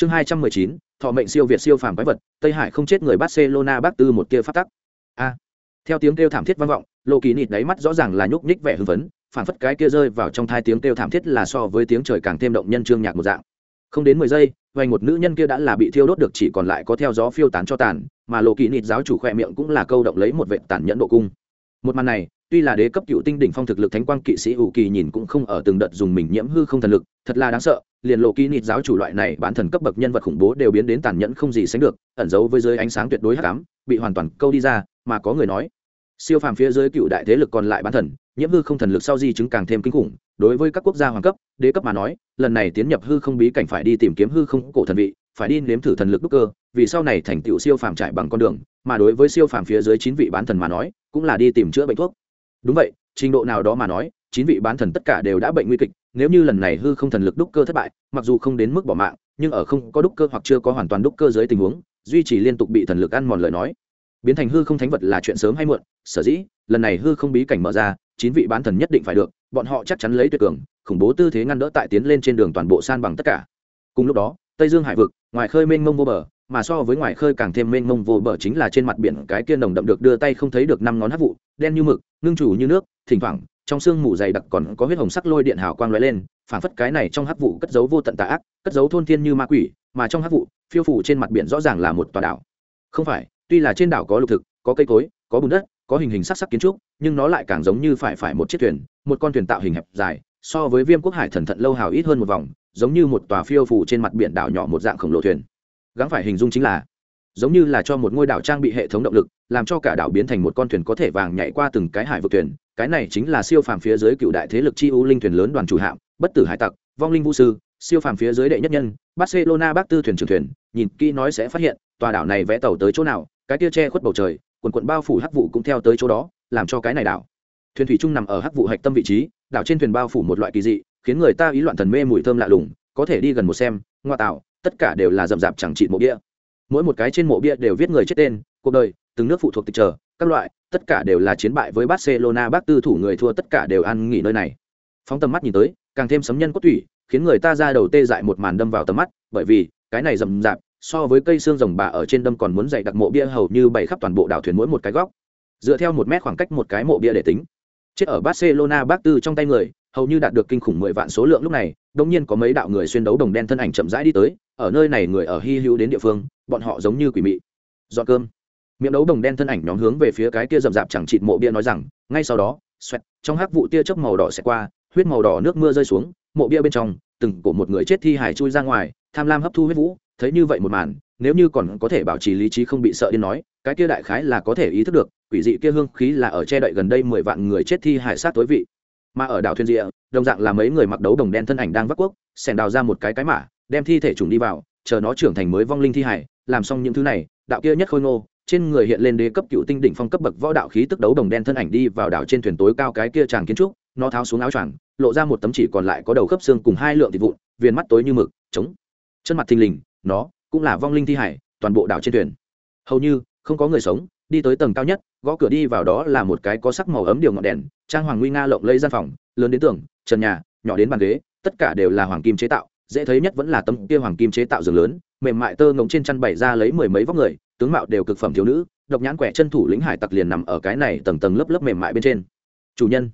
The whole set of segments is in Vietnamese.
chương hai trăm mười chín, thọ mệnh siêu việt siêu phàm quái vật, tây hải không chết người barcelona bác tư một kia phát tắc. A. Theo tiếng kêu thảm thiết vang vọng lộ kỳ nịt đáy mắt rõ ràng là nhúc nhích vẻ hưng phấn phản phất cái kia rơi vào trong thai tiếng kêu thảm thiết là so với tiếng trời càng thêm động nhân trương nhạc một dạng. Không đến mười giây, vành một nữ nhân kia đã là bị thiêu đốt được chỉ còn lại có theo gió phiêu tán cho tàn, mà lộ kỳ nịt giáo chủ khoe miệng cũng là câu động lấy một vệ tàn nhẫn độ cung. Một màn này tuy là đế cấp cựu tinh đỉnh phong thực lực thánh quang kỵ sĩ ủ kỳ nhìn cũng không ở từng đợt dùng mình nhiễm hư không thần lực, thật là đáng sợ, liền lộ kỳ nịt giáo chủ loại này bản thần cấp bậc nhân vật khủng bố đều biến đến tàn nhẫn không gì sánh được, ẩn giấu với dưới ánh sáng tuyệt đối hắc ám, bị hoàn toàn câu đi ra, mà có người nói, siêu phàm phía dưới cựu đại thế lực còn lại bán thần, nhiễm hư không thần lực sau di chứng càng thêm kinh khủng, đối với các quốc gia hoàng cấp, đế cấp mà nói, lần này tiến nhập hư không bí cảnh phải đi tìm kiếm hư không cổ thần vị, phải đi nếm thử thần lực đúc cơ, vì sau này thành tựu siêu phàm trải bằng con đường, mà đối với siêu phàm phía dưới chín vị bán thần mà nói, cũng là đi tìm chữa bệnh thuốc đúng vậy, trình độ nào đó mà nói, chín vị bán thần tất cả đều đã bệnh nguy kịch, nếu như lần này hư không thần lực đúc cơ thất bại, mặc dù không đến mức bỏ mạng, nhưng ở không có đúc cơ hoặc chưa có hoàn toàn đúc cơ dưới tình huống, duy trì liên tục bị thần lực ăn mòn lời nói. Biến thành hư không thánh vật là chuyện sớm hay muộn, sở dĩ, lần này hư không bí cảnh mở ra, chín vị bán thần nhất định phải được, bọn họ chắc chắn lấy tuyệt cường, khủng bố tư thế ngăn đỡ tại tiến lên trên đường toàn bộ san bằng tất cả. Cùng lúc đó, tây dương hải vực, ngoài khơi mênh mông vô bờ, mà so với ngoài khơi càng thêm mênh mông vô bờ chính là trên mặt biển cái kia nồng đậm được đưa tay không thấy được năm ngón hát vụ, đen như mực ngưng chủ như nước, thỉnh thoảng, trong sương mù dày đặc còn có huyết hồng sắc lôi điện hào quang lóe lên phản phất cái này trong hắc vụ cất giấu vô tận tà ác, cất giấu thôn thiên như ma quỷ, mà trong hắc vụ, phiêu phủ trên mặt biển rõ ràng là một tòa đảo. Không phải, tuy là trên đảo có lục thực, có cây cối, có bùn đất, có hình hình sắc sắc kiến trúc, nhưng nó lại càng giống như phải phải một chiếc thuyền, một con thuyền tạo hình hẹp dài, so với viêm quốc hải thần thận lâu hào ít hơn một vòng, giống như một tòa phiêu phủ trên mặt biển đảo nhỏ một dạng khổng lồ thuyền. Gắng phải hình dung chính là giống như là cho một ngôi đảo trang bị hệ thống động lực, làm cho cả đảo biến thành một con thuyền có thể vàng nhảy qua từng cái hải vực thuyền cái này chính là siêu phàm phía dưới cựu đại thế lực chi u linh thuyền lớn đoàn chủ hạm, bất tử hải tặc, vong linh vũ sư, siêu phàm phía dưới đệ nhất nhân, barcelona bác tư thuyền trưởng thuyền, nhìn kỹ nói sẽ phát hiện, tòa đảo này vẽ tàu tới chỗ nào, cái tia che khuất bầu trời, quần quận bao phủ hắc vụ cũng theo tới chỗ đó, làm cho cái này đảo thuyền thủy trung nằm ở hắc vụ hạch tâm vị trí, đảo trên thuyền bao phủ một loại kỳ dị, khiến người ta ý loạn thần mê mùi thơm lạ lùng, có thể đi gần một xem, ngoa tạo, tất cả đều là rậm rạp chẳng trị mộ địa mỗi một cái trên mộ bia đều viết người chết tên, cuộc đời, từng nước phụ thuộc tịch trở, các loại, tất cả đều là chiến bại với barcelona bác tư thủ người thua tất cả đều ăn nghỉ nơi này. Phóng tầm mắt nhìn tới, càng thêm sấm nhân cốt tủy, khiến người ta ra đầu tê dại một màn đâm vào tầm mắt, bởi vì, cái này rầm rạp, so với cây xương rồng bà ở trên đâm còn muốn dày đặc mộ bia hầu như bày khắp toàn bộ đảo thuyền mỗi một cái góc. Dựa theo một mét khoảng cách một cái mộ bia để tính. Chết ở barcelona bác tư trong tay người, hầu như đạt được kinh khủng mười vạn số lượng lúc này đông nhiên có mấy đạo người xuyên đấu đồng đen thân ảnh chậm rãi đi tới ở nơi này người ở hy hữu đến địa phương, bọn họ giống như quỷ mị. Dọn cơm. Miệng đấu đồng đen thân ảnh nhóm hướng về phía cái kia rậm rạp chẳng chịt mộ bia nói rằng, ngay sau đó, xoẹt, trong hắc vụ tia chớp màu đỏ sẽ qua, huyết màu đỏ nước mưa rơi xuống, mộ bia bên trong, từng cổ một người chết thi hải chui ra ngoài, tham lam hấp thu huyết vũ, thấy như vậy một màn, nếu như còn có thể bảo trì lý trí không bị sợ điên nói, cái kia đại khái là có thể ý thức được, quỷ dị kia hương khí là ở che đậy gần đây mười vạn người chết thi hải sát tối vị. Mà ở đảo thuyền rịa đồng dạng là mấy người mặc đấu đồng đen thân ảnh đang vác quốc, sèn đào ra một cái cái mã đem thi thể trùng đi vào, chờ nó trưởng thành mới vong linh thi hải, làm xong những thứ này, đạo kia nhất khôi ngô, trên người hiện lên đế cấp cựu tinh đỉnh phong cấp bậc võ đạo khí tức đấu đồng đen thân ảnh đi vào đảo trên thuyền tối cao cái kia tràng kiến trúc, nó tháo xuống áo choàng, lộ ra một tấm chỉ còn lại có đầu khớp xương cùng hai lượng thịt vụn, viền mắt tối như mực, trống. Chân mặt thình lình, nó cũng là vong linh thi hải, toàn bộ đảo trên thuyền. Hầu như, không có người sống, đi tới tầng cao nhất, gõ cửa đi vào đó là một cái có sắc màu ấm điều ngọn đèn, trang hoàng nguy nga lộng lây gian phòng, lớn đến tường, trần nhà, nhỏ đến bàn ghế, tất cả đều là hoàng kim chế tạo dễ thấy nhất vẫn là tấm kia hoàng kim chế tạo giường lớn, mềm mại tơ ngống trên chăn bày ra lấy mười mấy vóc người, tướng mạo đều cực phẩm thiếu nữ, độc nhãn quẻ chân thủ lĩnh hải tặc liền nằm ở cái này tầng tầng lớp lớp mềm mại bên trên. Chủ nhân,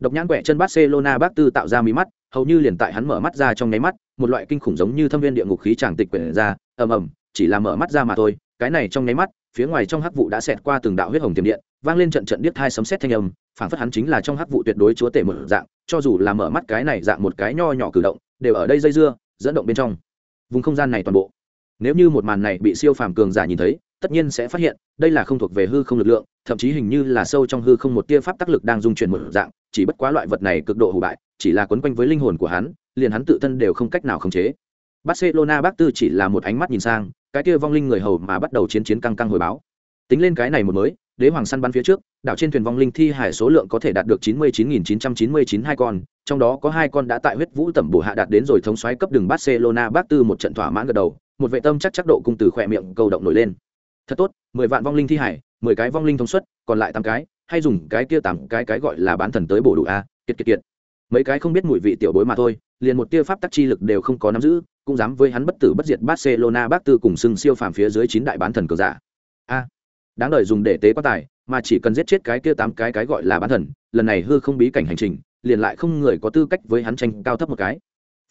độc nhãn quẻ chân barcelona bác tư tạo ra mí mắt, hầu như liền tại hắn mở mắt ra trong nháy mắt, một loại kinh khủng giống như thâm viên địa ngục khí tràng tịch quyển ra, ầm ầm, chỉ là mở mắt ra mà thôi, cái này trong nháy mắt, phía ngoài trong hắc vụ đã xẹt qua từng đạo huyết hồng tiềm điện, vang lên trận trận điếc thai sấm sét thanh âm, phảng phất hắn chính là trong hắc vụ tuyệt đối chúa tể một dạng, cho dù là mở mắt cái này dạng một cái nho nhỏ cử động đều ở đây dây dưa, dẫn động bên trong. Vùng không gian này toàn bộ. Nếu như một màn này bị siêu phàm cường giả nhìn thấy, tất nhiên sẽ phát hiện, đây là không thuộc về hư không lực lượng, thậm chí hình như là sâu trong hư không một tia pháp tác lực đang dung chuyển một dạng, chỉ bất quá loại vật này cực độ hủ bại, chỉ là quấn quanh với linh hồn của hắn, liền hắn tự thân đều không cách nào khống chế. Barcelona bác tư chỉ là một ánh mắt nhìn sang, cái kia vong linh người hầu mà bắt đầu chiến chiến căng căng hồi báo. Tính lên cái này một mới đế hoàng săn bắn phía trước, đảo trên thuyền vong linh thi hải số lượng có thể đạt được chín mươi chín nghìn chín trăm chín mươi chín hai con, trong đó có hai con đã tại huyết vũ tẩm bổ hạ đạt đến rồi thống xoáy cấp đường barcelona. Bác tư một trận thỏa mãn gật đầu, một vệ tâm chắc chắc độ cung từ khỏe miệng cầu động nổi lên. Thật tốt, mười vạn vong linh thi hải, mười cái vong linh thông suất, còn lại tám cái, hay dùng cái kia tám cái cái gọi là bán thần tới bổ đủ a, kiệt kiệt kiệt. Mấy cái không biết mùi vị tiểu bối mà thôi, liền một tia pháp tắc chi lực đều không có nắm giữ, cũng dám với hắn bất tử bất diệt barcelona. Bác tư cùng sưng siêu phàm phía dưới chín đại bán thần cờ giả. A đáng đời dùng để tế quá tài, mà chỉ cần giết chết cái kia tám cái cái gọi là bán thần, lần này hư không bí cảnh hành trình, liền lại không người có tư cách với hắn tranh cao thấp một cái.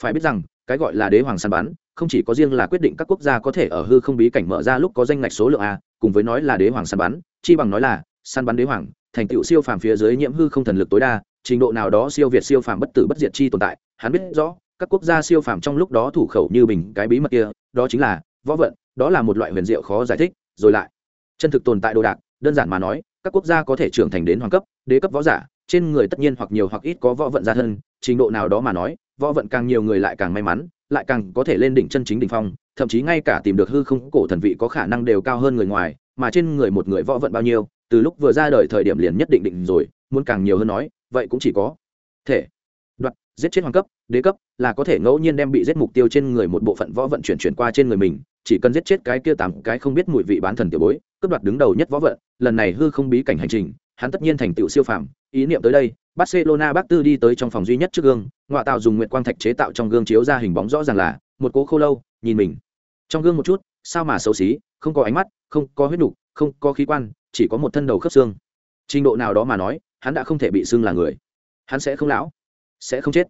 Phải biết rằng, cái gọi là đế hoàng săn bắn, không chỉ có riêng là quyết định các quốc gia có thể ở hư không bí cảnh mở ra lúc có danh ngạch số lượng a, cùng với nói là đế hoàng săn bắn, chi bằng nói là, săn bắn đế hoàng, thành tựu siêu phàm phía dưới nhiễm hư không thần lực tối đa, trình độ nào đó siêu việt siêu phàm bất tử bất diệt chi tồn tại, hắn biết rõ, các quốc gia siêu phàm trong lúc đó thủ khẩu như bình cái bí mật kia, đó chính là võ vận, đó là một loại huyền diệu khó giải thích, rồi lại chân thực tồn tại đồ đạc, đơn giản mà nói, các quốc gia có thể trưởng thành đến hoàng cấp, đế cấp võ giả, trên người tất nhiên hoặc nhiều hoặc ít có võ vận gia thân, trình độ nào đó mà nói, võ vận càng nhiều người lại càng may mắn, lại càng có thể lên đỉnh chân chính đỉnh phong, thậm chí ngay cả tìm được hư không cổ thần vị có khả năng đều cao hơn người ngoài, mà trên người một người võ vận bao nhiêu, từ lúc vừa ra đời thời điểm liền nhất định định rồi, muốn càng nhiều hơn nói, vậy cũng chỉ có thể đoạt, giết chết hoàng cấp, đế cấp, là có thể ngẫu nhiên đem bị giết mục tiêu trên người một bộ phận võ vận chuyển chuyển qua trên người mình chỉ cần giết chết cái kia tám cái không biết mùi vị bán thần tiểu bối, cướp đoạt đứng đầu nhất võ vận, lần này hư không bí cảnh hành trình, hắn tất nhiên thành tựu siêu phàm. Ý niệm tới đây, barcelona bác tư đi tới trong phòng duy nhất trước gương ngoại tạo dùng nguyệt quang thạch chế tạo trong gương chiếu ra hình bóng rõ ràng là, một cố khô lâu, nhìn mình. Trong gương một chút, sao mà xấu xí, không có ánh mắt, không có huyết nục không có khí quan, chỉ có một thân đầu khớp xương. Trình độ nào đó mà nói, hắn đã không thể bị xưng là người. Hắn sẽ không lão, sẽ không chết,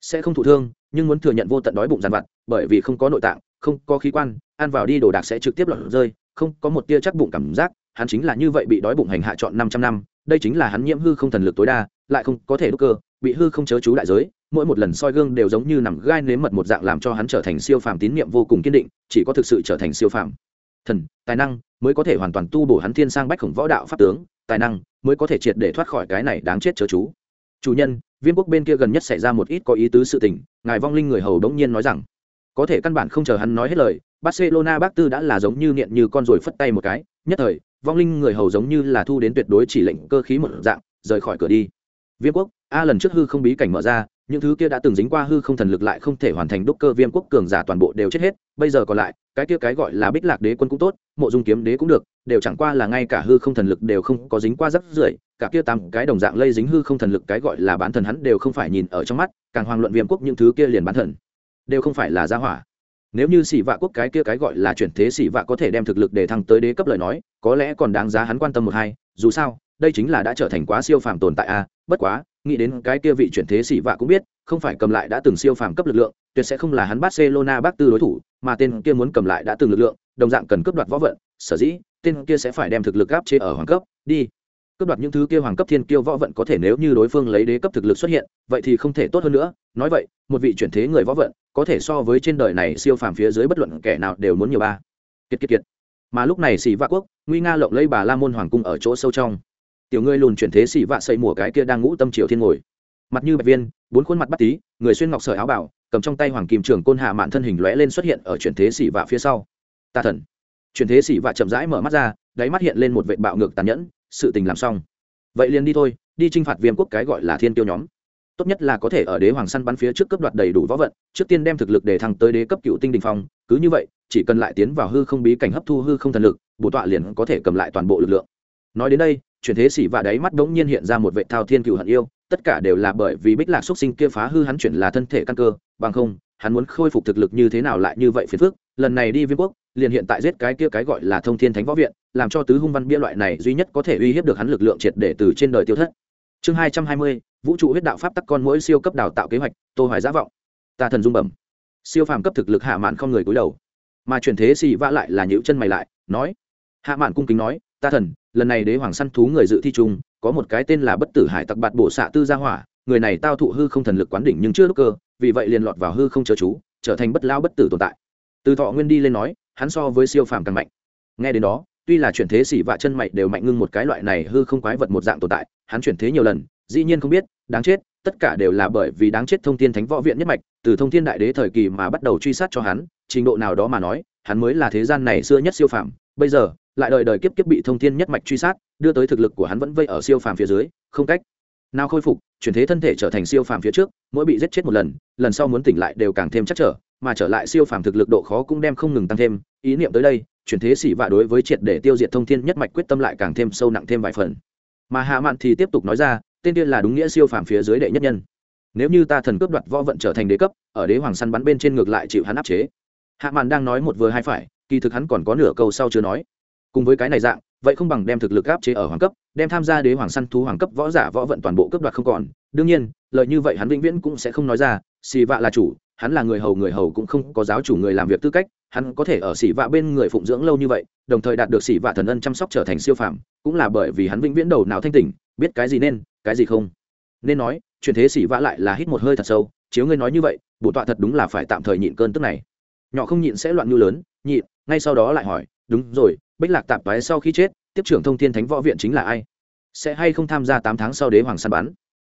sẽ không thụ thương, nhưng muốn thừa nhận vô tận đói bụng dàn vặt, bởi vì không có nội tạng không có khí quan, ăn vào đi đồ đạc sẽ trực tiếp lọt rơi, không có một tia chắc bụng cảm giác, hắn chính là như vậy bị đói bụng hành hạ chọn năm trăm năm, đây chính là hắn nhiễm hư không thần lực tối đa, lại không có thể đúc cơ, bị hư không chớ chú đại giới, mỗi một lần soi gương đều giống như nằm gai nếm mật một dạng làm cho hắn trở thành siêu phàm tín nhiệm vô cùng kiên định, chỉ có thực sự trở thành siêu phàm. Thần, tài năng mới có thể hoàn toàn tu bổ hắn thiên sang bách khổng võ đạo pháp tướng, tài năng mới có thể triệt để thoát khỏi cái này đáng chết chớ chú. Chủ nhân, viên quốc bên kia gần nhất xảy ra một ít có ý tứ sự tình, ngài vong linh người hầu đống nhiên nói rằng có thể căn bản không chờ hắn nói hết lời, barcelona bác tư đã là giống như niệm như con ruồi phất tay một cái, nhất thời, vong linh người hầu giống như là thu đến tuyệt đối chỉ lệnh cơ khí một dạng, rời khỏi cửa đi. Viêm quốc, a lần trước hư không bí cảnh mở ra, những thứ kia đã từng dính qua hư không thần lực lại không thể hoàn thành đúc cơ viêm quốc cường giả toàn bộ đều chết hết, bây giờ còn lại, cái kia cái gọi là bích lạc đế quân cũng tốt, mộ dung kiếm đế cũng được, đều chẳng qua là ngay cả hư không thần lực đều không có dính qua rắc rưởi, cả kia tám cái đồng dạng lây dính hư không thần lực cái gọi là bán thần hắn đều không phải nhìn ở trong mắt, càng hoàng luận viêm quốc những thứ kia liền bán thần đều không phải là gia hỏa. Nếu như xỉ vạ quốc cái kia cái gọi là chuyển thế xỉ vạ có thể đem thực lực để thăng tới đế cấp lời nói, có lẽ còn đáng giá hắn quan tâm một hai, dù sao, đây chính là đã trở thành quá siêu phàm tồn tại a, bất quá, nghĩ đến cái kia vị chuyển thế xỉ vạ cũng biết, không phải cầm lại đã từng siêu phàm cấp lực lượng, tuyệt sẽ không là hắn barcelona bác tư đối thủ, mà tên kia muốn cầm lại đã từng lực lượng, đồng dạng cần cướp đoạt võ vận, sở dĩ, tên kia sẽ phải đem thực lực áp chế ở hoàng cấp, đi cướp đoạt những thứ kia hoàng cấp thiên kiêu võ vận có thể nếu như đối phương lấy đế cấp thực lực xuất hiện, vậy thì không thể tốt hơn nữa. Nói vậy, một vị chuyển thế người võ vận có thể so với trên đời này siêu phàm phía dưới bất luận kẻ nào đều muốn nhiều ba. Kiệt kiệt kiệt. Mà lúc này xỉ vạ quốc, nguy nga lộng lây bà la môn hoàng cung ở chỗ sâu trong. Tiểu ngươi lùn chuyển thế xỉ vạ xây mùa cái kia đang ngũ tâm triều thiên ngồi. Mặt như bạch viên, bốn khuôn mặt bắt tí, người xuyên ngọc sợi áo bảo, cầm trong tay hoàng kim trường côn hạ mạn thân hình lóe lên xuất hiện ở chuyển thế xỉ vạ phía sau. Tà thần. Chuyển thế xỉ vạ chậm rãi mở mắt ra, đáy mắt hiện lên một vệ bạo ngược tàn nhẫn sự tình làm xong. Vậy liền đi thôi, đi t r i n h phạt viêm quốc cái gọi là thiên tiêu nhóm. Tốt nhất là có thể ở đế hoàng săn bắn phía trước cấp đoạt đầy đủ võ vận, trước tiên đem thực lực để thăng tới đế cấp cựu tinh đình phong, cứ như vậy, chỉ cần lại tiến vào hư không bí cảnh hấp thu hư không thần lực, bổ tọa liền có thể cầm lại toàn bộ lực lượng. Nói đến đây, chuyển thế xỉ và đáy mắt đ ố n g nhiên hiện ra một vệ thao thiên cựu hận yêu, tất cả đều là bởi vì bích lạc x sinh kia phá hư hắn chuyển là thân thể căn cơ, bằng không hắn muốn khôi phục thực lực như thế nào lại như vậy phiền phức, lần này đi viêm quốc, liền hiện tại giết cái kia cái gọi là thông thiên thánh võ viện, làm cho tứ hung văn bia loại này duy nhất có thể uy hiếp được hắn lực lượng triệt để từ trên đời tiêu thất. Chương hai trăm hai mươi, vũ trụ huyết đạo pháp tắc con mỗi siêu cấp đào tạo kế hoạch, tô hoài giả vọng. Ta thần dung bẩm. Siêu phàm cấp thực lực hạ mạn không người cúi đầu. Mà chuyển thế xì vã lại là nhữ chân mày lại, nói. Hạ mạn cung kính nói, ta thần, lần này đế hoàng săn thú người dự thi chung, có một cái tên là bất tử hải tặc bạt bổ xạ tư gia hỏa, người này tao thụ hư không thần lực quán đỉnh nhưng chưa đúc cơ vì vậy liền lọt vào hư không chớ chú, trở thành bất lao bất tử tồn tại. Từ thọ nguyên đi lên nói, hắn so với siêu phàm càng mạnh. Nghe đến đó, tuy là chuyển thế xỉ vạ chân mày đều mạnh ngưng một cái loại này hư không quái vật một dạng tồn tại, hắn chuyển thế nhiều lần, dĩ nhiên không biết, đáng chết, tất cả đều là bởi vì đáng chết thông thiên thánh võ viện nhất mạch, từ thông thiên đại đế thời kỳ mà bắt đầu truy sát cho hắn, trình độ nào đó mà nói, hắn mới là thế gian này xưa nhất siêu phàm. Bây giờ, lại đời đời kiếp kiếp bị thông thiên nhất mạch truy sát, đưa tới thực lực của hắn vẫn vây ở siêu phàm phía dưới, không cách nào khôi phục, chuyển thế thân thể trở thành siêu phàm phía trước, mỗi bị giết chết một lần lần sau muốn tỉnh lại đều càng thêm chắc trở, mà trở lại siêu phàm thực lực độ khó cũng đem không ngừng tăng thêm. Ý niệm tới đây, chuyển thế xỉ vạ đối với triệt để tiêu diệt thông thiên nhất mạch quyết tâm lại càng thêm sâu nặng thêm vài phần. Mà hạ mạn thì tiếp tục nói ra, tên tiên là đúng nghĩa siêu phàm phía dưới đệ nhất nhân. Nếu như ta thần cướp đoạt võ vận trở thành đế cấp, ở đế hoàng săn bắn bên trên ngược lại chịu hắn áp chế. Hạ Mạn đang nói một vừa hai phải, kỳ thực hắn còn có nửa câu sau chưa nói. Cùng với cái này dạng vậy không bằng đem thực lực áp chế ở hoàng cấp, đem tham gia đế hoàng săn thú hoàng cấp võ giả võ vận toàn bộ cấp đoạt không còn. Đương nhiên lợi như vậy hắn vĩnh viễn cũng sẽ không nói ra, xì vạ là chủ, hắn là người hầu người hầu cũng không có giáo chủ người làm việc tư cách, hắn có thể ở xỉ vạ bên người phụng dưỡng lâu như vậy, đồng thời đạt được xỉ vạ thần ân chăm sóc trở thành siêu phàm, cũng là bởi vì hắn vĩnh viễn đầu não thanh tỉnh, biết cái gì nên, cái gì không. Nên nói, chuyện thế xỉ vạ lại là hít một hơi thật sâu, chiếu ngươi nói như vậy, bổ tọa thật đúng là phải tạm thời nhịn cơn tức này. Nhỏ không nhịn sẽ loạn như lớn, nhịn, ngay sau đó lại hỏi, đúng rồi bích lạc tạp toái sau khi chết, tiếp trưởng thông thiên thánh võ viện chính là ai? Sẽ hay không tham gia tám tháng sau đế hoàng săn bắn?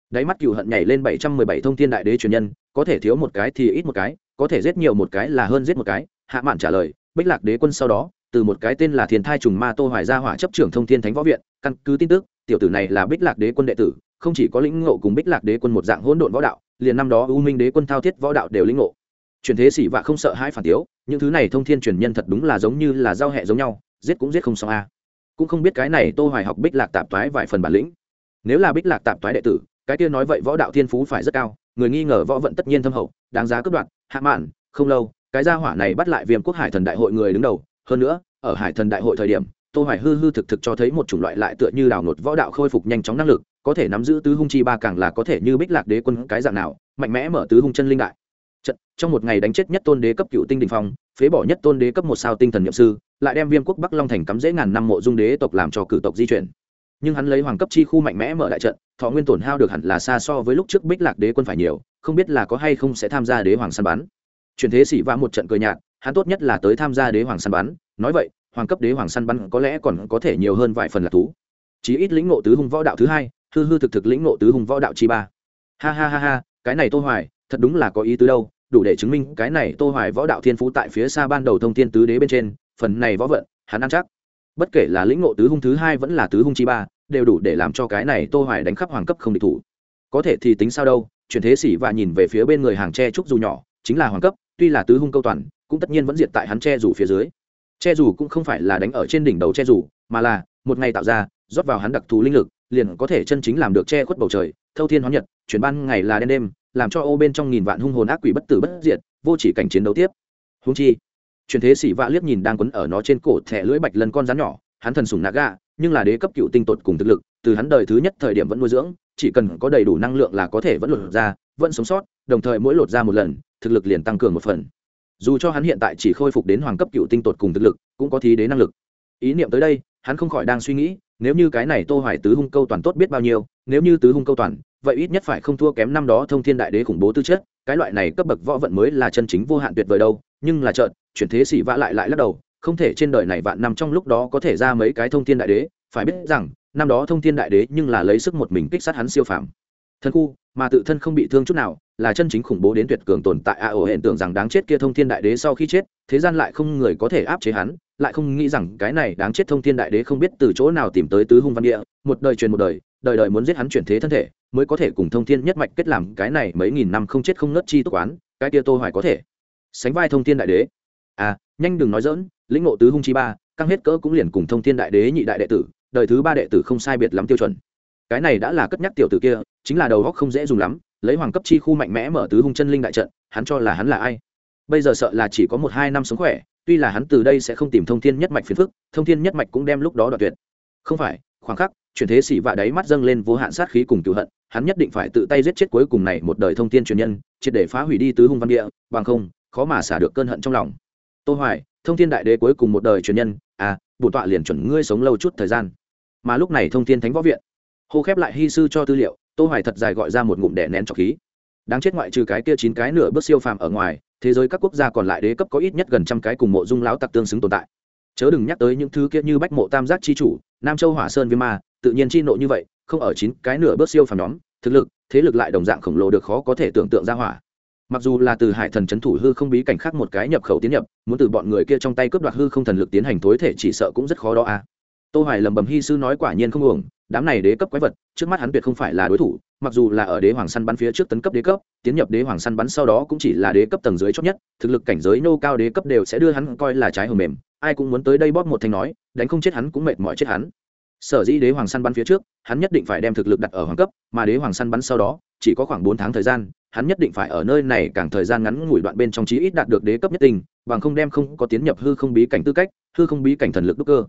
Đáy mắt cựu hận nhảy lên bảy trăm mười bảy thông thiên đại đế truyền nhân, có thể thiếu một cái thì ít một cái, có thể giết nhiều một cái là hơn giết một cái, hạ mạn trả lời, bích lạc đế quân sau đó, từ một cái tên là thiên thai trùng ma tô hoài gia hỏa chấp trưởng thông thiên thánh võ viện, căn cứ tin tức, tiểu tử này là bích lạc đế quân đệ tử, không chỉ có lĩnh ngộ cùng bích lạc đế quân một dạng hỗn độn võ đạo, liền năm đó u minh đế quân thao thiết võ đạo đều lĩnh ngộ. Truyền thế sĩ vạ không sợ hai phản tiếu, những thứ này thông thiên truyền nhân thật đúng là giống như là giao hệ giống nhau giết cũng giết không xong a. Cũng không biết cái này tô hoài học bích lạc tạp toái vài phần bản lĩnh. Nếu là bích lạc tạp toái đệ tử, cái kia nói vậy võ đạo thiên phú phải rất cao, người nghi ngờ võ vận tất nhiên thâm hậu, đáng giá cướp đoạt, hạ mạn, không lâu, cái gia hỏa này bắt lại viêm quốc hải thần đại hội người đứng đầu. Hơn nữa, ở hải thần đại hội thời điểm, tô hoài hư hư thực thực cho thấy một chủng loại lại tựa như đào nột võ đạo khôi phục nhanh chóng năng lực, có thể nắm giữ tứ hung chi ba càng là có thể như bích lạc đế quân cái dạng nào, mạnh mẽ mở tứ hung chân linh đại trận, trong một ngày đánh chết nhất tôn đế cấp cựu tinh đình phong, phế bỏ nhất tôn đế cấp một sao tinh thần nhậm sư, lại đem viêm quốc bắc long thành cắm dễ ngàn năm mộ dung đế tộc làm cho cử tộc di chuyển. Nhưng hắn lấy hoàng cấp chi khu mạnh mẽ mở đại trận, thọ nguyên tổn hao được hẳn là xa so với lúc trước bích lạc đế quân phải nhiều, không biết là có hay không sẽ tham gia đế hoàng săn bắn. Truyền thế sĩ vã một trận cười nhạt, hắn tốt nhất là tới tham gia đế hoàng săn bắn, nói vậy, hoàng cấp đế hoàng săn bắn có lẽ còn có thể nhiều hơn vài phần là thú. Chí ít lĩnh ngộ tứ hung võ đạo thứ hai, hư hư thực thực lĩnh ngộ tứ hung võ đạo chi ba. Ha ha ha ha, cái này tô hoài, thật đúng là có ý tứ đâu đủ để chứng minh cái này tô hoài võ đạo thiên phú tại phía xa ban đầu thông thiên tứ đế bên trên, phần này võ vận, hắn ăn chắc. Bất kể là lĩnh ngộ tứ hung thứ hai vẫn là tứ hung chi ba, đều đủ để làm cho cái này tô hoài đánh khắp hoàng cấp không địch thủ. Có thể thì tính sao đâu, chuyển thế sĩ và nhìn về phía bên người hàng tre trúc dù nhỏ, chính là hoàng cấp, tuy là tứ hung câu toàn, cũng tất nhiên vẫn diệt tại hắn che dù phía dưới. Che dù cũng không phải là đánh ở trên đỉnh đầu che dù, mà là, một ngày tạo ra, rót vào hắn đặc thù linh lực, liền có thể chân chính làm được che khuất bầu trời, thâu thiên hóa nhật, chuyển ban ngày là đêm đêm làm cho ô bên trong nghìn vạn hung hồn ác quỷ bất tử bất diệt, vô chỉ cảnh chiến đấu tiếp. Húng chi, truyền thế sĩ vạ liếc nhìn đang quấn ở nó trên cổ thẻ lưỡi bạch lần con rắn nhỏ, hắn thần sùng naga nhưng là đế cấp cựu tinh tột cùng thực lực, từ hắn đời thứ nhất thời điểm vẫn nuôi dưỡng, chỉ cần có đầy đủ năng lượng là có thể vẫn lột ra, vẫn sống sót, đồng thời mỗi lột ra một lần, thực lực liền tăng cường một phần. Dù cho hắn hiện tại chỉ khôi phục đến hoàng cấp cựu tinh tột cùng thực lực, cũng có thí đế năng lực. Ý niệm tới đây, hắn không khỏi đang suy nghĩ, nếu như cái này tô hoài tứ hung câu toàn tốt biết bao nhiêu, nếu như tứ hung câu toàn vậy ít nhất phải không thua kém năm đó thông thiên đại đế khủng bố tư chất, cái loại này cấp bậc võ vận mới là chân chính vô hạn tuyệt vời đâu, nhưng là trợn chuyển thế xỉ vã lại lại lắc đầu, không thể trên đời này vạn năm trong lúc đó có thể ra mấy cái thông thiên đại đế, phải biết rằng, năm đó thông thiên đại đế nhưng là lấy sức một mình kích sát hắn siêu phàm. Thân khu, mà tự thân không bị thương chút nào, là chân chính khủng bố đến tuyệt cường tồn tại. A ổ hiện tưởng rằng đáng chết kia thông thiên đại đế sau khi chết, thế gian lại không người có thể áp chế hắn, lại không nghĩ rằng cái này đáng chết thông thiên đại đế không biết từ chỗ nào tìm tới tứ hung văn địa, một đời truyền một đời đời đời muốn giết hắn chuyển thế thân thể, mới có thể cùng thông thiên nhất mạch kết làm cái này mấy nghìn năm không chết không nớt chi túc oán cái kia tô hoài có thể. Sánh vai thông thiên đại đế. À nhanh đừng nói dỡn lĩnh ngộ tứ hung chi ba, căng hết cỡ cũng liền cùng thông thiên đại đế nhị đại đệ tử, đời thứ ba đệ tử không sai biệt lắm tiêu chuẩn. Cái này đã là cất nhắc tiểu tử kia, chính là đầu góc không dễ dùng lắm, lấy hoàng cấp chi khu mạnh mẽ mở tứ hung chân linh đại trận, hắn cho là hắn là ai? Bây giờ sợ là chỉ có một hai năm sống khỏe, tuy là hắn từ đây sẽ không tìm thông thiên nhất mạch phiền phức, thông thiên nhất mạch cũng đem lúc đó đoạt tuyệt. Không phải, khoảng khắc chuyển thế xỉ vạ đáy mắt dâng lên vô hạn sát khí cùng cựu hận, hắn nhất định phải tự tay giết chết cuối cùng này một đời thông thiên truyền nhân, triệt để phá hủy đi tứ hung văn địa, bằng không, khó mà xả được cơn hận trong lòng. Tô hoài, thông thiên đại đế cuối cùng một đời truyền nhân à bổn tọa liền chuẩn ngươi sống lâu chút thời gian. Mà lúc này thông thiên thánh võ viện, hô khép lại hy sư cho tư liệu, tô hoài thật dài gọi ra một ngụm đẻ nén trọc khí. Đáng chết ngoại trừ cái kia chín cái nửa bước siêu phàm ở ngoài, thế giới các quốc gia còn lại đế cấp có ít nhất gần trăm cái cùng mộ dung lão tặc tương xứng tồn tại. Chớ đừng nhắc tới những thứ kia như bách mộ tam giác chi chủ, nam châu hỏa sơn viêm ma tự nhiên chi nộ như vậy, không ở chín cái nửa bước siêu phàm nhóm, thực lực, thế lực lại đồng dạng khổng lồ được khó có thể tưởng tượng ra hỏa mặc dù là từ hải thần c h ấ n thủ hư không bí cảnh khác một cái nhập khẩu tiến nhập, muốn từ bọn người kia trong tay cướp đoạt hư không thần lực tiến hành thối thể chỉ sợ cũng rất khó đó à. tô hoài lầm bầm hy sư nói quả nhiên không uổng, đám này đế cấp quái vật, trước mắt hắn tuyệt không phải là đối thủ, mặc dù là ở đế hoàng săn bắn phía trước tấn cấp đế cấp, tiến nhập đế hoàng săn bắn sau đó cũng chỉ là đế cấp tầng dưới chót nhất, thực lực cảnh giới nô cao đế cấp đều sẽ đưa hắn coi là trái hầm mềm, ai cũng muốn tới đây bóp một thanh nói, đánh không chết hắn cũng mệt mỏi chết hắn sở dĩ đế hoàng săn bắn phía trước, hắn nhất định phải đem thực lực đặt ở hoàng cấp, mà đế hoàng săn bắn sau đó, chỉ có khoảng bốn tháng thời gian, hắn nhất định phải ở nơi này càng thời gian ngắn ngủi đoạn bên trong chí ít đạt được đế cấp nhất tình, bằng không đem không có tiến nhập hư không bí cảnh tư cách, hư không bí cảnh thần lực đúc cơ.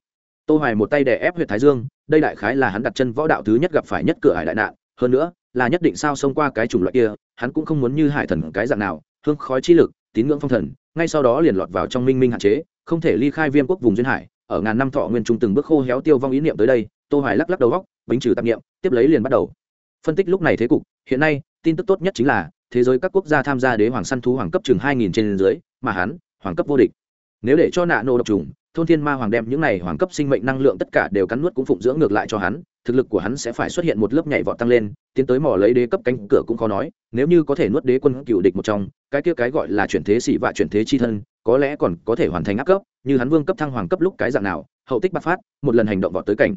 Tô hoài một tay đè ép huyệt thái dương, đây đại khái là hắn đặt chân võ đạo thứ nhất gặp phải nhất cửa hải đại nạn, hơn nữa, là nhất định sao xông qua cái chủng loại kia, hắn cũng không muốn như hải thần cái dạng nào, hương khói chi lực, tín ngưỡng phong thần, ngay sau đó liền lọt vào trong minh minh hạn chế, không thể ly khai viêm quốc vùng duyên hải ở ngàn năm thọ nguyên trung từng bước khô héo tiêu vong ý niệm tới đây, tô hoài lắc lắc đầu góc, bính trừ tạp niệm, tiếp lấy liền bắt đầu. Phân tích lúc này thế cục, hiện nay, tin tức tốt nhất chính là, thế giới các quốc gia tham gia đế hoàng săn thú hoàng cấp chừng 2000 trên dưới, mà hắn, hoàng cấp vô địch. Nếu để cho nạ nô độc trùng, thôn thiên ma hoàng đem những này hoàng cấp sinh mệnh năng lượng tất cả đều cắn nuốt cũng phụng dưỡng ngược lại cho hắn, thực lực của hắn sẽ phải xuất hiện một lớp nhảy vọt tăng lên, tiến tới mỏ lấy đế cấp cánh cửa cũng khó nói, nếu như có thể nuốt đế quân cựu địch một trong, cái kia cái gọi là chuyển thế xỉ và chuyển thế chi thân, có lẽ còn có thể hoàn thành áp cấp như hắn vương cấp thăng hoàng cấp lúc cái dạng nào, hậu tích bạc phát, một lần hành động vọt tới cảnh.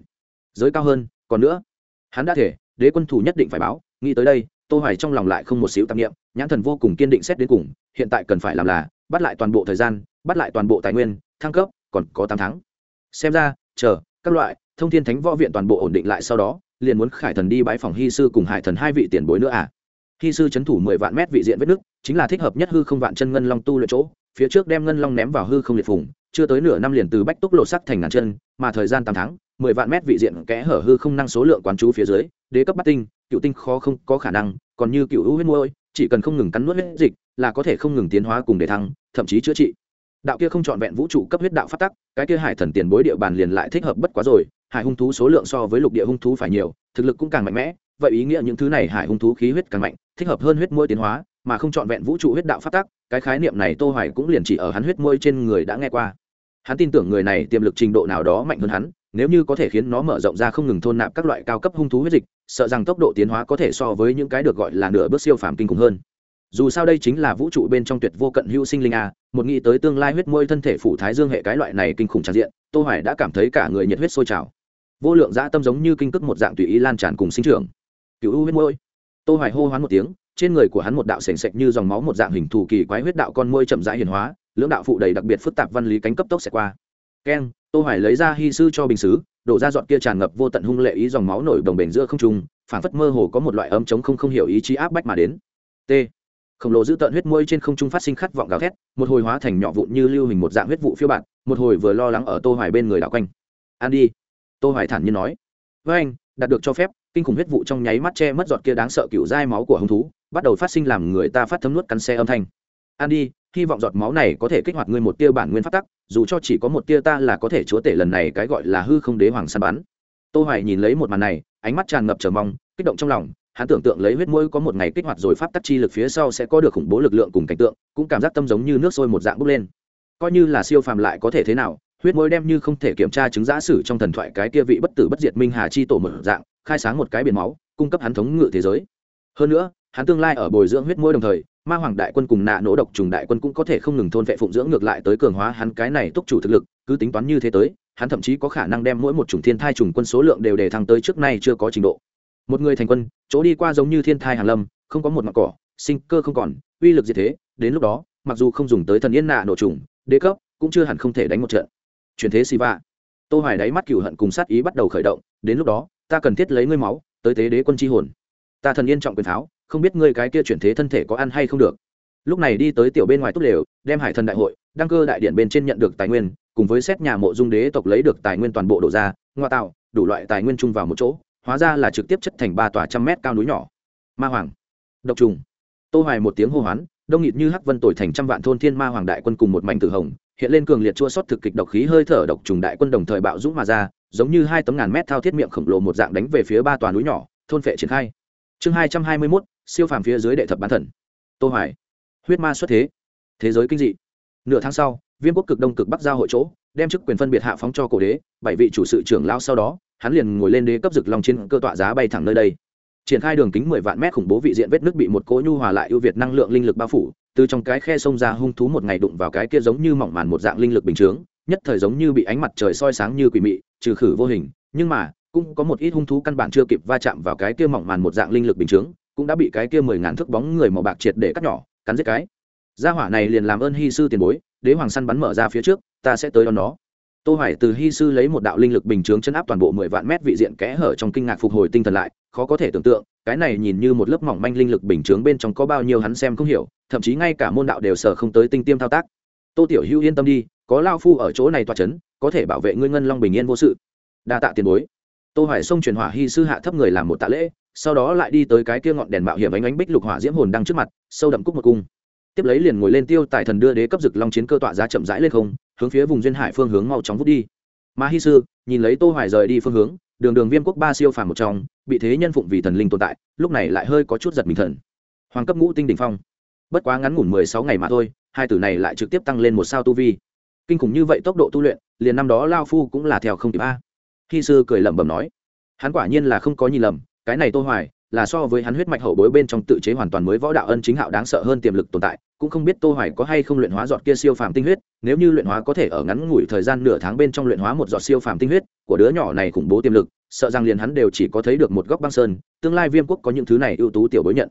Giới cao hơn, còn nữa, hắn đã thể, đế quân thủ nhất định phải báo, nghĩ tới đây, tô hoài trong lòng lại không một xíu tạp niệm, nhãn thần vô cùng kiên định xét đến cùng, hiện tại cần phải làm là, bắt lại toàn bộ thời gian, bắt lại toàn bộ tài nguyên, thăng cấp, còn có 8 tháng. Xem ra, chờ, các loại, thông thiên thánh võ viện toàn bộ ổn định lại sau đó, liền muốn khải thần đi bái phòng hy sư cùng hải thần hai vị tiền bối nữa à. Hy sư chấn thủ mười vạn mét vị diện vết nước chính là thích hợp nhất hư không vạn chân ngân long tu luyện chỗ, phía trước đem ngân long ném vào hư không liệt phùng chưa tới nửa năm liền từ bách túc lột sắc thành ngàn chân, mà thời gian tám tháng, mười vạn mét vị diện kẽ hở hư không năng số lượng quán chú phía dưới, đế cấp bắt tinh, cựu tinh khó không có khả năng, còn như cựu hữu huyết môi, chỉ cần không ngừng cắn nuốt huyết dịch, là có thể không ngừng tiến hóa cùng để thăng, thậm chí chữa trị. Đạo kia không trọn vẹn vũ trụ cấp huyết đạo phát tắc, cái kia hải thần tiền bối địa bàn liền lại thích hợp bất quá rồi, hải hung thú số lượng so với lục địa hung thú phải nhiều, thực lực cũng càng mạnh mẽ, vậy ý nghĩa những thứ này hải hung thú khí huyết càng mạnh, thích hợp hơn huyết môi tiến hóa mà không chọn vẹn vũ trụ huyết đạo phát tắc, cái khái niệm này tô hoài cũng liền chỉ ở hắn huyết môi trên người đã nghe qua. Hắn tin tưởng người này tiềm lực trình độ nào đó mạnh hơn hắn, nếu như có thể khiến nó mở rộng ra không ngừng thôn nạp các loại cao cấp hung thú huyết dịch, sợ rằng tốc độ tiến hóa có thể so với những cái được gọi là nửa bước siêu phàm kinh khủng hơn. Dù sao đây chính là vũ trụ bên trong tuyệt vô cận hữu sinh linh a, một nghĩ tới tương lai huyết môi thân thể phủ thái dương hệ cái loại này kinh khủng tràn diện, tô hoài đã cảm thấy cả người nhiệt huyết sôi trào. Vô lượng dã tâm giống như kinh cước một dạng tùy ý lan tràn cùng sinh trưởng. Cựu u huyết môi. Tô hoài hô hoán một tiếng trên người của hắn một đạo sền sệt như dòng máu, một dạng hình thù kỳ quái huyết đạo con môi chậm rãi hiển hóa, lưỡng đạo phụ đầy đặc biệt phức tạp văn lý cánh cấp tốc sẽ qua. Keng, tô hoài lấy ra hy sư cho bình sứ đổ ra giọt kia tràn ngập vô tận hung lệ ý dòng máu nổi đồng bền giữa không trung phản phất mơ hồ có một loại ấm chống không không hiểu ý chí áp bách mà đến. T. Khổng lồ giữ tận huyết môi trên không trung phát sinh khát vọng gào thét, một hồi hóa thành nhỏ vụn như lưu hình một dạng huyết vụ phiêu bạt, một hồi vừa lo lắng ở tô hoài bên người đảo quanh. An đi. Tô hoài thản nhiên nói. Với anh, đạt được cho phép, kinh khủng huyết vụ trong nháy mắt che mất giọt kia đáng sợ cựu dai máu của hung thú bắt đầu phát sinh làm người ta phát thấm nuốt cắn xe âm thanh. An đi hy vọng giọt máu này có thể kích hoạt ngươi một tia bản nguyên phát tắc, dù cho chỉ có một tia ta là có thể chúa tể lần này cái gọi là hư không đế hoàng săn bắn. Tô hoài nhìn lấy một màn này, ánh mắt tràn ngập chờ mong, kích động trong lòng, hắn tưởng tượng lấy huyết mũi có một ngày kích hoạt rồi pháp tắc chi lực phía sau sẽ có được khủng bố lực lượng cùng cảnh tượng, cũng cảm giác tâm giống như nước sôi một dạng bốc lên. Coi như là siêu phàm lại có thể thế nào, huyết mũi đem như không thể kiểm tra chứng giả sử trong thần thoại cái kia vị bất tử bất diệt minh hà chi tổ mở dạng, khai sáng một cái biển máu, cung cấp hắn thống ngự thế giới. Hơn nữa hắn tương lai ở bồi dưỡng huyết mũi đồng thời, ma hoàng đại quân cùng nạ nỗ độc trùng đại quân cũng có thể không ngừng thôn vệ phụng dưỡng ngược lại tới cường hóa hắn cái này túc chủ thực lực, cứ tính toán như thế tới, hắn thậm chí có khả năng đem mỗi một chủng thiên thai trùng quân số lượng đều để thăng tới trước nay chưa có trình độ. Một người thành quân, chỗ đi qua giống như thiên thai hàn lâm, không có một mặt cỏ, sinh cơ không còn, uy lực gì thế, đến lúc đó, mặc dù không dùng tới thần yên nạ nổ trùng, đế cấp, cũng chưa hẳn không thể đánh một trận. Chuyển thế si va tô hoài đáy mắt cửu hận cùng sát ý bắt đầu khởi động, đến lúc đó, ta cần thiết lấy ngươi máu, tới tế đế quân chi hồn. Ta thần yên trọng quyền tháo không biết ngươi cái kia chuyển thế thân thể có ăn hay không được. Lúc này đi tới tiểu bên ngoài túc lều đem hải thần đại hội đăng cơ đại điện bên trên nhận được tài nguyên cùng với xét nhà mộ dung đế tộc lấy được tài nguyên toàn bộ đổ ra ngoa tạo đủ loại tài nguyên chung vào một chỗ hóa ra là trực tiếp chất thành ba tòa trăm mét cao núi nhỏ. Ma hoàng. Độc trùng. Tô hoài một tiếng hô hoán đông nghịt như hắc vân tồi thành trăm vạn thôn thiên ma hoàng đại quân cùng một mảnh tử hồng hiện lên cường liệt chua sót thực kịch độc khí hơi thở độc trùng đại quân đồng thời bạo dũng mà ra giống như hai tấm ngàn mét thao thiết miệng khổng lồ một dạng đánh về phía ba tòa núi nhỏ thôn phệ triển khai. Chương 221, siêu phàm phía dưới đệ thập bán thần. Tô hoài. Huyết ma xuất thế. Thế giới kinh dị. Nửa tháng sau, viêm quốc cực đông cực bắc giao hội chỗ, đem chức quyền phân biệt hạ phóng cho cổ đế, bảy vị chủ sự trưởng lao sau đó, hắn liền ngồi lên đế cấp rực long trên cơ tọa giá bay thẳng nơi đây. Triển khai đường kính mười vạn mét khủng bố vị diện vết nước bị một cỗ nhu hòa lại ưu việt năng lượng linh lực bao phủ, từ trong cái khe sông ra hung thú một ngày đụng vào cái kia giống như mỏng màn một dạng linh lực bình chướng, nhất thời giống như bị ánh mặt trời soi sáng như quỷ mị, trừ khử vô hình, nhưng mà, cũng có một ít hung thú căn bản chưa kịp va chạm vào cái kia mỏng màn một dạng linh lực bình chướng cũng đã bị cái kia mười ngàn thước bóng người màu bạc triệt để cắt nhỏ, cắn giết cái. Gia hỏa này liền làm ơn hy sư tiền bối, đế hoàng săn bắn mở ra phía trước, ta sẽ tới đón nó. Tô hoài từ hy sư lấy một đạo linh lực bình chướng chân áp toàn bộ 10 vạn mét vị diện kẽ hở trong kinh ngạc phục hồi tinh thần lại, khó có thể tưởng tượng, cái này nhìn như một lớp mỏng manh linh lực bình chướng bên trong có bao nhiêu hắn xem không hiểu, thậm chí ngay cả môn đạo đều sở không tới tinh tiêm thao tác. Tô tiểu hưu yên tâm đi, có lao phu ở chỗ này toa chấn, có thể bảo vệ ngươi ngân long bình yên vô sự. Đa tạ tiền bối. Tô hoài xông truyền hỏa hy sư hạ thấp người làm một tạ lễ sau đó lại đi tới cái kia ngọn đèn mạo hiểm ánh ánh bích lục hỏa diễm hồn đang trước mặt, sâu đậm cúc một cung. Tiếp lấy liền ngồi lên tiêu tài thần đưa đế cấp dực long chiến cơ tọa giá chậm rãi lên không, hướng phía vùng duyên hải phương hướng mau chóng vút đi. Mà hy sư, nhìn lấy tô hoài rời đi phương hướng, đường đường viêm quốc ba siêu phàm một trong, bị thế nhân phụng vì thần linh tồn tại, lúc này lại hơi có chút giật mình thần. Hoàng cấp ngũ tinh đỉnh phong. Bất quá ngắn ngủn 16 ngày mà thôi, hai tử này lại trực tiếp tăng lên một sao tu vi. Kinh khủng như vậy tốc độ tu luyện, liền năm đó lao phu cũng là theo không kịp a. Hy sư cười lẩm bẩm nói, hắn quả nhiên là không có nhìn lầm cái này tô hoài là so với hắn huyết mạch hậu bối bên trong tự chế hoàn toàn mới võ đạo ân chính hạo đáng sợ hơn tiềm lực tồn tại, cũng không biết tô hoài có hay không luyện hóa giọt kia siêu phàm tinh huyết, nếu như luyện hóa có thể ở ngắn ngủi thời gian nửa tháng bên trong luyện hóa một giọt siêu phàm tinh huyết của đứa nhỏ này khủng bố tiềm lực, sợ rằng liền hắn đều chỉ có thấy được một góc băng sơn, tương lai viêm quốc có những thứ này ưu tú tiểu bối nhận.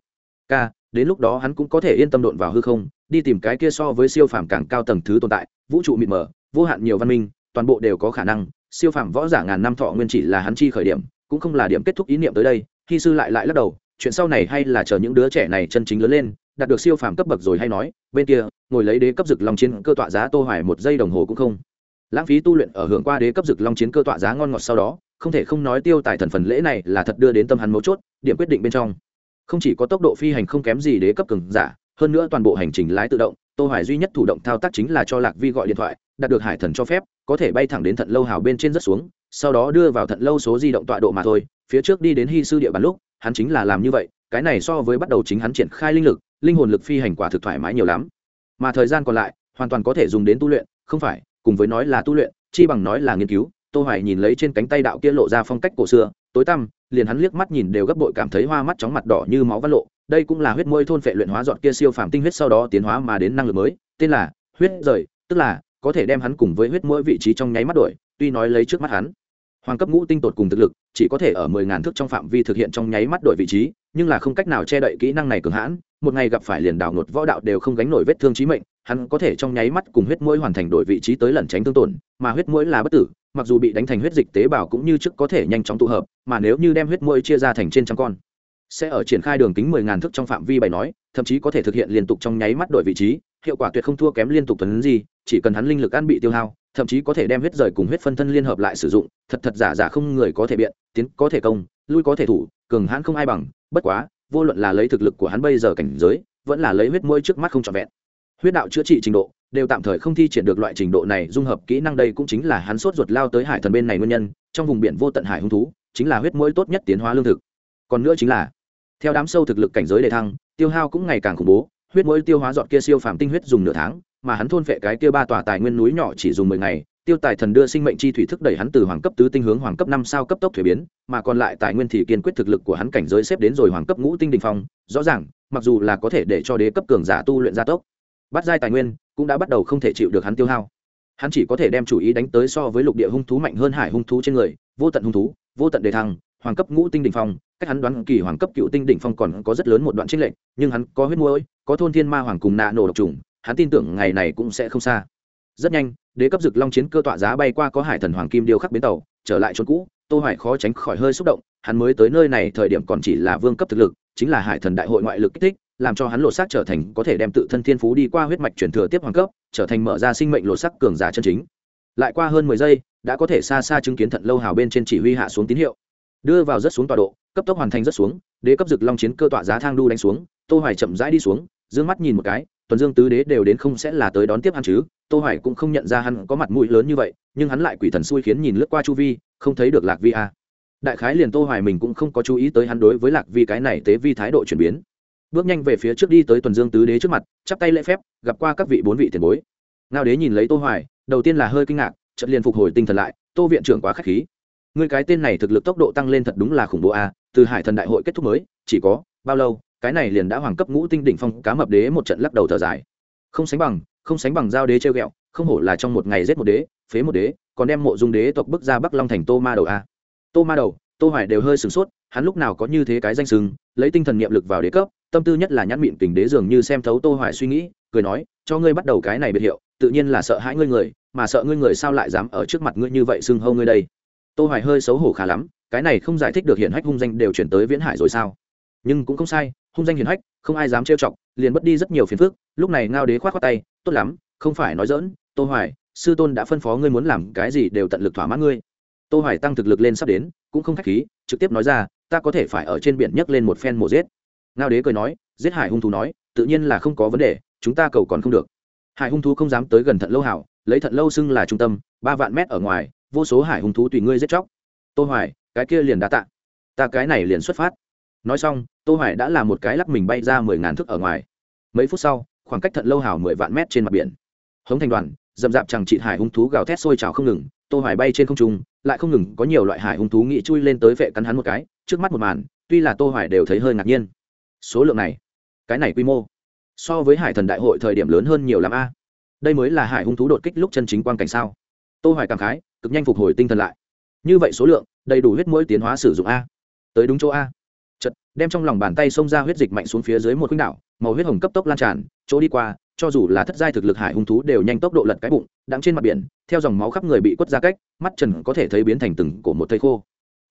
Ca, đến lúc đó hắn cũng có thể yên tâm độn vào hư không, đi tìm cái kia so với siêu phàm càng cao tầng thứ tồn tại, vũ trụ mịt mờ, vô hạn nhiều văn minh, toàn bộ đều có khả năng, siêu phàm võ giả ngàn năm thọ nguyên chỉ là hắn chi khởi điểm cũng không là điểm kết thúc ý niệm tới đây, khi sư lại lại lắc đầu, chuyện sau này hay là chờ những đứa trẻ này chân chính lớn lên, đạt được siêu phàm cấp bậc rồi hay nói, bên kia, ngồi lấy đế cấp dực long chiến cơ tọa giá tô hoài một giây đồng hồ cũng không. Lãng phí tu luyện ở hưởng qua đế cấp dực long chiến cơ tọa giá ngon ngọt sau đó, không thể không nói tiêu tài thần phần lễ này là thật đưa đến tâm hắn mấu chốt, điểm quyết định bên trong. Không chỉ có tốc độ phi hành không kém gì đế cấp cường giả, hơn nữa toàn bộ hành trình lái tự động, tô hoài duy nhất thủ động thao tác chính là cho lạc vi gọi điện thoại, đạt được hải thần cho phép, có thể bay thẳng đến thận lâu hào bên trên rất xuống sau đó đưa vào thận lâu số di động tọa độ mà thôi, phía trước đi đến hy sư địa bàn lúc, hắn chính là làm như vậy, cái này so với bắt đầu chính hắn triển khai linh lực, linh hồn lực phi hành quả thực thoải mái nhiều lắm. Mà thời gian còn lại, hoàn toàn có thể dùng đến tu luyện, không phải, cùng với nói là tu luyện, chi bằng nói là nghiên cứu, tô hoài nhìn lấy trên cánh tay đạo kia lộ ra phong cách cổ xưa, tối tăm, liền hắn liếc mắt nhìn đều gấp bội cảm thấy hoa mắt chóng mặt đỏ như máu văn lộ, đây cũng là huyết môi thôn phệ luyện hóa dọn kia siêu phàm tinh huyết sau đó tiến hóa mà đến năng lực mới, tên là huyết rời, tức là, có thể đem hắn cùng với huyết mỗi vị trí trong nháy mắt đổi, tuy nói lấy trước mắt hắn hoàng cấp ngũ tinh tột cùng thực lực, chỉ có thể ở mười ngàn thước trong phạm vi thực hiện trong nháy mắt đổi vị trí, nhưng là không cách nào che đậy kỹ năng này cường hãn, một ngày gặp phải liền đảo nột võ đạo đều không gánh nổi vết thương trí mệnh, hắn có thể trong nháy mắt cùng huyết mũi hoàn thành đổi vị trí tới lẩn tránh thương tổn, mà huyết mũi là bất tử, mặc dù bị đánh thành huyết dịch tế bào cũng như trước có thể nhanh chóng tụ hợp, mà nếu như đem huyết mũi chia ra thành trên trăm con, sẽ ở triển khai đường kính mười ngàn thước trong phạm vi bày nói, thậm chí có thể thực hiện liên tục trong nháy mắt đổi vị trí, hiệu quả tuyệt không thua kém liên tục tuần gì chỉ cần hắn linh lực ăn bị tiêu hao thậm chí có thể đem huyết rời cùng huyết phân thân liên hợp lại sử dụng, thật thật giả giả không người có thể biện, tiến có thể công, lui có thể thủ, cường hãn không ai bằng, bất quá, vô luận là lấy thực lực của hắn bây giờ cảnh giới, vẫn là lấy huyết môi trước mắt không trọn vẹn. Huyết đạo chữa trị trình độ, đều tạm thời không thi triển được loại trình độ này, dung hợp kỹ năng đây cũng chính là hắn sốt ruột lao tới hải thần bên này nguyên nhân, trong vùng biển vô tận hải hung thú, chính là huyết mũi tốt nhất tiến hóa lương thực. Còn nữa chính là, theo đám sâu thực lực cảnh giới đề thăng, tiêu hao cũng ngày càng khủng bố, huyết mũi tiêu hóa dọn kia siêu phàm tinh huyết dùng nửa tháng mà hắn thôn phệ cái kia ba tòa tài nguyên núi nhỏ chỉ dùng mười ngày, tiêu tài thần đưa sinh mệnh chi thủy thức đẩy hắn từ hoàng cấp tứ tinh hướng hoàng cấp năm sao cấp tốc thuế biến, mà còn lại tài nguyên thì kiên quyết thực lực của hắn cảnh giới xếp đến rồi hoàng cấp ngũ tinh đỉnh phong, rõ ràng, mặc dù là có thể để cho đế cấp cường giả tu luyện gia tốc, bắt giai tài nguyên cũng đã bắt đầu không thể chịu được hắn tiêu hao. Hắn chỉ có thể đem chủ ý đánh tới so với lục địa hung thú mạnh hơn hải hung thú trên người, vô tận hung thú, vô tận đề thăng, hoàng cấp ngũ tinh đỉnh phong, cách hắn đoán kỳ hoàng cấp cựu tinh đỉnh phong còn có rất lớn một đoạn chênh lệnh nhưng hắn có huyết muối có thôn thiên ma hoàng cùng nạ nổ độc trùng hắn tin tưởng ngày này cũng sẽ không xa. Rất nhanh, đế cấp dực long chiến cơ tọa giá bay qua có hải thần hoàng kim điêu khắc bến tàu, trở lại chốn cũ, tô hoài khó tránh khỏi hơi xúc động, hắn mới tới nơi này thời điểm còn chỉ là vương cấp thực lực, chính là hải thần đại hội ngoại lực kích thích, làm cho hắn lộ sắc trở thành có thể đem tự thân thiên phú đi qua huyết mạch truyền thừa tiếp hoàng cấp, trở thành mở ra sinh mệnh lộ sắc cường giả chân chính. Lại qua hơn 10 giây, đã có thể xa xa chứng kiến thận lâu hào bên trên chỉ huy hạ xuống tín hiệu. Đưa vào rất xuống tọa độ, cấp tốc hoàn thành rất xuống, đế cấp dực long chiến cơ tọa giá thang đu đánh xuống, tô hoài chậm rãi đi xuống, dương mắt nhìn một cái tuần dương tứ đế đều đến không sẽ là tới đón tiếp hắn chứ, tô hoài cũng không nhận ra hắn có mặt mũi lớn như vậy, nhưng hắn lại quỷ thần xui khiến nhìn lướt qua chu vi, không thấy được lạc vi a đại khái liền tô hoài mình cũng không có chú ý tới hắn đối với lạc vi cái này tế vi thái độ chuyển biến. Bước nhanh về phía trước đi tới tuần dương tứ đế trước mặt, chắp tay lễ phép, gặp qua các vị bốn vị tiền bối. Ngao đế nhìn lấy tô hoài, đầu tiên là hơi kinh ngạc, chợt liền phục hồi tinh thần lại, tô viện trưởng quá khách khí. Người cái tên này thực lực tốc độ tăng lên thật đúng là khủng bố a từ hải thần đại hội kết thúc mới, chỉ có bao lâu cái này liền đã hoàng cấp ngũ tinh đỉnh phong cá mập đế một trận lắc đầu thở dài. Không sánh bằng, không sánh bằng giao đế treo ghẹo, không hổ là trong một ngày giết một đế, phế một đế, còn đem mộ dung đế tộc bức ra bắc long thành tô ma đầu a. Tô ma đầu, tô hoài đều hơi sửng sốt, hắn lúc nào có như thế cái danh sừng, lấy tinh thần niệm lực vào đế cấp, tâm tư nhất là nhãn miệng tình đế dường như xem thấu tô hoài suy nghĩ, cười nói, cho ngươi bắt đầu cái này biệt hiệu, tự nhiên là sợ hãi ngươi người, mà sợ ngươi người sao lại dám ở trước mặt ngươi như vậy xưng hâu ngươi đây? Tô hoài hơi xấu hổ khá lắm, cái này không giải thích được hiển hách hung danh đều chuyển tới viễn hải rồi sao? Nhưng cũng không sai hung danh hiển hách, không ai dám trêu chọc, liền mất đi rất nhiều phiền phức. Lúc này ngao đế khoát khoát tay, tốt lắm, không phải nói dỡn tô hoài, sư tôn đã phân phó ngươi muốn làm cái gì đều tận lực thỏa mãn ngươi. Tô hoài tăng thực lực lên sắp đến, cũng không khách khí, trực tiếp nói ra, ta có thể phải ở trên biển nhấc lên một phen mổ giết. Ngao đế cười nói, giết hải hung thú nói, tự nhiên là không có vấn đề, chúng ta cầu còn không được. Hải hung thú không dám tới gần thận lâu hảo, lấy thận lâu xưng là trung tâm, ba vạn mét ở ngoài, vô số hải hung thú tùy ngươi giết chóc. Tô hoài, cái kia liền đã tạ. Ta cái này liền xuất phát nói xong, tô hoài đã làm một cái lắc mình bay ra mười ngàn thước ở ngoài. Mấy phút sau, khoảng cách thận lâu hào mười vạn mét trên mặt biển. Hống thành đoàn dầm dạp chẳng trị hải hung thú gào thét sôi trào không ngừng, tô hoài bay trên không trung, lại không ngừng có nhiều loại hải hung thú nghĩ chui lên tới vệ cắn hắn một cái, trước mắt một màn, tuy là tô hoài đều thấy hơi ngạc nhiên. Số lượng này, cái này quy mô, so với hải thần đại hội thời điểm lớn hơn nhiều lắm a. Đây mới là hải hung thú đột kích lúc chân chính quan cảnh sao? Tô hoài cảm khái, cực nhanh phục hồi tinh thần lại. Như vậy số lượng, đầy đủ huyết mũi tiến hóa sử dụng a. Tới đúng chỗ a đem trong lòng bàn tay xông ra huyết dịch mạnh xuống phía dưới một khuynh đảo, màu huyết hồng cấp tốc lan tràn, chỗ đi qua, cho dù là thất giai thực lực hải hung thú đều nhanh tốc độ lật cái bụng đang trên mặt biển, theo dòng máu khắp người bị quất ra cách, mắt trần có thể thấy biến thành từng cổ một thây khô.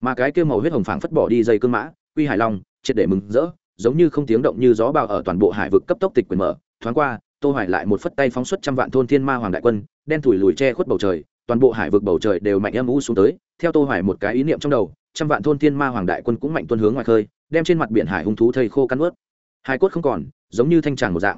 Mà cái kia màu huyết hồng phảng phất bỏ đi dây cương mã, quy hải long, triệt để mừng rỡ, giống như không tiếng động như gió bào ở toàn bộ hải vực cấp tốc tịch quyền mở, thoáng qua, tô hoài lại một phất tay phóng xuất trăm vạn thôn thiên ma hoàng đại quân, đen thủi lùi che khuất bầu trời, toàn bộ hải vực bầu trời đều mạnh âm u xuống tới, theo tô hoài một cái ý niệm trong đầu, trăm vạn thôn thiên ma hoàng đại quân cũng mạnh tuân hướng ngoài khơi đem trên mặt biển hải hung thú thây khô cắn ướt. Hải cốt không còn, giống như thanh tràng một dạng.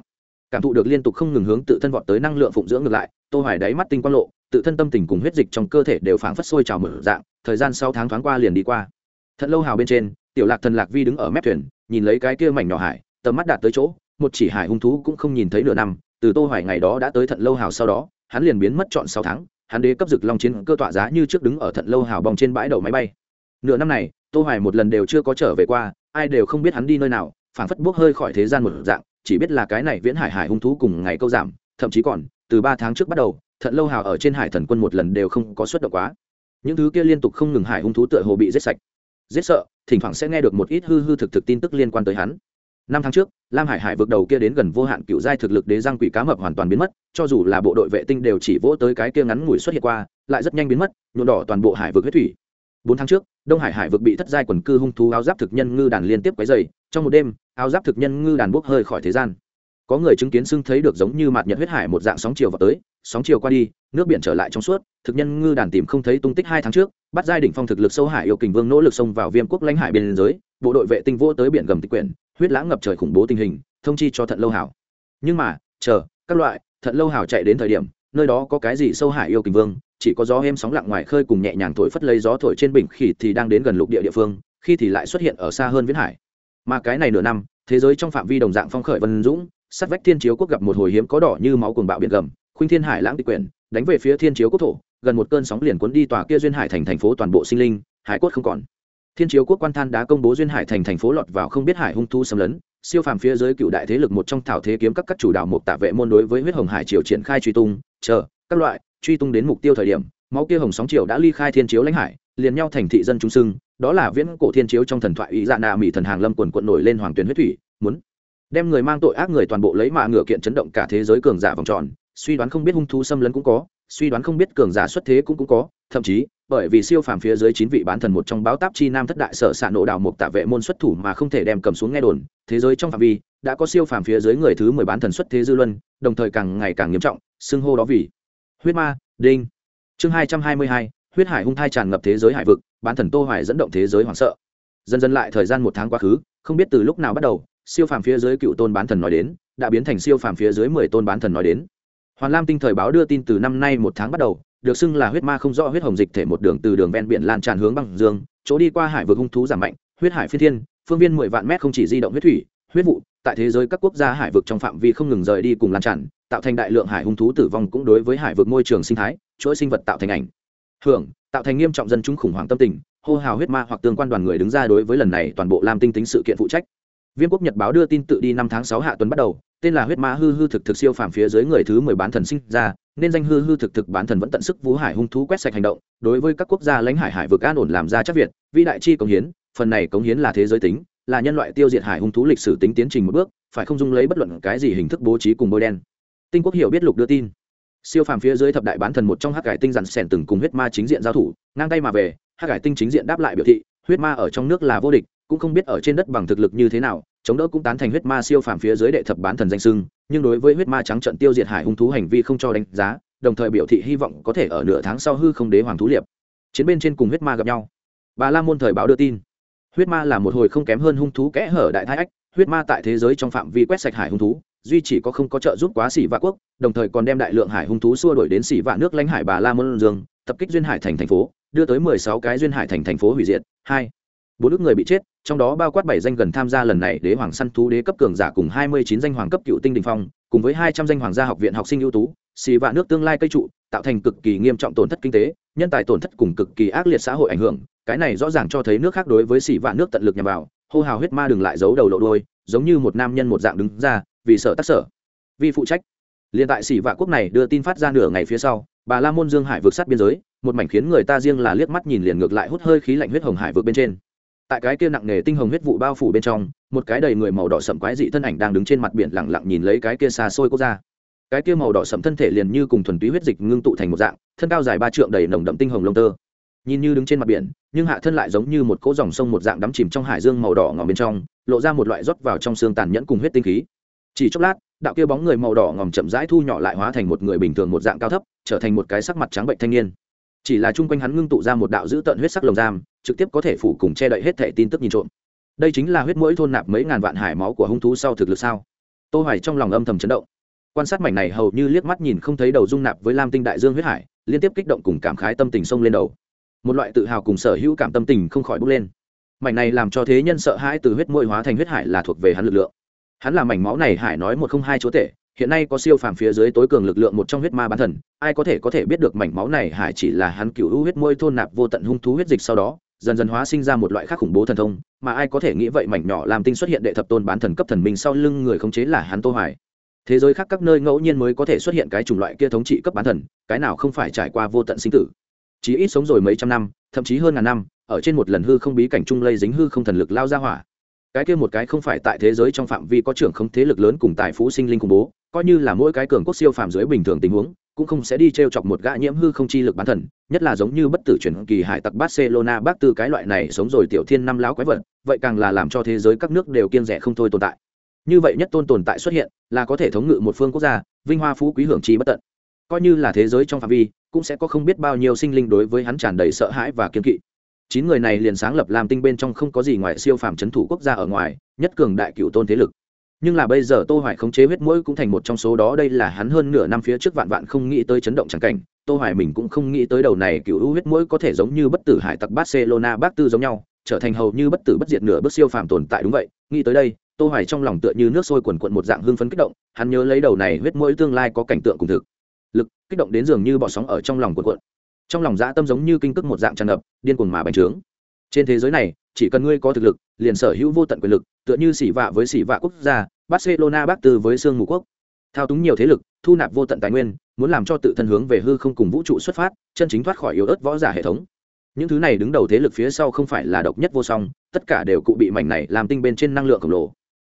Cảm thụ được liên tục không ngừng hướng tự thân vọt tới năng lượng phụng dưỡng ngược lại, tô hoài đáy mắt tinh quang lộ, tự thân tâm tình cùng huyết dịch trong cơ thể đều phảng phất sôi trào mở dạng, thời gian sau tháng thoáng qua liền đi qua. Thận lâu hào bên trên, tiểu lạc thần lạc vi đứng ở mép thuyền, nhìn lấy cái kia mảnh nhỏ hải, tầm mắt đạt tới chỗ, một chỉ hải hung thú cũng không nhìn thấy nửa năm, từ tô hoài ngày đó đã tới thận lâu hào sau đó, hắn liền biến mất trọn 6 tháng, hắn đế cấp dực long chiến cơ tọa giá như trước đứng ở thận lâu hào bong trên bãi đậu máy bay. Nửa năm này, tô hoài một lần đều chưa có trở về qua ai đều không biết hắn đi nơi nào, phảng phất bước hơi khỏi thế gian một dạng, chỉ biết là cái này viễn hải hải hung thú cùng ngày câu giảm, thậm chí còn, từ ba tháng trước bắt đầu thận lâu hào ở trên hải thần quân một lần đều không có xuất động quá. Những thứ kia liên tục không ngừng hải hung thú tựa hồ bị giết sạch. Giết sợ, thỉnh thoảng sẽ nghe được một ít hư hư thực thực tin tức liên quan tới hắn. Năm tháng trước, lam hải hải vượt đầu kia đến gần vô hạn cựu giai thực lực đế Giang quỷ cá mập hoàn toàn biến mất, cho dù là bộ đội vệ tinh đều chỉ vỗ tới cái kia ngắn ngủi xuất hiện qua, lại rất nhanh biến mất, nhuộm đỏ toàn bộ hải vực huyết thủy bốn tháng trước, đông hải hải vực bị thất giai quần cư hung thú áo giáp thực nhân ngư đàn liên tiếp quấy dày trong một đêm, áo giáp thực nhân ngư đàn bốc hơi khỏi thế gian. Có người chứng kiến xưng thấy được giống như mạt nhật huyết hải một dạng sóng chiều vào tới, sóng chiều qua đi, nước biển trở lại trong suốt, thực nhân ngư đàn tìm không thấy tung tích hai tháng trước, bắt giai đỉnh phong thực lực sâu hải yêu kình vương nỗ lực xông vào viêm quốc lãnh hải biên giới bộ đội vệ tinh vô tới biển gầm tịch quyển, huyết lãng ngập trời khủng bố tình hình, thông chi cho thận lâu hảo. Nhưng mà, chờ, các loại, thận lâu hảo chạy đến thời điểm, nơi đó có cái gì sâu hải yêu kình vương chỉ có gió êm sóng lặng ngoài khơi cùng nhẹ nhàng thổi phất lấy gió thổi trên bình khỉ thì đang đến gần lục địa địa phương, khi thì lại xuất hiện ở xa hơn viễn hải. Mà cái này nửa năm, thế giới trong phạm vi đồng dạng phong khởi vân dũng sát vách thiên chiếu quốc gặp một hồi hiếm có đỏ như máu cuồng bạo biển gầm, khuynh thiên hải lãng tịch quyển, đánh về phía thiên chiếu quốc thổ, gần một cơn sóng liền cuốn đi tòa kia duyên hải thành thành phố toàn bộ sinh linh, hải quốc không còn. Thiên chiếu quốc quan than đã công bố duyên hải thành thành phố lọt vào không biết hải hung thu xâm lấn, siêu phàm phía dưới cựu đại thế lực một trong thảo thế kiếm các các chủ đạo một tạ vệ môn đối với huyết hồng hải triều triển khai truy tung, chờ, các loại truy tung đến mục tiêu thời điểm, máu kia hồng sóng triều đã ly khai thiên chiếu lãnh hải, liền nhau thành thị dân trung sưng đó là viễn cổ thiên chiếu trong thần thoại ý dạ nạ mỹ thần hàng lâm quần quận nổi lên hoàng tuyến huyết thủy, muốn đem người mang tội ác người toàn bộ lấy mạ ngựa kiện chấn động cả thế giới cường giả vòng tròn, suy đoán không biết hung thú xâm lấn cũng có, suy đoán không biết cường giả xuất thế cũng cũng có, thậm chí, bởi vì siêu phàm phía dưới chín vị bán thần một trong báo táp chi nam thất đại sở xạ nộ đào mục tạ vệ môn xuất thủ mà không thể đem cầm xuống nghe đồn, thế giới trong phạm vi đã có siêu phàm phía dưới người thứ mười bán thần xuất thế dư luân, đồng thời càng ngày càng nghiêm trọng, xưng hô đó vì huyết ma, đinh. Chương hai trăm hai mươi hai, huyết hải hung thai tràn ngập thế giới hải vực, bán thần tô hoài dẫn động thế giới hoảng sợ. Dần dần lại thời gian một tháng quá khứ, không biết từ lúc nào bắt đầu, siêu phàm phía dưới cựu tôn bán thần nói đến, đã biến thành siêu phàm phía dưới mười tôn bán thần nói đến. Hoàn lam tinh thời báo đưa tin từ năm nay một tháng bắt đầu, được xưng là huyết ma không rõ huyết hồng dịch thể một đường từ đường ven biển lan tràn hướng băng dương, chỗ đi qua hải vực hung thú giảm mạnh, huyết hải phi thiên, phương viên mười vạn mét không chỉ di động huyết thủy, huyết vụ tại thế giới các quốc gia hải vực trong phạm vi không ngừng rời đi cùng lan tràn, tạo thành đại lượng hải hung thú tử vong cũng đối với hải vực môi trường sinh thái, chuỗi sinh vật tạo thành ảnh hưởng, tạo thành nghiêm trọng dân chúng khủng hoảng tâm tình, hô hào huyết ma hoặc tương quan đoàn người đứng ra đối với lần này toàn bộ lam tinh tính sự kiện phụ trách. Viêm quốc nhật báo đưa tin tự đi năm tháng sáu hạ tuần bắt đầu, tên là huyết ma hư hư thực thực siêu phàm phía dưới người thứ mười bán thần sinh ra, nên danh hư hư thực thực bán thần vẫn tận sức vũ hải hung thú quét sạch hành động, đối với các quốc gia lãnh hải hải vực an ổn làm ra chắc việt, vĩ đại chi cống hiến, phần này cống hiến là thế giới tính là nhân loại tiêu diệt hải hung thú lịch sử tính tiến trình một bước, phải không dung lấy bất luận cái gì hình thức bố trí cùng bôi đen. Tinh quốc hiểu biết lục đưa tin. Siêu phàm phía dưới thập đại bán thần một trong hắc cải tinh dặn sẻn từng cùng huyết ma chính diện giao thủ, ngang tay mà về, hắc cải tinh chính diện đáp lại biểu thị, huyết ma ở trong nước là vô địch, cũng không biết ở trên đất bằng thực lực như thế nào, chống đỡ cũng tán thành huyết ma siêu phàm phía dưới đệ thập bán thần danh sưng nhưng đối với huyết ma trắng trận tiêu diệt hải hung thú hành vi không cho đánh giá, đồng thời biểu thị hy vọng có thể ở nửa tháng sau hư không đế hoàng thú liệp. Chiến bên trên cùng huyết ma gặp nhau. Bà la môn thời báo đưa tin huyết ma là một hồi không kém hơn hung thú kẽ hở đại thái ách, huyết ma tại thế giới trong phạm vi quét sạch hải hung thú, duy chỉ có không có trợ giúp quá xỉ vạ quốc, đồng thời còn đem đại lượng hải hung thú xua đổi đến xỉ vạ nước lãnh hải bà la môn dương, tập kích duyên hải thành thành phố, đưa tới mười sáu cái duyên hải thành thành phố hủy diệt. Hai, bốn nước người bị chết, trong đó bao quát bảy danh gần tham gia lần này đế hoàng săn thú đế cấp cường giả cùng hai mươi chín danh hoàng cấp cựu tinh đình phong, cùng với hai trăm danh hoàng gia học viện học sinh ưu tú xì vạ nước tương lai cây trụ, tạo thành cực kỳ nghiêm trọng tổn thất kinh tế nhân tài tổn thất cùng cực kỳ ác liệt xã hội ảnh hưởng, cái này rõ ràng cho thấy nước khác đối với xỉ vạn nước tận lực nhằm vào, hô hào huyết ma đừng lại giấu đầu lộ đôi giống như một nam nhân một dạng đứng ra, vì sợ tác sở vì phụ trách. Liền tại xỉ vạ quốc này đưa tin phát ra nửa ngày phía sau, bà la môn dương hải vượt sát biên giới, một mảnh khiến người ta riêng là liếc mắt nhìn liền ngược lại hút hơi khí lạnh huyết hồng hải vượt bên trên. Tại cái kia nặng nề tinh hồng huyết vụ bao phủ bên trong, một cái đầy người màu đỏ sậm quái dị thân ảnh đang đứng trên mặt biển lặng lặng nhìn lấy cái kia xa xôi quốc gia cái kia màu đỏ sẫm thân thể liền như cùng thuần túy huyết dịch ngưng tụ thành một dạng, thân cao dài ba trượng đầy nồng đậm tinh hồng lông tơ. Nhìn như đứng trên mặt biển, nhưng hạ thân lại giống như một cỗ dòng sông một dạng đắm chìm trong hải dương màu đỏ ngòm bên trong, lộ ra một loại rót vào trong xương tàn nhẫn cùng huyết tinh khí. Chỉ chốc lát, đạo kia bóng người màu đỏ ngòm chậm rãi thu nhỏ lại hóa thành một người bình thường một dạng cao thấp, trở thành một cái sắc mặt trắng bệnh thanh niên. Chỉ là chung quanh hắn ngưng tụ ra một đạo dữ tợn huyết sắc lồng giam, trực tiếp có thể phủ cùng che đậy hết thẻ tin tức nhìn trộm. Đây chính là huyết mũi thôn nạp mấy ngàn vạn hải máu của hung thú sau thực lực sao? Tô hoài trong lòng âm thầm chấn động quan sát mảnh này hầu như liếc mắt nhìn không thấy đầu dung nạp với lam tinh đại dương huyết hải, liên tiếp kích động cùng cảm khái tâm tình sông lên đầu. Một loại tự hào cùng sở hữu cảm tâm tình không khỏi bốc lên. Mảnh này làm cho thế nhân sợ hãi từ huyết môi hóa thành huyết hải là thuộc về hắn lực lượng. Hắn là mảnh máu này hải nói một không hai chúa tể, hiện nay có siêu phàm phía dưới tối cường lực lượng một trong huyết ma bán thần, ai có thể có thể biết được mảnh máu này hải chỉ là hắn cựu hữu huyết môi thôn nạp vô tận hung thú huyết dịch sau đó, dần dần hóa sinh ra một loại khác khủng bố thần thông, mà ai có thể nghĩ vậy mảnh nhỏ làm tinh xuất hiện đệ thập tôn bán thần cấp thần minh sau lưng người khống chế là hắn tô hoài thế giới khác các nơi ngẫu nhiên mới có thể xuất hiện cái chủng loại kia thống trị cấp bán thần, cái nào không phải trải qua vô tận sinh tử. Chỉ ít sống rồi mấy trăm năm, thậm chí hơn ngàn năm, ở trên một lần hư không bí cảnh trung lây dính hư không thần lực lao ra hỏa. Cái kia một cái không phải tại thế giới trong phạm vi có trưởng không thế lực lớn cùng tài phú sinh linh khủng bố, coi như là mỗi cái cường quốc siêu phàm dưới bình thường tình huống, cũng không sẽ đi t r e o chọc một gã nhiễm hư không chi lực bán thần, nhất là giống như bất tử chuyển kỳ hải tặc barcelona, bác tư cái loại này sống rồi tiểu thiên năm láo quái vật, vậy càng là làm cho thế giới các nước đều kiên rẻ không thôi tồn tại như vậy nhất tôn tồn tại xuất hiện, là có thể thống ngự một phương quốc gia, vinh hoa phú quý hưởng chi bất tận. Coi như là thế giới trong phạm vi, cũng sẽ có không biết bao nhiêu sinh linh đối với hắn tràn đầy sợ hãi và kiên kỵ. Chín người này liền sáng lập làm tinh bên trong không có gì ngoài siêu phàm c h ấ n thủ quốc gia ở ngoài, nhất cường đại cựu tôn thế lực. Nhưng là bây giờ tô hoài khống chế huyết mũi cũng thành một trong số đó, đây là hắn hơn nửa năm phía trước vạn vạn không nghĩ tới chấn động chẳng cảnh. Tô hoài mình cũng không nghĩ tới đầu này cựu huyết mũi có thể giống như bất tử hải tặc barcelona bác tư giống nhau, trở thành hầu như bất tử bất diệt nửa bước siêu phàm tồn tại đúng vậy, nghĩ tới đây tô hoài trong lòng tựa như nước sôi quần cuộn một dạng hưng phấn kích động, hắn nhớ lấy đầu này huyết mũi tương lai có cảnh tượng cùng thực. Lực kích động đến dường như bọ sóng ở trong lòng quần cuộn. trong lòng dã tâm giống như kinh cước một dạng tràn ngập, điên cuồng mà bành trướng. Trên thế giới này, chỉ cần ngươi có thực lực, liền sở hữu vô tận quyền lực, tựa như xỉ vạ với xỉ vạ quốc gia, barcelona bắc tư với sương mù quốc. Thao túng nhiều thế lực, thu nạp vô tận tài nguyên, muốn làm cho tự thân hướng về hư không cùng vũ trụ xuất phát, chân chính thoát khỏi yếu ớt võ giả hệ thống. Những thứ này đứng đầu thế lực phía sau không phải là độc nhất vô song, tất cả đều cụ bị mảnh này làm tinh bên trên năng lượng khổng lồ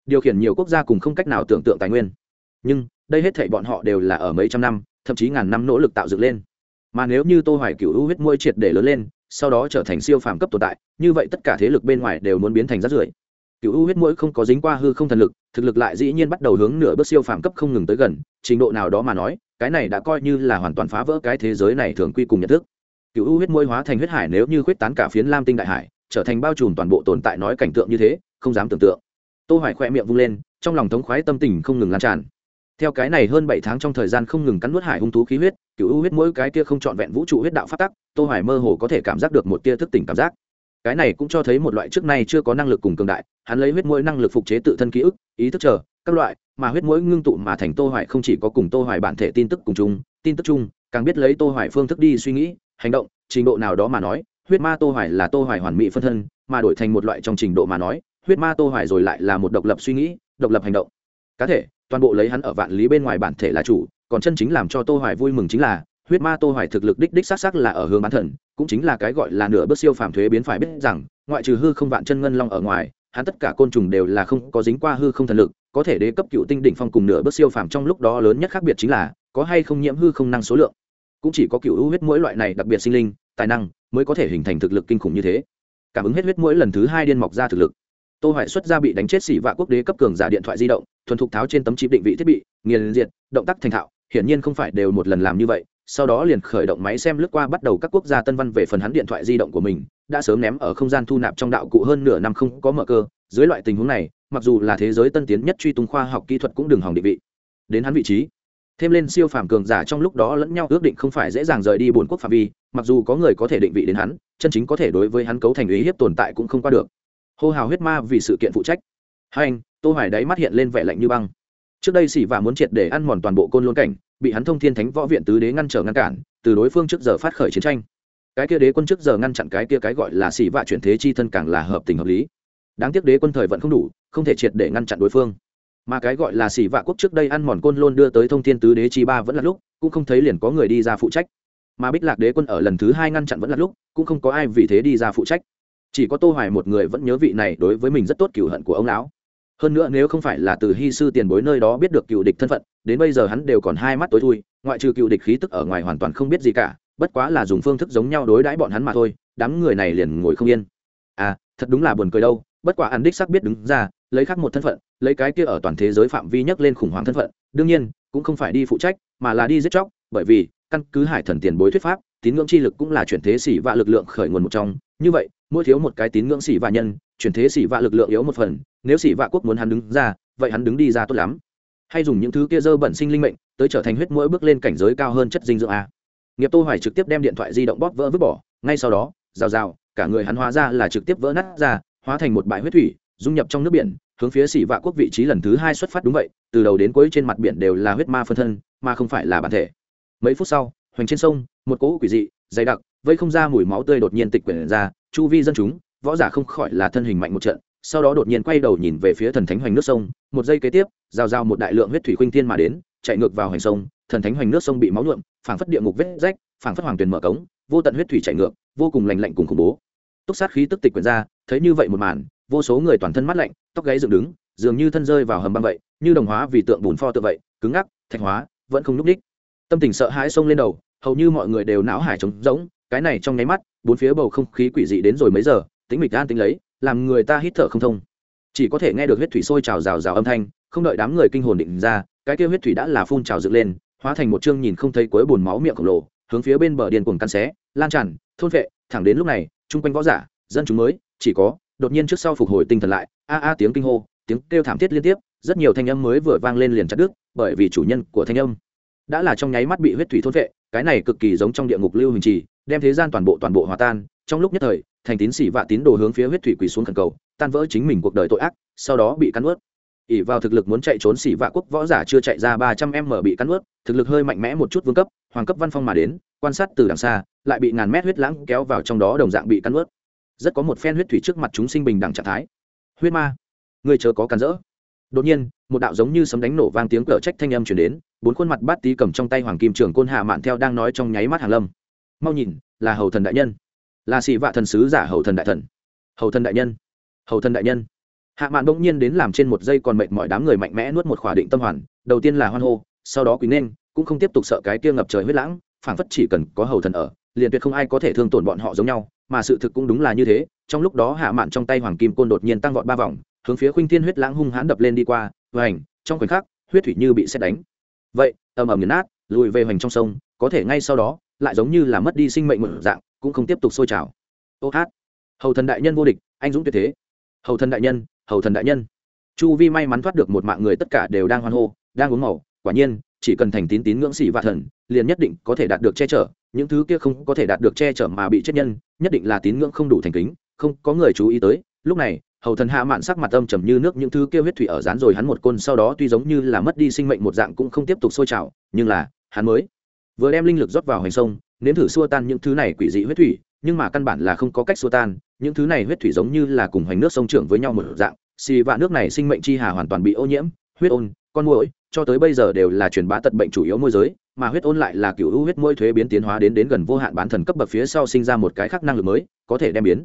điều khiển nhiều quốc gia cùng không cách nào tưởng tượng tài nguyên. Nhưng, đây hết thảy bọn họ đều là ở mấy trăm năm, thậm chí ngàn năm nỗ lực tạo dựng lên. Mà nếu như tô hoài cửu huyết môi triệt để lớn lên, sau đó trở thành siêu phàm cấp tồn tại, như vậy tất cả thế lực bên ngoài đều muốn biến thành rác rưởi. Cửu huyết mũi không có dính qua hư không thần lực, thực lực lại dĩ nhiên bắt đầu hướng nửa bước siêu phàm cấp không ngừng tới gần, trình độ nào đó mà nói, cái này đã coi như là hoàn toàn phá vỡ cái thế giới này thường quy cùng nhận thức. Cửu huyết mũi hóa thành huyết hải nếu như khuyết tán cả phiến lam tinh đại hải, trở thành bao trùm toàn bộ tồn tại nói cảnh tượng như thế, không dám tưởng tượng tô hoài khỏe miệng vung lên, trong lòng thống khoái tâm tình không ngừng lan tràn. Theo cái này hơn bảy tháng trong thời gian không ngừng cắn nuốt hải hung thú khí huyết, cựu u huyết mỗi cái kia không trọn vẹn vũ trụ huyết đạo phát tắc, tô hoài mơ hồ có thể cảm giác được một tia thức tỉnh cảm giác. Cái này cũng cho thấy một loại trước nay chưa có năng lực cùng cường đại, hắn lấy huyết mỗi năng lực phục chế tự thân ký ức, ý thức chờ, các loại, mà huyết mũi ngưng tụ mà thành tô hoài không chỉ có cùng tô hoài bản thể tin tức cùng chung, tin tức chung, càng biết lấy tô hoài phương thức đi suy nghĩ, hành động, trình độ nào đó mà nói, huyết ma tô hoài là tô hoài hoàn mỹ phân thân, mà đổi thành một loại trong trình độ mà nói huyết ma tô hoài rồi lại là một độc lập suy nghĩ, độc lập hành động. Cá thể, toàn bộ lấy hắn ở vạn lý bên ngoài bản thể là chủ, còn chân chính làm cho tô hoài vui mừng chính là, huyết ma tô hoài thực lực đích đích xác xác là ở hướng bán thần, cũng chính là cái gọi là nửa bước siêu phàm thuế biến phải biết rằng, ngoại trừ hư không vạn chân ngân long ở ngoài, hắn tất cả côn trùng đều là không có dính qua hư không thần lực, có thể đế cấp cựu tinh đỉnh phong cùng nửa bước siêu phàm trong lúc đó lớn nhất khác biệt chính là, có hay không nhiễm hư không năng số lượng. Cũng chỉ có cựu u huyết mỗi loại này đặc biệt sinh linh, tài năng, mới có thể hình thành thực lực kinh khủng như thế. Cảm ứng hết huyết mỗi lần thứ hai điên mọc ra thực lực tô hoài xuất ra bị đánh chết xỉ vạ quốc đế cấp cường giả điện thoại di động, thuần thục tháo trên tấm chip định vị thiết bị, nghiền diệt, động tác thành thạo, hiển nhiên không phải đều một lần làm như vậy, sau đó liền khởi động máy xem lướt qua bắt đầu các quốc gia tân văn về phần hắn điện thoại di động của mình, đã sớm ném ở không gian thu nạp trong đạo cụ hơn nửa năm không có mở cơ, dưới loại tình huống này, mặc dù là thế giới tân tiến nhất truy tung khoa học kỹ thuật cũng đừng hỏng định vị. Đến hắn vị trí, thêm lên siêu phàm cường giả trong lúc đó lẫn nhau ước định không phải dễ dàng rời đi buồn quốc phạm vi, mặc dù có người có thể định vị đến hắn, chân chính có thể đối với hắn cấu thành ý hiếp tồn tại cũng không qua được hô hào huyết ma vì sự kiện phụ trách. Hai anh, tô hoài đáy mắt hiện lên vẻ lạnh như băng. Trước đây xỉ và muốn triệt để ăn mòn toàn bộ côn lôn cảnh, bị hắn thông thiên thánh võ viện tứ đế ngăn trở ngăn cản, từ đối phương trước giờ phát khởi chiến tranh. Cái kia đế quân trước giờ ngăn chặn cái kia cái gọi là xỉ vạ chuyển thế chi thân càng là hợp tình hợp lý. Đáng tiếc đế quân thời vẫn không đủ, không thể triệt để ngăn chặn đối phương. Mà cái gọi là xỉ vạ quốc trước đây ăn mòn côn lôn đưa tới thông thiên tứ đế chi ba vẫn là lúc, cũng không thấy liền có người đi ra phụ trách. Mà bích lạc đế quân ở lần thứ hai ngăn chặn vẫn là lúc, cũng không có ai vì thế đi ra phụ trách chỉ có tô hoài một người vẫn nhớ vị này đối với mình rất tốt cửu hận của ông lão. Hơn nữa nếu không phải là từ hy sư tiền bối nơi đó biết được cựu địch thân phận, đến bây giờ hắn đều còn hai mắt tối thui, ngoại trừ cựu địch khí tức ở ngoài hoàn toàn không biết gì cả, bất quá là dùng phương thức giống nhau đối đãi bọn hắn mà thôi, đám người này liền ngồi không yên. À thật đúng là buồn cười đâu, bất quá ăn đích xác biết đứng ra, lấy khác một thân phận, lấy cái kia ở toàn thế giới phạm vi nhấc lên khủng hoảng thân phận, đương nhiên, cũng không phải đi phụ trách, mà là đi giết chóc, bởi vì căn cứ hải thần tiền bối thuyết pháp tín ngưỡng chi lực cũng là chuyển thế xỉ vạ lực lượng khởi nguồn một trong. Như vậy, mỗi thiếu một cái tín ngưỡng xỉ vạ nhân, chuyển thế xỉ vạ lực lượng yếu một phần. Nếu xỉ vạ quốc muốn hắn đứng ra, vậy hắn đứng đi ra tốt lắm. Hay dùng những thứ kia dơ bẩn sinh linh mệnh, tới trở thành huyết mỗi bước lên cảnh giới cao hơn chất dinh dưỡng a. Nghiệp tô hoài trực tiếp đem điện thoại di động bóp vỡ vứt bỏ. Ngay sau đó, rào rào, cả người hắn hóa ra là trực tiếp vỡ nát ra, hóa thành một bãi huyết thủy, dung nhập trong nước biển, hướng phía xỉ vạ quốc vị trí lần thứ hai xuất phát đúng vậy. Từ đầu đến cuối trên mặt biển đều là huyết ma phân thân, mà không phải là bản thể. Mấy phút sau hoành trên sông, một cỗ quỷ dị, dày đặc, vây không ra mùi máu tươi đột nhiên tịch quyển ra, chu vi dân chúng, võ giả không khỏi là thân hình mạnh một trận, sau đó đột nhiên quay đầu nhìn về phía thần thánh hoành nước sông, một giây kế tiếp, rào rào một đại lượng huyết thủy khuynh thiên mà đến, chạy ngược vào hoành sông, thần thánh hoành nước sông bị máu nhuộm, phảng phất địa ngục vết rách, phảng phất hoàng tuyền mở cống, vô tận huyết thủy chạy ngược, vô cùng lành lạnh cùng khủng bố. Túc sát khí tức tịch quyển ra, thấy như vậy một màn, vô số người toàn thân mắt lạnh, tóc gáy dựng đứng, dường như thân rơi vào hầm băng vậy, như đồng hóa vì tượng bùn pho tượng vậy, cứng ngắc, thạch hóa, vẫn không núc ních tâm tình sợ hãi xông lên đầu, hầu như mọi người đều não hải trống rỗng, cái này trong nháy mắt, bốn phía bầu không khí quỷ dị đến rồi mấy giờ tính mịch an tính lấy, làm người ta hít thở không thông. Chỉ có thể nghe được huyết thủy sôi trào rào rào âm thanh, không đợi đám người kinh hồn định ra, cái kia huyết thủy đã là phun trào dựng lên, hóa thành một chương nhìn không thấy cuối bùn máu miệng khổng lồ, hướng phía bên bờ điền cuồng căn xé, lan tràn, thôn vệ, thẳng đến lúc này, chung quanh võ giả, dân chúng mới, chỉ có, đột nhiên trước sau phục hồi tinh thần lại, a a tiếng kinh hô, tiếng kêu thảm thiết liên tiếp, rất nhiều thanh âm mới vừa vang lên liền chặt đứt, bởi vì chủ nhân của thanh âm đã là trong nháy mắt bị huyết thủy thôn vệ, cái này cực kỳ giống trong địa ngục lưu hình trì, đem thế gian toàn bộ toàn bộ hòa tan. Trong lúc nhất thời, thành tín sĩ vạ tín đồ hướng phía huyết thủy quỳ xuống khẩn cầu, tan vỡ chính mình cuộc đời tội ác, sau đó bị cắn ướt ỉ vào thực lực muốn chạy trốn sĩ vạ quốc võ giả chưa chạy ra ba trăm m bị cắn ướt thực lực hơi mạnh mẽ một chút vương cấp, hoàng cấp văn phong mà đến, quan sát từ đằng xa, lại bị ngàn mét huyết lãng kéo vào trong đó đồng dạng bị cắn ướt rất có một phen huyết thủy trước mặt chúng sinh bình đẳng trạng thái. Huyết ma người chờ có cắn rỡ đột nhiên, một đạo giống như sấm đánh nổ vang tiếng cờ trách thanh âm chuyển đến, bốn khuôn mặt bát tí cầm trong tay hoàng kim trường côn hạ mạn theo đang nói trong nháy mắt hàng lâm. Mau nhìn, là hầu thần đại nhân. Là xị vạ thần sứ giả hầu thần đại thần. Hầu thần đại nhân. Hầu thần đại nhân. Hạ mạn bỗng nhiên đến làm trên một giây còn mệt mọi đám người mạnh mẽ nuốt một khỏa định tâm hoàn, đầu tiên là hoan hô, sau đó quý nên, cũng không tiếp tục sợ cái kia ngập trời huyết lãng, phảng phất chỉ cần có hầu thần ở, liền tuyệt không ai có thể thương tổn bọn họ giống nhau, mà sự thực cũng đúng là như thế, trong lúc đó hạ mạn trong tay hoàng kim côn đột nhiên tăng vọt ba vòng hướng phía khuynh thiên huyết lãng hung hãn đập lên đi qua vành trong khoảnh khắc, huyết thủy như bị xét đánh. Vậy, ầm ầm nghiền nát, lùi về hoành trong sông, có thể ngay sau đó, lại giống như là mất đi sinh mệnh một dạng, cũng không tiếp tục sôi trào. Ô hát, hầu thần đại nhân vô địch, anh dũng tuyệt thế. Hầu thần đại nhân, hầu thần đại nhân. Chu vi may mắn thoát được một mạng người tất cả đều đang hoan hô, đang uống màu, quả nhiên, chỉ cần thành tín tín ngưỡng sĩ và thần, liền nhất định có thể đạt được che chở, những thứ kia không có thể đạt được che chở mà bị chết nhân, nhất định là tín ngưỡng không đủ thành kính, không có người chú ý tới, lúc này hầu thần hạ mạn sắc mặt âm trầm như nước, những thứ kia huyết thủy ở dán rồi hắn một côn sau đó tuy giống như là mất đi sinh mệnh một dạng cũng không tiếp tục sôi trào, nhưng là, hắn mới vừa đem linh lực rót vào hành sông, nếm thử xua tan những thứ này quỷ dị huyết thủy, nhưng mà căn bản là không có cách xua tan, những thứ này huyết thủy giống như là cùng hoành nước sông trưởng với nhau một dạng, xì vạ nước này sinh mệnh chi hà hoàn toàn bị ô nhiễm, huyết ôn, con mũi cho tới bây giờ đều là truyền bá tật bệnh chủ yếu môi giới, mà huyết ôn lại là cựu huyết môi thuế biến tiến hóa đến đến gần vô hạn bán thần cấp bậc phía sau sinh ra một cái khác năng lực mới, có thể đem biến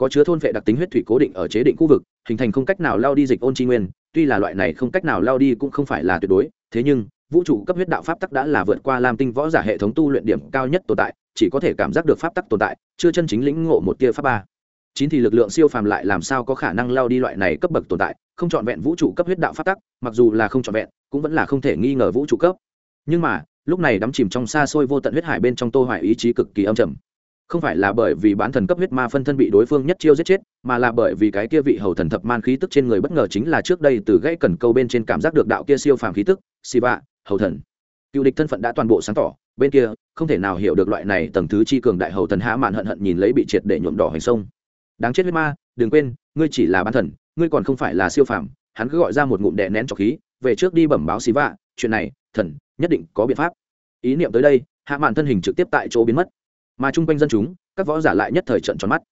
có chứa thôn vệ đặc tính huyết thủy cố định ở chế định khu vực, hình thành không cách nào lao đi dịch ôn tri nguyên, tuy là loại này không cách nào lao đi cũng không phải là tuyệt đối, thế nhưng, vũ trụ cấp huyết đạo pháp tắc đã là vượt qua lam tinh võ giả hệ thống tu luyện điểm cao nhất tồn tại, chỉ có thể cảm giác được pháp tắc tồn tại, chưa chân chính lĩnh ngộ một tia pháp ba. Chín thì lực lượng siêu phàm lại làm sao có khả năng lao đi loại này cấp bậc tồn tại, không trọn vẹn vũ trụ cấp huyết đạo pháp tắc, mặc dù là không trọn vẹn, cũng vẫn là không thể nghi ngờ vũ trụ cấp. Nhưng mà, lúc này đắm chìm trong xa xôi vô tận huyết hải bên trong tô hoài ý chí cực kỳ âm trầm không phải là bởi vì bán thần cấp huyết ma phân thân bị đối phương nhất chiêu giết chết, mà là bởi vì cái kia vị hầu thần thập man khí tức trên người bất ngờ chính là trước đây từ gãy cần câu bên trên cảm giác được đạo kia siêu phàm khí tức, siva, hầu thần. Cựu địch thân phận đã toàn bộ sáng tỏ, bên kia, không thể nào hiểu được loại này tầng thứ chi cường đại hầu thần hã mạn hận hận nhìn lấy bị triệt để nhuộm đỏ hành sông. Đáng chết huyết ma, đừng quên, ngươi chỉ là bán thần, ngươi còn không phải là siêu phàm, hắn cứ gọi ra một ngụm đè nén trọc khí, về trước đi bẩm báo xí vạ chuyện này, thần, nhất định có biện pháp. Ý niệm tới đây hạ mạn thân hình trực tiếp tại chỗ biến mất mà chung quanh dân chúng các võ giả lại nhất thời trận tròn mắt.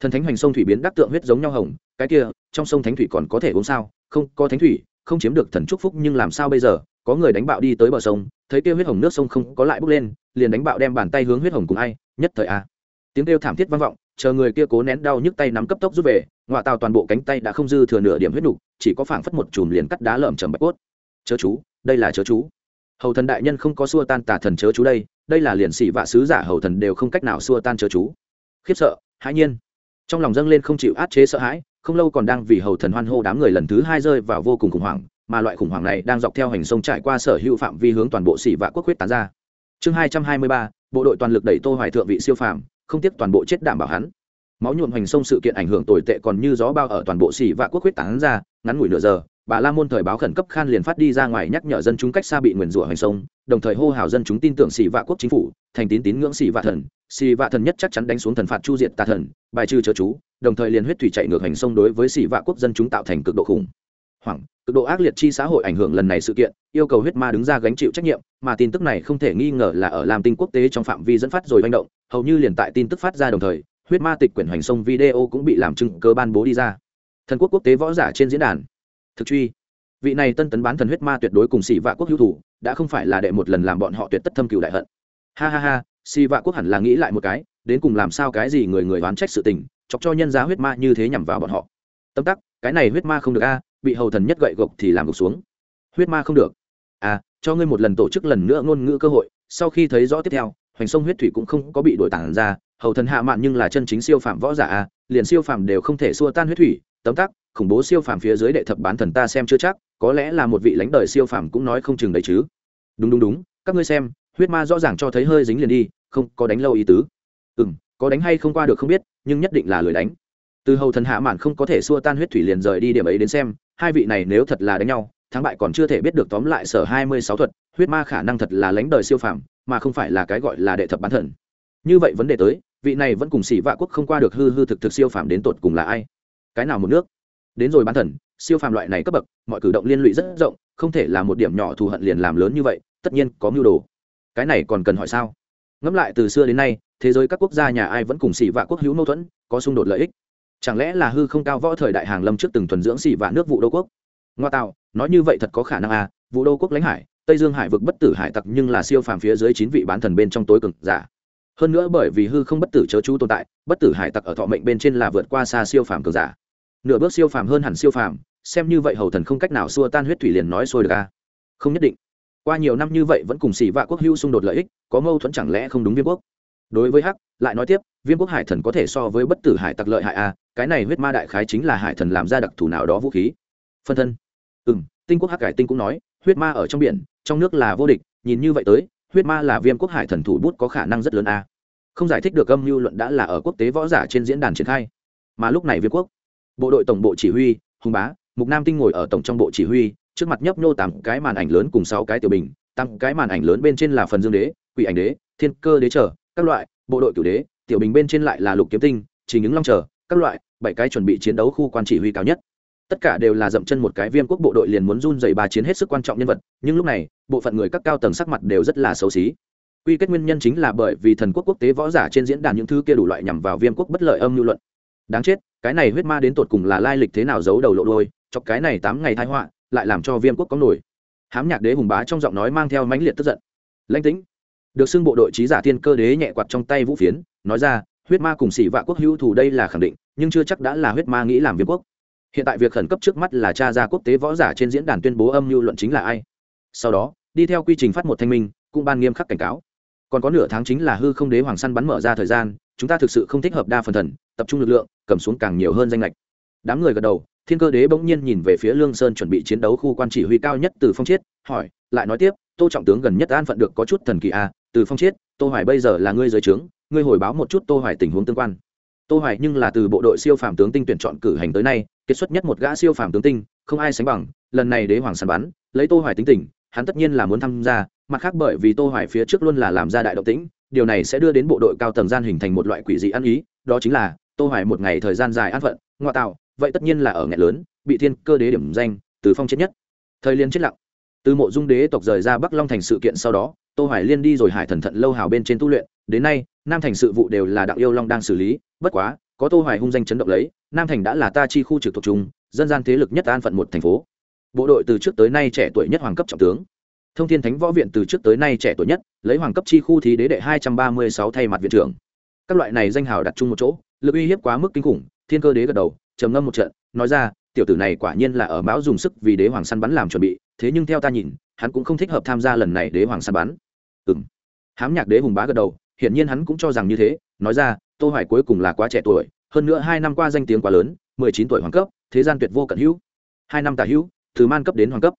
Thần thánh hoành sông thủy biến đắc tượng huyết giống nhau hồng cái kia trong sông thánh thủy còn có thể uống sao? Không có thánh thủy không chiếm được thần trúc phúc nhưng làm sao bây giờ? Có người đánh bạo đi tới bờ sông thấy kia huyết hồng nước sông không có lại bốc lên liền đánh bạo đem bàn tay hướng huyết hồng cùng ai? Nhất thời a. Tiếng kêu thảm thiết vang vọng chờ người kia cố nén đau nhức tay nắm cấp tốc rút về ngoại tàu toàn bộ cánh tay đã không dư thừa nửa điểm huyết đủ, chỉ có phảng phất một chùm liền cắt đá lởm chầm bạch cốt. Chớ chú đây là chớ chú. Hầu thần đại nhân không có xua tan tà thần chớ chú đây đây là liền sĩ vạ sứ giả hầu thần đều không cách nào xua tan chớ chú. Khiếp sợ, hãi nhiên. Trong lòng dâng lên không chịu át chế sợ hãi, không lâu còn đang vì hầu thần hoan hô đám người lần thứ hai rơi vào vô cùng khủng hoảng, mà loại khủng hoảng này đang dọc theo hành sông trải qua sở hữu phạm vi hướng toàn bộ sĩ vạ quốc huyết tán ra. Chương hai trăm hai mươi ba, bộ đội toàn lực đẩy tô hoài thượng vị siêu phàm, không tiếc toàn bộ chết đảm bảo hắn. Máu nhuộm hành sông sự kiện ảnh hưởng tồi tệ còn như gió bao ở toàn bộ xỉ vạ quốc huyết tán ra, ngắn ngủi nửa giờ bà la môn thời báo khẩn cấp khan liền phát đi ra ngoài nhắc nhở dân chúng cách xa bị nguyền rủa hành sông đồng thời hô hào dân chúng tin tưởng xì vạ quốc chính phủ, thành tín tín ngưỡng xì vạ thần. Xì vạ thần nhất chắc chắn đánh xuống thần phạt chu diệt tà thần, bài trừ chớ chú, đồng thời liền huyết thủy chạy ngược hành sông đối với xì vạ quốc dân chúng tạo thành cực độ khủng hoảng, cực độ ác liệt chi xã hội ảnh hưởng lần này sự kiện, yêu cầu huyết ma đứng ra gánh chịu trách nhiệm, mà tin tức này không thể nghi ngờ là ở làm tin quốc tế trong phạm vi dẫn phát rồi manh động, hầu như liền tại tin tức phát ra đồng thời, huyết ma tịch quyển hoành sông video cũng bị làm chứng cơ ban bố đi ra. Thần quốc quốc tế võ giả trên diễn đàn thực truy. Vị này tân tấn bán thần huyết ma tuyệt đối cùng xỉ vạ quốc hữu thủ, đã không phải là đệ một lần làm bọn họ tuyệt tất thâm cựu đại hận. Ha ha ha xỉ vạ quốc hẳn là nghĩ lại một cái, đến cùng làm sao cái gì người người đoán trách sự tình, chọc cho nhân giá huyết ma như thế nhằm vào bọn họ. Tâm tắc, cái này huyết ma không được a, bị hầu thần nhất gậy gộc thì làm gục xuống. Huyết ma không được. À cho ngươi một lần tổ chức lần nữa ngôn ngữ cơ hội, sau khi thấy rõ tiếp theo, hoành sông huyết thủy cũng không có bị đổi tản ra, hầu thần hạ mạn nhưng là chân chính siêu phạm võ giả a, liền siêu phạm đều không thể xua tan huyết thủy. Tấm tắc khủng bố siêu phàm phía dưới đệ thập bán thần ta xem chưa chắc, có lẽ là một vị lãnh đời siêu phàm cũng nói không chừng đấy chứ. Đúng đúng đúng, các ngươi xem, huyết ma rõ ràng cho thấy hơi dính liền đi, không có đánh lâu ý tứ. Ừ m có đánh hay không qua được không biết, nhưng nhất định là lười đánh. Từ hầu thần hạ mạn không có thể xua tan huyết thủy liền rời đi điểm ấy đến xem, hai vị này nếu thật là đánh nhau, thắng bại còn chưa thể biết được tóm lại sở hai mươi sáu thuật, huyết ma khả năng thật là lãnh đời siêu phàm, mà không phải là cái gọi là đệ thập bán thần. Như vậy vấn đề tới, vị này vẫn cùng xỉ vạ quốc không qua được hư hư thực thực siêu phàm đến tột cùng là ai? Cái nào một nước? Đến rồi bán thần, siêu phàm loại này cấp bậc, mọi cử động liên lụy rất rộng, không thể là một điểm nhỏ thù hận liền làm lớn như vậy, tất nhiên có mưu đồ. Cái này còn cần hỏi sao? Ngẫm lại từ xưa đến nay, thế giới các quốc gia nhà ai vẫn cùng xỉ vạ quốc hữu mâu thuẫn, có xung đột lợi ích. Chẳng lẽ là hư không cao võ thời đại hàng lâm trước từng thuần dưỡng xỉ vạ nước vụ đô quốc? Ngoa tạo, nói như vậy thật có khả năng à vụ đô quốc lãnh hải, tây dương hải vực bất tử hải tặc nhưng là siêu phàm phía dưới chín vị bán thần bên trong tối cực giả. Hơn nữa bởi vì hư không bất tử chớ chú tồn tại, bất tử hải tặc ở thọ mệnh bên trên là vượt qua xa siêu phàm cường giả nửa bước siêu phàm hơn hẳn siêu phàm, xem như vậy hầu thần không cách nào xua tan huyết thủy liền nói xôi được a không nhất định. Qua nhiều năm như vậy vẫn cùng xỉ vạ quốc hữu xung đột lợi ích, có mâu thuẫn chẳng lẽ không đúng viêm quốc? Đối với hắc, lại nói tiếp, viêm quốc hải thần có thể so với bất tử hải tặc lợi hại a cái này huyết ma đại khái chính là hải thần làm ra đặc thù nào đó vũ khí. Phân thân. Ừ m tinh quốc hắc cải tinh cũng nói, huyết ma ở trong biển, trong nước là vô địch, nhìn như vậy tới, huyết ma là viêm quốc hải thần thủ bút có khả năng rất lớn a không giải thích được âm mưu luận đã là ở quốc tế võ giả trên diễn đàn triển khai. Mà lúc này viêm quốc bộ đội tổng bộ chỉ huy, hùng bá, mục nam tinh ngồi ở tổng trong bộ chỉ huy, trước mặt nhấp nhô tám cái màn ảnh lớn cùng sáu cái tiểu bình tăng cái màn ảnh lớn bên trên là phần dương đế, quỷ ảnh đế, thiên cơ đế trở các loại, bộ đội cửu đế, tiểu bình bên trên lại là lục kiếm tinh chỉ những long trở các loại, bảy cái chuẩn bị chiến đấu khu quan chỉ huy cao nhất. Tất cả đều là dậm chân một cái viêm quốc bộ đội liền muốn run dày ba chiến hết sức quan trọng nhân vật, nhưng lúc này, bộ phận người các cao tầng sắc mặt đều rất là xấu xí. Quy kết nguyên nhân chính là bởi vì thần quốc quốc tế võ giả trên diễn đàn những thứ kia đủ loại nhằm vào viêm quốc bất lợi âm lưu luận. Đáng chết cái này huyết ma đến tột cùng là lai lịch thế nào giấu đầu lộ đôi, chọc cái này tám ngày thái họa, lại làm cho viêm quốc có nổi. Hám nhạc đế hùng bá trong giọng nói mang theo mãnh liệt tức giận. Lãnh tĩnh. Được xưng bộ đội trí giả thiên cơ đế nhẹ quạt trong tay vũ phiến, nói ra, huyết ma cùng xỉ vạ quốc hữu thủ đây là khẳng định, nhưng chưa chắc đã là huyết ma nghĩ làm viêm quốc. Hiện tại việc khẩn cấp trước mắt là cha ra quốc tế võ giả trên diễn đàn tuyên bố âm mưu luận chính là ai. Sau đó, đi theo quy trình phát một thanh minh, cũng ban nghiêm khắc cảnh cáo. Còn có nửa tháng chính là hư không đế hoàng săn bắn mở ra thời gian, chúng ta thực sự không thích hợp đa phần thần tập trung lực lượng cầm xuống càng nhiều hơn danh lệch đám người gật đầu thiên cơ đế bỗng nhiên nhìn về phía lương sơn chuẩn bị chiến đấu khu quan chỉ huy cao nhất từ phong chiết hỏi lại nói tiếp tô trọng tướng gần nhất an phận được có chút thần kỳ à, từ phong chiết tô hoài bây giờ là ngươi giới trướng ngươi hồi báo một chút tô hoài tình huống tương quan. Tô hoài nhưng là từ bộ đội siêu phàm tướng tinh tuyển chọn cử hành tới nay kết xuất nhất một gã siêu phàm tướng tinh không ai sánh bằng lần này đế hoàng săn bắn lấy tô hoài tính tình hắn tất nhiên là muốn tham gia mặt khác bởi vì tô hoài phía trước luôn là làm ra đại động tĩnh điều này sẽ đưa đến bộ đội cao tầng gian hình thành một loại quỷ dị ăn ý đó chính là tô hoài một ngày thời gian dài an phận, ngoại tạo, vậy tất nhiên là ở nghẹn lớn, bị thiên cơ đế điểm danh, từ phong chết nhất. Thời liên chết lặng. Từ mộ dung đế tộc rời ra bắc long thành sự kiện sau đó, tô hoài liên đi rồi hải thần thận lâu hào bên trên tu luyện, đến nay, nam thành sự vụ đều là đặng yêu long đang xử lý, bất quá, có tô hoài hung danh chấn động lấy, nam thành đã là ta chi khu trực thuộc trung dân gian thế lực nhất an phận một thành phố. Bộ đội từ trước tới nay trẻ tuổi nhất hoàng cấp trọng tướng. Thông thiên thánh võ viện từ trước tới nay trẻ tuổi nhất, lấy hoàng cấp chi khu thí đế đệ 236 thay mặt viện trưởng. Các loại này danh hào đặt chung một chỗ lực uy hiếp quá mức kinh khủng, thiên cơ đế gật đầu, trầm ngâm một trận, nói ra, tiểu tử này quả nhiên là ở mão dùng sức vì đế hoàng săn bắn làm chuẩn bị, thế nhưng theo ta nhìn, hắn cũng không thích hợp tham gia lần này đế hoàng săn bắn. Ừng hám nhạc đế hùng bá gật đầu, hiển nhiên hắn cũng cho rằng như thế, nói ra, tô hoài cuối cùng là quá trẻ tuổi, hơn nữa hai năm qua danh tiếng quá lớn 19 tuổi hoàng cấp, thế gian tuyệt vô cận hữu. Hai năm tả hữu, từ man cấp đến hoàng cấp.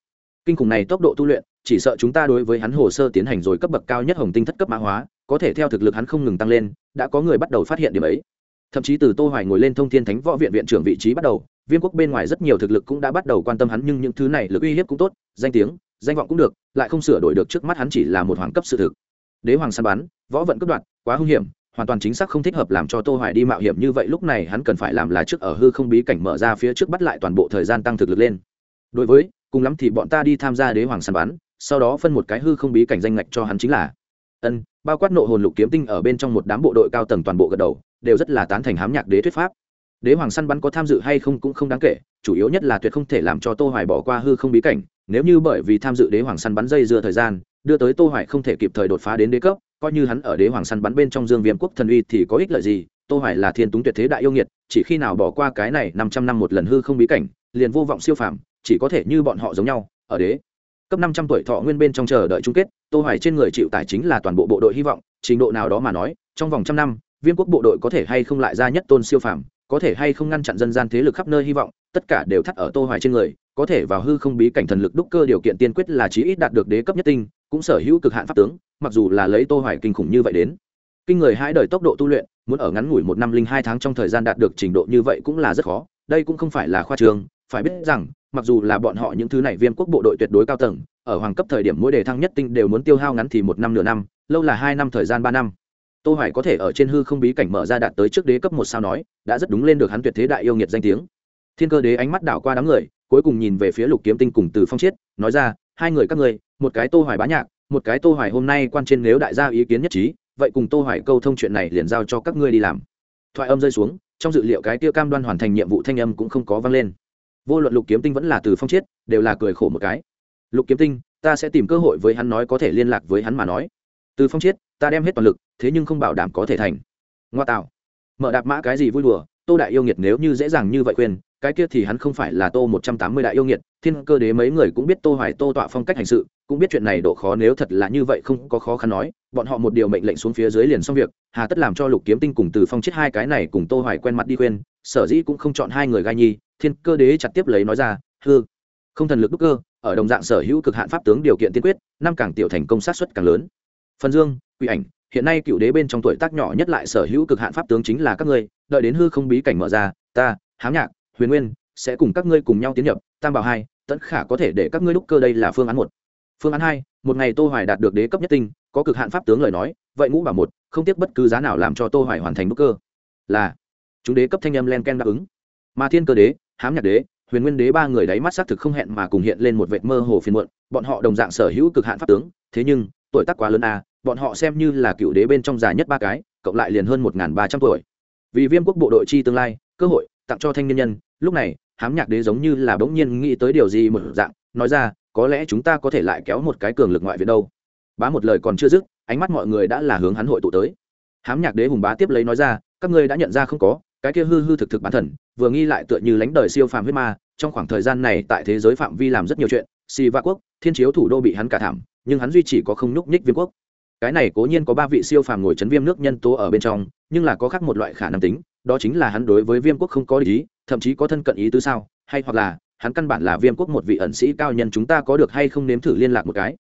Kinh khủng này tốc độ tu luyện, chỉ sợ chúng ta đối với hắn hồ sơ tiến hành rồi cấp bậc cao nhất hồng tinh thất cấp mã hóa, có thể theo thực lực hắn không ngừng tăng lên, đã có người bắt đầu phát hiện điểm ấy thậm chí từ tô hoài ngồi lên thông thiên thánh võ viện viện trưởng vị trí bắt đầu, viêm quốc bên ngoài rất nhiều thực lực cũng đã bắt đầu quan tâm hắn, nhưng những thứ này lực uy hiếp cũng tốt, danh tiếng, danh vọng cũng được, lại không sửa đổi được trước mắt hắn chỉ là một hoàng cấp sự thực. Đế hoàng săn bắn, võ vận cướp đoạt, quá hung hiểm, hoàn toàn chính xác không thích hợp làm cho tô hoài đi mạo hiểm như vậy, lúc này hắn cần phải làm là trước ở hư không bí cảnh mở ra phía trước bắt lại toàn bộ thời gian tăng thực lực lên. Đối với, cùng lắm thì bọn ta đi tham gia đế hoàng săn bắn, sau đó phân một cái hư không bí cảnh danh ngạch cho hắn chính là. Ân, bao quát nộ hồn lục kiếm tinh ở bên trong một đám bộ đội cao tầng toàn bộ gật đầu đều rất là tán thành hám nhạc đế thuyết pháp. Đế hoàng săn bắn có tham dự hay không cũng không đáng kể, chủ yếu nhất là tuyệt không thể làm cho tô hoài bỏ qua hư không bí cảnh, nếu như bởi vì tham dự đế hoàng săn bắn dây dưa thời gian, đưa tới tô hoài không thể kịp thời đột phá đến đế cấp, coi như hắn ở đế hoàng săn bắn bên trong dương viêm quốc thần uy thì có ích lợi gì, tô hoài là thiên túng tuyệt thế đại yêu nghiệt, chỉ khi nào bỏ qua cái này 500 năm một lần hư không bí cảnh, liền vô vọng siêu phàm, chỉ có thể như bọn họ giống nhau, ở đế. Cấp 500 tuổi thọ nguyên bên trong chờ đợi chung kết, tô hoài trên người chịu tài chính là toàn bộ bộ đội hy vọng, trình độ nào đó mà nói, trong vòng trăm năm viêm quốc bộ đội có thể hay không lại ra nhất tôn siêu phàm, có thể hay không ngăn chặn dân gian thế lực khắp nơi hy vọng, tất cả đều thắt ở tô hoài trên người, có thể vào hư không bí cảnh thần lực đúc cơ điều kiện tiên quyết là chí ít đạt được đế cấp nhất tinh, cũng sở hữu cực hạn pháp tướng, mặc dù là lấy tô hoài kinh khủng như vậy đến. Kinh người hai đời tốc độ tu luyện, muốn ở ngắn ngủi một năm linh hai tháng trong thời gian đạt được trình độ như vậy cũng là rất khó, đây cũng không phải là khoa trường, phải biết rằng, mặc dù là bọn họ những thứ này viêm quốc bộ đội tuyệt đối cao tầng, ở hoàng cấp thời điểm mỗi đề thăng nhất tinh đều muốn tiêu hao ngắn thì một năm nửa năm, lâu là hai năm thời gian ba năm tô hoài có thể ở trên hư không bí cảnh mở ra đạt tới trước đế cấp một sao nói, đã rất đúng lên được hắn tuyệt thế đại yêu nghiệt danh tiếng. Thiên cơ đế ánh mắt đảo qua đám người, cuối cùng nhìn về phía lục kiếm tinh cùng từ phong chiết, nói ra, hai người các ngươi, một cái tô hoài bá nhạc, một cái tô hoài hôm nay quan trên nếu đại gia ý kiến nhất trí, vậy cùng tô hoài câu thông chuyện này liền giao cho các ngươi đi làm. Thoại âm rơi xuống, trong dự liệu cái kia cam đoan hoàn thành nhiệm vụ thanh âm cũng không có vang lên. Vô luận lục kiếm tinh vẫn là từ phong chiết, đều là cười khổ một cái. Lục kiếm tinh, ta sẽ tìm cơ hội với hắn nói có thể liên lạc với hắn mà nói. Từ phong chiết, ta đem hết toàn lực thế nhưng không bảo đảm có thể thành. Ngoa tạo. Mở đạp mã cái gì vui đùa, tô đại yêu nghiệt nếu như dễ dàng như vậy khuyên, cái kia thì hắn không phải là tô một trăm tám mươi đại yêu nghiệt, thiên cơ đế mấy người cũng biết tô hoài tô tọa phong cách hành sự, cũng biết chuyện này độ khó nếu thật là như vậy không có khó khăn nói, bọn họ một điều mệnh lệnh xuống phía dưới liền xong việc, hà tất làm cho lục kiếm tinh cùng từ phong chết hai cái này cùng tô hoài quen mặt đi khuyên, sở dĩ cũng không chọn hai người gai nhi, thiên cơ đế chặt tiếp lấy nói ra, hư, không thần lực đúc cơ, ở đồng dạng sở hữu cực hạn pháp tướng điều kiện tiên quyết, năm càng tiểu thành công sát suất càng lớn. Phần dương, quỷ ảnh hiện nay cựu đế bên trong tuổi tác nhỏ nhất lại sở hữu cực hạn pháp tướng chính là các ngươi, đợi đến hư không bí cảnh mở ra, ta, hám nhạc, huyền nguyên sẽ cùng các ngươi cùng nhau tiến nhập, tam bảo hai tẫn khả có thể để các ngươi đúc cơ đây là phương án một. Phương án hai, một ngày tô hoài đạt được đế cấp nhất tinh, có cực hạn pháp tướng lời nói, vậy ngũ bảo một, không tiếc bất cứ giá nào làm cho tô hoài hoàn thành đúc cơ. Là, chúng đế cấp thanh âm len ken đáp ứng. Mà thiên cơ đế, hám nhạc đế, huyền nguyên đế ba người đáy mắt xác thực không hẹn mà cùng hiện lên một vệt mơ hồ phiền muộn, bọn họ đồng dạng sở hữu cực hạn pháp tướng, thế nhưng, tuổi tác quá lớn à bọn họ xem như là cựu đế bên trong dài nhất ba cái, cộng lại liền hơn một ba trăm tuổi. Vì viêm quốc bộ đội chi tương lai, cơ hội, tặng cho thanh niên nhân, lúc này, hám nhạc đế giống như là bỗng nhiên nghĩ tới điều gì một dạng, nói ra, có lẽ chúng ta có thể lại kéo một cái cường lực ngoại viện đâu. Bá một lời còn chưa dứt, ánh mắt mọi người đã là hướng hắn hội tụ tới. Hám nhạc đế hùng bá tiếp lấy nói ra, các ngươi đã nhận ra không có, cái kia hư hư thực thực bán thần, vừa nghi lại tựa như lánh đời siêu phàm huyết ma, trong khoảng thời gian này tại thế giới phạm vi làm rất nhiều chuyện si va quốc, thiên chiếu thủ đô bị hắn cả thảm, nhưng hắn duy chỉ có không nhúc nhích viêm quốc cái này cố nhiên có ba vị siêu phàm ngồi chấn viêm nước nhân tố ở bên trong, nhưng là có khác một loại khả năng tính, đó chính là hắn đối với viêm quốc không có ý, thậm chí có thân cận ý tứ sao? Hay hoặc là, hắn căn bản là viêm quốc một vị ẩn sĩ cao nhân chúng ta có được hay không nếm thử liên lạc một cái?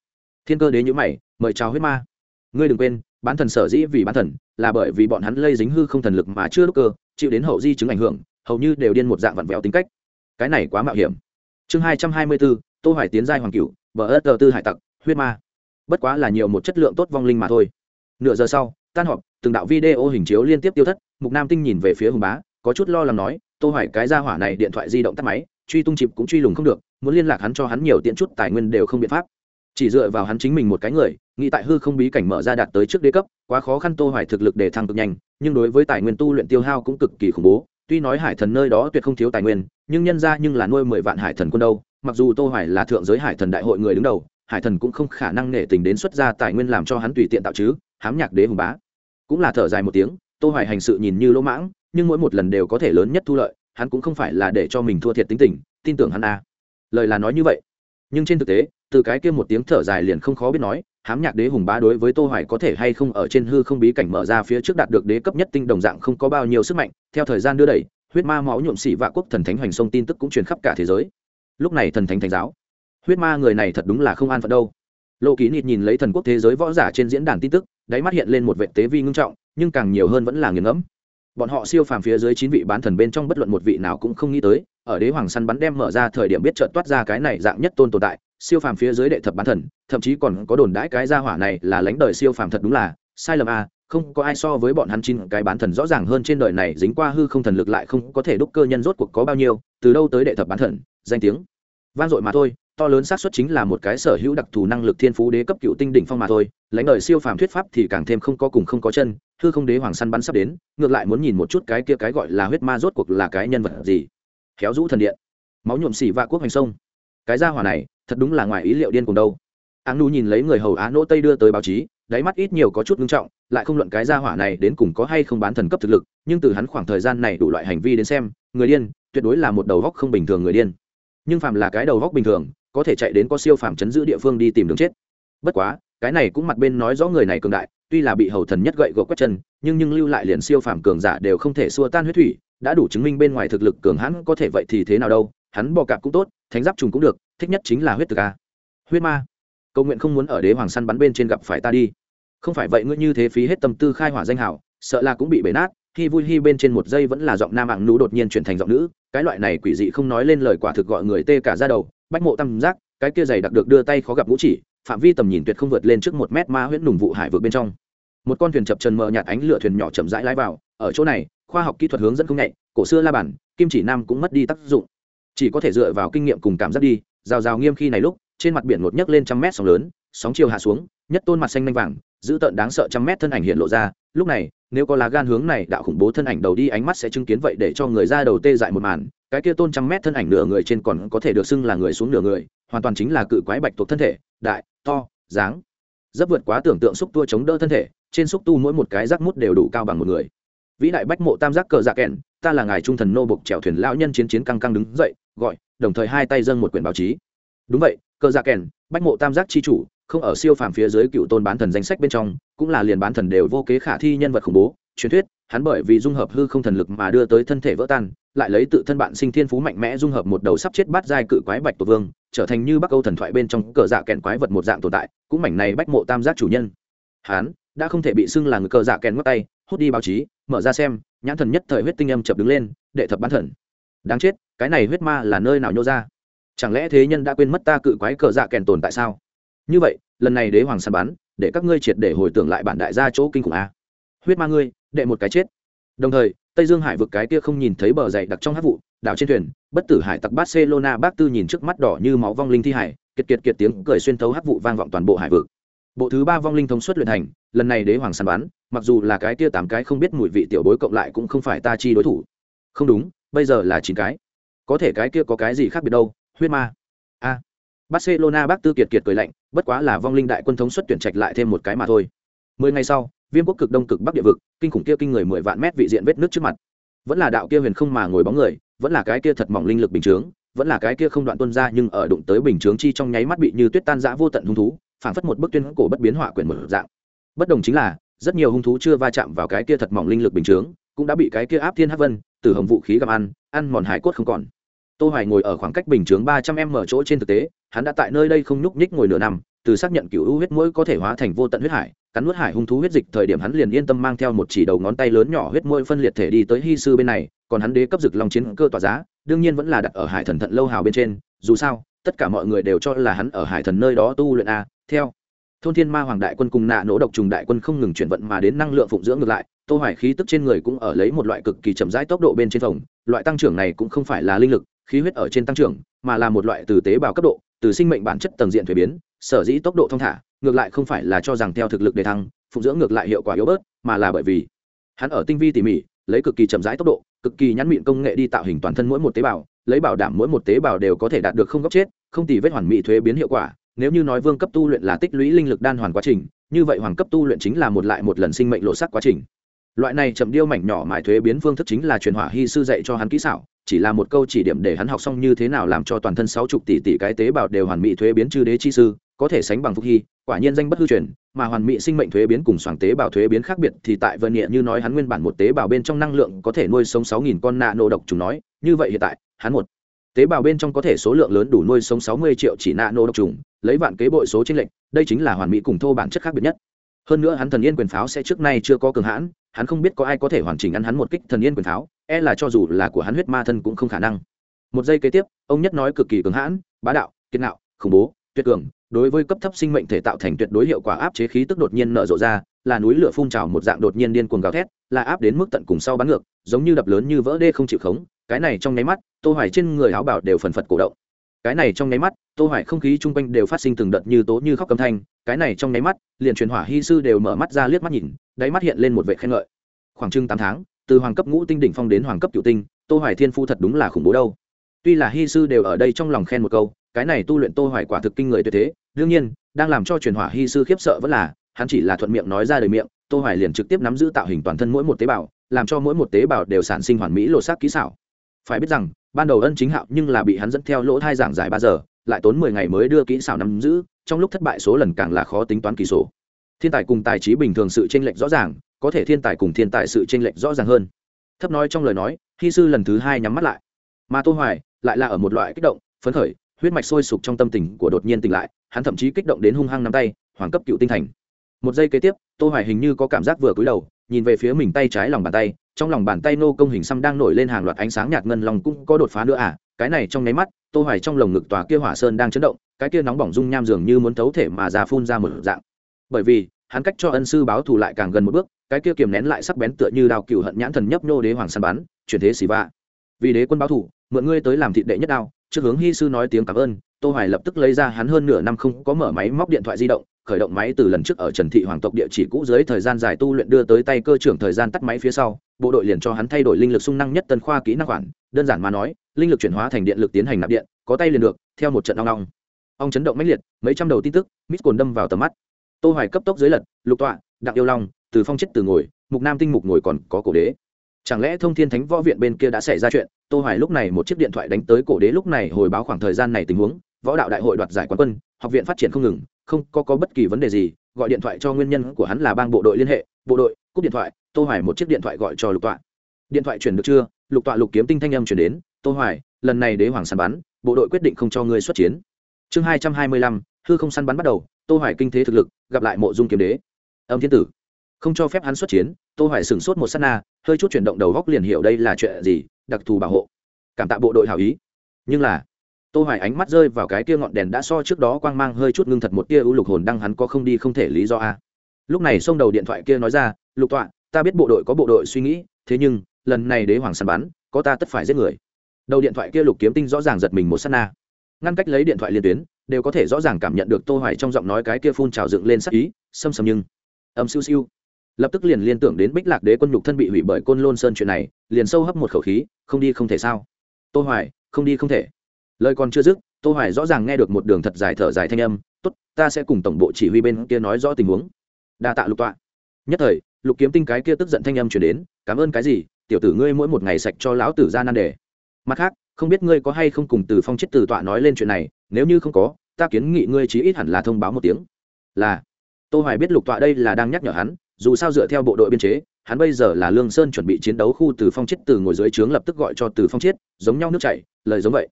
Thiên cơ đến nhữ mày, mời chào huyết ma. Ngươi đừng quên, bán thần sở dĩ vì bán thần, là bởi vì bọn hắn lây dính hư không thần lực mà chưa đúc cơ, chịu đến hậu di chứng ảnh hưởng, hầu như đều điên một dạng vặn vẹo tính cách. Cái này quá mạo hiểm. Chương hai trăm hai mươi bốn, tô hoài tiến giai hoàng cửu, bờ ớt tư hải tặc, huyết ma bất quá là nhiều một chất lượng tốt vong linh mà thôi. Nửa giờ sau, tan họp, từng đạo video hình chiếu liên tiếp tiêu thất, mục nam tinh nhìn về phía hùng bá, có chút lo lắng nói, tô hoài, cái ra hỏa này điện thoại di động tắt máy, truy tung chịp cũng truy lùng không được, muốn liên lạc hắn cho hắn nhiều tiện chút tài nguyên đều không biện pháp. Chỉ dựa vào hắn chính mình một cái người, nghĩ tại hư không bí cảnh mở ra đạt tới trước đế cấp, quá khó khăn tô hoài thực lực để thăng cực nhanh, nhưng đối với tài nguyên tu luyện tiêu hao cũng cực kỳ khủng bố. Tuy nói hải thần nơi đó tuyệt không thiếu tài nguyên, nhưng nhân ra nhưng là nuôi mười vạn hải thần quân đâu, mặc dù tô hoài là thượng giới hải thần đại hội người đứng đầu hải thần cũng không khả năng nể tình đến xuất ra tài nguyên làm cho hắn tùy tiện tạo chứ, hám nhạc đế hùng bá. Cũng là thở dài một tiếng, tô hoài hành sự nhìn như lỗ mãng, nhưng mỗi một lần đều có thể lớn nhất thu lợi, hắn cũng không phải là để cho mình thua thiệt tính tình, tin tưởng hắn a. Lời là nói như vậy. Nhưng trên thực tế, từ cái kia một tiếng thở dài liền không khó biết nói, hám nhạc đế hùng bá đối với tô hoài có thể hay không ở trên hư không bí cảnh mở ra phía trước đạt được đế cấp nhất tinh đồng dạng không có bao nhiêu sức mạnh, theo thời gian đưa đẩy, huyết ma máu nhuộm xỉ vạ quốc thần thánh hoành sông tin tức cũng truyền khắp cả thế giới. Lúc này thần thánh thánh giáo huyết ma người này thật đúng là không an phận đâu. Lộ ký nịt nhìn lấy thần quốc thế giới võ giả trên diễn đàn tin tức, đáy mắt hiện lên một vệ tế vi ngưng trọng, nhưng càng nhiều hơn vẫn là nghiền ngẫm. Bọn họ siêu phàm phía dưới chín vị bán thần bên trong bất luận một vị nào cũng không nghĩ tới, ở đế hoàng săn bắn đem mở ra thời điểm biết trợn toát ra cái này dạng nhất tôn tồn tại, siêu phàm phía dưới đệ thập bán thần, thậm chí còn có đồn đãi cái gia hỏa này là lãnh đời siêu phàm thật đúng là, sai lầm a không có ai so với bọn hắn chín cái bán thần rõ ràng hơn trên đời này, dính qua hư không thần lực lại không có thể đúc cơ nhân rốt cuộc có bao nhiêu, từ đâu tới đệ thập bán thần, danh tiếng. Vang dội mà thôi to lớn xác suất chính là một cái sở hữu đặc thù năng lực thiên phú đế cấp cựu tinh đỉnh phong mà thôi, lãnh đời siêu phàm thuyết pháp thì càng thêm không có cùng không có chân thư không đế hoàng săn bắn sắp đến, ngược lại muốn nhìn một chút cái kia cái gọi là huyết ma rốt cuộc là cái nhân vật gì. Khéo rũ thần điện. Máu nhuộm xỉ vạ quốc hành sông. Cái gia hỏa này, thật đúng là ngoài ý liệu điên cùng đâu. Áng nu nhìn lấy người hầu á nỗ tây đưa tới báo chí, đáy mắt ít nhiều có chút ngưng trọng, lại không luận cái gia hỏa này đến cùng có hay không bán thần cấp thực lực, nhưng từ hắn khoảng thời gian này đủ loại hành vi đến xem, người điên, tuyệt đối là một đầu góc không bình thường người điên. Nhưng phạm là cái đầu góc bình thường có thể chạy đến có siêu phàm chấn giữ địa phương đi tìm đường chết. Bất quá, cái này cũng mặt bên nói rõ người này cường đại, tuy là bị hầu thần nhất gậy gộc quét chân, nhưng nhưng lưu lại liền siêu phàm cường giả đều không thể xua tan huyết thủy, đã đủ chứng minh bên ngoài thực lực cường hãn có thể vậy thì thế nào đâu, hắn bò cạp cũng tốt, thánh giáp trùng cũng được, thích nhất chính là huyết thực a. Huyết ma. Cầu nguyện không muốn ở đế hoàng săn bắn bên trên gặp phải ta đi. Không phải vậy ngươi như thế phí hết tâm tư khai hỏa danh hảo, sợ là cũng bị bể nát, khi vui hi bên trên một giây vẫn là giọng nam mạng nú đột nhiên chuyển thành giọng nữ, cái loại này quỷ dị không nói lên lời quả thực gọi người tê cả ra đầu bách mộ tam giác, cái kia dày đặc được đưa tay khó gặp ngũ chỉ, phạm vi tầm nhìn tuyệt không vượt lên trước một mét ma huyễn nùng vụ hải vượt bên trong. Một con thuyền chập trần mờ nhạt ánh lửa thuyền nhỏ chậm rãi lái vào, ở chỗ này, khoa học kỹ thuật hướng dẫn không nhạy cổ xưa la bản, kim chỉ nam cũng mất đi tác dụng. Chỉ có thể dựa vào kinh nghiệm cùng cảm giác đi, rào rào nghiêm khi này lúc, trên mặt biển ngột nhấc lên trăm mét sóng lớn, sóng chiều hạ xuống, nhất tôn mặt xanh nanh vàng giữ tợn đáng sợ trăm mét thân ảnh hiện lộ ra, lúc này, nếu có lá gan hướng này đạo khủng bố thân ảnh đầu đi ánh mắt sẽ chứng kiến vậy để cho người ra đầu tê dại một màn cái kia tôn trăm mét thân ảnh nửa người trên còn có thể được xưng là người xuống nửa người, hoàn toàn chính là cự quái bạch thuộc thân thể, đại, to, dáng. Rất vượt quá tưởng tượng xúc tua chống đỡ thân thể, trên xúc tu mỗi một cái rác mút đều đủ cao bằng một người. Vĩ đại bách mộ tam giác cờ dạ kẹn, ta là ngài trung thần nô bộc chèo thuyền lão nhân chiến chiến căng căng đứng dậy, gọi, đồng thời hai tay dâng một quyển báo chí. Đúng vậy, cờ dạ kèn bách mộ tam giác chi chủ, không ở siêu phàm phía dưới cựu tôn bán thần danh sách bên trong, cũng là liền bán thần đều vô kế khả thi nhân vật khủng bố, truyền thuyết hắn bởi vì dung hợp hư không thần lực mà đưa tới thân thể vỡ tan, lại lấy tự thân bạn sinh thiên phú mạnh mẽ dung hợp một đầu sắp chết bát giai cự quái bạch tổ vương, trở thành như bắc âu thần thoại bên trong cờ dạ kèn quái vật một dạng tồn tại, cũng mảnh này bách mộ tam giác chủ nhân. Hắn đã không thể bị xưng là người cờ dạ kèn ngắt tay, hút đi báo chí, mở ra xem, nhãn thần nhất thời huyết tinh âm chập đứng lên, đệ thập bán thần. Đáng chết, cái này huyết ma là nơi nào nhô ra? Chẳng lẽ thế nhân đã quên mất ta cự quái cờ dạ kèn tồn tại sao? Như vậy, lần này đế hoàng săn bắn, để các ngươi triệt để hồi tưởng lại bản đại gia chỗ kinh khủng a. Huyết ma ngươi đệ một cái chết. Đồng thời, tây dương hải vực cái kia không nhìn thấy bờ dày đặc trong hát vụ, đảo trên thuyền, bất tử hải tặc barcelona bác tư nhìn trước mắt đỏ như máu vong linh thi hải, kiệt kiệt kiệt tiếng cười xuyên thấu hát vụ vang vọng toàn bộ hải vực. Bộ thứ ba vong linh thống suất luyện thành lần này đế hoàng săn bắn, mặc dù là cái kia tám cái không biết mùi vị tiểu bối cộng lại cũng không phải ta chi đối thủ. Không đúng, bây giờ là chín cái. Có thể cái kia có cái gì khác biệt đâu, huyết ma. A. Barcelona bác tư kiệt kiệt cười lạnh, bất quá là vong linh đại quân thống suất tuyển trạch lại thêm một cái mà thôi. Mười ngày sau viêm quốc cực đông cực bắc địa vực, kinh khủng kia kinh người mười vạn mét vị diện vết nước trước mặt. Vẫn là đạo kia huyền không mà ngồi bóng người, vẫn là cái kia thật mỏng linh lực bình chướng, vẫn là cái kia không đoạn tuân ra nhưng ở đụng tới bình chướng chi trong nháy mắt bị như tuyết tan dã vô tận hung thú, phảng phất một bức tuyên cổ bất biến họa quyển một dạng. Bất đồng chính là, rất nhiều hung thú chưa va chạm vào cái kia thật mỏng linh lực bình chướng, cũng đã bị cái kia áp thiên hắc vân, từ hồng vũ khí gặm ăn ăn mòn hải cốt không còn. Tô hoài ngồi ở khoảng cách bình chướng 300 m chỗ trên thực tế, hắn đã tại nơi đây không nhúc nhích ngồi nửa năm, từ xác nhận cửu u huyết mũi có thể hóa thành vô tận huyết hải cắn nuốt hải hung thú huyết dịch thời điểm hắn liền yên tâm mang theo một chỉ đầu ngón tay lớn nhỏ huyết môi phân liệt thể đi tới hy sư bên này, còn hắn đế cấp dực long chiến cơ tỏa giá, đương nhiên vẫn là đặt ở hải thần thận lâu hào bên trên, dù sao, tất cả mọi người đều cho là hắn ở hải thần nơi đó tu luyện a, theo. Thôn thiên ma hoàng đại quân cùng nạ nỗ độc trùng đại quân không ngừng chuyển vận mà đến năng lượng phụng dưỡng ngược lại, tô hoài khí tức trên người cũng ở lấy một loại cực kỳ chậm rãi tốc độ bên trên phòng loại tăng trưởng này cũng không phải là linh lực, khí huyết ở trên tăng trưởng, mà là một loại từ tế bào cấp độ, từ sinh mệnh bản chất tầng diện thuế biến, sở dĩ tốc độ thông thả ngược lại không phải là cho rằng theo thực lực để thăng, phụng dưỡng ngược lại hiệu quả yếu bớt, mà là bởi vì hắn ở tinh vi tỉ mỉ, lấy cực kỳ chậm rãi tốc độ, cực kỳ nhắn mịn công nghệ đi tạo hình toàn thân mỗi một tế bào, lấy bảo đảm mỗi một tế bào đều có thể đạt được không góc chết, không tì vết hoàn mỹ thuế biến hiệu quả. Nếu như nói vương cấp tu luyện là tích lũy linh lực đan hoàn quá trình, như vậy hoàng cấp tu luyện chính là một lại một lần sinh mệnh lộ sắc quá trình. Loại này chậm điêu mảnh nhỏ mài thuế biến phương thức chính là truyền hỏa hy sư dạy cho hắn kỹ xảo, chỉ là một câu chỉ điểm để hắn học xong như thế nào làm cho toàn thân sáu chục tỷ tỷ cái tế bào đều hoàn mỹ thuế biến chư đế chi sư có thể sánh bằng phúc hy, quả nhiên danh bất hư truyền, mà hoàn mỹ sinh mệnh thuế biến cùng soàng tế bào thuế biến khác biệt thì tại vân địa như nói hắn nguyên bản một tế bào bên trong năng lượng có thể nuôi sống sáu nghìn con nạ nô độc trùng nói, như vậy hiện tại, hắn một tế bào bên trong có thể số lượng lớn đủ nuôi sống sáu mươi triệu chỉ nạ nô độc trùng, lấy vạn kế bội số trên lệnh đây chính là hoàn mỹ cùng thô bản chất khác biệt nhất. Hơn nữa hắn thần yên quyền pháo sẽ trước nay chưa có cường hãn, hắn không biết có ai có thể hoàn chỉnh ăn hắn một kích thần yên quyền pháo e là cho dù là của hắn huyết ma thân cũng không khả năng. Một giây kế tiếp, ông nhất nói cực kỳ cường hãn, bá đạo, kiên nạo khủng bố tuyệt cường, đối với cấp thấp sinh mệnh thể tạo thành tuyệt đối hiệu quả áp chế khí tức đột nhiên nở rộ ra, là núi lửa phun trào một dạng đột nhiên điên cuồng gào thét, là áp đến mức tận cùng sau bắn ngược, giống như đập lớn như vỡ đê không chịu khống, cái này trong nháy mắt, tô hoài trên người áo bảo đều phần phật cổ động. Cái này trong nháy mắt, tô hoài không khí trung quanh đều phát sinh từng đợt như tố như khóc câm thanh, cái này trong nháy mắt, liền truyền hỏa hy sư đều mở mắt ra liếc mắt nhìn, đáy mắt hiện lên một vẻ khen ngợi. Khoảng trung 8 tháng, từ hoàng cấp ngũ tinh đỉnh phong đến hoàng cấp cửu tinh, tô hoài thiên phu thật đúng là khủng bố đâu. Tuy là hy sư đều ở đây trong lòng khen một câu cái này tu luyện tô hoài quả thực kinh người tuyệt thế, đương nhiên, đang làm cho truyền hỏa hy sư khiếp sợ vẫn là, hắn chỉ là thuận miệng nói ra đời miệng, tô hoài liền trực tiếp nắm giữ tạo hình toàn thân mỗi một tế bào, làm cho mỗi một tế bào đều sản sinh hoàn mỹ lộ sắc kỹ xảo. Phải biết rằng, ban đầu ân chính hạo nhưng là bị hắn dẫn theo lỗ thai giảng giải ba giờ, lại tốn 10 ngày mới đưa kỹ xảo nắm giữ, trong lúc thất bại số lần càng là khó tính toán kỳ số thiên tài cùng tài trí bình thường sự chênh lệch rõ ràng, có thể thiên tài cùng thiên tài sự chênh lệch rõ ràng hơn. Thấp nói trong lời nói, hy sư lần thứ hai nhắm mắt lại. Mà tô hoài lại là ở một loại kích động, phấn khởi huyết mạch sôi sục trong tâm tình của đột nhiên tỉnh lại, hắn thậm chí kích động đến hung hăng nắm tay, hoàng cấp cựu tinh thành. Một giây kế tiếp, tô hoài hình như có cảm giác vừa cúi đầu, nhìn về phía mình tay trái lòng bàn tay, trong lòng bàn tay nô công hình xăm đang nổi lên hàng loạt ánh sáng nhạt ngân lòng cũng có đột phá nữa à cái này trong nháy mắt, tô hoài trong lồng ngực tòa kia hỏa sơn đang chấn động, cái kia nóng bỏng dung nham dường như muốn thấu thể mà ra phun ra một dạng. Bởi vì, hắn cách cho ân sư báo thù lại càng gần một bước, cái kia kiềm nén lại sắc bén tựa như đao cừu hận nhãn thần nhấp nhô đế hoàng săn bắn, chuyển thế xì va. Vì đế quân báo thù, mượn ngươi tới làm thịt đệ nhất đao trước hướng hy sư nói tiếng cảm ơn, tô hoài lập tức lấy ra hắn hơn nửa năm không có mở máy móc điện thoại di động, khởi động máy từ lần trước ở trần thị hoàng tộc địa chỉ cũ dưới thời gian dài tu luyện đưa tới tay cơ trưởng thời gian tắt máy phía sau, bộ đội liền cho hắn thay đổi linh lực sung năng nhất tân khoa kỹ năng khoản đơn giản mà nói, linh lực chuyển hóa thành điện lực tiến hành nạp điện, có tay liền được, theo một trận ong ong. Ong chấn động mãnh liệt, mấy trăm đầu tin tức, mít cồn đâm vào tầm mắt. Tô hoài cấp tốc dưới lật, lục tọa, đặng yêu long, từ phong chết từ ngồi, mục nam tinh mục ngồi còn có cổ đế chẳng lẽ thông thiên thánh võ viện bên kia đã xảy ra chuyện? Tô hoài lúc này một chiếc điện thoại đánh tới cổ đế lúc này hồi báo khoảng thời gian này tình huống. Võ đạo đại hội đoạt giải quán quân học viện phát triển không ngừng không có có bất kỳ vấn đề gì. Gọi điện thoại cho nguyên nhân của hắn là bang bộ đội liên hệ. Bộ đội cúp điện thoại. Tô hoài một chiếc điện thoại gọi cho lục tọa. Điện thoại chuyển được chưa? Lục tọa lục kiếm tinh thanh âm chuyển đến. Tô hoài lần này đế hoàng săn bắn bộ đội quyết định không cho ngươi xuất chiến. Chương 225, hư không săn bắn bắt đầu. Tô hoài kinh thế thực lực gặp lại mộ dung kiếm đế. Âm thiên tử không cho phép hắn xuất chiến, tô hoài sửng sốt một sát na, hơi chút chuyển động đầu góc liền hiểu đây là chuyện gì, đặc thù bảo hộ. Cảm tạ bộ đội hảo ý. Nhưng là, tô hoài ánh mắt rơi vào cái kia ngọn đèn đã so trước đó quang mang hơi chút ngưng thật một tia ưu lục hồn đăng hắn có không đi không thể lý do a. Lúc này xông đầu điện thoại kia nói ra, lục tọa, ta biết bộ đội có bộ đội suy nghĩ, thế nhưng, lần này đế hoàng săn bắn, có ta tất phải giết người. Đầu điện thoại kia lục kiếm tinh rõ ràng giật mình một sát na. Ngăn cách lấy điện thoại liên tuyến, đều có thể rõ ràng cảm nhận được tô hoài trong giọng nói cái kia phun trào dựng lên sắc ý xâm xâm nhưng, âm siêu siêu lập tức liền liên tưởng đến bích lạc đế quân nhục thân bị hủy bởi côn lôn sơn chuyện này, liền sâu hấp một khẩu khí, không đi không thể sao? Tô hoài, không đi không thể. Lời còn chưa dứt, tô hoài rõ ràng nghe được một đường thật dài thở dài thanh âm, tốt, ta sẽ cùng tổng bộ chỉ huy bên kia nói rõ tình huống. Đa tạ lục tọa. Nhất thời, lục kiếm tinh cái kia tức giận thanh âm truyền đến, cảm ơn cái gì, tiểu tử ngươi mỗi một ngày sạch cho lão tử ra nan đề. Mặt khác, không biết ngươi có hay không cùng từ phong chết từ tọa nói lên chuyện này, nếu như không có, ta kiến nghị ngươi chí ít hẳn là thông báo một tiếng. Là. Tô hoài biết lục tọa đây là đang nhắc nhở hắn dù sao dựa theo bộ đội biên chế, hắn bây giờ là lương sơn chuẩn bị chiến đấu khu từ phong chết từ ngồi dưới trướng lập tức gọi cho từ phong chết giống nhau nước chảy, lời giống vậy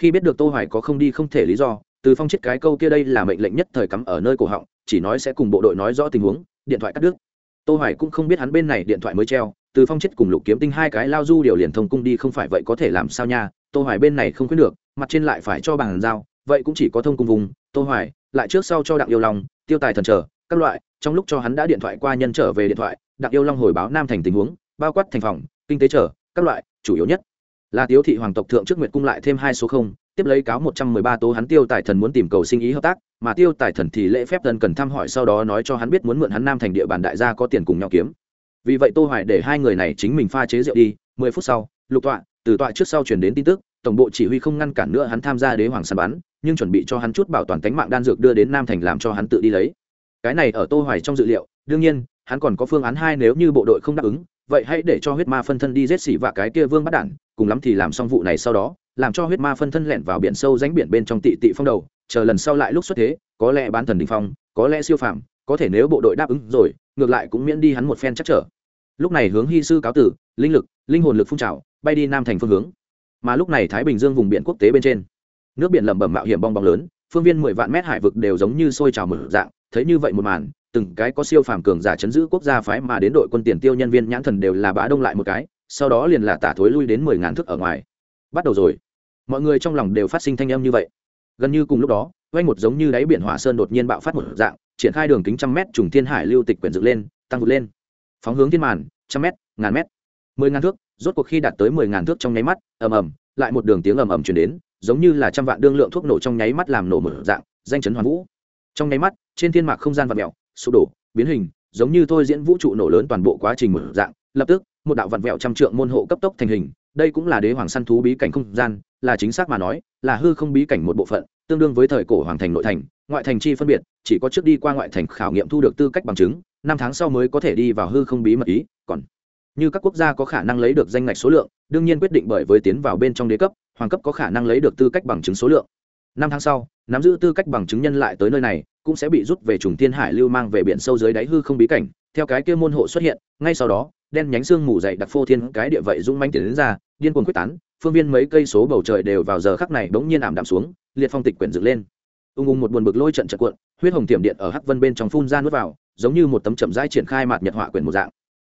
khi biết được tô hoài có không đi không thể lý do, từ phong chết cái câu kia đây là mệnh lệnh nhất thời cắm ở nơi cổ họng, chỉ nói sẽ cùng bộ đội nói rõ tình huống, điện thoại cắt đứt tô hoài cũng không biết hắn bên này điện thoại mới treo, từ phong chết cùng lục kiếm tinh hai cái lao du điều liền thông cung đi không phải vậy có thể làm sao nha, tô hoài bên này không quyết được, mặt trên lại phải cho bằng giao, vậy cũng chỉ có thông cung vùng, tô hoài, lại trước sau cho đặng yêu lòng. tiêu tài thần trở các loại trong lúc cho hắn đã điện thoại qua nhân trở về điện thoại, đặng yêu long hồi báo nam thành tình huống, bao quát thành phòng, kinh tế trở các loại, chủ yếu nhất. Là tiếu thị hoàng tộc thượng trước nguyệt cung lại thêm hai số không, tiếp lấy cáo một trăm mười ba tố hắn tiêu tài thần muốn tìm cầu sinh ý hợp tác, mà tiêu tài thần thì lễ phép thần cần thăm hỏi sau đó nói cho hắn biết muốn mượn hắn nam thành địa bàn đại gia có tiền cùng nhau kiếm. Vì vậy tô hoài để hai người này chính mình pha chế rượu đi, mười phút sau, lục tọa, từ tọa trước sau truyền đến tin tức, tổng bộ chỉ huy không ngăn cản nữa hắn tham gia đế hoàng săn bắn, nhưng chuẩn bị cho hắn chút bảo toàn tính mạng đan dược đưa đến nam thành làm cho hắn tự đi lấy cái này ở tô hoài trong dự liệu, đương nhiên, hắn còn có phương án hai nếu như bộ đội không đáp ứng, vậy hãy để cho huyết ma phân thân đi giết xỉ và cái kia vương bắt đản, cùng lắm thì làm xong vụ này sau đó, làm cho huyết ma phân thân lẻn vào biển sâu ránh biển bên trong tị tị phong đầu, chờ lần sau lại lúc xuất thế, có lẽ bán thần đình phong, có lẽ siêu phàm, có thể nếu bộ đội đáp ứng rồi, ngược lại cũng miễn đi hắn một phen chắc trở. Lúc này hướng hy sư cáo tử, linh lực, linh hồn lực phun trào, bay đi nam thành phương hướng. Mà lúc này thái bình dương vùng biển quốc tế bên trên, nước biển lẩm bẩm mạo hiểm bong bóng lớn, phương viên mười vạn mét hải vực đều giống như sôi trào mở dạng thấy như vậy một màn, từng cái có siêu phàm cường giả chấn giữ quốc gia phái mà đến đội quân tiền tiêu nhân viên nhãn thần đều là bã đông lại một cái, sau đó liền là tả thối lui đến mười ngàn thước ở ngoài. Bắt đầu rồi. Mọi người trong lòng đều phát sinh thanh âm như vậy. Gần như cùng lúc đó, quanh một giống như đáy biển hỏa sơn đột nhiên bạo phát một dạng, triển khai đường kính trăm mét, trùng thiên hải lưu tịch quyển dựng lên, tăng vụt lên. Phóng hướng thiên màn, trăm mét, ngàn mét. Mười ngàn thước, rốt cuộc khi đạt tới mười ngàn thước trong nháy mắt, ầm ầm, lại một đường tiếng ầm ầm chuyển đến, giống như là trăm vạn đương lượng thuốc nổ trong nháy mắt làm nổ một dạng, danh chấn hoàn vũ. Trong nháy mắt trên thiên mạc không gian vật mẹo, sụp đổ, biến hình, giống như thôi diễn vũ trụ nổ lớn toàn bộ quá trình một dạng. Lập tức, một đạo vặn vẹo trăm trượng môn hộ cấp tốc thành hình, đây cũng là đế hoàng săn thú bí cảnh không gian, là chính xác mà nói, là hư không bí cảnh một bộ phận, tương đương với thời cổ hoàng thành nội thành, ngoại thành chi phân biệt, chỉ có trước đi qua ngoại thành khảo nghiệm thu được tư cách bằng chứng, năm tháng sau mới có thể đi vào hư không bí mật ý, còn như các quốc gia có khả năng lấy được danh ngạch số lượng, đương nhiên quyết định bởi với tiến vào bên trong đế cấp, hoàng cấp có khả năng lấy được tư cách bằng chứng số lượng năm tháng sau, nắm giữ tư cách bằng chứng nhân lại tới nơi này, cũng sẽ bị rút về trùng thiên hải lưu mang về biển sâu dưới đáy hư không bí cảnh. Theo cái kia môn hộ xuất hiện, ngay sau đó, đen nhánh xương mù dày đặc phô thiên cái địa vậy rung manh tiến đến ra, điên cuồng quyết tán, phương viên mấy cây số bầu trời đều vào giờ khắc này bỗng nhiên ảm đạm xuống, liệt phong tịch quyển dựng lên. Ung ung một buồn bực lôi trận trận cuộn, huyết hồng tiềm điện ở hắc vân bên trong phun ra nuốt vào, giống như một tấm chậm rãi triển khai mạt nhật họa quyển một dạng.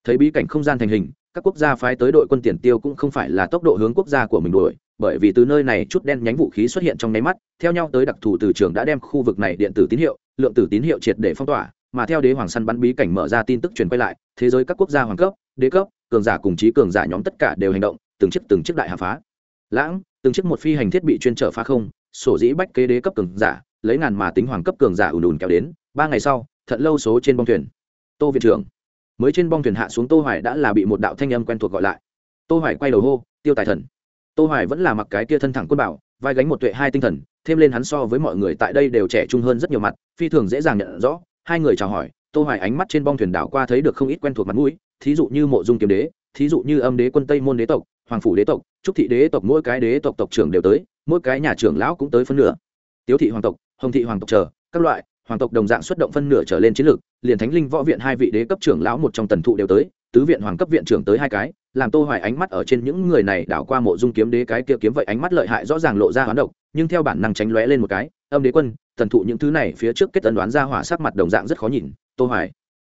Thấy bí cảnh không gian thành hình, các quốc gia phái tới đội quân tiền tiêu cũng không phải là tốc độ hướng quốc gia của mình đuổi bởi vì từ nơi này chút đen nhánh vũ khí xuất hiện trong nháy mắt, theo nhau tới đặc thù từ trường đã đem khu vực này điện tử tín hiệu, lượng tử tín hiệu triệt để phong tỏa, mà theo đế hoàng săn bắn bí cảnh mở ra tin tức truyền quay lại, thế giới các quốc gia hoàng cấp, đế cấp, cường giả cùng trí cường giả nhóm tất cả đều hành động, từng chiếc từng chiếc đại hạ phá. Lãng, từng chiếc một phi hành thiết bị chuyên trở phá không, sổ dĩ bách kế đế cấp cường giả, lấy ngàn mà tính hoàng cấp cường giả ùn ùn kéo đến, ba ngày sau thận lâu số trên bong thuyền. Tô viện trưởng, mới trên bong thuyền hạ xuống tô hoài đã là bị một đạo thanh âm quen thuộc gọi lại. Tô hoài quay đầu hô, tiêu tài thần tô hoài vẫn là mặc cái kia thân thẳng quân bảo, vai gánh một tuệ hai tinh thần, thêm lên hắn so với mọi người tại đây đều trẻ trung hơn rất nhiều mặt, phi thường dễ dàng nhận rõ. Hai người chào hỏi, tô hoài ánh mắt trên bong thuyền đảo qua thấy được không ít quen thuộc mặt mũi, thí dụ như mộ dung kiếm đế, thí dụ như âm đế quân tây môn đế tộc, hoàng phủ đế tộc, trúc thị đế tộc, mỗi cái đế tộc tộc trưởng đều tới, mỗi cái nhà trưởng lão cũng tới phân nửa. Tiếu thị hoàng tộc, hồng thị hoàng tộc chờ, các loại, hoàng tộc đồng dạng xuất động phân nửa trở lên chiến lược, liền thánh linh võ viện hai vị đế cấp trưởng lão một trong tần thụ đều tới, tứ viện hoàng cấp viện trưởng tới hai cái làm tô hoài ánh mắt ở trên những người này đảo qua mộ dung kiếm đế cái kia kiếm vậy ánh mắt lợi hại rõ ràng lộ ra hoán độc, nhưng theo bản năng tránh lóe lên một cái, âm đế quân thần thụ những thứ này phía trước kết tân đoán ra hỏa sắc mặt đồng dạng rất khó nhìn, tô hoài.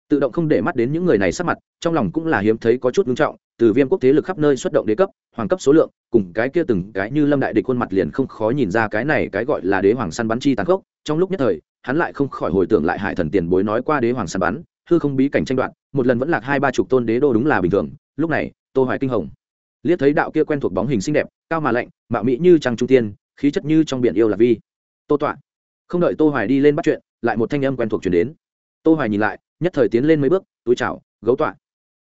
Tự động không để mắt đến những người này sắc mặt, trong lòng cũng là hiếm thấy có chút nghiêm trọng, từ viêm quốc thế lực khắp nơi xuất động đế cấp, hoàng cấp số lượng, cùng cái kia từng cái như lâm đại địch khuôn mặt liền không khó nhìn ra cái này cái gọi là đế hoàng săn bắn chi tàn khốc, trong lúc nhất thời, hắn lại không khỏi hồi tưởng lại hải thần tiền bối nói qua đế hoàng săn bắn, hư không bí cảnh tranh đoạt, một lần vẫn lạc hai ba chục tôn đế đô đúng là bình thường, lúc này tô hoài kinh hồng. Liếc thấy đạo kia quen thuộc bóng hình xinh đẹp, cao mà lạnh, mạo mỹ như trăng trung tiên, khí chất như trong biển yêu là vi. Tô tọa không đợi tô hoài đi lên bắt chuyện, lại một thanh âm quen thuộc truyền đến. Tô hoài nhìn lại, nhất thời tiến lên mấy bước, túi chào, gấu tọa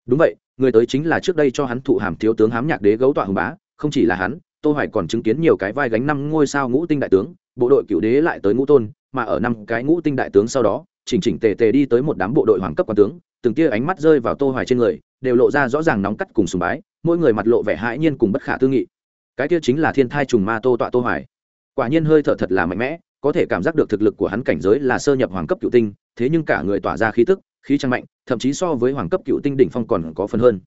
đúng vậy, người tới chính là trước đây cho hắn thụ hàm thiếu tướng hám nhạc đế gấu tọa hùng bá, không chỉ là hắn, tô hoài còn chứng kiến nhiều cái vai gánh năm ngôi sao ngũ tinh đại tướng, bộ đội cựu đế lại tới ngũ tôn, mà ở năm cái ngũ tinh đại tướng sau đó, chỉnh chỉnh tề tề đi tới một đám bộ đội hoàng cấp quan tướng, từng tia ánh mắt rơi vào tô hoài trên người đều lộ ra rõ ràng nóng cắt cùng sùng bái, mỗi người mặt lộ vẻ hãi nhiên cùng bất khả tư nghị. Cái kia chính là thiên thai trùng ma tô tọa tô hoài. Quả nhiên hơi thở thật là mạnh mẽ, có thể cảm giác được thực lực của hắn cảnh giới là sơ nhập hoàng cấp cựu tinh, thế nhưng cả người tỏa ra khí tức, khí trang mạnh, thậm chí so với hoàng cấp cựu tinh đỉnh phong còn có phần hơn.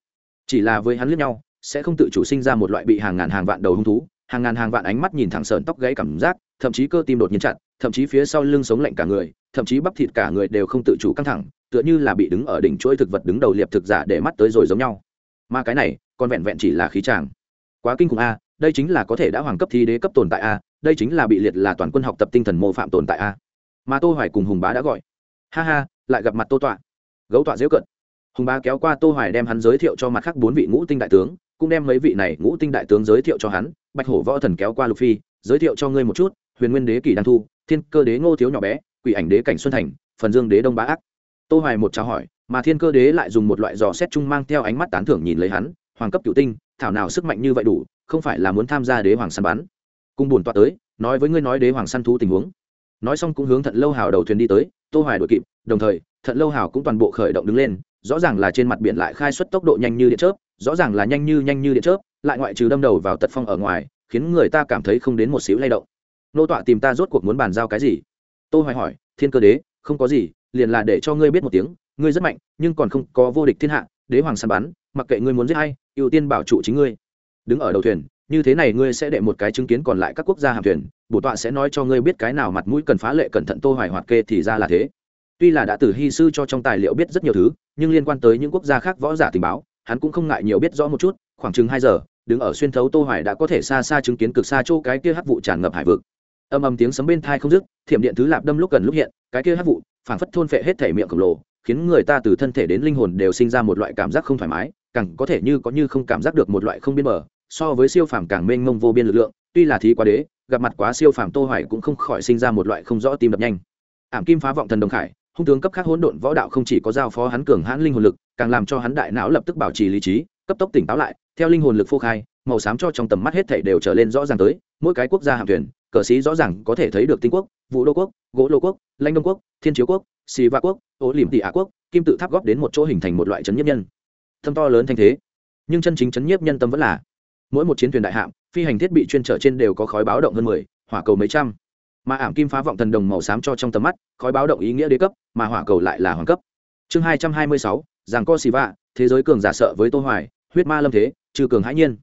Chỉ là với hắn lướt nhau, sẽ không tự chủ sinh ra một loại bị hàng ngàn hàng vạn đầu hung thú, hàng ngàn hàng vạn ánh mắt nhìn thẳng sờn tóc gãy cảm giác, thậm chí cơ tim đột nhiên chặt, thậm chí phía sau lưng sống lạnh cả người, thậm chí bắp thịt cả người đều không tự chủ căng thẳng tựa như là bị đứng ở đỉnh chuỗi thực vật đứng đầu liệp thực giả để mắt tới rồi giống nhau. Mà cái này, còn vẹn vẹn chỉ là khí tràng. Quá kinh khủng a, đây chính là có thể đã hoàng cấp thi đế cấp tồn tại a, đây chính là bị liệt là toàn quân học tập tinh thần mô phạm tồn tại a. Mà tô hoài cùng hùng bá đã gọi. Ha ha, lại gặp mặt tô tọa. Gấu tọa dễ cận. Hùng bá kéo qua tô hoài đem hắn giới thiệu cho mặt khác bốn vị ngũ tinh đại tướng, cũng đem mấy vị này ngũ tinh đại tướng giới thiệu cho hắn, bạch hổ võ thần kéo qua lục phi, giới thiệu cho ngươi một chút, huyền nguyên đế kỳ đăng thu, thiên cơ đế ngô thiếu nhỏ bé, quỷ ảnh đế cảnh xuân thành, phần dương đế đông bá ác tô hoài một chào hỏi, mà thiên cơ đế lại dùng một loại dò xét chung mang theo ánh mắt tán thưởng nhìn lấy hắn, hoàng cấp cựu tinh, thảo nào sức mạnh như vậy đủ, không phải là muốn tham gia đế hoàng săn bắn? Cung buồn tọa tới, nói với ngươi nói đế hoàng săn thú tình huống. Nói xong cũng hướng thận lâu hào đầu thuyền đi tới, tô hoài đuổi kịp, đồng thời, thận lâu hào cũng toàn bộ khởi động đứng lên, rõ ràng là trên mặt biển lại khai xuất tốc độ nhanh như điện chớp, rõ ràng là nhanh như nhanh như điện chớp, lại ngoại trừ đâm đầu vào tật phong ở ngoài, khiến người ta cảm thấy không đến một xíu lay động. Nô tọa tìm ta rốt cuộc muốn bàn giao cái gì? Tô hoài hỏi, thiên cơ đế, không có gì liền là để cho ngươi biết một tiếng, ngươi rất mạnh, nhưng còn không có vô địch thiên hạ, đế hoàng săn bắn, mặc kệ ngươi muốn giết hay, ưu tiên bảo trụ chính ngươi. Đứng ở đầu thuyền, như thế này ngươi sẽ đệ một cái chứng kiến còn lại các quốc gia hạm thuyền, bổ tọa sẽ nói cho ngươi biết cái nào mặt mũi cần phá lệ cẩn thận tô hoài hoạt kê thì ra là thế. Tuy là đã từ hy sư cho trong tài liệu biết rất nhiều thứ, nhưng liên quan tới những quốc gia khác võ giả tình báo, hắn cũng không ngại nhiều biết rõ một chút, khoảng chừng hai giờ, đứng ở xuyên thấu tô hoài đã có thể xa xa chứng kiến cực xa chỗ cái kia hắc vụ tràn ngập hải vực âm âm tiếng sấm bên thai không dứt, thiểm điện thứ lạp đâm lúc gần lúc hiện, cái kia hát vụ, phảng phất thôn phệ hết thể miệng khổng lồ, khiến người ta từ thân thể đến linh hồn đều sinh ra một loại cảm giác không thoải mái, càng có thể như có như không cảm giác được một loại không biên mở. so với siêu phàm càng mênh mông vô biên lực lượng, tuy là thí quá đế, gặp mặt quá siêu phàm tô hoài cũng không khỏi sinh ra một loại không rõ tim đập nhanh ảm kim phá vọng thần đồng khải, hung tướng cấp khác hỗn độn võ đạo không chỉ có giao phó hắn cường hãn linh hồn lực, càng làm cho hắn đại não lập tức bảo trì lý trí, cấp tốc tỉnh táo lại, theo linh hồn lực phô khai, màu xám cho trong tầm mắt hết thảy đều trở lên rõ ràng tới, mỗi cái quốc gia hạm thuyền cờ sĩ rõ ràng có thể thấy được tinh quốc, vũ đô quốc, gỗ lô quốc, lãnh đông quốc, thiên chiếu quốc, xì va quốc ố liềm tị á quốc, kim tự tháp góp đến một chỗ hình thành một loại chấn nhiếp nhân. Thâm to lớn thanh thế. Nhưng chân chính chấn nhiếp nhân tâm vẫn là, mỗi một chiến thuyền đại hạm, phi hành thiết bị chuyên trở trên đều có khói báo động hơn mười, hỏa cầu mấy trăm. Mà ảm kim phá vọng thần đồng màu xám cho trong tầm mắt, khói báo động ý nghĩa đế cấp, mà hỏa cầu lại là hoàng cấp. Chương hai trăm hai mươi sáu giàng co xì vạ thế giới cường giả sợ với tô hoài, huyết ma lâm thế, trừ cường hãi nhiên.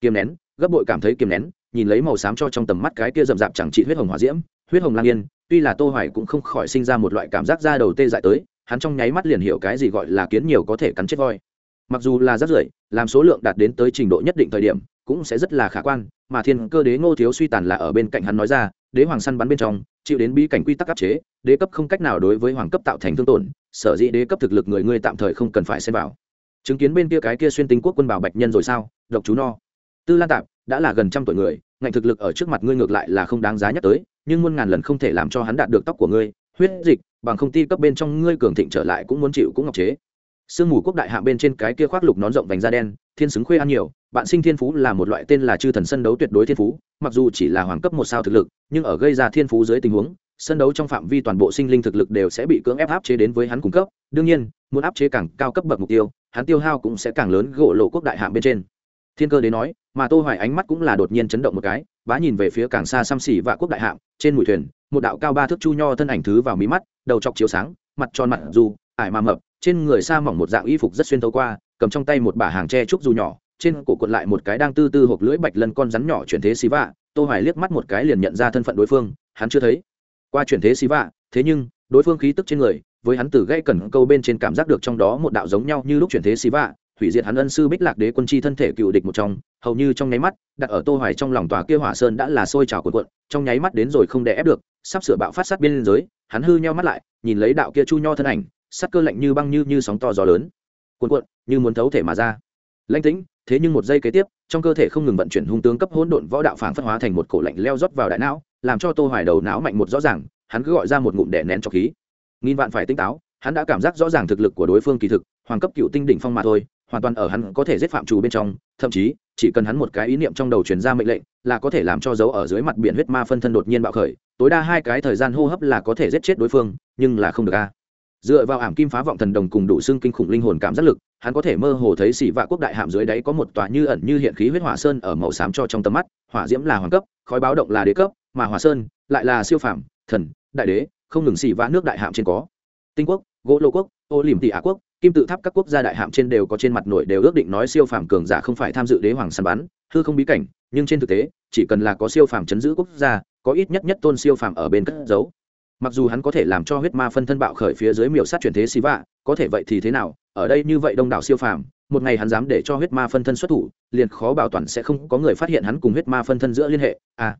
Kiềm nén, gấp bội cảm thấy kiềm nén nhìn lấy màu xám cho trong tầm mắt cái kia rậm rạp chẳng trị huyết hồng hỏa diễm, huyết hồng lang yên, tuy là tô hoài cũng không khỏi sinh ra một loại cảm giác da đầu tê dại tới, hắn trong nháy mắt liền hiểu cái gì gọi là kiến nhiều có thể cắn chết voi. Mặc dù là rất rưởi, làm số lượng đạt đến tới trình độ nhất định thời điểm, cũng sẽ rất là khả quan, mà thiên cơ đế ngô thiếu suy tàn là ở bên cạnh hắn nói ra, đế hoàng săn bắn bên trong, chịu đến bí cảnh quy tắc áp chế, đế cấp không cách nào đối với hoàng cấp tạo thành thương tổn, sở dĩ đế cấp thực lực người ngươi tạm thời không cần phải xem vào. Chứng kiến bên kia cái kia xuyên tinh quốc quân bảo bạch nhân rồi sao? Độc chú no. Tư lan tạp, đã là gần trăm tuổi người ngạnh thực lực ở trước mặt ngươi ngược lại là không đáng giá nhắc tới, nhưng muôn ngàn lần không thể làm cho hắn đạt được tóc của ngươi, huyết dịch, bằng không ti cấp bên trong ngươi cường thịnh trở lại cũng muốn chịu cũng ngọc chế. Sương mù quốc đại hạ bên trên cái kia khoác lục nón rộng vành da đen, thiên xứng khuê ăn nhiều, bạn sinh thiên phú là một loại tên là chư thần sân đấu tuyệt đối thiên phú, mặc dù chỉ là hoàng cấp một sao thực lực, nhưng ở gây ra thiên phú dưới tình huống, sân đấu trong phạm vi toàn bộ sinh linh thực lực đều sẽ bị cưỡng ép áp chế đến với hắn cung cấp. Đương nhiên, muốn áp chế càng cao cấp bậc mục tiêu, hắn tiêu hao cũng sẽ càng lớn gỗ lộ quốc đại hạng bên trên thiên cơ đến nói, mà tô hoài ánh mắt cũng là đột nhiên chấn động một cái, bá nhìn về phía càng xa xăm xỉ và quốc đại hạng trên mũi thuyền, một đạo cao ba thước chu nho thân ảnh thứ vào mí mắt, đầu chọc chiếu sáng, mặt tròn mặt dù, ải mà mập, trên người sa mỏng một dạng y phục rất xuyên thấu qua, cầm trong tay một bả hàng tre trúc dù nhỏ, trên cổ cuộn lại một cái đang tư tư hộp lưỡi bạch lân con rắn nhỏ chuyển thế xí vạ, tô hoài liếc mắt một cái liền nhận ra thân phận đối phương, hắn chưa thấy. Qua chuyển thế xí vạ, thế nhưng, đối phương khí tức trên người, với hắn từ gây cẩn câu bên trên cảm giác được trong đó một đạo giống nhau như lúc chuyển thế xí vạ hủy diệt hắn ân sư bích lạc đế quân chi thân thể cựu địch một trong, hầu như trong nháy mắt, đặt ở tô hoài trong lòng tòa kia hỏa sơn đã là sôi trào cuộn cuộn, trong nháy mắt đến rồi không đè ép được, sắp sửa bạo phát sát biên giới, hắn hư nheo mắt lại, nhìn lấy đạo kia chu nho thân ảnh sát cơ lạnh như băng như như sóng to gió lớn cuộn cuộn, như muốn thấu thể mà ra. Lãnh tĩnh, thế nhưng một giây kế tiếp, trong cơ thể không ngừng vận chuyển hung tướng cấp hỗn độn võ đạo phảng phất hóa thành một cổ lạnh leo rót vào đại não, làm cho tô hoài đầu não mạnh một rõ ràng, hắn cứ gọi ra một ngụm đè nén cho khí. Nghìn vạn phải tinh táo, hắn đã cảm giác rõ ràng thực lực của đối phương kỳ thực, hoàng cấp cựu tinh đỉnh phong mà thôi hoàn toàn ở hắn có thể giết phạm chủ bên trong, thậm chí, chỉ cần hắn một cái ý niệm trong đầu truyền ra mệnh lệnh, là có thể làm cho dấu ở dưới mặt biển huyết ma phân thân đột nhiên bạo khởi, tối đa hai cái thời gian hô hấp là có thể giết chết đối phương, nhưng là không được a. Dựa vào ảm kim phá vọng thần đồng cùng đủ xương kinh khủng linh hồn cảm giác lực, hắn có thể mơ hồ thấy xỉ vạ quốc đại hạm dưới đáy có một tòa như ẩn như hiện khí huyết hỏa sơn ở màu xám cho trong tầm mắt, hỏa diễm là hoàng cấp, khói báo động là đế cấp, mà hỏa sơn lại là siêu phàm, thần, đại đế, không ngừng xỉ vạ nước đại hạm trên có. Tinh quốc, gỗ lô quốc, ô liềm tị á quốc kim tự tháp các quốc gia đại hạm trên đều có trên mặt nổi đều ước định nói siêu phàm cường giả không phải tham dự đế hoàng săn bắn, hư không bí cảnh, nhưng trên thực tế, chỉ cần là có siêu phàm chấn giữ quốc gia, có ít nhất nhất tôn siêu phàm ở bên cất giấu. Mặc dù hắn có thể làm cho huyết ma phân thân bạo khởi phía dưới miểu sát chuyển thế xì vạ có thể vậy thì thế nào? Ở đây như vậy đông đảo siêu phàm, một ngày hắn dám để cho huyết ma phân thân xuất thủ, liền khó bảo toàn sẽ không có người phát hiện hắn cùng huyết ma phân thân giữa liên hệ. À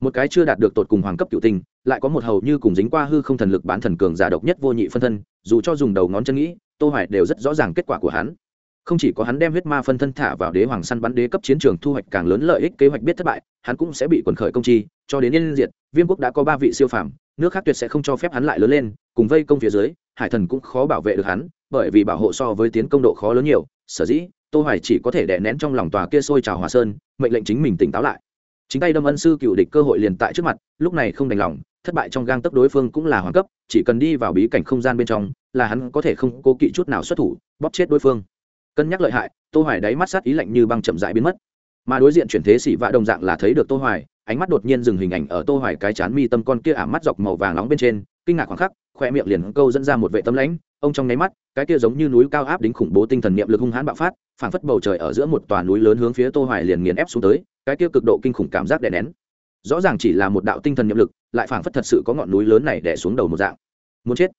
một cái chưa đạt được tột cùng hoàng cấp cựu tinh, lại có một hầu như cùng dính qua hư không thần lực bán thần cường giả độc nhất vô nhị phân thân, dù cho dùng đầu ngón chân nghĩ tô hoài đều rất rõ ràng kết quả của hắn. Không chỉ có hắn đem huyết ma phân thân thả vào đế hoàng săn bắn đế cấp chiến trường thu hoạch càng lớn lợi ích kế hoạch biết thất bại, hắn cũng sẽ bị quần khởi công chi, cho đến yên diệt, viêm quốc đã có ba vị siêu phàm, nước khác tuyệt sẽ không cho phép hắn lại lớn lên, cùng vây công phía dưới, hải thần cũng khó bảo vệ được hắn, bởi vì bảo hộ so với tiến công độ khó lớn nhiều, sở dĩ, tô hoài chỉ có thể đè nén trong lòng tòa kia sôi trào hòa sơn, mệnh lệnh chính mình tỉnh táo lại. Chính tay đâm ân sư cựu địch cơ hội liền tại trước mặt, lúc này không đành lòng thất bại trong gang tấc đối phương cũng là hoàng cấp, chỉ cần đi vào bí cảnh không gian bên trong, là hắn có thể không cố kỵ chút nào xuất thủ, bóp chết đối phương. Cân nhắc lợi hại, tô hoài đáy mắt sát ý lạnh như băng chậm rãi biến mất. Mà đối diện chuyển thế sĩ vạ đồng dạng là thấy được tô hoài, ánh mắt đột nhiên dừng hình ảnh ở tô hoài cái chán mi tâm con kia ảm mắt dọc màu vàng nóng bên trên, kinh ngạc khoảng khắc khoe miệng liền câu dẫn ra một vệ tâm lãnh, ông trong nháy mắt, cái kia giống như núi cao áp đính khủng bố tinh thần niệm lực hung hãn bạo phát, phảng phất bầu trời ở giữa một tòa núi lớn hướng phía tô hoài liền nghiền ép xuống tới, cái kia cực độ kinh khủng cảm giác đè nén. Rõ ràng chỉ là một đạo tinh thần niệm lực lại phảng phất thật sự có ngọn núi lớn này đè xuống đầu một dạng. Muốn chết?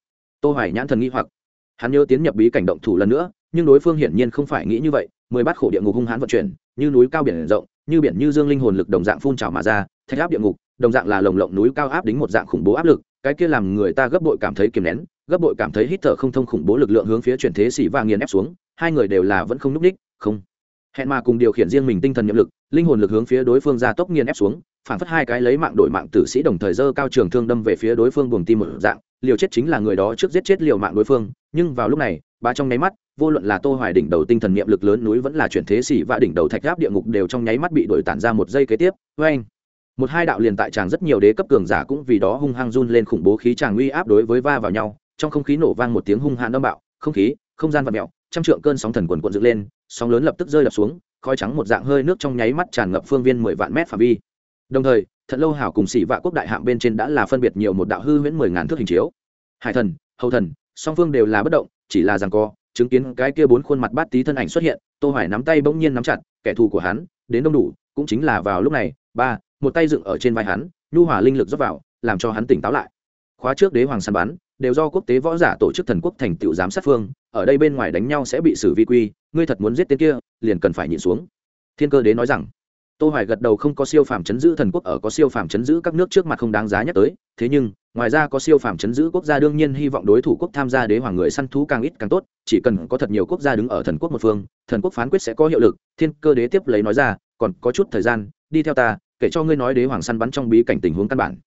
Tô hoài nhãn thần nghi hoặc. Hắn nhớ tiến nhập bí cảnh động thủ lần nữa, nhưng đối phương hiển nhiên không phải nghĩ như vậy, mười bát khổ địa ngục hung hãn vận chuyển, như núi cao biển rộng, như biển như dương linh hồn lực đồng dạng phun trào mà ra, thạch áp địa ngục, đồng dạng là lồng lộng núi cao áp đính một dạng khủng bố áp lực, cái kia làm người ta gấp bội cảm thấy kiềm nén, gấp bội cảm thấy hít thở không thông khủng bố lực lượng hướng phía chuyển thế sĩ và nghiền ép xuống, hai người đều là vẫn không núp đích, không. Hẹn mà cùng điều khiển riêng mình tinh thần nhiệm lực, linh hồn lực hướng phía đối phương ra tốc nghiền ép xuống phản phất hai cái lấy mạng đổi mạng tử sĩ đồng thời dơ cao trường thương đâm về phía đối phương buồng tim một dạng, liều chết chính là người đó trước giết chết liều mạng đối phương, nhưng vào lúc này, ba trong nháy mắt, vô luận là tô hoài đỉnh đầu tinh thần niệm lực lớn núi vẫn là chuyển thế xỉ và đỉnh đầu thạch áp địa ngục đều trong nháy mắt bị đổi tản ra một giây kế tiếp với anh một hai đạo liền tại tràng rất nhiều đế cấp cường giả cũng vì đó hung hăng run lên khủng bố khí tràng uy áp đối với va vào nhau, trong không khí nổ vang một tiếng hung hãn âm bạo, không khí, không gian vặn mèo, trăm trượng cơn sóng thần quần cuộn dựng lên, sóng lớn lập tức rơi đập xuống, khói trắng một dạng hơi nước trong nháy mắt tràn ngập phương viên mười vạn mét phạm vi đồng thời thật lâu hảo cùng xỉ vạ quốc đại hạm bên trên đã là phân biệt nhiều một đạo hư huyễn mười ngàn thước hình chiếu. Hải thần, hầu thần, song phương đều là bất động, chỉ là rằng co, chứng kiến cái kia bốn khuôn mặt bát tí thân ảnh xuất hiện, tô hoài nắm tay bỗng nhiên nắm chặt, kẻ thù của hắn, đến đông đủ, cũng chính là vào lúc này, ba, một tay dựng ở trên vai hắn, nhu hòa linh lực rót vào, làm cho hắn tỉnh táo lại. Khóa trước đế hoàng săn bắn, đều do quốc tế võ giả tổ chức thần quốc thành tựu giám sát phương, ở đây bên ngoài đánh nhau sẽ bị xử vi quy, ngươi thật muốn giết tên kia, liền cần phải nhịn xuống. Thiên cơ đế nói rằng tô hoài gật đầu không có siêu phàm chấn giữ thần quốc ở có siêu phàm chấn giữ các nước trước mặt không đáng giá nhắc tới, thế nhưng, ngoài ra có siêu phàm chấn giữ quốc gia đương nhiên hy vọng đối thủ quốc tham gia đế hoàng người săn thú càng ít càng tốt, chỉ cần có thật nhiều quốc gia đứng ở thần quốc một phương, thần quốc phán quyết sẽ có hiệu lực, thiên cơ đế tiếp lấy nói ra, còn có chút thời gian, đi theo ta, kể cho ngươi nói đế hoàng săn bắn trong bí cảnh tình huống căn bản.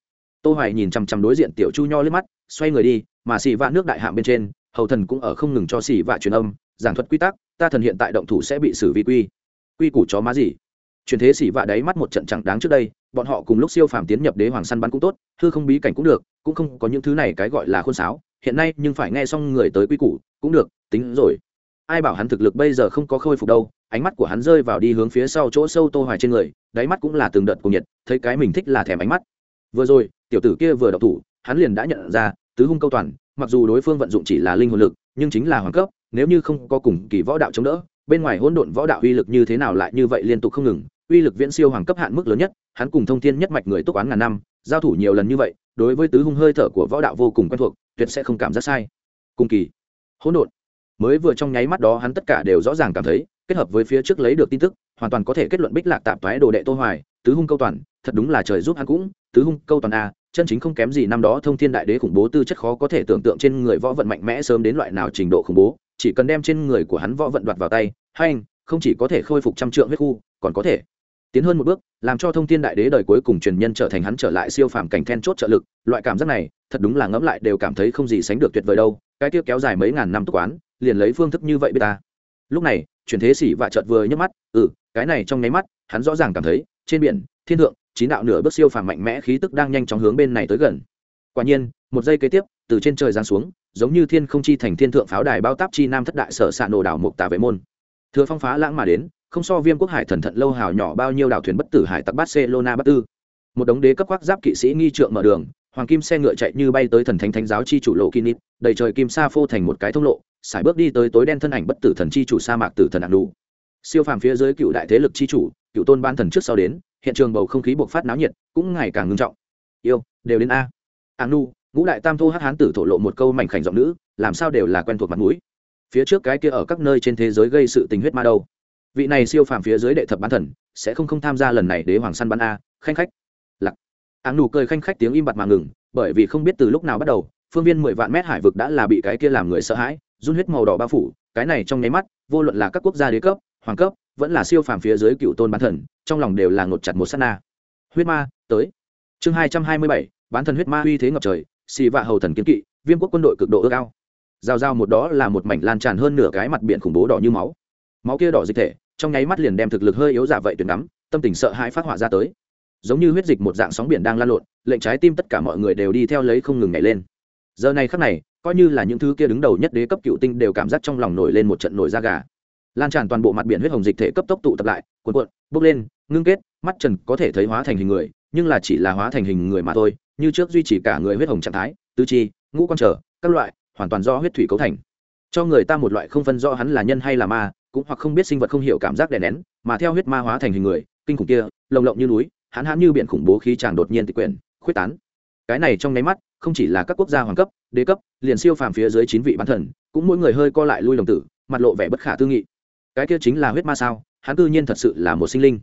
Tô hoài nhìn chăm chăm đối diện tiểu chu nho lên mắt, xoay người đi, mà xì vạ nước đại hạm bên trên, hầu thần cũng ở không ngừng cho xì vạ truyền âm, giảng thuật quy tắc, ta thần hiện tại động thủ sẽ bị xử vi quy. Quy củ chó má gì? Chuyển thế xỉ vạ đáy mắt một trận chẳng đáng trước đây, bọn họ cùng lúc siêu phàm tiến nhập đế hoàng săn bắn cũng tốt thư không bí cảnh cũng được, cũng không có những thứ này cái gọi là khuôn sáo, hiện nay nhưng phải nghe xong người tới quy củ, cũng được, tính rồi. Ai bảo hắn thực lực bây giờ không có khôi phục đâu, ánh mắt của hắn rơi vào đi hướng phía sau chỗ sâu tô hoài trên người, đáy mắt cũng là từng đợt cùng nhiệt, thấy cái mình thích là thèm ánh mắt. Vừa rồi, tiểu tử kia vừa đậu thủ, hắn liền đã nhận ra, tứ hung câu toàn, mặc dù đối phương vận dụng chỉ là linh hồn lực, nhưng chính là hoàng cấp, nếu như không có cùng kỳ võ đạo chống đỡ bên ngoài hỗn độn võ đạo uy lực như thế nào lại như vậy liên tục không ngừng, uy lực viễn siêu hoàng cấp hạn mức lớn nhất, hắn cùng thông thiên nhất mạch người túc oán ngàn năm, giao thủ nhiều lần như vậy, đối với tứ hung hơi thở của võ đạo vô cùng quen thuộc, tuyệt sẽ không cảm giác sai. Cùng kỳ, hỗn độn. Mới vừa trong nháy mắt đó hắn tất cả đều rõ ràng cảm thấy, kết hợp với phía trước lấy được tin tức, hoàn toàn có thể kết luận bích lạc tạp thoái đồ đệ tô hoài, tứ hung câu toàn, thật đúng là trời giúp hắn cũng, tứ hung câu toàn a, chân chính không kém gì năm đó thông thiên đại đế khủng bố tư chất khó có thể tưởng tượng trên người võ vận mạnh mẽ sớm đến loại nào trình độ khủng bố chỉ cần đem trên người của hắn võ vận đoạt vào tay hay anh, không chỉ có thể khôi phục trăm trượng huyết khu, còn có thể tiến hơn một bước, làm cho thông thiên đại đế đời cuối cùng truyền nhân trở thành hắn trở lại siêu phàm cảnh then chốt trợ lực. Loại cảm giác này, thật đúng là ngẫm lại đều cảm thấy không gì sánh được tuyệt vời đâu. Cái kia kéo dài mấy ngàn năm túc quán, liền lấy phương thức như vậy biết ta. Lúc này, chuyển thế xỉ và chợt vừa nhấc mắt ừ cái này trong nháy mắt, hắn rõ ràng cảm thấy, trên biển, thiên thượng, chín đạo nửa bước siêu phàm mạnh mẽ khí tức đang nhanh chóng hướng bên này tới gần. Quả nhiên, một giây kế tiếp, từ trên trời giáng xuống giống như thiên không chi thành thiên thượng pháo đài bao táp chi nam thất đại sở xạ nổ đảo mục tà vệ môn. Thừa phong phá lãng mà đến, không so viêm quốc hải thần thận lâu hào nhỏ bao nhiêu đảo thuyền bất tử hải tặc barcelona bất tư. Một đống đế cấp khoác giáp kỵ sĩ nghi trượng mở đường, hoàng kim xe ngựa chạy như bay tới thần thánh thánh giáo chi chủ lộ kinit đầy trời kim sa phô thành một cái thông lộ sải bước đi tới tối đen thân ảnh bất tử thần chi chủ sa mạc tử thần ạn đủ siêu phàm phía dưới cựu đại thế lực chi chủ, cựu tôn ban thần trước sau đến, hiện trường bầu không khí bộc phát náo nhiệt, cũng ngày càng ngưng trọng. Yêu, đều đến a. Ạn nu ngũ đại tam thô hát hán tử thổ lộ một câu mảnh khảnh giọng nữ, làm sao đều là quen thuộc mặt mũi. Phía trước cái kia ở các nơi trên thế giới gây sự tình huyết ma đâu. Vị này siêu phàm phía dưới đệ thập bán thần, sẽ không không tham gia lần này đế hoàng săn bắn a, khanh khách. Lặc áng nụ cười khanh khách tiếng im bặt mà ngừng, bởi vì không biết từ lúc nào bắt đầu, phương viên mười vạn mét hải vực đã là bị cái kia làm người sợ hãi, run huyết màu đỏ bao phủ, cái này trong nháy mắt, vô luận là các quốc gia đế cấp, hoàng cấp, vẫn là siêu phàm phía dưới cựu tôn bán thần, trong lòng đều là ngột chặt một sát na. Huyết ma, tới. Chương hai trăm hai mươi bảy, bán thần huyết ma uy thế ngập trời xì vạ hầu thần kiên kỵ, viêm quốc quân đội cực độ ước ao. Giao giao một đó là một mảnh lan tràn hơn nửa cái mặt biển khủng bố đỏ như máu. Máu kia đỏ dịch thể, trong nháy mắt liền đem thực lực hơi yếu giả vậy tuyệt ngắm tâm tình sợ hãi phát họa ra tới. Giống như huyết dịch một dạng sóng biển đang lan lộn, lệnh trái tim tất cả mọi người đều đi theo lấy không ngừng nhảy lên. Giờ này khắc này, coi như là những thứ kia đứng đầu nhất đế cấp cựu tinh đều cảm giác trong lòng nổi lên một trận nổi da gà. Lan tràn toàn bộ mặt biển huyết hồng dịch thể cấp tốc tụ tập lại, cuộn cuộn, bốc lên, ngưng kết, mắt trần có thể thấy hóa thành hình người nhưng là chỉ là hóa thành hình người mà thôi, như trước duy trì cả người huyết hồng trạng thái, tứ chi, ngũ con trở, các loại, hoàn toàn do huyết thủy cấu thành. Cho người ta một loại không phân rõ hắn là nhân hay là ma, cũng hoặc không biết sinh vật không hiểu cảm giác đè nén, mà theo huyết ma hóa thành hình người, kinh khủng kia, lồng lộng như núi hắn hắn như biển khủng bố khí tràng đột nhiên tịch quyển, khuyết tán. Cái này trong nháy mắt, không chỉ là các quốc gia hoàng cấp, đế cấp, liền siêu phàm phía dưới chín vị bán thần, cũng mỗi người hơi co lại lui đồng tử, mặt lộ vẻ bất khả tư nghị. Cái kia chính là huyết ma sao, hắn cư nhiên thật sự là một sinh linh.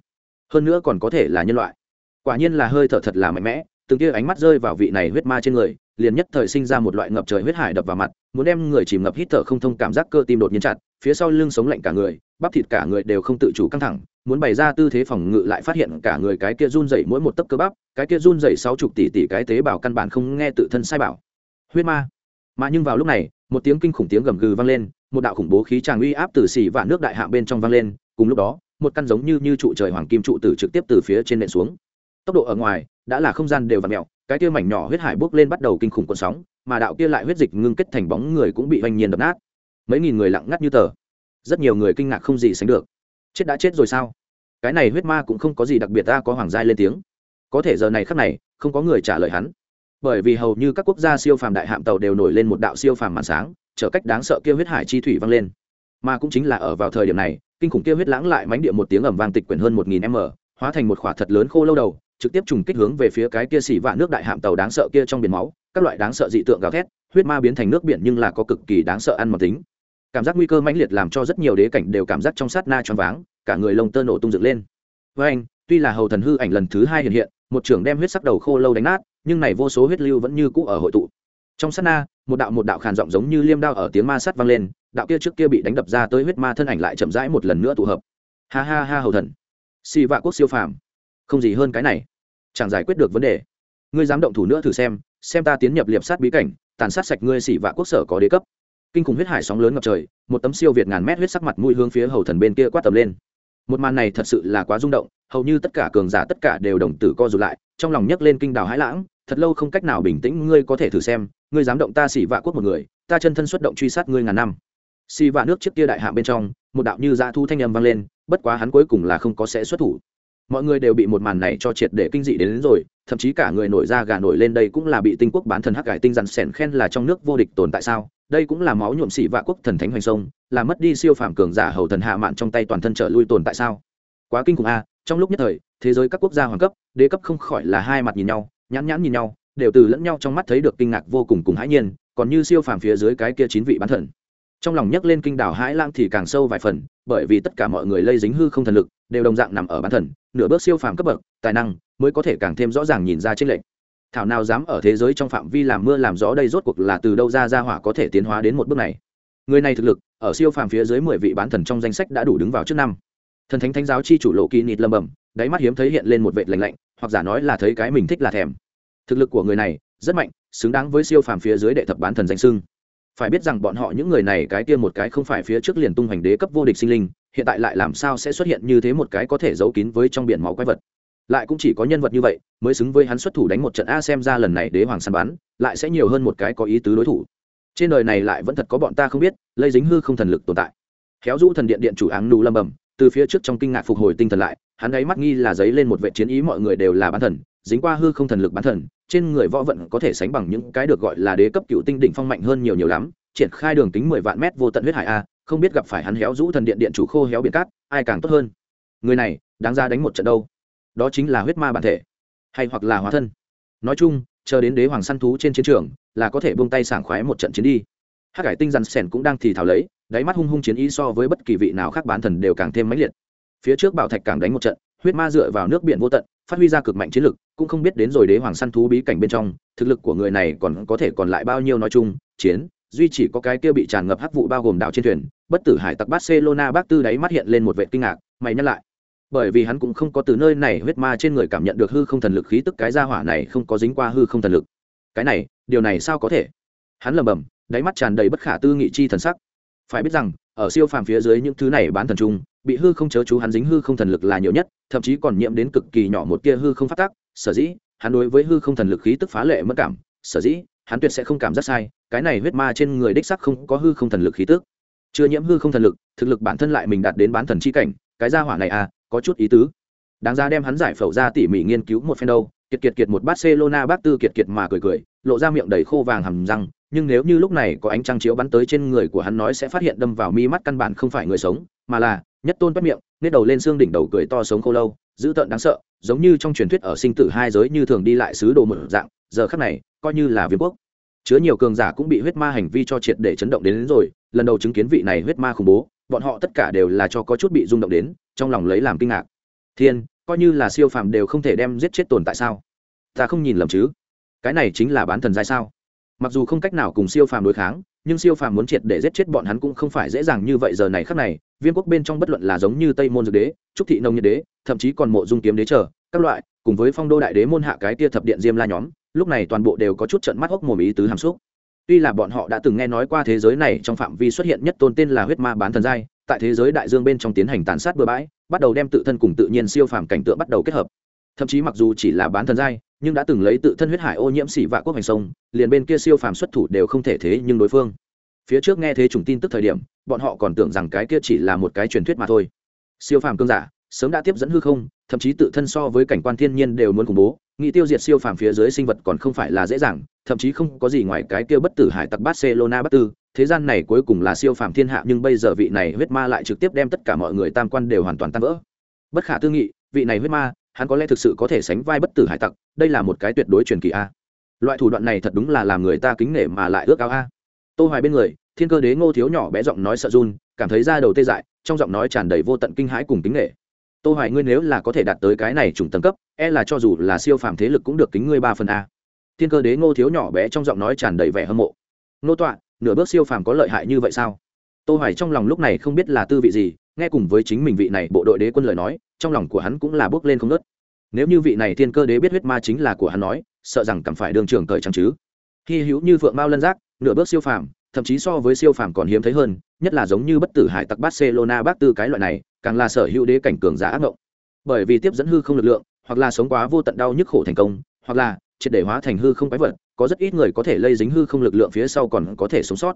Hơn nữa còn có thể là nhân loại quả nhiên là hơi thở thật là mạnh mẽ, từng kia ánh mắt rơi vào vị này huyết ma trên người, liền nhất thời sinh ra một loại ngập trời huyết hải đập vào mặt, muốn đem người chìm ngập hít thở không thông cảm giác cơ tim đột nhiên chặt, phía sau lưng sống lạnh cả người, bắp thịt cả người đều không tự chủ căng thẳng, muốn bày ra tư thế phòng ngự lại phát hiện cả người cái kia run dày mỗi một tấc cơ bắp, cái kia run dày sáu chục tỷ tỷ cái tế bào căn bản không nghe tự thân sai bảo. Huyết ma. Mà nhưng vào lúc này, một tiếng kinh khủng tiếng gầm gừ vang lên, một đạo khủng bố khí tràng uy áp từ xỉ và nước đại hạ bên trong vang lên, cùng lúc đó, một căn giống như như trụ trời hoàng kim trụ tử trực tiếp từ phía trên nện xuống tốc độ ở ngoài, đã là không gian đều và mèo, cái kia mảnh nhỏ huyết hải bốc lên bắt đầu kinh khủng cuộn sóng, mà đạo kia lại huyết dịch ngưng kết thành bóng người cũng bị hoành nhiên đập nát. Mấy nghìn người lặng ngắt như tờ. Rất nhiều người kinh ngạc không gì sánh được. Chết đã chết rồi sao? Cái này huyết ma cũng không có gì đặc biệt, ta có hoàng gia lên tiếng. Có thể giờ này khắc này, không có người trả lời hắn. Bởi vì hầu như các quốc gia siêu phàm đại hạm tàu đều nổi lên một đạo siêu phàm màn sáng, trở cách đáng sợ kia huyết hải chi thủy vang lên. Mà cũng chính là ở vào thời điểm này, kinh khủng kia huyết lãng lại mánh địa một tiếng ẩm vang tịch quyển hơn một nghìn m, hóa thành một khỏa thật lớn khô lâu đầu trực tiếp trùng kích hướng về phía cái kia xỉ vạ nước đại hạm tàu đáng sợ kia trong biển máu, các loại đáng sợ dị tượng gào thét, huyết ma biến thành nước biển nhưng là có cực kỳ đáng sợ ăn mòn tính. Cảm giác nguy cơ mãnh liệt làm cho rất nhiều đế cảnh đều cảm giác trong sát na choáng váng, cả người lông tơ nổ tung dựng lên. Với anh, tuy là hầu thần hư ảnh lần thứ hai hiện hiện, một trưởng đem huyết sắc đầu khô lâu đánh nát, nhưng này vô số huyết lưu vẫn như cũ ở hội tụ. Trong sát na, một đạo một đạo khàn giọng giống như liêm đao ở tiếng ma sắt vang lên, đạo kia trước kia bị đánh đập ra tới huyết ma thân ảnh lại chậm rãi một lần nữa tụ hợp. Ha ha ha hầu thần. Xì vạ quốc siêu phàm không gì hơn cái này. Chẳng giải quyết được vấn đề. Ngươi dám động thủ nữa thử xem xem ta tiến nhập liệp sát bí cảnh, tàn sát sạch ngươi xỉ vạ quốc sở có đế cấp. Kinh khủng huyết hải sóng lớn ngập trời, một tấm siêu việt ngàn mét huyết sắc mặt mũi hướng phía hầu thần bên kia quát tầm lên. Một màn này thật sự là quá rung động, hầu như tất cả cường giả tất cả đều đồng tử co rụt lại, trong lòng nhấc lên kinh đào hãi lãng, thật lâu không cách nào bình tĩnh, ngươi có thể thử xem, ngươi dám động ta xỉ vạ quốc một người, ta chân thân xuất động truy sát ngươi ngàn năm. Xỉ vạ nước trước kia đại hạ bên trong, một đạo như dã thu thanh âm vang lên, bất quá hắn cuối cùng là không có sẽ xuất thủ mọi người đều bị một màn này cho triệt để kinh dị đến, đến rồi thậm chí cả người nổi ra gà nổi lên đây cũng là bị tinh quốc bán thần hắc cải tinh dằn sẻn khen là trong nước vô địch tồn tại sao? Đây cũng là máu nhuộm xỉ vạ quốc thần thánh hoành sông là mất đi siêu phàm cường giả hầu thần hạ mạn trong tay toàn thân trở lui tồn tại sao? Quá kinh khủng a trong lúc nhất thời thế giới các quốc gia hoàng cấp đế cấp không khỏi là hai mặt nhìn nhau nhãn nhãn nhìn nhau đều từ lẫn nhau trong mắt thấy được kinh ngạc vô cùng cùng hãi nhiên còn như siêu phàm phía dưới cái kia chín vị bán thần. Trong lòng nhấc lên kinh đảo hãi lang thì càng sâu vài phần bởi vì tất cả mọi người lây dính hư không thần lực đều đồng dạng nằm ở bán thần nửa bước siêu phàm cấp bậc, tài năng mới có thể càng thêm rõ ràng nhìn ra trên lệnh thảo nào dám ở thế giới trong phạm vi làm mưa làm gió đây rốt cuộc là từ đâu ra ra hỏa có thể tiến hóa đến một bước này? Người này thực lực, ở siêu phàm phía dưới mười vị bán thần trong danh sách đã đủ đứng vào trước năm. Thần thánh thánh giáo chi chủ lộ kỳ nịt lâm bẩm, đáy mắt hiếm thấy hiện lên một vệt lạnh lạnh, hoặc giả nói là thấy cái mình thích là thèm. Thực lực của người này rất mạnh, xứng đáng với siêu phàm phía dưới đệ thập bán thần danh sưng phải biết rằng bọn họ những người này cái kia một cái không phải phía trước liền tung hoành đế cấp vô địch sinh linh hiện tại lại làm sao sẽ xuất hiện như thế một cái có thể giấu kín với trong biển máu quái vật? Lại cũng chỉ có nhân vật như vậy mới xứng với hắn xuất thủ đánh một trận a xem ra lần này đế hoàng săn bắn lại sẽ nhiều hơn một cái có ý tứ đối thủ. Trên đời này lại vẫn thật có bọn ta không biết, lây dính hư không thần lực tồn tại. Khéo rũ thần điện điện chủ áng nù lâm bầm từ phía trước trong kinh ngạc phục hồi tinh thần lại, hắn ấy mắt nghi là giấy lên một vệ chiến ý mọi người đều là bán thần, dính qua hư không thần lực bán thần, trên người võ vận có thể sánh bằng những cái được gọi là đế cấp cựu tinh đỉnh phong mạnh hơn nhiều nhiều lắm, triển khai đường kính mười vạn mét vô tận huyết hải a không biết gặp phải hắn héo rũ thần điện điện chủ khô héo biển cát, ai càng tốt hơn? Người này, đáng ra đánh một trận đâu. Đó chính là huyết ma bản thể, hay hoặc là hóa thân. Nói chung, chờ đến đế hoàng săn thú trên chiến trường, là có thể buông tay sảng khoái một trận chiến đi. Hát cải tinh rắn sẻn cũng đang thì thảo lấy, đáy mắt hung hung chiến ý so với bất kỳ vị nào khác bán thần đều càng thêm mãnh liệt. Phía trước bảo thạch càng đánh một trận, huyết ma dựa vào nước biển vô tận, phát huy ra cực mạnh chiến lực, cũng không biết đến rồi đế hoàng săn thú bí cảnh bên trong, thực lực của người này còn có thể còn lại bao nhiêu nói chung, chiến duy chỉ có cái kia bị tràn ngập hắc vụ bao gồm đảo trên thuyền, bất tử hải tặc barcelona bác tư đáy mắt hiện lên một vệ kinh ngạc, mày nhắc lại. Bởi vì hắn cũng không có từ nơi này huyết ma trên người cảm nhận được hư không thần lực khí tức, cái gia hỏa này không có dính qua hư không thần lực. Cái này, điều này sao có thể? Hắn lầm bầm đáy mắt tràn đầy bất khả tư nghị chi thần sắc. Phải biết rằng, ở siêu phàm phía dưới những thứ này bán thần trung bị hư không chớ chú hắn dính hư không thần lực là nhiều nhất, thậm chí còn nhiễm đến cực kỳ nhỏ một tia hư không phát tác. Sở dĩ, hắn đối với hư không thần lực khí tức phá lệ mất cảm. Sở dĩ, hắn tuyệt sẽ không cảm giác sai cái này huyết ma trên người đích sắc không có hư không thần lực khí tức. Chưa nhiễm hư không thần lực, thực lực bản thân lại mình đạt đến bán thần chi cảnh, cái gia hỏa này à có chút ý tứ. Đáng ra đem hắn giải phẫu ra tỉ mỉ nghiên cứu một phen đâu, kiệt kiệt kiệt một barcelona bác tư kiệt kiệt mà cười cười, lộ ra miệng đầy khô vàng hầm răng, nhưng nếu như lúc này có ánh trăng chiếu bắn tới trên người của hắn nói sẽ phát hiện đâm vào mi mắt căn bản không phải người sống, mà là nhất tôn bất miệng nết đầu lên xương đỉnh đầu cười to sống khô lâu, dữ tợn đáng sợ, giống như trong truyền thuyết ở sinh tử hai giới như thường đi lại xứ đồ một dạng, giờ khắc này, coi như là viêm quốc chứa nhiều cường giả cũng bị huyết ma hành vi cho triệt để chấn động đến, đến rồi lần đầu chứng kiến vị này huyết ma khủng bố bọn họ tất cả đều là cho có chút bị rung động đến trong lòng lấy làm kinh ngạc. Thiên coi như là siêu phàm đều không thể đem giết chết tồn tại sao? Ta không nhìn lầm chứ? Cái này chính là bán thần giai sao? Mặc dù không cách nào cùng siêu phàm đối kháng nhưng siêu phàm muốn triệt để giết chết bọn hắn cũng không phải dễ dàng như vậy giờ này khắc này. Viên quốc bên trong bất luận là giống như tây môn dược đế trúc thị nông nhiệt đế thậm chí còn mộ dung kiếm đế trở các loại cùng với phong đô đại đế môn hạ cái tia thập điện diêm la nhóm lúc này toàn bộ đều có chút trận mắt hốc mồm ý tứ hàm xúc. Tuy là bọn họ đã từng nghe nói qua thế giới này trong phạm vi xuất hiện nhất tôn tên là huyết ma bán thần giai, tại thế giới đại dương bên trong tiến hành tàn sát bừa bãi, bắt đầu đem tự thân cùng tự nhiên siêu phàm cảnh tượng bắt đầu kết hợp. Thậm chí mặc dù chỉ là bán thần giai, nhưng đã từng lấy tự thân huyết hải ô nhiễm xỉ vạ quốc hành sông, liền bên kia siêu phàm xuất thủ đều không thể thế nhưng đối phương. Phía trước nghe thế chủng tin tức thời điểm, bọn họ còn tưởng rằng cái kia chỉ là một cái truyền thuyết mà thôi. Siêu phàm cương giả, sớm đã tiếp dẫn hư không, thậm chí tự thân so với cảnh quan thiên nhiên đều muốn khủng bố nghĩ tiêu diệt siêu phàm phía dưới sinh vật còn không phải là dễ dàng, thậm chí không có gì ngoài cái kia bất tử hải tặc barcelona bất tư thế gian này cuối cùng là siêu phàm thiên hạ, nhưng bây giờ vị này huyết ma lại trực tiếp đem tất cả mọi người tam quan đều hoàn toàn tan vỡ. Bất khả tư nghị, vị này huyết ma, hắn có lẽ thực sự có thể sánh vai bất tử hải tặc, đây là một cái tuyệt đối truyền kỳ a. Loại thủ đoạn này thật đúng là làm người ta kính nể mà lại ước ao a. Tô hoài bên người, thiên cơ đế ngô thiếu nhỏ bé giọng nói sợ run, cảm thấy da đầu tê dại, trong giọng nói tràn đầy vô tận kinh hãi cùng kính nể tô hoài ngươi nếu là có thể đạt tới cái này trùng tầng cấp e là cho dù là siêu phàm thế lực cũng được kính ngươi ba phần a. Thiên cơ đế ngô thiếu nhỏ bé trong giọng nói tràn đầy vẻ hâm mộ. Nô tọa, nửa bước siêu phàm có lợi hại như vậy sao? Tô hoài trong lòng lúc này không biết là tư vị gì, nghe cùng với chính mình vị này bộ đội đế quân lời nói, trong lòng của hắn cũng là bước lên không nớt nếu như vị này thiên cơ đế biết huyết ma chính là của hắn nói, sợ rằng cảm phải đường trường cởi chẳng chứ. Hy hữu như phượng mao lân giác, nửa bước siêu phàm, thậm chí so với siêu phàm còn hiếm thấy hơn, nhất là giống như bất tử hải tặc barcelona bác tư cái loại này càng là sở hữu đế cảnh cường giả ác ngộng. Bởi vì tiếp dẫn hư không lực lượng, hoặc là sống quá vô tận đau nhức khổ thành công, hoặc là triệt để hóa thành hư không quái vật, có rất ít người có thể lây dính hư không lực lượng phía sau còn có thể sống sót.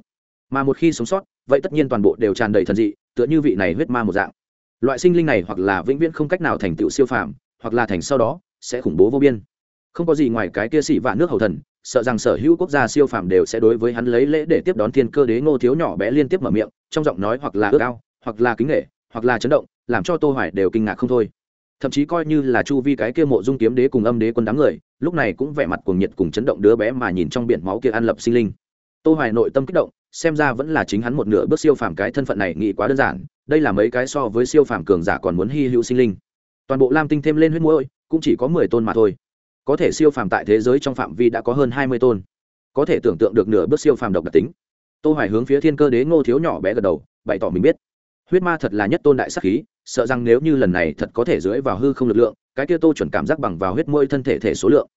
Mà một khi sống sót, vậy tất nhiên toàn bộ đều tràn đầy thần dị, tựa như vị này huyết ma một dạng. Loại sinh linh này hoặc là vĩnh viễn không cách nào thành tựu siêu phàm, hoặc là thành sau đó, sẽ khủng bố vô biên. Không có gì ngoài cái kia xỉ vạn nước hầu thần, sợ rằng sở hữu quốc gia siêu phàm đều sẽ đối với hắn lấy lễ để tiếp đón thiên cơ đế ngô thiếu nhỏ bé liên tiếp mở miệng, trong giọng nói hoặc là ước ao, hoặc là kính nghệ hoặc là chấn động, làm cho tô hoài đều kinh ngạc không thôi. Thậm chí coi như là chu vi cái kia mộ dung kiếm đế cùng âm đế quân đám người, lúc này cũng vẻ mặt cuồng nhiệt cùng chấn động đứa bé mà nhìn trong biển máu kia an lập sinh linh. Tô hoài nội tâm kích động, xem ra vẫn là chính hắn một nửa bước siêu phàm cái thân phận này nghĩ quá đơn giản, đây là mấy cái so với siêu phàm cường giả còn muốn hy hữu sinh linh. Toàn bộ lam tinh thêm lên huyết mũi cũng chỉ có 10 tôn mà thôi. Có thể siêu phàm tại thế giới trong phạm vi đã có hơn 20 tôn. Có thể tưởng tượng được nửa bước siêu phàm độc đặc tính. Tô hoài hướng phía thiên cơ đế ngô thiếu nhỏ bé gật đầu, bày tỏ mình biết huyết ma thật là nhất tôn đại sắc khí, sợ rằng nếu như lần này thật có thể dưới vào hư không lực lượng, cái kia tô chuẩn cảm giác bằng vào huyết môi thân thể thể số lượng.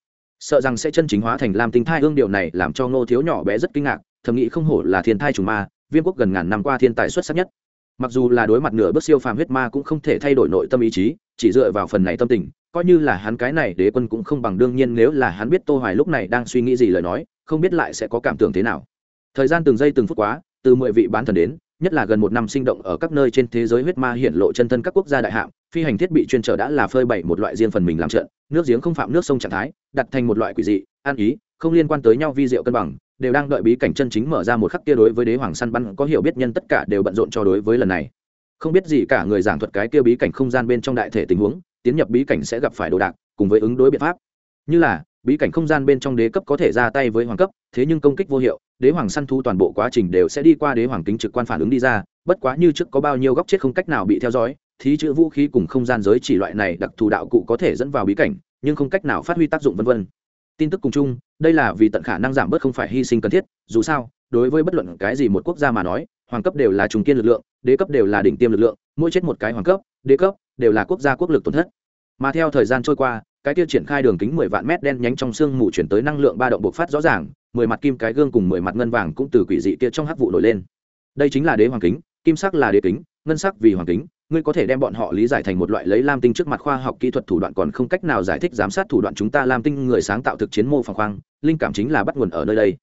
Sợ rằng sẽ chân chính hóa thành làm tinh thai hương điều này làm cho ngô thiếu nhỏ bé rất kinh ngạc, thầm nghĩ không hổ là thiên thai trùng ma, viêm quốc gần ngàn năm qua thiên tài xuất sắc nhất. Mặc dù là đối mặt nửa bước siêu phàm huyết ma cũng không thể thay đổi nội tâm ý chí, chỉ dựa vào phần này tâm tình, coi như là hắn cái này đế quân cũng không bằng đương nhiên nếu là hắn biết tô hoài lúc này đang suy nghĩ gì lời nói, không biết lại sẽ có cảm tưởng thế nào. Thời gian từng giây từng phút quá, từ mười vị bán thần đến nhất là gần một năm sinh động ở các nơi trên thế giới huyết ma hiện lộ chân thân các quốc gia đại hạm, phi hành thiết bị chuyên trở đã là phơi bày một loại riêng phần mình làm trận, nước giếng không phạm nước sông trạng thái, đặt thành một loại quỷ dị an ý, không liên quan tới nhau vi diệu cân bằng, đều đang đợi bí cảnh chân chính mở ra một khắc kia đối với đế hoàng săn bắn có hiểu biết nhân tất cả đều bận rộn cho đối với lần này. Không biết gì cả người giảng thuật cái kia bí cảnh không gian bên trong đại thể tình huống, tiến nhập bí cảnh sẽ gặp phải đồ đạc, cùng với ứng đối biện pháp. Như là bí cảnh không gian bên trong đế cấp có thể ra tay với hoàng cấp, thế nhưng công kích vô hiệu, đế hoàng săn thu toàn bộ quá trình đều sẽ đi qua đế hoàng kính trực quan phản ứng đi ra, bất quá như trước có bao nhiêu góc chết không cách nào bị theo dõi, thí chữ vũ khí cùng không gian giới chỉ loại này đặc thù đạo cụ có thể dẫn vào bí cảnh, nhưng không cách nào phát huy tác dụng vân vân. Tin tức cùng chung, đây là vì tận khả năng giảm bớt không phải hy sinh cần thiết, dù sao, đối với bất luận cái gì một quốc gia mà nói, hoàng cấp đều là trùng kiên lực lượng, đế cấp đều là đỉnh tiêm lực lượng, mỗi chết một cái hoàng cấp, đế cấp đều là quốc gia quốc lực tổn thất. Mà theo thời gian trôi qua cái kia triển khai đường kính mười vạn mét đen nhánh trong xương mù chuyển tới năng lượng ba động bộc phát rõ ràng, mười mặt kim cái gương cùng mười mặt ngân vàng cũng từ quỷ dị kia trong hắc vụ nổi lên. Đây chính là đế hoàng kính, kim sắc là đế kính, ngân sắc vì hoàng kính, ngươi có thể đem bọn họ lý giải thành một loại lấy lam tinh trước mặt khoa học kỹ thuật thủ đoạn còn không cách nào giải thích giám sát thủ đoạn chúng ta lam tinh người sáng tạo thực chiến mô phỏng khoang, linh cảm chính là bắt nguồn ở nơi đây.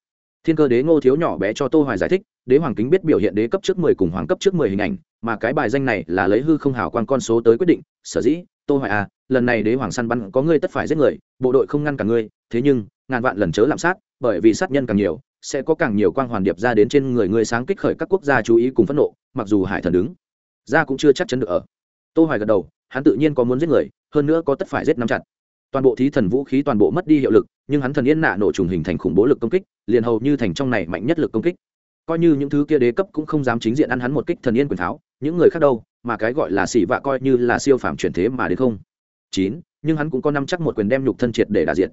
Thiên cơ đế ngô thiếu nhỏ bé cho tô hoài giải thích, đế hoàng kính biết biểu hiện đế cấp trước 10 cùng hoàng cấp trước 10 hình ảnh, mà cái bài danh này là lấy hư không hào quan con số tới quyết định, sở dĩ, tô hoài à lần này đế hoàng săn bắn có ngươi tất phải giết người, bộ đội không ngăn cả ngươi, thế nhưng, ngàn vạn lần chớ làm sát, bởi vì sát nhân càng nhiều, sẽ có càng nhiều quang hoàn điệp ra đến trên người ngươi sáng kích khởi các quốc gia chú ý cùng phẫn nộ, mặc dù hải thần đứng, ra cũng chưa chắc chắn được ở. Tô hoài gật đầu, hắn tự nhiên có muốn giết người, hơn nữa có tất phải giết nắm chặt. Toàn bộ thí thần vũ khí toàn bộ mất đi hiệu lực, nhưng hắn thần yên nạ nổ trùng hình thành khủng bố lực công kích, liền hầu như thành trong này mạnh nhất lực công kích. Coi như những thứ kia đế cấp cũng không dám chính diện ăn hắn một kích thần yên quyền tháo, những người khác đâu, mà cái gọi là xỉ vạ coi như là siêu phàm chuyển thế mà đến không chín, nhưng hắn cũng có năm chắc một quyền đem nhục thân triệt để đả diện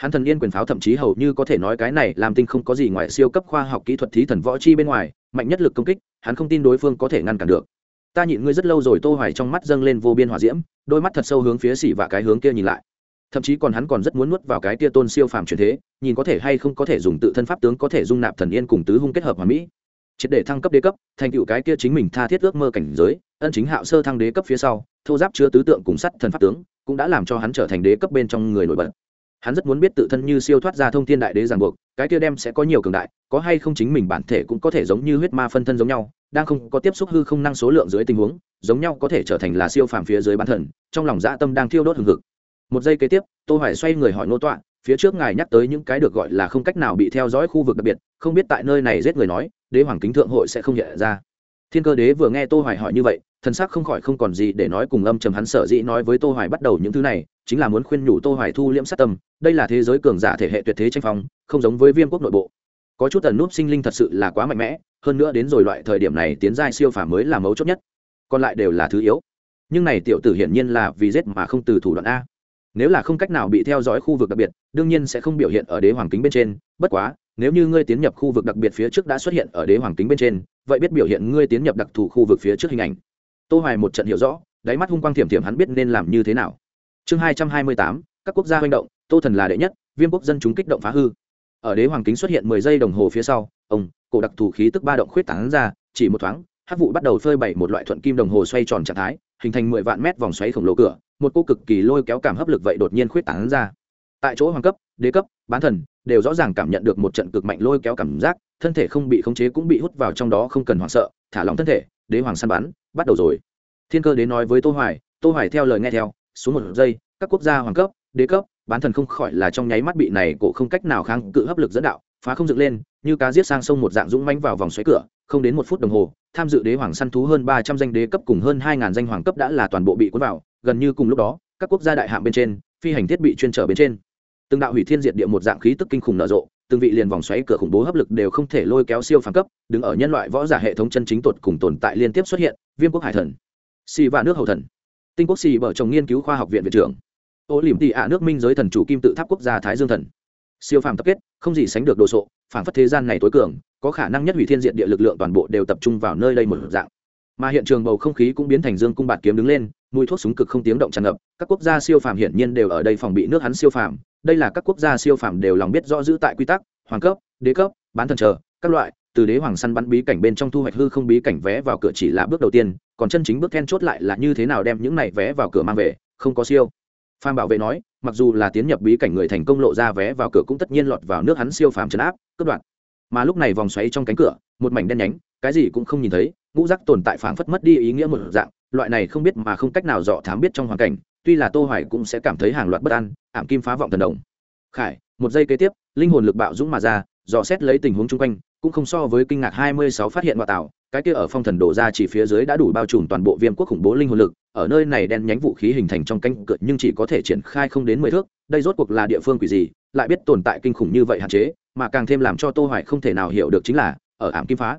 hắn thần yên quyền pháo thậm chí hầu như có thể nói cái này làm tinh không có gì ngoài siêu cấp khoa học kỹ thuật thí thần võ chi bên ngoài, mạnh nhất lực công kích, hắn không tin đối phương có thể ngăn cản được. Ta nhịn ngươi rất lâu rồi, tô hoài trong mắt dâng lên vô biên hỏa diễm, đôi mắt thật sâu hướng phía xỉ và cái hướng kia nhìn lại. Thậm chí còn hắn còn rất muốn nuốt vào cái kia tôn siêu phàm truyền thế, nhìn có thể hay không có thể dùng tự thân pháp tướng có thể dung nạp thần yên cùng tứ hung kết hợp hòa mỹ. Triệt để thăng cấp đế cấp, thành tựu cái kia chính mình tha thiết ước mơ cảnh giới ân chính hạo sơ thăng đế cấp phía sau, thô giáp chứa tứ tượng cùng sắt thần pháp tướng, cũng đã làm cho hắn trở thành đế cấp bên trong người nổi bật. Hắn rất muốn biết tự thân như siêu thoát ra thông thiên đại đế ràng buộc, cái kia đem sẽ có nhiều cường đại, có hay không chính mình bản thể cũng có thể giống như huyết ma phân thân giống nhau, đang không có tiếp xúc hư không năng số lượng dưới tình huống, giống nhau có thể trở thành là siêu phàm phía dưới bán thần, trong lòng dã tâm đang thiêu đốt hừng hực. Một giây kế tiếp, tô hoài xoay người hỏi nô tọa, phía trước ngài nhắc tới những cái được gọi là không cách nào bị theo dõi khu vực đặc biệt, không biết tại nơi này giết người nói, đế hoàng kính thượng hội sẽ không nhận ra. Thiên cơ đế vừa nghe tô hoài hỏi như vậy thần sắc không khỏi không còn gì để nói cùng âm trầm hắn sở dĩ nói với tô hoài bắt đầu những thứ này, chính là muốn khuyên nhủ tô hoài thu liễm sát tâm, đây là thế giới cường giả thể hệ tuyệt thế tranh phong, không giống với viêm quốc nội bộ. Có chút tần nút sinh linh thật sự là quá mạnh mẽ, hơn nữa đến rồi loại thời điểm này tiến giai siêu phàm mới là mấu chốt nhất, còn lại đều là thứ yếu. Nhưng này tiểu tử hiển nhiên là vì giết mà không từ thủ đoạn a. Nếu là không cách nào bị theo dõi khu vực đặc biệt, đương nhiên sẽ không biểu hiện ở đế hoàng kính bên trên, bất quá, nếu như ngươi tiến nhập khu vực đặc biệt phía trước đã xuất hiện ở đế hoàng kính bên trên, vậy biết biểu hiện ngươi tiến nhập đặc thù khu vực phía trước hình ảnh tô hoài một trận hiểu rõ đáy mắt hung quang thiểm thiểm hắn biết nên làm như thế nào. Chương 228, các quốc gia hành động tô thần là đệ nhất viêm quốc dân chúng kích động phá hư. Ở đế hoàng kính xuất hiện 10 giây đồng hồ phía sau ông cổ đặc thù khí tức ba động khuyết tán ra chỉ một thoáng hắc vụ bắt đầu phơi bày một loại thuận kim đồng hồ xoay tròn trạng thái hình thành 10 vạn mét vòng xoáy khổng lồ cửa một cô cực kỳ lôi kéo cảm hấp lực vậy đột nhiên khuyết tán ra. Tại chỗ hoàng cấp đế cấp bán thần đều rõ ràng cảm nhận được một trận cực mạnh lôi kéo cảm giác thân thể không bị khống chế cũng bị hút vào trong đó không cần hoảng sợ thả lỏng thân thể đế hoàng săn bắn bắt đầu rồi. Thiên cơ đến nói với tô hoài tô hoài theo lời nghe theo, xuống một giây, các quốc gia hoàng cấp, đế cấp, bán thần không khỏi là trong nháy mắt bị này cổ không cách nào kháng cự hấp lực dẫn đạo, phá không dựng lên, như cá giết sang sông một dạng dũng mãnh vào vòng xoáy cửa, không đến một phút đồng hồ, tham dự đế hoàng săn thú hơn 300 danh đế cấp cùng hơn 2.000 danh hoàng cấp đã là toàn bộ bị cuốn vào, gần như cùng lúc đó, các quốc gia đại hạm bên trên, phi hành thiết bị chuyên trở bên trên. Từng đạo hủy thiên diệt địa một dạng khí tức kinh khủng nở rộ từng vị liền vòng xoáy cửa khủng bố hấp lực đều không thể lôi kéo siêu phàm cấp, đứng ở nhân loại võ giả hệ thống chân chính tột cùng tồn tại liên tiếp xuất hiện, viêm quốc hải thần, xì và nước hậu thần, tinh quốc xì bở chồng nghiên cứu khoa học viện viện trưởng, ô liềm tị ạ nước minh giới thần chủ kim tự tháp quốc gia thái dương thần. Siêu phàm tập kết, không gì sánh được đồ sộ, phản phất thế gian này tối cường, có khả năng nhất hủy thiên diện địa lực lượng toàn bộ đều tập trung vào nơi đây một dạng. Mà hiện trường bầu không khí cũng biến thành dương cung bạt kiếm đứng lên, mùi thuốc súng cực không tiếng động tràn ngập, các quốc gia siêu phàm hiển nhiên đều ở đây phòng bị nước hắn siêu phàm đây là các quốc gia siêu phàm đều lòng biết rõ giữ tại quy tắc, hoàng cấp, đế cấp, bán thần chờ, các loại, từ đế hoàng săn bắn bí cảnh bên trong thu hoạch hư không bí cảnh vé vào cửa chỉ là bước đầu tiên, còn chân chính bước then chốt lại là như thế nào đem những này vé vào cửa mang về, không có siêu. Phan bảo vệ nói, mặc dù là tiến nhập bí cảnh người thành công lộ ra vé vào cửa cũng tất nhiên lọt vào nước hắn siêu phàm trấn áp, cướp đoạt. Mà lúc này vòng xoáy trong cánh cửa, một mảnh đen nhánh, cái gì cũng không nhìn thấy, ngũ giác tồn tại phảng phất mất đi ý nghĩa một dạng, loại này không biết mà không cách nào dọ thám biết trong hoàn cảnh tuy là tô hoài cũng sẽ cảm thấy hàng loạt bất an, ảm kim phá vọng thần đồng. Khải, một giây kế tiếp, linh hồn lực bạo dũng mà ra, dò xét lấy tình huống chung quanh, cũng không so với kinh ngạc 26 phát hiện ngoại tạo, cái kia ở phong thần đổ ra chỉ phía dưới đã đủ bao trùm toàn bộ viêm quốc khủng bố linh hồn lực, ở nơi này đen nhánh vũ khí hình thành trong cánh cửa nhưng chỉ có thể triển khai không đến mười thước, đây rốt cuộc là địa phương quỷ gì, lại biết tồn tại kinh khủng như vậy hạn chế, mà càng thêm làm cho tô hoài không thể nào hiểu được chính là, ở ảm kim phá,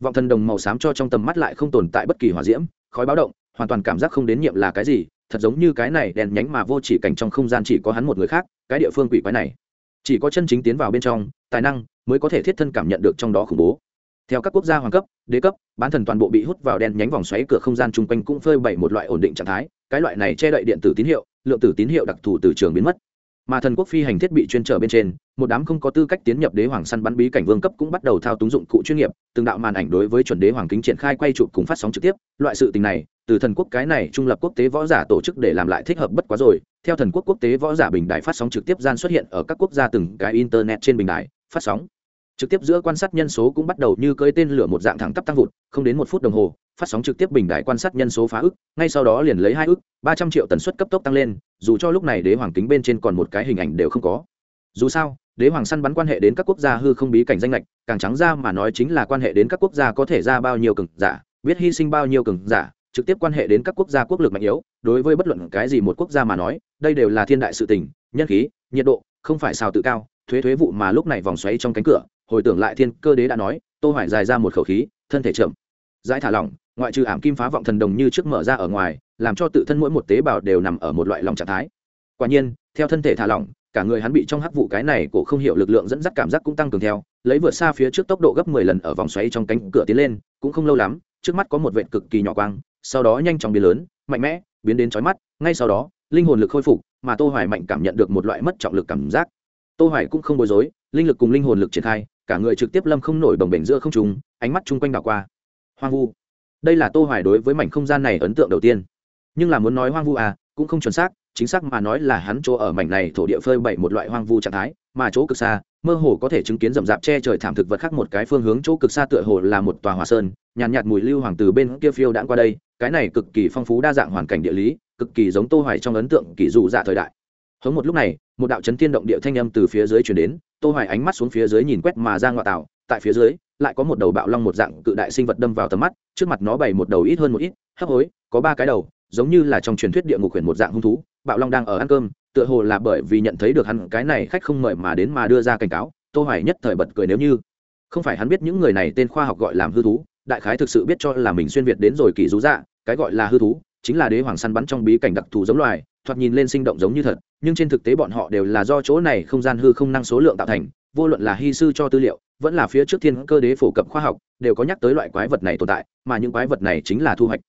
vọng thần đồng màu xám cho trong tầm mắt lại không tồn tại bất kỳ hỏa diễm, khói báo động, hoàn toàn cảm giác không đến nhiệm là cái gì thật giống như cái này đèn nhánh mà vô chỉ cảnh trong không gian chỉ có hắn một người khác, cái địa phương quỷ quái này. Chỉ có chân chính tiến vào bên trong, tài năng mới có thể thiết thân cảm nhận được trong đó khủng bố. Theo các quốc gia hoàng cấp, đế cấp, bán thần toàn bộ bị hút vào đen nhánh vòng xoáy cửa không gian chung quanh cũng phơi bày một loại ổn định trạng thái, cái loại này che đậy điện tử tín hiệu, lượng tử tín hiệu đặc thù từ trường biến mất mà thần quốc phi hành thiết bị chuyên trở bên trên, một đám không có tư cách tiến nhập đế hoàng săn bắn bí cảnh vương cấp cũng bắt đầu thao túng dụng cụ chuyên nghiệp, từng đạo màn ảnh đối với chuẩn đế hoàng kính triển khai quay chụp cùng phát sóng trực tiếp. Loại sự tình này, từ thần quốc cái này trung lập quốc tế võ giả tổ chức để làm lại thích hợp bất quá rồi. Theo thần quốc quốc tế võ giả bình đại phát sóng trực tiếp gian xuất hiện ở các quốc gia từng cái internet trên bình đại phát sóng trực tiếp giữa quan sát nhân số cũng bắt đầu như cơi tên lửa một dạng thẳng tắp tăng vụt, không đến một phút đồng hồ, phát sóng trực tiếp bình đại quan sát nhân số phá ức, ngay sau đó liền lấy hai ức, ba trăm triệu tần suất cấp tốc tăng lên, dù cho lúc này đế hoàng kính bên trên còn một cái hình ảnh đều không có. Dù sao, đế hoàng săn bắn quan hệ đến các quốc gia hư không bí cảnh danh lệch, càng trắng ra mà nói chính là quan hệ đến các quốc gia có thể ra bao nhiêu cường giả, biết hy sinh bao nhiêu cường giả, trực tiếp quan hệ đến các quốc gia quốc lực mạnh yếu, đối với bất luận cái gì một quốc gia mà nói, đây đều là thiên đại sự tình, nhân khí, nhiệt độ, không phải sao tự cao, thuế thuế vụ mà lúc này vòng xoáy trong cánh cửa hồi tưởng lại thiên cơ đế đã nói, tô hoài dài ra một khẩu khí, thân thể chậm, giải thả lỏng, ngoại trừ ảm kim phá vọng thần đồng như trước mở ra ở ngoài, làm cho tự thân mỗi một tế bào đều nằm ở một loại lòng trạng thái. Quả nhiên, theo thân thể thả lỏng, cả người hắn bị trong hắc vụ cái này cổ không hiểu lực lượng dẫn dắt cảm giác cũng tăng cường theo, lấy vượt xa phía trước tốc độ gấp 10 lần ở vòng xoáy trong cánh cửa tiến lên, cũng không lâu lắm, trước mắt có một vệt cực kỳ nhỏ quang, sau đó nhanh chóng biến lớn, mạnh mẽ, biến đến chói mắt, ngay sau đó, linh hồn lực khôi phục, mà tô hoài mạnh cảm nhận được một loại mất trọng lực cảm giác. Tô hoài cũng không bối rối, linh lực cùng linh hồn lực triển khai cả người trực tiếp lâm không nổi đồng bềnh giữa không trung ánh mắt chung quanh đảo qua. Hoang vu. Đây là tô hoài đối với mảnh không gian này ấn tượng đầu tiên. Nhưng là muốn nói hoang vu à cũng không chuẩn xác chính xác mà nói là hắn chỗ ở mảnh này thổ địa phơi bày một loại hoang vu trạng thái mà chỗ cực xa mơ hồ có thể chứng kiến rậm rạp che trời thảm thực vật khác một cái phương hướng chỗ cực xa tựa hồ là một tòa hòa sơn nhàn nhạt, nhạt mùi lưu hoàng từ bên kia phiêu đãng qua đây. Cái này cực kỳ phong phú đa dạng hoàn cảnh địa lý cực kỳ giống tô hoài trong ấn tượng kỳ dụ dạ thời đại hống một lúc này, một đạo chấn thiên động địa thanh âm từ phía dưới truyền đến, tô hoài ánh mắt xuống phía dưới nhìn quét mà ra ngoại tạo, tại phía dưới, lại có một đầu bạo long một dạng cự đại sinh vật đâm vào tầm mắt, trước mặt nó bày một đầu ít hơn một ít, hấp hối, có ba cái đầu, giống như là trong truyền thuyết địa ngục huyền một dạng hung thú, bạo long đang ở ăn cơm, tựa hồ là bởi vì nhận thấy được hắn, cái này khách không mời mà đến mà đưa ra cảnh cáo, tô hoài nhất thời bật cười nếu như. Không phải hắn biết những người này tên khoa học gọi làm hư thú, đại khái thực sự biết cho là mình xuyên việt đến rồi kỳ rú dạ cái gọi là hư thú, chính là đế hoàng săn bắn trong bí cảnh đặc thù giống loài thoạt nhìn lên sinh động giống như thật, nhưng trên thực tế bọn họ đều là do chỗ này không gian hư không năng số lượng tạo thành, vô luận là hy sư cho tư liệu, vẫn là phía trước thiên cơ đế phổ cập khoa học, đều có nhắc tới loại quái vật này tồn tại, mà những quái vật này chính là thu hoạch.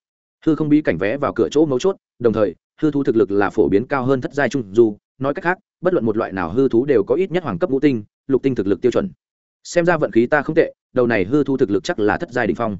Hư không bí cảnh vé vào cửa chỗ mấu chốt, đồng thời, hư thú thực lực là phổ biến cao hơn thất giai trung du, nói cách khác, bất luận một loại nào hư thú đều có ít nhất hoàng cấp ngũ tinh, lục tinh thực lực tiêu chuẩn. Xem ra vận khí ta không tệ, đầu này hư thú thực lực chắc là thất giai đỉnh phong.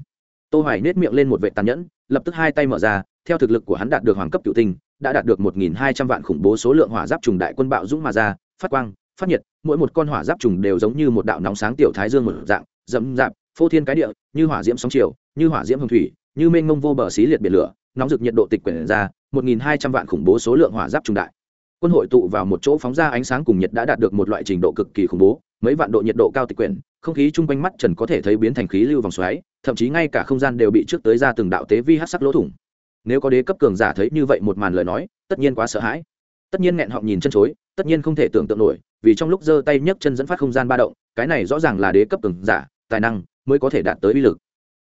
Tô hoài nết miệng lên một vệ tàn nhẫn, lập tức hai tay mở ra theo thực lực của hắn đạt được hoàng cấp cựu tinh, đã đạt được một nghìn hai trăm vạn khủng bố số lượng hỏa giáp trùng đại quân bạo dũng mà ra, phát quang, phát nhiệt, mỗi một con hỏa giáp trùng đều giống như một đạo nóng sáng tiểu thái dương một dạng dẫm dạp phô thiên cái địa, như hỏa diễm sóng chiều, như hỏa diễm hồng thủy, như mênh mông vô bờ xí liệt biển lửa, nóng rực nhiệt độ tịch quyển ra, một nghìn hai trăm vạn khủng bố số lượng hỏa giáp trùng đại. Quân hội tụ vào một chỗ phóng ra ánh sáng cùng nhiệt đã đạt được một loại trình độ cực kỳ khủng bố, mấy vạn độ nhiệt độ cao tịch quyển, không khí chung quanh mắt trần có thể thấy biến thành khí lưu vòng xoáy, thậm chí ngay cả không gian đều bị trước tới ra từng đạo tế vi hát sắc lỗ thủng nếu có đế cấp cường giả thấy như vậy một màn lời nói, tất nhiên quá sợ hãi. Tất nhiên nghẹn họng nhìn chân chối, tất nhiên không thể tưởng tượng nổi, vì trong lúc giơ tay nhấc chân dẫn phát không gian ba động, cái này rõ ràng là đế cấp cường giả, tài năng mới có thể đạt tới uy lực.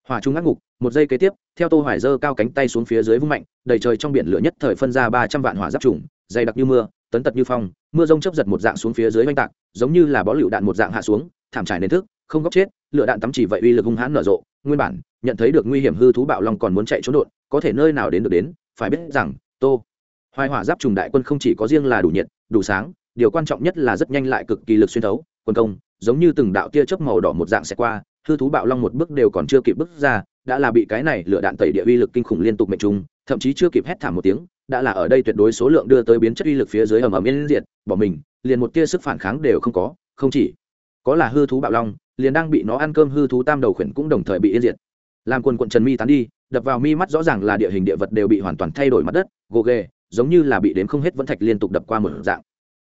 Hỏa trung ngắc ngục, một giây kế tiếp, theo tô hoài giơ cao cánh tay xuống phía dưới vung mạnh, đầy trời trong biển lửa nhất thời phân ra ba trăm vạn hỏa giáp trùng, dày đặc như mưa, tấn tật như phong, mưa rông chớp giật một dạng xuống phía dưới vanh tạc, giống như là bó lựu đạn một dạng hạ xuống, thảm trải nền thức, không góc chết, lửa đạn tắm chỉ vậy uy lực hung hãn nở rộ, nguyên bản nhận thấy được nguy hiểm hư thú bạo long còn muốn chạy trốn đột, có thể nơi nào đến được đến, phải biết rằng, tô. Hoài hỏa giáp trùng đại quân không chỉ có riêng là đủ nhiệt, đủ sáng, điều quan trọng nhất là rất nhanh lại cực kỳ lực xuyên thấu, quân công, giống như từng đạo tia chớp màu đỏ một dạng sẽ qua, hư thú bạo long một bước đều còn chưa kịp bước ra, đã là bị cái này lửa đạn tẩy địa uy lực kinh khủng liên tục mệnh trung thậm chí chưa kịp hét thảm một tiếng, đã là ở đây tuyệt đối số lượng đưa tới biến chất uy lực phía dưới ầm ầm yên diệt, bỏ mình, liền một tia sức phản kháng đều không có, không chỉ có là hư thú bạo long, liền đang bị nó ăn cơm hư thú tam đầu khuyển cũng đồng thời bị yên diệt làm quần quận trần mi tán đi, đập vào mi mắt rõ ràng là địa hình địa vật đều bị hoàn toàn thay đổi mặt đất, gồ ghề, giống như là bị đếm không hết vẫn thạch liên tục đập qua một dạng.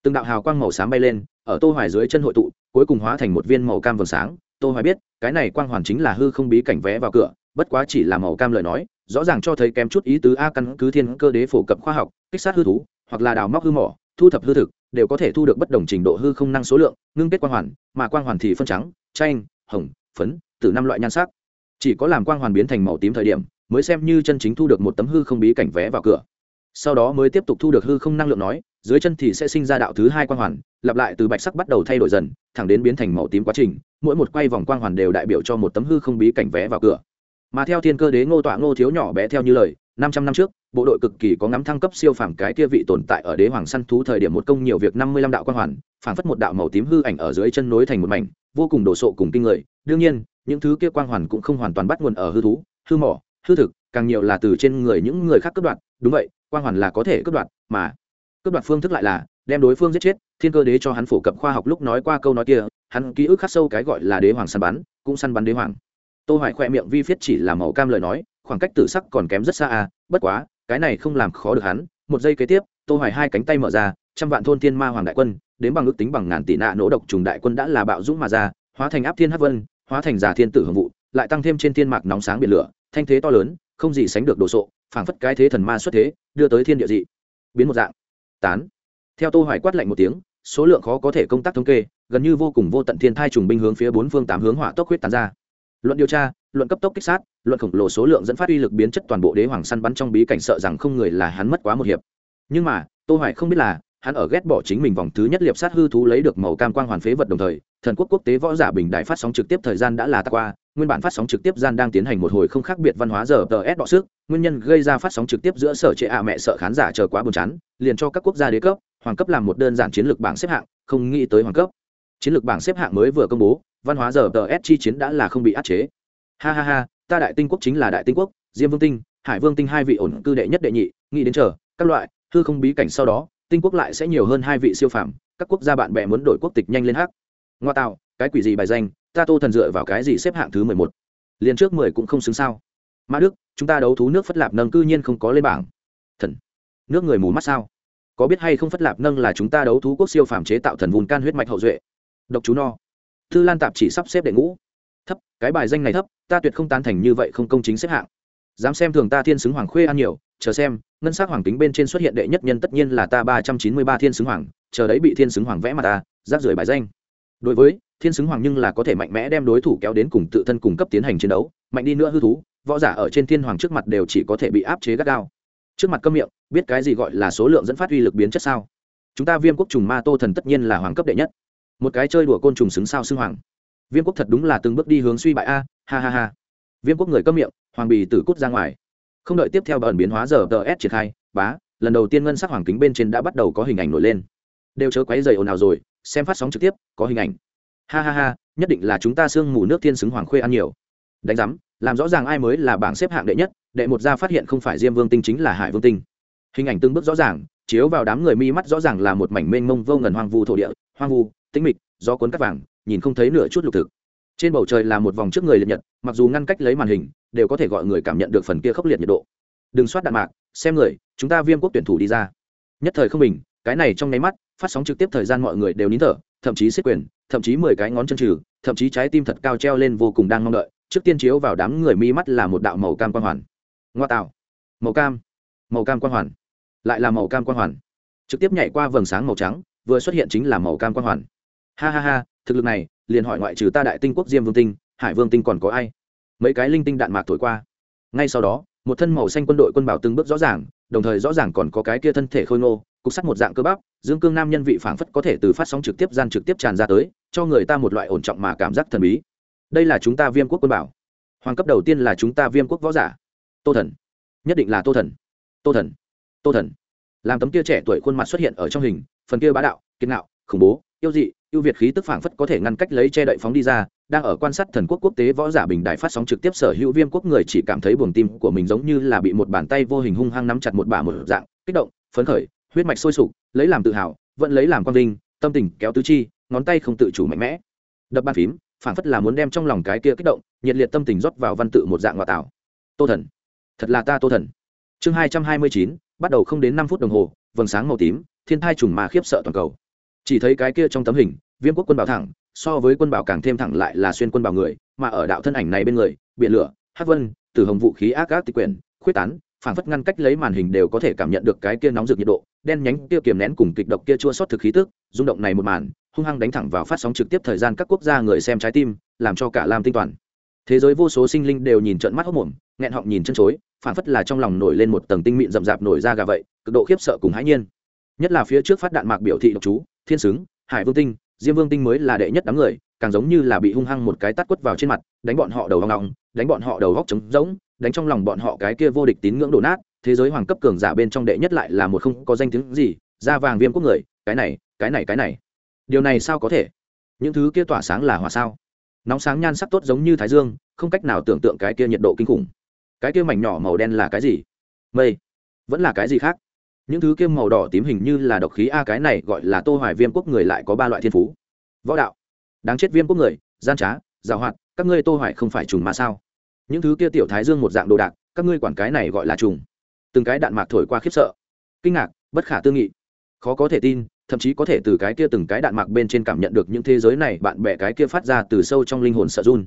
Từng đạo hào quang màu xám bay lên, ở tô hoài dưới chân hội tụ, cuối cùng hóa thành một viên màu cam vầng sáng. Tô hoài biết, cái này quang hoàn chính là hư không bí cảnh vé vào cửa, bất quá chỉ là màu cam lời nói, rõ ràng cho thấy kém chút ý tứ a căn cứ thiên cơ đế phổ cập khoa học, kích sát hư thú, hoặc là đào móc hư mỏ, thu thập hư thực, đều có thể thu được bất đồng trình độ hư không năng số lượng, ngưng kết quang hoàn, mà quang hoàn thì phân trắng, chanh, hồng, phấn, từ năm loại nhan sắc chỉ có làm quang hoàn biến thành màu tím thời điểm, mới xem như chân chính thu được một tấm hư không bí cảnh vé vào cửa. Sau đó mới tiếp tục thu được hư không năng lượng nói, dưới chân thì sẽ sinh ra đạo thứ hai quang hoàn, lặp lại từ bạch sắc bắt đầu thay đổi dần, thẳng đến biến thành màu tím quá trình, mỗi một quay vòng quang hoàn đều đại biểu cho một tấm hư không bí cảnh vé vào cửa. Mà theo thiên cơ đế ngô tọa ngô thiếu nhỏ bé theo như lời, năm trăm năm trước, bộ đội cực kỳ có ngắm thăng cấp siêu phàm cái kia vị tồn tại ở đế hoàng săn thú thời điểm một công nhiều việc năm mươi lăm đạo quang hoàn phảng phất một đạo màu tím hư ảnh ở dưới chân nối thành một mảnh, vô cùng đồ sộ cùng kinh người. Đương nhiên, những thứ kia quang hoàn cũng không hoàn toàn bắt nguồn ở hư thú, hư mỏ, hư thực, càng nhiều là từ trên người những người khác cướp đoạt. Đúng vậy, quang hoàn là có thể cướp đoạt, mà cướp đoạt phương thức lại là đem đối phương giết chết. Thiên cơ đế cho hắn phổ cập khoa học lúc nói qua câu nói kia, hắn ký ức khắc sâu cái gọi là đế hoàng săn bắn, cũng săn bắn đế hoàng. Tô hoài khoe miệng vi viết chỉ là màu cam lời nói, khoảng cách tử sắc còn kém rất xa à bất quá, cái này không làm khó được hắn. Một giây kế tiếp, tô hoài hai cánh tay mở ra, trăm vạn thôn thiên ma hoàng đại quân đến bằng ước tính bằng ngàn tỷ nạ nỗ độc trùng đại quân đã là bạo dũng mà ra, hóa thành áp thiên hắc vân, hóa thành giả thiên tử hưng vụ, lại tăng thêm trên thiên mạc nóng sáng biển lửa, thanh thế to lớn, không gì sánh được đồ sộ, phảng phất cái thế thần ma xuất thế, đưa tới thiên địa dị. Biến một dạng. Tán. Theo tô hoài quát lạnh một tiếng, số lượng khó có thể công tác thống kê, gần như vô cùng vô tận thiên thai trùng binh hướng phía bốn phương tám hướng hỏa tốc huyết tán ra. Luận điều tra, luận cấp tốc kích sát, luận khổng lồ số lượng dẫn phát uy lực biến chất toàn bộ đế hoàng săn bắn trong bí cảnh sợ rằng không người là hắn mất quá một hiệp. Nhưng mà, tô hoài không biết là hắn ở ghét bỏ chính mình vòng thứ nhất liệp sát hư thú lấy được màu cam quang hoàn phế vật đồng thời, thần quốc quốc tế võ giả bình đại phát sóng trực tiếp thời gian đã là ta qua, nguyên bản phát sóng trực tiếp gian đang tiến hành một hồi không khác biệt văn hóa giờ tờ s đọ sức, nguyên nhân gây ra phát sóng trực tiếp giữa sở trệ ạ mẹ sợ khán giả chờ quá buồn chán, liền cho các quốc gia đế cấp, hoàng cấp làm một đơn giản chiến lược bảng xếp hạng, không nghĩ tới hoàng cấp. Chiến lược bảng xếp hạng mới vừa công bố, văn hóa giờ tờ s chi chiến đã là không bị áp chế. Ha ha ha, ta đại tinh quốc chính là đại tinh quốc, diêm vương tinh, hải vương tinh hai vị ổn cư đệ nhất đệ nhị, nghĩ đến chờ, các loại, hư không bí cảnh sau đó tinh quốc lại sẽ nhiều hơn hai vị siêu phàm, các quốc gia bạn bè muốn đổi quốc tịch nhanh lên hắc. Ngoa tạo, cái quỷ gì bài danh, ta tô thần dựa vào cái gì xếp hạng thứ mười một? Liền trước mười cũng không xứng sao. Mã đức, chúng ta đấu thú nước phất lạp nâng cư nhiên không có lên bảng. Thần, nước người mù mắt sao? Có biết hay không phất lạp nâng là chúng ta đấu thú quốc siêu phàm chế tạo thần vùng can huyết mạch hậu duệ? Độc chú no. Thư lan tạp chỉ sắp xếp đệ ngũ. Thấp, cái bài danh này thấp, ta tuyệt không tán thành như vậy không công chính xếp hạng. Dám xem thường ta thiên xứng hoàng khuê ăn nhiều chờ xem, ngân sắc hoàng kính bên trên xuất hiện đệ nhất nhân tất nhiên là ta ba trăm chín mươi ba thiên xứng hoàng, chờ đấy bị thiên xứng hoàng vẽ mặt ta, giáp rưỡi bài danh. Đối với, thiên xứng hoàng nhưng là có thể mạnh mẽ đem đối thủ kéo đến cùng tự thân cùng cấp tiến hành chiến đấu, mạnh đi nữa hư thú, võ giả ở trên thiên hoàng trước mặt đều chỉ có thể bị áp chế gắt gao. Trước mặt cơm miệng, biết cái gì gọi là số lượng dẫn phát uy lực biến chất sao? Chúng ta viêm quốc trùng ma tô thần tất nhiên là hoàng cấp đệ nhất. Một cái chơi đùa côn trùng xứng sao xưng hoàng. Viêm quốc thật đúng là từng bước đi hướng suy bại a, ha ha ha. Viêm quốc người cơm miệng, hoàng bì tử cút ra ngoài không đợi tiếp theo bẩn biến hóa giờ tờ s triển khai, bá, lần đầu tiên ngân sắc hoàng kính bên trên đã bắt đầu có hình ảnh nổi lên. Đều chớ quấy dày ồn ào rồi, xem phát sóng trực tiếp, có hình ảnh. Ha ha ha, nhất định là chúng ta sương mù nước thiên xứng hoàng khuê ăn nhiều. Đánh giám, làm rõ ràng ai mới là bảng xếp hạng đệ nhất, đệ một gia phát hiện không phải diêm vương tinh chính là hải vương tinh. Hình ảnh từng bước rõ ràng, chiếu vào đám người mi mắt rõ ràng là một mảnh mênh mông vô ngần hoang vu thổ địa, hoang vu, tĩnh mịch do cuốn cắt vàng, nhìn không thấy nửa chút lục thực. Trên bầu trời là một vòng trước người liệt nhật, mặc dù ngăn cách lấy màn hình đều có thể gọi người cảm nhận được phần kia khốc liệt nhiệt độ. Đừng soát đạn mạc, xem người, chúng ta viêm quốc tuyển thủ đi ra. Nhất thời không bình, cái này trong nháy mắt, phát sóng trực tiếp thời gian mọi người đều nín thở, thậm chí xếp quyền, thậm chí mười cái ngón chân trừ, thậm chí trái tim thật cao treo lên vô cùng đang mong đợi, trước tiên chiếu vào đám người mi mắt là một đạo màu cam quang hoàn. Ngoa tạo. Màu cam. Màu cam quang hoàn. Lại là màu cam quang hoàn. Trực tiếp nhảy qua vầng sáng màu trắng, vừa xuất hiện chính là màu cam quang hoàn. Ha ha ha, thực lực này, liền hỏi ngoại trừ ta đại tinh quốc diêm vương tinh, hải vương tinh còn có ai? Mấy cái linh tinh đạn mạc thổi qua. Ngay sau đó, một thân màu xanh quân đội quân bảo từng bước rõ ràng, đồng thời rõ ràng còn có cái kia thân thể khôi ngô, cục sắt một dạng cơ bắp, dương cương nam nhân vị phảng phất có thể từ phát sóng trực tiếp gian trực tiếp tràn ra tới, cho người ta một loại ổn trọng mà cảm giác thần bí. Đây là chúng ta viêm quốc quân bảo. Hoàng cấp đầu tiên là chúng ta viêm quốc võ giả. Tô thần. Nhất định là tô thần. Tô thần. Tô thần. Làm tấm kia trẻ tuổi khuôn mặt xuất hiện ở trong hình, phần kia bá đạo kiên nạo khủng bố, yêu dị, yêu việt khí tức phảng phất có thể ngăn cách lấy che đậy phóng đi ra đang ở quan sát thần quốc quốc tế võ giả bình đại phát sóng trực tiếp sở hữu viêm quốc người chỉ cảm thấy buồng tim của mình giống như là bị một bàn tay vô hình hung hăng nắm chặt một bả một dạng, kích động, phấn khởi, huyết mạch sôi sục, lấy làm tự hào, vẫn lấy làm quang vinh, tâm tình kéo tứ chi, ngón tay không tự chủ mạnh mẽ. Đập bàn phím phản phất là muốn đem trong lòng cái kia kích động, nhiệt liệt tâm tình rót vào văn tự một dạng ngoại tạo. Tô thần. Thật là ta tô thần. Chương hai trăm hai mươi chín, bắt đầu không đến năm phút đồng hồ, vầng sáng màu tím, thiên thai trùng mà khiếp sợ toàn cầu. Chỉ thấy cái kia trong tấm hình, viêm quốc quân bảo thẳng so với quân bảo càng thêm thẳng lại là xuyên quân bảo người, mà ở đạo thân ảnh này bên người, biển lửa, hát vân, tử hồng vũ khí ác ác tịch quyển, khuyết tán phản phất ngăn cách lấy màn hình đều có thể cảm nhận được cái kia nóng rực nhiệt độ, đen nhánh kia kiềm nén cùng kịch độc kia chua sót thực khí tức, rung động này một màn, hung hăng đánh thẳng vào phát sóng trực tiếp thời gian các quốc gia người xem trái tim, làm cho cả lam tinh toàn. Thế giới vô số sinh linh đều nhìn trợn mắt hốc mồm nghẹn họng nhìn chân chối phản phất là trong lòng nổi lên một tầng tinh mịn rậm rạp nổi ra gà vậy, cực độ khiếp sợ cùng hãi nhiên. Nhất là phía trước phát đạn mạc biểu thị độc chú, thiên xứng hải vương tinh diêm vương tinh mới là đệ nhất đám người, càng giống như là bị hung hăng một cái tắt quất vào trên mặt, đánh bọn họ đầu hoang ngọng đánh bọn họ đầu góc trống rỗng, đánh trong lòng bọn họ cái kia vô địch tín ngưỡng đổ nát, thế giới hoàng cấp cường giả bên trong đệ nhất lại là một không có danh tiếng gì, da vàng viêm quốc người, cái này cái này cái này. Điều này sao có thể? Những thứ kia tỏa sáng là hỏa sao? Nóng sáng nhan sắc tốt giống như thái dương, không cách nào tưởng tượng cái kia nhiệt độ kinh khủng. Cái kia mảnh nhỏ màu đen là cái gì? Mây. Vẫn là cái gì khác? Những thứ kiêm màu đỏ tím hình như là độc khí a, cái này gọi là tô hoài viêm quốc người lại có ba loại thiên phú. Võ đạo, đáng chết viêm quốc người, gian trá, giàu hoạt, các ngươi tô hoài không phải trùng mà sao? Những thứ kia tiểu thái dương một dạng đồ đạc, các ngươi quản cái này gọi là trùng. Từng cái đạn mạc thổi qua khiếp sợ. Kinh ngạc, bất khả tư nghị. Khó có thể tin, thậm chí có thể từ cái kia từng cái đạn mạc bên trên cảm nhận được những thế giới này bạn bè cái kia phát ra từ sâu trong linh hồn sợ run.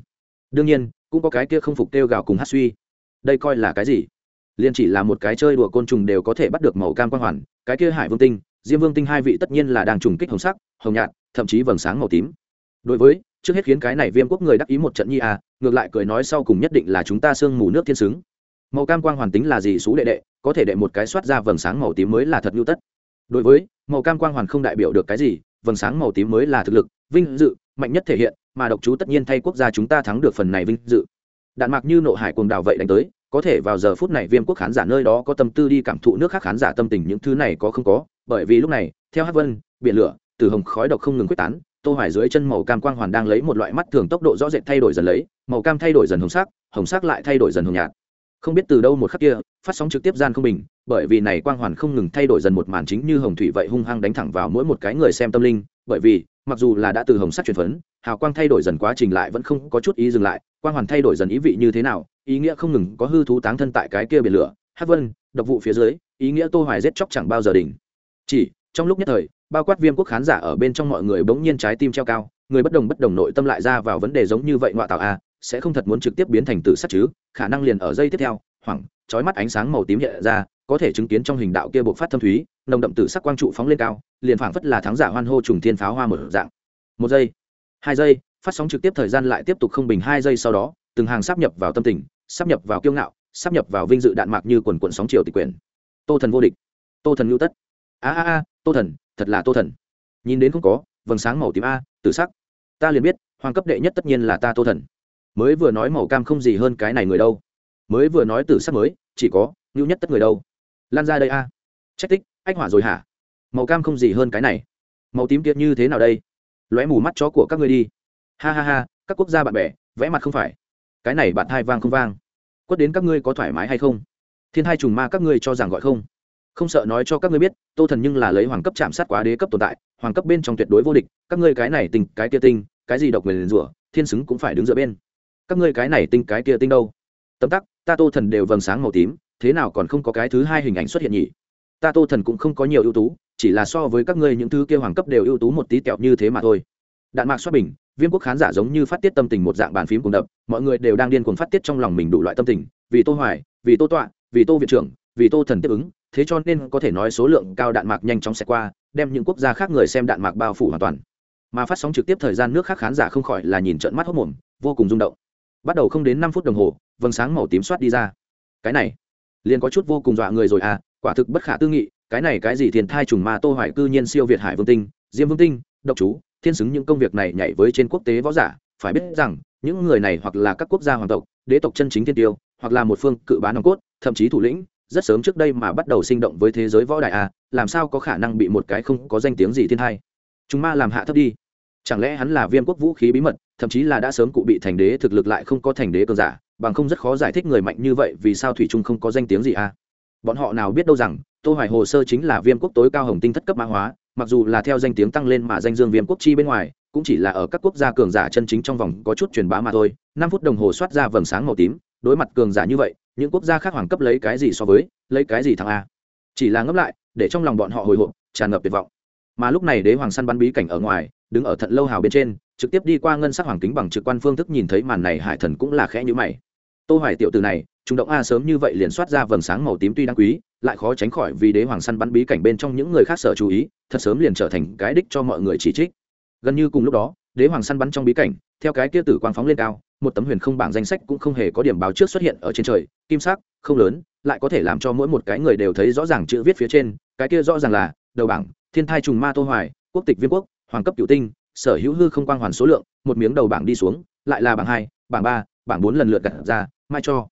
Đương nhiên, cũng có cái kia không phục kêu gào cùng hát suy. Đây coi là cái gì? Liền chỉ là một cái chơi đùa côn trùng đều có thể bắt được màu cam quang hoàn, cái kia hải vương tinh, diêm vương tinh hai vị tất nhiên là đang trùng kích hồng sắc, hồng nhạt, thậm chí vầng sáng màu tím. Đối với, trước hết khiến cái này viêm quốc người đắc ý một trận nhi à ngược lại cười nói sau cùng nhất định là chúng ta sương mù nước thiên xứng. Màu cam quang hoàn tính là gì xú đệ đệ, có thể đệ một cái soát ra vầng sáng màu tím mới là thật nhu tất. Đối với, màu cam quang hoàn không đại biểu được cái gì, vầng sáng màu tím mới là thực lực, vinh dự, mạnh nhất thể hiện, mà độc chú tất nhiên thay quốc gia chúng ta thắng được phần này vinh dự. Đạn mạc như nộ hải cuồng đào vậy đánh tới có thể vào giờ phút này viêm quốc khán giả nơi đó có tâm tư đi cảm thụ nước khác khán giả tâm tình, những thứ này có không có, bởi vì lúc này, theo hát vân, biển lửa, từ hồng khói độc không ngừng quyết tán, tô hoài dưới chân màu cam quang hoàn đang lấy một loại mắt thường tốc độ rõ rệt thay đổi dần lấy, màu cam thay đổi dần hồng sắc hồng sắc lại thay đổi dần hồng nhạt. Không biết từ đâu một khắc kia, phát sóng trực tiếp gian không bình, bởi vì này quang hoàn không ngừng thay đổi dần một màn chính như hồng thủy vậy hung hăng đánh thẳng vào mỗi một cái người xem tâm linh, bởi vì, mặc dù là đã từ hồng sắc chuyển phấn, hào quang thay đổi dần quá trình lại vẫn không có chút ý dừng lại, quang hoàn thay đổi dần ý vị như thế nào ý nghĩa không ngừng có hư thú táng thân tại cái kia biển lửa. Hát vân, độc vụ phía dưới, ý nghĩa tô hoài giết chóc chẳng bao giờ đỉnh. Chỉ, trong lúc nhất thời, bao quát viêm quốc khán giả ở bên trong mọi người bỗng nhiên trái tim treo cao, người bất đồng bất đồng nội tâm lại ra vào vấn đề giống như vậy ngoại tạo a, sẽ không thật muốn trực tiếp biến thành tử sát chứ? Khả năng liền ở dây tiếp theo, hoảng, chói mắt ánh sáng màu tím hiện ra, có thể chứng kiến trong hình đạo kia bộc phát thâm thúy, nồng đậm tử sắc quang trụ phóng lên cao, liền phảng phất là thắng giả hoan hô trùng thiên pháo hoa mở dạng. Một giây, hai giây, phát sóng trực tiếp thời gian lại tiếp tục không bình, hai giây sau đó, từng hàng sắp nhập vào tâm tình sắp nhập vào kiêu ngạo, sắp nhập vào vinh dự đạn mạc như quần quần sóng chiều tịch quyền. Tô thần vô địch. Tô thần ngưu tất. A a a, tô thần, thật là tô thần. Nhìn đến không có, vầng sáng màu tím a, tử sắc. Ta liền biết, hoàng cấp đệ nhất tất nhiên là ta tô thần. Mới vừa nói màu cam không gì hơn cái này người đâu. Mới vừa nói tử sắc mới, chỉ có ngưu nhất tất người đâu. Lan ra đây a. Trách tích, ách hỏa rồi hả? Màu cam không gì hơn cái này. Màu tím kiệt như thế nào đây? Lóe mù mắt chó của các ngươi đi. Ha ha ha, các quốc gia bạn bè, vẽ mặt không phải cái này bạn thai vang không vang. Quất đến các ngươi có thoải mái hay không? Thiên hai trùng ma các ngươi cho rằng gọi không? Không sợ nói cho các ngươi biết, tô thần nhưng là lấy hoàng cấp chạm sát quá đế cấp tồn tại, hoàng cấp bên trong tuyệt đối vô địch, các ngươi cái này tình cái kia tinh, cái gì độc nguyền rủa, thiên xứng cũng phải đứng dựa bên. Các ngươi cái này tinh, cái kia tinh đâu? Tấm tắc, ta tô thần đều vầng sáng màu tím, thế nào còn không có cái thứ hai hình ảnh xuất hiện nhỉ? Ta tô thần cũng không có nhiều ưu tú, chỉ là so với các ngươi những thứ kia hoàng cấp đều ưu tú một tí kẹo như thế mà thôi. Đạn mạc xuất bình viêm quốc khán giả giống như phát tiết tâm tình một dạng bàn phím cùng đập, mọi người đều đang điên cuồng phát tiết trong lòng mình đủ loại tâm tình, vì tô hoài, vì tô tọa, vì tô viện trưởng, vì tô thần tiếp ứng, thế cho nên có thể nói số lượng cao đạn mạc nhanh chóng sẽ qua, đem những quốc gia khác người xem đạn mạc bao phủ hoàn toàn. Mà phát sóng trực tiếp thời gian nước khác khán giả không khỏi là nhìn trận mắt hốt mồm, vô cùng rung động. Bắt đầu không đến năm phút đồng hồ, vầng sáng màu tím soát đi ra. Cái này, liền có chút vô cùng dọa người rồi à quả thực bất khả tư nghị, cái này cái gì thiền thai trùng ma tô hoài cư nhiên siêu việt hải vương tinh, diêm vương tinh, độc chú thiên xứng những công việc này nhảy với trên quốc tế võ giả, phải biết rằng, những người này hoặc là các quốc gia hoàng tộc, đế tộc chân chính thiên tiêu, hoặc là một phương cự bán nòng cốt, thậm chí thủ lĩnh, rất sớm trước đây mà bắt đầu sinh động với thế giới võ đại a à, làm sao có khả năng bị một cái không có danh tiếng gì thiên hai chúng ma làm hạ thấp đi. Chẳng lẽ hắn là viêm quốc vũ khí bí mật, thậm chí là đã sớm cụ bị thành đế thực lực lại không có thành đế cường giả, bằng không rất khó giải thích người mạnh như vậy vì sao thủy trung không có danh tiếng gì a bọn họ nào biết đâu rằng, tô hoài hồ sơ chính là viêm quốc tối cao hồng tinh thất cấp mã hóa mặc dù là theo danh tiếng tăng lên mà danh dương viêm quốc chi bên ngoài, cũng chỉ là ở các quốc gia cường giả chân chính trong vòng có chút truyền bá mà thôi. Năm phút đồng hồ soát ra vầng sáng màu tím, đối mặt cường giả như vậy, những quốc gia khác hoàng cấp lấy cái gì so với, lấy cái gì thằng a? Chỉ là ngấp lại, để trong lòng bọn họ hồi hộp, tràn ngập tuyệt vọng. Mà lúc này đế hoàng săn bắn bí cảnh ở ngoài, đứng ở thận lâu hào bên trên, trực tiếp đi qua ngân sắc hoàng kính bằng trực quan phương thức nhìn thấy màn này hải thần cũng là khẽ như mày. Tô hoài tiểu từ này, chúng động a sớm như vậy liền soát ra vầng sáng màu tím tuy đáng quý lại khó tránh khỏi vì đế hoàng săn bắn bí cảnh bên trong những người khác sở chú ý, thật sớm liền trở thành cái đích cho mọi người chỉ trích. Gần như cùng lúc đó, đế hoàng săn bắn trong bí cảnh, theo cái kia tử quang phóng lên cao, một tấm huyền không bảng danh sách cũng không hề có điểm báo trước xuất hiện ở trên trời, kim sắc, không lớn, lại có thể làm cho mỗi một cái người đều thấy rõ ràng chữ viết phía trên, cái kia rõ ràng là đầu bảng, thiên thai trùng ma tô hoài, quốc tịch viên quốc, hoàng cấp cựu tinh, sở hữu hư không quang hoàn số lượng, một miếng đầu bảng đi xuống, lại là bảng hai, bảng ba, bảng bốn lần lượt gặt ra, mai cho.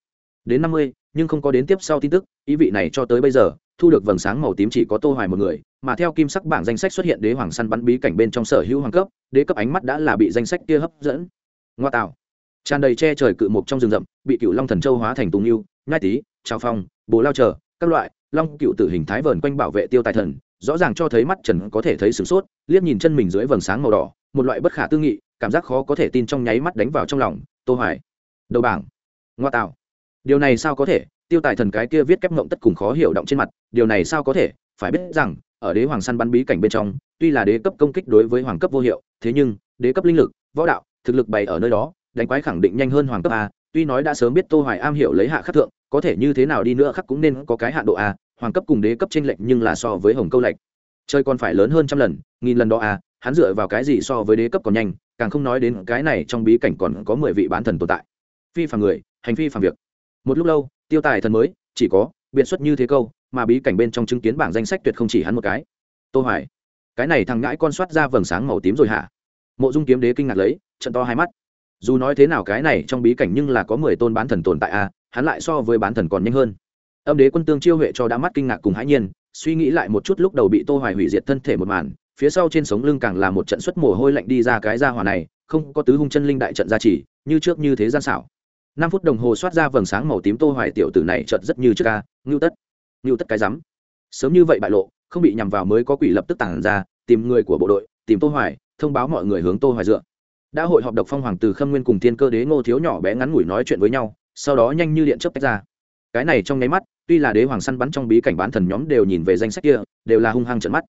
Đến năm mươi nhưng không có đến tiếp sau tin tức, ý vị này cho tới bây giờ, thu được vầng sáng màu tím chỉ có tô hoài một người, mà theo kim sắc bảng danh sách xuất hiện đế hoàng săn bắn bí cảnh bên trong sở hữu hoàng cấp, đế cấp ánh mắt đã là bị danh sách kia hấp dẫn. Ngoa tạo. Tràn đầy che trời cự mục trong rừng rậm, bị cựu long thần châu hóa thành tùng yêu ngai tý trào phong, bồ lao chờ, các loại, long cựu tử hình thái vờn quanh bảo vệ tiêu tài thần, rõ ràng cho thấy mắt trần có thể thấy sửng sốt, liếc nhìn chân mình dưới vầng sáng màu đỏ, một loại bất khả tư nghị, cảm giác khó có thể tin trong nháy mắt đánh vào trong lòng, tô hoài. Đầu bảng. Ngoa tạo điều này sao có thể? Tiêu tài thần cái kia viết kép ngộng tất cùng khó hiểu động trên mặt, điều này sao có thể? Phải biết rằng, ở đế hoàng săn bắn bí cảnh bên trong, tuy là đế cấp công kích đối với hoàng cấp vô hiệu, thế nhưng, đế cấp linh lực, võ đạo, thực lực bày ở nơi đó, đánh quái khẳng định nhanh hơn hoàng cấp a, tuy nói đã sớm biết tô hoài am hiểu lấy hạ khắc thượng, có thể như thế nào đi nữa khắc cũng nên có cái hạn độ a, hoàng cấp cùng đế cấp trên lệnh nhưng là so với hồng câu lệnh chơi còn phải lớn hơn trăm lần, nghìn lần đó a, hắn dựa vào cái gì so với đế cấp còn nhanh, càng không nói đến cái này trong bí cảnh còn có mười vị bán thần tồn tại. Phi phàm người, hành phi phàm việc một lúc lâu, tiêu tài thần mới, chỉ có biện xuất như thế câu, mà bí cảnh bên trong chứng kiến bảng danh sách tuyệt không chỉ hắn một cái. Tô hoài, cái này thằng ngãi con soát ra vầng sáng màu tím rồi hả? Mộ dung kiếm đế kinh ngạc lấy, trận to hai mắt. Dù nói thế nào cái này trong bí cảnh nhưng là có mười tôn bán thần tồn tại a hắn lại so với bán thần còn nhanh hơn. Âm đế quân tương chiêu huệ cho đã mắt kinh ngạc cùng hãi nhiên, suy nghĩ lại một chút lúc đầu bị tô hoài hủy diệt thân thể một màn, phía sau trên sống lưng càng là một trận xuất mồ hôi lạnh đi ra cái ra hỏa này, không có tứ hung chân linh đại trận gia trì, như trước như thế gian xảo năm phút đồng hồ soát ra vầng sáng màu tím tô hoài tiểu tử này chợt rất như trước ca, ngưu tất. Ngưu tất cái rắm. Sớm như vậy bại lộ, không bị nhằm vào mới có quỷ lập tức tàng ra, tìm người của bộ đội, tìm tô hoài, thông báo mọi người hướng tô hoài dựa. Đã hội họp độc phong hoàng từ khâm nguyên cùng thiên cơ đế ngô thiếu nhỏ bé ngắn ngủi nói chuyện với nhau, sau đó nhanh như điện chớp tách ra. Cái này trong nháy mắt, tuy là đế hoàng săn bắn trong bí cảnh bán thần nhóm đều nhìn về danh sách kia, đều là hung hăng trận mắt.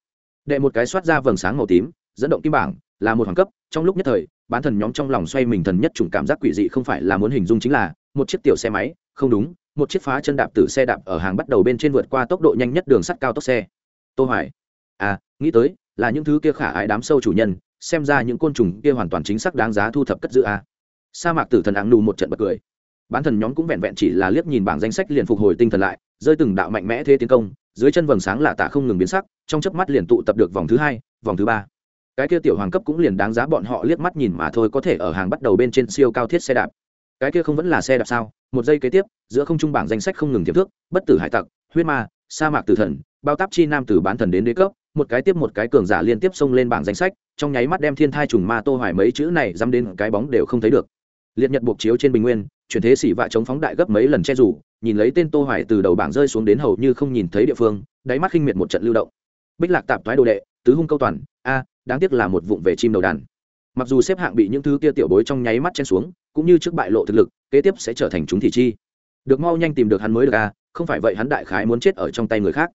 Đệ một cái soát ra vầng sáng màu tím dẫn động kim bảng là một hoàng cấp, trong lúc nhất thời, bán thần nhóm trong lòng xoay mình thần nhất chủng cảm giác quỷ dị không phải là muốn hình dung chính là, một chiếc tiểu xe máy, không đúng, một chiếc phá chân đạp từ xe đạp ở hàng bắt đầu bên trên vượt qua tốc độ nhanh nhất đường sắt cao tốc xe. Tô hoài à nghĩ tới, là những thứ kia khả ái đám sâu chủ nhân, xem ra những côn trùng kia hoàn toàn chính xác đáng giá thu thập cất giữ a. Sa mạc tử thần áng nù một trận bật cười. Bán thần nhóm cũng vẹn vẹn chỉ là liếc nhìn bảng danh sách liền phục hồi tinh thần lại, rơi từng đạo mạnh mẽ thế tiến công, dưới chân vầng sáng lạ tả không ngừng biến sắc, trong chớp mắt liền tụ tập được vòng thứ hai, vòng thứ ba cái kia tiểu hoàng cấp cũng liền đáng giá bọn họ liếc mắt nhìn mà thôi, có thể ở hàng bắt đầu bên trên siêu cao thiết xe đạp. Cái kia không vẫn là xe đạp sao? Một giây kế tiếp, giữa không trung bảng danh sách không ngừng tiềm thước bất tử hải tặc, huyết ma, sa mạc tử thần, bao táp chi nam từ bán thần đến đế cấp, một cái tiếp một cái cường giả liên tiếp xông lên bảng danh sách, trong nháy mắt đem thiên thai trùng ma tô hoài mấy chữ này dám đến cái bóng đều không thấy được. Liệt nhật buộc chiếu trên bình nguyên, chuyển thế xỉ vạ chống phóng đại gấp mấy lần che rủ, nhìn lấy tên tô hoài từ đầu bảng rơi xuống đến hầu như không nhìn thấy địa phương, đáy mắt khinh miệt một trận lưu động. Bích lạc tạp thoái đồ đệ, tứ hung câu toàn, a đáng tiếc là một vụng về chim đầu đàn. Mặc dù xếp hạng bị những thứ kia tiểu bối trong nháy mắt chen xuống, cũng như trước bại lộ thực lực, kế tiếp sẽ trở thành chúng thị chi. Được mau nhanh tìm được hắn mới được a không phải vậy hắn đại khái muốn chết ở trong tay người khác.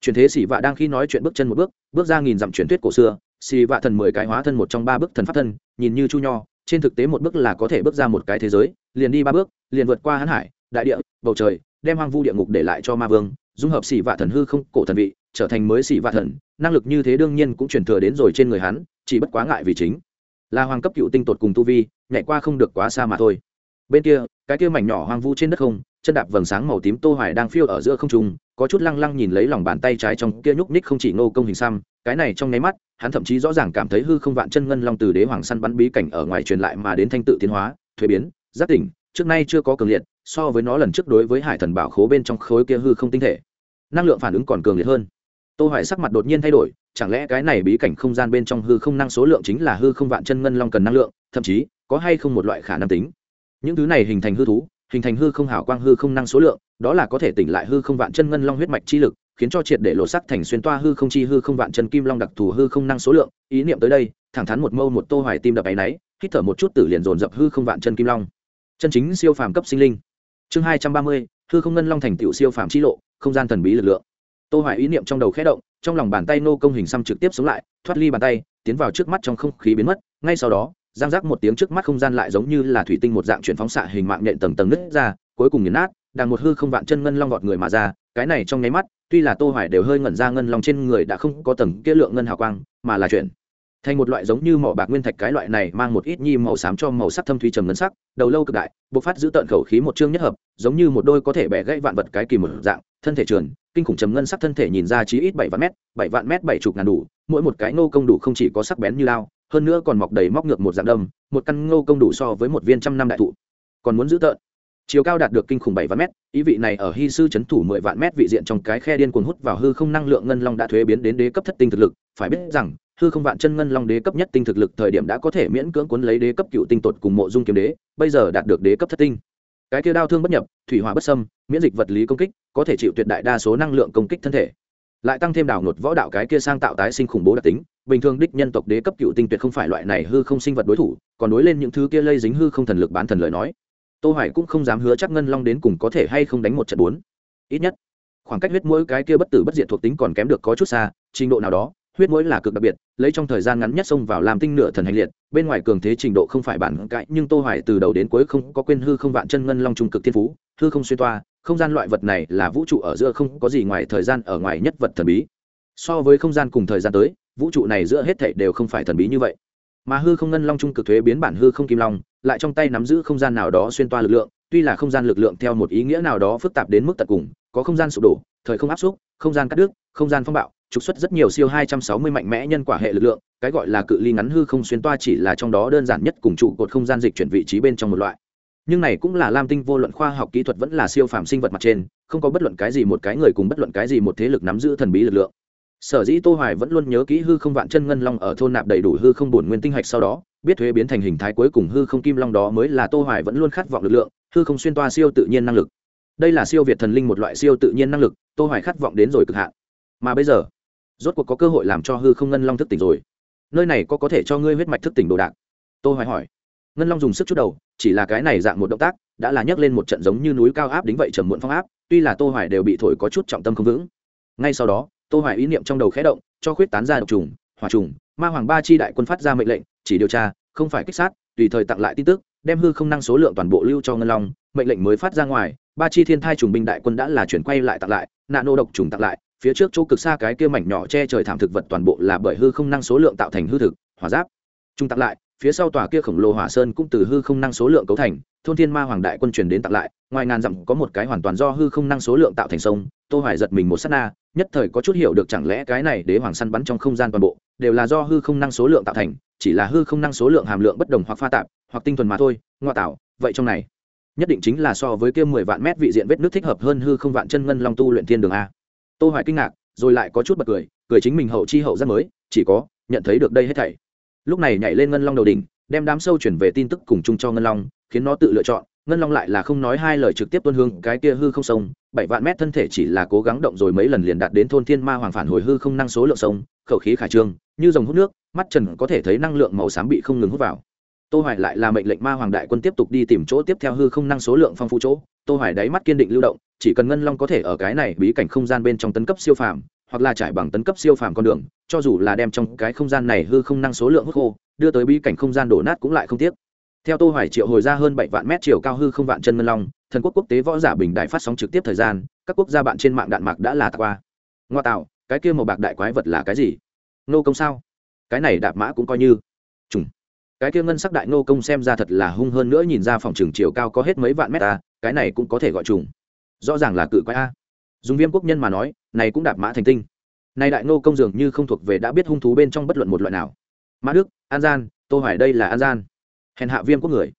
Truyền thế xỉ vạ đang khi nói chuyện bước chân một bước bước ra nghìn dặm truyền thuyết cổ xưa xỉ vạ thần mười cái hóa thân một trong ba bước thần pháp thân, nhìn như chu nho, trên thực tế một bước là có thể bước ra một cái thế giới, liền đi ba bước, liền vượt qua hắn hải, đại địa, bầu trời, đem hoang vu địa ngục để lại cho ma vương dung hợp xỉ vạ thần hư không cổ thần vị, trở thành mới xỉ vạ thần, năng lực như thế đương nhiên cũng truyền thừa đến rồi trên người hắn, chỉ bất quá ngại vì chính. Là hoàng cấp cựu tinh tột cùng tu vi, nhảy qua không được quá xa mà thôi. Bên kia, cái kia mảnh nhỏ hoang vu trên đất không, chân đạp vầng sáng màu tím tô hoài đang phiêu ở giữa không trung, có chút lăng lăng nhìn lấy lòng bàn tay trái trong kia nhúc ních không chỉ nô công hình xăm, cái này trong nháy mắt, hắn thậm chí rõ ràng cảm thấy hư không vạn chân ngân long từ đế hoàng săn bắn bí cảnh ở ngoài truyền lại mà đến thanh tự tiến hóa, thuế biến, giác tỉnh trước nay chưa có cường liệt so với nó lần trước đối với hải thần bảo khố bên trong khối kia hư không tinh thể năng lượng phản ứng còn cường liệt hơn tô hoài sắc mặt đột nhiên thay đổi chẳng lẽ cái này bí cảnh không gian bên trong hư không năng số lượng chính là hư không vạn chân ngân long cần năng lượng thậm chí có hay không một loại khả năng tính những thứ này hình thành hư thú hình thành hư không hảo quang hư không năng số lượng đó là có thể tỉnh lại hư không vạn chân ngân long huyết mạch chi lực khiến cho triệt để lộ sắc thành xuyên toa hư không chi hư không vạn chân kim long đặc thù hư không năng số lượng ý niệm tới đây thẳng thắn một mâu một tô hoài tim đập ấy nấy, hít thở một chút tử liền dồn dập hư không vạn chân kim long chân chính siêu phàm cấp sinh linh chương 230, hư không ngân long thành tiểu siêu phàm chi lộ không gian thần bí lực lượng tô hoài ý niệm trong đầu khẽ động trong lòng bàn tay nô công hình xăm trực tiếp xuống lại thoát ly bàn tay tiến vào trước mắt trong không khí biến mất ngay sau đó giang giác một tiếng trước mắt không gian lại giống như là thủy tinh một dạng chuyển phóng xạ hình mạng nhện tầng tầng nứt ra cuối cùng nghiền nát đang một hư không vạn chân ngân long gọt người mà ra cái này trong nháy mắt tuy là tô hoài đều hơi ngẩn ra ngân long trên người đã không có tầng kia lượng ngân hào quang mà là chuyện thành một loại giống như mỏ bạc nguyên thạch cái loại này mang một ít nhi màu xám cho màu sắc thâm thủy trầm ngân sắc, đầu lâu cực đại bộc phát giữ tận khẩu khí một chương nhất hợp, giống như một đôi có thể bẻ gãy vạn vật cái kỳ một dạng, thân thể trường, kinh khủng trầm ngân sắc thân thể nhìn ra chí ít bảy vạn mét, bảy vạn mét bảy chục ngàn đủ, mỗi một cái ngô công đủ không chỉ có sắc bén như lao, hơn nữa còn mọc đầy móc ngược một dạng đâm, một căn ngô công đủ so với một viên trăm năm đại thụ. Còn muốn giữ tợn. Chiều cao đạt được kinh khủng bảy vạn mét, ý vị này ở hy sư c h ấ n thủ mười vạn mét vị diện trong cái khe điên cuồng hút vào hư không năng lượng ngân long đã thuế biến đến đế cấp thất tinh thực lực, phải biết rằng hư không vạn chân ngân long đế cấp nhất tinh thực lực thời điểm đã có thể miễn cưỡng cuốn lấy đế cấp cựu tinh tột cùng mộ dung kiếm đế, bây giờ đạt được đế cấp thất tinh. Cái kia đao thương bất nhập, thủy hỏa bất sâm miễn dịch vật lý công kích, có thể chịu tuyệt đại đa số năng lượng công kích thân thể. Lại tăng thêm đảo nột võ đạo cái kia sang tạo tái sinh khủng bố đặc tính, bình thường đích nhân tộc đế cấp cựu tinh tuyệt không phải loại này hư không sinh vật đối thủ, còn đối lên những thứ kia lây dính hư không thần lực bán thần lời nói. Tô hoài cũng không dám hứa chắc ngân long đến cùng có thể hay không đánh một trận bốn. Ít nhất, khoảng cách huyết mỗi cái kia bất tử bất diệt thuộc tính còn kém được có chút xa, trình độ nào đó huyết mũi là cực đặc biệt, lấy trong thời gian ngắn nhất xông vào làm tinh nửa thần hành liệt, bên ngoài cường thế trình độ không phải bản cãi nhưng tô hoài từ đầu đến cuối không có quên hư không vạn chân ngân long trung cực thiên phú, hư không xuyên toa, không gian loại vật này là vũ trụ ở giữa không có gì ngoài thời gian ở ngoài nhất vật thần bí. So với không gian cùng thời gian tới, vũ trụ này giữa hết thảy đều không phải thần bí như vậy. Mà hư không ngân long trung cực thuế biến bản hư không kim long, lại trong tay nắm giữ không gian nào đó xuyên toa lực lượng, tuy là không gian lực lượng theo một ý nghĩa nào đó phức tạp đến mức tận cùng, có không gian sụp đổ, thời không áp suất không gian cắt đứt, không gian phong bạo trục xuất rất nhiều siêu 260 mạnh mẽ nhân quả hệ lực lượng, cái gọi là cự ly ngắn hư không xuyên toa chỉ là trong đó đơn giản nhất cùng trụ cột không gian dịch chuyển vị trí bên trong một loại. Nhưng này cũng là lam tinh vô luận khoa học kỹ thuật vẫn là siêu phàm sinh vật mặt trên, không có bất luận cái gì một cái người cùng bất luận cái gì một thế lực nắm giữ thần bí lực lượng. Sở dĩ tô hoài vẫn luôn nhớ kỹ hư không vạn chân ngân long ở thôn nạp đầy đủ hư không bổn nguyên tinh hạch sau đó, biết thuế biến thành hình thái cuối cùng hư không kim long đó mới là tô hoài vẫn luôn khát vọng lực lượng, hư không xuyên toa siêu tự nhiên năng lực. Đây là siêu việt thần linh một loại siêu tự nhiên năng lực, tô hoài khát vọng đến rồi cực hạn mà bây giờ, rốt cuộc có cơ hội làm cho hư không ngân long thức tỉnh rồi. Nơi này có có thể cho ngươi huyết mạch thức tỉnh đồ đạc? Tôi hoài hỏi. Ngân long dùng sức chút đầu, chỉ là cái này dạng một động tác, đã là nhấc lên một trận giống như núi cao áp đính vậy trầm muộn phong áp, tuy là tô hoài đều bị thổi có chút trọng tâm không vững. Ngay sau đó, tô hoài ý niệm trong đầu khẽ động, cho khuyết tán ra độc trùng, hỏa trùng, ma hoàng ba chi đại quân phát ra mệnh lệnh, chỉ điều tra, không phải kích sát, tùy thời tặng lại tin tức, đem hư không năng số lượng toàn bộ lưu cho ngân long, mệnh lệnh mới phát ra ngoài, ba chi thiên thai trùng binh đại quân đã là chuyển quay lại tặng lại nano độc trùng tặng lại phía trước chỗ cực xa cái kia mảnh nhỏ che trời thảm thực vật toàn bộ là bởi hư không năng số lượng tạo thành hư thực, hỏa giáp. Trung tặng lại, phía sau tòa kia khổng lồ hỏa sơn cũng từ hư không năng số lượng cấu thành, thôn thiên ma hoàng đại quân truyền đến tặng lại, ngoài ngàn dặm có một cái hoàn toàn do hư không năng số lượng tạo thành sông, tô hoài giật mình một sát na, nhất thời có chút hiểu được chẳng lẽ cái này đế hoàng săn bắn trong không gian toàn bộ, đều là do hư không năng số lượng tạo thành, chỉ là hư không năng số lượng hàm lượng bất đồng hoặc pha tạp, hoặc tinh thuần mà thôi, ngoa tạo, vậy trong này, nhất định chính là so với kia 10 vạn mét vị diện vết nước thích hợp hơn hư không vạn chân ngân long tu luyện thiên đường a tô hoài kinh ngạc, rồi lại có chút bật cười cười chính mình hậu chi hậu rất mới, chỉ có, nhận thấy được đây hết thảy. Lúc này nhảy lên ngân long đầu đỉnh, đem đám sâu chuyển về tin tức cùng chung cho ngân long, khiến nó tự lựa chọn. Ngân long lại là không nói hai lời trực tiếp tuân hương, cái kia hư không sông, bảy vạn mét thân thể chỉ là cố gắng động rồi mấy lần liền đạt đến thôn thiên ma hoàng phản hồi hư không năng số lượng sông, khẩu khí khả trương, như dòng hút nước, mắt trần có thể thấy năng lượng màu xám bị không ngừng hút vào. Tô hoài lại là mệnh lệnh ma hoàng đại quân tiếp tục đi tìm chỗ tiếp theo hư không năng số lượng phong phú chỗ. Tô hoài đáy mắt kiên định lưu động chỉ cần ngân long có thể ở cái này bí cảnh không gian bên trong tấn cấp siêu phàm, hoặc là trải bằng tấn cấp siêu phàm con đường, cho dù là đem trong cái không gian này hư không năng số lượng hút khô, đưa tới bí cảnh không gian đổ nát cũng lại không tiếc. Theo tô hoài triệu hồi ra hơn bảy vạn mét chiều cao hư không vạn chân ngân long, thần quốc quốc tế võ giả bình đại phát sóng trực tiếp thời gian, các quốc gia bạn trên mạng đạn mạc đã là tạc qua. Ngoa tạo, cái kia màu bạc đại quái vật là cái gì? Nô công sao? Cái này đạp mã cũng coi như. Trùng cái kia ngân sắc đại nô công xem ra thật là hung hơn nữa nhìn ra phòng trường chiều cao có hết mấy vạn mét ta cái này cũng có thể gọi trùng rõ ràng là cự quái a. Dùng viêm quốc nhân mà nói, này cũng đạp mã thành tinh. Này đại nô công dường như không thuộc về đã biết hung thú bên trong bất luận một loại nào. Mã đức, an gian tô hỏi đây là an gian. Hèn hạ viêm quốc người.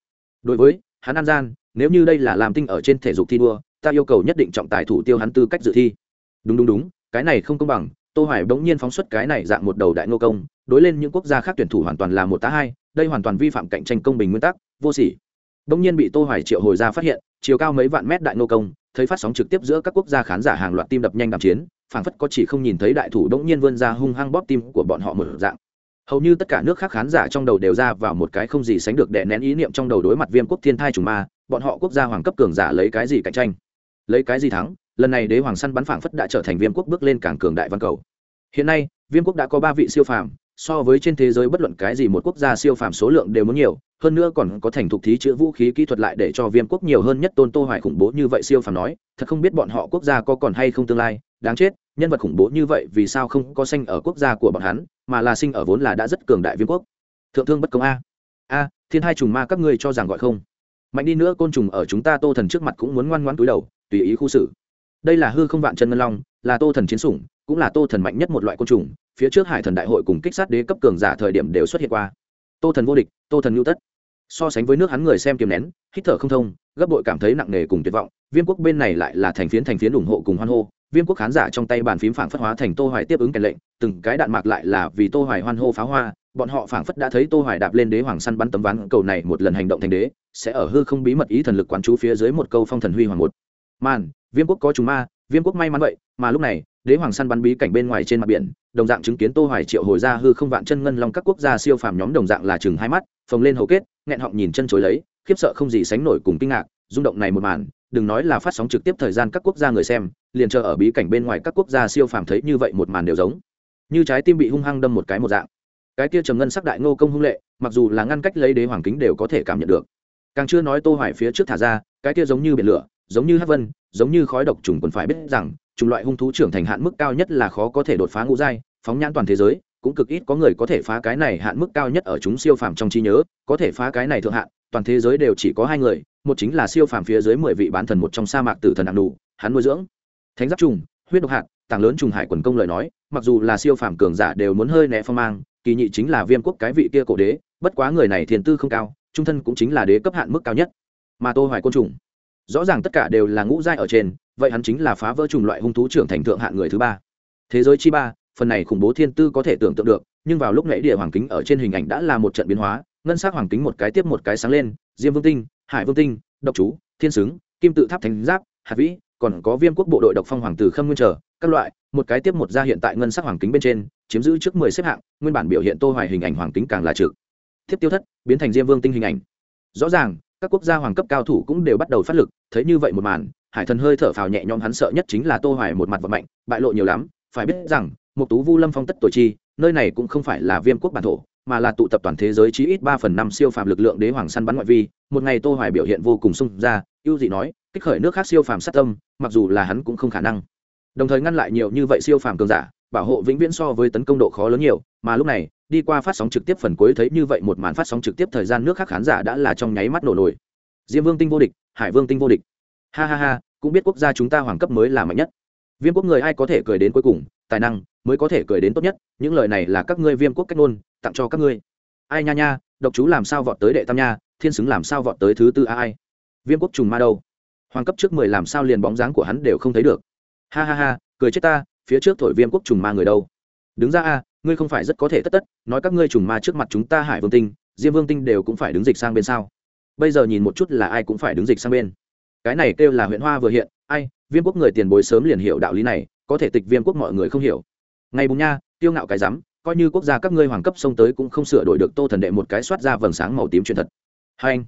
Đối với, hắn an gian, nếu như đây là làm tinh ở trên thể dục thi đua, ta yêu cầu nhất định trọng tài thủ tiêu hắn tư cách dự thi. Đúng đúng đúng, cái này không công bằng tô hoài bỗng nhiên phóng xuất cái này dạng một đầu đại nô công, đối lên những quốc gia khác tuyển thủ hoàn toàn là một tá hai, đây hoàn toàn vi phạm cạnh tranh công bình nguyên tắc, vô sỉ bỗng nhiên bị tô hoài triệu hồi ra phát hiện, chiều cao mấy vạn mét đại nô công, thấy phát sóng trực tiếp giữa các quốc gia khán giả hàng loạt tim đập nhanh đàm chiến, phảng phất có chỉ không nhìn thấy đại thủ đông nhiên vươn ra hung hăng bóp tim của bọn họ mở dạng. Hầu như tất cả nước khác khán giả trong đầu đều ra vào một cái không gì sánh được đè nén ý niệm trong đầu đối mặt viêm quốc thiên thai trùng ma, bọn họ quốc gia hoàng cấp cường giả lấy cái gì cạnh tranh? Lấy cái gì thắng? Lần này đế hoàng săn bắn phảng phất đã trở thành viêm quốc bước lên cảng cường đại văn cầu. Hiện nay, viêm quốc đã có ba vị siêu phàm so với trên thế giới bất luận cái gì một quốc gia siêu phàm số lượng đều muốn nhiều, hơn nữa còn có thành thục thí chữ vũ khí kỹ thuật lại để cho viêm quốc nhiều hơn nhất tôn tô hoài khủng bố như vậy siêu phàm nói, thật không biết bọn họ quốc gia có còn hay không tương lai, đáng chết, nhân vật khủng bố như vậy vì sao không có sinh ở quốc gia của bọn hắn, mà là sinh ở vốn là đã rất cường đại viêm quốc. Thượng thương bất công a. A, thiên hai trùng ma các ngươi cho rằng gọi không? Mạnh đi nữa, côn trùng ở chúng ta tô thần trước mặt cũng muốn ngoan ngoãn túi đầu, tùy ý khu xử. Đây là hư không vạn chân ngân long, là tô thần chiến sủng, cũng là tô thần mạnh nhất một loại côn trùng phía trước hải thần đại hội cùng kích sát đế cấp cường giả thời điểm đều xuất hiện qua. Tô thần vô địch, tô thần nhu tất. So sánh với nước hắn người xem kiềm nén, hít thở không thông, gấp bội cảm thấy nặng nề cùng tuyệt vọng, viêm quốc bên này lại là thành phiến thành phiến ủng hộ cùng hoan hô. Viêm quốc khán giả trong tay bàn phím phảng phất hóa thành tô hoài tiếp ứng kèn lệnh, từng cái đạn mạc lại là vì tô hoài hoan hô pháo hoa, bọn họ phảng phất đã thấy tô hoài đạp lên đế hoàng săn bắn tấm ván cầu này một lần hành động thành đế, sẽ ở hư không bí mật ý thần lực quán chú phía dưới một câu phong thần huy hoàng một. Màn, viêm quốc có trùng ma, viêm quốc may mắn vậy, mà lúc này đế hoàng săn bắn bí cảnh bên ngoài trên mặt biển, đồng dạng chứng kiến tô hoài triệu hồi ra hư không vạn chân ngân long các quốc gia siêu phàm nhóm đồng dạng là chừng hai mắt, phồng lên hầu kết, nghẹn họng nhìn chân chối lấy, khiếp sợ không gì sánh nổi cùng kinh ngạc, rung động này một màn, đừng nói là phát sóng trực tiếp thời gian các quốc gia người xem, liền chờ ở bí cảnh bên ngoài các quốc gia siêu phàm thấy như vậy một màn đều giống. Như trái tim bị hung hăng đâm một cái một dạng. Cái kia trầm ngân sắc đại ngô công hung lệ, mặc dù là ngăn cách lấy đế hoàng kính đều có thể cảm nhận được. Càng chưa nói tô hoài phía trước thả ra, cái kia giống như biển lửa, giống như hắc vân, giống như khói độc trùng còn phải biết rằng chủng loại hung thú trưởng thành hạn mức cao nhất là khó có thể đột phá ngũ giai, phóng nhãn toàn thế giới, cũng cực ít có người có thể phá cái này hạn mức cao nhất ở chúng siêu phàm trong trí nhớ, có thể phá cái này thượng hạn, toàn thế giới đều chỉ có hai người, một chính là siêu phàm phía dưới mười vị bán thần một trong sa mạc tử thần nặng đủ hắn nuôi dưỡng. Thánh giáp trùng, huyết độc hạt tàng lớn trùng hải quần công lời nói, mặc dù là siêu phàm cường giả đều muốn hơi né phong mang, kỳ nhị chính là viêm quốc cái vị kia cổ đế, bất quá người này thiền tư không cao, trung thân cũng chính là đế cấp hạn mức cao nhất. Mà tô hoài côn trùng rõ ràng tất cả đều là ngũ giai ở trên, vậy hắn chính là phá vỡ chủng loại hung thú trưởng thành thượng hạng người thứ ba. Thế giới chi ba, phần này khủng bố thiên tư có thể tưởng tượng được, nhưng vào lúc nãy địa hoàng kính ở trên hình ảnh đã là một trận biến hóa, ngân sắc hoàng kính một cái tiếp một cái sáng lên, diêm vương tinh, hải vương tinh, độc chú, thiên sướng, kim tự tháp thánh giáp, hạt vĩ, còn có viêm quốc bộ đội độc phong hoàng tử khâm nguyên trở, các loại, một cái tiếp một ra hiện tại ngân sắc hoàng kính bên trên, chiếm giữ trước mười xếp hạng, nguyên bản biểu hiện tô hoài hình ảnh hoàng kính càng là trực. Tiếp tiêu thất, biến thành diêm vương tinh hình ảnh. Rõ ràng các quốc gia hoàng cấp cao thủ cũng đều bắt đầu phát lực, thấy như vậy một màn, hải thần hơi thở phào nhẹ nhõm, hắn sợ nhất chính là tô hoài một mặt vật mạnh bại lộ nhiều lắm, phải biết rằng, một tú vu lâm phong tất tổ chi, nơi này cũng không phải là viêm quốc bản thổ, mà là tụ tập toàn thế giới chí ít ba phần năm siêu phàm lực lượng đế hoàng săn bắn ngoại vi. Một ngày tô hoài biểu hiện vô cùng sung ra, ưu dị nói, kích khởi nước khác siêu phàm sát tâm, mặc dù là hắn cũng không khả năng. Đồng thời ngăn lại nhiều như vậy siêu phàm cường giả bảo hộ vĩnh viễn so với tấn công độ khó lớn nhiều, mà lúc này, đi qua phát sóng trực tiếp phần cuối thấy như vậy một màn phát sóng trực tiếp thời gian nước khác khán giả đã là trong nháy mắt nổ nổi. Diêm vương tinh vô địch, hải vương tinh vô địch. Ha ha ha, cũng biết quốc gia chúng ta hoàng cấp mới là mạnh nhất. Viêm quốc người ai có thể cười đến cuối cùng, tài năng mới có thể cười đến tốt nhất, những lời này là các ngươi viêm quốc cách ngôn, tặng cho các ngươi. Ai nha nha, độc chú làm sao vọt tới đệ tam nha, thiên xứng làm sao vọt tới thứ tư a ai viêm quốc trùng ma đâu? Hoàng cấp trước mười làm sao liền bóng dáng của hắn đều không thấy được. Ha ha ha, cười chết ta phía trước thổi viêm quốc trùng ma người đâu. Đứng ra a, ngươi không phải rất có thể tất tất, nói các ngươi trùng ma trước mặt chúng ta hải vương tinh, diêm vương tinh đều cũng phải đứng dịch sang bên sao? Bây giờ nhìn một chút là ai cũng phải đứng dịch sang bên. Cái này kêu là huyện hoa vừa hiện, ai, viêm quốc người tiền bối sớm liền hiểu đạo lý này, có thể tịch viêm quốc mọi người không hiểu. Ngày bùng nha tiêu ngạo cái rắm, coi như quốc gia các ngươi hoàng cấp xông tới cũng không sửa đổi được tô thần đệ một cái soát ra vầng sáng màu tím truyền thật. Hai anh,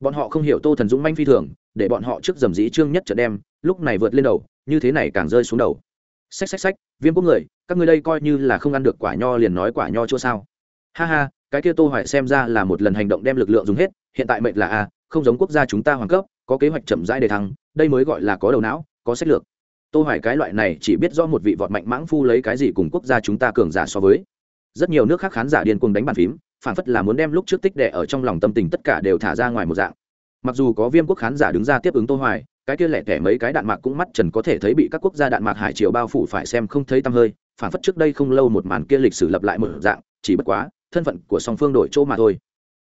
bọn họ không hiểu tô thần dũng manh phi thường, để bọn họ trước dầm dĩ trương nhất trận đem, lúc này vượt lên đầu, như thế này càng rơi xuống đầu xách xách xách, viêm quốc người, các ngươi đây coi như là không ăn được quả nho liền nói quả nho chua sao. Ha ha, cái kia tô hoài xem ra là một lần hành động đem lực lượng dùng hết, hiện tại mệnh là a, không giống quốc gia chúng ta hoàng cấp, có kế hoạch chậm rãi để thăng, đây mới gọi là có đầu não, có sách lược. Tô hoài cái loại này chỉ biết rõ một vị vọt mạnh mãng phu lấy cái gì cùng quốc gia chúng ta cường giả so với. Rất nhiều nước khác khán giả điên cuồng đánh bàn phím phản phất là muốn đem lúc trước tích đệ ở trong lòng tâm tình tất cả đều thả ra ngoài một dạng. Mặc dù có viêm quốc khán giả đứng ra tiếp ứng tô hoài cái kia lẻ tẻ mấy cái đạn mạc cũng mắt trần có thể thấy bị các quốc gia đạn mạc hải triều bao phủ phải xem không thấy tăm hơi, phản phất trước đây không lâu một màn kia lịch sử lập lại một dạng, chỉ bất quá, thân phận của song phương đổi chỗ mà thôi.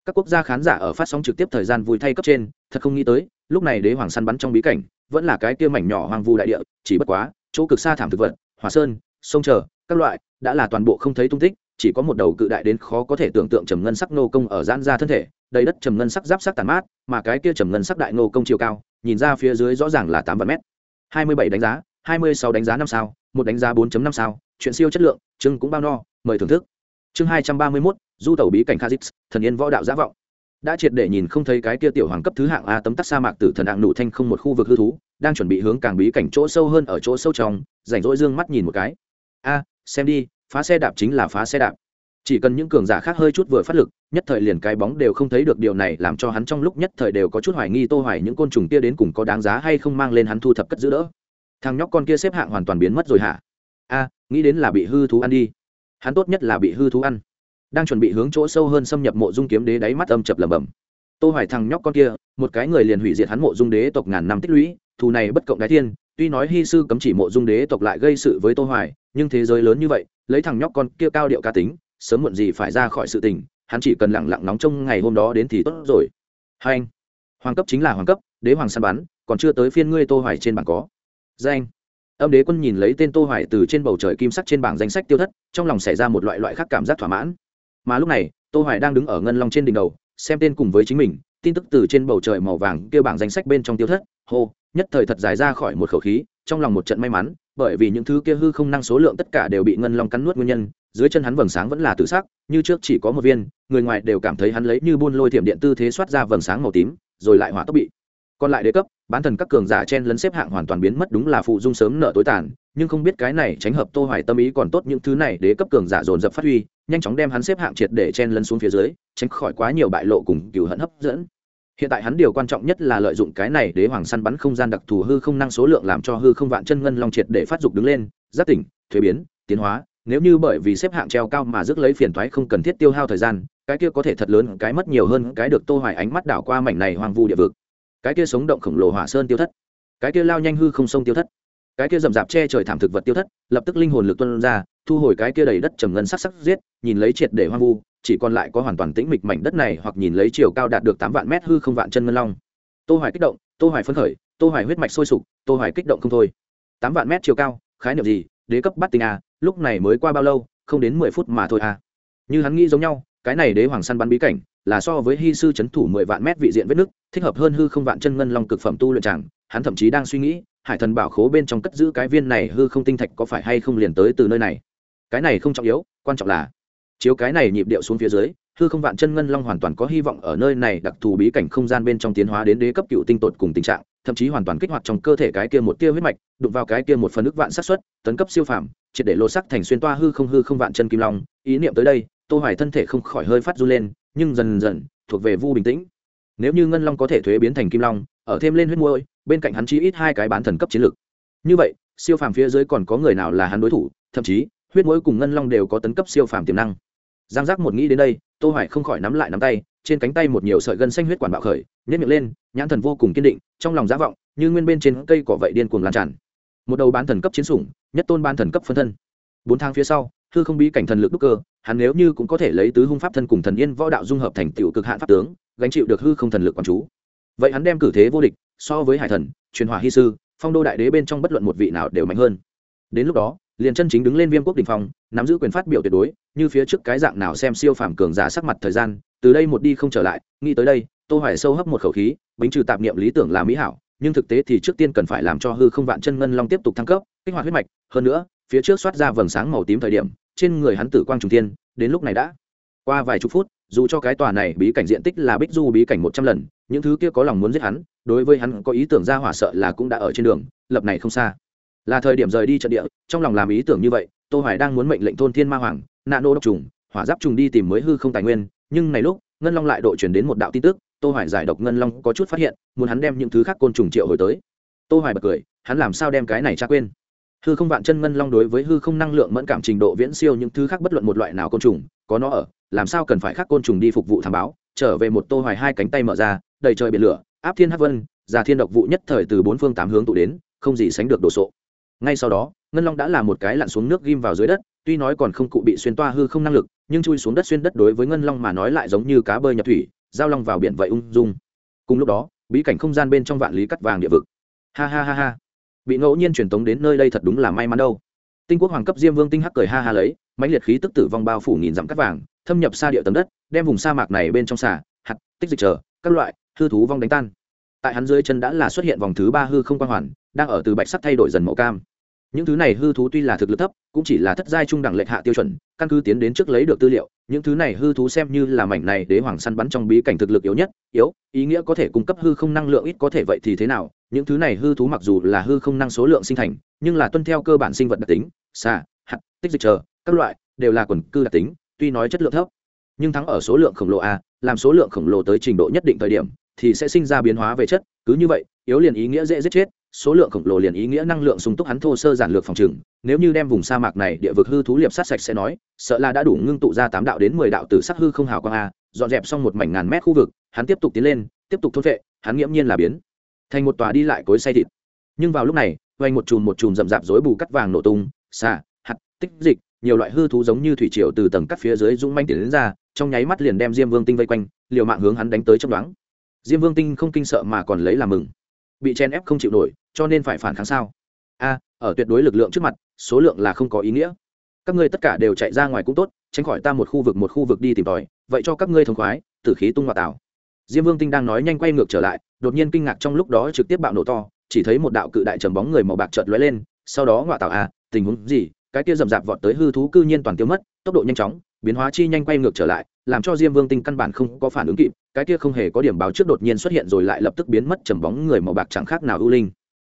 Các quốc gia khán giả ở phát sóng trực tiếp thời gian vui thay cấp trên, thật không nghĩ tới, lúc này đế hoàng săn bắn trong bí cảnh, vẫn là cái kia mảnh nhỏ hoang vu đại địa, chỉ bất quá, chỗ cực xa thảm thực vật, hỏa sơn, sông chờ, các loại, đã là toàn bộ không thấy tung tích, chỉ có một đầu cự đại đến khó có thể tưởng tượng trầm ngân sắc nô công ở giãn ra thân thể, đầy đất trầm ngân sắc giáp sắc tàn mát, mà cái kia trầm ngân sắc đại nô công chiều cao nhìn ra phía dưới rõ ràng là tám vạn mét. Hai mươi bảy đánh giá hai mươi sáu đánh giá năm sao một đánh giá 4 năm sao chuyện siêu chất lượng chương cũng bao no mời thưởng thức. Chương hai trăm ba mươi 231, du tẩu bí cảnh Khazix, thần yên võ đạo giả vọng. Đã triệt để nhìn không thấy cái kia tiểu hoàng cấp thứ hạng a tấm tắc sa mạc tử thần hạng nụ thanh không một khu vực hư thú đang chuẩn bị hướng càng bí cảnh chỗ sâu hơn ở chỗ sâu trong rảnh rỗi dương mắt nhìn một cái. A xem đi phá xe đạp chính là phá xe đạp chỉ cần những cường giả khác hơi chút vừa phát lực, nhất thời liền cái bóng đều không thấy được. Điều này làm cho hắn trong lúc nhất thời đều có chút hoài nghi, tô hoài những côn trùng kia đến cùng có đáng giá hay không mang lên hắn thu thập cất giữ đỡ. Thằng nhóc con kia xếp hạng hoàn toàn biến mất rồi hả? A, nghĩ đến là bị hư thú ăn đi. Hắn tốt nhất là bị hư thú ăn. Đang chuẩn bị hướng chỗ sâu hơn xâm nhập mộ dung kiếm đế đáy mắt âm chập lầm bầm tô hoài thằng nhóc con kia, một cái người liền hủy diệt hắn mộ dung đế tộc ngàn năm tích lũy, thù này bất cộng đái thiên, tuy nói hi sư cấm chỉ mộ dung đế tộc lại gây sự với tô hoài, nhưng thế giới lớn như vậy, lấy thằng nhóc con kia cao điệu ca tính sớm muộn gì phải ra khỏi sự tình, hắn chỉ cần lặng lặng nóng trong ngày hôm đó đến thì tốt rồi. Hai anh, hoàng cấp chính là hoàng cấp, đế hoàng săn bắn, còn chưa tới phiên ngươi tô hoài trên bảng có. Dạ danh âm đế quân nhìn lấy tên tô hoài từ trên bầu trời kim sắc trên bảng danh sách tiêu thất, trong lòng xảy ra một loại loại khác cảm giác thỏa mãn. Mà lúc này, tô hoài đang đứng ở ngân long trên đỉnh đầu, xem tên cùng với chính mình, tin tức từ trên bầu trời màu vàng kia bảng danh sách bên trong tiêu thất, hô, nhất thời thật dài ra khỏi một khẩu khí, trong lòng một trận may mắn, bởi vì những thứ kia hư không năng số lượng tất cả đều bị ngân long cắn nuốt nguyên nhân dưới chân hắn vầng sáng vẫn là tự sắc, như trước chỉ có một viên, người ngoài đều cảm thấy hắn lấy như buôn lôi thiểm điện tư thế soát ra vầng sáng màu tím, rồi lại hỏa tốc bị. Còn lại đế cấp, bán thần các cường giả chen lấn xếp hạng hoàn toàn biến mất đúng là phụ dung sớm nợ tối tàn, nhưng không biết cái này tránh hợp tô hoài tâm ý còn tốt những thứ này đế cấp cường giả dồn dập phát huy, nhanh chóng đem hắn xếp hạng triệt để chen lấn xuống phía dưới, tránh khỏi quá nhiều bại lộ cùng cừu hận hấp dẫn. Hiện tại hắn điều quan trọng nhất là lợi dụng cái này đế hoàng săn bắn không gian đặc thù hư không năng số lượng làm cho hư không vạn chân ngân long triệt để phát dục đứng lên, giác tỉnh, thuế biến, tiến hóa nếu như bởi vì xếp hạng treo cao mà rước lấy phiền toái không cần thiết tiêu hao thời gian, cái kia có thể thật lớn, cái mất nhiều hơn cái được tô hoài ánh mắt đảo qua mảnh này hoang vu địa vực. Cái kia sống động khổng lồ hỏa sơn tiêu thất. Cái kia lao nhanh hư không sông tiêu thất. Cái kia rậm rạp che trời thảm thực vật tiêu thất, lập tức linh hồn lực tuôn ra, thu hồi cái kia đầy đất trầm ngân sắc sắc giết, nhìn lấy triệt để hoang vu, chỉ còn lại có hoàn toàn tĩnh mịch mảnh đất này hoặc nhìn lấy chiều cao đạt được tám vạn mét hư không vạn chân ngân long. Tô hoài kích động, tô hoài phấn khởi, tô hoài huyết mạch sôi sục, tô hoài kích động không thôi. Tám vạn mét chiều cao, khái niệm gì? Đế cấp bắt tinh a, lúc này mới qua bao lâu, không đến mười phút mà thôi a. Như hắn nghĩ giống nhau, cái này đế hoàng săn bắn bí cảnh là so với hy sư chấn thủ mười vạn mét vị diện vết nước thích hợp hơn hư không vạn chân ngân long cực phẩm tu luyện chẳng, hắn thậm chí đang suy nghĩ, hải thần bảo khố bên trong cất giữ cái viên này hư không tinh thạch có phải hay không liền tới từ nơi này. Cái này không trọng yếu, quan trọng là chiếu cái này nhịp điệu xuống phía dưới, hư không vạn chân ngân long hoàn toàn có hy vọng ở nơi này đặc thù bí cảnh không gian bên trong tiến hóa đến đế cấp cựu tinh tột cùng tình trạng thậm chí hoàn toàn kích hoạt trong cơ thể cái kia một tia huyết mạch, đụng vào cái kia một phần ức vạn sát xuất tấn cấp siêu phàm, triệt để lô sắc thành xuyên toa hư không hư không vạn chân kim long. Ý niệm tới đây, tô hoài thân thể không khỏi hơi phát run lên, nhưng dần dần, thuộc về vu bình tĩnh. Nếu như ngân long có thể thuế biến thành kim long, ở thêm lên huyết môi, bên cạnh hắn chỉ ít hai cái bán thần cấp chiến lực. Như vậy, siêu phàm phía dưới còn có người nào là hắn đối thủ? Thậm chí, huyết mũi cùng ngân long đều có tấn cấp siêu phàm tiềm năng giang giác một nghĩ đến đây, tô hoài không khỏi nắm lại nắm tay, trên cánh tay một nhiều sợi gân xanh huyết quản bạo khởi nhét miệng lên, nhãn thần vô cùng kiên định, trong lòng giả vọng, như nguyên bên trên cây cỏ vậy điên cuồng lan tràn. Một đầu bán thần cấp chiến sủng, nhất tôn bán thần cấp phân thân. Bốn tháng phía sau, hư không bí cảnh thần lực đúc cơ, hắn nếu như cũng có thể lấy tứ hung pháp thân cùng thần yên võ đạo dung hợp thành tiểu cực hạn pháp tướng, gánh chịu được hư không thần lực quản chú. Vậy hắn đem cử thế vô địch, so với hải thần, truyền hòa hy sư, phong đô đại đế bên trong bất luận một vị nào đều mạnh hơn. Đến lúc đó liền chân chính đứng lên viêm quốc đình phong, nắm giữ quyền phát biểu tuyệt đối, như phía trước cái dạng nào xem siêu phàm cường giả sắc mặt thời gian, từ đây một đi không trở lại, nghĩ tới đây, tô hoài sâu hấp một khẩu khí, bính trừ tạp niệm lý tưởng là mỹ hảo, nhưng thực tế thì trước tiên cần phải làm cho hư không vạn chân ngân long tiếp tục thăng cấp, kích hoạt huyết mạch, hơn nữa, phía trước xoát ra vầng sáng màu tím thời điểm, trên người hắn tử quang trùng thiên, đến lúc này đã qua vài chục phút, dù cho cái tòa này bí cảnh diện tích là bích du bí cảnh một trăm lần, những thứ kia có lòng muốn giết hắn, đối với hắn có ý tưởng ra hỏa sợ là cũng đã ở trên đường, lập này không xa là thời điểm rời đi trận địa, trong lòng làm ý tưởng như vậy, tô hoài đang muốn mệnh lệnh thôn thiên ma hoàng nạn nô độc trùng, hỏa giáp trùng đi tìm mới hư không tài nguyên, nhưng này lúc, ngân long lại độ chuyển đến một đạo tin tức, tô hoài giải độc ngân long có chút phát hiện, muốn hắn đem những thứ khác côn trùng triệu hồi tới. Tô hoài bật cười, hắn làm sao đem cái này tra quên? Hư không vạn chân ngân long đối với hư không năng lượng mẫn cảm trình độ viễn siêu những thứ khác bất luận một loại nào côn trùng, có nó ở, làm sao cần phải khác côn trùng đi phục vụ thám báo? Trở về một tô hoài hai cánh tay mở ra, đầy trời biển lửa, áp thiên hắc vân, già thiên độc vụ nhất thời từ bốn phương tám hướng tụ đến, không gì sánh được đồ sộ ngay sau đó, ngân long đã là một cái lặn xuống nước ghim vào dưới đất, tuy nói còn không cụ bị xuyên toa hư không năng lực, nhưng chui xuống đất xuyên đất đối với ngân long mà nói lại giống như cá bơi nhập thủy, giao long vào biển vậy ung dung. Cùng lúc đó, bí cảnh không gian bên trong vạn lý cắt vàng địa vực. Ha ha ha ha. Bị ngẫu nhiên truyền tống đến nơi đây thật đúng là may mắn đâu. Tinh quốc hoàng cấp diêm vương tinh hắc cười ha ha lấy, mãnh liệt khí tức tử vong bao phủ nghìn dặm cắt vàng, thâm nhập xa địa tầng đất, đem vùng sa mạc này bên trong xả hạt, tích dịch chờ các loại, hư thú vong đánh tan tại hắn dưới chân đã là xuất hiện vòng thứ ba hư không quang hoàn, đang ở từ bạch sắc thay đổi dần màu cam. Những thứ này hư thú tuy là thực lực thấp, cũng chỉ là thất giai trung đẳng lệch hạ tiêu chuẩn, căn cứ tiến đến trước lấy được tư liệu, những thứ này hư thú xem như là mảnh này đế hoàng săn bắn trong bí cảnh thực lực yếu nhất, yếu, ý nghĩa có thể cung cấp hư không năng lượng ít có thể vậy thì thế nào? Những thứ này hư thú mặc dù là hư không năng số lượng sinh thành, nhưng là tuân theo cơ bản sinh vật đặc tính xa hạt, tích dịch chờ, các loại, đều là quần cư đặc tính, tuy nói chất lượng thấp, nhưng thắng ở số lượng khổng lồ a, làm số lượng khổng lồ tới trình độ nhất định thời điểm thì sẽ sinh ra biến hóa về chất. Cứ như vậy, yếu liền ý nghĩa dễ giết chết, số lượng khổng lồ liền ý nghĩa năng lượng sung túc hắn thô sơ giản lược phòng trừng. Nếu như đem vùng sa mạc này địa vực hư thú liệp sát sạch sẽ nói, sợ là đã đủ ngưng tụ ra tám đạo đến mười đạo từ sắc hư không hào quang a, dọn dẹp xong một mảnh ngàn mét khu vực, hắn tiếp tục tiến lên, tiếp tục thôn vệ, hắn nghiễm nhiên là biến thành một tòa đi lại cối say thịt. Nhưng vào lúc này vay một chùm một chùm rậm rạp rối bù cắt vàng nổ tung, xà, hạt, tích dịch, nhiều loại hư thú giống như thủy triều từ tầng cắt phía dưới dũng manh tiến đến ra, trong nháy mắt liền đem diêm vương tinh vây quanh, liều mạng hướng hắn đánh tới trong đoáng diêm vương tinh không kinh sợ mà còn lấy làm mừng. Bị chen ép không chịu nổi, cho nên phải phản kháng sao? A, ở tuyệt đối lực lượng trước mặt, số lượng là không có ý nghĩa. Các ngươi tất cả đều chạy ra ngoài cũng tốt, tránh khỏi ta một khu vực một khu vực đi tìm tòi, vậy cho các ngươi thông khoái, tử khí tung ngoại tảo. Diêm vương tinh đang nói nhanh quay ngược trở lại, đột nhiên kinh ngạc trong lúc đó trực tiếp bạo nổ to, chỉ thấy một đạo cự đại trầm bóng người màu bạc chợt lóe lên, sau đó ngoại tảo a tình huống gì? Cái kia rầm rạp vọt tới hư thú cư nhiên toàn tiêu mất, tốc độ nhanh chóng biến hóa chi nhanh quay ngược trở lại, làm cho diêm vương tinh căn bản không có phản ứng kịp, cái kia không hề có điểm báo trước đột nhiên xuất hiện rồi lại lập tức biến mất trầm bóng người màu bạc chẳng khác nào ưu linh.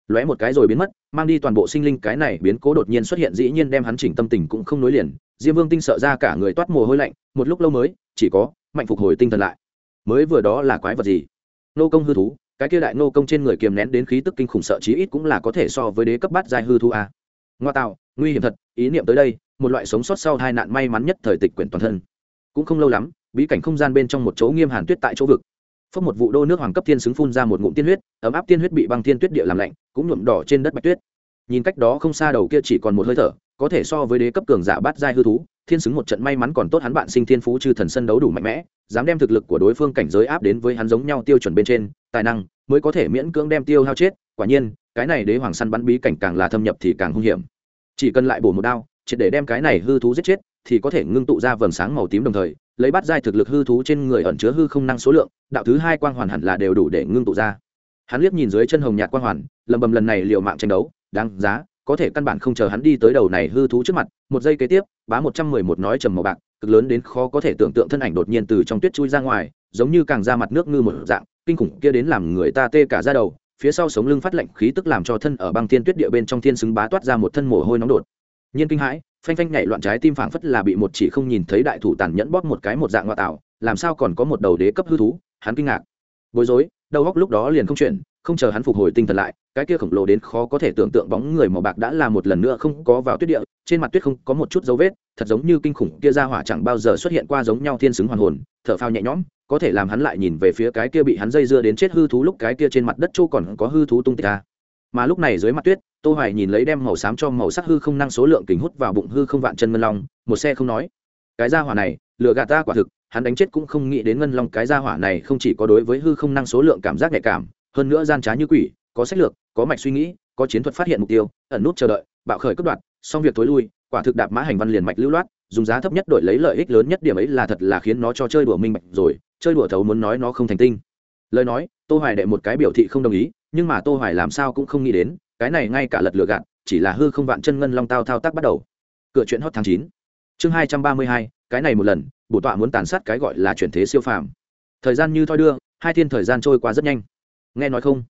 Lóe một cái rồi biến mất, mang đi toàn bộ sinh linh, cái này biến cố đột nhiên xuất hiện dĩ nhiên đem hắn chỉnh tâm tình cũng không nối liền. Diêm vương tinh sợ ra cả người toát mồ hôi lạnh, một lúc lâu mới, chỉ có, mạnh phục hồi tinh thần lại. Mới vừa đó là quái vật gì? Nô công hư thú, cái kia đại nô công trên người kiềm nén đến khí tức kinh khủng sợ chí ít cũng là có thể so với đế cấp bát giai hư thú a. Ngoa tạo, nguy hiểm thật, ý niệm tới đây một loại sống sót sau hai nạn may mắn nhất thời tịch quyển toàn thân. Cũng không lâu lắm, bí cảnh không gian bên trong một chỗ nghiêm hàn tuyết tại chỗ vực. Phốc một vụ đô nước hoàng cấp thiên xứng phun ra một ngụm tiên huyết, ấm áp tiên huyết bị băng thiên tuyết địa làm lạnh, cũng nhuộm đỏ trên đất bạch tuyết. Nhìn cách đó không xa đầu kia chỉ còn một hơi thở, có thể so với đế cấp cường giả bát giai hư thú, thiên xứng một trận may mắn còn tốt hắn bạn sinh thiên phú chư thần sân đấu đủ mạnh mẽ, dám đem thực lực của đối phương cảnh giới áp đến với hắn giống nhau tiêu chuẩn bên trên, tài năng mới có thể miễn cưỡng đem tiêu hao chết, quả nhiên, cái này đế hoàng săn bắn bí cảnh càng là thâm nhập thì càng hung hiểm. Chỉ cần lại bổ một đao triệt để đem cái này hư thú giết chết, thì có thể ngưng tụ ra vầng sáng màu tím đồng thời, lấy bắt giai thực lực hư thú trên người ẩn chứa hư không năng số lượng, đạo thứ hai quang hoàn hẳn là đều đủ để ngưng tụ ra. Hắn liếc nhìn dưới chân hồng nhạt quang hoàn lầm bầm lần này liệu mạng tranh đấu, đáng giá, có thể căn bản không chờ hắn đi tới đầu này hư thú trước mặt, một giây kế tiếp, bá một trăm mười một nói trầm màu bạc, cực lớn đến khó có thể tưởng tượng thân ảnh đột nhiên từ trong tuyết chui ra ngoài, giống như càng ra mặt nước ngư một dạng, kinh khủng kia đến làm người ta tê cả ra đầu, phía sau sống lưng phát lạnh khí tức làm cho thân ở băng thiên tuyết địa bên trong thiên xứng bá toát ra một thân mồ hôi nóng đột nhiên kinh hãi, phanh phanh nhảy loạn trái tim phảng phất là bị một chỉ không nhìn thấy đại thủ tàn nhẫn bóp một cái một dạng ngoại tạo, làm sao còn có một đầu đế cấp hư thú, hắn kinh ngạc. Bối rối, đầu góc lúc đó liền không chuyển, không chờ hắn phục hồi tinh thần lại, cái kia khổng lồ đến khó có thể tưởng tượng bóng người màu bạc đã là một lần nữa không có vào tuyết địa, trên mặt tuyết không có một chút dấu vết, thật giống như kinh khủng kia ra hỏa chẳng bao giờ xuất hiện qua giống nhau thiên xứng hoàn hồn, thở phao nhẹ nhõm, có thể làm hắn lại nhìn về phía cái kia bị hắn dây dưa đến chết hư thú lúc cái kia trên mặt đất châu còn có hư thú tung tích ta mà lúc này dưới mặt tuyết tô hoài nhìn lấy đem màu xám cho màu sắc hư không năng số lượng kính hút vào bụng hư không vạn chân ngân long, một xe không nói. Cái gia hỏa này, lừa gạt ta quả thực, hắn đánh chết cũng không nghĩ đến ngân long cái gia hỏa này không chỉ có đối với hư không năng số lượng cảm giác nhạy cảm, hơn nữa gian trá như quỷ, có sách lược, có mạch suy nghĩ, có chiến thuật phát hiện mục tiêu, ẩn nút chờ đợi, bạo khởi cấp đoạt, xong việc tối lui, quả thực đạp mã hành văn liền mạch lưu loát, dùng giá thấp nhất đổi lấy lợi ích lớn nhất điểm ấy là thật là khiến nó cho chơi đùa minh mạch rồi, chơi đùa thấu muốn nói nó không thành tinh. Lời nói, tô hoài đệ một cái biểu thị không đồng ý, nhưng mà tô hoài làm sao cũng không nghĩ đến cái này ngay cả lật lừa gạt chỉ là hư không vạn chân ngân long tao thao tác bắt đầu. Cửa chuyện hot tháng chín, chương 232, cái này một lần bổ tọa muốn tàn sát cái gọi là chuyển thế siêu phàm. Thời gian như thoi đưa hai thiên thời gian trôi qua rất nhanh. Nghe nói không?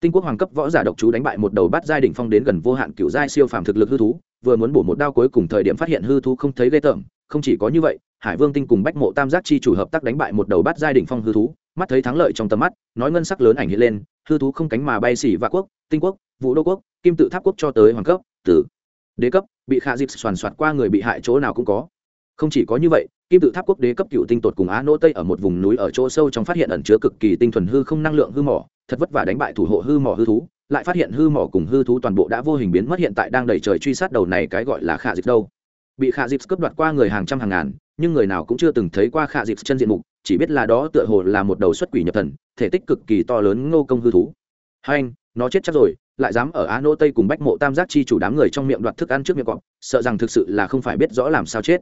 Tinh quốc hoàng cấp võ giả độc chú đánh bại một đầu bát giai đỉnh phong đến gần vô hạn cựu giai siêu phàm thực lực hư thú vừa muốn bổ một đao cuối cùng thời điểm phát hiện hư thú không thấy ghê tởm không chỉ có như vậy hải vương tinh cùng bách mộ tam giác chi chủ hợp tác đánh bại một đầu bát giai đỉnh phong hư thú mắt thấy thắng lợi trong tầm mắt, nói ngân sắc lớn ảnh hiện lên, hư thú không cánh mà bay xỉ vạ quốc, tinh quốc, vũ đô quốc, kim tự tháp quốc cho tới hoàng cấp, tử, đế cấp, bị khả dịp soàn soạt qua người bị hại chỗ nào cũng có. Không chỉ có như vậy, kim tự tháp quốc đế cấp cựu tinh tột cùng á nỗ tây ở một vùng núi ở chỗ sâu trong phát hiện ẩn chứa cực kỳ tinh thuần hư không năng lượng hư mỏ, thật vất vả đánh bại thủ hộ hư mỏ hư thú, lại phát hiện hư mỏ cùng hư thú toàn bộ đã vô hình biến mất hiện tại đang đẩy trời truy sát đầu này cái gọi là khả dịp đâu. Bị khả dịp cướp đoạt qua người hàng trăm hàng ngàn, nhưng người nào cũng chưa từng thấy qua khả dịp chân diện mục chỉ biết là đó tựa hồ là một đầu xuất quỷ nhập thần, thể tích cực kỳ to lớn ngô công hư thú. Hai anh, nó chết chắc rồi, lại dám ở á nô tây cùng bách mộ tam giác chi chủ đám người trong miệng đoạt thức ăn trước miệng cọp, sợ rằng thực sự là không phải biết rõ làm sao chết.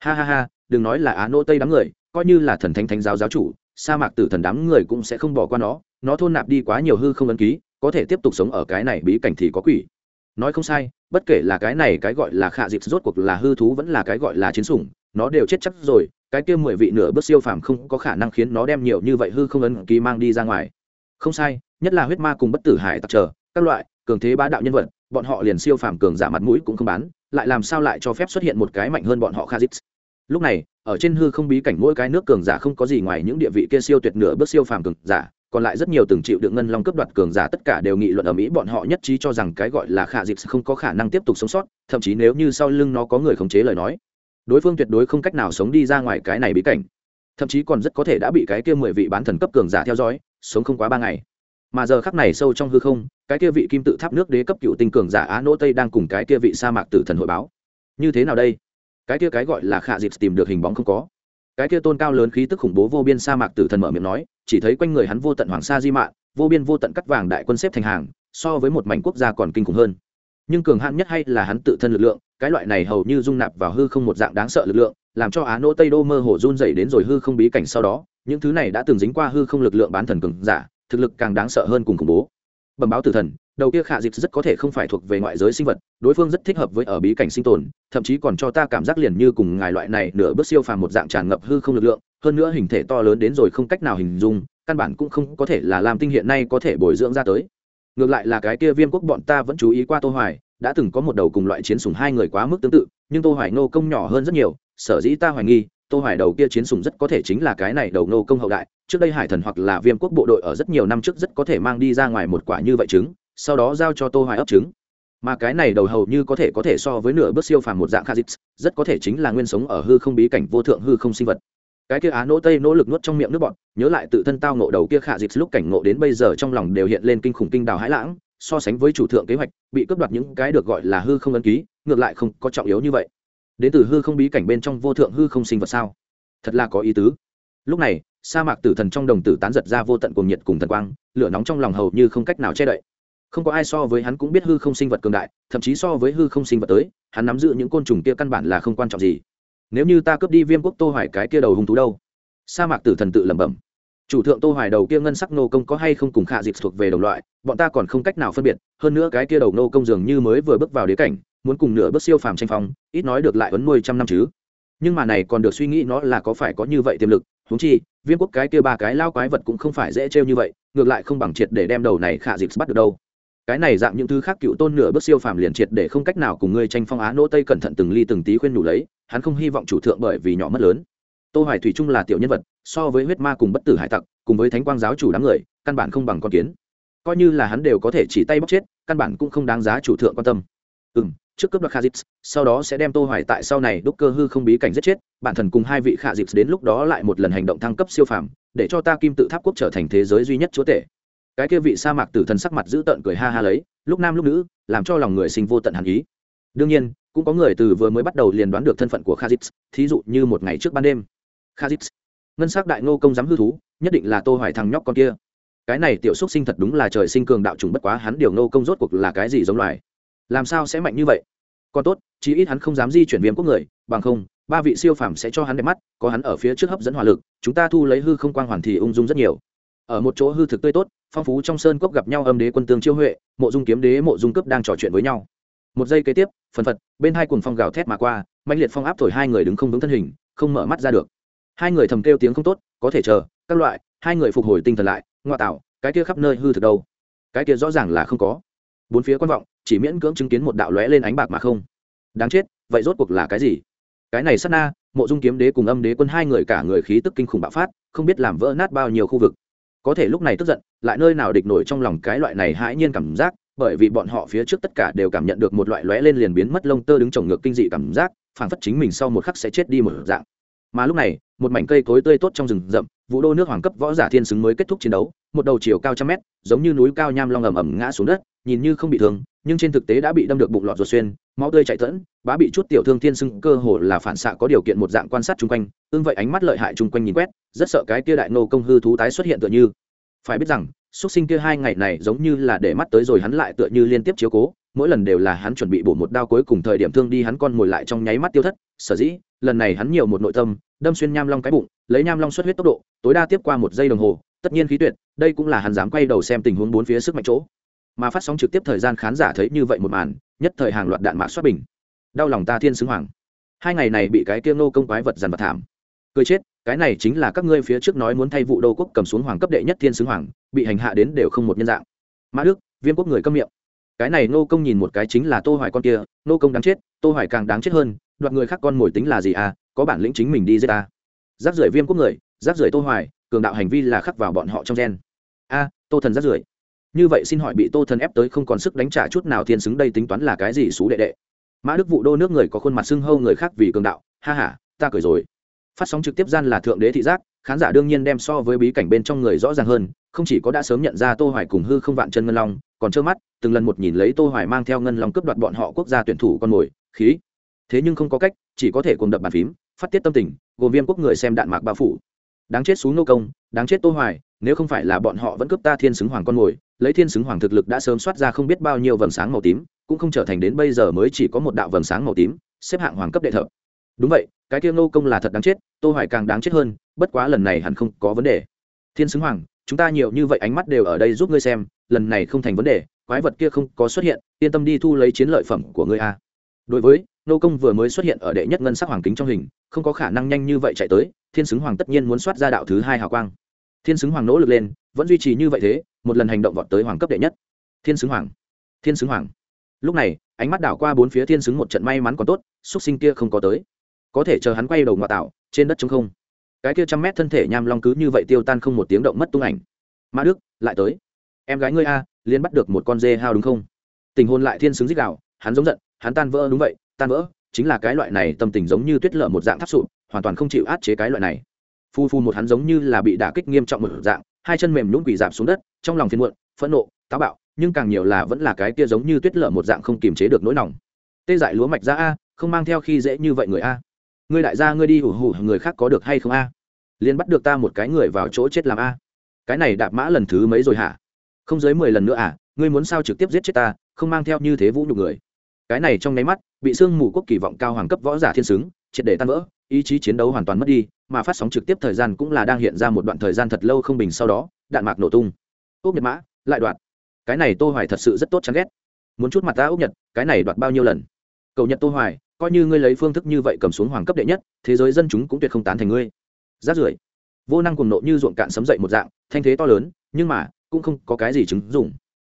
Ha ha ha, đừng nói là á nô tây đám người, coi như là thần thánh thánh giáo giáo chủ, sa mạc tử thần đám người cũng sẽ không bỏ qua nó nó thôn nạp đi quá nhiều hư không ấn ký, có thể tiếp tục sống ở cái này bí cảnh thì có quỷ. Nói không sai, bất kể là cái này cái gọi là khạ dịp, rốt cuộc là hư thú vẫn là cái gọi là chiến sủng nó đều chết chắc rồi, cái kia mười vị nửa bước siêu phàm không có khả năng khiến nó đem nhiều như vậy hư không ấn ký mang đi ra ngoài. Không sai, nhất là huyết ma cùng bất tử hải tặc trở các loại, cường thế bá đạo nhân vật, bọn họ liền siêu phàm cường giả mặt mũi cũng không bán, lại làm sao lại cho phép xuất hiện một cái mạnh hơn bọn họ khazit lúc này, ở trên hư không bí cảnh mỗi cái nước cường giả không có gì ngoài những địa vị kia siêu tuyệt nửa bước siêu phàm cường giả, còn lại rất nhiều từng chịu đựng ngân long cướp đoạt cường giả tất cả đều nghị luận ở mỹ, bọn họ nhất trí cho rằng cái gọi là khả dịp không có khả năng tiếp tục sống sót, thậm chí nếu như sau lưng nó có người khống chế lời nói đối phương tuyệt đối không cách nào sống đi ra ngoài cái này bí cảnh. Thậm chí còn rất có thể đã bị cái kia mười vị bán thần cấp cường giả theo dõi, sống không quá ba ngày. Mà giờ khắc này sâu trong hư không, cái kia vị kim tự tháp nước đế cấp cựu tinh cường giả á nỗ tây đang cùng cái kia vị sa mạc tử thần hội báo. Như thế nào đây? Cái kia cái gọi là khả dịp tìm được hình bóng không có. Cái kia tôn cao lớn khí tức khủng bố vô biên sa mạc tử thần mở miệng nói, chỉ thấy quanh người hắn vô tận hoàng sa di mạn, vô biên vô tận cắt vàng đại quân xếp thành hàng, so với một mảnh quốc gia còn kinh khủng hơn. Nhưng cường hạn nhất hay là hắn tự thân lực lượng cái loại này hầu như dung nạp vào hư không một dạng đáng sợ lực lượng, làm cho á nỗ tây đô mơ hồ run dày đến rồi hư không bí cảnh sau đó, những thứ này đã từng dính qua hư không lực lượng bán thần cường giả, thực lực càng đáng sợ hơn cùng khủng bố. Bẩm báo tử thần, đầu kia khả dịp rất có thể không phải thuộc về ngoại giới sinh vật, đối phương rất thích hợp với ở bí cảnh sinh tồn, thậm chí còn cho ta cảm giác liền như cùng ngài loại này nửa bước siêu phàm một dạng tràn ngập hư không lực lượng, hơn nữa hình thể to lớn đến rồi không cách nào hình dung, căn bản cũng không có thể là làm tinh hiện nay có thể bồi dưỡng ra tới. Ngược lại là cái kia viêm quốc bọn ta vẫn chú ý qua tô hoài đã từng có một đầu cùng loại chiến sủng hai người quá mức tương tự, nhưng tô hoài nô công nhỏ hơn rất nhiều, sở dĩ ta hoài nghi, tô hoài đầu kia chiến sủng rất có thể chính là cái này đầu nô công hậu đại, trước đây hải thần hoặc là viêm quốc bộ đội ở rất nhiều năm trước rất có thể mang đi ra ngoài một quả như vậy trứng, sau đó giao cho tô hoài ấp trứng. Mà cái này đầu hầu như có thể có thể so với nửa bước siêu phàm một dạng khazix rất có thể chính là nguyên sống ở hư không bí cảnh vô thượng hư không sinh vật. Cái kia á nỗ tây nỗ lực nuốt trong miệng nước bọt, nhớ lại tự thân tao ngộ đầu kia khả dịch lúc cảnh ngộ đến bây giờ trong lòng đều hiện lên kinh khủng kinh đào hãi lãng so sánh với chủ thượng kế hoạch, bị cướp đoạt những cái được gọi là hư không ấn ký, ngược lại không có trọng yếu như vậy. Đến từ hư không bí cảnh bên trong vô thượng hư không sinh vật sao? Thật là có ý tứ. Lúc này, sa mạc tử thần trong đồng tử tán giật ra vô tận cùng nhiệt cùng thần quang, lửa nóng trong lòng hầu như không cách nào che đậy. Không có ai so với hắn cũng biết hư không sinh vật cường đại, thậm chí so với hư không sinh vật tới, hắn nắm giữ những côn trùng kia căn bản là không quan trọng gì. Nếu như ta cướp đi viêm quốc tô hoài cái kia đầu hung thú đâu? Sa mạc tử thần tự lẩm bẩm chủ thượng tô hoài đầu kia ngân sắc nô công có hay không cùng khả dịp thuộc về đồng loại, bọn ta còn không cách nào phân biệt, hơn nữa cái kia đầu nô công dường như mới vừa bước vào đế cảnh, muốn cùng nửa bước siêu phàm tranh phong, ít nói được lại ấn nuôi trăm năm chứ. Nhưng mà này còn được suy nghĩ nó là có phải có như vậy tiềm lực, huống chi viêm quốc cái kia ba cái lao quái vật cũng không phải dễ trêu như vậy, ngược lại không bằng triệt để đem đầu này khả dịp bắt được đâu. Cái này dạng những thứ khác cựu tôn nửa bước siêu phàm liền triệt để không cách nào cùng ngươi tranh phong á nỗ tây cẩn thận từng ly từng tí khuyên nhủ lấy, hắn không hy vọng chủ thượng bởi vì nhỏ mất lớn. Tô hoài thủy trung là tiểu nhân vật so với huyết ma cùng bất tử hải tặc, cùng với thánh quang giáo chủ đám người, căn bản không bằng con kiến. Coi như là hắn đều có thể chỉ tay bóc chết, căn bản cũng không đáng giá chủ thượng quan tâm. Ừm, trước cướp đoạt Kha khazip sau đó sẽ đem tô hoài tại sau này đúc cơ hư không bí cảnh giết chết, bản thần cùng hai vị Kha khazip đến lúc đó lại một lần hành động thăng cấp siêu phàm, để cho ta kim tự tháp quốc trở thành thế giới duy nhất chúa tể. Cái kia vị sa mạc tử thần sắc mặt giữ tợn cười ha ha lấy, lúc nam lúc nữ, làm cho lòng người sinh vô tận hàn ý. Đương nhiên, cũng có người từ vừa mới bắt đầu liền đoán được thân phận của Kha khazip thí dụ như một ngày trước ban đêm. Kha khazip ngân sắc đại ngô công dám hư thú, nhất định là tô hoài thằng nhóc con kia. Cái này tiểu xúc sinh thật đúng là trời sinh cường đạo trùng bất quá hắn điều ngô công rốt cuộc là cái gì giống loài? Làm sao sẽ mạnh như vậy? Còn tốt, chí ít hắn không dám di chuyển viêm quốc người, bằng không, ba vị siêu phàm sẽ cho hắn đẹp mắt, có hắn ở phía trước hấp dẫn hỏa lực, chúng ta thu lấy hư không quang hoàn thì ung dung rất nhiều. Ở một chỗ hư thực tươi tốt, phong phú trong sơn cốc gặp nhau âm đế quân tương chiêu huệ, mộ dung kiếm đế mộ dung cướp đang trò chuyện với nhau. Một giây kế tiếp, phần phật, bên hai cùng phong gào thét mà qua mạnh liệt phong áp thổi hai người đứng không vững thân hình, không mở mắt ra được hai người thầm kêu tiếng không tốt, có thể chờ, các loại, hai người phục hồi tinh thần lại ngoại tạo, cái kia khắp nơi hư thực đâu? Cái kia rõ ràng là không có. Bốn phía quan vọng, chỉ miễn cưỡng chứng kiến một đạo lóe lên ánh bạc mà không. Đáng chết, vậy rốt cuộc là cái gì? Cái này sát na, mộ dung kiếm đế cùng âm đế quân hai người cả người khí tức kinh khủng bạo phát, không biết làm vỡ nát bao nhiêu khu vực. Có thể lúc này tức giận, lại nơi nào địch nổi trong lòng cái loại này hãi nhiên cảm giác, bởi vì bọn họ phía trước tất cả đều cảm nhận được một loại lóe lên liền biến mất lông tơ đứng trồng ngược kinh dị cảm giác, phảng phất chính mình sau một khắc sẽ chết đi một dạng. Mà lúc này một mảnh cây cối tươi tốt trong rừng rậm, vũ đô nước hoàng cấp võ giả thiên xứng mới kết thúc chiến đấu, một đầu chiều cao trăm mét, giống như núi cao nham long ầm ầm ngã xuống đất, nhìn như không bị thương, nhưng trên thực tế đã bị đâm được bụng lọt ruột xuyên, máu tươi chạy tẫn, bá bị chút tiểu thương thiên xưng cơ hồ là phản xạ có điều kiện một dạng quan sát chung quanh tương vậy ánh mắt lợi hại chung quanh nhìn quét, rất sợ cái kia đại nô công hư thú tái xuất hiện tựa như. Phải biết rằng xuất sinh kia hai ngày này giống như là để mắt tới rồi hắn lại tựa như liên tiếp chiếu cố, mỗi lần đều là hắn chuẩn bị bổ một đao cuối cùng thời điểm thương đi hắn con ngồi lại trong nháy mắt tiêu thất sở dĩ, lần này hắn nhiều một nội tâm, đâm xuyên nham long cái bụng, lấy nham long xuất huyết tốc độ, tối đa tiếp qua một giây đồng hồ, tất nhiên khí tuyệt, đây cũng là hắn dám quay đầu xem tình huống bốn phía sức mạnh chỗ. Mà phát sóng trực tiếp thời gian khán giả thấy như vậy một màn, nhất thời hàng loạt đạn mạc xuất bình. Đau lòng ta thiên xứng hoàng. Hai ngày này bị cái kia nô công quái vật dằn vật thảm. Cười chết, cái này chính là các ngươi phía trước nói muốn thay vụ đô quốc cầm xuống hoàng cấp đệ nhất thiên xứng hoàng, bị hành hạ đến đều không một nhân dạng. Mã đức, viêm quốc người câm miệng. Cái này nô công nhìn một cái chính là tô hoài con kia nô công đáng chết, tô hoài càng đáng chết hơn đoạt người khác con mồi tính là gì à có bản lĩnh chính mình đi giết ta. Giáp rưởi viêm quốc người giáp rưởi tô hoài, cường đạo hành vi là khắc vào bọn họ trong gen. A, tô thần giáp rưởi. Như vậy xin hỏi bị tô thần ép tới không còn sức đánh trả chút nào thiên xứng đây tính toán là cái gì xú đệ đệ? Mã đức vụ đô nước người có khuôn mặt xưng hâu người khác vì cường đạo, ha ha, ta cười rồi. Phát sóng trực tiếp gian là thượng đế thị giác, khán giả đương nhiên đem so với bí cảnh bên trong người rõ ràng hơn, không chỉ có đã sớm nhận ra tô hoài cùng hư không vạn chân ngân long, còn trơ mắt, từng lần một nhìn lấy tô hoài mang theo ngân long cướp đoạt bọn họ quốc gia tuyển thủ con mồi, khí thế nhưng không có cách, chỉ có thể cùng đập bàn phím, phát tiết tâm tình, gồm viêm quốc người xem đạn mạc bao phủ. Đáng chết xuống nô công, đáng chết tô hoài, nếu không phải là bọn họ vẫn cướp ta thiên xứng hoàng con ngồi, lấy thiên xứng hoàng thực lực đã sớm soát ra không biết bao nhiêu vầng sáng màu tím, cũng không trở thành đến bây giờ mới chỉ có một đạo vầng sáng màu tím, xếp hạng hoàng cấp đệ thợ đúng vậy, cái kia nô công là thật đáng chết, tô hoài càng đáng chết hơn, bất quá lần này hẳn không có vấn đề. Thiên xứng hoàng, chúng ta nhiều như vậy ánh mắt đều ở đây giúp ngươi xem, lần này không thành vấn đề, quái vật kia không có xuất hiện, yên tâm đi thu lấy chiến lợi phẩm của ngươi a đối với, nô công vừa mới xuất hiện ở đệ nhất ngân sắc hoàng kính trong hình, không có khả năng nhanh như vậy chạy tới, thiên xứng hoàng tất nhiên muốn soát ra đạo thứ hai hào quang. Thiên xứng hoàng nỗ lực lên, vẫn duy trì như vậy thế, một lần hành động vọt tới hoàng cấp đệ nhất. Thiên xứng hoàng, thiên xứng hoàng. Lúc này, ánh mắt đảo qua bốn phía thiên xứng một trận may mắn còn tốt, xúc sinh kia không có tới. Có thể chờ hắn quay đầu ngoại tạo, trên đất trống không. Cái kia trăm mét thân thể nham long cứ như vậy tiêu tan không một tiếng động mất tung ảnh. Ma đức, lại tới. Em gái ngươi a liên bắt được một con dê hao đúng không? Tình hôn lại thiên xứng dích đạo, hắn giống giận hắn tan vỡ, đúng vậy, tan vỡ, chính là cái loại này tâm tình giống như tuyết lở một dạng thấp sụp, hoàn toàn không chịu át chế cái loại này. Phu phu một hắn giống như là bị đả kích nghiêm trọng một dạng, hai chân mềm nhún quỳ dạp xuống đất, trong lòng phiền muộn, phẫn nộ, táo bạo, nhưng càng nhiều là vẫn là cái kia giống như tuyết lở một dạng không kiềm chế được nỗi lòng. Tê dại lúa mạch ra a, không mang theo khi dễ như vậy người a. Ngươi đại gia, ngươi đi hủ hủ, người khác có được hay không a? Liền bắt được ta một cái người vào chỗ chết làm a. Cái này đạp mã lần thứ mấy rồi hả? Không dưới mười lần nữa à ngươi muốn sao trực tiếp giết chết ta, không mang theo như thế vũ nhục người cái này trong nháy mắt, bị sương mù quốc kỳ vọng cao hoàng cấp võ giả thiên xứng, triệt để tan vỡ, ý chí chiến đấu hoàn toàn mất đi, mà phát sóng trực tiếp thời gian cũng là đang hiện ra một đoạn thời gian thật lâu không bình sau đó, đạn mạc nổ tung. Ốc nhật mã, lại đoạt. Cái này tô hoài thật sự rất tốt chán ghét. Muốn chút mặt ta ốc nhật, cái này đoạt bao nhiêu lần? Cầu nhật tô hoài, coi như ngươi lấy phương thức như vậy cầm xuống hoàng cấp đệ nhất, thế giới dân chúng cũng tuyệt không tán thành ngươi. Rát rưởi. Vô năng cùng nộ như ruộng cạn sấm dậy một dạng, thanh thế to lớn, nhưng mà, cũng không có cái gì chứng dụng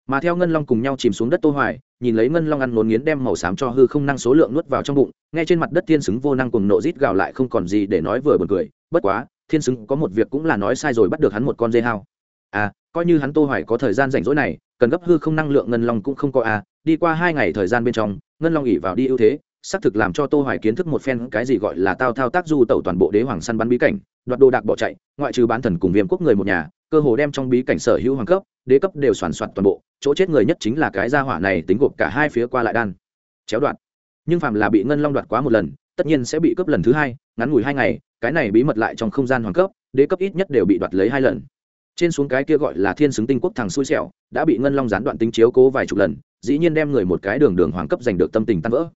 mà theo ngân long cùng nhau chìm xuống đất tô hoài, nhìn lấy ngân long ăn nốn nghiến đem màu xám cho hư không năng số lượng nuốt vào trong bụng, nghe trên mặt đất thiên xứng vô năng cùng nộ rít gào lại không còn gì để nói vừa buồn cười, bất quá, thiên xứng có một việc cũng là nói sai rồi bắt được hắn một con dê hao. À coi như hắn tô hoài có thời gian rảnh rỗi này, cần gấp hư không năng lượng ngân long cũng không có à đi qua hai ngày thời gian bên trong, ngân long ỉ vào đi ưu thế xác thực làm cho tô hoài kiến thức một phen cái gì gọi là tao thao tác du tẩu toàn bộ đế hoàng săn bắn bí cảnh, đoạt đồ đạc bỏ chạy, ngoại trừ bán thần cùng viêm quốc người một nhà, cơ hồ đem trong bí cảnh sở hữu hoàng cấp, đế cấp đều soàn soạt toàn bộ, chỗ chết người nhất chính là cái gia hỏa này tính gộp cả hai phía qua lại đan. Chéo đoạt nhưng phàm là bị ngân long đoạt quá một lần, tất nhiên sẽ bị cướp lần thứ hai, ngắn ngủi hai ngày, cái này bí mật lại trong không gian hoàng cấp, đế cấp ít nhất đều bị đoạt lấy hai lần. Trên xuống cái kia gọi là thiên xứng tinh quốc thằng xui xẻo, đã bị ngân long gián đoạn tính chiếu cố vài chục lần, dĩ nhiên đem người một cái đường đường hoàng cấp giành được tâm tình tan vỡ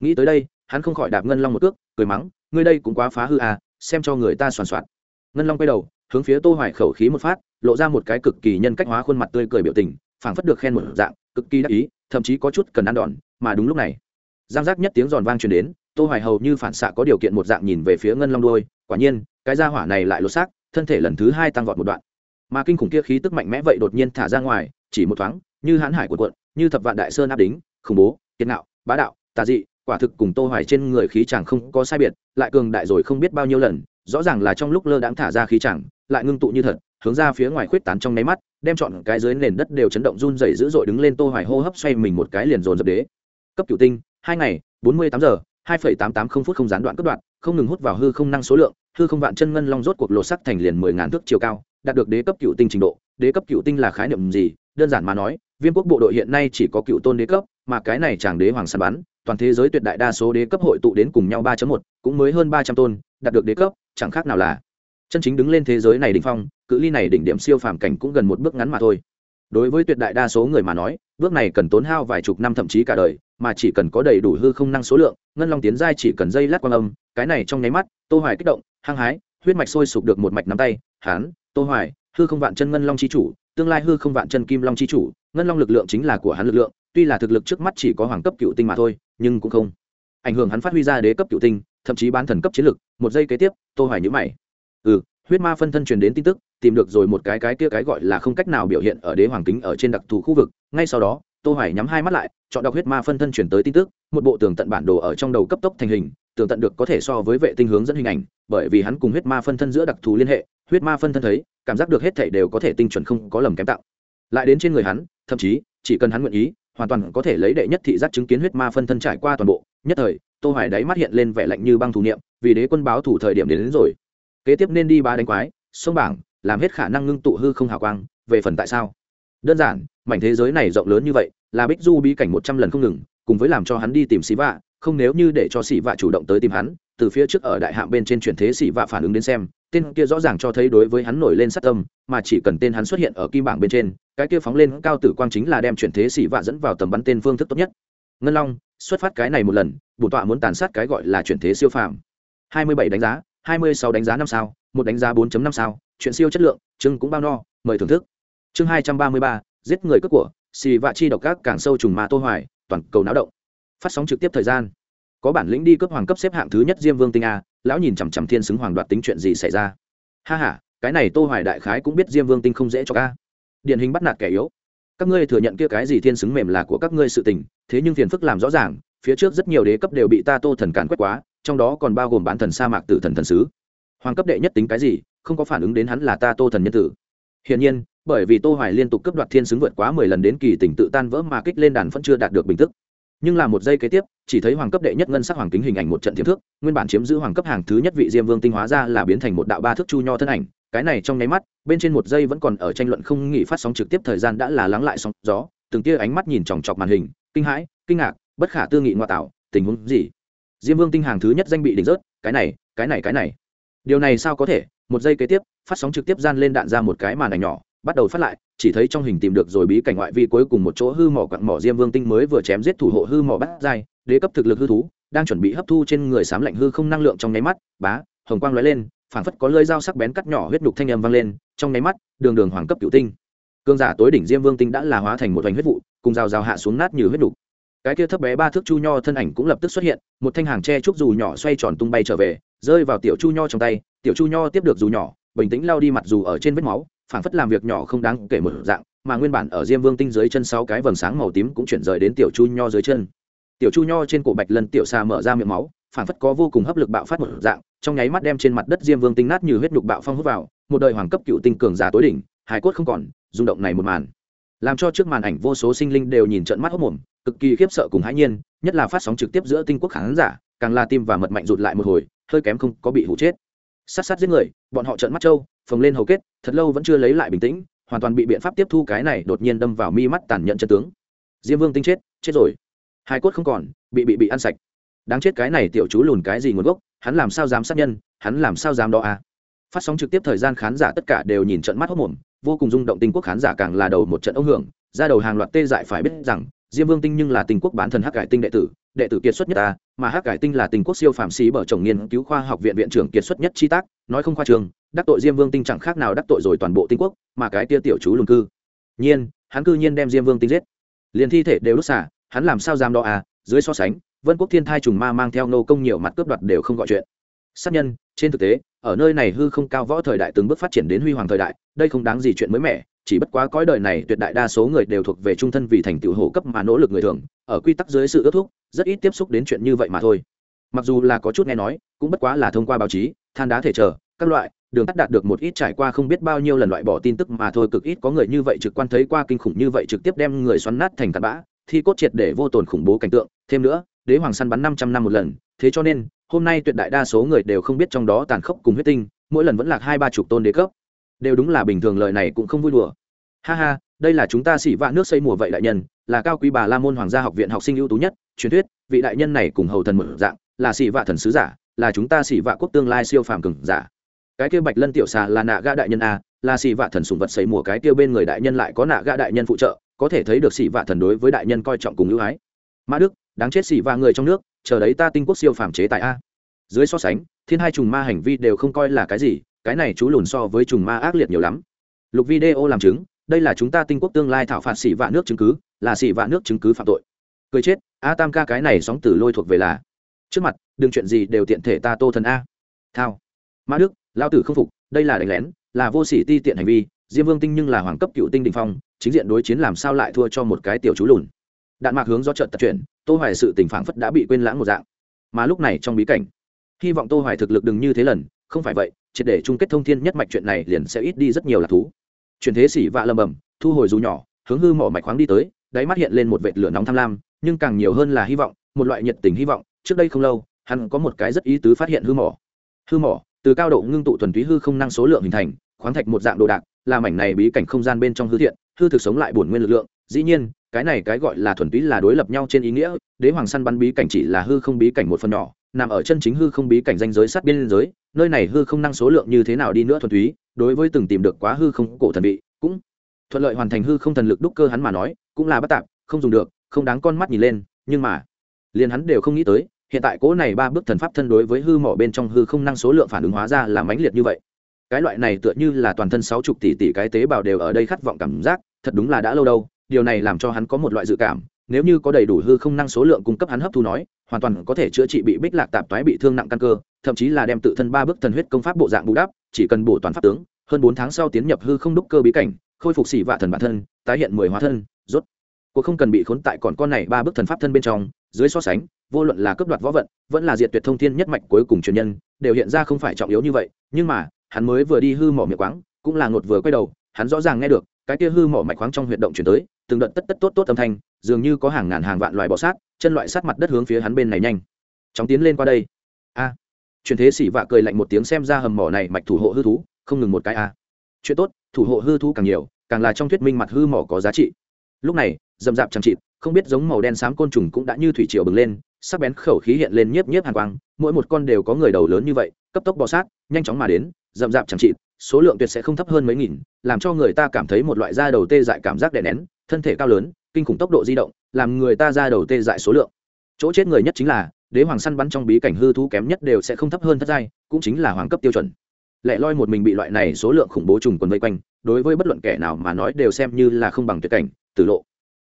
nghĩ tới đây, hắn không khỏi đạp ngân long một cước, cười mắng, ngươi đây cũng quá phá hư à xem cho người ta soàn soạt ngân long quay đầu, hướng phía tô hoài khẩu khí một phát, lộ ra một cái cực kỳ nhân cách hóa khuôn mặt tươi cười biểu tình, phảng phất được khen một dạng, cực kỳ đắc ý, thậm chí có chút cần ăn đòn, mà đúng lúc này, giang giác nhất tiếng giòn vang truyền đến, tô hoài hầu như phản xạ có điều kiện một dạng nhìn về phía ngân long đuôi, quả nhiên, cái gia hỏa này lại lột xác, thân thể lần thứ hai tăng vọt một đoạn. Mà kinh khủng kia khí tức mạnh mẽ vậy đột nhiên thả ra ngoài, chỉ một thoáng, như hãn hải của cuộn, như thập vạn đại sơn áp đính, khủng bố, kiệt nạo bá đạo, tà dị quả thực cùng tô hoài trên người khí chẳng không có sai biệt lại cường đại rồi không biết bao nhiêu lần rõ ràng là trong lúc lơ đãng thả ra khí chẳng lại ngưng tụ như thật hướng ra phía ngoài khuyết tán trong nháy mắt đem chọn cái dưới nền đất đều chấn động run rẩy dữ dội đứng lên tô hoài hô hấp xoay mình một cái liền dồn dập đế. Cấp cửu tinh hai ngày 48 giờ 2,880 phút không gián đoạn cấp đoạn không ngừng hút vào hư không năng số lượng hư không vạn chân ngân long rốt cuộc lột sắc thành liền 10 ngàn thước chiều cao đạt được đế cấp cửu tinh trình độ. Đế cấp cửu tinh là khái niệm gì? Đơn giản mà nói viên quốc bộ đội hiện nay chỉ có cựu tôn đế cấp mà cái này chàng đế hoàng săn bắn toàn thế giới tuyệt đại đa số đế cấp hội tụ đến cùng nhau 3.1, cũng mới hơn 300 tôn đạt được đế cấp chẳng khác nào là chân chính đứng lên thế giới này đỉnh phong cự ly này đỉnh điểm siêu phàm cảnh cũng gần một bước ngắn mà thôi. Đối với tuyệt đại đa số người mà nói bước này cần tốn hao vài chục năm thậm chí cả đời mà chỉ cần có đầy đủ hư không năng số lượng ngân long tiến giai chỉ cần dây lát quang âm cái này trong nháy mắt tô hoài kích động hăng hái huyết mạch sôi sục được một mạch nắm tay hắn, tô hoài hư không vạn chân ngân long chi chủ tương lai hư không vạn chân kim long chi chủ ngân long lực lượng chính là của hắn lực lượng tuy là thực lực trước mắt chỉ có hoàng cấp cựu tinh mà thôi nhưng cũng không. Ảnh hưởng hắn phát huy ra đế cấp cựu tinh, thậm chí bán thần cấp chiến lực, một giây kế tiếp, tô hoài nhữ mày. Ừ huyết ma phân thân truyền đến tin tức, tìm được rồi một cái cái kia cái gọi là không cách nào biểu hiện ở đế hoàng kính ở trên đặc thù khu vực. Ngay sau đó, tô hoài nhắm hai mắt lại, chọn đọc huyết ma phân thân truyền tới tin tức, một bộ tường tận bản đồ ở trong đầu cấp tốc thành hình, tường tận được có thể so với vệ tinh hướng dẫn hình ảnh, bởi vì hắn cùng huyết ma phân thân giữa đặc thù liên hệ, huyết ma phân thân thấy, cảm giác được hết thảy đều có thể tinh chuẩn không có lầm kém tạo. Lại đến trên người hắn, thậm chí, chỉ cần hắn nguyện ý hoàn toàn có thể lấy đệ nhất thị giác chứng kiến huyết ma phân thân trải qua toàn bộ. Nhất thời tô hoài đáy mắt hiện lên vẻ lạnh như băng thủ niệm vì đế quân báo thủ thời điểm đến, đến rồi. Kế tiếp nên đi ba đánh quái sông bảng làm hết khả năng ngưng tụ hư không hào quang về phần tại sao? Đơn giản mảnh thế giới này rộng lớn như vậy là bích du bí cảnh một trăm lần không ngừng cùng với làm cho hắn đi tìm xí vạ không nếu như để cho xỉ vạ chủ động tới tìm hắn từ phía trước ở đại hạm bên trên chuyển thế xỉ vạ phản ứng đến xem tên kia rõ ràng cho thấy đối với hắn nổi lên sát tâm, mà chỉ cần tên hắn xuất hiện ở kim bảng bên trên, cái kia phóng lên cao tử quang chính là đem chuyển thế xỉ vạ dẫn vào tầm bắn tên phương thức tốt nhất. Ngân long, xuất phát cái này một lần bổn tọa muốn tàn sát cái gọi là chuyển thế siêu phàm. Hai mươi bảy đánh giá, hai mươi sáu đánh giá năm sao, một đánh giá bốn năm sao, chuyện siêu chất lượng, chương cũng bao no, mời thưởng thức. Chương hai trăm ba mươi ba, giết người cướp của xì vạ chi độc các càng sâu trùng mà tô hoài, toàn cầu náo động. Phát sóng trực tiếp thời gian. Có bản lĩnh đi cướp hoàng cấp xếp hạng thứ nhất diêm vương tinh a lão nhìn chằm chằm thiên xứng hoàng đoạt tính chuyện gì xảy ra. Ha ha, cái này tô hoài đại khái cũng biết diêm vương tinh không dễ cho ca. Điển hình bắt nạt kẻ yếu. Các ngươi thừa nhận kia cái gì thiên xứng mềm là của các ngươi sự tình, thế nhưng phiền phức làm rõ ràng, phía trước rất nhiều đế cấp đều bị ta tô thần càn quét quá, trong đó còn bao gồm bán thần sa mạc tử thần thần sứ. Hoàng cấp đệ nhất tính cái gì, không có phản ứng đến hắn là ta tô thần nhân tử. Hiển nhiên, bởi vì tô hoài liên tục cướp đoạt thiên xứng vượt quá 10 lần đến kỳ tỉnh tự tan vỡ mà kích lên đàn vẫn chưa đạt được bình tức nhưng là một giây kế tiếp, chỉ thấy hoàng cấp đệ nhất ngân sắc hoàng kính hình ảnh một trận thiếp thước, nguyên bản chiếm giữ hoàng cấp hàng thứ nhất vị diêm vương tinh hóa ra là biến thành một đạo ba thước chu nho thân ảnh. Cái này trong nháy mắt, bên trên một giây vẫn còn ở tranh luận không nghỉ phát sóng trực tiếp thời gian đã là lắng lại sóng gió, từng tia ánh mắt nhìn chòng chọc màn hình, kinh hãi, kinh ngạc, bất khả tư nghị ngoại tạo, tình huống gì? Diêm vương tinh hàng thứ nhất danh bị đỉnh rớt, cái này cái này cái này. Điều này sao có thể? Một giây kế tiếp, phát sóng trực tiếp gian lên đạn ra một cái màn ảnh nhỏ bắt đầu phát lại, chỉ thấy trong hình tìm được rồi bí cảnh ngoại vi cuối cùng một chỗ hư mỏ quặng mỏ diêm vương tinh mới vừa chém giết thủ hộ hư mỏ bắt dai đế cấp thực lực hư thú, đang chuẩn bị hấp thu trên người sám lạnh hư không năng lượng trong nháy mắt, bá, hồng quang lóe lên, phảng phất có lưỡi dao sắc bén cắt nhỏ huyết nhục thanh âm vang lên, trong nháy mắt, đường đường hoàng cấp cựu tinh. Cương giả tối đỉnh diêm vương tinh đã là hóa thành một vành huyết vụ, cùng rào rào hạ xuống nát như huyết nhục. Cái kia thấp bé ba thước chu nho thân ảnh cũng lập tức xuất hiện, một thanh hàng tre trúc dù nhỏ xoay tròn tung bay trở về, rơi vào tiểu chu nho trong tay, tiểu chu nho tiếp được dù nhỏ, bình tĩnh lao đi mặt dù ở trên vết máu phảng phất làm việc nhỏ không đáng kể một dạng, mà nguyên bản ở diêm vương tinh dưới chân sáu cái vầng sáng màu tím cũng chuyển rời đến tiểu chu nho dưới chân. Tiểu chu nho trên cổ bạch lân tiểu xà mở ra miệng máu, phảng phất có vô cùng hấp lực bạo phát một dạng, trong nháy mắt đem trên mặt đất diêm vương tinh nát như huyết nhục bạo phong hút vào, một đời hoàng cấp cựu tinh cường giả tối đỉnh hải cốt không còn, rung động này một màn. Làm cho trước màn ảnh vô số sinh linh đều nhìn trận mắt hốc mồm, cực kỳ khiếp sợ cùng hãi nhiên, nhất là phát sóng trực tiếp giữa tinh quốc khán giả, càng là tim và mật mạnh rụt lại một hồi, hơi kém không có bị hụ chết. Sát sát giết người bọn họ trợn mắt trâu, phồng lên hầu kết, thật lâu vẫn chưa lấy lại bình tĩnh, hoàn toàn bị biện pháp tiếp thu cái này đột nhiên đâm vào mi mắt tàn nhẫn chân tướng. Diêm vương tinh chết chết rồi. Hai cốt không còn, bị bị bị ăn sạch. Đáng chết cái này tiểu chú lùn cái gì nguồn gốc, hắn làm sao dám sát nhân, hắn làm sao dám đó à? Phát sóng trực tiếp thời gian khán giả tất cả đều nhìn trận mắt hốc mồm vô cùng rung động tinh quốc khán giả càng là đầu một trận ông hưởng, ra đầu hàng loạt tê dại phải biết rằng, diêm vương tinh nhưng là tinh quốc bán thần hắc cải tinh đệ tử đệ tử kiệt xuất nhất ta, mà hắc cải tinh là tình quốc siêu phạm sĩ bở chồng nghiên cứu khoa học viện viện trưởng kiệt xuất nhất chi tác, nói không khoa trường, đắc tội diêm vương tinh chẳng khác nào đắc tội rồi toàn bộ tinh quốc, mà cái tia tiểu chú lùng cư. Nhiên, hắn cư nhiên đem diêm vương tinh giết. Liền thi thể đều đốt xả, hắn làm sao dám đó à dưới so sánh, vân quốc thiên thai trùng ma mang theo nô công nhiều mặt cướp đoạt đều không gọi chuyện. Sát nhân, trên thực tế, ở nơi này hư không cao võ thời đại từng bước phát triển đến huy hoàng thời đại, đây không đáng gì chuyện mới mẻ chỉ bất quá cõi đời này tuyệt đại đa số người đều thuộc về trung thân vì thành tựu hổ cấp mà nỗ lực người thường, ở quy tắc dưới sự ước thúc, rất ít tiếp xúc đến chuyện như vậy mà thôi. Mặc dù là có chút nghe nói, cũng bất quá là thông qua báo chí, than đá thể chờ, các loại, đường tắt đạt được một ít trải qua không biết bao nhiêu lần loại bỏ tin tức mà thôi, cực ít có người như vậy trực quan thấy qua kinh khủng như vậy trực tiếp đem người xoắn nát thành tạt bã, thi cốt triệt để vô tồn khủng bố cảnh tượng. Thêm nữa, đế hoàng săn bắn năm trăm năm một lần, thế cho nên, hôm nay tuyệt đại đa số người đều không biết trong đó tàn khốc cùng huyết tinh, mỗi lần vẫn là hai ba chục tôn đế cấp đều đúng là bình thường, lời này cũng không vui đùa. Ha ha, đây là chúng ta xỉ vạ nước xây mùa vậy đại nhân, là cao quý bà la môn hoàng gia học viện học sinh ưu tú nhất, truyền thuyết, vị đại nhân này cùng hầu thần mở dạng, là xỉ vạ thần sứ giả, là chúng ta xỉ vạ quốc tương lai siêu phàm cường giả. Cái kia bạch lân tiểu xà là nạ gã đại nhân a, là xỉ vạ thần sùng vật xây mùa, cái kia bên người đại nhân lại có nạ gã đại nhân phụ trợ, có thể thấy được xỉ vạ thần đối với đại nhân coi trọng cùng ưu ái. Mã đức, đáng chết xỉ vạ người trong nước, chờ đấy ta tinh quốc siêu phàm chế tại a. Dưới so sánh, thiên hai trùng ma hành vi đều không coi là cái gì cái này chú lùn so với trùng ma ác liệt nhiều lắm. Lục video làm chứng, đây là chúng ta tinh quốc tương lai thảo phạt xỉ vạ nước chứng cứ, là xỉ vạ nước chứng cứ phạm tội. Cười chết, a tam ca cái này sóng tử lôi thuộc về là, trước mặt, đừng chuyện gì đều tiện thể ta tô thần a. Thao. Ma đức lao tử không phục, đây là đánh lén, là vô sỉ ti tiện hành vi, diêm vương tinh nhưng là hoàng cấp cựu tinh đình phong, chính diện đối chiến làm sao lại thua cho một cái tiểu chú lùn. Đạn mạc hướng do trận tập chuyển, tô hoài sự tình phản phất đã bị quên lãng một dạng. Mà lúc này trong bí cảnh, hy vọng tô hoài thực lực đừng như thế lần, không phải vậy triệt để chung kết thông thiên nhất mạch chuyện này liền sẽ ít đi rất nhiều là thú. Chuyển thế xỉ vạ lầm bầm, thu hồi dù nhỏ, hướng hư mỏ mạch khoáng đi tới, đáy mắt hiện lên một vệt lửa nóng tham lam, nhưng càng nhiều hơn là hy vọng, một loại nhiệt tình hy vọng, trước đây không lâu, hắn có một cái rất ý tứ phát hiện hư mỏ. Hư mỏ, từ cao độ ngưng tụ thuần túy hư không năng số lượng hình thành, khoáng thạch một dạng đồ đạc là mảnh này bí cảnh không gian bên trong hư thiện, hư thực sống lại bổn nguyên lực lượng, dĩ nhiên cái này cái gọi là thuần túy là đối lập nhau trên ý nghĩa, đế hoàng săn bắn bí cảnh chỉ là hư không bí cảnh một phần nhỏ, nằm ở chân chính hư không bí cảnh danh giới sát biên giới, nơi này hư không năng số lượng như thế nào đi nữa thuần túy, đối với từng tìm được quá hư không cổ thần vị, cũng thuận lợi hoàn thành hư không thần lực đúc cơ hắn mà nói, cũng là bất tạp, không dùng được, không đáng con mắt nhìn lên, nhưng mà, liền hắn đều không nghĩ tới, hiện tại cố này ba bước thần pháp thân đối với hư mỏ bên trong hư không năng số lượng phản ứng hóa ra là mãnh liệt như vậy. Cái loại này tựa như là toàn thân sáu chục tỷ tỷ cái tế bào đều ở đây khát vọng cảm giác, thật đúng là đã lâu đâu điều này làm cho hắn có một loại dự cảm, nếu như có đầy đủ hư không năng số lượng cung cấp hắn hấp thu nói, hoàn toàn có thể chữa trị bị bích lạc tạp toái bị thương nặng căn cơ, thậm chí là đem tự thân ba bước thần huyết công pháp bộ dạng bù đắp, chỉ cần bổ toàn pháp tướng, hơn bốn tháng sau tiến nhập hư không đúc cơ bí cảnh, khôi phục xỉ vạ thần bản thân, tái hiện mười hóa thân, rốt. Cuộc không cần bị khốn tại còn con này ba bước thần pháp thân bên trong, dưới so sánh, vô luận là cấp đoạt võ vận, vẫn là diệt tuyệt thông thiên nhất mạch cuối cùng truyền nhân, đều hiện ra không phải trọng yếu như vậy, nhưng mà, hắn mới vừa đi hư mỏ miệng quáng, cũng là ngột vừa quay đầu, hắn rõ ràng nghe được, cái kia hư mỏ mạch khoáng trong huyệt động chuyển tới từng đợt tất tất tốt tốt âm thanh dường như có hàng ngàn hàng vạn loài bọ sát chân loại sát mặt đất hướng phía hắn bên này nhanh. Chóng tiến lên qua đây. A. À, truyền thế xỉ vạ cười lạnh một tiếng xem ra hầm mỏ này mạch thủ hộ hư thú không ngừng một cái a. Chuyện tốt thủ hộ hư thú càng nhiều càng là trong thuyết minh mặt hư mỏ có giá trị. Lúc này dầm dạp chẳng chịt không biết giống màu đen xám côn trùng cũng đã như thủy triều bừng lên sắc bén khẩu khí hiện lên nhiếp nhiếp hàn quang mỗi một con đều có người đầu lớn như vậy cấp tốc bò sát nhanh chóng mà đến dầm dạp chẳng chịt số lượng tuyệt sẽ không thấp hơn mấy nghìn làm cho người ta cảm thấy một loại da đầu tê dại cảm giác đè nén thân thể cao lớn, kinh khủng tốc độ di động, làm người ta ra đầu tê dại số lượng. Chỗ chết người nhất chính là, đế hoàng săn bắn trong bí cảnh hư thú kém nhất đều sẽ không thấp hơn thất giai, cũng chính là hoàng cấp tiêu chuẩn. Lẽ loi một mình bị loại này số lượng khủng bố trùng quần vây quanh, đối với bất luận kẻ nào mà nói đều xem như là không bằng tuyệt cảnh, tử lộ.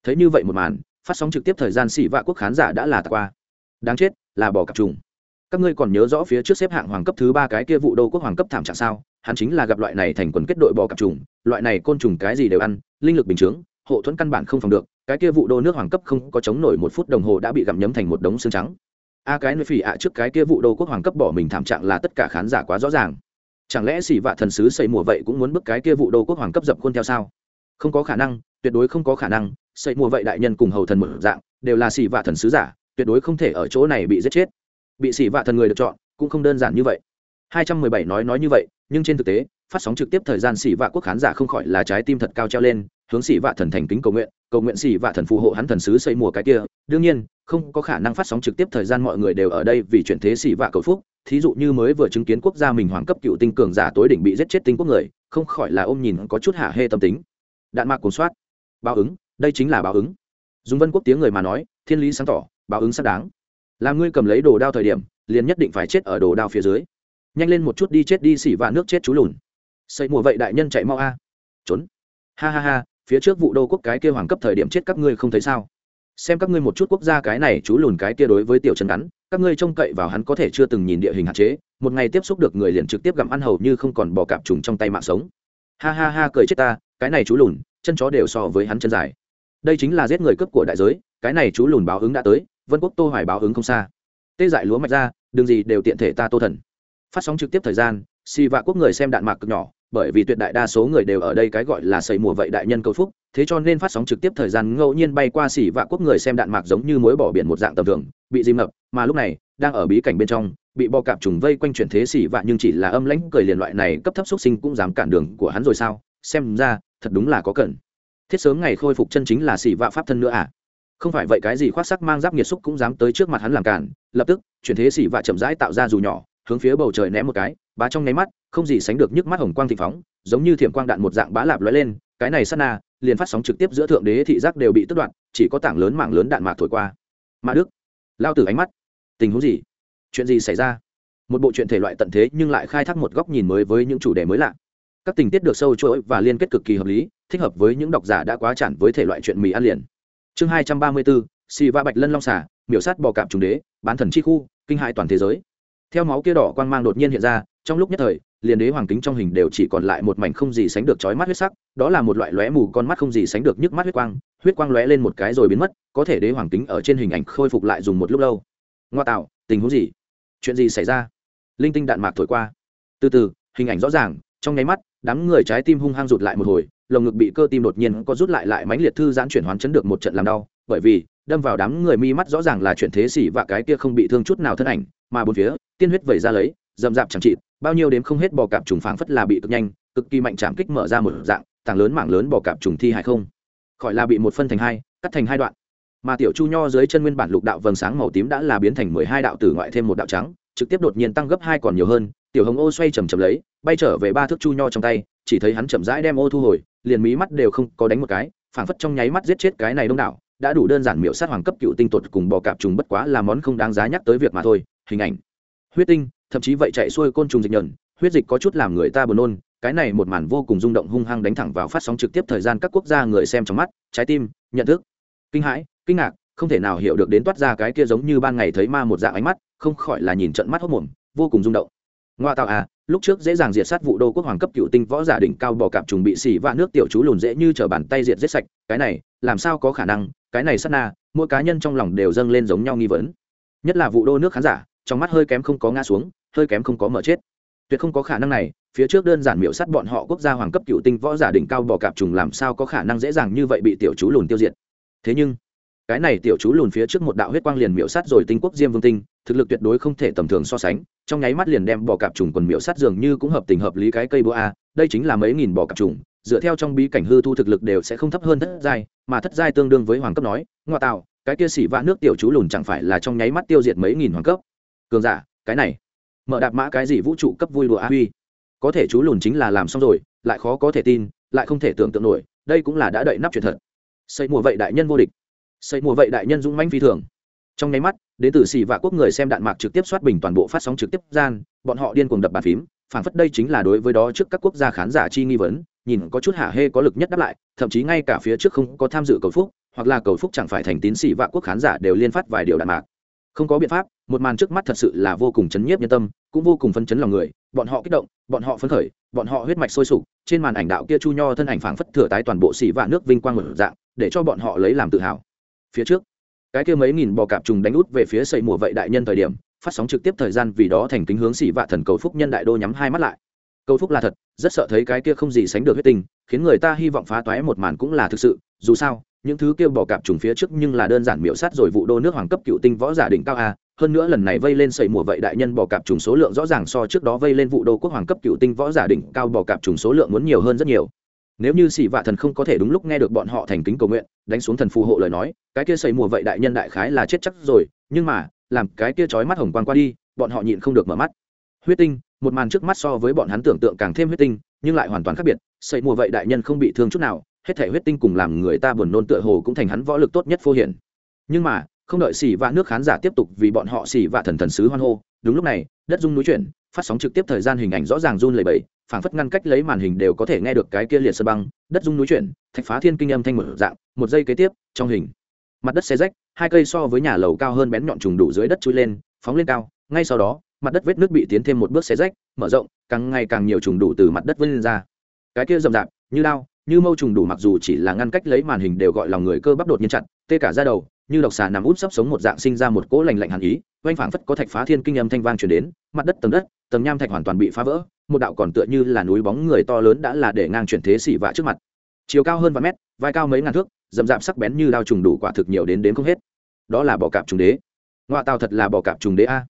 Thấy như vậy một màn, phát sóng trực tiếp thời gian xỉ vạ quốc khán giả đã là tạc qua. Đáng chết, là bỏ cặp trùng. Các ngươi còn nhớ rõ phía trước xếp hạng hoàng cấp thứ ba cái kia vụ đô quốc hoàng cấp thảm trạng sao? Hắn chính là gặp loại này thành quần kết đội bò cặp trùng, loại này côn trùng cái gì đều ăn, linh lực bình chướng hộ thuẫn căn bản không phòng được, cái kia vụ đô nước hoàng cấp không có chống nổi một phút đồng hồ đã bị gặm nhấm thành một đống xương trắng. A cái nơi phỉ ạ trước cái kia vụ đô quốc hoàng cấp bỏ mình thảm trạng là tất cả khán giả quá rõ ràng. Chẳng lẽ xỉ vạ thần sứ xây mùa vậy cũng muốn bức cái kia vụ đô quốc hoàng cấp dập khuôn theo sao? Không có khả năng, tuyệt đối không có khả năng, xây mùa vậy đại nhân cùng hầu thần một dạng, đều là xỉ vạ thần sứ giả, tuyệt đối không thể ở chỗ này bị giết chết. Bị xỉ vạ thần người được chọn, cũng không đơn giản như vậy. 217 nói nói như vậy, nhưng trên thực tế, phát sóng trực tiếp thời gian xỉ vạ quốc khán giả không khỏi là trái tim thật cao treo lên hướng xỉ vạ thần thành kính cầu nguyện cầu nguyện xỉ vạ thần phù hộ hắn thần sứ xây mùa cái kia. Đương nhiên, không có khả năng phát sóng trực tiếp thời gian mọi người đều ở đây vì chuyển thế xỉ vạ cầu phúc. Thí dụ như mới vừa chứng kiến quốc gia mình hoàng cấp cựu tinh cường giả tối đỉnh bị giết chết tinh quốc người, không khỏi là ôm nhìn có chút hạ hê tâm tính. Đạn mạc cuốn soát. Báo ứng, đây chính là báo ứng. Dùng vân quốc tiếng người mà nói, thiên lý sáng tỏ, báo ứng xác đáng. Làm ngươi cầm lấy đồ đao thời điểm, liền nhất định phải chết ở đồ đao phía dưới. Nhanh lên một chút đi chết đi xỉ vạ nước chết chú lùn. Xây mùa vậy đại nhân chạy mau a. Trốn. Ha ha ha phía trước vụ đô quốc cái kia hoàng cấp thời điểm chết các ngươi không thấy sao? Xem các ngươi một chút quốc gia cái này chú lùn cái kia đối với tiểu chân ngắn, các ngươi trông cậy vào hắn có thể chưa từng nhìn địa hình hạn chế, một ngày tiếp xúc được người liền trực tiếp gặm ăn hầu như không còn bỏ cạp trùng trong tay mạng sống. Ha ha ha, cười chết ta, cái này chú lùn, chân chó đều so với hắn chân dài. Đây chính là giết người cướp của đại giới, cái này chú lùn báo ứng đã tới, vân quốc tô hoài báo ứng không xa. Tê dại lúa mạch ra đường gì đều tiện thể ta tô thần. Phát sóng trực tiếp thời gian si vạ quốc người xem đạn mạc cực nhỏ bởi vì tuyệt đại đa số người đều ở đây cái gọi là xây mùa vậy đại nhân cầu phúc, thế cho nên phát sóng trực tiếp thời gian ngẫu nhiên bay qua xỉ vạ quốc người xem đạn mạc giống như mối bỏ biển một dạng tầm thường, bị dìm ngập, mà lúc này, đang ở bí cảnh bên trong, bị bò cạp trùng vây quanh chuyển thế xỉ vạ nhưng chỉ là âm lãnh cười liền loại này cấp thấp xuất sinh cũng dám cản đường của hắn rồi sao? Xem ra, thật đúng là có cần. Thiết sớm ngày khôi phục chân chính là xỉ vạ pháp thân nữa à? Không phải vậy cái gì khoác sắc mang giáp nhiệt xúc cũng dám tới trước mặt hắn làm cản, lập tức, chuyển thế xỉ vạ chậm rãi tạo ra dù nhỏ, hướng phía bầu trời ném một cái bá trong nháy mắt, không gì sánh được nhức mắt hồng quang thị phóng, giống như thiểm quang đạn một dạng bá lạp lóe lên, cái này sát na, liền phát sóng trực tiếp giữa thượng đế thị giác đều bị tức đoạn chỉ có tảng lớn mạng lớn đạn mạc thổi qua. Mã đức, lao từ ánh mắt, tình huống gì? Chuyện gì xảy ra? Một bộ chuyện thể loại tận thế nhưng lại khai thác một góc nhìn mới với những chủ đề mới lạ. Các tình tiết được sâu chuỗi và liên kết cực kỳ hợp lý, thích hợp với những độc giả đã quá chản với thể loại chuyện mì ăn liền. Chương hai trăm ba mươi bốn, xì va bạch lân long xả miểu sát bò cạp trùng đế, bán thần chi khu, kinh hại toàn thế giới. Theo máu kia đỏ quang mang đột nhiên hiện ra trong lúc nhất thời, liền đế hoàng kính trong hình đều chỉ còn lại một mảnh không gì sánh được chói mắt huyết sắc, đó là một loại lóe mù con mắt không gì sánh được nhức mắt huyết quang huyết quang lóe lên một cái rồi biến mất, có thể đế hoàng kính ở trên hình ảnh khôi phục lại dùng một lúc lâu. Ngoa tạo, tình huống gì? Chuyện gì xảy ra? Linh tinh đạn mạc thổi qua. Từ từ, hình ảnh rõ ràng, trong nháy mắt, đám người trái tim hung hăng rụt lại một hồi, lồng ngực bị cơ tim đột nhiên có rút lại lại mãnh liệt thư giãn chuyển hoán chấn được một trận làm đau, bởi vì, đâm vào đám người mi mắt rõ ràng là chuyện thế xỉ và cái kia không bị thương chút nào thân ảnh, mà bốn phía, tiên huyết vẩy ra lấy dầm dạp chẳng trị bao nhiêu đếm không hết bò cạp trùng phảng phất là bị cực nhanh, cực kỳ mạnh chạm kích mở ra một dạng, tảng lớn mảng lớn bò cạp trùng thi hại không. Khỏi là bị một phân thành hai, cắt thành hai đoạn. Mà tiểu chu nho dưới chân nguyên bản lục đạo vầng sáng màu tím đã là biến thành mười hai đạo tử ngoại thêm một đạo trắng, trực tiếp đột nhiên tăng gấp hai còn nhiều hơn, tiểu hồng ô xoay chầm chầm lấy, bay trở về ba thước chu nho trong tay, chỉ thấy hắn chậm rãi đem ô thu hồi, liền mí mắt đều không có đánh một cái, phảng phất trong nháy mắt giết chết cái này đông đảo, đã đủ đơn giản miểu sát hoàng cấp cựu tinh tột cùng bò cạp trùng bất quá là món không đáng giá nhắc tới việc mà thôi. Hình ảnh. Huyết tinh thậm chí vậy chạy xuôi côn trùng dịch nhẫn huyết dịch có chút làm người ta buồn nôn, cái này một màn vô cùng rung động hung hăng đánh thẳng vào phát sóng trực tiếp thời gian các quốc gia người xem trong mắt, trái tim, nhận thức, kinh hãi, kinh ngạc, không thể nào hiểu được đến toát ra cái kia giống như ban ngày thấy ma một dạng ánh mắt, không khỏi là nhìn trận mắt hốc mồm, vô cùng rung động. Ngoa tạo à lúc trước dễ dàng diệt sát vụ đô quốc hoàng cấp cựu tinh võ giả đỉnh cao bò cạp trùng bị xỉ và nước tiểu chú lùn dễ như t bàn tay diệt giết sạch, cái này, làm sao có khả năng, cái này sát na, mỗi cá nhân trong lòng đều dâng lên giống nhau nghi vấn. Nhất là vụ đô nước khán giả, trong mắt hơi kém không có ngã xuống hơi kém không có mở chết. Tuyệt không có khả năng này, phía trước đơn giản miểu sát bọn họ quốc gia hoàng cấp cựu tinh võ giả đỉnh cao bò cạp trùng làm sao có khả năng dễ dàng như vậy bị tiểu chú lùn tiêu diệt. Thế nhưng, cái này tiểu chú lùn phía trước một đạo huyết quang liền miểu sát rồi tinh quốc diêm vương tinh, thực lực tuyệt đối không thể tầm thường so sánh, trong nháy mắt liền đem bò cạp trùng quần miểu sát dường như cũng hợp tình hợp lý cái cây búa a, đây chính là mấy nghìn bò cạp trùng, dựa theo trong bí cảnh hư thu thực lực đều sẽ không thấp hơn thất giai, mà thất giai tương đương với hoàng cấp nói, ngoại tạo, cái kia xỉ vã nước tiểu chú lùn chẳng phải là trong nháy mắt tiêu diệt mấy nghìn hoàng cấp. Cường giả, cái này mở đạp mã cái gì vũ trụ cấp vui đùa a huy. Có thể chú lùn chính là làm xong rồi, lại khó có thể tin, lại không thể tưởng tượng nổi, đây cũng là đã đậy nắp chuyện thật. Xây mùa vậy đại nhân vô địch. Xây mùa vậy đại nhân dũng manh phi thường. Trong nháy mắt, đến từ xì và quốc người xem đạn mạc trực tiếp soát bình toàn bộ phát sóng trực tiếp gian, bọn họ điên cuồng đập bàn phím, phản phất đây chính là đối với đó trước các quốc gia khán giả chi nghi vấn, nhìn có chút hạ hê có lực nhất đáp lại, thậm chí ngay cả phía trước không có tham dự cầu phúc, hoặc là cầu phúc chẳng phải thành tín sĩ vạ quốc khán giả đều liên phát vài điều đạn mạc không có biện pháp, một màn trước mắt thật sự là vô cùng chấn nhiếp nhân tâm, cũng vô cùng phân chấn lòng người. Bọn họ kích động, bọn họ phấn khởi, bọn họ huyết mạch sôi sục, trên màn ảnh đạo kia chu nho thân ảnh phảng phất thừa tái toàn bộ xỉ vạn nước vinh quang một dạng, để cho bọn họ lấy làm tự hào. Phía trước, cái kia mấy nghìn bò cạp trùng đánh út về phía xây mùa vậy đại nhân thời điểm, phát sóng trực tiếp thời gian vì đó thành kính hướng xỉ vạ thần cầu phúc nhân đại đô nhắm hai mắt lại. Cầu phúc là thật, rất sợ thấy cái kia không gì sánh được huyết tình khiến người ta hy vọng phá toái một màn cũng là thực sự, dù sao những thứ kia bò cạp trùng phía trước nhưng là đơn giản miểu sát rồi vụ đô nước hoàng cấp cựu tinh võ giả đỉnh cao a, hơn nữa lần này vây lên sẩy mùa vậy đại nhân bò cạp trùng số lượng rõ ràng so trước đó vây lên vụ đô quốc hoàng cấp cựu tinh võ giả đỉnh cao bò cạp trùng số lượng muốn nhiều hơn rất nhiều. Nếu như xỉ vạ thần không có thể đúng lúc nghe được bọn họ thành kính cầu nguyện, đánh xuống thần phù hộ lời nói, cái kia xây mùa vậy đại nhân đại khái là chết chắc rồi, nhưng mà, làm cái kia trói mắt hồng quang qua đi, bọn họ nhịn không được mở mắt. Huyết tinh, một màn trước mắt so với bọn hắn tưởng tượng càng thêm huyết tinh, nhưng lại hoàn toàn khác biệt xây mùa vậy đại nhân không bị thương chút nào hết thể huyết tinh cùng làm người ta buồn nôn tựa hồ cũng thành hắn võ lực tốt nhất phô hiển. Nhưng mà, không đợi xỉ vạ nước khán giả tiếp tục vì bọn họ xỉ vạ thần thần sứ hoan hô, đúng lúc này, đất rung núi chuyển, phát sóng trực tiếp thời gian hình ảnh rõ ràng run lẩy bẩy, phảng phất ngăn cách lấy màn hình đều có thể nghe được cái kia liệt sơ băng, đất rung núi chuyển, thạch phá thiên kinh âm thanh một dạng, một giây kế tiếp, trong hình, mặt đất xe rách, hai cây so với nhà lầu cao hơn bén nhọn trùng đủ dưới đất chui lên, phóng lên cao, ngay sau đó, mặt đất vết nước bị tiến thêm một bước xe rách, mở rộng, càng ngày càng nhiều trùng đủ từ mặt đất vươn lên ra. Cái kia rậm rạp, như lao như mâu trùng đủ mặc dù chỉ là ngăn cách lấy màn hình đều gọi lòng người cơ bắp đột nhiên chặn tê cả ra đầu, như độc xà nằm út sấp sống một dạng sinh ra một cỗ lành lạnh hàn ý, oanh phảng phất có thạch phá thiên kinh âm thanh vang chuyển đến, mặt đất tầng đất, tầng nham thạch hoàn toàn bị phá vỡ, một đạo còn tựa như là núi bóng người to lớn đã là để ngang chuyển thế xỉ vạ trước mặt. Chiều cao hơn vài mét, vai cao mấy ngàn thước dầm dạp sắc bén như đao trùng đủ quả thực nhiều đến đến không hết. Đó là bọ cạp trùng đế. Ngoại tàu thật là bọ cạp trùng đế a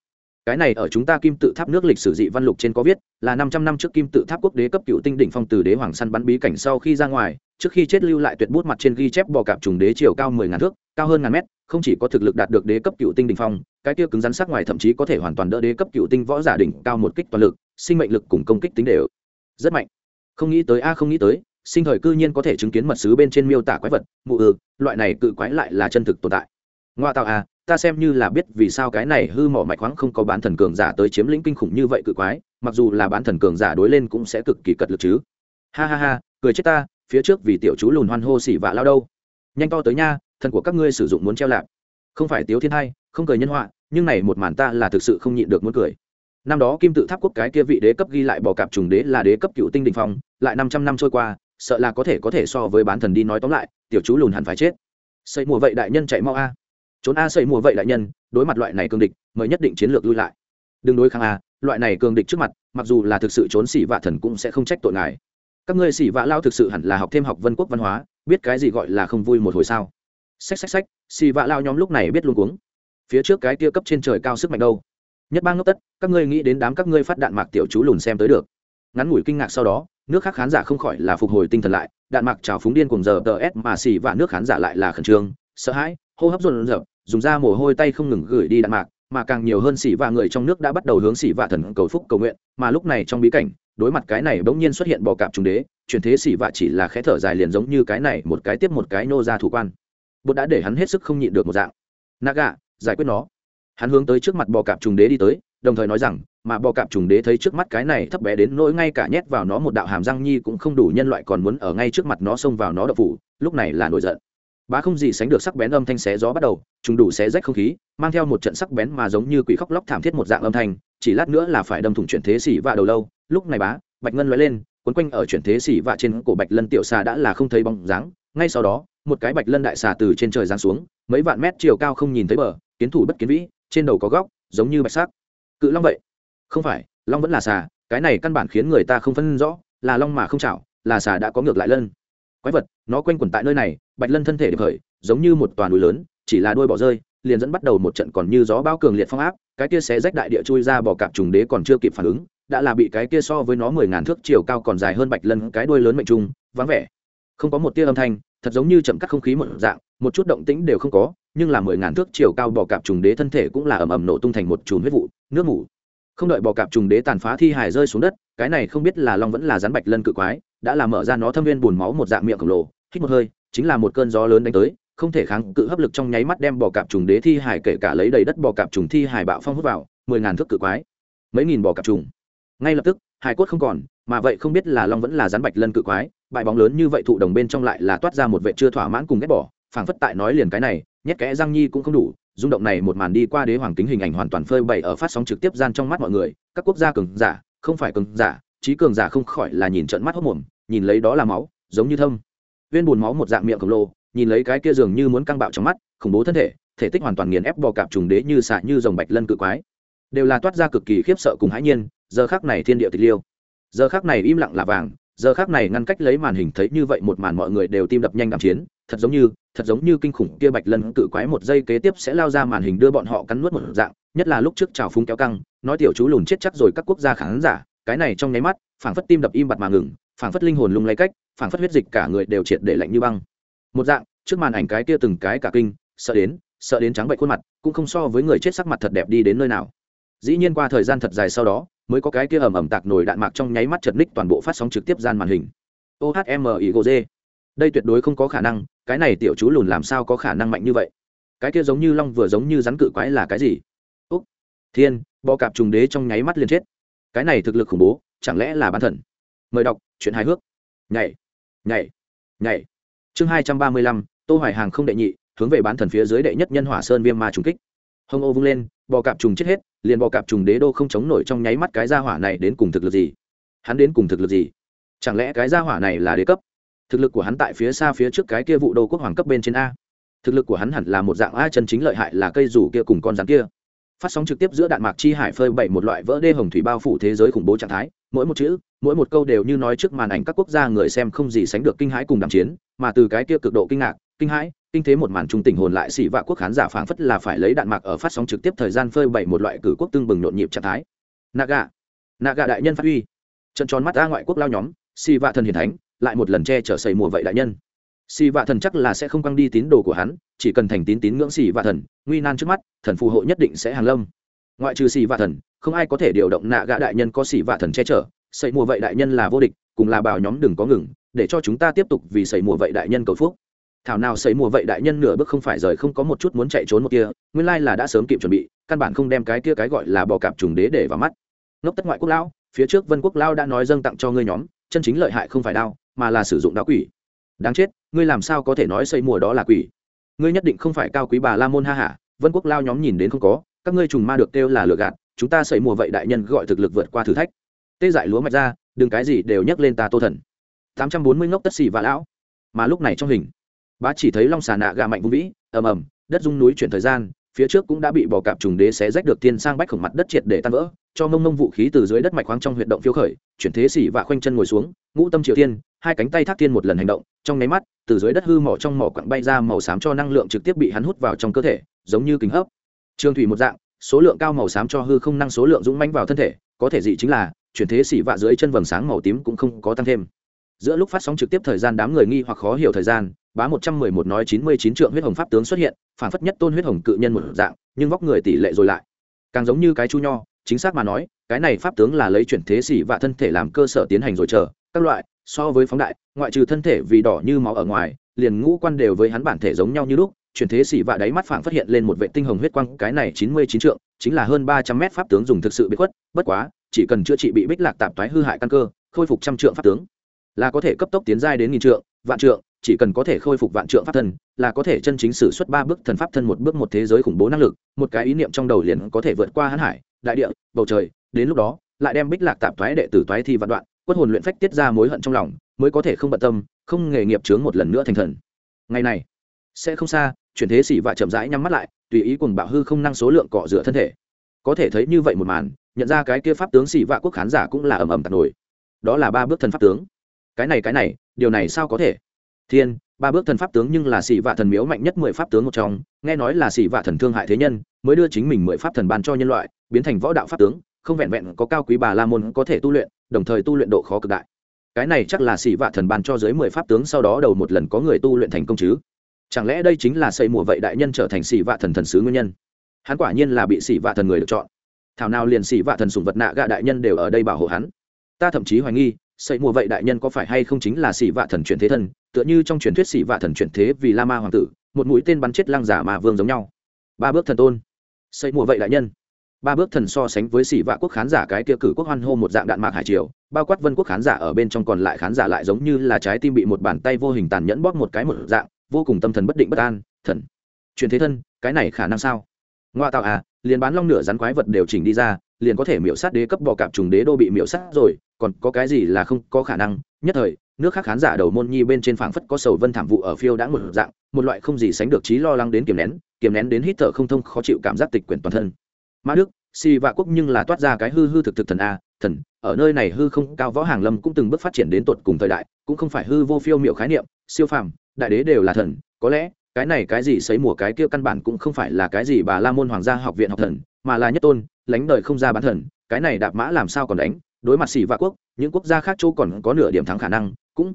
cái này ở chúng ta kim tự tháp nước lịch sử dị văn lục trên có viết, là năm trăm năm trước kim tự tháp quốc đế cấp cựu tinh đỉnh phong từ đế hoàng săn bắn bí cảnh sau khi ra ngoài, trước khi chết lưu lại tuyệt bút mặt trên ghi chép bò cạp trùng đế chiều cao mười ngàn thước, cao hơn ngàn mét, không chỉ có thực lực đạt được đế cấp cựu tinh đỉnh phong, cái kia cứng rắn sắc ngoài thậm chí có thể hoàn toàn đỡ đế cấp cựu tinh võ giả đỉnh cao một kích toàn lực, sinh mệnh lực cùng công kích tính đều rất mạnh. Không nghĩ tới, a, không nghĩ tới, sinh thời cư nhiên có thể chứng kiến mật sứ bên trên miêu tả quái vật, mụ ừ loại này cự quái lại là chân thực tồn tại. Ngoa tạo, a ta xem như là biết vì sao cái này hư mỏ mạch khoáng không có bán thần cường giả tới chiếm lĩnh kinh khủng như vậy cự quái, mặc dù là bán thần cường giả đối lên cũng sẽ cực kỳ cật lực chứ. Ha ha ha, cười chết ta, phía trước vì tiểu chú lùn hoan hô xỉ vạ lao đâu. Nhanh to tới nha, thần của các ngươi sử dụng muốn treo lạc. không phải tiếu thiên hai không cười nhân họa, nhưng này một màn ta là thực sự không nhịn được muốn cười. Năm đó kim tự tháp quốc cái kia vị đế cấp ghi lại bò cạp trùng đế là đế cấp cựu tinh đình phong, lại năm trăm năm trôi qua, sợ là có thể có thể so với bán thần đi nói tóm lại, tiểu chú lùn hẳn phải chết. Xây mùa vậy đại nhân chạy mau a trốn a xây mùa vậy đại nhân, đối mặt loại này cương địch mới nhất định chiến lược lui lại. Đừng đối kháng a, loại này cường địch trước mặt, mặc dù là thực sự trốn xỉ vạ thần cũng sẽ không trách tội ngài. Các ngươi xỉ vạ lao thực sự hẳn là học thêm học vân quốc văn hóa, biết cái gì gọi là không vui một hồi sao? Xách xách xách xỉ vạ lao nhóm lúc này biết luôn cuống. Phía trước cái tia cấp trên trời cao sức mạnh đâu? Nhất bang ngốc tất, các ngươi nghĩ đến đám các ngươi phát đạn mạc tiểu chú lùn xem tới được. Ngắn ngủi kinh ngạc sau đó, nước khác khán giả không khỏi là phục hồi tinh thần lại, đạn mạc trào phúng điên cùng giờ tờ s mà xỉ và nước khán giả lại là khẩn trương, sợ hãi, hô hấp rộn dập dùng ra mồ hôi tay không ngừng gửi đi đạn mạc, mà càng nhiều hơn xỉ vạ người trong nước đã bắt đầu hướng xỉ vạ thần cầu phúc cầu nguyện, mà lúc này trong bí cảnh, đối mặt cái này bỗng nhiên xuất hiện bò cạp trùng đế, chuyển thế xỉ vạ chỉ là khẽ thở dài liền giống như cái này một cái tiếp một cái nô ra thủ quan. Bột đã để hắn hết sức không nhịn được một dạng. Naga, giải quyết nó. Hắn hướng tới trước mặt bò cạp trùng đế đi tới, đồng thời nói rằng, mà bò cạp trùng đế thấy trước mắt cái này thấp bé đến nỗi ngay cả nhét vào nó một đạo hàm răng nhi cũng không đủ nhân loại còn muốn ở ngay trước mặt nó xông vào nó đập phủ, lúc này là nổi giận bá không gì sánh được sắc bén âm thanh xé gió bắt đầu, trùng đủ xé rách không khí, mang theo một trận sắc bén mà giống như quỷ khóc lóc thảm thiết một dạng âm thanh, chỉ lát nữa là phải đâm thủng chuyển thế xỉ và đầu lâu. Lúc này bá, bạch ngân lóe lên quấn quanh ở chuyển thế xỉ và trên cổ bạch lân tiểu xà đã là không thấy bóng dáng. Ngay sau đó, một cái bạch lân đại xà từ trên trời giáng xuống, mấy vạn mét chiều cao không nhìn thấy bờ, kiến thủ bất kiến vĩ, trên đầu có góc, giống như bạch sắc. Cự long vậy? Không phải, long vẫn là xà, cái này căn bản khiến người ta không phân rõ, là long mà không chảo, là xà đã có ngược lại lân quái vật, nó quanh quẩn tại nơi này, bạch lân thân thể được khởi, giống như một toàn núi lớn, chỉ là đuôi bỏ rơi, liền dẫn bắt đầu một trận còn như gió bao cường liệt phong áp, cái kia xé rách đại địa chui ra bỏ cạp trùng đế còn chưa kịp phản ứng, đã là bị cái kia so với nó mười ngàn thước chiều cao còn dài hơn bạch lân cái đuôi lớn mệnh trung, vắng vẻ. Không có một tia âm thanh, thật giống như chậm cắt không khí một dạng, một chút động tĩnh đều không có, nhưng là mười ngàn thước chiều cao bò cạp trùng đế thân thể cũng là ầm ầm nổ tung thành một chùm huyết vụ, nước ngủ không đợi bò cạp trùng đế tàn phá thi hài rơi xuống đất, cái này không biết là long vẫn là rắn bạch lân cự quái đã làm mở ra nó thâm viên bùn máu một dạng miệng khổng lồ, hít một hơi, chính là một cơn gió lớn đánh tới, không thể kháng cự hấp lực trong nháy mắt đem bò cạp trùng đế thi hải kể cả lấy đầy đất bò cạp trùng thi hải bạo phong hút vào, mười ngàn thước cự quái. Mấy nghìn bò cạp trùng. Ngay lập tức hải cốt không còn, mà vậy không biết là long vẫn là rắn bạch lân cự quái bại bóng lớn như vậy thụ đồng bên trong lại là toát ra một vệ chưa thỏa mãn cùng ghét bỏ, phảng phất tại nói liền cái này, nhét kẽ răng nhi cũng không đủ, rung động này một màn đi qua đế hoàng kính hình ảnh hoàn toàn phơi bày ở phát sóng trực tiếp gian trong mắt mọi người, các quốc gia cường giả, không phải cường giả trí cường giả không khỏi là nhìn trận mắt hốc mồm, nhìn lấy đó là máu, giống như thâm. Viên bùn máu một dạng miệng khổng lồ, nhìn lấy cái kia dường như muốn căng bạo trong mắt, khủng bố thân thể thể tích hoàn toàn nghiền ép bò cạp trùng đế như xạ như dòng bạch lân cự quái. Đều là toát ra cực kỳ khiếp sợ cùng hãi nhiên, giờ khác này thiên địa tịch liêu. Giờ khác này im lặng là vàng, giờ khác này ngăn cách lấy màn hình thấy như vậy một màn mọi người đều tim đập nhanh đạm chiến, thật giống như, thật giống như kinh khủng kia bạch lân cự quái một giây kế tiếp sẽ lao ra màn hình đưa bọn họ cắn nuốt một dạng, nhất là lúc trước trào phúng kéo căng, nói tiểu chú lùn chết chắc rồi các quốc gia khán giả cái này trong nháy mắt, phảng phất tim đập im bặt mà ngừng, phảng phất linh hồn lung lấy cách, phảng phất huyết dịch cả người đều triệt để lạnh như băng. Một dạng, trước màn ảnh cái kia từng cái cả kinh, sợ đến sợ đến trắng bệnh khuôn mặt, cũng không so với người chết sắc mặt thật đẹp đi đến nơi nào. Dĩ nhiên qua thời gian thật dài sau đó, mới có cái kia ầm ầm tạc nổi đạn mạc trong nháy mắt chật ních toàn bộ phát sóng trực tiếp gian màn hình. Ohmigoz đây tuyệt đối không có khả năng, cái này tiểu chú lùn làm sao có khả năng mạnh như vậy? Cái kia giống như long vừa giống như rắn cự quái là cái gì? Úc, thiên bò cạp trùng đế trong nháy mắt liền chết cái này thực lực khủng bố, chẳng lẽ là bán thần? Mời đọc, chuyện hài hước. Nhảy nhảy nhảy. Chương hai trăm ba mươi lăm, tô hoài hàng không đệ nhị, hướng về bán thần phía dưới đệ nhất nhân hỏa sơn viêm ma trùng kích. Hông ô vung lên, bò cạp trùng chết hết, liền bò cạp trùng đế đô không chống nổi trong nháy mắt cái gia hỏa này đến cùng thực lực gì? Hắn đến cùng thực lực gì? Chẳng lẽ cái gia hỏa này là đế cấp? Thực lực của hắn tại phía xa phía trước cái kia vụ đô quốc hoàng cấp bên trên a. Thực lực của hắn hẳn là một dạng a chân chính lợi hại là cây rủ kia cùng con rắn kia phát sóng trực tiếp giữa đạn mạc chi hải phơi bảy một loại vỡ đê hồng thủy bao phủ thế giới khủng bố trạng thái, mỗi một chữ, mỗi một câu đều như nói trước màn ảnh các quốc gia người xem không gì sánh được kinh hãi cùng đàm chiến, mà từ cái kia cực độ kinh ngạc, kinh hãi, kinh thế một màn trung tình hồn lại xỉ vạ quốc khán giả phảng phất là phải lấy đạn mạc ở phát sóng trực tiếp thời gian phơi bày một loại cử quốc tương bừng nhộn nhịp trạng thái. Naga naga đại nhân phát huy. Trận tròn mắt ra ngoại quốc lao nhóm, xỉ vạ thần hiền thánh, lại một lần che chở xây mùa vậy đại nhân. Xỉ vạ thần chắc là sẽ không quăng đi tín đồ của hắn chỉ cần thành tín tín ngưỡng xì và thần, nguy nan trước mắt, thần phù hộ nhất định sẽ hàng lâm. Ngoại trừ xì và thần, không ai có thể điều động nạ gạ đại nhân có xì và thần che chở. Xây mùa vậy đại nhân là vô địch, cùng là bảo nhóm đừng có ngừng, để cho chúng ta tiếp tục vì xây mùa vậy đại nhân cầu phúc. Thảo nào xây mùa vậy đại nhân nửa bước không phải rời, không có một chút muốn chạy trốn một kia, nguyên lai là đã sớm kịp chuẩn bị, căn bản không đem cái kia cái gọi là bò cạp trùng đế để vào mắt. Ngốc tất ngoại quốc lão, phía trước vân quốc lao đã nói dâng tặng cho ngươi nhóm, chân chính lợi hại không phải đao, mà là sử dụng đá quỷ. Đáng chết, ngươi làm sao có thể nói xây mùa đó là quỷ? Ngươi nhất định không phải cao quý bà la môn ha hả? Vân quốc lao nhóm nhìn đến không có, các ngươi trùng ma được kêu là lừa gạt, chúng ta xảy mùa vậy đại nhân gọi thực lực vượt qua thử thách. Tê dại lúa mạch ra, đừng cái gì đều nhắc lên ta tô thần. Tám trăm bốn mươi ngốc tất xì và lão. Mà lúc này trong hình, bá chỉ thấy long xà nạ gà mạnh vũ vĩ, ầm ầm, đất dung núi chuyển thời gian, phía trước cũng đã bị bò cạp trùng đế xé rách được tiên sang bách khổng mặt đất triệt để tan vỡ, cho mông mông vũ khí từ dưới đất mạch khoáng trong huyệt động phiêu khởi, chuyển thế xỉ và khoanh chân ngồi xuống, ngũ tâm triều tiên, hai cánh tay thác tiên một lần hành động, trong nháy mắt từ dưới đất hư mỏ trong mỏ quặng bay ra màu xám cho năng lượng trực tiếp bị hắn hút vào trong cơ thể, giống như kính hấp. Trường thủy một dạng, số lượng cao màu xám cho hư không năng số lượng dũng manh vào thân thể, có thể dị chính là, chuyển thế xỉ vạ dưới chân vầng sáng màu tím cũng không có tăng thêm. Giữa lúc phát sóng trực tiếp thời gian đám người nghi hoặc khó hiểu thời gian, bá một trăm mười một nói chín mươi chín trượng huyết hồng pháp tướng xuất hiện, phản phất nhất tôn huyết hồng cự nhân một dạng, nhưng vóc người tỷ lệ rồi lại. Càng giống như cái chu nho, chính xác mà nói, cái này pháp tướng là lấy chuyển thế xỉ vạ thân thể làm cơ sở tiến hành rồi chờ, các loại, so với phóng đại ngoại trừ thân thể vì đỏ như máu ở ngoài, liền ngũ quan đều với hắn bản thể giống nhau như lúc, chuyển thế xỉ vạ đáy mắt phảng phát hiện lên một vệ tinh hồng huyết quang, cái này chín mươi chín trượng, chính là hơn ba trăm mét pháp tướng dùng thực sự bị khuất, bất quá, chỉ cần chữa trị bị bích lạc tạp toái hư hại căn cơ, khôi phục trăm trượng pháp tướng, là có thể cấp tốc tiến giai đến nghìn trượng, vạn trượng, chỉ cần có thể khôi phục vạn trượng pháp thân, là có thể chân chính sử xuất ba bước thần pháp thân một bước một thế giới khủng bố năng lực, một cái ý niệm trong đầu liền có thể vượt qua hãn hải, đại địa, bầu trời, đến lúc đó, lại đem bích lạc tạp toái đệ tử toái thi vạn đoạn quất hồn luyện phách tiết ra mối hận trong lòng, mới có thể không bận tâm, không nghề nghiệp chướng một lần nữa thành thần. Ngày này, sẽ không xa, chuyển thế xỉ và chậm rãi nhắm mắt lại, tùy ý cùng bạo hư không năng số lượng cọ rửa thân thể. Có thể thấy như vậy một màn, nhận ra cái kia pháp tướng xỉ vạ quốc khán giả cũng là ầm ầm tạt nổi. Đó là ba bước thần pháp tướng. Cái này cái này, điều này sao có thể? Thiên, ba bước thần pháp tướng nhưng là xỉ vạ thần miếu mạnh nhất mười pháp tướng một trong, nghe nói là xỉ vạ thần thương hại thế nhân, mới đưa chính mình mười pháp thần ban cho nhân loại, biến thành võ đạo pháp tướng, không vẹn vẹn có cao quý bà la môn có thể tu luyện đồng thời tu luyện độ khó cực đại. Cái này chắc là xỉ vạ thần ban cho dưới mười pháp tướng sau đó đầu một lần có người tu luyện thành công chứ. Chẳng lẽ đây chính là xây mùa vậy đại nhân trở thành xỉ vạ thần thần sứ nguyên nhân? Hắn quả nhiên là bị xỉ vạ thần người được chọn. Thảo nào liền xỉ vạ thần sùng vật nạ gạ đại nhân đều ở đây bảo hộ hắn. Ta thậm chí hoài nghi, xây mùa vậy đại nhân có phải hay không chính là xỉ vạ thần chuyển thế thân, tựa như trong truyền thuyết xỉ vạ thần chuyển thế vì la ma hoàng tử, một mũi tên bắn chết lăng giả mà vương giống nhau. Ba bước thần tôn, xây mùa vậy đại nhân ba bước thần so sánh với xỉ vạ quốc khán giả, cái kia cử quốc hoan hô một dạng đạn mạc hải triều, bao quát vân quốc khán giả ở bên trong còn lại khán giả lại giống như là trái tim bị một bàn tay vô hình tàn nhẫn bóp một cái một dạng, vô cùng tâm thần bất định bất an, thần. Truyền thế thân, cái này khả năng sao? Ngoa tạo à liền bán long nửa rắn quái vật đều chỉnh đi ra, liền có thể miễu sát đế cấp bò cạp trùng đế đô bị miễu sát rồi, còn có cái gì là không có khả năng? Nhất thời, nước khác khán giả đầu môn nhi bên trên phảng phất có sầu vân thảm vụ ở phiêu đã một dạng, một loại không gì sánh được trí lo lắng đến kiềm nén kiềm nén đến hít thở không thông khó chịu cảm giác tịch quyển toàn thân mã đức, si vạ quốc nhưng là toát ra cái hư hư thực thực thần a, thần, ở nơi này hư không cao võ hàng lâm cũng từng bước phát triển đến tột cùng thời đại, cũng không phải hư vô phiêu miệu khái niệm, siêu phàm, đại đế đều là thần, có lẽ, cái này cái gì sấy mùa cái kia căn bản cũng không phải là cái gì bà la môn hoàng gia học viện học thần, mà là nhất tôn, lánh đời không ra bán thần, cái này đạp mã làm sao còn đánh, đối mặt xỉ vạ quốc, những quốc gia khác châu còn có nửa điểm thắng khả năng, cũng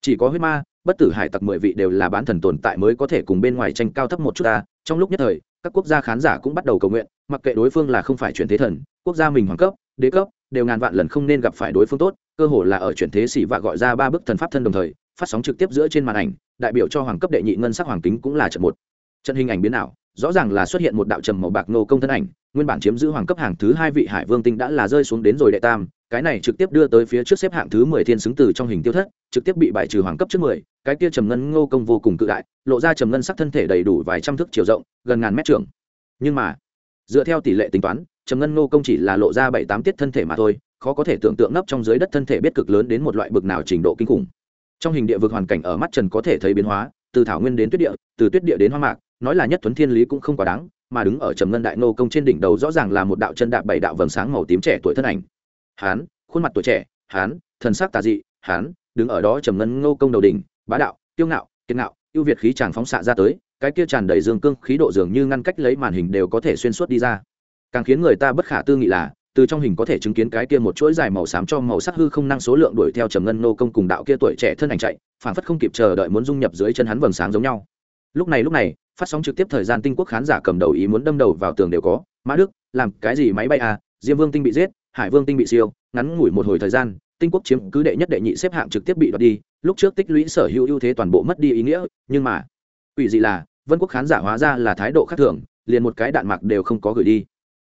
chỉ có huyết ma, bất tử hải tặc mười vị đều là bán thần tồn tại mới có thể cùng bên ngoài tranh cao thấp một chút ta, trong lúc nhất thời các quốc gia khán giả cũng bắt đầu cầu nguyện, mặc kệ đối phương là không phải chuyển thế thần, quốc gia mình hoàng cấp, đế cấp, đều ngàn vạn lần không nên gặp phải đối phương tốt, cơ hồ là ở chuyển thế xỉ và gọi ra ba bức thần pháp thân đồng thời, phát sóng trực tiếp giữa trên màn ảnh, đại biểu cho hoàng cấp đệ nhị ngân sắc hoàng kính cũng là trận một. Trận hình ảnh biến ảo, rõ ràng là xuất hiện một đạo trầm màu bạc nô công thân ảnh, nguyên bản chiếm giữ hoàng cấp hàng thứ hai vị hải vương tinh đã là rơi xuống đến rồi đệ tam cái này trực tiếp đưa tới phía trước xếp hạng thứ mười thiên xứng từ trong hình tiêu thất, trực tiếp bị bài trừ hoàng cấp trước mười, cái kia trầm ngân ngô công vô cùng cự đại, lộ ra trầm ngân sắc thân thể đầy đủ vài trăm thước chiều rộng, gần ngàn mét trưởng. Nhưng mà, dựa theo tỷ lệ tính toán, trầm ngân ngô công chỉ là lộ ra bảy tám tiết thân thể mà thôi, khó có thể tưởng tượng nấp trong dưới đất thân thể biết cực lớn đến một loại bực nào trình độ kinh khủng. Trong hình địa vực hoàn cảnh ở mắt trần có thể thấy biến hóa, từ thảo nguyên đến tuyết địa, từ tuyết địa đến hoa mạc, nói là nhất tuấn thiên lý cũng không quá đáng, mà đứng ở trầm ngân đại Ngô công trên đỉnh đầu rõ ràng là một đạo chân đạp bảy đạo vầng sáng màu tím trẻ tuổi thân ảnh hán, khuôn mặt tuổi trẻ, hán, thần sắc tà dị, hán, đứng ở đó trầm ngân ngô công đầu đỉnh, bá đạo tiêu ngạo kiên ngạo, ưu việt khí chàng phóng xạ ra tới, cái kia tràn đầy dương cương khí độ dường như ngăn cách lấy màn hình đều có thể xuyên suốt đi ra. Càng khiến người ta bất khả tư nghị là, từ trong hình có thể chứng kiến cái kia một chuỗi dài màu xám cho màu sắc hư không năng số lượng đuổi theo trầm ngân nô công cùng đạo kia tuổi trẻ thân ảnh chạy, phản phất không kịp chờ đợi muốn dung nhập dưới chân hắn vầng sáng giống nhau. Lúc này lúc này, phát sóng trực tiếp thời gian tinh quốc khán giả cầm đầu ý muốn đâm đầu vào tường đều có, mã đức, làm cái gì máy bay à? Diêm vương tinh bị giết hải vương tinh bị siêu, ngắn ngủi một hồi thời gian, tinh quốc chiếm cứ đệ nhất đệ nhị xếp hạng trực tiếp bị đoạt đi, lúc trước tích lũy sở hữu ưu thế toàn bộ mất đi ý nghĩa, nhưng mà ủy dị là, vân quốc khán giả hóa ra là thái độ khác thường, liền một cái đạn mạc đều không có gửi đi.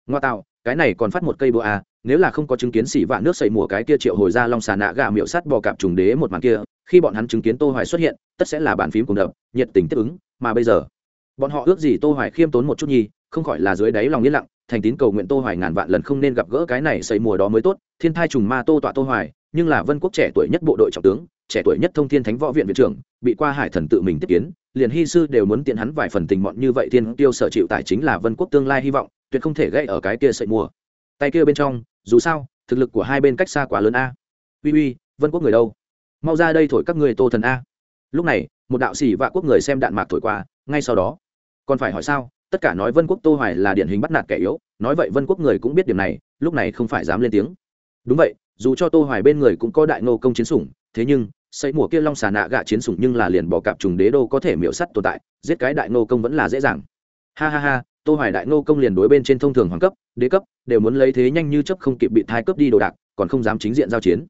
Ngoa tạo, cái này còn phát một cây búa à nếu là không có chứng kiến xỉ vạn nước sậy mùa cái kia triệu hồi ra long xà nạ gà miệu sắt bò cạp trùng đế một màn kia, khi bọn hắn chứng kiến tô hoài xuất hiện, tất sẽ là bàn phím cùng đập, nhiệt tình tiếp ứng, mà bây giờ, bọn họ ước gì tô hoài khiêm tốn một chút nhi không khỏi là dưới đáy lòng yên lặng thành tín cầu nguyện tô hoài ngàn vạn lần không nên gặp gỡ cái này xây mùa đó mới tốt. Thiên thai trùng ma tô tọa tô hoài, nhưng là vân quốc trẻ tuổi nhất bộ đội trọng tướng, trẻ tuổi nhất thông thiên thánh võ viện viện trưởng, bị qua hải thần tự mình tiếp kiến, liền hy sư đều muốn tiện hắn vài phần tình mọn như vậy. Thiên tiêu sở chịu tài chính là vân quốc tương lai hy vọng, tuyệt không thể gây ở cái kia sợi mùa. Tay kia bên trong, dù sao, thực lực của hai bên cách xa quá lớn a. Uy uy, vân quốc người đâu? Mau ra đây thổi các người tô thần a. Lúc này, một đạo sĩ vạ quốc người xem đạn mạc thổi qua, ngay sau đó. Còn phải hỏi sao? Tất cả nói vân quốc tô hoài là điển hình bắt nạt kẻ yếu, nói vậy vân quốc người cũng biết điểm này, lúc này không phải dám lên tiếng. Đúng vậy, dù cho tô hoài bên người cũng có đại ngô công chiến sủng, thế nhưng, xây mùa kia long xà nạ gạ chiến sủng nhưng là liền bỏ cạp trùng đế đô có thể miểu sắt tồn tại, giết cái đại ngô công vẫn là dễ dàng. Ha ha ha, tô hoài đại ngô công liền đối bên trên thông thường hoàng cấp, đế cấp, đều muốn lấy thế nhanh như chấp không kịp bị thai cướp đi đồ đạc, còn không dám chính diện giao chiến.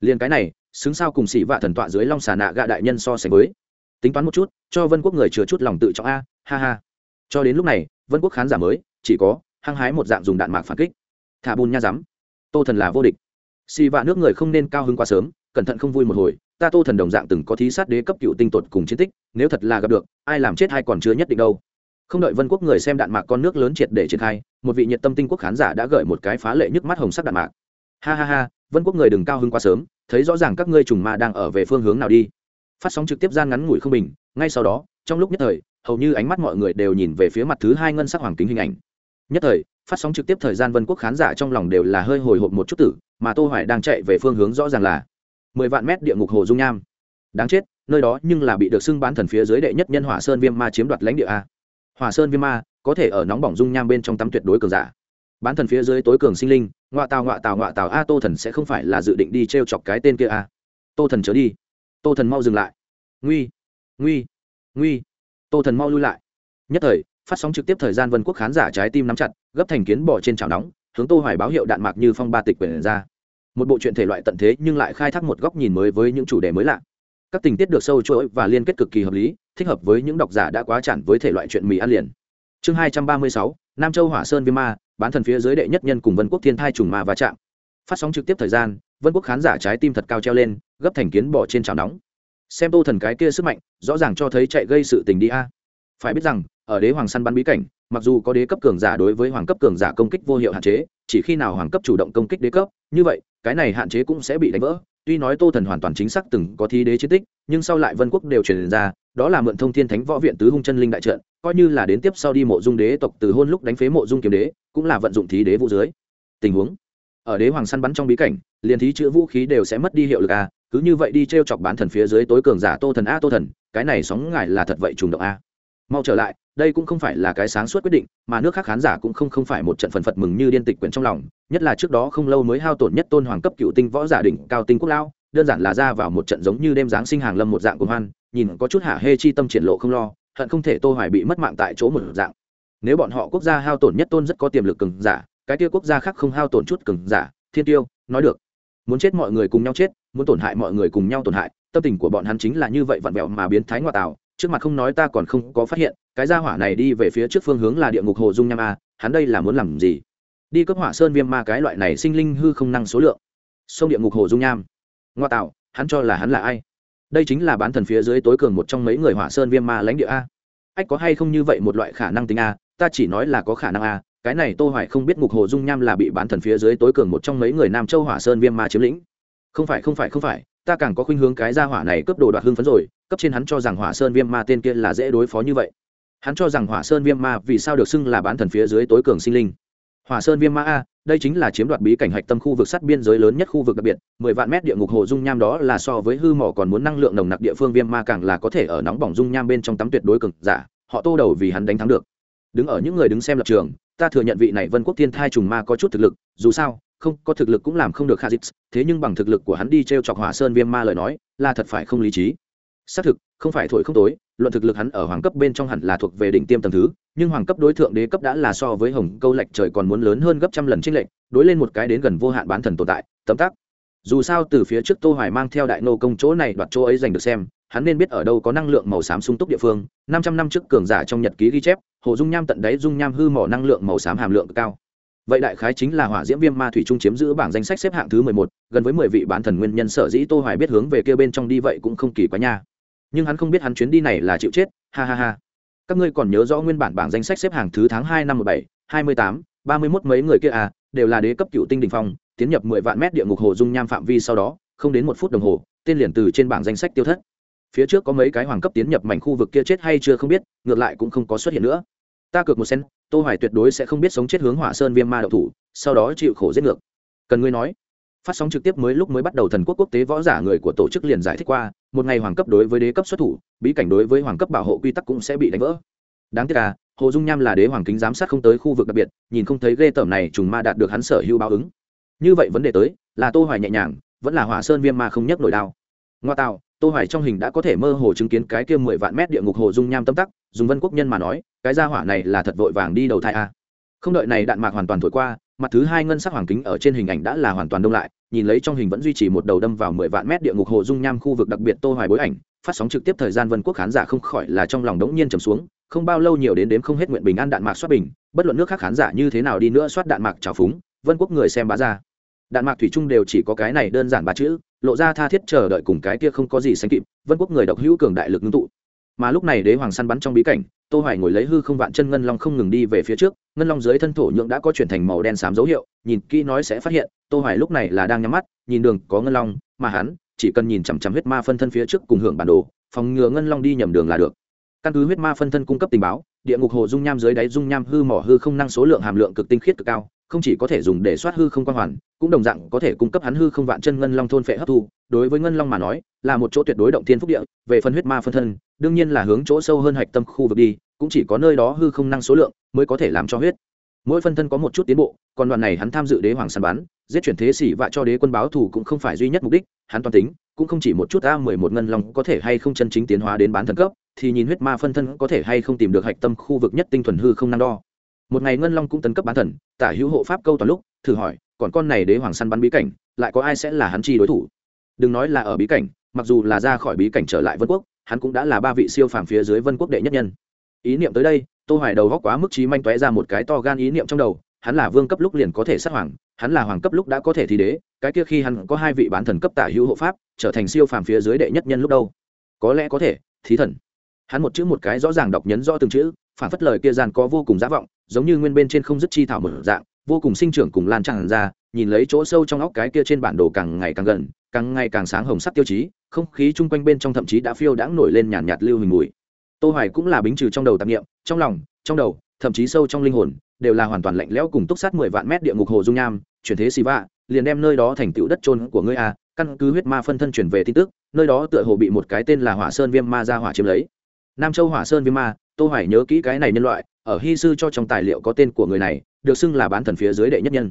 Liền cái này, xứng sao cùng sĩ vạ thần tọa dưới long xà nạ gạ đại nhân so sánh với. Tính toán một chút, cho vân quốc người chừa chút lòng tự trọng a, ha ha cho đến lúc này, vân quốc khán giả mới, chỉ có hăng hái một dạng dùng đạn mạc phản kích. Thả bùn nha rắm tô thần là vô địch. Xì vạ nước người không nên cao hứng quá sớm, cẩn thận không vui một hồi. Ta tô thần đồng dạng từng có thí sát đế cấp cựu tinh tột cùng chiến tích, nếu thật là gặp được, ai làm chết hay còn chưa nhất định đâu. Không đợi vân quốc người xem đạn mạc con nước lớn triệt để triển khai, một vị nhiệt tâm tinh quốc khán giả đã gợi một cái phá lệ nhức mắt hồng sắc đạn mạc. Ha ha ha, vân quốc người đừng cao hứng quá sớm, thấy rõ ràng các ngươi trùng ma đang ở về phương hướng nào đi. Phát sóng trực tiếp gian ngắn ngủi không bình, ngay sau đó, trong lúc nhất thời hầu như ánh mắt mọi người đều nhìn về phía mặt thứ hai ngân sắc hoàng kính hình ảnh. Nhất thời, phát sóng trực tiếp thời gian vân quốc khán giả trong lòng đều là hơi hồi hộp một chút tử, mà tô hoài đang chạy về phương hướng rõ ràng là 10 vạn mét địa ngục hồ dung nham. Đáng chết, nơi đó nhưng là bị được xưng bán thần phía dưới đệ nhất nhân hỏa sơn viêm ma chiếm đoạt lãnh địa a. Hỏa sơn viêm ma, có thể ở nóng bỏng dung nham bên trong tắm tuyệt đối cường giả. Bán thần phía dưới tối cường sinh linh, ngoạ tào ngoạ tào ngoạ tào a, tô thần sẽ không phải là dự định đi t r e o chọc cái tên kia a. Tô thần trở đi. Tô thần mau dừng lại. Nguy nguy nguy tô thần mau lui lại. Nhất thời, phát sóng trực tiếp thời gian vân quốc khán giả trái tim nắm chặt, gấp thành kiến bỏ trên chảo nóng, hướng tô hoài báo hiệu đạn mạc như phong ba tịch quyển ra. Một bộ truyện thể loại tận thế nhưng lại khai thác một góc nhìn mới với những chủ đề mới lạ. Các tình tiết được sâu chuỗi và liên kết cực kỳ hợp lý, thích hợp với những độc giả đã quá chản với thể loại chuyện mì ăn liền. Chương hai trăm ba mươi sáu, nam châu hỏa sơn viêm ma, bán thần phía dưới đệ nhất nhân cùng vân quốc thiên thai trùng ma và chạm. Phát sóng trực tiếp thời gian, vân quốc khán giả trái tim thật cao treo lên, gấp thành kiến bỏ trên chảo nóng xem tô thần cái kia sức mạnh, rõ ràng cho thấy chạy gây sự tình đi a. Phải biết rằng, ở đế hoàng săn bắn bí cảnh, mặc dù có đế cấp cường giả đối với hoàng cấp cường giả công kích vô hiệu hạn chế, chỉ khi nào hoàng cấp chủ động công kích đế cấp, như vậy, cái này hạn chế cũng sẽ bị đánh vỡ. Tuy nói tô thần hoàn toàn chính xác từng có thi đế chiến tích, nhưng sau lại vân quốc đều truyền ra, đó là mượn thông thiên thánh võ viện tứ hung chân linh đại trận, coi như là đến tiếp sau đi mộ dung đế tộc từ hôn lúc đánh phế mộ dung kiếm đế, cũng là vận dụng thí đế vũ dưới. Tình huống, ở đế hoàng săn bắn trong bí cảnh, liền thí chữ vũ khí đều sẽ mất đi hiệu lực a cứ như vậy đi t r e o chọc bán thần phía dưới tối cường giả tô thần a tô thần, cái này sóng ngài là thật vậy trùng động a. Mau trở lại, đây cũng không phải là cái sáng suốt quyết định, mà nước khác khán giả cũng không không phải một trận phần phật mừng như điên tịch quyển trong lòng, nhất là trước đó không lâu mới hao tổn nhất tôn hoàng cấp cựu tinh võ giả đỉnh cao tinh quốc lao đơn giản là ra vào một trận giống như đêm giáng sinh hàng lâm một dạng của hoan, nhìn có chút hạ hê chi tâm triển lộ không lo, hận không thể tô hoài bị mất mạng tại chỗ một dạng. Nếu bọn họ quốc gia hao tổn nhất tôn rất có tiềm lực cường giả, cái kia quốc gia khác không hao tổn chút cường giả, thiên tiêu, nói được. Muốn chết mọi người cùng nhau chết muốn tổn hại mọi người cùng nhau tổn hại, tâm tình của bọn hắn chính là như vậy vặn vẹo mà biến thái ngoại tào trước mặt không nói ta còn không có phát hiện, cái gia hỏa này đi về phía trước phương hướng là địa ngục hồ dung nham a, hắn đây là muốn làm gì? Đi cấp hỏa sơn viêm ma cái loại này sinh linh hư không năng số lượng. Sông địa ngục hồ dung nham. Ngoa tạo, hắn cho là hắn là ai? Đây chính là bán thần phía dưới tối cường một trong mấy người hỏa sơn viêm ma lãnh địa a. Ách, có hay không như vậy một loại khả năng tính a? Ta chỉ nói là có khả năng a, cái này tô hoài không biết ngục hồ dung nham là bị bán thần phía dưới tối cường một trong mấy người nam châu hỏa sơn viêm ma chiếm lĩnh không phải không phải không phải, ta càng có khuynh hướng cái gia hỏa này cướp đồ đoạt hương phấn rồi, cấp trên hắn cho rằng hỏa sơn viêm ma tên kia là dễ đối phó như vậy. Hắn cho rằng hỏa sơn viêm ma vì sao được xưng là bán thần phía dưới tối cường sinh linh. Hỏa sơn viêm ma a, đây chính là chiếm đoạt bí cảnh hạch tâm khu vực sắt biên giới lớn nhất khu vực đặc biệt, mười vạn mét địa ngục hồ dung nham đó là so với hư mỏ còn muốn năng lượng nồng nặc địa phương viêm ma càng là có thể ở nóng bỏng dung nham bên trong tắm tuyệt đối cực giả, họ tô đầu vì hắn đánh thắng được. Đứng ở những người đứng xem lập trường, ta thừa nhận vị này vân quốc thiên thai trùng ma có chút thực lực, dù sao không, có thực lực cũng làm không được khazit thế nhưng bằng thực lực của hắn đi t r e o chọc hỏa sơn viêm ma lời nói, là thật phải không lý trí. Xác thực, không phải thổi không tối, luận thực lực hắn ở hoàng cấp bên trong hẳn là thuộc về đỉnh tiêm tầng thứ, nhưng hoàng cấp đối tượng đế cấp đã là so với hồng câu lệch trời còn muốn lớn hơn gấp trăm lần trích lệnh đối lên một cái đến gần vô hạn bán thần tồn tại, tấm tắc. Dù sao từ phía trước tô hoài mang theo đại nô công chỗ này đoạt chỗ ấy giành được xem, hắn nên biết ở đâu có năng lượng màu xám sung túc địa phương 500 năm trước cường giả trong nhật ký ghi chép, hồ dung nham tận đáy dung nham hư mỏ năng lượng màu xám hàm lượng cao vậy đại khái chính là hỏa diễm viêm ma thủy trung chiếm giữ bảng danh sách xếp hạng thứ mười một, gần với mười vị bán thần nguyên nhân sở dĩ tô hoài biết hướng về kia bên trong đi vậy cũng không kỳ quá nha. Nhưng hắn không biết hắn chuyến đi này là chịu chết, ha ha ha. Các ngươi còn nhớ rõ nguyên bản bảng danh sách xếp hạng thứ tháng hai năm một bảy, hai mươi tám, ba mươi mốt mấy người kia à đều là đế cấp cựu tinh đỉnh phong, tiến nhập mười vạn mét địa ngục hồ dung nham phạm vi sau đó, không đến một phút đồng hồ, tên liền từ trên bảng danh sách tiêu thất. Phía trước có mấy cái hoàng cấp tiến nhập mảnh khu vực kia chết hay chưa không biết, ngược lại cũng không có xuất hiện nữa ta cược một sen, tô hoài tuyệt đối sẽ không biết sống chết hướng hỏa sơn viêm ma đậu thủ, sau đó chịu khổ giết ngược. Cần ngươi nói. Phát sóng trực tiếp mới lúc mới bắt đầu thần quốc quốc tế võ giả người của tổ chức liền giải thích qua, một ngày hoàng cấp đối với đế cấp xuất thủ, bí cảnh đối với hoàng cấp bảo hộ quy tắc cũng sẽ bị đánh vỡ. Đáng tiếc là hồ dung nham là đế hoàng kính giám sát không tới khu vực đặc biệt, nhìn không thấy ghê tởm này trùng ma đạt được hắn sở hữu báo ứng. Như vậy vấn đề tới, là tô hoài nhẹ nhàng, vẫn là hỏa sơn viêm ma không nhấc nổi đao. Ngoa tạo tô hoài trong hình đã có thể mơ hồ chứng kiến cái kia 10 vạn mét địa ngục hồ dung nham tâm tắc, dùng vân quốc nhân mà nói, cái gia hỏa này là thật vội vàng đi đầu thai a không đợi này đạn mạc hoàn toàn thổi qua, mặt thứ hai ngân sắc hoàng kính ở trên hình ảnh đã là hoàn toàn đông lại, nhìn lấy trong hình vẫn duy trì một đầu đâm vào 10 vạn mét địa ngục hồ dung nham khu vực đặc biệt tô hoài bối ảnh, phát sóng trực tiếp thời gian vân quốc khán giả không khỏi là trong lòng đống nhiên trầm xuống, không bao lâu nhiều đến đếm không hết nguyện bình an đạn mạc xoát bình, bất luận nước khác khán giả như thế nào đi nữa xoát đạn mạc trào phúng, vân quốc người xem bá ra. Đạn mạc thủy chung đều chỉ có cái này đơn giản ba chữ lộ ra tha thiết chờ đợi cùng cái kia không có gì sánh kịp, vân quốc người độc hữu cường đại lực ngưng tụ. Mà lúc này đế hoàng săn bắn trong bí cảnh, tô hoài ngồi lấy hư không vạn chân ngân long không ngừng đi về phía trước, ngân long dưới thân thổ nhượng đã có chuyển thành màu đen xám dấu hiệu, nhìn kỹ nói sẽ phát hiện, tô hoài lúc này là đang nhắm mắt, nhìn đường có ngân long, mà hắn chỉ cần nhìn chằm chằm huyết ma phân thân phía trước cùng hưởng bản đồ, phòng ngừa ngân long đi nhầm đường là được. Căn cứ huyết ma phân thân cung cấp tình báo, địa ngục hồ dung nham dưới đáy dung nham hư mỏ hư không năng số lượng hàm lượng cực tinh khiết cực cao không chỉ có thể dùng để soát hư không quan hoàn, cũng đồng dạng có thể cung cấp hắn hư không vạn chân ngân long thôn phệ hấp thu. Đối với ngân long mà nói, là một chỗ tuyệt đối động thiên phúc địa, về phân huyết ma phân thân, đương nhiên là hướng chỗ sâu hơn hạch tâm khu vực đi, cũng chỉ có nơi đó hư không năng số lượng mới có thể làm cho huyết. Mỗi phân thân có một chút tiến bộ, còn đoạn này hắn tham dự đế hoàng săn bắn, giết chuyển thế xỉ vạ cho đế quân báo thù cũng không phải duy nhất mục đích, hắn toàn tính, cũng không chỉ một chút a mười một ngân long có thể hay không chân chính tiến hóa đến bán thần cấp, thì nhìn huyết ma phân thân có thể hay không tìm được hạch tâm khu vực nhất tinh thuần hư không năng đo một ngày ngân long cũng tấn cấp bán thần, tả hữu hộ pháp câu toàn lúc, thử hỏi, còn con này đế hoàng săn bắn bí cảnh, lại có ai sẽ là hắn chi đối thủ? Đừng nói là ở bí cảnh, mặc dù là ra khỏi bí cảnh trở lại vân quốc, hắn cũng đã là ba vị siêu phàm phía dưới vân quốc đệ nhất nhân. Ý niệm tới đây, tô hoài đầu góc quá mức trí manh tóe ra một cái to gan ý niệm trong đầu, hắn là vương cấp lúc liền có thể sát hoàng, hắn là hoàng cấp lúc đã có thể thi đế, cái kia khi hắn có hai vị bán thần cấp tả hữu hộ pháp, trở thành siêu phàm phía dưới đệ nhất nhân lúc đâu? Có lẽ có thể, thí thần. Hắn một chữ một cái rõ ràng đọc nhấn rõ từng chữ, phản phất lời kia gian có vô cùng giả vọng giống như nguyên bên trên không dứt chi thảo mở dạng vô cùng sinh trưởng cùng lan tràn ra nhìn lấy chỗ sâu trong óc cái kia trên bản đồ càng ngày càng gần càng ngày càng sáng hồng sắc tiêu chí không khí chung quanh bên trong thậm chí đã phiêu đãng nổi lên nhàn nhạt, nhạt lưu hình mùi. Tô hoài cũng là bính trừ trong đầu tạp niệm trong lòng trong đầu thậm chí sâu trong linh hồn đều là hoàn toàn lạnh lẽo cùng túc sát 10 vạn mét địa ngục hồ dung nham chuyển thế Siva liền đem nơi đó thành tựu đất trôn của ngươi a căn cứ huyết ma phân thân chuyển về tin tức nơi đó tựa hồ bị một cái tên là hỏa sơn viêm ma ra hỏa chiếm lấy. Nam châu hỏa sơn viêm ma tô hoài nhớ kỹ cái này nhân loại ở hy sư cho trong tài liệu có tên của người này, được xưng là bán thần phía dưới đệ nhất nhân.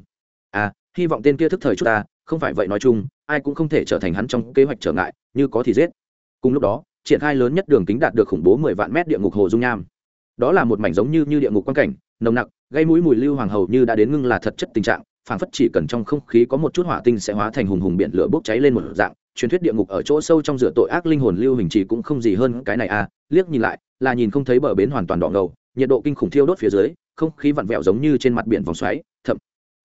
À hy vọng tên kia thức thời chút ta, không phải vậy nói chung, ai cũng không thể trở thành hắn trong kế hoạch trở ngại, như có thì giết. Cùng lúc đó, triển khai lớn nhất đường kính đạt được khủng bố 10 vạn mét địa ngục hồ dung nham. Đó là một mảnh giống như như địa ngục quan cảnh, nồng nặc, gây mũi mùi lưu hoàng hầu như đã đến ngưng là thật chất tình trạng, phảng phất chỉ cần trong không khí có một chút hỏa tinh sẽ hóa thành hùng hùng biển lửa bốc cháy lên một dạng, truyền thuyết địa ngục ở chỗ sâu trong rửa tội ác linh hồn lưu hình chỉ cũng không gì hơn cái này à liếc nhìn lại là nhìn không thấy bờ bến hoàn toàn đỏ ngầu, nhiệt độ kinh khủng thiêu đốt phía dưới, không khí vặn vẹo giống như trên mặt biển vòng xoáy, thậm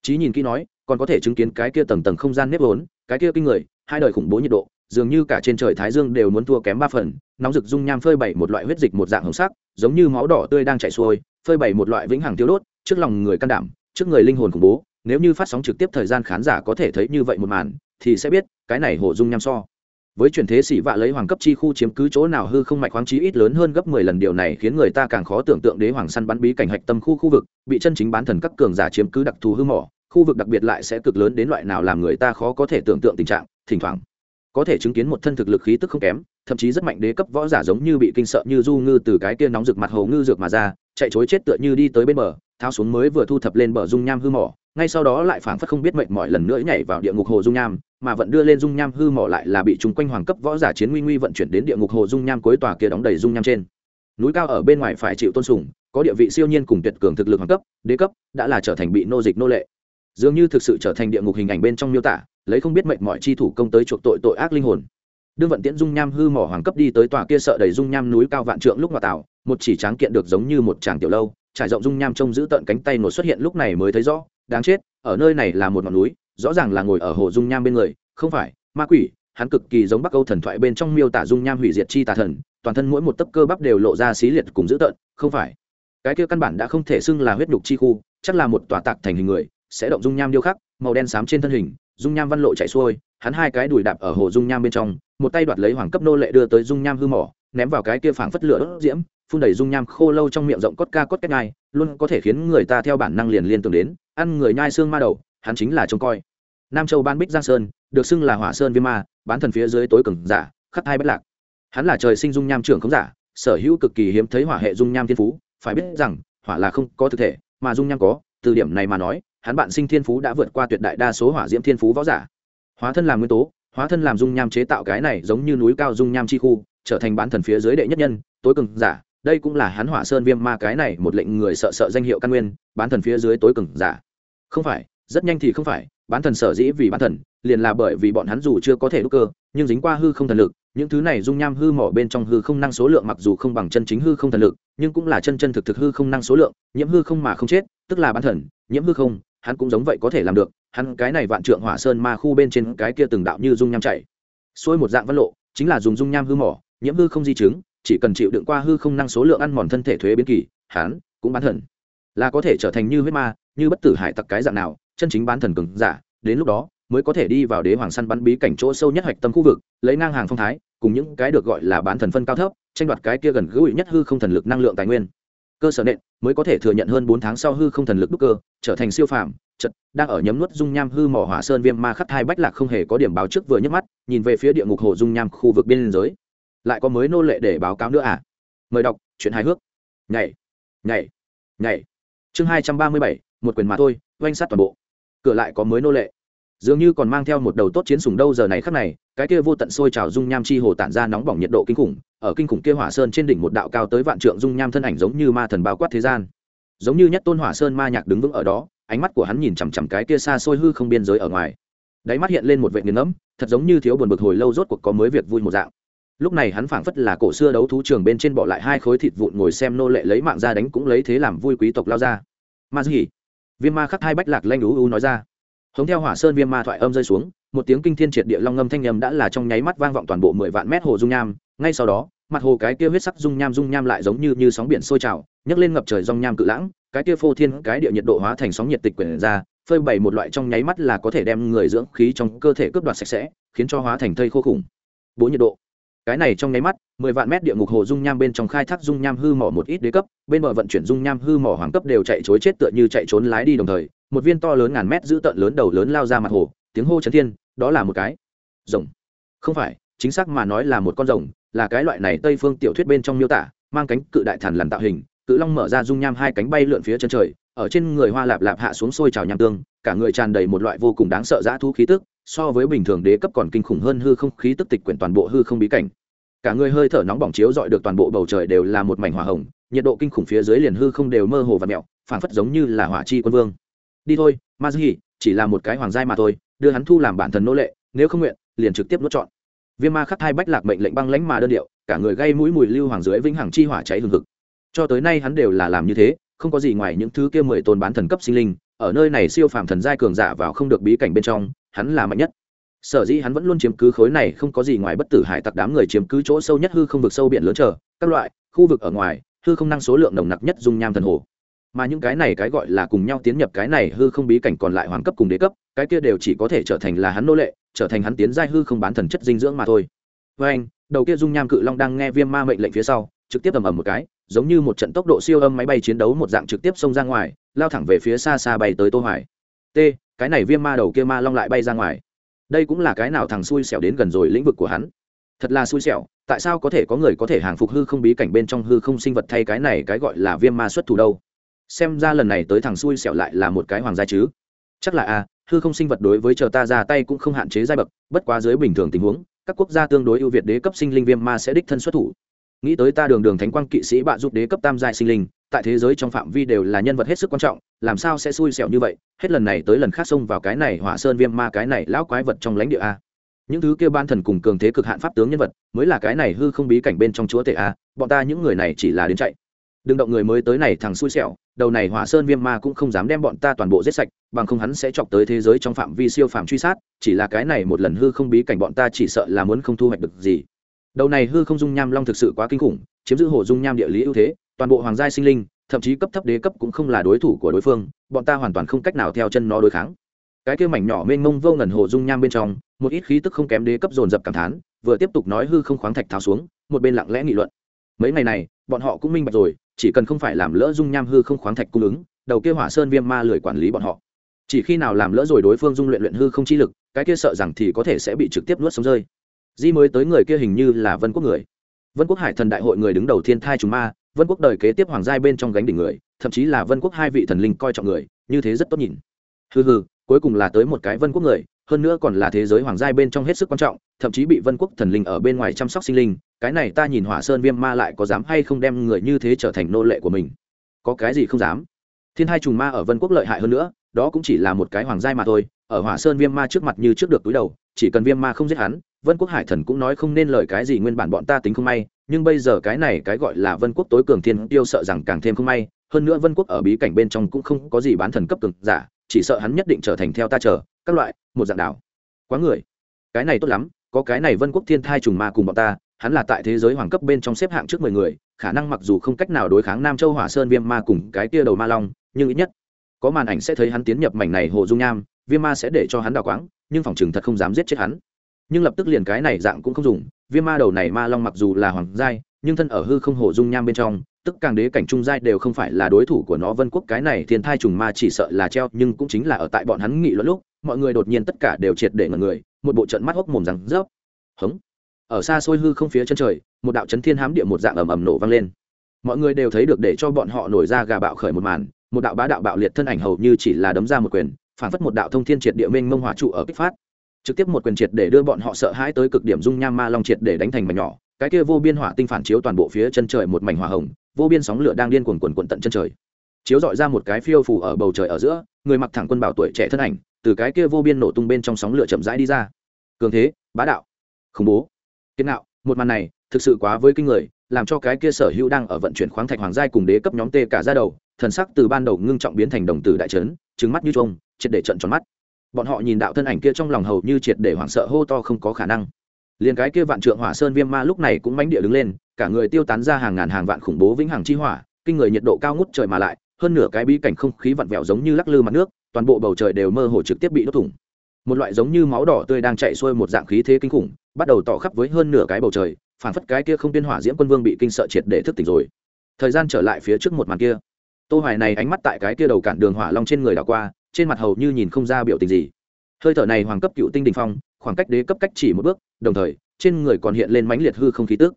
chí nhìn kỹ nói, còn có thể chứng kiến cái kia tầng tầng không gian nếp vốn, cái kia kinh người, hai đời khủng bố nhiệt độ, dường như cả trên trời thái dương đều muốn thua kém ba phần, nóng rực dung nham phơi bày một loại huyết dịch một dạng hồng sắc, giống như máu đỏ tươi đang chảy xuôi, phơi bày một loại vĩnh hằng tiêu đốt, trước lòng người can đảm, trước người linh hồn khủng bố, nếu như phát sóng trực tiếp thời gian khán giả có thể thấy như vậy một màn, thì sẽ biết, cái này hồ dung nham so với truyền thế sĩ vạ lấy hoàng cấp chi khu chiếm cứ chỗ nào hư không mạch khoáng chí ít lớn hơn gấp mười lần điều này khiến người ta càng khó tưởng tượng đế hoàng săn bắn bí cảnh hạch tâm khu khu vực, bị chân chính bán thần các cường giả chiếm cứ đặc thù hư mỏ. Khu vực đặc biệt lại sẽ cực lớn đến loại nào làm người ta khó có thể tưởng tượng tình trạng, thỉnh thoảng có thể chứng kiến một thân thực lực khí tức không kém, thậm chí rất mạnh đế cấp võ giả giống như bị kinh sợ như du ngư từ cái kia nóng rực mặt hồ ngư dược mà ra, chạy chối chết tựa như đi tới bên bờ, tháo xuống mới vừa thu thập lên bờ dung nham hư mỏ ngay sau đó lại phảng phất không biết mệnh mọi lần nữa nhảy vào địa ngục hồ dung nham, mà vẫn đưa lên dung nham hư mỏ lại là bị chúng quanh hoàng cấp võ giả chiến nguy nguy vận chuyển đến địa ngục hồ dung nham cuối tòa kia đóng đầy dung nham trên. Núi cao ở bên ngoài phải chịu tôn sùng, có địa vị siêu nhiên cùng tuyệt cường thực lực hoàng cấp, đế cấp, đã là trở thành bị nô dịch nô lệ. Dường như thực sự trở thành địa ngục hình ảnh bên trong miêu tả, lấy không biết mệnh mọi chi thủ công tới chuộc tội tội ác linh hồn. Đương vận tiễn dung nham hư mỏ hoàng cấp đi tới tòa kia sợ đầy dung nham núi cao vạn trượng lúc ngoại tạo, một chỉ tráng kiện được giống như một tràng tiểu lâu, trải rộng dung nham trông giữ tận cánh tay nổ xuất hiện lúc này mới thấy rõ đáng chết, ở nơi này là một ngọn núi, rõ ràng là ngồi ở hồ dung nham bên người, không phải, ma quỷ, hắn cực kỳ giống bắc âu thần thoại bên trong miêu tả dung nham hủy diệt chi tà thần, toàn thân mỗi một tấc cơ bắp đều lộ ra xí liệt cùng dữ tợn, không phải. Cái kia căn bản đã không thể xưng là huyết nhục chi khu, chắc là một tòa tạc thành hình người, sẽ động dung nham điêu khắc, màu đen xám trên thân hình, dung nham văn lộ chạy xuôi, hắn hai cái đùi đạp ở hồ dung nham bên trong, một tay đoạt lấy hoàng cấp nô lệ đưa tới dung nham hư mỏ, ném vào cái kia phảng phất lửa đốt diễm, phun đầy dung nham khô lâu trong miệng rộng cốt ca cốt cách ngai luôn có thể khiến người ta theo bản năng liền liên tưởng đến ăn người nhai xương ma đầu, hắn chính là trông coi. Nam châu ban bích giang sơn, được xưng là hỏa sơn viêm ma, bán thần phía dưới tối cường giả khắc hai bất lạc. Hắn là trời sinh dung nham trưởng không giả, sở hữu cực kỳ hiếm thấy hỏa hệ dung nham thiên phú, phải biết rằng, hỏa là không có thực thể, mà dung nham có, từ điểm này mà nói, hắn bạn sinh thiên phú đã vượt qua tuyệt đại đa số hỏa diễm thiên phú võ giả. Hóa thân làm nguyên tố, hóa thân làm dung nham chế tạo cái này giống như núi cao dung nham chi khu, trở thành bán thần phía dưới đệ nhất nhân, tối cường giả đây cũng là hắn hỏa sơn viêm ma cái này một lệnh người sợ sợ danh hiệu căn nguyên, bán thần phía dưới tối cừng giả. Không phải, rất nhanh thì không phải, bán thần sở dĩ vì bán thần, liền là bởi vì bọn hắn dù chưa có thể đúc cơ, nhưng dính qua hư không thần lực, những thứ này dung nham hư mỏ bên trong hư không năng số lượng mặc dù không bằng chân chính hư không thần lực, nhưng cũng là chân chân thực thực hư không năng số lượng, nhiễm hư không mà không chết, tức là bán thần, nhiễm hư không, hắn cũng giống vậy có thể làm được, hắn cái này vạn trượng hỏa sơn ma khu bên trên cái kia từng đạo như dung nham chảy. Xuôi một dạng văn lộ, chính là dùng dung nham hư mỏ, nhiễm hư không di chứng chỉ cần chịu đựng qua hư không năng số lượng ăn mòn thân thể thuế biến kỳ hắn cũng bán thần. Là có thể trở thành như huyết ma, như bất tử hải tặc cái dạng nào, chân chính bán thần cường giả, đến lúc đó, mới có thể đi vào đế hoàng săn bắn bí cảnh chỗ sâu nhất hạch tâm khu vực, lấy ngang hàng phong thái, cùng những cái được gọi là bán thần phân cao thấp, tranh đoạt cái kia gần gũi nhất hư không thần lực năng lượng tài nguyên. Cơ sở nện mới có thể thừa nhận hơn bốn tháng sau hư không thần lực đúc cơ, trở thành siêu phàm, chật, đang ở nhấm nuốt dung nham hư mỏ hỏa sơn viêm ma khắc hai bách lạc không hề có điểm báo trước vừa nhấc mắt, nhìn về phía địa ngục hồ dung nham khu vực biên giới lại có mới nô lệ để báo cáo nữa à? Mời đọc, chuyện hài hước. Nhảy nhảy nhảy. Chương hai trăm ba mươi bảy, một quyền mà thôi, oanh sát toàn bộ. Cửa lại có mới nô lệ. Dường như còn mang theo một đầu tốt chiến sùng đâu giờ này khắc này, cái kia vô tận sôi trào dung nham chi hồ tản ra nóng bỏng nhiệt độ kinh khủng, ở kinh khủng kia hỏa sơn trên đỉnh một đạo cao tới vạn trượng dung nham thân ảnh giống như ma thần bao quát thế gian. Giống như nhất tôn hỏa sơn ma nhạc đứng vững ở đó, ánh mắt của hắn nhìn chằm chằm cái kia xa xôi hư không biên giới ở ngoài. Đáy mắt hiện lên một vệ nghiền ngẫm, thật giống như thiếu buồn bực hồi lâu rốt cuộc có mới việc vui một dạng lúc này hắn phảng phất là cổ xưa đấu thú trường bên trên bỏ lại hai khối thịt vụn ngồi xem nô lệ lấy mạng ra đánh cũng lấy thế làm vui quý tộc lao ra. Ma gì viêm ma khắc hai bách lạc lanh ú u nói ra. Hống theo hỏa sơn viêm ma thoại âm rơi xuống, một tiếng kinh thiên triệt địa long ngâm thanh nhầm đã là trong nháy mắt vang vọng toàn bộ mười vạn mét hồ dung nham. Ngay sau đó, mặt hồ cái kia huyết sắc dung nham dung nham lại giống như như sóng biển sôi trào, nhấc lên ngập trời dung nham cự lãng, cái kia phô thiên cái địa nhiệt độ hóa thành sóng nhiệt tịch quyển ra, phơi bày một loại trong nháy mắt là có thể đem người dưỡng khí trong cơ thể cướp đoạt sạch sẽ, khiến cho hóa thành thây khô khủng. Bố nhiệt độ cái này trong nháy mắt, mười vạn mét địa ngục hồ dung nham bên trong khai thác dung nham hư mỏ một ít đế cấp, bên bờ vận chuyển dung nham hư mỏ hoàng cấp đều chạy chối chết tựa như chạy trốn lái đi đồng thời, một viên to lớn ngàn mét giữ tận lớn đầu lớn lao ra mặt hồ, tiếng hô chấn thiên, đó là một cái rồng. Không phải, chính xác mà nói là một con rồng, là cái loại này tây phương tiểu thuyết bên trong miêu tả, mang cánh cự đại thần lằn tạo hình, cự long mở ra dung nham hai cánh bay lượn phía chân trời, ở trên người hoa lạp lạp hạ xuống sôi trào nham tương, cả người tràn đầy một loại vô cùng đáng sợ dã thú khí tức so với bình thường đế cấp còn kinh khủng hơn hư không khí tức tịch quyển toàn bộ hư không bí cảnh. Cả người hơi thở nóng bỏng chiếu dọi được toàn bộ bầu trời đều là một mảnh hỏa hồng, nhiệt độ kinh khủng phía dưới liền hư không đều mơ hồ và mẹo, phảng phất giống như là hỏa chi quân vương. Đi thôi ma dhi chỉ là một cái hoàng giai mà thôi, đưa hắn thu làm bản thần nô lệ, nếu không nguyện, liền trực tiếp nuốt chọn viêm ma khắc hai bách lạc mệnh lệnh băng lãnh mà đơn điệu, cả người gây mũi mùi lưu hoàng dưới vĩnh hằng chi hỏa cháy hừng hực. Cho tới nay hắn đều là làm như thế, không có gì ngoài những thứ kia mười tôn bán thần cấp sinh linh, ở nơi này siêu phàm thần giai cường giả vào không được bí cảnh bên trong hắn là mạnh nhất. Sở dĩ hắn vẫn luôn chiếm cứ khối này không có gì ngoài bất tử hải tặc đám người chiếm cứ chỗ sâu nhất hư không vực sâu biển lớn chờ, các loại, khu vực ở ngoài, hư không năng số lượng nồng nặc nhất dung nham thần hồ. Mà những cái này cái gọi là cùng nhau tiến nhập cái này hư không bí cảnh còn lại hoàng cấp cùng đế cấp, cái kia đều chỉ có thể trở thành là hắn nô lệ, trở thành hắn tiến giai hư không bán thần chất dinh dưỡng mà thôi. Với anh, đầu kia dung nham cự long đang nghe viêm ma mệnh lệnh phía sau, trực tiếp ầm ầm một cái, giống như một trận tốc độ siêu âm máy bay chiến đấu một dạng trực tiếp xông ra ngoài, lao thẳng về phía xa xa bay tới tô hoài. T cái này viêm ma đầu kia ma long lại bay ra ngoài. Đây cũng là cái nào thằng xui xẻo đến gần rồi lĩnh vực của hắn. Thật là xui xẻo, tại sao có thể có người có thể hàng phục hư không bí cảnh bên trong hư không sinh vật thay cái này cái gọi là viêm ma xuất thủ đâu? Xem ra lần này tới thằng xui xẻo lại là một cái hoàng gia chứ. Chắc là a, hư không sinh vật đối với chờ ta ra tay cũng không hạn chế giai bậc, bất quá dưới bình thường tình huống, các quốc gia tương đối ưu việt đế cấp sinh linh viêm ma sẽ đích thân xuất thủ. Nghĩ tới ta đường đường thánh quang kỵ sĩ bạ giúp đế cấp tam giai sinh linh tại thế giới trong phạm vi đều là nhân vật hết sức quan trọng, làm sao sẽ xui xẻo như vậy? Hết lần này tới lần khác xông vào cái này hỏa sơn viêm ma, cái này lão quái vật trong lãnh địa a. Những thứ kia ban thần cùng cường thế cực hạn pháp tướng nhân vật, mới là cái này hư không bí cảnh bên trong chúa tể a, bọn ta những người này chỉ là đến chạy. Đừng động người mới tới này thằng xui xẻo, đầu này hỏa sơn viêm ma cũng không dám đem bọn ta toàn bộ giết sạch, bằng không hắn sẽ chọc tới thế giới trong phạm vi siêu phạm truy sát, chỉ là cái này một lần hư không bí cảnh bọn ta chỉ sợ là muốn không thu hoạch được gì. Đầu này hư không dung nham long thực sự quá kinh khủng, chiếm giữ hồ dung nham địa lý ưu thế toàn bộ hoàng gia sinh linh, thậm chí cấp thấp đế cấp cũng không là đối thủ của đối phương, bọn ta hoàn toàn không cách nào theo chân nó đối kháng. Cái kia mảnh nhỏ mênh mông vô ngần hồ dung nham bên trong, một ít khí tức không kém đế cấp dồn dập cảm thán, vừa tiếp tục nói hư không khoáng thạch tháo xuống, một bên lặng lẽ nghị luận. Mấy ngày này, bọn họ cũng minh bạch rồi, chỉ cần không phải làm lỡ dung nham hư không khoáng thạch cung ứng, đầu kia hỏa sơn viêm ma lười quản lý bọn họ. Chỉ khi nào làm lỡ rồi đối phương dung luyện luyện hư không chi lực, cái kia sợ rằng thì có thể sẽ bị trực tiếp nuốt sống rơi. Di mới tới người kia hình như là vân quốc người. Vân quốc hải thần đại hội người đứng đầu thiên thai chúng ma vân quốc đời kế tiếp hoàng giai bên trong gánh đỉnh người, thậm chí là vân quốc hai vị thần linh coi trọng người, như thế rất tốt nhìn. Hừ hừ, cuối cùng là tới một cái vân quốc người, hơn nữa còn là thế giới hoàng giai bên trong hết sức quan trọng, thậm chí bị vân quốc thần linh ở bên ngoài chăm sóc sinh linh, cái này ta nhìn hỏa sơn viêm ma lại có dám hay không đem người như thế trở thành nô lệ của mình? Có cái gì không dám? Thiên hai trùng ma ở vân quốc lợi hại hơn nữa, đó cũng chỉ là một cái hoàng giai mà thôi, ở hỏa sơn viêm ma trước mặt như trước được túi đầu, chỉ cần viêm ma không giết hắn vân quốc hải thần cũng nói không nên lời cái gì nguyên bản bọn ta tính không may, nhưng bây giờ cái này cái gọi là vân quốc tối cường thiên tiêu sợ rằng càng thêm không may, hơn nữa vân quốc ở bí cảnh bên trong cũng không có gì bán thần cấp cường giả, chỉ sợ hắn nhất định trở thành theo ta chờ, các loại, một dạng đảo. Quá người. Cái này tốt lắm, có cái này vân quốc thiên thai trùng ma cùng bọn ta, hắn là tại thế giới hoàng cấp bên trong xếp hạng trước mười người, khả năng mặc dù không cách nào đối kháng nam châu hỏa sơn viêm ma cùng cái kia đầu ma long, nhưng ít nhất, có màn ảnh sẽ thấy hắn tiến nhập mảnh này hồ dung nham, viêm ma sẽ để cho hắn đào quáng, nhưng phòng chừng thật không dám giết chết hắn nhưng lập tức liền cái này dạng cũng không dùng. Viêm ma đầu này ma long mặc dù là hoàng giai, nhưng thân ở hư không hổ dung nham bên trong, tức càng đế cảnh trung giai đều không phải là đối thủ của nó. Vân quốc cái này thiên thai trùng ma chỉ sợ là treo, nhưng cũng chính là ở tại bọn hắn nghị luận lúc, mọi người đột nhiên tất cả đều triệt để ngẩn người, một bộ trận mắt hốc mồm rằng, rớp! Hống! Ở xa xôi hư không phía chân trời, một đạo chấn thiên hám địa một dạng ầm ầm nổ vang lên. Mọi người đều thấy được để cho bọn họ nổi ra gà bạo khởi một màn, một đạo bá đạo bạo liệt thân ảnh hầu như chỉ là đấm ra một quyền phản phất một đạo thông thiên triệt địa minh mông hỏa trụ ở kích phát trực tiếp một quyền triệt để đưa bọn họ sợ hãi tới cực điểm dung nham ma long triệt để đánh thành mảnh nhỏ, cái kia vô biên hỏa tinh phản chiếu toàn bộ phía chân trời một mảnh hỏa hồng, vô biên sóng lửa đang điên cuồng cuộn cuộn tận chân trời. Chiếu dọi ra một cái phiêu phủ ở bầu trời ở giữa, người mặc thẳng quân bảo tuổi trẻ thân ảnh, từ cái kia vô biên nổ tung bên trong sóng lửa chậm rãi đi ra. Cường thế, bá đạo, khủng bố, kiên nạo một màn này thực sự quá với kinh người, làm cho cái kia sở hữu đang ở vận chuyển khoáng thạch hoàng giai cùng đế cấp nhóm tê cả ra đầu, thần sắc từ ban đầu ngưng trọng biến thành đồng tử đại trấn trứng mắt như trông, triệt để trận tròn mắt bọn họ nhìn đạo thân ảnh kia trong lòng hầu như triệt để hoảng sợ hô to không có khả năng. Liền cái kia vạn trượng hỏa sơn viêm ma lúc này cũng mánh địa đứng lên, cả người tiêu tán ra hàng ngàn hàng vạn khủng bố vĩnh hằng chi hỏa, kinh người nhiệt độ cao ngút trời mà lại, hơn nửa cái bí cảnh không khí vặn vẹo giống như lắc lư mặt nước, toàn bộ bầu trời đều mơ hồ trực tiếp bị đốt thủng. Một loại giống như máu đỏ tươi đang chạy xuôi một dạng khí thế kinh khủng, bắt đầu tỏ khắp với hơn nửa cái bầu trời phản phất cái kia không tiên hỏa diễm quân vương bị kinh sợ triệt để thức tỉnh rồi. Thời gian trở lại phía trước một màn kia. Tô hoài này ánh mắt tại cái kia đầu cản đường hỏa long trên người đảo qua trên mặt hầu như nhìn không ra biểu tình gì. Hơi thở này hoàng cấp cựu tinh đình phong, khoảng cách đế cấp cách chỉ một bước, đồng thời, trên người còn hiện lên mãnh liệt hư không khí tức.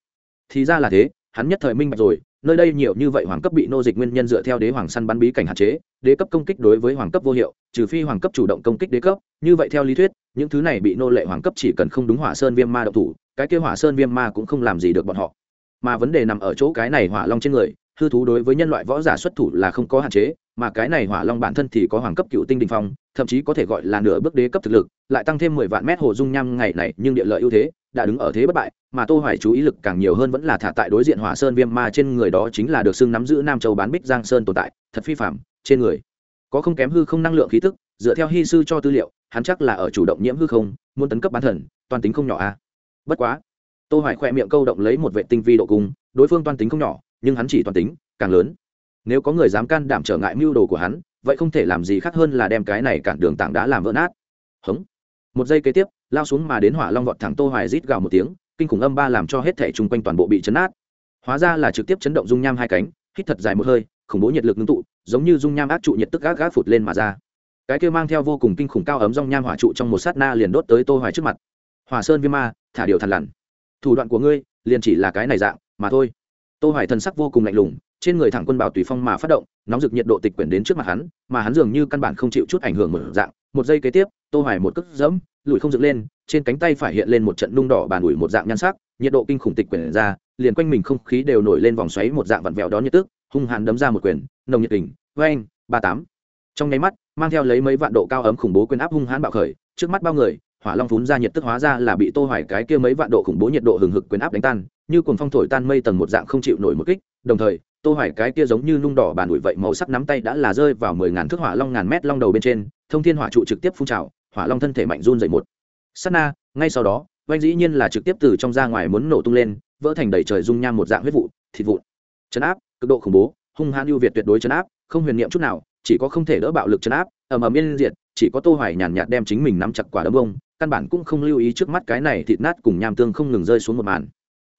Thì ra là thế, hắn nhất thời minh bạch rồi, nơi đây nhiều như vậy hoàng cấp bị nô dịch nguyên nhân dựa theo đế hoàng săn bắn bí cảnh hạn chế, đế cấp công kích đối với hoàng cấp vô hiệu, trừ phi hoàng cấp chủ động công kích đế cấp, như vậy theo lý thuyết, những thứ này bị nô lệ hoàng cấp chỉ cần không đúng hỏa sơn viêm ma độc thủ, cái kia hỏa sơn viêm ma cũng không làm gì được bọn họ. Mà vấn đề nằm ở chỗ cái này hỏa long trên người, hư thú đối với nhân loại võ giả xuất thủ là không có hạn chế mà cái này hỏa long bản thân thì có hoàng cấp cựu tinh đình phong, thậm chí có thể gọi là nửa bước đế cấp thực lực, lại tăng thêm mười vạn mét hồ dung nham ngày này, nhưng địa lợi ưu thế đã đứng ở thế bất bại, mà tô hoài chú ý lực càng nhiều hơn vẫn là thả tại đối diện hỏa sơn viêm ma trên người đó chính là được xưng nắm giữ nam châu bán bích giang sơn tồn tại, thật phi phạm trên người có không kém hư không năng lượng khí tức, dựa theo hy sư cho tư liệu, hắn chắc là ở chủ động nhiễm hư không, muốn tấn cấp bán thần, toàn tính không nhỏ a. Bất quá, tô hoài khoe miệng câu động lấy một vệ tinh vi độ cung, đối phương toàn tính không nhỏ, nhưng hắn chỉ toàn tính, càng lớn nếu có người dám can đảm trở ngại mưu đồ của hắn, vậy không thể làm gì khác hơn là đem cái này cản đường tảng đá làm vỡ nát. Hống. Một giây kế tiếp, lao xuống mà đến hỏa long vọt thẳng tô hoài rít gào một tiếng, kinh khủng âm ba làm cho hết thể chung quanh toàn bộ bị chấn nát hóa ra là trực tiếp chấn động dung nham hai cánh, hít thật dài một hơi, khủng bố nhiệt lực ngưng tụ, giống như dung nham ác trụ nhiệt tức gác gác phụt lên mà ra. Cái kia mang theo vô cùng kinh khủng cao ấm dung nham hỏa trụ trong một sát na liền đốt tới tô hoài trước mặt. Hỏa sơn viêm ma, thả điều thần lằn. Thủ đoạn của ngươi, liền chỉ là cái này dạng, mà thôi. Tô hoài thần sắc vô cùng lạnh lùng trên người thẳng quân bảo tùy phong mà phát động, nóng rực nhiệt độ tịch quyển đến trước mặt hắn, mà hắn dường như căn bản không chịu chút ảnh hưởng mở dạng, một giây kế tiếp, tô hoài một cước dẫm lùi không dựng lên, trên cánh tay phải hiện lên một trận nung đỏ bàn ủi một dạng nhan sắc, nhiệt độ kinh khủng tịch quyển ra, liền quanh mình không khí đều nổi lên vòng xoáy một dạng vặn vẹo đó nhiệt tức, hung hãn đấm ra một quyền, nồng nhiệt tình vang ba tám. Trong nháy mắt, mang theo lấy mấy vạn độ cao ấm khủng bố quyền áp hung hãn bạo khởi, trước mắt bao người, hỏa long phún ra nhiệt tức hóa ra là bị tô hoài cái kia mấy vạn độ khủng bố nhiệt độ hừng hực quyền áp đánh tan, như cuồng phong thổi tan mây tầng một dạng không chịu nổi một kích, đồng thời tô hoài cái kia giống như nung đỏ bàn ủi vậy màu sắc nắm tay đã là rơi vào mười ngàn thước hỏa long ngàn mét long đầu bên trên, thông thiên hỏa trụ trực tiếp phun trào, hỏa long thân thể mạnh run dậy một. Sát na, ngay sau đó, oanh dĩ nhiên là trực tiếp từ trong ra ngoài muốn nổ tung lên, vỡ thành đầy trời dung nham một dạng huyết vụ, thịt vụn. Chấn áp, cực độ khủng bố, hung hãn ưu việt tuyệt đối chấn áp, không huyền niệm chút nào, chỉ có không thể đỡ bạo lực chấn áp, ầm ầm yên diệt, chỉ có tô hoài nhàn nhạt đem chính mình nắm chặt quả đấm bông, căn bản cũng không lưu ý trước mắt cái này thịt nát cùng nham tương không ngừng rơi xuống một màn.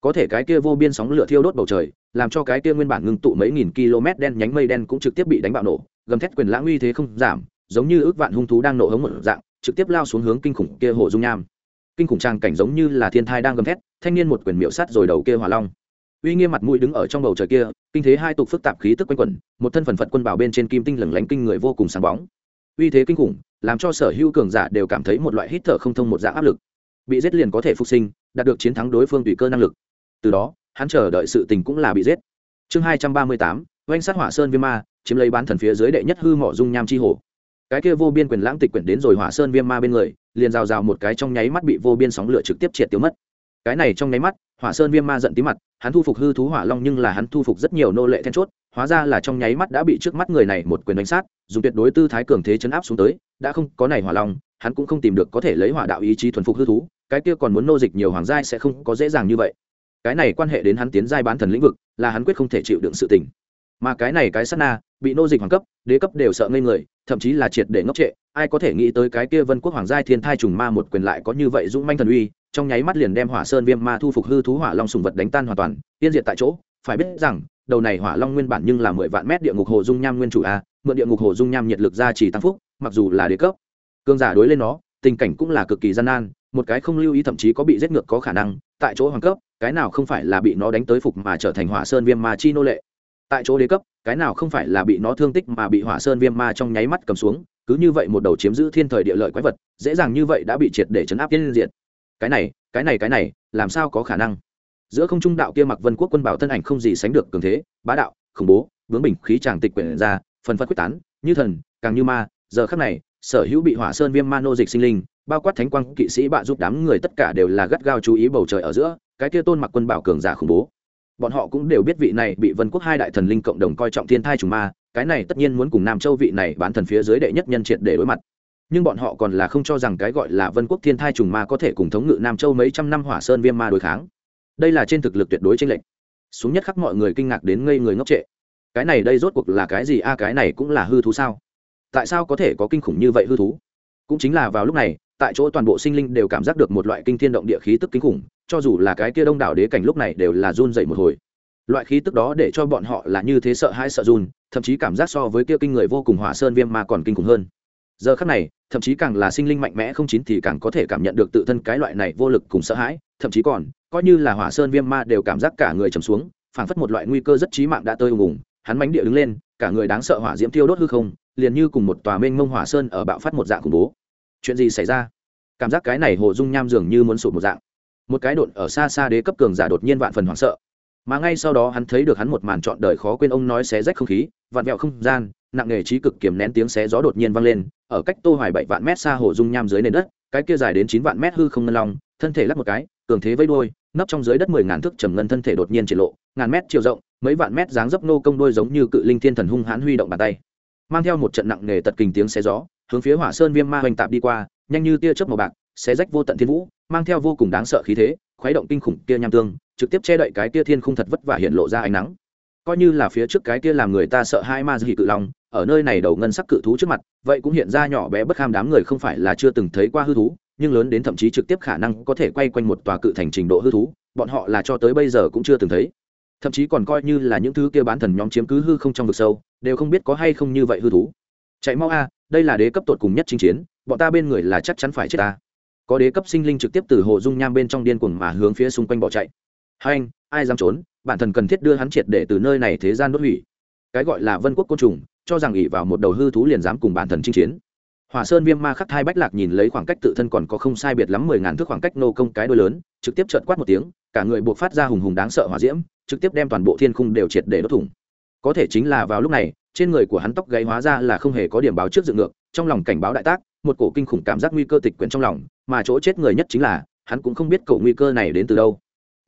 Có thể cái kia vô biên sóng lửa thiêu đốt bầu trời làm cho cái kia nguyên bản ngưng tụ mấy nghìn km đen nhánh mây đen cũng trực tiếp bị đánh bạo nổ, gầm thét quyền lãng uy thế không giảm, giống như ước vạn hung thú đang nổ hống một dạng, trực tiếp lao xuống hướng kinh khủng kia hồ dung nham. Kinh khủng trang cảnh giống như là thiên thai đang gầm thét, thanh niên một quyền miệu sắt rồi đầu kia hỏa long. Uy nghiêm mặt mũi đứng ở trong bầu trời kia, kinh thế hai tục phức tạp khí tức quanh quẩn, một thân phần phật quân bảo bên trên kim tinh lửng lánh kinh người vô cùng sáng bóng. Uy thế kinh khủng, làm cho sở hữu cường giả đều cảm thấy một loại hít thở không thông một dạng áp lực. Bị giết liền có thể phục sinh, đạt được chiến thắng đối phương tùy cơ năng lực. Từ đó hắn chờ đợi sự tình cũng là bị giết. Chương hai trăm ba mươi tám, oanh sát hỏa sơn viêm ma, chiếm lấy bán thần phía dưới đệ nhất hư mỏ dung nham chi hồ. Cái kia vô biên quyền lãng tịch quyển đến rồi hỏa sơn viêm ma bên người, liền rào rào một cái trong nháy mắt bị vô biên sóng lửa trực tiếp triệt tiêu mất. Cái này trong nháy mắt, hỏa sơn viêm ma giận tí mặt, hắn thu phục hư thú hỏa long nhưng là hắn thu phục rất nhiều nô lệ then chốt, hóa ra là trong nháy mắt đã bị trước mắt người này một quyền đánh sát, dùng tuyệt đối tư thái cường thế chấn áp xuống tới, đã không có này hỏa long, hắn cũng không tìm được có thể lấy hỏa đạo ý chí thuần phục hư thú, cái kia còn muốn nô dịch nhiều hoàng giai sẽ không có dễ dàng như vậy cái này quan hệ đến hắn tiến giai bán thần lĩnh vực, là hắn quyết không thể chịu đựng sự tình. Mà cái này cái sát na, bị nô dịch hoàng cấp, đế cấp đều sợ ngây người, thậm chí là triệt để ngốc trệ. Ai có thể nghĩ tới cái kia vân quốc hoàng giai thiên thai trùng ma một quyền lại có như vậy dũng manh thần uy, trong nháy mắt liền đem hỏa sơn viêm ma thu phục hư thú hỏa long sùng vật đánh tan hoàn toàn tiên diệt tại chỗ. Phải biết rằng, đầu này hỏa long nguyên bản nhưng là mười vạn mét địa ngục hồ dung nham nguyên chủ a, mượn địa ngục hồ dung nham nhiệt lực ra chỉ tăng phúc, mặc dù là đế cấp. Cương giả đối lên nó, tình cảnh cũng là cực kỳ gian nan một cái không lưu ý thậm chí có bị giết ngược có khả năng, tại chỗ hoàng cấp, cái nào không phải là bị nó đánh tới phục mà trở thành hỏa sơn viêm ma chi nô lệ. Tại chỗ đế cấp, cái nào không phải là bị nó thương tích mà bị hỏa sơn viêm ma trong nháy mắt cầm xuống, cứ như vậy một đầu chiếm giữ thiên thời địa lợi quái vật, dễ dàng như vậy đã bị triệt để chấn áp tiên diện cái này cái này cái này, làm sao có khả năng? Giữa không trung đạo kia mặc vân quốc quân bảo thân ảnh không gì sánh được cường thế, bá đạo, khủng bố, vướng bình khí tràng tịch quyển ra, phần phật quyết tán, như thần, càng như ma, giờ khắc này sở hữu bị hỏa sơn viêm ma nô dịch sinh linh, bao quát thánh quang kỵ sĩ bạ giúp đám người tất cả đều là gắt gao chú ý bầu trời ở giữa, cái kia tôn mặc quân bảo cường giả khủng bố. Bọn họ cũng đều biết vị này bị vân quốc hai đại thần linh cộng đồng coi trọng thiên thai trùng ma, cái này tất nhiên muốn cùng nam châu vị này bán thần phía dưới đệ nhất nhân triệt để đối mặt. Nhưng bọn họ còn là không cho rằng cái gọi là vân quốc thiên thai trùng ma có thể cùng thống ngự nam châu mấy trăm năm hỏa sơn viêm ma đối kháng. Đây là trên thực lực tuyệt đối tranh lệch. Xuống nhất khắc mọi người kinh ngạc đến ngây người ngốc trệ. Cái này đây rốt cuộc là cái gì? A, cái này cũng là hư thú sao? Tại sao có thể có kinh khủng như vậy hư thú? Cũng chính là vào lúc này, tại chỗ toàn bộ sinh linh đều cảm giác được một loại kinh thiên động địa khí tức kinh khủng, cho dù là cái kia đông đảo đế cảnh lúc này đều là run dậy một hồi. Loại khí tức đó để cho bọn họ là như thế sợ hãi sợ run, thậm chí cảm giác so với kia kinh người vô cùng hỏa sơn viêm mà còn kinh khủng hơn. Giờ khắc này, thậm chí càng là sinh linh mạnh mẽ không chín thì càng có thể cảm nhận được tự thân cái loại này vô lực cùng sợ hãi, thậm chí còn, coi như là hỏa sơn viêm ma đều cảm giác cả người trầm xuống, phảng phất một loại nguy cơ rất chí mạng đã tơi ùng ùng, hắn mánh địa đứng lên cả người đáng sợ hỏa diễm thiêu đốt hư không, liền như cùng một tòa mênh mông hỏa sơn ở bạo phát một dạng khủng bố. Chuyện gì xảy ra? Cảm giác cái này hồ dung nham dường như muốn sụt một dạng. Một cái đột ở xa xa đế cấp cường giả đột nhiên vạn phần hoảng sợ. Mà ngay sau đó hắn thấy được hắn một màn trọn đời khó quên ông nói xé rách không khí vạn vẹo không gian, nặng nghề trí cực kiềm nén tiếng xé gió đột nhiên vang lên, ở cách tô hoài bảy vạn mét xa hồ dung nham dưới nền đất, cái kia dài đến chín vạn mét hư không ngân long, thân thể lắc một cái, cường thế vây đuôi, nấp trong dưới đất mười ngàn thước trầm ngân thân thể đột nhiên triển lộ, ngàn mét chiều rộng mấy vạn mét dáng dấp nô công đôi giống như cự linh thiên thần hung hãn huy động bàn tay. Mang theo một trận nặng nề tật kình tiếng xé gió, hướng phía hỏa sơn viêm ma hoành tạp đi qua, nhanh như tia chớp màu bạc, xé rách vô tận thiên vũ, mang theo vô cùng đáng sợ khí thế, khuấy động kinh khủng kia nham tương, trực tiếp che đậy cái tia thiên không thật vất vả hiện lộ ra ánh nắng. Coi như là phía trước cái kia làm người ta sợ hai ma dị cự long, ở nơi này đầu ngân sắc cự thú trước mặt, vậy cũng hiện ra nhỏ bé bất kham đám người không phải là chưa từng thấy qua hư thú, nhưng lớn đến thậm chí trực tiếp khả năng có thể quay quanh một tòa cự thành trình độ hư thú, bọn họ là cho tới bây giờ cũng chưa từng thấy thậm chí còn coi như là những thứ kia bán thần nhóm chiếm cứ hư không trong vực sâu, đều không biết có hay không như vậy hư thú. Chạy mau a, đây là đế cấp tột cùng nhất chinh chiến, bọn ta bên người là chắc chắn phải chết ta. Có đế cấp sinh linh trực tiếp từ hồ dung nham bên trong điên cuồng mà hướng phía xung quanh bỏ chạy. Hai anh ai dám trốn? Bản thần cần thiết đưa hắn triệt để từ nơi này thế gian đốt hủy. Cái gọi là vân quốc côn trùng, cho rằng ỉ vào một đầu hư thú liền dám cùng bản thần chinh chiến. Hỏa sơn viêm ma khắc thai bách lạc nhìn lấy khoảng cách tự thân còn có không sai biệt lắm mười ngàn thước khoảng cách nô công cái đôi lớn, trực tiếp trợt quát một tiếng, cả người buộc phát ra hùng hùng đáng sợ hỏa diễm trực tiếp đem toàn bộ thiên khung đều triệt để đốt thủng. Có thể chính là vào lúc này, trên người của hắn tóc gáy hóa ra là không hề có điểm báo trước dựng ngược, trong lòng cảnh báo đại tác, một cổ kinh khủng cảm giác nguy cơ tịch quyển trong lòng, mà chỗ chết người nhất chính là, hắn cũng không biết cổ nguy cơ này đến từ đâu.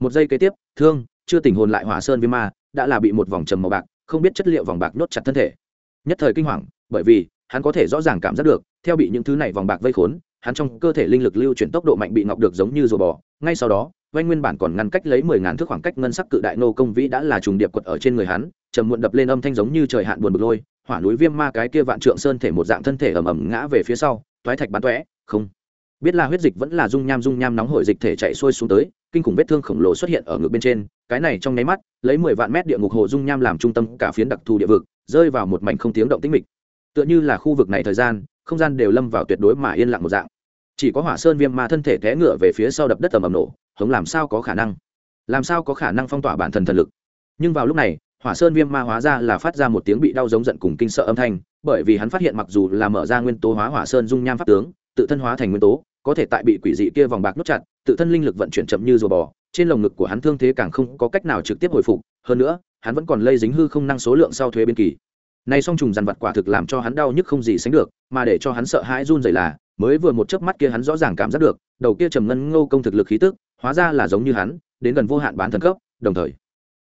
Một giây kế tiếp, thương, chưa tình hồn lại hỏa sơn viêm ma, đã là bị một vòng trầm màu bạc, không biết chất liệu vòng bạc nhốt chặt thân thể. Nhất thời kinh hoàng, bởi vì, hắn có thể rõ ràng cảm giác được, theo bị những thứ này vòng bạc vây khốn, hắn trong cơ thể linh lực lưu chuyển tốc độ mạnh bị ngọc được giống như rùa bò, ngay sau đó vay nguyên bản còn ngăn cách lấy mười ngàn thước khoảng cách ngân sắc cự đại nô công vĩ đã là trùng điệp quật ở trên người hắn, trầm muộn đập lên âm thanh giống như trời hạn buồn bực lôi, hỏa núi viêm ma cái kia vạn trượng sơn thể một dạng thân thể ầm ầm ngã về phía sau, toái thạch bắn toé không. Biết là huyết dịch vẫn là dung nham dung nham nóng hổi dịch thể chạy xuôi xuống tới, kinh khủng vết thương khổng lồ xuất hiện ở ngực bên trên, cái này trong nháy mắt, lấy mười vạn mét địa ngục hồ dung nham làm trung tâm cả phiến đặc thù địa vực, rơi vào một mảnh không tiếng động tĩnh mịch. Tựa như là khu vực này thời gian, không gian đều lâm vào tuyệt đối mà yên lặng một dạng. Chỉ có hỏa sơn viêm ma thân thể té ngựa về phía sau đập đất tầm ầm nổ hống làm sao có khả năng? Làm sao có khả năng phong tỏa bản thân thần lực? Nhưng vào lúc này, hỏa sơn viêm ma hóa ra là phát ra một tiếng bị đau giống giận cùng kinh sợ âm thanh, bởi vì hắn phát hiện mặc dù là mở ra nguyên tố hóa hỏa sơn dung nham pháp tướng, tự thân hóa thành nguyên tố, có thể tại bị quỷ dị kia vòng bạc nút chặt, tự thân linh lực vận chuyển chậm như rùa bò, trên lồng ngực của hắn thương thế càng không có cách nào trực tiếp hồi phục, hơn nữa, hắn vẫn còn lây dính hư không năng số lượng sau thuế biên kỳ. Nay song trùng dằn vặt quả thực làm cho hắn đau nhức không gì sánh được, mà để cho hắn sợ hãi run rẩy là, mới vừa một chớp mắt kia hắn rõ ràng cảm giác được, đầu kia trầm ngân ngô công thực lực khí tức hóa ra là giống như hắn, đến gần vô hạn bán thần cấp, đồng thời.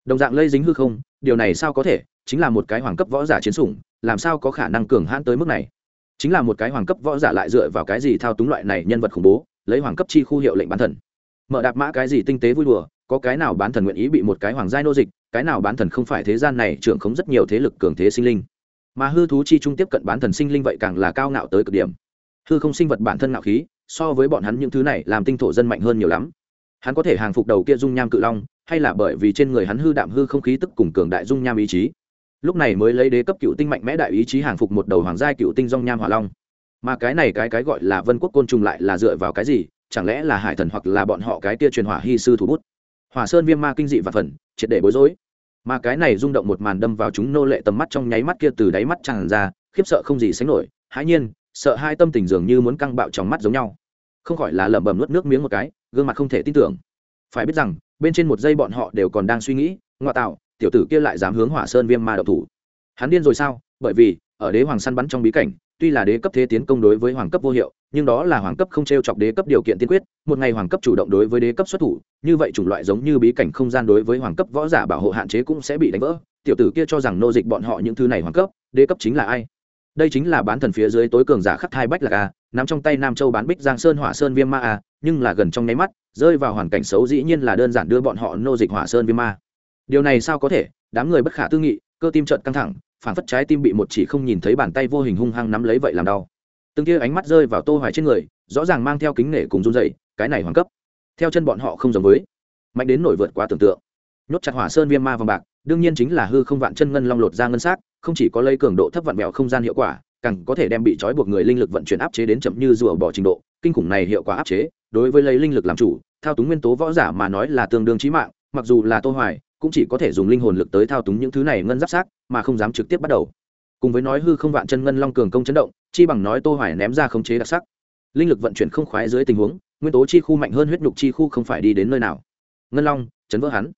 Đồng dạng lây dính hư không, điều này sao có thể? Chính là một cái hoàng cấp võ giả chiến sủng, làm sao có khả năng cường hãn tới mức này? Chính là một cái hoàng cấp võ giả lại dựa vào cái gì thao túng loại này nhân vật khủng bố, lấy hoàng cấp chi khu hiệu lệnh bán thần? Mở đạp mã cái gì tinh tế vui đùa, có cái nào bán thần nguyện ý bị một cái hoàng giai nô dịch, cái nào bán thần không phải thế gian này trưởng khống rất nhiều thế lực cường thế sinh linh. Mà hư thú chi trung tiếp cận bán thần sinh linh vậy càng là cao ngạo tới cực điểm. Hư không sinh vật bản thân ngạo khí, so với bọn hắn những thứ này làm tinh thổ dân mạnh hơn nhiều lắm hắn có thể hàng phục đầu kia dung nham cự long, hay là bởi vì trên người hắn hư đạm hư không khí tức cùng cường đại dung nham ý chí. Lúc này mới lấy đế cấp cựu tinh mạnh mẽ đại ý chí hàng phục một đầu hoàng gia cựu tinh dung nham hỏa long. Mà cái này cái cái gọi là vân quốc côn trùng lại là dựa vào cái gì? Chẳng lẽ là hải thần hoặc là bọn họ cái tia truyền hỏa hy sư thủ bút? Hỏa sơn viêm ma kinh dị và phần, triệt để bối rối. Mà cái này rung động một màn đâm vào chúng nô lệ tầm mắt trong nháy mắt kia từ đáy mắt tràn ra, khiếp sợ không gì sánh nổi, hãi nhiên, sợ hai tâm tình dường như muốn căng bạo trong mắt giống nhau. Không khỏi là lẩm bẩm nuốt nước miếng một cái gương mặt không thể tin tưởng. Phải biết rằng, bên trên một giây bọn họ đều còn đang suy nghĩ, ngoại tạo, tiểu tử kia lại dám hướng hỏa sơn viêm ma đậu thủ. Hắn điên rồi sao? Bởi vì, ở đế hoàng săn bắn trong bí cảnh, tuy là đế cấp thế tiến công đối với hoàng cấp vô hiệu, nhưng đó là hoàng cấp không t r e o chọc đế cấp điều kiện tiên quyết, một ngày hoàng cấp chủ động đối với đế cấp xuất thủ, như vậy chủng loại giống như bí cảnh không gian đối với hoàng cấp võ giả bảo hộ hạn chế cũng sẽ bị đánh vỡ. Tiểu tử kia cho rằng nô dịch bọn họ những thứ này hoàng cấp, đế cấp chính là ai? Đây chính là bán thần phía dưới tối cường giả khắc thai bách lạc a, nắm trong tay nam châu bán bích giang sơn hỏa sơn viêm ma a, nhưng là gần trong nháy mắt, rơi vào hoàn cảnh xấu dĩ nhiên là đơn giản đưa bọn họ nô dịch hỏa sơn viêm ma. Điều này sao có thể? Đám người bất khả tư nghị, cơ tim trợn căng thẳng phản phất trái tim bị một chỉ không nhìn thấy bàn tay vô hình hung hăng nắm lấy vậy làm đau. Từng kia ánh mắt rơi vào tô hoài trên người, rõ ràng mang theo kính nể cùng run dậy cái này hoàng cấp. Theo chân bọn họ không giống với. Mạnh đến nổi vượt quá tưởng tượng. Nhốt chặt hỏa sơn viêm ma vòng bạc đương nhiên chính là hư không vạn chân ngân long lột ra ngân sắc, không chỉ có lấy cường độ thấp vạn mèo không gian hiệu quả, càng có thể đem bị trói buộc người linh lực vận chuyển áp chế đến chậm như rùa bỏ trình độ, kinh khủng này hiệu quả áp chế, đối với lấy linh lực làm chủ, thao túng nguyên tố võ giả mà nói là tương đương chí mạng, mặc dù là tô hoài, cũng chỉ có thể dùng linh hồn lực tới thao túng những thứ này ngân giáp xác mà không dám trực tiếp bắt đầu. Cùng với nói hư không vạn chân ngân long cường công chấn động, chi bằng nói tô hoài ném ra khống chế đặc sắc. Linh lực vận chuyển không khoái dưới tình huống, nguyên tố chi khu mạnh hơn huyết nhục chi khu không phải đi đến nơi nào. Ngân long, chấn vỡ hắn.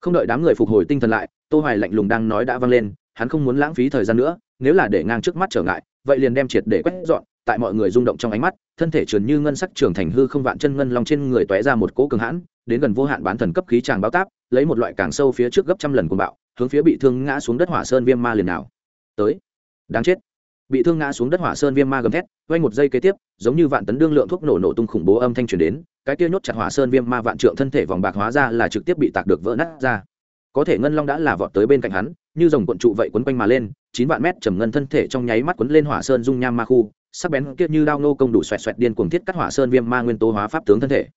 Không đợi đám người phục hồi tinh thần lại tô hoài lạnh lùng đang nói đã vang lên, hắn không muốn lãng phí thời gian nữa, nếu là để ngang trước mắt trở ngại, vậy liền đem triệt để quét dọn, tại mọi người rung động trong ánh mắt, thân thể trườn như ngân sắc trường thành hư không vạn chân ngân long trên người tóe ra một cỗ cường hãn, đến gần vô hạn bán thần cấp khí tràng báo táp, lấy một loại càng sâu phía trước gấp trăm lần cuồng bạo, hướng phía bị thương ngã xuống đất hỏa sơn viêm ma liền nào. Tới. Đáng chết. Bị thương ngã xuống đất hỏa sơn viêm ma gầm thét quay một giây kế tiếp, giống như vạn tấn đương lượng thuốc nổ nổ tung khủng bố âm thanh truyền đến, cái kia nhốt chặt hỏa sơn viêm ma vạn trượng thân thể vòng bạc hóa ra là trực tiếp bị tạc được vỡ nát ra có thể ngân long đã là vọt tới bên cạnh hắn, như dòng cuộn trụ vậy quấn quanh mà lên, chín vạn mét trầm ngân thân thể trong nháy mắt quấn lên hỏa sơn dung nham ma khu, sắc bén kia như đao nô công đủ xoẹt xoẹt điên cuồng thiết cắt hỏa sơn viêm ma nguyên tố hóa pháp tướng thân thể.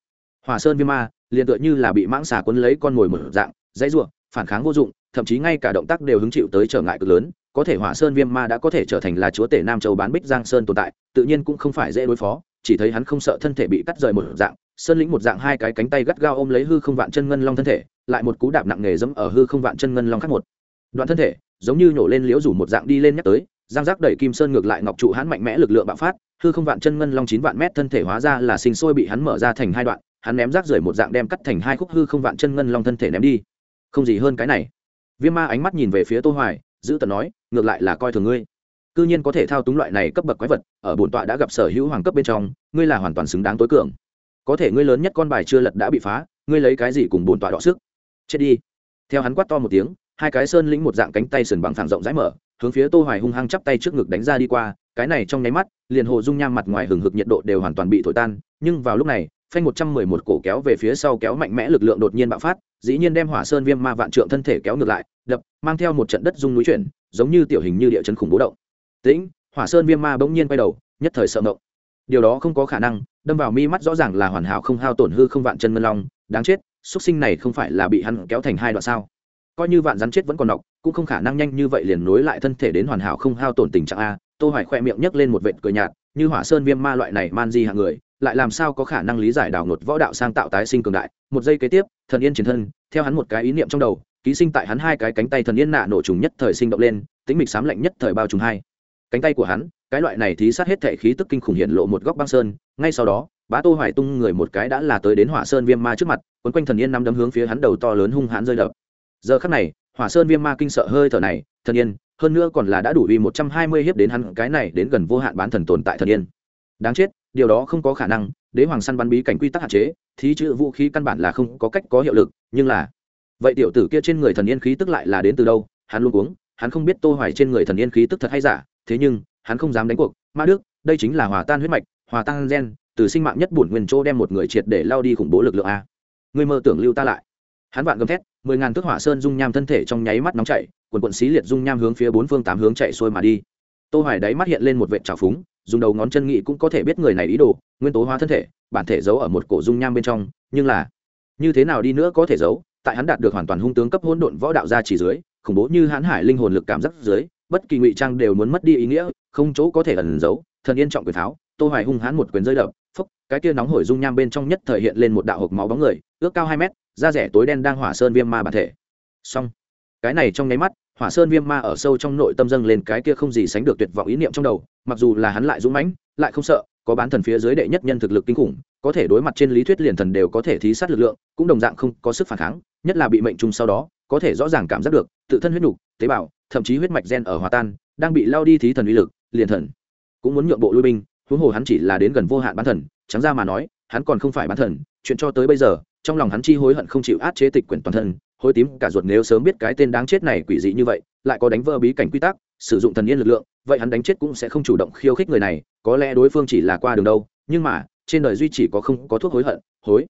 Hỏa sơn viêm ma, liền tựa như là bị mãng xà quấn lấy con mồi mở dạng, dãy ruộng phản kháng vô dụng, thậm chí ngay cả động tác đều hứng chịu tới trở ngại cực lớn, có thể hỏa sơn viêm ma đã có thể trở thành là chúa tể nam châu bán bích giang sơn tồn tại, tự nhiên cũng không phải dễ đối phó, chỉ thấy hắn không sợ thân thể bị cắt rời một dạng, sơn lĩnh một dạng hai cái cánh tay gắt gao ôm lấy hư không vạn chân ngân long thân thể lại một cú đạp nặng nề dẫm ở hư không vạn chân ngân long khắc một. Đoạn thân thể, giống như nhổ lên liễu rủ một dạng đi lên nhắc tới, giang giác đẩy kim sơn ngược lại ngọc trụ hắn mạnh mẽ lực lượng bạo phát, hư không vạn chân ngân long chín vạn mét thân thể hóa ra là sinh sôi bị hắn mở ra thành hai đoạn, hắn ném rác rưởi một dạng đem cắt thành hai khúc hư không vạn chân ngân long thân thể ném đi. Không gì hơn cái này. Viêm ma ánh mắt nhìn về phía tô hoài, giữ tần nói, ngược lại là coi thường ngươi. Cư nhiên có thể thao túng loại này cấp bậc quái vật, ở bổn tọa đã gặp sở hữu hoàng cấp bên trong, ngươi là hoàn toàn xứng đáng tối cường. Có thể ngươi lớn nhất con bài chưa lật đã bị phá, ngươi lấy cái gì cùng bổn tọa đọ sức? Chết đi. Theo hắn quát to một tiếng, hai cái sơn lĩnh một dạng cánh tay sườn bằng thẳng rộng rãi mở, hướng phía tô hoài hung hăng chắp tay trước ngực đánh ra đi qua, cái này trong nháy mắt, liền hồ dung nham mặt ngoài hừng hực nhiệt độ đều hoàn toàn bị thổi tan, nhưng vào lúc này, phanh 111 cổ kéo về phía sau kéo mạnh mẽ lực lượng đột nhiên bạo phát, dĩ nhiên đem hỏa sơn viêm ma vạn trượng thân thể kéo ngược lại, đập, mang theo một trận đất rung núi chuyển, giống như tiểu hình như địa chấn khủng bố động. Tĩnh, hỏa sơn viêm ma bỗng nhiên quay đầu, nhất thời sợ động điều đó không có khả năng, đâm vào mi mắt rõ ràng là hoàn hảo không hao tổn hư không vạn chân ngân long, đáng chết xuất sinh này không phải là bị hắn kéo thành hai đoạn sao? Coi như vạn rắn chết vẫn còn nọc, cũng không khả năng nhanh như vậy liền nối lại thân thể đến hoàn hảo không hao tổn tình trạng a. Tô hoài khoe miệng nhấc lên một vệt cười nhạt, như hỏa sơn viêm ma loại này man di hạng người, lại làm sao có khả năng lý giải đào ngột võ đạo sang tạo tái sinh cường đại. Một giây kế tiếp, thần yên chiến thân, theo hắn một cái ý niệm trong đầu, ký sinh tại hắn hai cái cánh tay thần yên nạ nổ trùng nhất thời sinh động lên tính mịch sám lạnh nhất thời bao trùng hai. Cánh tay của hắn, cái loại này thí sát hết thể khí tức kinh khủng hiện lộ một góc băng sơn, ngay sau đó bá tô hoài tung người một cái đã là tới đến hỏa sơn viêm ma trước mặt, quấn quanh thần yên năm đấm hướng phía hắn đầu to lớn hung hãn rơi đập. Giờ khắc này, hỏa sơn viêm ma kinh sợ hơi thở này, thần yên, hơn nữa còn là đã đủ vì một trăm hai mươi hiếp đến hắn, cái này đến gần vô hạn bán thần tồn tại thần yên. Đáng chết, điều đó không có khả năng, đế hoàng săn bắn bí cảnh quy tắc hạn chế, thí chữ vũ khí căn bản là không có cách có hiệu lực, nhưng là, vậy tiểu tử kia trên người thần yên khí tức lại là đến từ đâu? Hắn luôn uống hắn không biết tô hoài trên người thần yên khí tức thật hay giả, thế nhưng, hắn không dám đánh cuộc. Ma đức, đây chính là hòa tan huyết mạch, hòa tan gen từ sinh mạng nhất bổn nguyên chỗ đem một người triệt để lao đi khủng bố lực lượng a. Người mơ tưởng lưu ta lại. Hắn vạn gầm thét, mười ngàn thước hỏa sơn dung nham thân thể trong nháy mắt nóng chảy, quần quận xí liệt dung nham hướng phía bốn phương tám hướng chạy xuôi mà đi. Tô hoài đáy mắt hiện lên một vệt trào phúng, dùng đầu ngón chân nghị cũng có thể biết người này ý đồ, nguyên tố hóa thân thể, bản thể giấu ở một cổ dung nham bên trong, nhưng là, như thế nào đi nữa có thể giấu? Tại hắn đạt được hoàn toàn hung tướng cấp hỗn độn võ đạo gia chỉ dưới, khủng bố như hãn hải linh hồn lực cảm giác dưới, bất kỳ ngụy trang đều muốn mất đi ý nghĩa, không chỗ có thể ẩn giấu, thần yên trọng quyền tháo tô hoài hung hãn một quyền rơi đập phốc, cái kia nóng hổi dung nham bên trong nhất thời hiện lên một đạo hộp máu bóng người, ước cao 2 mét, da rẻ tối đen đang hỏa sơn viêm ma bản thể. Xong. Cái này trong nháy mắt, hỏa sơn viêm ma ở sâu trong nội tâm dâng lên cái kia không gì sánh được tuyệt vọng ý niệm trong đầu, mặc dù là hắn lại dũng mãnh, lại không sợ, có bán thần phía dưới đệ nhất nhân thực lực kinh khủng, có thể đối mặt trên lý thuyết liền thần đều có thể thí sát lực lượng, cũng đồng dạng không có sức phản kháng, nhất là bị mệnh trùng sau đó, có thể rõ ràng cảm giác được, tự thân huyết nhục, tế bào, thậm chí huyết mạch gen ở hòa tan, đang bị lao đi thí thần uy lực, liền thần, cũng muốn nhượng bộ lui binh huống hồ hắn chỉ là đến gần vô hạn bán thần, trắng ra mà nói, hắn còn không phải bán thần, chuyện cho tới bây giờ, trong lòng hắn chi hối hận không chịu át chế tịch quyển toàn thân, hối tím cả ruột nếu sớm biết cái tên đáng chết này quỷ dị như vậy, lại có đánh vỡ bí cảnh quy tắc, sử dụng thần yên lực lượng, vậy hắn đánh chết cũng sẽ không chủ động khiêu khích người này, có lẽ đối phương chỉ là qua đường đâu, nhưng mà, trên đời duy chỉ có không có thuốc hối hận hối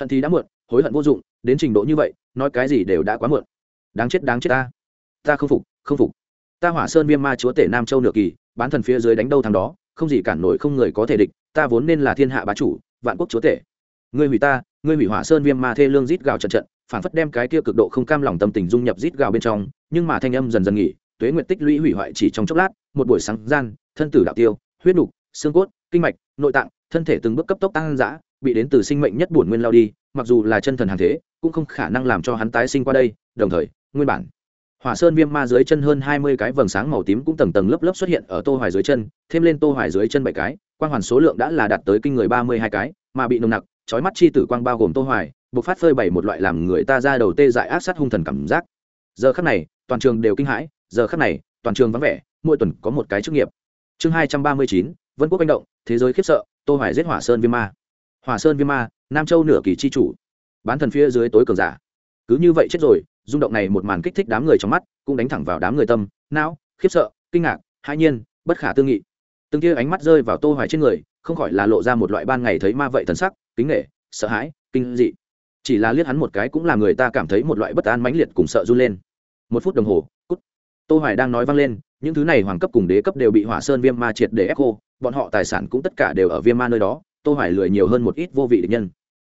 hận thì đã muộn, hối hận vô dụng, đến trình độ như vậy, nói cái gì đều đã quá muộn. Đáng chết đáng chết ta. Ta không phục không phục. Ta hỏa sơn viêm ma chúa tể nam châu nửa kỳ, bán thần phía dưới đánh đâu thằng đó không gì cản nổi không người có thể địch, ta vốn nên là thiên hạ bá chủ, vạn quốc chúa tể. Ngươi hủy ta, ngươi hủy hỏa sơn viêm ma thê lương rít gào trận trận, phản phất đem cái kia cực độ không cam lòng tâm tình dung nhập rít gào bên trong, nhưng mà thanh âm dần dần nghỉ, tuế nguyện tích lũy hủy hoại chỉ trong chốc lát, một buổi sáng gian, thân tử đạo tiêu, huyết nục, xương cốt, kinh mạch, nội tạng, thân thể từng bước cấp tốc tăng dã, bị đến từ sinh mệnh nhất bổn nguyên lao đi, mặc dù là chân thần hàng thế, cũng không khả năng làm cho hắn tái sinh qua đây, đồng thời, nguyên bản hỏa sơn viêm ma dưới chân hơn hai mươi cái vầng sáng màu tím cũng tầng tầng lớp lớp xuất hiện ở tô hoài dưới chân, thêm lên tô hoài dưới chân bảy cái, quang hoàn số lượng đã là đạt tới kinh người ba mươi hai cái, mà bị nồng nặc, chói mắt chi tử quang bao gồm tô hoài, bộc phát phơi bày một loại làm người ta ra đầu tê dại ác sát hung thần cảm giác. Giờ khắc này, toàn trường đều kinh hãi, giờ khắc này, toàn trường vắng vẻ, mỗi tuần có một cái chức nghiệp. Chương hai trăm ba mươi chín, vân quốc manh động, thế giới khiếp sợ, tô hoài giết hỏa sơn viêm ma. Hỏa sơn viêm ma, nam châu nửa kỳ chi chủ. Bán thần phía dưới tối cường giả. Cứ như vậy chết rồi rung động này một màn kích thích đám người trong mắt, cũng đánh thẳng vào đám người tâm, não, khiếp sợ, kinh ngạc, hãi nhiên, bất khả tư nghị. Từng kia ánh mắt rơi vào tô hoài trên người, không khỏi là lộ ra một loại ban ngày thấy ma vậy thần sắc, kính nể, sợ hãi, kinh dị. Chỉ là liếc hắn một cái cũng làm người ta cảm thấy một loại bất an mãnh liệt cùng sợ run lên. Một phút đồng hồ, cút. Tô hoài đang nói vang lên, những thứ này hoàng cấp cùng đế cấp đều bị hỏa sơn viêm ma triệt để ép khô, bọn họ tài sản cũng tất cả đều ở viêm ma nơi đó, tô hoài lười nhiều hơn một ít vô vị địch nhân.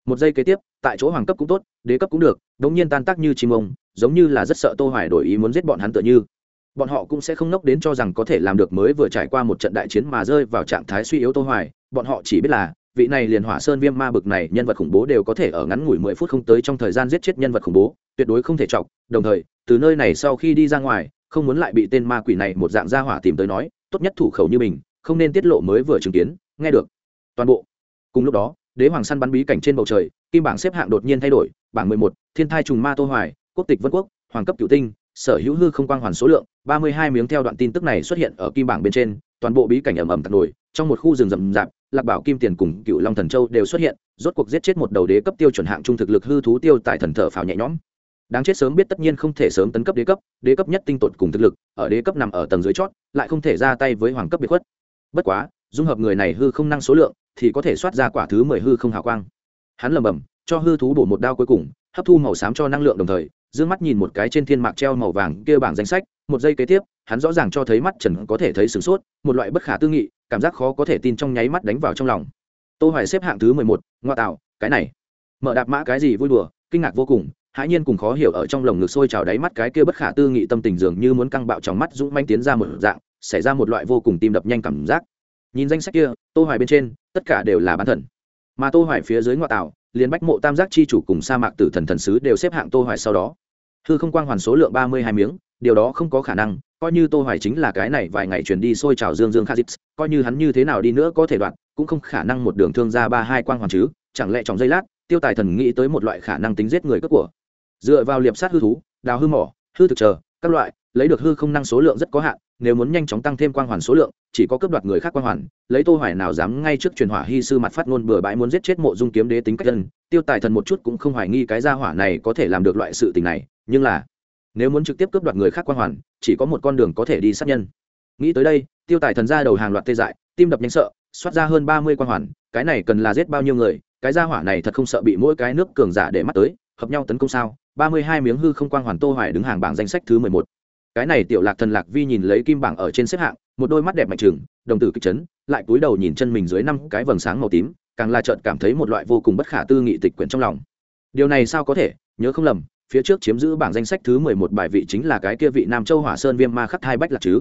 Một giây kế tiếp, tại chỗ hoàng cấp cũng tốt, đế cấp cũng được, đống nhiên tan tác như chim ông giống như là rất sợ tô hoài đổi ý muốn giết bọn hắn tựa như. Bọn họ cũng sẽ không nốc đến cho rằng có thể làm được mới vừa trải qua một trận đại chiến mà rơi vào trạng thái suy yếu tô hoài. Bọn họ chỉ biết là, vị này liền hỏa sơn viêm ma bực này nhân vật khủng bố đều có thể ở ngắn ngủi mười phút không tới trong thời gian giết chết nhân vật khủng bố, tuyệt đối không thể chọc. Đồng thời, từ nơi này sau khi đi ra ngoài, không muốn lại bị tên ma quỷ này một dạng gia hỏa tìm tới nói, tốt nhất thủ khẩu như mình, không nên tiết lộ mới vừa chứng kiến. Nghe được. Toàn bộ. Cùng lúc đó, đế hoàng săn bắn bí cảnh trên bầu trời, kim bảng xếp hạng đột nhiên thay đổi, bảng mười một, thiên thai trùng ma tô hoài quốc tịch vân quốc, hoàng cấp cửu tinh, sở hữu hư không quang hoàn số lượng, ba mươi hai miếng theo đoạn tin tức này xuất hiện ở kim bảng bên trên, toàn bộ bí cảnh ẩm ẩm tạt nổi, trong một khu rừng rậm rạp, lạc bảo kim tiền cùng cựu long thần châu đều xuất hiện, rốt cuộc giết chết một đầu đế cấp tiêu chuẩn hạng trung thực lực hư thú tiêu tại thần thở phào nhẹ nhõm. Đáng chết sớm biết tất nhiên không thể sớm tấn cấp đế cấp đế cấp nhất tinh tột cùng thực lực, ở đế cấp nằm ở tầng dưới chót, lại không thể ra tay với hoàng cấp biệt khuất. Bất quá, dung hợp người này hư không năng số lượng, thì có thể soát ra quả thứ mười hư không hào quang. Hắn lầm bầm cho hư thú bổ một đao cuối cùng hấp thu màu xám cho năng lượng đồng thời d ư ơ n g mắt nhìn một cái trên thiên mạc treo màu vàng kia bảng danh sách, một giây kế tiếp, hắn rõ ràng cho thấy mắt trần có thể thấy sửng sốt, một loại bất khả tư nghị, cảm giác khó có thể tin trong nháy mắt đánh vào trong lòng. Tô hoài xếp hạng thứ mười một ngoa tạo, cái này. Mở đạp mã cái gì vui đùa, kinh ngạc vô cùng, hãi nhiên cùng khó hiểu ở trong lồng ngực sôi trào đáy mắt cái kia bất khả tư nghị tâm tình dường như muốn căng bạo trong mắt dũng manh tiến ra một dạng, xảy ra một loại vô cùng tim đập nhanh cảm giác. Nhìn danh sách kia, tô hoài bên trên, tất cả đều là bán thần. Mà tô hoài phía dưới ngoại tạo liền bách mộ tam giác chi chủ cùng sa mạc tử thần thần sứ đều xếp hạng tô hoài sau đó. Hư không quang hoàn số lượng 32 miếng, điều đó không có khả năng, coi như tô hoài chính là cái này vài ngày chuyển đi sôi trào dương dương khazit, coi như hắn như thế nào đi nữa có thể đoạn, cũng không khả năng một đường thương ra ba hai quang hoàn chứ, chẳng lẽ trong giây lát, tiêu tài thần nghĩ tới một loại khả năng tính giết người cướp của. Dựa vào liệp sát hư thú, đào hư mỏ, hư thực chờ, các loại, lấy được hư không năng số lượng rất có hạn, nếu muốn nhanh chóng tăng thêm quang hoàn số lượng chỉ có cướp đoạt người khác quan hoàn, lấy tô hoài nào dám ngay trước truyền hỏa hy sư mặt phát ngôn bừa bãi muốn giết chết mộ dung kiếm đế tính cách dân, tiêu tài thần một chút cũng không hoài nghi cái gia hỏa này có thể làm được loại sự tình này, nhưng là, nếu muốn trực tiếp cướp đoạt người khác quan hoàn, chỉ có một con đường có thể đi sát nhân. Nghĩ tới đây, tiêu tài thần ra đầu hàng loạt tê dại, tim đập nhanh sợ, xoát ra hơn 30 quan hoàn, cái này cần là giết bao nhiêu người, cái gia hỏa này thật không sợ bị mỗi cái nước cường giả để mắt tới, hợp nhau tấn công sao? 32 miếng hư không quang hoàn tô hoài đứng hàng bảng danh sách thứ 11 cái này tiểu lạc thần lạc vi nhìn lấy kim bảng ở trên xếp hạng một đôi mắt đẹp mạnh trừng, đồng tử kịch chấn, lại cúi đầu nhìn chân mình dưới năm cái vầng sáng màu tím, càng là trợn cảm thấy một loại vô cùng bất khả tư nghị tịch quyển trong lòng. Điều này sao có thể? Nhớ không lầm, phía trước chiếm giữ bảng danh sách thứ mười một bài vị chính là cái kia vị nam châu hỏa sơn viêm ma khắc thai bách lạc chứ.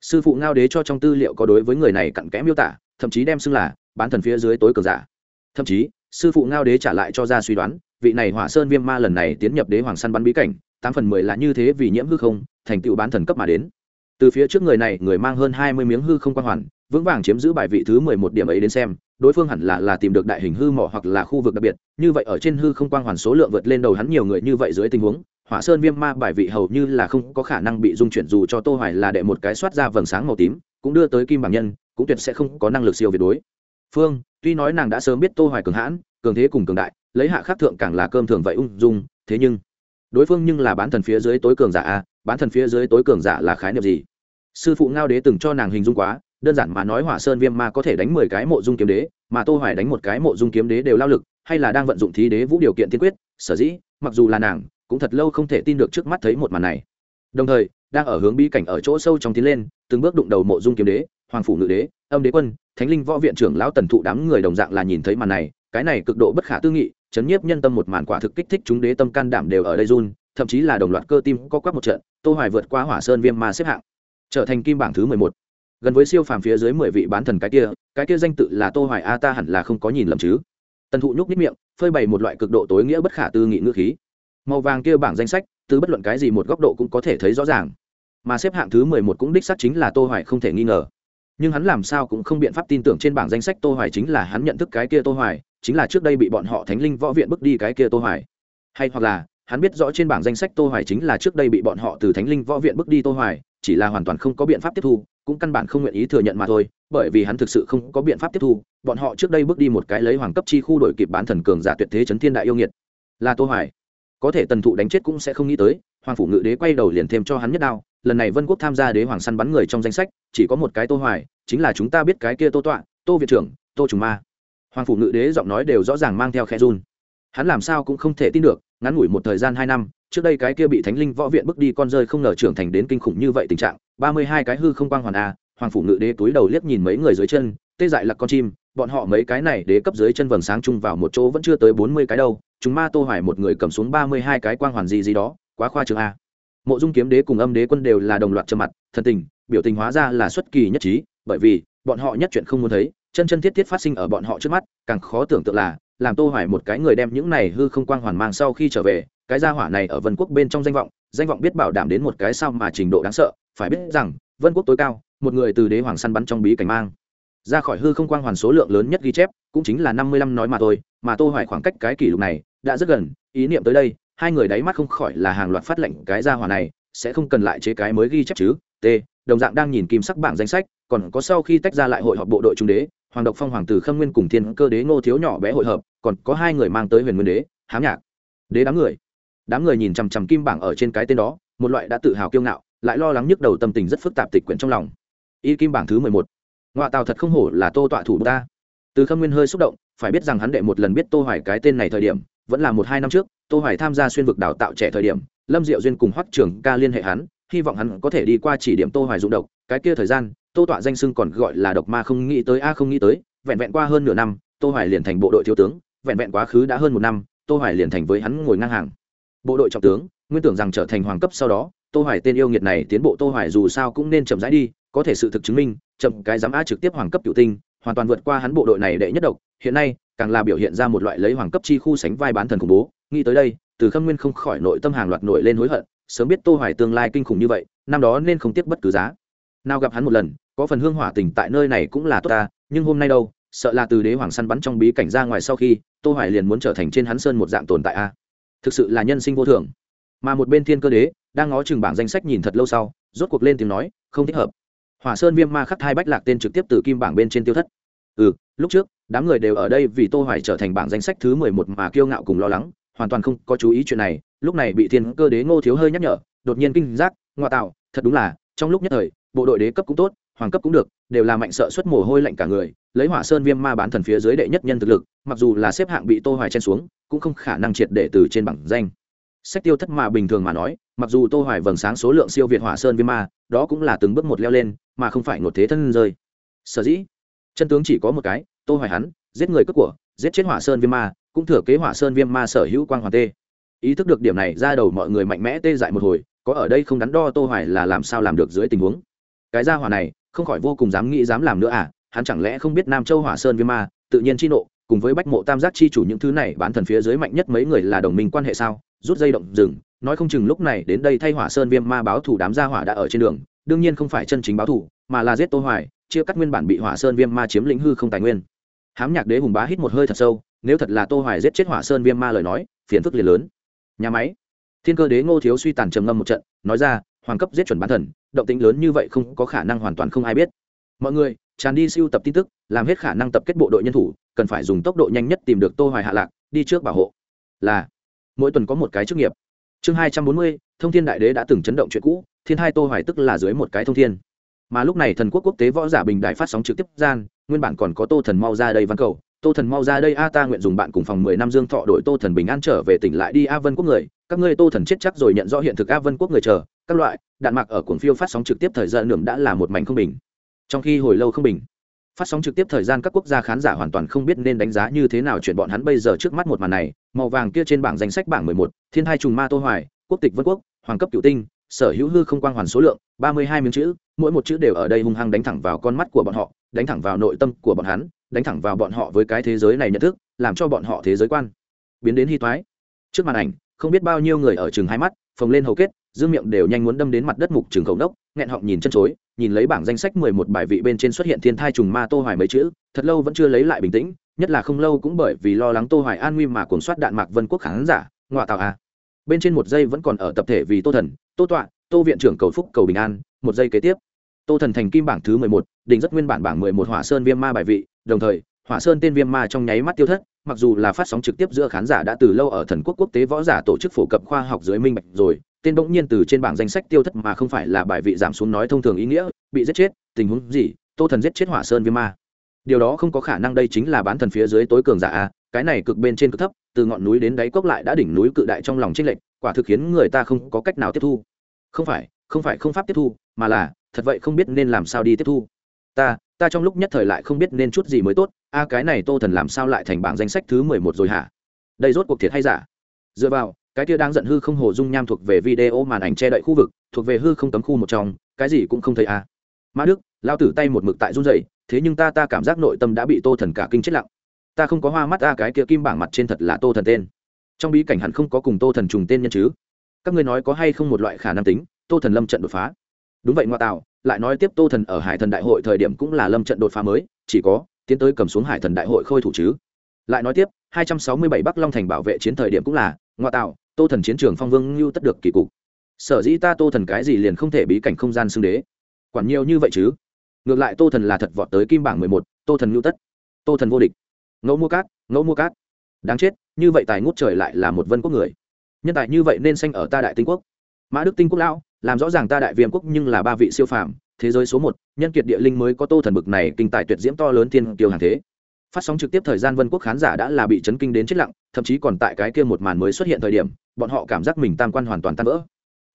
Sư phụ ngao đế cho trong tư liệu có đối với người này cặn kẽ miêu tả, thậm chí đem xưng là bán thần phía dưới tối cờ giả. Thậm chí, sư phụ ngao đế trả lại cho ra suy đoán, vị này hỏa sơn viêm ma lần này tiến nhập đế hoàng săn bắn bí cảnh, tám phần mười là như thế vì nhiễm hư không, thành tựu bán thần cấp mà đến từ phía trước người này, người mang hơn hai mươi miếng hư không quan hoàn, vững vàng chiếm giữ bài vị thứ mười một điểm ấy đến xem, đối phương hẳn là là tìm được đại hình hư mỏ hoặc là khu vực đặc biệt. Như vậy ở trên hư không quang hoàn số lượng vượt lên đầu hắn nhiều người như vậy dưới tình huống, hỏa sơn viêm ma bài vị hầu như là không có khả năng bị dung chuyển dù cho tô hoài là đệ một cái soát ra vầng sáng màu tím, cũng đưa tới kim bảng nhân, cũng tuyệt sẽ không có năng lực siêu việt đối. Phương, tuy nói nàng đã sớm biết tô hoài cường hãn, cường thế cùng cường đại, lấy hạ khắc thượng càng là cơm thường vậy ung dung, thế nhưng, đối phương nhưng là bán thần phía dưới tối cường giả a bán thần phía dưới tối cường giả là khái niệm gì? Sư phụ ngao đế từng cho nàng hình dung quá, đơn giản mà nói hỏa sơn viêm ma có thể đánh mười cái mộ dung kiếm đế, mà tô hoài đánh một cái mộ dung kiếm đế đều lao lực, hay là đang vận dụng thí đế vũ điều kiện tiên quyết, sở dĩ, mặc dù là nàng, cũng thật lâu không thể tin được trước mắt thấy một màn này. Đồng thời, đang ở hướng bi cảnh ở chỗ sâu trong tiến lên, từng bước đụng đầu mộ dung kiếm đế, hoàng phủ ngự đế, âm đế quân, thánh linh võ viện trưởng lão tần thụ đám người đồng dạng là nhìn thấy màn này, cái này cực độ bất khả tư nghị, chấn nhiếp nhân tâm một màn quả thực kích thích chúng đế tâm can đảm đều ở đây run thậm chí là đồng loạt cơ tim có quắc một trận, tô hoài vượt qua hỏa sơn viêm ma xếp hạng, trở thành kim bảng thứ 11. gần với siêu phàm phía dưới 10 vị bán thần cái kia cái kia danh tự là tô hoài a ta hẳn là không có nhìn lầm chứ. Tần thụ nhúc nhích miệng, phơi bày một loại cực độ tối nghĩa bất khả tư nghị ngữ khí. Màu vàng kia bảng danh sách, từ bất luận cái gì một góc độ cũng có thể thấy rõ ràng. Mà xếp hạng thứ 11 cũng đích xác chính là tô hoài không thể nghi ngờ. Nhưng hắn làm sao cũng không biện pháp tin tưởng trên bảng danh sách tô hoài chính là hắn nhận thức cái kia tô hoài, chính là trước đây bị bọn họ thánh linh võ viện bước đi cái kia tô hoài. Hay hoặc là hắn biết rõ trên bảng danh sách tô hoài chính là trước đây bị bọn họ từ thánh linh võ viện bước đi tô hoài, chỉ là hoàn toàn không có biện pháp tiếp thu, cũng căn bản không nguyện ý thừa nhận mà thôi, bởi vì hắn thực sự không có biện pháp tiếp thu. Bọn họ trước đây bước đi một cái lấy hoàng cấp chi khu đổi kịp bán thần cường giả tuyệt thế chấn thiên đại yêu nghiệt là tô hoài. Có thể tần thụ đánh chết cũng sẽ không nghĩ tới, hoàng phủ ngự đế quay đầu liền thêm cho hắn nhất đao. Lần này vân quốc tham gia đế hoàng săn bắn người trong danh sách, chỉ có một cái tô hoài, chính là chúng ta biết cái kia tô tọa, tô viện trưởng, tô trùng ma. Hoàng phủ ngự đế giọng nói đều rõ ràng mang theo khe run. Hắn làm sao cũng không thể tin được ngắn ngủi một thời gian hai năm, trước đây cái kia bị thánh linh võ viện bước đi con rơi không ngờ trưởng thành đến kinh khủng như vậy tình trạng, ba mươi hai cái hư không quang hoàn a, hoàng phủ ngự đế túi đầu liếc nhìn mấy người dưới chân, tê dại là con chim, bọn họ mấy cái này đế cấp dưới chân vầng sáng chung vào một chỗ vẫn chưa tới bốn mươi cái đâu, chúng ma tô hoài một người cầm xuống ba mươi hai cái quang hoàn gì gì đó, quá khoa trương a. Mộ dung kiếm đế cùng âm đế quân đều là đồng loạt trầm mặt, thần tình, biểu tình hóa ra là xuất kỳ nhất trí, bởi vì, bọn họ nhất chuyện không muốn thấy, chân chân thiết thiết phát sinh ở bọn họ trước mắt, càng khó tưởng tượng là làm tô hoài một cái người đem những này hư không quang hoàn mang sau khi trở về, cái gia hỏa này ở vân quốc bên trong danh vọng danh vọng biết bảo đảm đến một cái sao mà trình độ đáng sợ, phải biết rằng, vân quốc tối cao, một người từ đế hoàng săn bắn trong bí cảnh mang. Ra khỏi hư không quang hoàn số lượng lớn nhất ghi chép, cũng chính là 55 nói mà thôi, mà tô hoài khoảng cách cái kỷ lục này đã rất gần, ý niệm tới đây, hai người đáy mắt không khỏi là hàng loạt phát lệnh, cái gia hỏa này sẽ không cần lại chế cái mới ghi chép chứ? T, đồng dạng đang nhìn kim sắc bảng danh sách, còn có sau khi tách ra lại hội họp bộ đội trung đế hoàng độc phong hoàng tử khâm nguyên cùng thiên cơ đế ngô thiếu nhỏ bé hội hợp, còn có hai người mang tới huyền nguyên đế, hám nhạc. Đế đám người. Đám người nhìn chằm chằm kim bảng ở trên cái tên đó, một loại đã tự hào kiêu ngạo, lại lo lắng nhức đầu tâm tình rất phức tạp tịch quyển trong lòng. Y kim bảng thứ mười một. Ngoại tàu thật không hổ là tô tọa thủ ta. Từ khâm nguyên hơi xúc động, phải biết rằng hắn đệ một lần biết tô hoài cái tên này thời điểm, vẫn là một hai năm trước, tô hoài tham gia xuyên vực đào tạo trẻ thời điểm, lâm diệu duyên cùng hoắc trường ca liên hệ hắn, hy vọng hắn có thể đi qua chỉ điểm tô hoài dụng độc cái kia thời gian, tô tọa danh sưng còn gọi là độc ma không nghĩ tới, a không nghĩ tới, vẹn vẹn qua hơn nửa năm, tô hoài liền thành bộ đội thiếu tướng, vẹn vẹn quá khứ đã hơn một năm, tô hoài liền thành với hắn ngồi ngang hàng. Bộ đội trọng tướng, nguyên tưởng rằng trở thành hoàng cấp sau đó, tô hoài tên yêu nghiệt này tiến bộ tô hoài dù sao cũng nên chậm rãi đi, có thể sự thực chứng minh, chậm cái dám a trực tiếp hoàng cấp cựu tinh, hoàn toàn vượt qua hắn bộ đội này đệ nhất độc, hiện nay, càng là biểu hiện ra một loại lấy hoàng cấp chi khu sánh vai bán thần khủng bố, nghĩ tới đây, từ khâm nguyên không khỏi nội tâm hàng loạt nổi lên hối hận, sớm biết tô hoài tương lai kinh khủng như vậy, năm đó nên không tiếc bất cứ giá nào gặp hắn một lần, có phần hương hỏa tình tại nơi này cũng là tốt ta, nhưng hôm nay đâu, sợ là từ đế hoàng săn bắn trong bí cảnh ra ngoài sau khi, tô hoài liền muốn trở thành trên hắn sơn một dạng tồn tại a. Thực sự là nhân sinh vô thường. Mà một bên thiên cơ đế, đang ngó chừng bảng danh sách nhìn thật lâu sau, rốt cuộc lên tiếng nói, không thích hợp. Hỏa sơn viêm ma khắc hai bách lạc tên trực tiếp từ kim bảng bên trên tiêu thất. Ừ lúc trước, đám người đều ở đây vì tô hoài trở thành bảng danh sách thứ 11 mà kiêu ngạo cùng lo lắng, hoàn toàn không có chú ý chuyện này, lúc này bị thiên cơ đế ngô thiếu hơi nhắc nhở, đột nhiên kinh giác, ngoại tạo, thật đúng là, trong lúc nhất thời bộ đội đế cấp cũng tốt, hoàng cấp cũng được, đều là mạnh sợ xuất mồ hôi lạnh cả người, lấy hỏa sơn viêm ma bán thần phía dưới đệ nhất nhân thực lực, mặc dù là xếp hạng bị tô hoài chen xuống, cũng không khả năng triệt để từ trên bảng danh. Sách tiêu thất mà bình thường mà nói, mặc dù tô hoài vầng sáng số lượng siêu việt hỏa sơn viêm ma, đó cũng là từng bước một leo lên, mà không phải ngột thế thân rơi. Sở dĩ, chân tướng chỉ có một cái, tô hoài hắn, giết người cướp của, giết chết hỏa sơn viêm ma, cũng thừa kế hỏa sơn viêm ma sở hữu quang hoàn tê. Ý thức được điểm này, ra đầu mọi người mạnh mẽ tê dại một hồi, có ở đây không đắn đo tô hoài là làm sao làm được dưới tình huống cái gia hỏa này không khỏi vô cùng dám nghĩ dám làm nữa à hắn chẳng lẽ không biết nam châu hỏa sơn viêm ma, tự nhiên chi nộ, cùng với bách mộ tam giác chi chủ những thứ này bán thần phía dưới mạnh nhất mấy người là đồng minh quan hệ sao? Rút dây động rừng, nói không chừng lúc này đến đây thay hỏa sơn viêm ma báo thủ đám gia hỏa đã ở trên đường, đương nhiên không phải chân chính báo thủ mà là giết tô hoài, chia cắt nguyên bản bị hỏa sơn viêm ma chiếm lĩnh hư không tài nguyên. Hám nhạc đế hùng bá hít một hơi thật sâu, nếu thật là tô hoài giết chết hỏa sơn viêm ma lời nói, phiền phức liền lớn. Nhà máy. Thiên cơ đế ngô thiếu suy tàn trầm ngâm một trận, nói ra hoàng cấp giết chuẩn bán thần động tĩnh lớn như vậy không có khả năng hoàn toàn không ai biết. Mọi người tràn đi siêu tập tin tức làm hết khả năng tập kết bộ đội nhân thủ cần phải dùng tốc độ nhanh nhất tìm được tô hoài hạ lạc đi trước bảo hộ. Là mỗi tuần có một cái chức nghiệp. Chương 240, thông thiên đại đế đã từng chấn động chuyện cũ thiên hai tô hoài tức là dưới một cái thông thiên. Mà lúc này thần quốc quốc tế võ giả bình đại phát sóng trực tiếp gian nguyên bản còn có tô thần mau ra đây văn cầu. Tô thần mau ra đây a ta nguyện dùng bạn cùng phòng mười năm dương thọ đổi tô thần bình an trở về tỉnh lại đi a vân quốc người các ngươi tô thần chết chắc rồi nhận rõ hiện thực a vân quốc người chờ, các loại, đạn mạc ở cuồng phiêu phát sóng trực tiếp thời gian nượm đã là một mảnh không bình. Trong khi hồi lâu không bình, phát sóng trực tiếp thời gian các quốc gia khán giả hoàn toàn không biết nên đánh giá như thế nào chuyện bọn hắn bây giờ trước mắt một màn này, màu vàng kia trên bảng danh sách bảng mười một, thiên hai trùng ma tô hoài, quốc tịch vân quốc, hoàng cấp cựu tinh, sở hữu hư không quang hoàn số lượng, ba mươi hai miếng chữ, mỗi một chữ đều ở đây hung hăng đánh thẳng vào con mắt của bọn họ, đánh thẳng vào nội tâm của bọn hắn, đánh thẳng vào bọn họ với cái thế giới này nhận thức, làm cho bọn họ thế giới quan. Biến đến hy thoái trước màn ảnh không biết bao nhiêu người ở chừng hai mắt, phồng lên hầu kết, dương miệng đều nhanh muốn đâm đến mặt đất mục trường khẩu đốc. nghẹn họng nhìn chân chối, nhìn lấy bảng danh sách mười một bài vị bên trên xuất hiện thiên thai trùng ma tô hoài mấy chữ, thật lâu vẫn chưa lấy lại bình tĩnh, nhất là không lâu cũng bởi vì lo lắng tô hoài an nguy mà cuốn soát đạn mạc vân quốc khán giả ngoại tào à bên trên một giây vẫn còn ở tập thể vì tô thần, tô tọa, tô viện trưởng cầu phúc, cầu bình an, một giây kế tiếp tô thần thành kim bảng thứ mười một, đỉnh rất nguyên bản bảng mười một hỏa sơn viêm ma bài vị, đồng thời hỏa sơn tên viêm ma trong nháy mắt tiêu thất mặc dù là phát sóng trực tiếp giữa khán giả đã từ lâu ở thần quốc quốc tế võ giả tổ chức phổ cập khoa học dưới minh bạch rồi tên bỗng nhiên từ trên bảng danh sách tiêu thất mà không phải là bài vị giảm xuống nói thông thường ý nghĩa bị giết chết tình huống gì tô thần giết chết hỏa sơn viêm ma. Điều đó không có khả năng đây chính là bán thần phía dưới tối cường giả a cái này cực bên trên cực thấp từ ngọn núi đến đáy cốc lại đã đỉnh núi cự đại trong lòng trích lệch, quả thực khiến người ta không có cách nào tiếp thu. Không phải không phải không pháp tiếp thu mà là thật vậy không biết nên làm sao đi tiếp thu. Ta ta trong lúc nhất thời lại không biết nên chút gì mới tốt, a, cái này tô thần làm sao lại thành bảng danh sách thứ mười một rồi hả? Đây rốt cuộc thiệt hay giả? Dựa vào, cái kia đang giận hư không hồ dung nham thuộc về video màn ảnh che đậy khu vực, thuộc về hư không cấm khu một trong, cái gì cũng không thấy a. Mã đức, lao tử tay một mực tại run dậy thế nhưng ta ta cảm giác nội tâm đã bị tô thần cả kinh chết lặng. Ta không có hoa mắt a, cái kia kim bảng mặt trên thật là tô thần tên. Trong bí cảnh hẳn không có cùng tô thần trùng tên nhân chứ? Các ngươi nói có hay không một loại khả năng tính, tô thần lâm trận đột phá. Đúng vậy ngoại tạo lại nói tiếp tô thần ở hải thần đại hội thời điểm cũng là lâm trận đột phá mới, chỉ có tiến tới cầm xuống hải thần đại hội khôi thủ chứ. Lại nói tiếp 267 bắc long thành bảo vệ chiến thời điểm cũng là, ngoại tạo, tô thần chiến trường phong vương như tất được kỳ cục. Sở dĩ ta tô thần cái gì liền không thể bí cảnh không gian xưng đế. Quản nhiều như vậy chứ? Ngược lại tô thần là thật vọt tới kim bảng mười một, tô thần lưu tất. Tô thần vô địch. Ngẫu mua cát, ngẫu mua cát. Đáng chết, như vậy tài ngút trời lại là một vân quốc người. Nhân tài như vậy nên sanh ở ta đại tinh quốc mã đức tinh quốc lão, làm rõ ràng ta đại viêm quốc nhưng là ba vị siêu phàm, thế giới số một, nhân kiệt địa linh mới có tô thần bực này kinh tài tuyệt diễm to lớn thiên kiều hàng thế. Phát sóng trực tiếp thời gian vân quốc khán giả đã là bị chấn kinh đến chết lặng, thậm chí còn tại cái kia một màn mới xuất hiện thời điểm, bọn họ cảm giác mình tam quan hoàn toàn tan vỡ.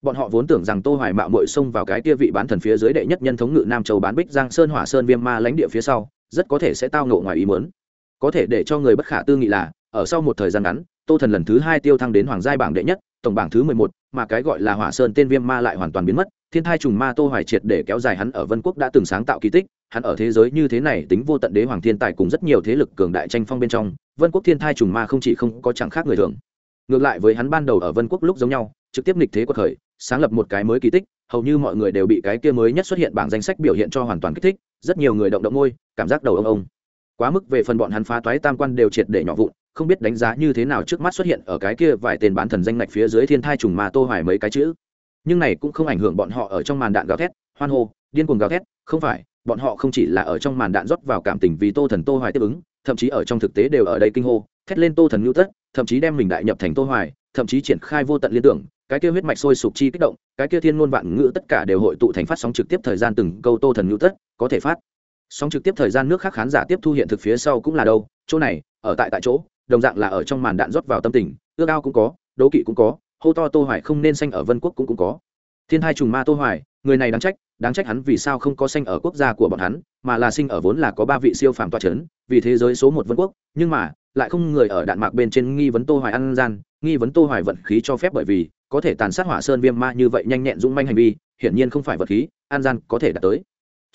Bọn họ vốn tưởng rằng tô hoài mạo muội xông vào cái kia vị bán thần phía dưới đệ nhất nhân thống ngự nam châu bán bích giang sơn hỏa sơn viêm ma lãnh địa phía sau, rất có thể sẽ tao ngộ ngoài ý muốn. Có thể để cho người bất khả tư nghị là, ở sau một thời gian ngắn, tô thần lần thứ hai tiêu thăng đến hoàng giai bảng đệ nhất tổng bảng thứ mười một, mà cái gọi là hỏa sơn tên viêm ma lại hoàn toàn biến mất, thiên thai trùng ma tô hoài triệt để kéo dài hắn ở vân quốc đã từng sáng tạo kỳ tích, hắn ở thế giới như thế này tính vô tận đế hoàng thiên tài cùng rất nhiều thế lực cường đại tranh phong bên trong, vân quốc thiên thai trùng ma không chỉ không có chẳng khác người thường. Ngược lại với hắn ban đầu ở vân quốc lúc giống nhau, trực tiếp nghịch thế quật khởi, sáng lập một cái mới kỳ tích, hầu như mọi người đều bị cái kia mới nhất xuất hiện bảng danh sách biểu hiện cho hoàn toàn kích thích, rất nhiều người động động môi cảm giác đầu ông ông. Quá mức về phần bọn hắn phá toái tam quan đều triệt để nhỏ vụn không biết đánh giá như thế nào trước mắt xuất hiện ở cái kia vài tên bán thần danh ngạch phía dưới thiên thai trùng mà tô hoài mấy cái chữ. Nhưng này cũng không ảnh hưởng bọn họ ở trong màn đạn gào thét, hoan hô, điên cuồng gào thét, không phải, bọn họ không chỉ là ở trong màn đạn rót vào cảm tình vì tô thần tô hoài tiếp ứng, thậm chí ở trong thực tế đều ở đây kinh hô, thét lên tô thần nhu tất, thậm chí đem mình đại nhập thành tô hoài, thậm chí triển khai vô tận liên tưởng, cái kia huyết mạch sôi sục chi kích động, cái kia thiên ngôn vạn ngữ tất cả đều hội tụ thành phát sóng trực tiếp thời gian từng câu tô thần nhu tất, có thể phát sóng trực tiếp thời gian nước khác khán giả tiếp thu hiện thực phía sau cũng là đâu, chỗ này, ở tại tại chỗ đồng dạng là ở trong màn đạn rót vào tâm tình, ước ao cũng có, đố kỵ cũng có, hô to tô hoài không nên sanh ở vân quốc cũng cũng có. Thiên hai trùng ma tô hoài, người này đáng trách đáng trách hắn vì sao không có sanh ở quốc gia của bọn hắn, mà là sinh ở vốn là có ba vị siêu phàm toa chấn, vì thế giới số một vân quốc, nhưng mà, lại không người ở đạn mạc bên trên nghi vấn tô hoài ăn gian, nghi vấn tô hoài vận khí cho phép bởi vì, có thể tàn sát hỏa sơn viêm ma như vậy nhanh nhẹn dũng manh hành vi, hiển nhiên không phải vật khí an gian có thể đạt tới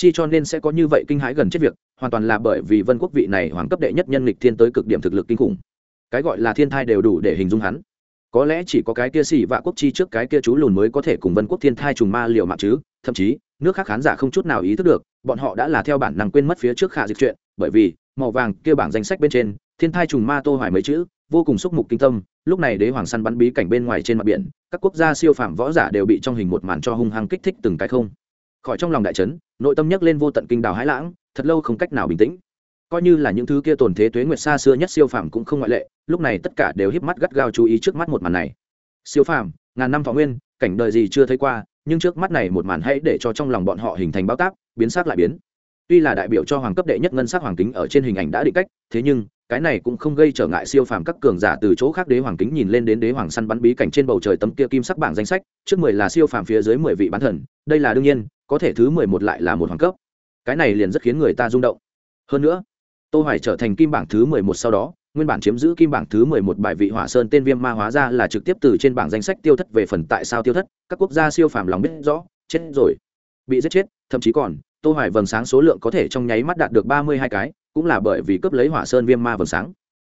chi cho nên sẽ có như vậy kinh hãi gần chết việc, hoàn toàn là bởi vì vân quốc vị này hoàng cấp đệ nhất nhân lịch thiên tới cực điểm thực lực kinh khủng. Cái gọi là thiên thai đều đủ để hình dung hắn. Có lẽ chỉ có cái kia xỉ vạ quốc chi trước cái kia chú lùn mới có thể cùng vân quốc thiên thai trùng ma liều mạng chứ, thậm chí, nước khác khán giả không chút nào ý thức được, bọn họ đã là theo bản năng quên mất phía trước khả dịch chuyện, bởi vì, màu vàng kia bảng danh sách bên trên, thiên thai trùng ma tô hoài mấy chữ, vô cùng xúc mục kinh tâm, lúc này đế hoàng săn bắn bí cảnh bên ngoài trên mặt biển, các quốc gia siêu phạm võ giả đều bị trong hình một màn cho hung hăng kích thích từng cái không khỏi trong lòng đại trấn nội tâm nhấc lên vô tận kinh đào hãi lãng, thật lâu không cách nào bình tĩnh. Coi như là những thứ kia tồn thế tuế nguyệt xa xưa nhất siêu phàm cũng không ngoại lệ, lúc này tất cả đều híp mắt gắt gao chú ý trước mắt một màn này. Siêu phàm, ngàn năm thọ nguyên, cảnh đời gì chưa thấy qua, nhưng trước mắt này một màn hãy để cho trong lòng bọn họ hình thành bao tác biến sắc lại biến. Tuy là đại biểu cho hoàng cấp đệ nhất ngân sắc hoàng kính ở trên hình ảnh đã định cách, thế nhưng, cái này cũng không gây trở ngại siêu phàm các cường giả từ chỗ khác đế hoàng kính nhìn lên đến đế hoàng săn bắn bí cảnh trên bầu trời tấm kia kim sắc bảng danh sách, trước mười là siêu phàm phía dưới mười vị bán thần, đây là đương nhiên có thể thứ mười một lại là một hoàng cấp. Cái này liền rất khiến người ta rung động. Hơn nữa, tô hoài trở thành kim bảng thứ mười một sau đó, nguyên bản chiếm giữ kim bảng thứ mười một bài vị hỏa sơn tên viêm ma hóa ra là trực tiếp từ trên bảng danh sách tiêu thất về phần tại sao tiêu thất, các quốc gia siêu phàm lòng biết rõ, chết rồi. Bị giết chết, thậm chí còn, tô hoài vầng sáng số lượng có thể trong nháy mắt đạt được ba mươi hai cái, cũng là bởi vì cướp lấy hỏa sơn viêm ma vầng sáng.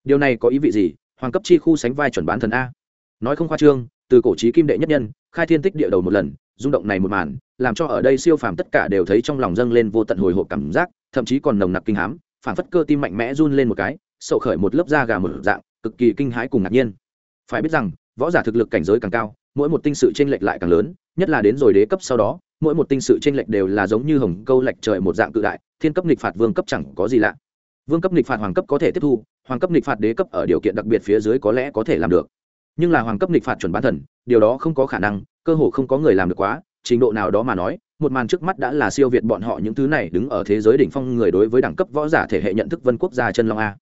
Điều này có ý vị gì? Hoàng cấp chi khu sánh vai chuẩn bán thần a. Nói không khoa trương, từ cổ chí kim đệ nhất nhân, khai thiên tích địa đầu một lần rung động này một màn, làm cho ở đây siêu phàm tất cả đều thấy trong lòng dâng lên vô tận hồi hộp cảm giác, thậm chí còn nồng nặc kinh hám, phản phất cơ tim mạnh mẽ run lên một cái, sậu khởi một lớp da gà một dạng, cực kỳ kinh hãi cùng ngạc nhiên. Phải biết rằng, võ giả thực lực cảnh giới càng cao, mỗi một tinh sự chênh lệch lại càng lớn, nhất là đến rồi đế cấp sau đó, mỗi một tinh sự chênh lệch đều là giống như hồng câu lệch trời một dạng cự đại, thiên cấp nghịch phạt vương cấp chẳng có gì lạ. Vương cấp nghịch phạt hoàng cấp có thể tiếp thu, hoàng cấp nghịch phạt đế cấp ở điều kiện đặc biệt phía dưới có lẽ có thể làm được. Nhưng là hoàng cấp nghịch phạt chuẩn bán thần, điều đó không có khả năng cơ hồ không có người làm được quá, trình độ nào đó mà nói, một màn trước mắt đã là siêu việt bọn họ những thứ này đứng ở thế giới đỉnh phong người đối với đẳng cấp võ giả thể hệ nhận thức vân quốc gia chân long a.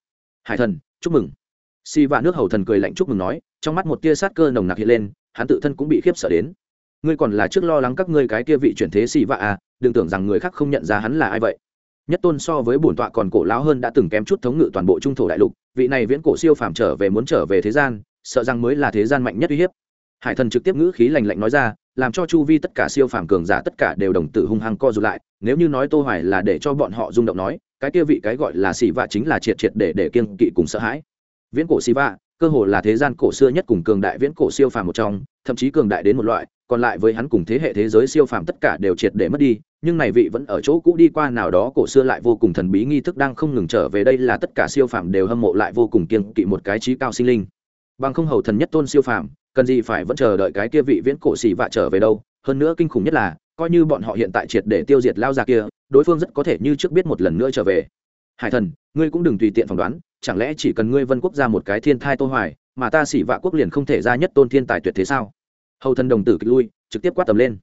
Hải thần, chúc mừng. Si và nước hầu thần cười lạnh chúc mừng nói, trong mắt một tia sát cơ nồng nặc hiện lên, hắn tự thân cũng bị khiếp sợ đến. Ngươi còn là trước lo lắng các ngươi cái kia vị chuyển thế xì vạ a, đừng tưởng rằng người khác không nhận ra hắn là ai vậy. Nhất tôn so với bổn tọa còn cổ lão hơn đã từng kém chút thống ngự toàn bộ trung thổ đại lục, vị này viễn cổ siêu phàm trở về muốn trở về thế gian, sợ rằng mới là thế gian mạnh nhất uy hiếp hải thần trực tiếp ngữ khí lành lạnh nói ra, làm cho chu vi tất cả siêu phàm cường giả tất cả đều đồng tử hung hăng co rụt lại, nếu như nói tô hoài là để cho bọn họ rung động nói, cái kia vị cái gọi là xì vạ chính là triệt triệt để để kiên kỵ cùng sợ hãi. Viễn cổ xì vạ, cơ hồ là thế gian cổ xưa nhất cùng cường đại viễn cổ siêu phàm một trong, thậm chí cường đại đến một loại, còn lại với hắn cùng thế hệ thế giới siêu phàm tất cả đều triệt để mất đi, nhưng này vị vẫn ở chỗ cũ đi qua nào đó cổ xưa lại vô cùng thần bí nghi thức đang không ngừng trở về đây là tất cả siêu phàm đều hâm mộ lại vô cùng kiên kỵ một cái trí cao sinh linh. Bằng không hầu thần nhất tôn siêu phàm cần gì phải vẫn chờ đợi cái kia vị viễn cổ xì vạ trở về đâu? Hơn nữa kinh khủng nhất là, coi như bọn họ hiện tại triệt để tiêu diệt lao già kia, đối phương rất có thể như trước biết một lần nữa trở về. Hải thần, ngươi cũng đừng tùy tiện phỏng đoán, chẳng lẽ chỉ cần ngươi vân quốc ra một cái thiên thai tô hoài, mà ta xỉ vạ quốc liền không thể ra nhất tôn thiên tài tuyệt thế sao? Hầu thần đồng tử kịch lui, trực tiếp quát tầm lên.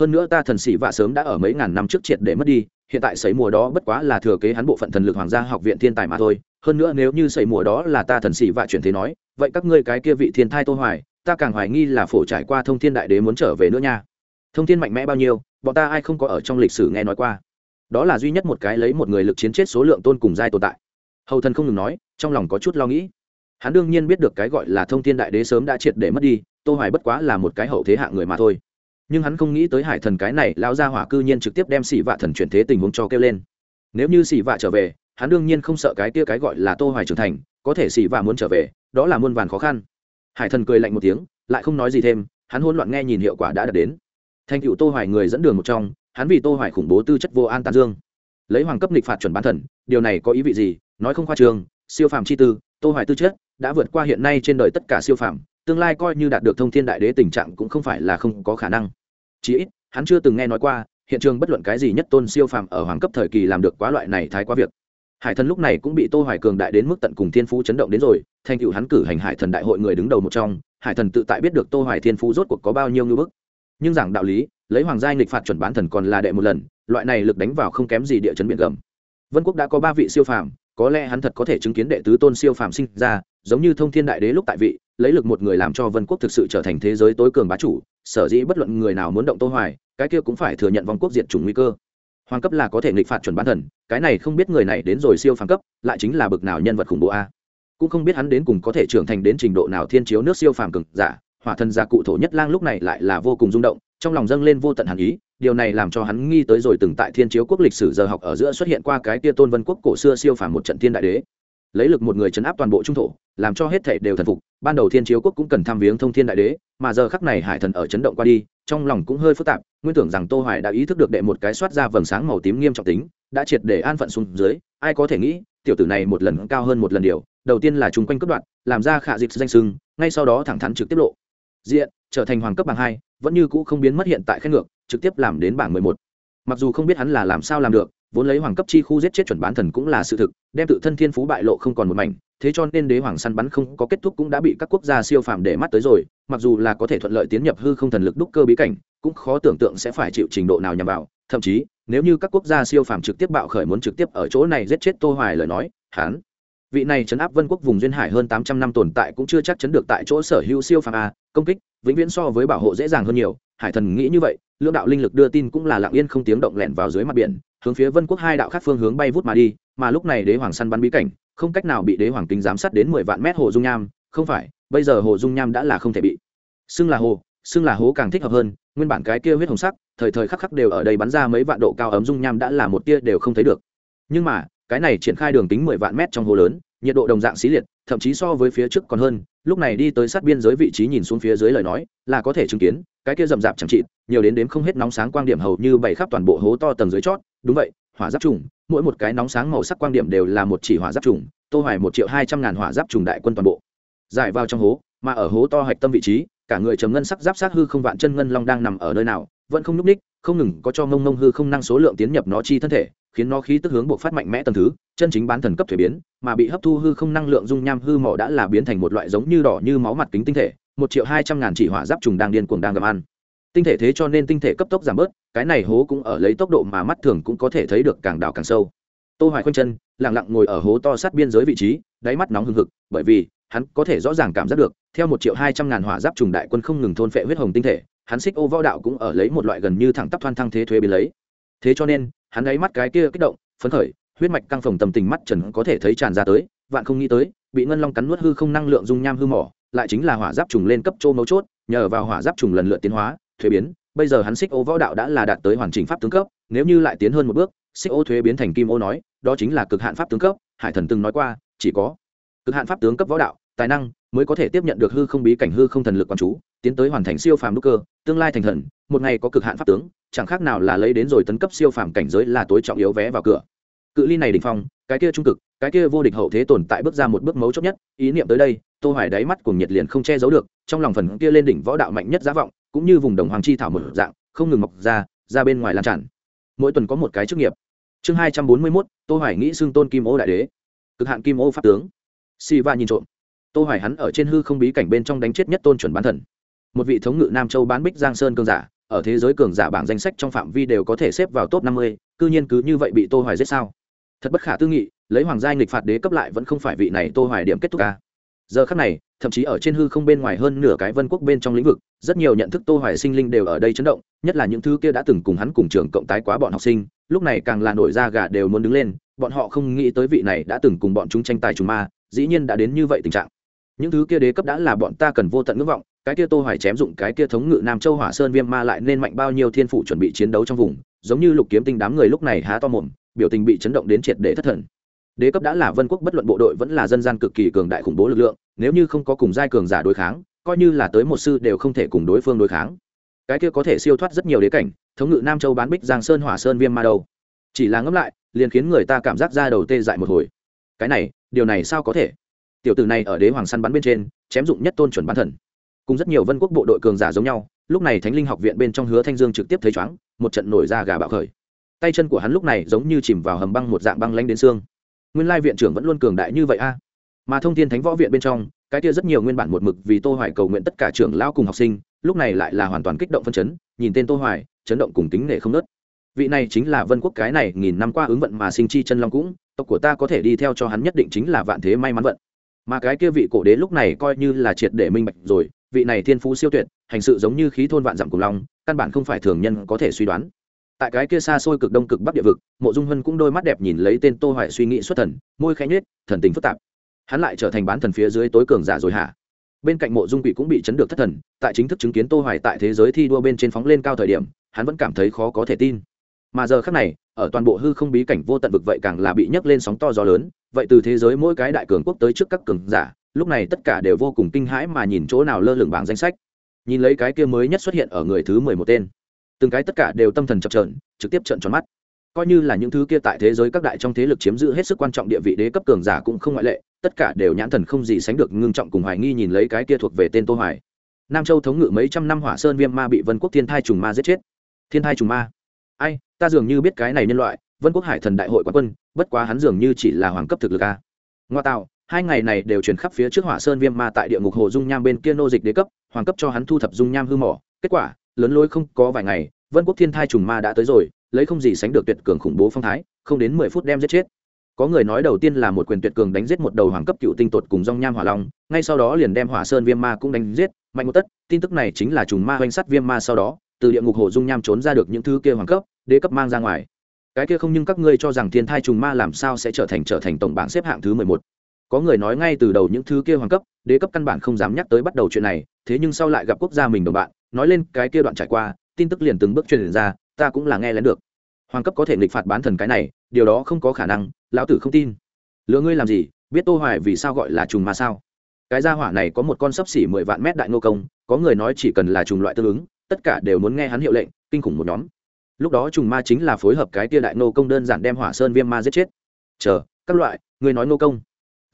Hơn nữa ta thần xỉ vạ sớm đã ở mấy ngàn năm trước triệt để mất đi, hiện tại sấy mùa đó bất quá là thừa kế hắn bộ phận thần lực hoàng gia học viện thiên tài mà thôi. Hơn nữa nếu như sấy mùa đó là ta thần xỉ vạ chuyển thế nói, vậy các ngươi cái kia vị thiên thai tô hoài ta càng hoài nghi là phổ trải qua thông thiên đại đế muốn trở về nữa nha. Thông thiên mạnh mẽ bao nhiêu, bọn ta ai không có ở trong lịch sử nghe nói qua. Đó là duy nhất một cái lấy một người lực chiến chết số lượng tôn cùng giai tồn tại. Hầu thần không ngừng nói, trong lòng có chút lo nghĩ. Hắn đương nhiên biết được cái gọi là thông thiên đại đế sớm đã triệt để mất đi, tô hoài bất quá là một cái hậu thế hạ người mà thôi. Nhưng hắn không nghĩ tới hải thần cái này, lão gia hỏa cư nhiên trực tiếp đem xỉ vạ thần chuyển thế tình huống cho kêu lên. Nếu như xỉ vạ trở về, hắn đương nhiên không sợ cái kia cái gọi là tô hoài trưởng thành, có thể xỉ vạ muốn trở về, đó là muôn vàn khó khăn hải thần cười lạnh một tiếng, lại không nói gì thêm, hắn hỗn loạn nghe nhìn hiệu quả đã đạt đến. Thành cựu tô hoài người dẫn đường một trong, hắn vì tô hoài khủng bố tư chất vô an tàn dương. Lấy hoàng cấp nghịch phạt chuẩn bán thần, điều này có ý vị gì, nói không khoa trường, siêu phàm chi tư, tô hoài tư chất đã vượt qua hiện nay trên đời tất cả siêu phàm, tương lai coi như đạt được thông thiên đại đế tình trạng cũng không phải là không có khả năng. Chỉ ít, hắn chưa từng nghe nói qua, hiện trường bất luận cái gì nhất tôn siêu phàm ở hoàng cấp thời kỳ làm được quá loại này thái quá việc. Hải thần lúc này cũng bị tô hoài cường đại đến mức tận cùng thiên phú chấn động đến rồi thành tựu hắn cử hành hải thần đại hội người đứng đầu một trong, hải thần tự tại biết được tô hoài thiên phú rốt cuộc có bao nhiêu ngưỡng bức. Nhưng giảng đạo lý, lấy hoàng gia nghịch phạt chuẩn bán thần còn là đệ một lần, loại này lực đánh vào không kém gì địa chấn biển gầm. Vân quốc đã có ba vị siêu phàm, có lẽ hắn thật có thể chứng kiến đệ tứ tôn siêu phàm sinh ra, giống như thông thiên đại đế lúc tại vị, lấy lực một người làm cho vân quốc thực sự trở thành thế giới tối cường bá chủ, sở dĩ bất luận người nào muốn động tô hoài, cái kia cũng phải thừa nhận vòng quốc diệt chủng nguy cơ. Hoàng cấp là có thể nghịch phạt chuẩn bán thần, cái này không biết người này đến rồi siêu phàm cấp, lại chính là bực nào nhân vật khủng bố a cũng không biết hắn đến cùng có thể trưởng thành đến trình độ nào thiên chiếu nước siêu phàm cực giả, hỏa thần gia cụ thổ nhất lang lúc này lại là vô cùng rung động, trong lòng dâng lên vô tận hàn ý, điều này làm cho hắn nghi tới rồi từng tại thiên chiếu quốc lịch sử giờ học ở giữa xuất hiện qua cái tia tôn vân quốc cổ xưa siêu phàm một trận thiên đại đế. Lấy lực một người chấn áp toàn bộ trung thổ, làm cho hết thể đều thần phục, ban đầu thiên chiếu quốc cũng cần tham viếng thông thiên đại đế, mà giờ khắc này hải thần ở chấn động qua đi, trong lòng cũng hơi phức tạp, nguyên tưởng rằng tô hoài đã ý thức được đệ một cái soát ra vầng sáng màu tím nghiêm trọng tính, đã triệt để an phận xuống dưới, ai có thể nghĩ, tiểu tử này một lần cao hơn một lần điều đầu tiên là trùng quanh cấp đoạn, làm ra khả dịch danh sưng, ngay sau đó thẳng thắn trực tiếp lộ. Diện, trở thành hoàng cấp bảng hai, vẫn như cũ không biến mất hiện tại khen ngược, trực tiếp làm đến bảng mười một. Mặc dù không biết hắn là làm sao làm được, vốn lấy hoàng cấp chi khu giết chết chuẩn bán thần cũng là sự thực, đem tự thân thiên phú bại lộ không còn một mảnh, thế cho nên đế hoàng săn bắn không có kết thúc cũng đã bị các quốc gia siêu phàm để mắt tới rồi, mặc dù là có thể thuận lợi tiến nhập hư không thần lực đúc cơ bí cảnh, cũng khó tưởng tượng sẽ phải chịu trình độ nào nhằm vào, thậm chí, nếu như các quốc gia siêu phàm trực tiếp bạo khởi muốn trực tiếp ở chỗ này giết chết tô hoài lời nói, hắn vị này chấn áp vân quốc vùng duyên hải hơn 800 năm tồn tại cũng chưa chắc chấn được tại chỗ sở hữu siêu phàm a, công kích, vĩnh viễn so với bảo hộ dễ dàng hơn nhiều. Hải thần nghĩ như vậy, lưỡng đạo linh lực đưa tin cũng là lặng yên không tiếng động lẹn vào dưới mặt biển, hướng phía vân quốc hai đạo khác phương hướng bay vút mà đi, mà lúc này đế hoàng săn bắn bí cảnh, không cách nào bị đế hoàng kính giám sát đến mười vạn mét hồ dung nham. Không phải, bây giờ hồ dung nham đã là không thể bị xưng là hồ, xưng là hố càng thích hợp hơn, nguyên bản cái kia huyết hồng sắc, thời thời khắc khắc đều ở đây bắn ra mấy vạn độ cao ấm dung nham đã là một tia đều không thấy được. Nhưng mà cái này triển khai đường kính mười vạn mét trong hồ lớn, nhiệt độ đồng dạng xí liệt, thậm chí so với phía trước còn hơn, lúc này đi tới sát biên giới vị trí nhìn xuống phía dưới lời nói, là có thể chứng kiến, cái kia rậm rạp chẳng chịt, nhiều đến đếm không hết nóng sáng quang điểm hầu như bày khắp toàn bộ hố to tầng dưới chót, đúng vậy, hỏa giáp trùng, mỗi một cái nóng sáng màu sắc quang điểm đều là một chỉ hỏa giáp trùng, tô hoài một triệu hai trăm ngàn hỏa giáp trùng đại quân toàn bộ. Giải vào trong hố, mà ở hố to hạch tâm vị trí, cả người trầm ngân sắc giáp sát hư không vạn chân ngân long đang nằm ở nơi nào, vẫn không nhúc ních, không ngừng có cho ngông ngông hư không năng số lượng tiến nhập nó chi thân thể khiến nó khí tức hướng buộc phát mạnh mẽ tầng thứ, chân chính bán thần cấp thuế biến, mà bị hấp thu hư không năng lượng dung nham hư mỏ đã là biến thành một loại giống như đỏ như máu mặt kính tinh thể, một triệu hai trăm ngàn chỉ hỏa giáp trùng đang điên cuồng đang gặm ăn. Tinh thể thế cho nên tinh thể cấp tốc giảm bớt, cái này hố cũng ở lấy tốc độ mà mắt thường cũng có thể thấy được càng đào càng sâu. Tô hoài khoanh chân, lặng lặng ngồi ở hố to sát biên giới vị trí, đáy mắt nóng hừng hực, bởi vì, hắn có thể rõ ràng cảm giác được, theo một triệu hai trăm ngàn hỏa giáp trùng đại quân không ngừng thôn phệ huyết hồng tinh thể, hắn xích ô võ đạo cũng ở lấy một loại gần như thẳng tắp thoan thăng thế thuế biến lấy. Thế cho nên hắn ấy mắt cái kia kích động, phấn khởi, huyết mạch căng phồng tầm tình mắt trần có thể thấy tràn ra tới, vạn không nghĩ tới, bị ngân long cắn nuốt hư không năng lượng dung nham hư mỏ, lại chính là hỏa giáp trùng lên cấp châu mấu chốt, nhờ vào hỏa giáp trùng lần lượt tiến hóa, thuế biến, bây giờ hắn xích ô võ đạo đã là đạt tới hoàn chỉnh pháp tướng cấp, nếu như lại tiến hơn một bước, xích ô thuế biến thành kim ô nói, đó chính là cực hạn pháp tướng cấp, hải thần từng nói qua, chỉ có cực hạn pháp tướng cấp võ đạo, tài năng mới có thể tiếp nhận được hư không bí cảnh, hư không thần lực quán chú tiến tới hoàn thành siêu phàm đúc cơ tương lai thành thần một ngày có cực hạn pháp tướng chẳng khác nào là lấy đến rồi tấn cấp siêu phàm cảnh giới là tối trọng yếu vé vào cửa. Cự ly này đỉnh phong cái kia trung cực cái kia vô địch hậu thế tồn tại bước ra một bước mấu chốt nhất ý niệm tới đây tô hoài đáy mắt cùng nhiệt liền không che giấu được trong lòng phần kia lên đỉnh võ đạo mạnh nhất giá vọng cũng như vùng đồng hoàng chi thảo một dạng không ngừng mọc ra ra bên ngoài lan tràn. Mỗi tuần có một cái chức nghiệp. Chương 241, tô hoài nghĩ xương tôn kim ô đại đế. Cực hạn kim ô pháp tướng. Si va nhìn trộm. Tô hoài hắn ở trên hư không bí cảnh bên trong đánh chết nhất tôn chuẩn bán thần một vị thống ngự nam châu bán bích giang sơn cường giả ở thế giới cường giả bảng danh sách trong phạm vi đều có thể xếp vào top 50, cư nhiên cứ như vậy bị tô hoài giết sao? Thật bất khả tư nghị lấy hoàng gia nghịch phạt đế cấp lại vẫn không phải vị này tô hoài điểm kết thúc ca. Giờ khắc này thậm chí ở trên hư không bên ngoài hơn nửa cái vân quốc bên trong lĩnh vực rất nhiều nhận thức tô hoài sinh linh đều ở đây chấn động nhất là những thứ kia đã từng cùng hắn cùng trường cộng tái quá bọn học sinh lúc này càng là nổi ra gà đều muốn đứng lên bọn họ không nghĩ tới vị này đã từng cùng bọn chúng tranh tài trùng ma dĩ nhiên đã đến như vậy tình trạng. Những thứ kia đế cấp đã là bọn ta cần vô tận ngưỡng vọng cái kia tô hoài chém dụng cái kia thống ngự nam châu hỏa sơn viêm ma lại nên mạnh bao nhiêu thiên phụ chuẩn bị chiến đấu trong vùng, giống như lục kiếm tinh đám người lúc này há to mồm, biểu tình bị chấn động đến triệt để thất thần. Đế cấp đã là vân quốc bất luận bộ đội vẫn là dân gian cực kỳ cường đại khủng bố lực lượng, nếu như không có cùng giai cường giả đối kháng, coi như là tới một sư đều không thể cùng đối phương đối kháng. Cái kia có thể siêu thoát rất nhiều đế cảnh, thống ngự nam châu bán bích giang sơn hỏa sơn viêm ma đâu? Chỉ là ngẫm lại, liền khiến người ta cảm giác ra đầu tê dại một hồi. Cái này, điều này sao có thể? Tiểu tử này ở đế hoàng săn bắn bên trên, chém dụng nhất tôn chuẩn bán thần cùng rất nhiều vân quốc bộ đội cường giả giống nhau, lúc này thánh linh học viện bên trong hứa thanh dương trực tiếp thấy chóng một trận nổi ra gà bạo khởi. Tay chân của hắn lúc này giống như chìm vào hầm băng một dạng băng lanh đến xương. Nguyên lai viện trưởng vẫn luôn cường đại như vậy a. Mà thông thiên thánh võ viện bên trong, cái kia rất nhiều nguyên bản một mực vì tô hoài cầu nguyện tất cả trưởng lão cùng học sinh, lúc này lại là hoàn toàn kích động phân chấn, nhìn tên tô hoài, chấn động cùng tính nể không nớt vị này chính là vân quốc cái này nghìn năm qua ứng vận mà sinh chi chân long cũng, tộc của ta có thể đi theo cho hắn nhất định chính là vạn thế may mắn vận. Mà cái kia vị cổ đế lúc này coi như là triệt để minh bạch rồi vị này thiên phú siêu tuyệt, hành sự giống như khí thôn vạn dặm cùng long, căn bản không phải thường nhân có thể suy đoán. Tại cái kia xa xôi cực đông cực bắc địa vực, mộ dung hân cũng đôi mắt đẹp nhìn lấy tên tô hoài suy nghĩ xuất thần, môi khẽ nhếch, thần tình phức tạp. Hắn lại trở thành bán thần phía dưới tối cường giả rồi hả? Bên cạnh mộ dung quỷ cũng bị chấn được thất thần, tại chính thức chứng kiến tô hoài tại thế giới thi đua bên trên phóng lên cao thời điểm, hắn vẫn cảm thấy khó có thể tin. Mà giờ khắc này, ở toàn bộ hư không bí cảnh vô tận vực vậy càng là bị nhấc lên sóng to gió lớn, vậy từ thế giới mỗi cái đại cường quốc tới trước các cường giả lúc này tất cả đều vô cùng kinh hãi mà nhìn chỗ nào lơ lửng bảng danh sách. Nhìn lấy cái kia mới nhất xuất hiện ở người thứ mười một tên. Từng cái tất cả đều tâm thần chập trợn trực tiếp trợn tròn mắt. Coi như là những thứ kia tại thế giới các đại trong thế lực chiếm giữ hết sức quan trọng địa vị đế cấp cường giả cũng không ngoại lệ, tất cả đều nhãn thần không gì sánh được ngưng trọng cùng hoài nghi nhìn lấy cái kia thuộc về tên tô hoài. Nam châu thống ngự mấy trăm năm hỏa sơn viêm ma bị vân quốc thiên thai trùng ma giết chết. Thiên thai trùng ma. Ai, ta dường như biết cái này nhân loại, vân quốc hải thần đại hội quán quân, bất quá hắn dường như chỉ là hoàng cấp thực lực a. Ngoa tạo hai ngày này đều truyền khắp phía trước hỏa sơn viêm ma tại địa ngục hồ dung nham bên kia nô dịch đế cấp, hoàng cấp cho hắn thu thập dung nham hư mỏ. Kết quả, lớn lối không có vài ngày, vân quốc thiên thai trùng ma đã tới rồi, lấy không gì sánh được tuyệt cường khủng bố phong thái, không đến mười phút đem giết chết. Có người nói đầu tiên là một quyền tuyệt cường đánh giết một đầu hoàng cấp cựu tinh tột cùng dong nham hỏa long, ngay sau đó liền đem hỏa sơn viêm ma cũng đánh giết. Mạnh một tất, tin tức này chính là trùng ma oanh sắt viêm ma sau đó, từ địa ngục hồ dung nham trốn ra được những thứ kia hoàng cấp, đế cấp mang ra ngoài. Cái kia không nhưng các ngươi cho rằng thiên thai trùng ma làm sao sẽ trở thành trở thành tổng bảng xếp hạng thứ mười một? Có người nói ngay từ đầu những thứ kia hoàng cấp, đế cấp căn bản không dám nhắc tới bắt đầu chuyện này, thế nhưng sau lại gặp quốc gia mình đồng bạn, nói lên cái kia đoạn trải qua, tin tức liền từng bước truyền ra, ta cũng là nghe lén được. Hoàng cấp có thể nghịch phạt bán thần cái này, điều đó không có khả năng, lão tử không tin. Lựa ngươi làm gì, biết tô hoài vì sao gọi là trùng ma sao? Cái gia hỏa này có một con sấp xỉ mười vạn mét đại nô công, có người nói chỉ cần là trùng loại tương ứng, tất cả đều muốn nghe hắn hiệu lệnh, kinh khủng một nhóm. Lúc đó trùng ma chính là phối hợp cái tia đại nô công đơn giản đem hỏa sơn viêm ma giết chết. Chờ, các loại người nói nô công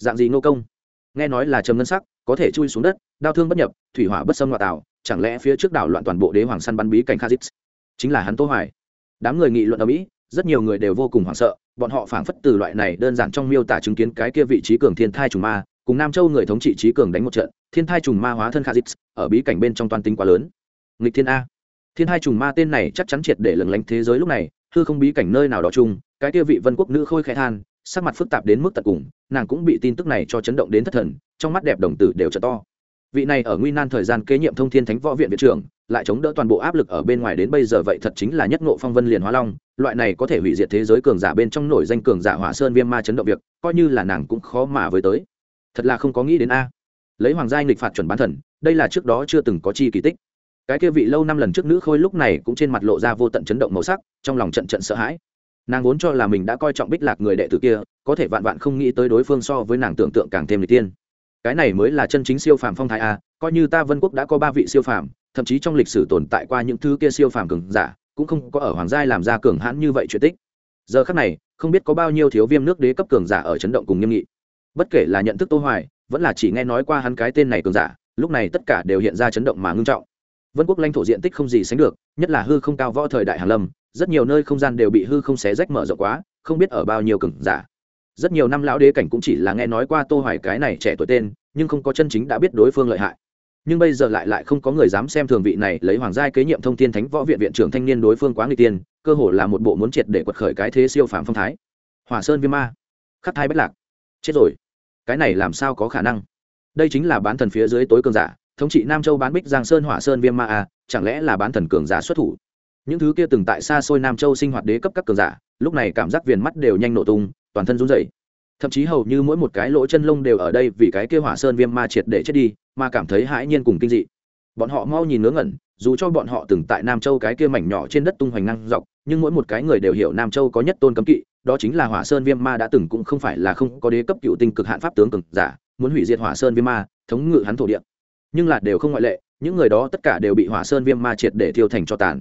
dạng gì nô công? Nghe nói là trầm ngân sắc, có thể chui xuống đất đau thương bất nhập, thủy hỏa bất xâm ngoại tảo chẳng lẽ phía trước đảo loạn toàn bộ đế hoàng săn bắn bí cảnh khazit chính là hắn tô hoài. Đám người nghị luận ở mỹ, rất nhiều người đều vô cùng hoảng sợ, bọn họ phảng phất từ loại này đơn giản trong miêu tả chứng kiến cái kia vị trí cường thiên thai trùng ma, cùng nam châu người thống trị trí cường đánh một trận, thiên thai trùng ma hóa thân khazit ở bí cảnh bên trong toàn tính quá lớn. Nghịch thiên a. Thiên thai trùng ma tên này chắc chắn triệt để lừng lánh thế giới lúc này, hư không bí cảnh nơi nào đó chung, cái kia vị vân quốc nữ khôi khẽ than sắc mặt phức tạp đến mức tận cùng, nàng cũng bị tin tức này cho chấn động đến thất thần, trong mắt đẹp đồng tử đều trở to. Vị này ở nguy nan thời gian kế nhiệm thông thiên thánh võ viện viện trưởng, lại chống đỡ toàn bộ áp lực ở bên ngoài đến bây giờ vậy thật chính là nhất ngộ phong vân liền hóa long, loại này có thể hủy diệt thế giới cường giả bên trong nổi danh cường giả hỏa sơn viêm ma chấn động việc, coi như là nàng cũng khó mà với tới. Thật là không có nghĩ đến a. Lấy hoàng gia nghịch phạt chuẩn bán thần, đây là trước đó chưa từng có chi kỳ tích. Cái kia vị lâu năm lần trước nữ khôi lúc này cũng trên mặt lộ ra vô tận chấn động màu sắc, trong lòng trận trận sợ hãi nàng vốn cho là mình đã coi trọng bích lạc người đệ tử kia, có thể vạn vạn không nghĩ tới đối phương so với nàng tưởng tượng càng thêm n tiên. Cái này mới là chân chính siêu phàm phong thái a, coi như ta vân quốc đã có ba vị siêu phàm, thậm chí trong lịch sử tồn tại qua những thứ kia siêu phàm cường giả, cũng không có ở hoàng giai làm ra cường hãn như vậy chuyện tích. Giờ khắc này, không biết có bao nhiêu thiếu viêm nước đế cấp cường giả ở chấn động cùng nghiêm nghị. Bất kể là nhận thức tô hoài, vẫn là chỉ nghe nói qua hắn cái tên này cường giả, lúc này tất cả đều hiện ra chấn động mà ngưng trọng. Vân quốc lãnh thổ diện tích không gì sánh được, nhất là hư không cao võ thời đại hàn lâm rất nhiều nơi không gian đều bị hư không xé rách mở rộng quá không biết ở bao nhiêu cường giả. Rất nhiều năm lão đế cảnh cũng chỉ là nghe nói qua tô hoài cái này trẻ tuổi tên nhưng không có chân chính đã biết đối phương lợi hại. Nhưng bây giờ lại lại không có người dám xem thường vị này lấy hoàng giai kế nhiệm thông thiên thánh võ viện viện trưởng thanh niên đối phương quá nguy tiên cơ hồ là một bộ muốn triệt để quật khởi cái thế siêu phàm phong thái. Hỏa sơn viêm ma khắc thai bất lạc chết rồi. Cái này làm sao có khả năng? Đây chính là bán thần phía dưới tối cường giả thống trị nam châu bán bích giang sơn hỏa sơn viêm ma à, chẳng lẽ là bán thần cường giả xuất thủ? Những thứ kia từng tại xa xôi nam châu sinh hoạt đế cấp các cường giả, lúc này cảm giác viền mắt đều nhanh nổ tung, toàn thân run rẩy. Thậm chí hầu như mỗi một cái lỗ chân lông đều ở đây vì cái kia hỏa sơn viêm ma triệt để chết đi, mà cảm thấy hãi nhiên cùng kinh dị. Bọn họ mau nhìn ngớ ngẩn, dù cho bọn họ từng tại nam châu cái kia mảnh nhỏ trên đất tung hoành năng dọc, nhưng mỗi một cái người đều hiểu nam châu có nhất tôn cấm kỵ, đó chính là hỏa sơn viêm ma đã từng cũng không phải là không có đế cấp cựu tinh cực hạn pháp tướng cực giả, muốn hủy diệt hỏa sơn viêm ma, thống ngự hắn thổ địa. Nhưng là đều không ngoại lệ, những người đó tất cả đều bị hỏa sơn viêm ma triệt để thiêu thành cho tàn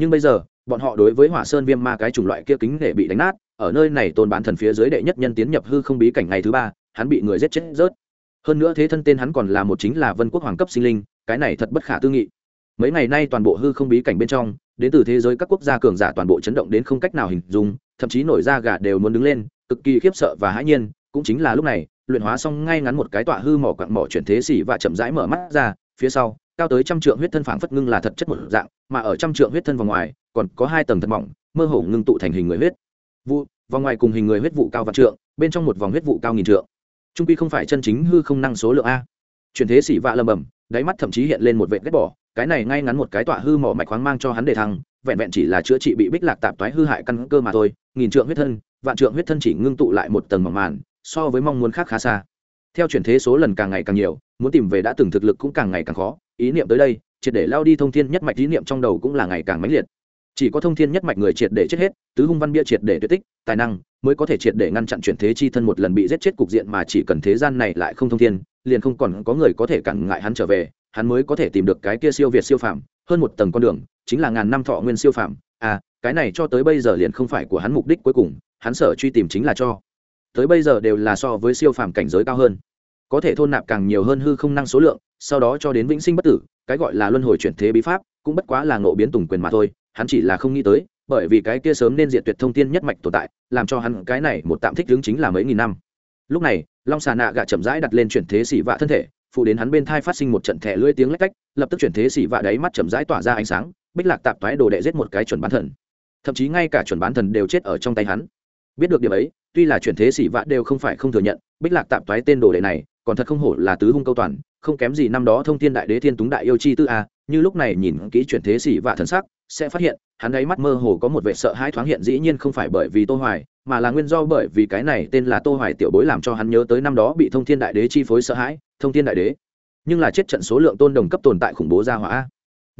nhưng bây giờ, bọn họ đối với hỏa sơn viêm ma cái chủng loại kia kính để bị đánh nát, ở nơi này tôn bán thần phía dưới đệ nhất nhân tiến nhập hư không bí cảnh ngày thứ ba, hắn bị người giết chết rớt. Hơn nữa thế thân tên hắn còn là một chính là vân quốc hoàng cấp sinh linh, cái này thật bất khả tư nghị. Mấy ngày nay toàn bộ hư không bí cảnh bên trong, đến từ thế giới các quốc gia cường giả toàn bộ chấn động đến không cách nào hình dung, thậm chí nổi da gà đều muốn đứng lên, cực kỳ khiếp sợ và hãi nhiên, cũng chính là lúc này, luyện hóa xong ngay ngắn một cái tọa hư mỏ quặng mỏ chuyển thế xỉ và chậm rãi mở mắt ra, phía sau cao tới trăm trượng huyết thân phảng phất ngưng là thật chất một dạng, mà ở trăm trượng huyết thân vòng ngoài, còn có hai tầng thật mỏng, mơ hồ ngưng tụ thành hình người huyết. Vụ, vòng ngoài cùng hình người huyết vụ cao vạn trượng, bên trong một vòng huyết vụ cao nghìn trượng. Trung quy không phải chân chính hư không năng số lượng a. Chuyển thế xỉ vạ lầm bầm, đáy mắt thậm chí hiện lên một vệ ghét bỏ, cái này ngay ngắn một cái tọa hư mỏ mạch khoáng mang cho hắn đề thăng, vẹn vẹn chỉ là chữa trị bị bích lạc tạp toái hư hại căn cơ mà thôi, nghìn trượng huyết thân, vạn trượng huyết thân chỉ ngưng tụ lại một tầng mỏng màn, so với mong muốn khác khá xa. Theo chuyển thế số lần càng ngày càng nhiều, muốn tìm về đã từng thực lực cũng càng ngày càng khó ý niệm tới đây, triệt để lao đi thông thiên nhất mạch ý niệm trong đầu cũng là ngày càng mãnh liệt. Chỉ có thông thiên nhất mạch người triệt để chết hết, tứ hung văn bia triệt để tuyệt tích, tài năng mới có thể triệt để ngăn chặn chuyển thế chi thân một lần bị giết chết cục diện mà chỉ cần thế gian này lại không thông thiên, liền không còn có người có thể cản ngại hắn trở về, hắn mới có thể tìm được cái kia siêu việt siêu phạm hơn một tầng con đường, chính là ngàn năm thọ nguyên siêu phạm à cái này cho tới bây giờ liền không phải của hắn mục đích cuối cùng, hắn sở truy tìm chính là cho. Tới bây giờ đều là so với siêu phàm cảnh giới cao hơn có thể thôn nạp càng nhiều hơn hư không năng số lượng, sau đó cho đến vĩnh sinh bất tử, cái gọi là luân hồi chuyển thế bí pháp, cũng bất quá là ngộ biến tùng quyền mà thôi, hắn chỉ là không nghĩ tới, bởi vì cái kia sớm nên diệt tuyệt thông tin nhất mạch tồn tại, làm cho hắn cái này một tạm thích hướng chính là mấy nghìn năm. Lúc này, long xà nạ gạ chậm rãi đặt lên chuyển thế xỉ vạ thân thể, phụ đến hắn bên thai phát sinh một trận thẻ lưỡi tiếng lách cách, lập tức chuyển thế xỉ vạ đáy mắt chậm rãi tỏa ra ánh sáng, bích lạc tạp thoái đồ đệ giết một cái chuẩn bán thần. Thậm chí ngay cả chuẩn bán thần đều chết ở trong tay hắn. Biết được điểm ấy, tuy là chuyển thế xỉ vạ đều không phải không thừa nhận, bích lạc tạp thoái tên đồ đệ này còn thật không hổ là tứ hung câu toàn, không kém gì năm đó thông thiên đại đế thiên túng đại yêu chi tư a, như lúc này nhìn kỹ chuyển thế xỉ và thần sắc, sẽ phát hiện, hắn ấy mắt mơ hồ có một vệ sợ hãi thoáng hiện dĩ nhiên không phải bởi vì tô hoài, mà là nguyên do bởi vì cái này tên là tô hoài tiểu bối làm cho hắn nhớ tới năm đó bị thông thiên đại đế chi phối sợ hãi, thông thiên đại đế. Nhưng là chết trận số lượng tôn đồng cấp tồn tại khủng bố gia hỏa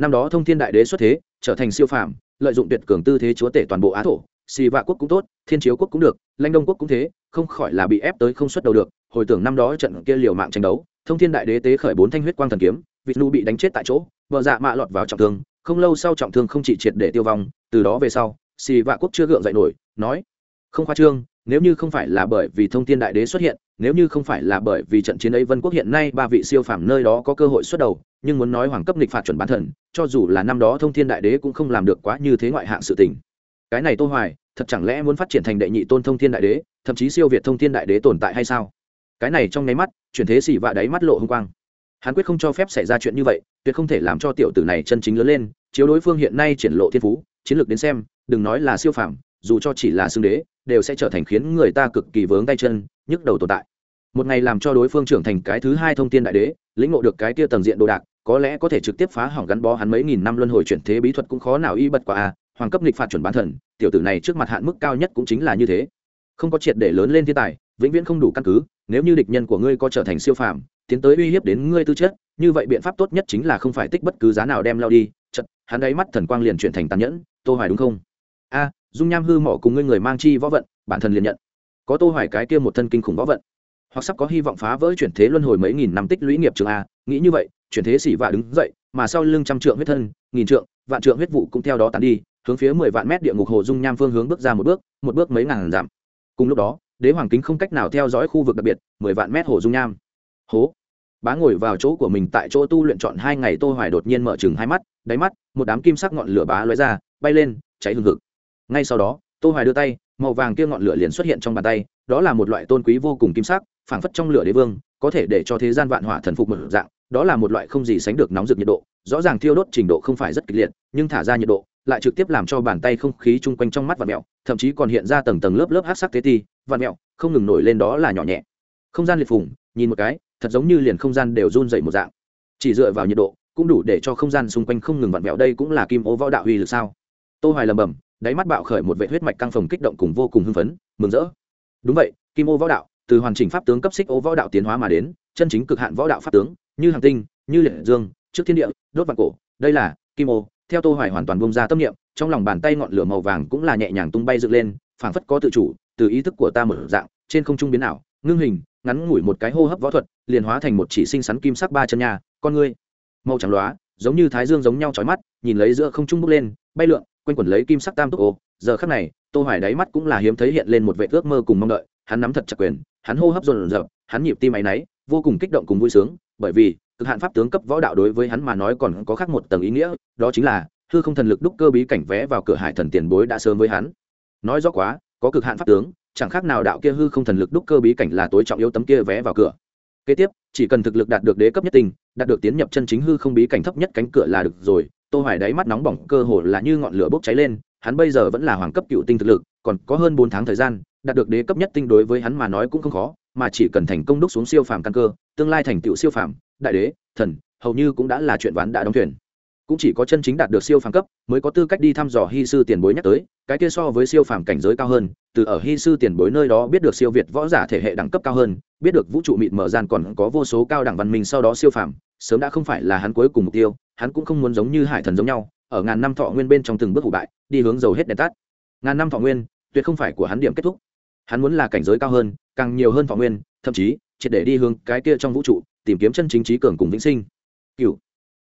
năm đó thông thiên đại đế xuất thế, trở thành siêu phàm, lợi dụng tuyệt cường tư thế chúa tể toàn bộ á thổ xì vạ quốc cũng tốt, thiên chiếu quốc cũng được lãnh đông quốc cũng thế, không khỏi là bị ép tới không xuất đầu được hồi tưởng năm đó trận kia liều mạng tranh đấu, thông thiên đại đế tế khởi bốn thanh huyết quang thần kiếm vị nu bị đánh chết tại chỗ, vợ dạ mạ lọt vào trọng thương, không lâu sau trọng thương không chỉ triệt để tiêu vong, từ đó về sau, xì vạ quốc chưa gượng dậy nổi, nói, không khoa trương, nếu như không phải là bởi vì thông thiên đại đế xuất hiện, nếu như không phải là bởi vì trận chiến ấy vân quốc hiện nay ba vị siêu phàm nơi đó có cơ hội xuất đầu, nhưng muốn nói hoàng cấp nghịch phạt chuẩn bán thần, cho dù là năm đó thông thiên đại đế cũng không làm được quá như thế ngoại hạng sự tình. Cái này tô hoài, thật chẳng lẽ muốn phát triển thành đệ nhị tôn thông thiên đại đế, thậm chí siêu việt thông thiên đại đế tồn tại hay sao? Cái này trong nháy mắt, chuyển thế xỉ vạ đáy mắt lộ hung quang. Hắn quyết không cho phép xảy ra chuyện như vậy, tuyệt không thể làm cho tiểu tử này chân chính lớn lên, chiếu đối phương hiện nay triển lộ thiên phú, chiến lược đến xem, đừng nói là siêu phảm dù cho chỉ là xương đế, đều sẽ trở thành khiến người ta cực kỳ vướng tay chân, nhức đầu tồn tại. Một ngày làm cho đối phương trưởng thành cái thứ hai thông tin đại đế, lĩnh ngộ được cái kia tầng diện đồ đạc, có lẽ có thể trực tiếp phá hỏng gắn bó hắn mấy nghìn năm luân hồi chuyển thế bí thuật cũng khó nào y bật qua a à, hoàng cấp nghịch phạt chuẩn bán thần, tiểu tử này trước mặt hạn mức cao nhất cũng chính là như thế. Không có triệt để lớn lên thiên tài, vĩnh viễn không đủ căn cứ nếu như địch nhân của ngươi có trở thành siêu phàm, tiến tới uy hiếp đến ngươi tư chất, như vậy biện pháp tốt nhất chính là không phải tích bất cứ giá nào đem lao đi. Chật, hắn ấy mắt thần quang liền chuyển thành tàn nhẫn, tô hoài đúng không? A, dung nham hư mỏ cùng ngươi người mang chi võ vận, bản thân liền nhận. Có tô hoài cái kia một thân kinh khủng võ vận. Hoặc sắp có hy vọng phá vỡ chuyển thế luân hồi mấy nghìn năm tích lũy nghiệp trường a, nghĩ như vậy, chuyển thế xỉ vạ đứng dậy, mà sau lưng trăm trượng huyết thân, nghìn trượng, vạn trượng huyết vụ cũng theo đó tàn đi, hướng phía mười vạn mét địa ngục hồ dung nham phương hướng bước ra một bước một bước mấy ngàn dặm. Cùng lúc đó đế hoàng kính không cách nào theo dõi khu vực đặc biệt, mười vạn mét hồ dung nham. Hố. Bá ngồi vào chỗ của mình tại chỗ tu luyện chọn hai ngày tô hoài đột nhiên mở chừng hai mắt, đáy mắt, một đám kim sắc ngọn lửa bá lóe ra, bay lên, cháy hừng hực. Ngay sau đó, tô hoài đưa tay, màu vàng kia ngọn lửa liền xuất hiện trong bàn tay, đó là một loại tôn quý vô cùng kim sắc, phảng phất trong lửa đế vương, có thể để cho thế gian vạn hỏa thần phục một dạng, đó là một loại không gì sánh được nóng rực nhiệt độ, rõ ràng thiêu đốt trình độ không phải rất kịch liệt, nhưng thả ra nhiệt độ lại trực tiếp làm cho bàn tay không khí chung quanh trong mắt và mẹo thậm chí còn hiện ra tầng tầng lớp lớp hát sắc tế ti vạn mẹo, không ngừng nổi lên đó là nhỏ nhẹ. Không gian liệt phùng, nhìn một cái, thật giống như liền không gian đều run dậy một dạng. Chỉ dựa vào nhiệt độ, cũng đủ để cho không gian xung quanh không ngừng vặn vẹo đây cũng là kim ô võ đạo uy lực sao? Tô hoài lầm bầm đáy mắt bạo khởi một vệ huyết mạch căng phồng kích động cùng vô cùng hưng phấn, mừng rỡ. Đúng vậy, kim ô võ đạo, từ hoàn chỉnh pháp tướng cấp xích ô võ đạo tiến hóa mà đến, chân chính cực hạn võ đạo pháp tướng, như hàng tinh, như liệt dương, trước thiên địa, đốt vạn cổ, đây là kim ô, theo tô hoài hoàn toàn bung ra tâm niệm, trong lòng bàn tay ngọn lửa màu vàng cũng là nhẹ nhàng tung bay dựng lên, phảng phất có tự chủ từ ý thức của ta mở dạng, trên không trung biến ảo, ngưng hình, ngắn ngủi một cái hô hấp võ thuật, liền hóa thành một chỉ sinh sắn kim sắc ba chân nhà con ngươi. Màu trắng loá giống như thái dương giống nhau chói mắt, nhìn lấy giữa không trung bốc lên, bay lượn, quanh quẩn lấy kim sắc tam túc ô. Giờ khắc này, tô hoài đáy mắt cũng là hiếm thấy hiện lên một vẻ ước mơ cùng mong đợi, hắn nắm thật chặt quyền, hắn hô hấp dồn dập hắn nhịp tim máy náy, vô cùng kích động cùng vui sướng, bởi vì, cực hạn pháp tướng cấp võ đạo đối với hắn mà nói còn có khác một tầng ý nghĩa, đó chính là, hư không thần lực đúc cơ bí cảnh vé vào cửa hải thần tiền bối đã sớm với hắn. Nói rõ quá có cực hạn pháp tướng, chẳng khác nào đạo kia hư không thần lực đúc cơ bí cảnh là tối trọng yếu tấm kia vé vào cửa. Kế tiếp, chỉ cần thực lực đạt được đế cấp nhất tình, đạt được tiến nhập chân chính hư không bí cảnh thấp nhất cánh cửa là được rồi. Tô hoài đáy mắt nóng bỏng, cơ hồ là như ngọn lửa bốc cháy lên, hắn bây giờ vẫn là hoàng cấp cựu tinh thực lực, còn có hơn 4 tháng thời gian, đạt được đế cấp nhất tinh đối với hắn mà nói cũng không khó, mà chỉ cần thành công đúc xuống siêu phàm căn cơ, tương lai thành tựu siêu phàm, đại đế, thần, hầu như cũng đã là chuyện ván đã đóng thuyền cũng chỉ có chân chính đạt được siêu phàm cấp, mới có tư cách đi thăm dò hy sư tiền bối nhắc tới, cái kia so với siêu phàm cảnh giới cao hơn, từ ở hy sư tiền bối nơi đó biết được siêu việt võ giả thể hệ đẳng cấp cao hơn, biết được vũ trụ mịt mở gian còn có vô số cao đẳng văn minh sau đó siêu phàm, sớm đã không phải là hắn cuối cùng mục tiêu, hắn cũng không muốn giống như hải thần giống nhau, ở ngàn năm thọ nguyên bên trong từng bước hủ bại, đi hướng dầu hết đèn tắt. Ngàn năm thọ nguyên, tuyệt không phải của hắn điểm kết thúc. Hắn muốn là cảnh giới cao hơn, càng nhiều hơn thọ nguyên, thậm chí, triệt để đi hướng cái kia trong vũ trụ, tìm kiếm chân chính trí cường cùng vĩnh sinh. Cựu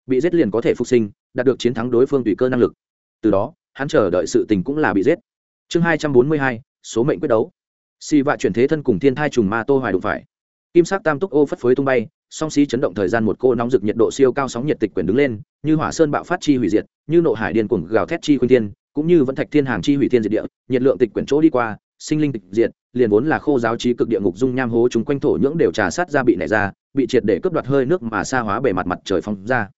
bị giết liền có thể phục sinh đạt được chiến thắng đối phương tùy cơ năng lực. Từ đó, hắn chờ đợi sự tình cũng là bị giết. Chương hai trăm bốn mươi hai, số mệnh quyết đấu. Xì vạ chuyển thế thân cùng thiên thai trùng ma tô hoài đụng phải. Kim sắc tam túc ô phất phới tung bay, song xí chấn động thời gian một cô nóng rực nhiệt độ siêu cao sóng nhiệt tịch quyển đứng lên, như hỏa sơn bạo phát chi hủy diệt, như nộ hải điên cuồng gào thét chi khuyên thiên, cũng như vẫn thạch thiên hàng chi hủy thiên diệt địa, nhiệt lượng tịch quyển chỗ đi qua, sinh linh tịch diệt, liền vốn là khô giáo trí cực địa ngục dung nham hố chúng quanh thổ nhưỡng đều trà sát ra bị nảy ra, bị triệt để cướp đoạt hơi nước mà xa hóa bề mặt mặt trời phong ra.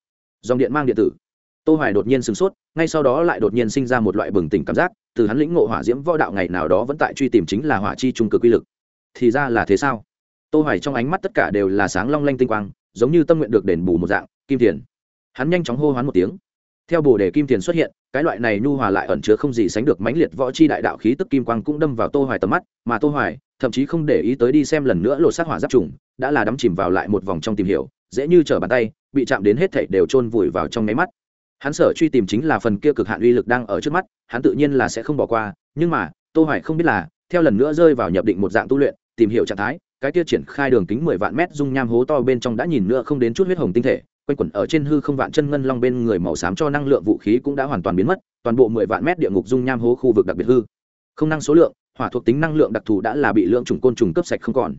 Dòng điện mang điện tử tô hoài đột nhiên sửng sốt, ngay sau đó lại đột nhiên sinh ra một loại bừng tỉnh cảm giác, từ hắn lĩnh ngộ hỏa diễm võ đạo ngày nào đó vẫn tại truy tìm chính là hỏa chi trung cực quy lực. Thì ra là thế sao? Tô hoài trong ánh mắt tất cả đều là sáng long lanh tinh quang, giống như tâm nguyện được đền bù một dạng, kim tiền hắn nhanh chóng hô hoán một tiếng. Theo bồ đề kim tiền xuất hiện, cái loại này nhu hòa lại ẩn chứa không gì sánh được mãnh liệt võ chi đại đạo khí tức kim quang cũng đâm vào tô hoài tầm mắt, mà tô hoài thậm chí không để ý tới đi xem lần nữa lột xác hỏa giáp trùng, đã là đắm chìm vào lại một vòng trong tìm hiểu, dễ như trở bàn tay, bị chạm đến hết thảy đều chôn vùi vào trong máy mắt hắn sở truy tìm chính là phần kia cực hạn uy lực đang ở trước mắt, hắn tự nhiên là sẽ không bỏ qua, nhưng mà, tô hoài không biết là, theo lần nữa rơi vào nhập định một dạng tu luyện, tìm hiểu trạng thái, cái kia triển khai đường kính 10 vạn mét dung nham hố to bên trong đã nhìn nữa không đến chút huyết hồng tinh thể, quanh quẩn ở trên hư không vạn chân ngân long bên người màu xám cho năng lượng vũ khí cũng đã hoàn toàn biến mất, toàn bộ 10 vạn mét địa ngục dung nham hố khu vực đặc biệt hư. Không năng số lượng, hỏa thuộc tính năng lượng đặc thù đã là bị lượng trùng côn trùng cấp sạch không còn.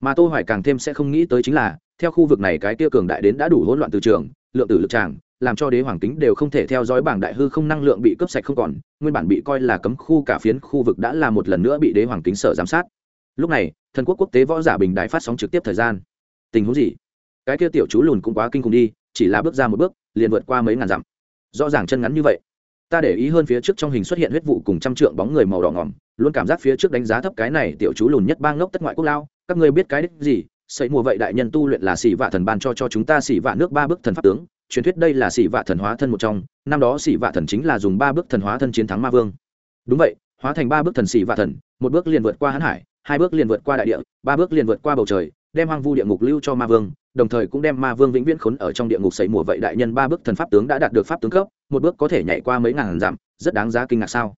Mà tô hoài càng thêm sẽ không nghĩ tới chính là, theo khu vực này cái kia cường đại đến đã đủ hỗn loạn từ trường, lượng tử lực tràng làm cho đế hoàng kính đều không thể theo dõi bảng đại hư không năng lượng bị cướp sạch không còn, nguyên bản bị coi là cấm khu cả phiến khu vực đã là một lần nữa bị đế hoàng kính sở giám sát. Lúc này, thần quốc quốc tế võ giả bình đại phát sóng trực tiếp thời gian. Tình huống gì? Cái kia tiểu chú lùn cũng quá kinh khủng đi, chỉ là bước ra một bước, liền vượt qua mấy ngàn dặm. Rõ ràng chân ngắn như vậy. Ta để ý hơn phía trước trong hình xuất hiện huyết vụ cùng trăm trượng bóng người màu đỏ ngỏm, luôn cảm giác phía trước đánh giá thấp cái này tiểu chú lùn nhất bang ngốc tất ngoại quốc lao, các ngươi biết cái đích gì? Xây mùa vậy đại nhân tu luyện là xỉ vạ thần ban cho cho chúng ta xỉ vạ nước ba bước thần pháp tướng truyền thuyết đây là xỉ vạ thần hóa thân một trong, năm đó xỉ vạ thần chính là dùng ba bước thần hóa thân chiến thắng ma vương. Đúng vậy, hóa thành ba bước thần xỉ vạ thần, một bước liền vượt qua hãn hải, hai bước liền vượt qua đại địa, ba bước liền vượt qua bầu trời, đem hoang vu địa ngục lưu cho ma vương, đồng thời cũng đem ma vương vĩnh viễn khốn ở trong địa ngục xảy mùa vậy đại nhân ba bước thần pháp tướng đã đạt được pháp tướng cấp, một bước có thể nhảy qua mấy ngàn dặm, rất đáng giá kinh ngạc sao?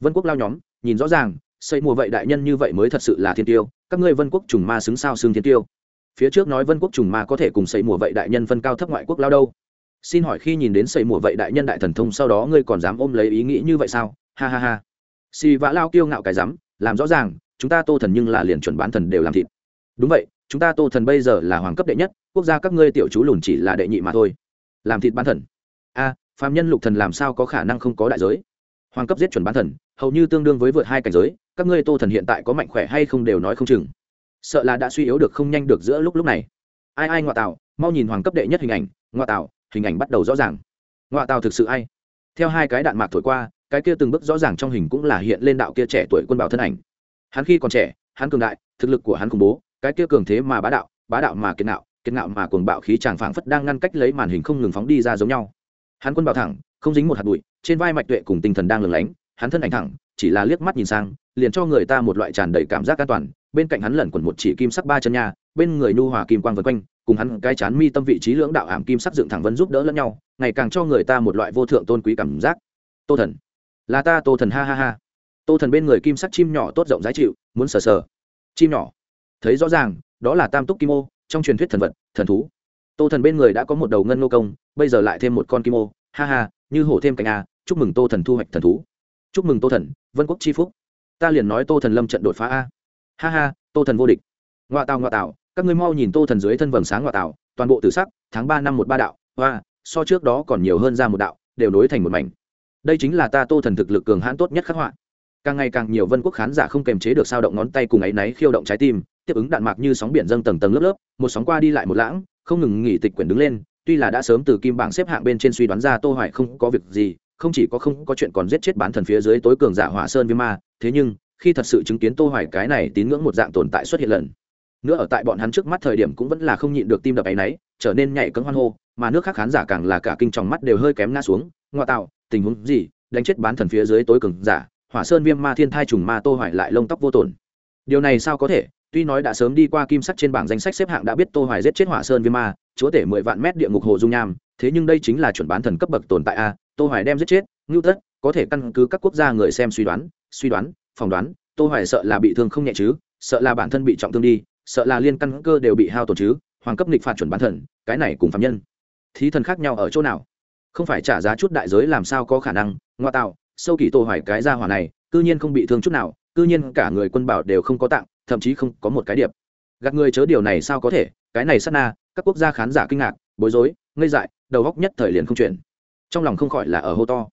Vân quốc lao nhóm, nhìn rõ ràng, xây mùa vậy đại nhân như vậy mới thật sự là thiên tiêu, các ngươi vân quốc trùng ma xứng sao xương thiên tiêu. Phía trước nói vân quốc trùng ma có thể cùng xây mùa vậy đại nhân phân cao thấp ngoại quốc lao đâu? Xin hỏi khi nhìn đến xây mùa vậy đại nhân đại thần thông sau đó ngươi còn dám ôm lấy ý nghĩ như vậy sao? Ha ha ha. Xì vã lao kiêu ngạo cái dám làm rõ ràng chúng ta tô thần nhưng là liền chuẩn bán thần đều làm thịt. Đúng vậy chúng ta tô thần bây giờ là hoàng cấp đệ nhất quốc gia các ngươi tiểu chú lùn chỉ là đệ nhị mà thôi. Làm thịt bán thần. A à, phạm nhân lục thần làm sao có khả năng không có đại giới? Hoàng cấp giết chuẩn bán thần hầu như tương đương với vượt hai cảnh giới các ngươi tô thần hiện tại có mạnh khỏe hay không đều nói không chừng. Sợ là đã suy yếu được không nhanh được giữa lúc lúc này. Ai ai ngoại tạo mau nhìn hoàng cấp đệ nhất hình ảnh ngoại tạo hình ảnh bắt đầu rõ ràng. Ngoại tàu thực sự ai? Theo hai cái đạn mạc thổi qua, cái kia từng bước rõ ràng trong hình cũng là hiện lên đạo kia trẻ tuổi quân bảo thân ảnh. Hắn khi còn trẻ, hắn cường đại, thực lực của hắn khủng bố, cái kia cường thế mà bá đạo bá đạo mà kiệt nạo kiệt nạo mà cuồng bạo khí tràng phảng phất đang ngăn cách lấy màn hình không ngừng phóng đi ra giống nhau. Hắn quân bảo thẳng, không dính một hạt bụi, trên vai mạch tuệ cùng tinh thần đang lừng lánh, hắn thân ảnh thẳng, chỉ là liếc mắt nhìn sang, liền cho người ta một loại tràn đầy cảm giác an toàn, bên cạnh hắn lẩn quẩn một chỉ kim sắc ba chân nha, bên người nu hòa kim quang vân quanh cùng hắn cái chán mi tâm vị trí lưỡng đạo ảm kim sắc dựng thẳng vân giúp đỡ lẫn nhau, ngày càng cho người ta một loại vô thượng tôn quý cảm giác. Tô thần. Là ta, tô thần, ha ha ha. Tô thần bên người kim sắc chim nhỏ tốt rộng giá chịu, muốn sờ sờ. Chim nhỏ. Thấy rõ ràng, đó là tam túc kim ô, trong truyền thuyết thần vật, thần thú. Tô thần bên người đã có một đầu ngân nô công, bây giờ lại thêm một con kim ô. Ha ha, như hổ thêm cánh a à, chúc mừng tô thần thu hoạch thần thú. Chúc mừng tô thần, vân quốc chi phúc. Ta liền nói tô thần lâm trận đột phá a. Ha ha, tô thần vô địch. Ngoa tào ngoa tào các ngươi mau nhìn tô thần dưới thân vầng sáng ngoại tạo, toàn bộ tử sắc, tháng ba năm một ba đạo và so trước đó còn nhiều hơn ra một đạo, đều nối thành một mảnh. Đây chính là ta tô thần thực lực cường hãn tốt nhất khắc họa. Càng ngày càng nhiều vân quốc khán giả không kềm chế được sao động ngón tay cùng áy náy khiêu động trái tim, tiếp ứng đạn mạc như sóng biển dâng tầng tầng lớp lớp, một sóng qua đi lại một lãng, không ngừng nghỉ tịch quyển đứng lên, tuy là đã sớm từ kim bảng xếp hạng bên trên suy đoán ra tô hoài không có việc gì, không chỉ có không có chuyện còn giết chết bán thần phía dưới tối cường giả hỏa sơn viêm ma, thế nhưng, khi thật sự chứng kiến tô hoài cái này tín ngưỡng một dạng tồn tại xuất hiện lần nữa ở tại bọn hắn trước mắt thời điểm cũng vẫn là không nhịn được tim đập ấy nấy, trở nên nhảy cẫng hoan hô, mà nước khác khán giả càng là cả kinh tròng mắt đều hơi kém ngã xuống. Ngoa tạo, tình huống gì? Đánh chết bán thần phía dưới tối cường giả, hỏa sơn viêm ma thiên thai trùng ma tô hoài lại lông tóc vô tổn. Điều này sao có thể? Tuy nói đã sớm đi qua kim sắc trên bảng danh sách xếp hạng đã biết tô hoài giết chết hỏa sơn viêm ma, chúa tể 10 vạn mét địa ngục hồ dung nham, thế nhưng đây chính là chuẩn bán thần cấp bậc tồn tại a, tô hoài đem giết chết, ngưu tất, có thể căn cứ các quốc gia người xem suy đoán suy đoán, phỏng đoán, tô hoài sợ là bị thương không nhẹ chứ, sợ là bản thân bị trọng thương đi sợ là liên căn cơ đều bị hao tổn chứ, hoàng cấp nghịch phạt chuẩn bán thần, cái này cùng phạm nhân. Thí thần khác nhau ở chỗ nào? Không phải trả giá chút đại giới làm sao có khả năng ngoa tạo, sâu kỳ tô hoài cái gia hỏa này, cư nhiên không bị thương chút nào, cư nhiên cả người quân bảo đều không có tặng, thậm chí không có một cái điệp. Gạt người chớ điều này sao có thể, cái này sát na, các quốc gia khán giả kinh ngạc, bối rối, ngây dại, đầu góc nhất thời liền không chuyển. Trong lòng không khỏi là ở hô to.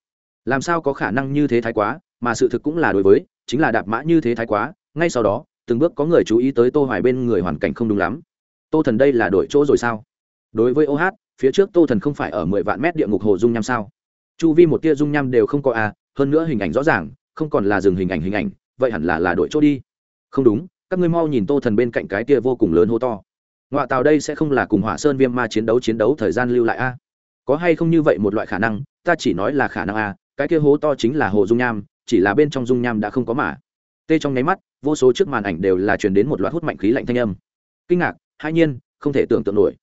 Làm sao có khả năng như thế thái quá, mà sự thực cũng là đối với, chính là đạp mã như thế thái quá, ngay sau đó từng bước có người chú ý tới tô hoài bên người hoàn cảnh không đúng lắm. Tô thần đây là đổi chỗ rồi sao? Đối với ô hát phía trước tô thần không phải ở 10 vạn mét địa ngục hồ dung nham sao? Chu vi một tia dung nham đều không có a à, hơn nữa hình ảnh rõ ràng không còn là dừng hình ảnh hình ảnh vậy hẳn là là đổi chỗ đi. Không đúng các ngươi mau nhìn tô thần bên cạnh cái tia vô cùng lớn hô to. Ngoại tàu đây sẽ không là cùng hỏa sơn viêm ma chiến đấu chiến đấu thời gian lưu lại a à? có hay không như vậy một loại khả năng ta chỉ nói là khả năng a à, cái kia hố to chính là hồ dung nham chỉ là bên trong dung nham đã không có mà tê trong nháy mắt, vô số trước màn ảnh đều là truyền đến một loạt hút mạnh khí lạnh thanh âm. Kinh ngạc, hai nhiên, không thể tưởng tượng nổi.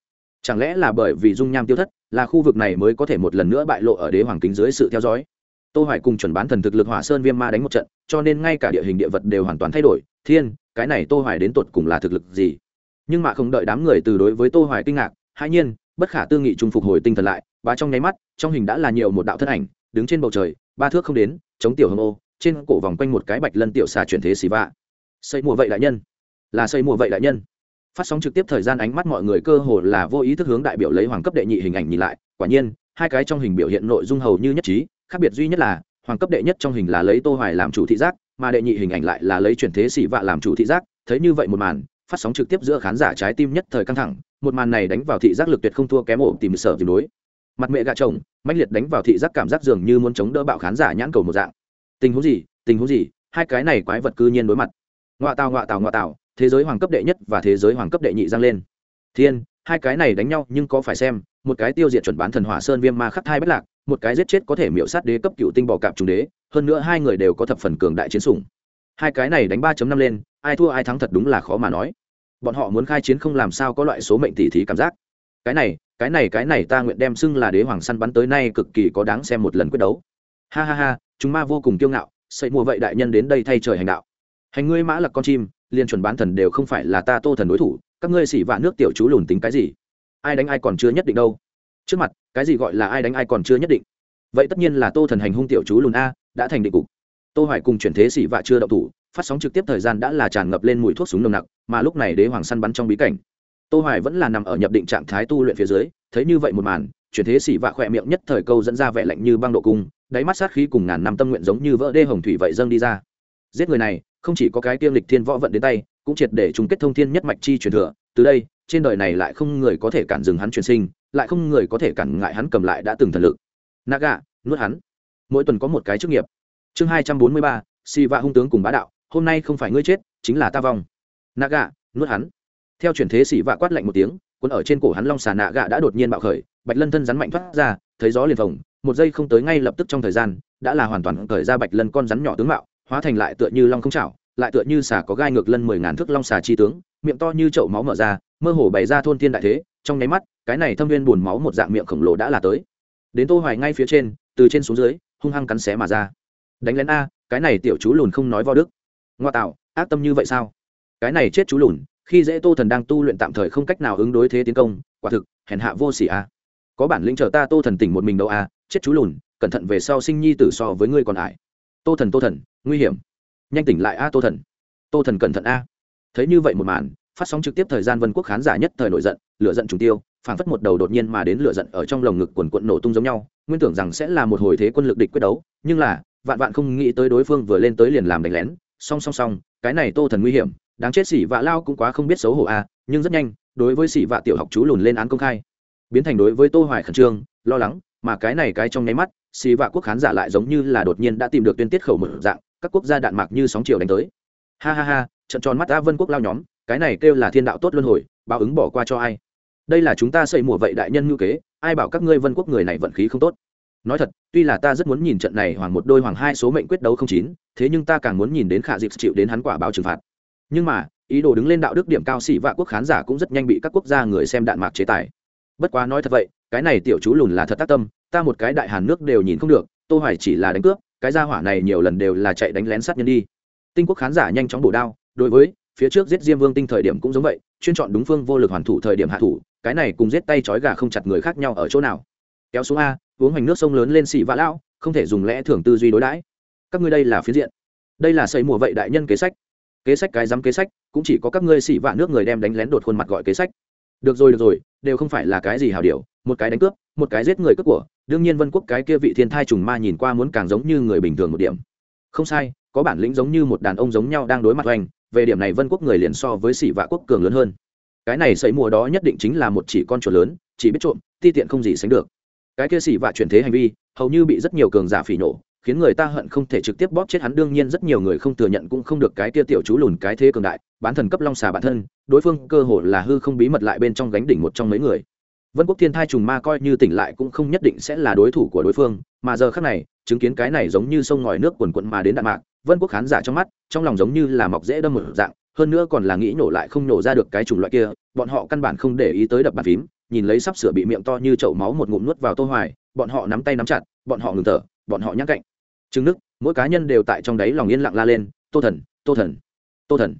Chẳng lẽ là bởi vì dung nham tiêu thất, là khu vực này mới có thể một lần nữa bại lộ ở đế hoàng kính dưới sự theo dõi? Tô hoài cùng chuẩn bán thần thực lực hỏa sơn viêm ma đánh một trận, cho nên ngay cả địa hình địa vật đều hoàn toàn thay đổi. Thiên, cái này tô hoài đến tột cùng là thực lực gì? Nhưng mà không đợi đám người từ đối với tô hoài kinh ngạc, hai nhiên, bất khả tư nghị trung phục hồi tinh thần lại, và trong nháy mắt, trong hình đã là nhiều một đạo thân ảnh, đứng trên bầu trời, ba thước không đến, chống tiểu hồng ô trên cổ vòng quanh một cái bạch lân tiểu xà chuyển thế xì vạ xây mùa vậy đại nhân. Là xây mùa vậy đại nhân. Phát sóng trực tiếp thời gian ánh mắt mọi người cơ hồ là vô ý thức hướng đại biểu lấy hoàng cấp đệ nhị hình ảnh nhìn lại. Quả nhiên, hai cái trong hình biểu hiện nội dung hầu như nhất trí, khác biệt duy nhất là, hoàng cấp đệ nhất trong hình là lấy tô hoài làm chủ thị giác, mà đệ nhị hình ảnh lại là lấy chuyển thế xỉ vạ làm chủ thị giác. Thấy như vậy một màn, phát sóng trực tiếp giữa khán giả trái tim nhất thời căng thẳng, một màn này đánh vào thị giác lực tuyệt không thua kém ổ tìm sở tìm đối. Mặt mẹ gạ chồng, mãnh liệt đánh vào thị giác cảm giác dường như muốn chống đỡ bạo khán giả nhãn cầu một dạng tình huống gì, tình huống gì, hai cái này quái vật cư nhiên đối mặt. Ngoạ tàu ngoạ tàu ngoạ tàu thế giới hoàng cấp đệ nhất và thế giới hoàng cấp đệ nhị giang lên. Thiên, hai cái này đánh nhau nhưng có phải xem, một cái tiêu diệt chuẩn bán thần hỏa sơn viêm ma khắc hai bất lạc, một cái giết chết có thể miễu sát đế cấp cựu tinh bò cạp trùng đế, hơn nữa hai người đều có thập phần cường đại chiến sủng. Hai cái này đánh ba năm lên, ai thua ai thắng thật đúng là khó mà nói. Bọn họ muốn khai chiến không làm sao có loại số mệnh tỉ thí cảm giác. Cái này cái này cái này ta nguyện đem xưng là đế hoàng săn bắn tới nay cực kỳ có đáng xem một lần quyết đấu. Ha ha ha chúng ma vô cùng kiêu ngạo, xây mua vậy đại nhân đến đây thay trời hành đạo. Hành ngươi mã là con chim liên chuẩn bán thần đều không phải là ta tô thần đối thủ, các ngươi xỉ vạ nước tiểu chú lùn tính cái gì? Ai đánh ai còn chưa nhất định đâu. Trước mặt, cái gì gọi là ai đánh ai còn chưa nhất định? Vậy tất nhiên là tô thần hành hung tiểu chú lùn a, đã thành định cục. Tô hoài cùng chuyển thế xỉ vạ chưa động thủ, phát sóng trực tiếp thời gian đã là tràn ngập lên mùi thuốc súng nồng nặc, mà lúc này đế hoàng săn bắn trong bí cảnh. Tô hoài vẫn là nằm ở nhập định trạng thái tu luyện phía dưới, thấy như vậy một màn chuyển thế xỉ vạ khỏe miệng nhất thời câu dẫn ra vẻ lạnh như băng độ cung, đáy mắt sát khí cùng ngàn năm tâm nguyện giống như vỡ đê hồng thủy vậy dâng đi ra. Giết người này, không chỉ có cái tiêm lịch thiên võ vận đến tay, cũng triệt để chung kết thông thiên nhất mạch chi truyền thừa. Từ đây, trên đời này lại không người có thể cản dừng hắn truyền sinh, lại không người có thể cản ngại hắn cầm lại đã từng thần lực. Naga, nuốt hắn. Mỗi tuần có một cái chức nghiệp. Chương hai trăm bốn mươi ba si vạ hung tướng cùng bá đạo, hôm nay không phải ngươi chết, chính là ta vong. Naga, nuốt hắn. Theo chuyển thế xỉ vạ quát lạnh một tiếng quân ở trên cổ hắn long xà nạ gạ đã đột nhiên bạo khởi bạch lân thân rắn mạnh thoát ra, thấy gió liền phồng, một giây không tới ngay lập tức trong thời gian, đã là hoàn toàn cởi ra bạch lân con rắn nhỏ tướng mạo, hóa thành lại tựa như long không chảo, lại tựa như xà có gai ngược lân mười ngàn thước long xà chi tướng, miệng to như chậu máu mở ra, mơ hồ bày ra thôn thiên đại thế, trong nháy mắt, cái này thâm viên buồn máu một dạng miệng khổng lồ đã là tới. Đến tô hoài ngay phía trên, từ trên xuống dưới, hung hăng cắn xé mà ra. Đánh lén a, cái này tiểu chú lùn không nói vo đức. Ngoa tạo, ác tâm như vậy sao? Cái này chết chú lùn, khi dễ tô thần đang tu luyện tạm thời không cách nào ứng đối thế tiến công, quả thực, hèn hạ vô sỉ a có bản lĩnh chờ ta tô thần tỉnh một mình đâu a chết chú lùn, cẩn thận về sau sinh nhi tử so với ngươi còn ải. Tô thần tô thần, nguy hiểm. Nhanh tỉnh lại a, tô thần. Tô thần cẩn thận a. Thấy như vậy một màn, phát sóng trực tiếp thời gian vân quốc khán giả nhất thời nổi giận, lửa giận trùng tiêu, phảng phất một đầu đột nhiên mà đến lửa giận ở trong lồng ngực quần quận nổ tung giống nhau, nguyên tưởng rằng sẽ là một hồi thế quân lực địch quyết đấu, nhưng là, vạn vạn không nghĩ tới đối phương vừa lên tới liền làm đánh lén. Song song song, cái này tô thần nguy hiểm, đáng chết xỉ vạ lao cũng quá không biết xấu hổ a, nhưng rất nhanh, đối với xỉ vạ tiểu học chú lùn lên án công khai biến thành đối với tô hoài khẩn trương, lo lắng, mà cái này cái trong nháy mắt xỉ vạ quốc khán giả lại giống như là đột nhiên đã tìm được tuyên tiết khẩu mở dạng, các quốc gia đạn mạc như sóng chiều đánh tới. Ha ha ha, trận tròn mắt ta vân quốc lao nhóm, cái này kêu là thiên đạo tốt luân hồi, báo ứng bỏ qua cho ai? Đây là chúng ta xây mùa vậy đại nhân ngữ kế, ai bảo các ngươi vân quốc người này vận khí không tốt? Nói thật, tuy là ta rất muốn nhìn trận này hoàng một đôi hoàng hai số mệnh quyết đấu không chín, thế nhưng ta càng muốn nhìn đến khả dịp chịu đến hắn quả báo trừng phạt. Nhưng mà, ý đồ đứng lên đạo đức điểm cao xỉ vạ quốc khán giả cũng rất nhanh bị các quốc gia người xem đạn mạc chế tài bất quá nói thật vậy, cái này tiểu chú lùn là thật tác tâm, ta một cái đại hàn nước đều nhìn không được, tô hoài chỉ là đánh cướp, cái gia hỏa này nhiều lần đều là chạy đánh lén sát nhân đi. Tinh quốc khán giả nhanh chóng bổ đao, đối với, phía trước giết diêm vương tinh thời điểm cũng giống vậy, chuyên chọn đúng phương vô lực hoàn thủ thời điểm hạ thủ, cái này cùng giết tay chói gà không chặt người khác nhau ở chỗ nào. Kéo xuống a, uống hoành nước sông lớn lên xỉ vã lão, không thể dùng lẽ thường tư duy đối đãi. Các ngươi đây là phiến diện. Đây là xây mùa vậy đại nhân kế sách. Kế sách cái dám kế sách, cũng chỉ có các ngươi xỉ vạ nước người đem đánh lén đột khuôn mặt gọi kế sách. Được rồi được rồi đều không phải là cái gì hào điều, một cái đánh cướp, một cái giết người cướp của. Đương nhiên vân quốc cái kia vị thiên thai trùng ma nhìn qua muốn càng giống như người bình thường một điểm. Không sai, có bản lĩnh giống như một đàn ông giống nhau đang đối mặt oanh về điểm này vân quốc người liền so với xỉ vạ quốc cường lớn hơn. Cái này xảy mùa đó nhất định chính là một chỉ con chuột lớn, chỉ biết trộm, ti tiện không gì sánh được. Cái kia xỉ vạ chuyển thế hành vi, hầu như bị rất nhiều cường giả phỉ nổ khiến người ta hận không thể trực tiếp bóp chết hắn. Đương nhiên rất nhiều người không thừa nhận cũng không được cái kia tiểu chú lùn, cái thế cường đại, bán thần cấp long xà bản thân. Đối phương cơ hồ là hư không bí mật lại bên trong gánh đỉnh một trong mấy người. Vân quốc thiên thai trùng ma coi như tỉnh lại cũng không nhất định sẽ là đối thủ của đối phương, mà giờ khác này, chứng kiến cái này giống như sông ngòi nước quần quận mà đến đạn mạc, vân quốc khán giả trong mắt, trong lòng giống như là mọc dễ đâm một dạng. Hơn nữa còn là nghĩ nổ lại không nổ ra được cái chủng loại kia, bọn họ căn bản không để ý tới đập bàn phím, nhìn lấy sắp sửa bị miệng to như chậu máu một ngụm nuốt vào tô hoài, bọn họ nắm tay nắm chặt, bọn họ ngừng thở, bọn họ nhắc cạnh chứng nước mỗi cá nhân đều tại trong đấy lòng yên lặng la lên, tô thần tô thần tô thần.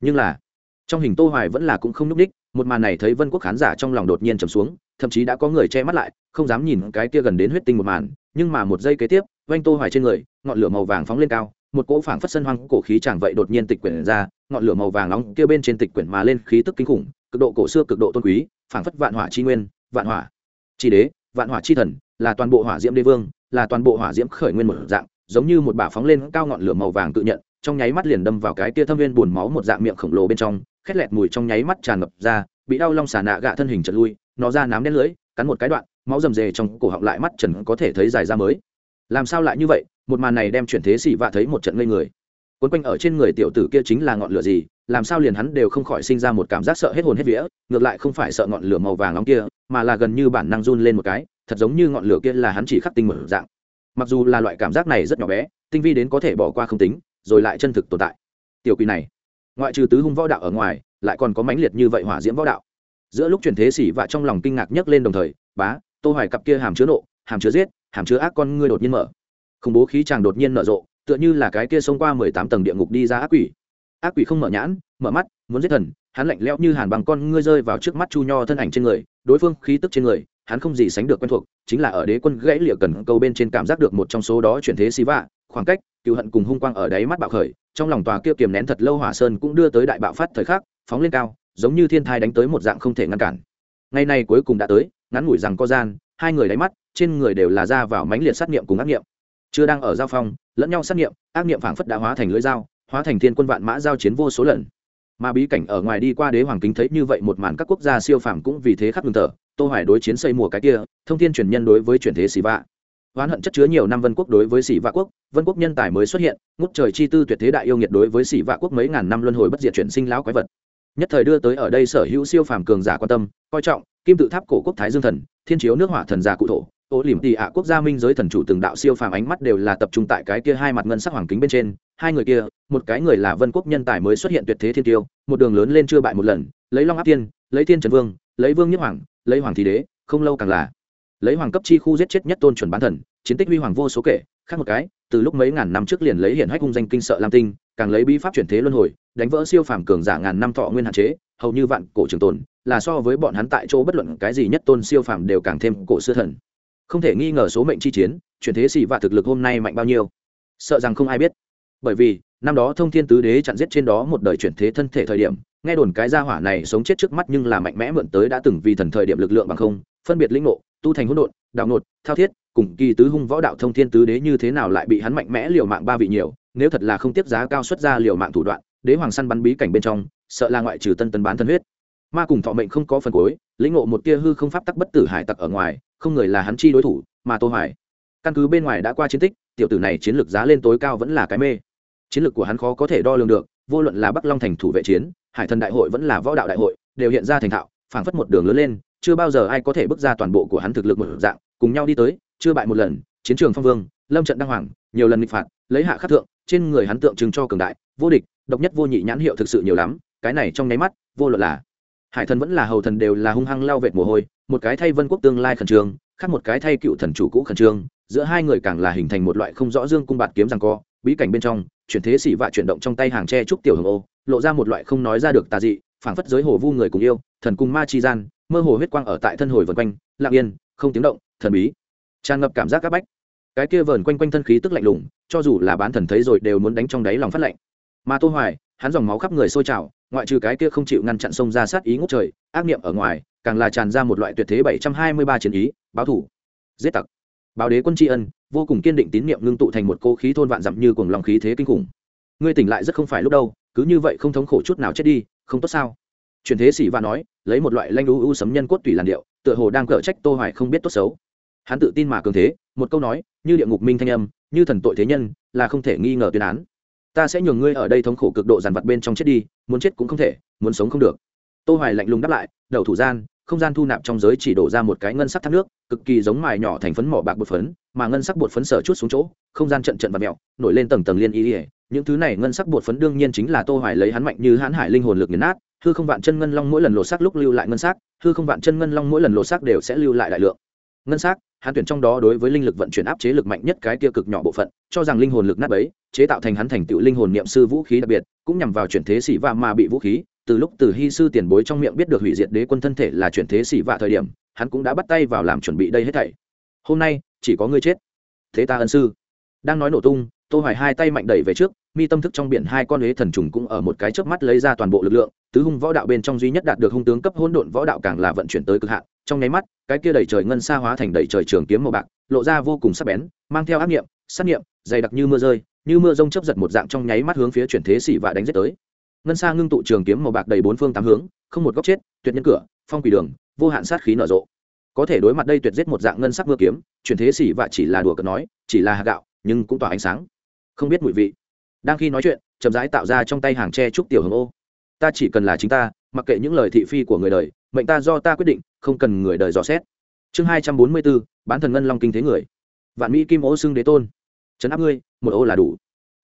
Nhưng là, trong hình tô hoài vẫn là cũng không nhúc đích một màn này thấy vân quốc khán giả trong lòng đột nhiên trầm xuống, thậm chí đã có người che mắt lại, không dám nhìn cái kia gần đến huyết tinh một màn, nhưng mà một giây kế tiếp vanh tô hoài trên người, ngọn lửa màu vàng phóng lên cao, một cỗ phảng phất sân hoang cổ khí chẳng vậy đột nhiên tịch quyển ra, ngọn lửa màu vàng nóng kia bên trên tịch quyển mà lên khí tức kinh khủng, cực độ cổ xưa, cực độ tôn quý, phảng phất vạn hỏa chi nguyên, vạn hỏa chi đế, vạn hỏa chi thần, là toàn bộ hỏa diễm đế vương, là toàn bộ hỏa diễm khởi nguyên một dạng giống như một bả phóng lên cao ngọn lửa màu vàng tự nhận, trong nháy mắt liền đâm vào cái tia thâm viên buồn máu một dạng miệng khổng lồ bên trong, khét lẹt mùi trong nháy mắt tràn ngập ra, bị đau long xà nạ gạ thân hình trật lui, nó ra nám đen lưỡi, cắn một cái đoạn, máu rầm rề trong cổ họng lại mắt trần có thể thấy dài ra mới. Làm sao lại như vậy? Một màn này đem chuyển thế xỉ vạ thấy một trận ngây người. Quấn quanh ở trên người tiểu tử kia chính là ngọn lửa gì, làm sao liền hắn đều không khỏi sinh ra một cảm giác sợ hết hồn hết vía, ngược lại không phải sợ ngọn lửa màu vàng nóng kia, mà là gần như bản năng run lên một cái, thật giống như ngọn lửa kia là hắn chỉ khắc tinh mở dạng mặc dù là loại cảm giác này rất nhỏ bé, tinh vi đến có thể bỏ qua không tính, rồi lại chân thực tồn tại. Tiểu quỷ này, ngoại trừ tứ hung võ đạo ở ngoài, lại còn có mãnh liệt như vậy hỏa diễm võ đạo. Giữa lúc chuyển thế xỉ và trong lòng kinh ngạc nhấc lên đồng thời, bá, tô hoài cặp kia hàm chứa nộ, hàm chứa giết, hàm chứa ác con ngươi đột nhiên mở. Khủng bố khí chàng đột nhiên nở rộ, tựa như là cái kia xông qua 18 tầng địa ngục đi ra ác quỷ. Ác quỷ không mở nhãn, mở mắt, muốn giết thần, hắn lạnh lẽo như hàn bằng con ngươi rơi vào trước mắt chu nho thân ảnh trên người, đối phương khí tức trên người hắn không gì sánh được quen thuộc, chính là ở đế quân gãy lịa cần câu bên trên cảm giác được một trong số đó chuyển thế xí vạ, khoảng cách, cựu hận cùng hung quang ở đáy mắt bạo khởi, trong lòng tòa kia kiềm nén thật lâu hỏa sơn cũng đưa tới đại bạo phát thời khắc, phóng lên cao, giống như thiên thai đánh tới một dạng không thể ngăn cản. Ngày nay cuối cùng đã tới, ngắn ngủi rằng có gian, hai người đáy mắt, trên người đều là ra vào mánh liệt sát nghiệm cùng ác nghiệm chưa đang ở giao phong, lẫn nhau sát nghiệm ác nghiệm phảng phất đã hóa thành lưỡi dao, hóa thành thiên quân vạn mã giao chiến vô số lần mà bí cảnh ở ngoài đi qua đế hoàng kính thấy như vậy một màn các quốc gia siêu phàm cũng vì thế khắc ngừng thở. Tô hoài đối chiến xây mùa cái kia, thông thiên truyền nhân đối với truyền thế xì vạ. Oán hận chất chứa nhiều năm vân quốc đối với xì vạ quốc, vân quốc nhân tài mới xuất hiện, ngút trời chi tư tuyệt thế đại yêu nghiệt đối với xì vạ quốc mấy ngàn năm luân hồi bất diệt chuyển sinh lão quái vật. Nhất thời đưa tới ở đây sở hữu siêu phàm cường giả quan tâm, coi trọng, kim tự tháp cổ quốc thái dương thần, thiên chiếu nước hỏa thần giả cụ thổ ô liềm tị ạ, quốc gia minh giới thần chủ từng đạo siêu phàm ánh mắt đều là tập trung tại cái kia hai mặt ngân sắc hoàng kính bên trên. Hai người kia, một cái người là vân quốc nhân tài mới xuất hiện tuyệt thế thiên tiêu, một đường lớn lên chưa bại một lần, lấy long áp tiên lấy thiên trần vương, lấy vương nhất hoàng, lấy hoàng thị đế, không lâu càng là lấy hoàng cấp chi khu giết chết nhất tôn chuẩn bán thần, chiến tích huy hoàng vô số kể. Khác một cái, từ lúc mấy ngàn năm trước liền lấy hiển hách hung danh kinh sợ lam tinh, càng lấy bí pháp chuyển thế luân hồi, đánh vỡ siêu phàm cường giả ngàn năm thọ nguyên hạn chế, hầu như vạn cổ trường tồn, là so với bọn hắn tại chỗ bất luận cái gì nhất tôn siêu phàm đều càng thêm cổ xưa thần không thể nghi ngờ số mệnh chi chiến, chuyển thế xì và thực lực hôm nay mạnh bao nhiêu. Sợ rằng không ai biết. Bởi vì, năm đó thông thiên tứ đế chặn giết trên đó một đời chuyển thế thân thể thời điểm, nghe đồn cái gia hỏa này sống chết trước mắt nhưng là mạnh mẽ mượn tới đã từng vì thần thời điểm lực lượng bằng không, phân biệt lĩnh ngộ, tu thành hỗn độn, đạo nột thao thiết, cùng kỳ tứ hung võ đạo thông thiên tứ đế như thế nào lại bị hắn mạnh mẽ liều mạng ba vị nhiều, nếu thật là không tiếp giá cao xuất ra liều mạng thủ đoạn, đế hoàng săn bắn bí cảnh bên trong, sợ là ngoại trừ tân tân bán thân huyết. Ma cùng thọ mệnh không có phần cuối, lĩnh ngộ một tia hư không pháp tắc bất tử hải tặc ở ngoài không người là hắn chi đối thủ, mà tô hoài. Căn cứ bên ngoài đã qua chiến tích, tiểu tử này chiến lược giá lên tối cao vẫn là cái mê. Chiến lược của hắn khó có thể đo lường được, vô luận là bắc long thành thủ vệ chiến, hải thần đại hội vẫn là võ đạo đại hội, đều hiện ra thành thạo, phảng phất một đường lớn lên, chưa bao giờ ai có thể bước ra toàn bộ của hắn thực lực một dạng, cùng nhau đi tới, chưa bại một lần, chiến trường phong vương, lâm trận đăng hoàng, nhiều lần nghịch phạt, lấy hạ khắc thượng, trên người hắn tượng trưng cho cường đại, vô địch, độc nhất vô nhị nhãn hiệu thực sự nhiều lắm, cái này trong nháy mắt, vô luận là hải thần vẫn là hầu thần đều là hung hăng lao vệt mồ hôi một cái thay vân quốc tương lai khẩn trương, khác một cái thay cựu thần chủ cũ khẩn trương, giữa hai người càng là hình thành một loại không rõ dương cung bạt kiếm rằng co, bí cảnh bên trong, chuyển thế xỉ vạ chuyển động trong tay hàng tre trúc tiểu hồng ô, lộ ra một loại không nói ra được tà dị, phảng phất giới hồ vu người cùng yêu, thần cung ma chi gian, mơ hồ huyết quang ở tại thân hồi vần quanh, lặng yên, không tiếng động, thần bí. Tràn ngập cảm giác các bách. Cái kia vờn quanh quanh thân khí tức lạnh lùng, cho dù là bán thần thấy rồi đều muốn đánh trong đáy lòng phát lạnh. Mà tô hoài, hắn dòng máu khắp người sôi trào, ngoại trừ cái kia không chịu ngăn chặn sông ra sát ý ngút trời, ác niệm ở ngoài càng là tràn ra một loại tuyệt thế 723 chiến ý, báo thủ, giết tặc. Báo đế quân tri ân, vô cùng kiên định tín niệm ngưng tụ thành một cô khí thôn vạn dặm như cuồng lòng khí thế kinh khủng. Ngươi tỉnh lại rất không phải lúc đâu, cứ như vậy không thống khổ chút nào chết đi, không tốt sao? Truyền thế sĩ và nói, lấy một loại lanh u u sấm nhân cốt tùy làn điệu, tựa hồ đang cở trách tô hoài không biết tốt xấu. Hắn tự tin mà cường thế, một câu nói, như địa ngục minh thanh âm, như thần tội thế nhân, là không thể nghi ngờ tuyên án. Ta sẽ nhường ngươi ở đây thống khổ cực độ dàn vật bên trong chết đi, muốn chết cũng không thể, muốn sống không được. Tô hoài lạnh lùng đáp lại, đầu thủ gian không gian thu nạp trong giới chỉ đổ ra một cái ngân sắc thác nước, cực kỳ giống mài nhỏ thành phấn mỏ bạc bột phấn, mà ngân sắc bột phấn sở chút xuống chỗ, không gian trận trận và mẹo, nổi lên tầng tầng liên y ỉa những thứ này ngân sắc bột phấn đương nhiên chính là tô hoài lấy hắn mạnh như hãn hải linh hồn lực nghiền nát, hư không vạn chân ngân long mỗi lần lộ sắc lúc lưu lại ngân sắc, hư không vạn chân ngân long mỗi lần lộ sắc đều sẽ lưu lại đại lượng. Ngân sắc, hắn tuyển trong đó đối với linh lực vận chuyển áp chế lực mạnh nhất cái kia cực nhỏ bộ phận, cho rằng linh hồn lực nát bấy, chế tạo thành hắn thành tựu linh hồn niệm sư vũ khí đặc biệt, cũng nhằm vào chuyển thế sĩ và mà bị vũ khí từ lúc từ hy sư tiền bối trong miệng biết được hủy diệt đế quân thân thể là chuyển thế xỉ vạ thời điểm, hắn cũng đã bắt tay vào làm chuẩn bị đây hết thảy. Hôm nay, chỉ có ngươi chết. Thế ta ân sư. Đang nói nổ tung, tô hoài hai tay mạnh đẩy về trước, mi tâm thức trong biển hai con huế thần trùng cũng ở một cái chớp mắt lấy ra toàn bộ lực lượng, tứ hung võ đạo bên trong duy nhất đạt được hung tướng cấp hỗn độn võ đạo càng là vận chuyển tới cực hạn. Trong nháy mắt, cái kia đầy trời ngân xa hóa thành đầy trời trường kiếm màu bạc, lộ ra vô cùng sắc bén, mang theo ác niệm, sát niệm, dày đặc như mưa rơi, như mưa rông chớp giật một dạng trong nháy mắt hướng phía chuyển thế xỉ và đánh giết tới ngân sa ngưng tụ trường kiếm màu bạc đầy bốn phương tám hướng, không một góc chết, tuyệt nhân cửa, phong quỷ đường, vô hạn sát khí nở rộ. Có thể đối mặt đây tuyệt giết một dạng ngân sắc mưa kiếm, chuyển thế xỉ và chỉ là đùa cợt nói, chỉ là hạt gạo, nhưng cũng tỏa ánh sáng. Không biết mùi vị. Đang khi nói chuyện, chậm rãi tạo ra trong tay hàng tre trúc tiểu hồng ô. Ta chỉ cần là chính ta, mặc kệ những lời thị phi của người đời, mệnh ta do ta quyết định, không cần người đời dò xét. Chương hai trăm bốn mươi bốn, bán thần ngân long kinh thế người. Vạn mỹ kim ô xưng đế tôn. Chấn áp ngươi, một ô là đủ.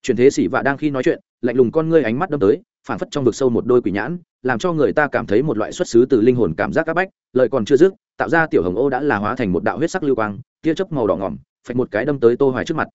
Chuyển thế xỉ vạ đang khi nói chuyện, lạnh lùng con ngươi ánh mắt đâm tới phản phất trong vực sâu một đôi quỷ nhãn, làm cho người ta cảm thấy một loại xuất xứ từ linh hồn cảm giác áp bách lợi còn chưa dứt, tạo ra tiểu hồng ô đã là hóa thành một đạo huyết sắc lưu quang, tia chớp màu đỏ ngỏm, phạch một cái đâm tới tô hoài trước mặt.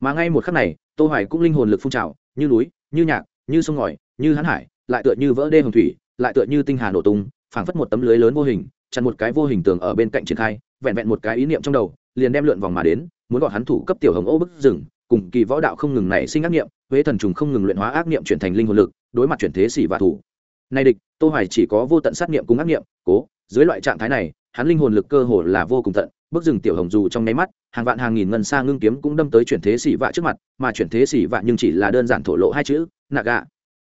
Mà ngay một khắc này, tô hoài cũng linh hồn lực phun trào, như núi, như nhạc, như sông ngòi, như hán hải, lại tựa như vỡ đê hồng thủy, lại tựa như tinh hà nổ tung, phảng phất một tấm lưới lớn vô hình, chặn một cái vô hình tường ở bên cạnh triển khai, vẹn vẹn một cái ý niệm trong đầu, liền đem lượn vòng mà đến, muốn gọi hắn thủ cấp tiểu hồng ô bức rừng, cùng kỳ võ đạo không ngừng nảy sinh ác niệm huế thần trùng không ngừng luyện hóa ác niệm chuyển thành linh hồn lực đối mặt chuyển thế xỉ và thủ. Nay địch, tô hoài chỉ có vô tận sát niệm cùng ác niệm cố, dưới loại trạng thái này, hắn linh hồn lực cơ hồ là vô cùng tận bước rừng tiểu hồng dù trong nháy mắt, hàng vạn hàng nghìn ngân xa ngưng kiếm cũng đâm tới chuyển thế xỉ vạ trước mặt, mà chuyển thế xỉ vạ nhưng chỉ là đơn giản thổ lộ hai chữ, nạ gạ.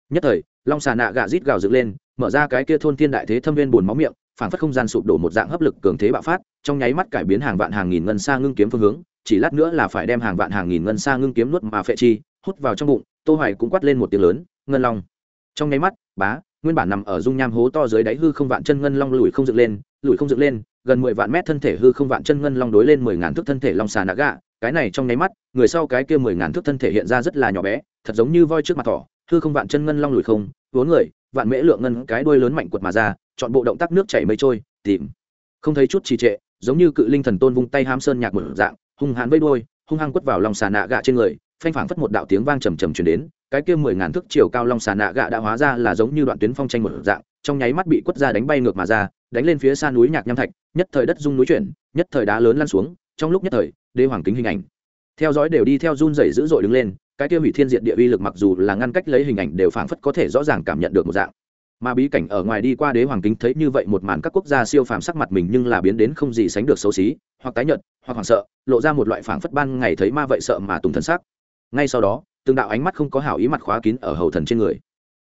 Nhất thời, long xà nạ gạ rít gào dựng lên, mở ra cái kia thôn thiên đại thế thâm viên buồn máu miệng, phảng phất không gian sụp đổ một dạng hấp lực cường thế bạo phát, trong nháy mắt cải biến hàng vạn hàng nghìn ngân xa ngưng kiếm phương hướng, chỉ lát nữa là phải đem hàng vạn hàng nghìn ngân xa ngưng kiếm nuốt mà phệ chi, hút vào trong bụng, tô hoài cũng quát lên một tiếng lớn, ngân long! Trong nháy mắt, bá, nguyên bản nằm ở dung nham hố to dưới đáy hư không vạn chân ngân long lùi không dựng lên, lùi không dựng lên, gần mười vạn mét thân thể hư không vạn chân ngân long đối lên mười ngàn thước thân thể long xà nạ gạ. Cái này trong nháy mắt, người sau cái kia mười ngàn thước thân thể hiện ra rất là nhỏ bé, thật giống như voi trước mặt thỏ, hư không vạn chân ngân long lùi không, vốn người, vạn mễ lượng ngân cái đuôi lớn mạnh quật mà ra, chọn bộ động tác nước chảy mây trôi, tìm. Không thấy chút trì trệ, giống như cự linh thần tôn vung tay ham sơn nhạc một dạng, hung hãn vây đuôi, hung hăng quất vào lòng xà nạ gạ trên người, phanh phảng phất một đạo tiếng vang trầm trầm truyền đến cái kia mười ngàn thước chiều cao long xà nạ gạ đã hóa ra là giống như đoạn tuyến phong tranh một dạng, trong nháy mắt bị quất ra đánh bay ngược mà ra, đánh lên phía xa núi nhạc nham thạch, nhất thời đất rung núi chuyển, nhất thời đá lớn lăn xuống, trong lúc nhất thời đế hoàng kính hình ảnh. Theo dõi đều đi theo run rẩy dữ dội đứng lên, cái kia hủy thiên diện địa uy lực mặc dù là ngăn cách lấy hình ảnh đều phảng phất có thể rõ ràng cảm nhận được một dạng. Mà bí cảnh ở ngoài đi qua đế hoàng kính thấy như vậy một màn các quốc gia siêu phàm sắc mặt mình nhưng là biến đến không gì sánh được xấu xí, hoặc tái nhợt, hoặc hoảng sợ, lộ ra một loại phảng phất ban ngày thấy ma vậy sợ mà tùng thần sắc ngay sau đó, từng đạo ánh mắt không có hảo ý mặt khóa kín ở hầu thần trên người.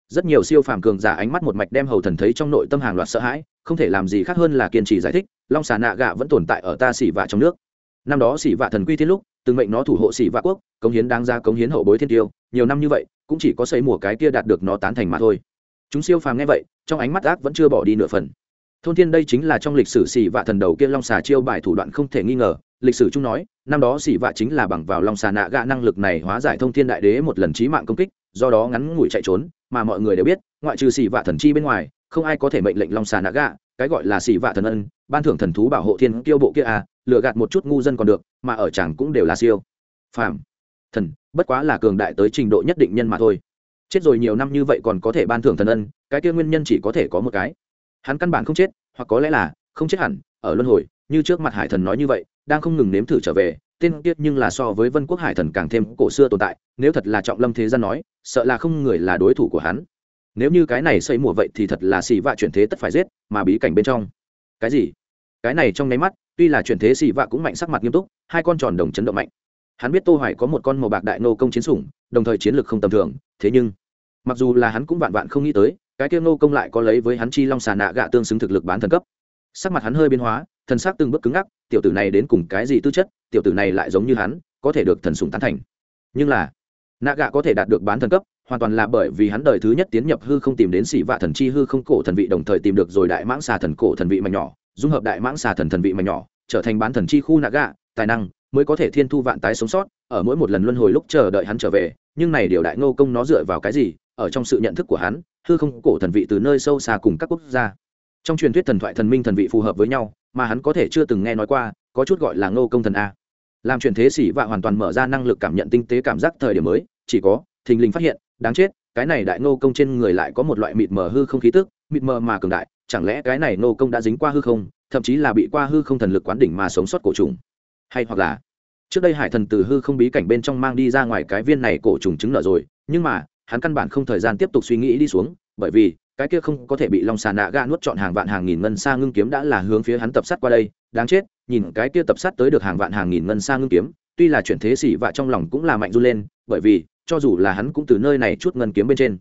Rất nhiều siêu phàm cường giả ánh mắt một mạch đem hầu thần thấy trong nội tâm hàng loạt sợ hãi, không thể làm gì khác hơn là kiên trì giải thích, long xà nạ gạ vẫn tồn tại ở ta xỉ vạ trong nước. Năm đó xỉ vạ thần quy thiên lúc, từng mệnh nó thủ hộ xỉ vạ quốc, cống hiến đáng ra cống hiến hậu bối thiên tiêu, nhiều năm như vậy, cũng chỉ có xây mùa cái kia đạt được nó tán thành mà thôi. Chúng siêu phàm nghe vậy, trong ánh mắt ác vẫn chưa bỏ đi nửa phần thôn thiên đây chính là trong lịch sử xỉ vạ thần đầu kia long xà chiêu bài thủ đoạn không thể nghi ngờ. Lịch sử chung nói, năm đó xỉ vạ chính là bằng vào long xà nạ gạ năng lực này hóa giải thông thiên đại đế một lần trí mạng công kích, do đó ngắn ngủi chạy trốn, mà mọi người đều biết, ngoại trừ xỉ vạ thần chi bên ngoài, không ai có thể mệnh lệnh long xà nạ gạ, cái gọi là xỉ vạ thần ân, ban thưởng thần thú bảo hộ thiên kiêu bộ kia à lừa gạt một chút ngu dân còn được, mà ở chẳng cũng đều là siêu. Phàm. Thần, bất quá là cường đại tới trình độ nhất định nhân mà thôi. Chết rồi nhiều năm như vậy còn có thể ban thưởng thần ân, cái kia nguyên nhân chỉ có thể có một cái hắn căn bản không chết, hoặc có lẽ là không chết hẳn, ở luân hồi, như trước mặt hải thần nói như vậy, đang không ngừng nếm thử trở về, tên kiết nhưng là so với vân quốc hải thần càng thêm cổ xưa tồn tại, nếu thật là trọng lâm thế gian nói, sợ là không người là đối thủ của hắn. Nếu như cái này xây mùa vậy thì thật là xì vạ chuyển thế tất phải giết, mà bí cảnh bên trong. Cái gì? Cái này trong nháy mắt, tuy là chuyển thế xì vạ cũng mạnh sắc mặt nghiêm túc, hai con tròn đồng chấn động mạnh. Hắn biết tô hoài có một con màu bạc đại nô công chiến sủng, đồng thời chiến lược không tầm thường, thế nhưng, mặc dù là hắn cũng vạn vạn không nghĩ tới cái kia Ngô công lại có lấy với hắn chi long xà nạ gạ tương xứng thực lực bán thần cấp. Sắc mặt hắn hơi biến hóa, thần sắc từng bước cứng ngắc, tiểu tử này đến cùng cái gì tư chất, tiểu tử này lại giống như hắn, có thể được thần sủng tán thành. Nhưng là, nạ gạ có thể đạt được bán thần cấp, hoàn toàn là bởi vì hắn đời thứ nhất tiến nhập hư không tìm đến sĩ vạ thần chi hư không cổ thần vị, đồng thời tìm được rồi đại mãng xà thần cổ thần vị mà nhỏ, dung hợp đại mãng xà thần thần vị mà nhỏ, trở thành bán thần chi khu nạ gạ, tài năng mới có thể thiên thu vạn tái sống sót, ở mỗi một lần luân hồi lúc chờ đợi hắn trở về, nhưng này điều đại ngô công nó dựa vào cái gì ở trong sự nhận thức của hắn, hư không cổ thần vị từ nơi sâu xa cùng các quốc gia. Trong truyền thuyết thần thoại thần minh thần vị phù hợp với nhau, mà hắn có thể chưa từng nghe nói qua, có chút gọi là ngô công thần a. Làm chuyển thế sĩ vạ hoàn toàn mở ra năng lực cảm nhận tinh tế cảm giác thời điểm mới, chỉ có, thình lình phát hiện, đáng chết, cái này đại ngô công trên người lại có một loại mịt mờ hư không khí tức, mịt mờ mà cường đại, chẳng lẽ cái này ngô công đã dính qua hư không, thậm chí là bị qua hư không thần lực quán đỉnh mà sống sót cổ trùng? Hay hoặc là, trước đây hải thần từ hư không bí cảnh bên trong mang đi ra ngoài cái viên này cổ trùng chứng nợ rồi, nhưng mà hắn căn bản không thời gian tiếp tục suy nghĩ đi xuống, bởi vì, cái kia không có thể bị long xà nạ ga nuốt chọn hàng vạn hàng nghìn ngân xa ngưng kiếm đã là hướng phía hắn tập sát qua đây. Đáng chết, nhìn cái kia tập sát tới được hàng vạn hàng nghìn ngân xa ngưng kiếm, tuy là chuyện thế xỉ vạ trong lòng cũng là mạnh run lên, bởi vì, cho dù là hắn cũng từ nơi này chút ngân kiếm bên trên,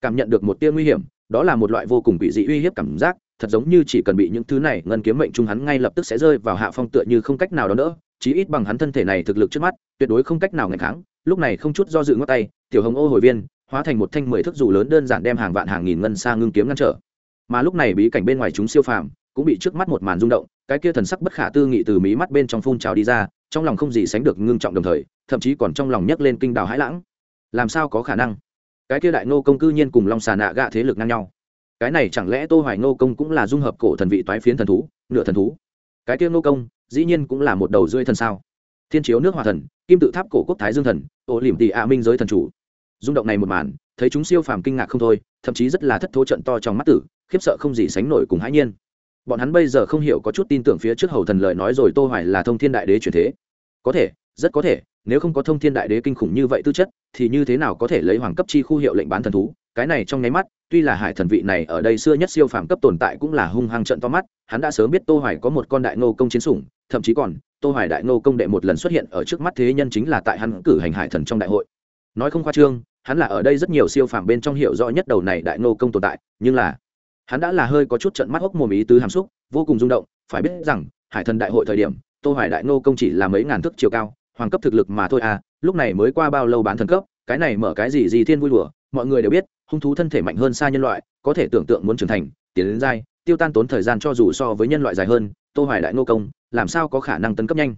cảm nhận được một tia nguy hiểm, đó là một loại vô cùng bị dị uy hiếp cảm giác, thật giống như chỉ cần bị những thứ này ngân kiếm mệnh trung hắn ngay lập tức sẽ rơi vào hạ phong tựa như không cách nào đó nữa chí ít bằng hắn thân thể này thực lực trước mắt, tuyệt đối không cách nào ngày kháng. Lúc này không chút do dự ngót tay, tiểu hồng ô hồi viên hóa thành một thanh mười thước dù lớn đơn giản đem hàng vạn hàng nghìn ngân xa ngưng kiếm ngăn trở. Mà lúc này bí cảnh bên ngoài chúng siêu phàm cũng bị trước mắt một màn rung động, cái kia thần sắc bất khả tư nghị từ mí mắt bên trong phun trào đi ra, trong lòng không gì sánh được ngưng trọng đồng thời, thậm chí còn trong lòng nhấc lên kinh đào hãi lãng. Làm sao có khả năng? Cái kia đại nô công cư nhiên cùng long xà nạ gạ thế lực ngang nhau. Cái này chẳng lẽ tô hoài nô công cũng là dung hợp cổ thần vị toái phiến thần thú, nửa thần thú? Cái kia nô công, dĩ nhiên cũng là một đầu rưỡi thần sao. Thiên chiếu nước hòa thần, kim tự tháp cổ quốc thái dương thần, ô liềm tỷ ạ minh giới thần chủ rung động này một màn, thấy chúng siêu phàm kinh ngạc không thôi, thậm chí rất là thất thố trận to trong mắt tử, khiếp sợ không gì sánh nổi cùng hãi nhiên. Bọn hắn bây giờ không hiểu có chút tin tưởng phía trước hầu thần lời nói rồi tô hoài là thông thiên đại đế chuyển thế. Có thể, rất có thể, nếu không có thông thiên đại đế kinh khủng như vậy tư chất, thì như thế nào có thể lấy hoàng cấp chi khu hiệu lệnh bán thần thú? Cái này trong nháy mắt, tuy là hải thần vị này ở đây xưa nhất siêu phàm cấp tồn tại cũng là hung hăng trận to mắt, hắn đã sớm biết tô hoài có một con đại ngô công chiến sủng, thậm chí còn, tô hoài đại ngô công đệ một lần xuất hiện ở trước mắt thế nhân chính là tại hắn cử hành hải thần trong đại hội. Nói không khoa trương hắn là ở đây rất nhiều siêu phàm bên trong hiểu rõ nhất đầu này đại nô công tồn tại, nhưng là, hắn đã là hơi có chút trận mắt hốc mồm ý tứ hàm xúc, vô cùng rung động, phải biết rằng, hải thần đại hội thời điểm, tô hoài đại nô công chỉ là mấy ngàn thước chiều cao, hoàng cấp thực lực mà thôi à lúc này mới qua bao lâu bán thần cấp, cái này mở cái gì gì thiên vui đùa, mọi người đều biết, hung thú thân thể mạnh hơn xa nhân loại, có thể tưởng tượng muốn trưởng thành, tiến đến dai tiêu tan tốn thời gian cho dù so với nhân loại dài hơn, tô hoài đại nô công, làm sao có khả năng tấn cấp nhanh?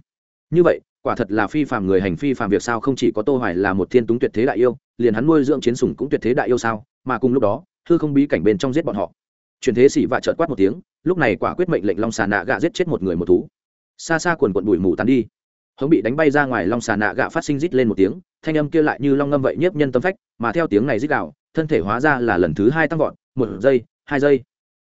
Như vậy quả thật là phi phàm người hành phi phàm việc sao không chỉ có tô hoài là một thiên túng tuyệt thế đại yêu, liền hắn nuôi dưỡng chiến sủng cũng tuyệt thế đại yêu sao, mà cùng lúc đó, hư không bí cảnh bên trong giết bọn họ. Truyền thế xỉ vạ chợt quát một tiếng, lúc này quả quyết mệnh lệnh long xà nạ gạ giết chết một người một thú. Xa xa quần quần bụi mù tán đi. Hống bị đánh bay ra ngoài long xà nạ gạ phát sinh rít lên một tiếng, thanh âm kia lại như long ngâm vậy nhiếp nhân tâm phách, mà theo tiếng này rít đạo thân thể hóa ra là lần thứ hai tăng vọt, một giây, hai giây.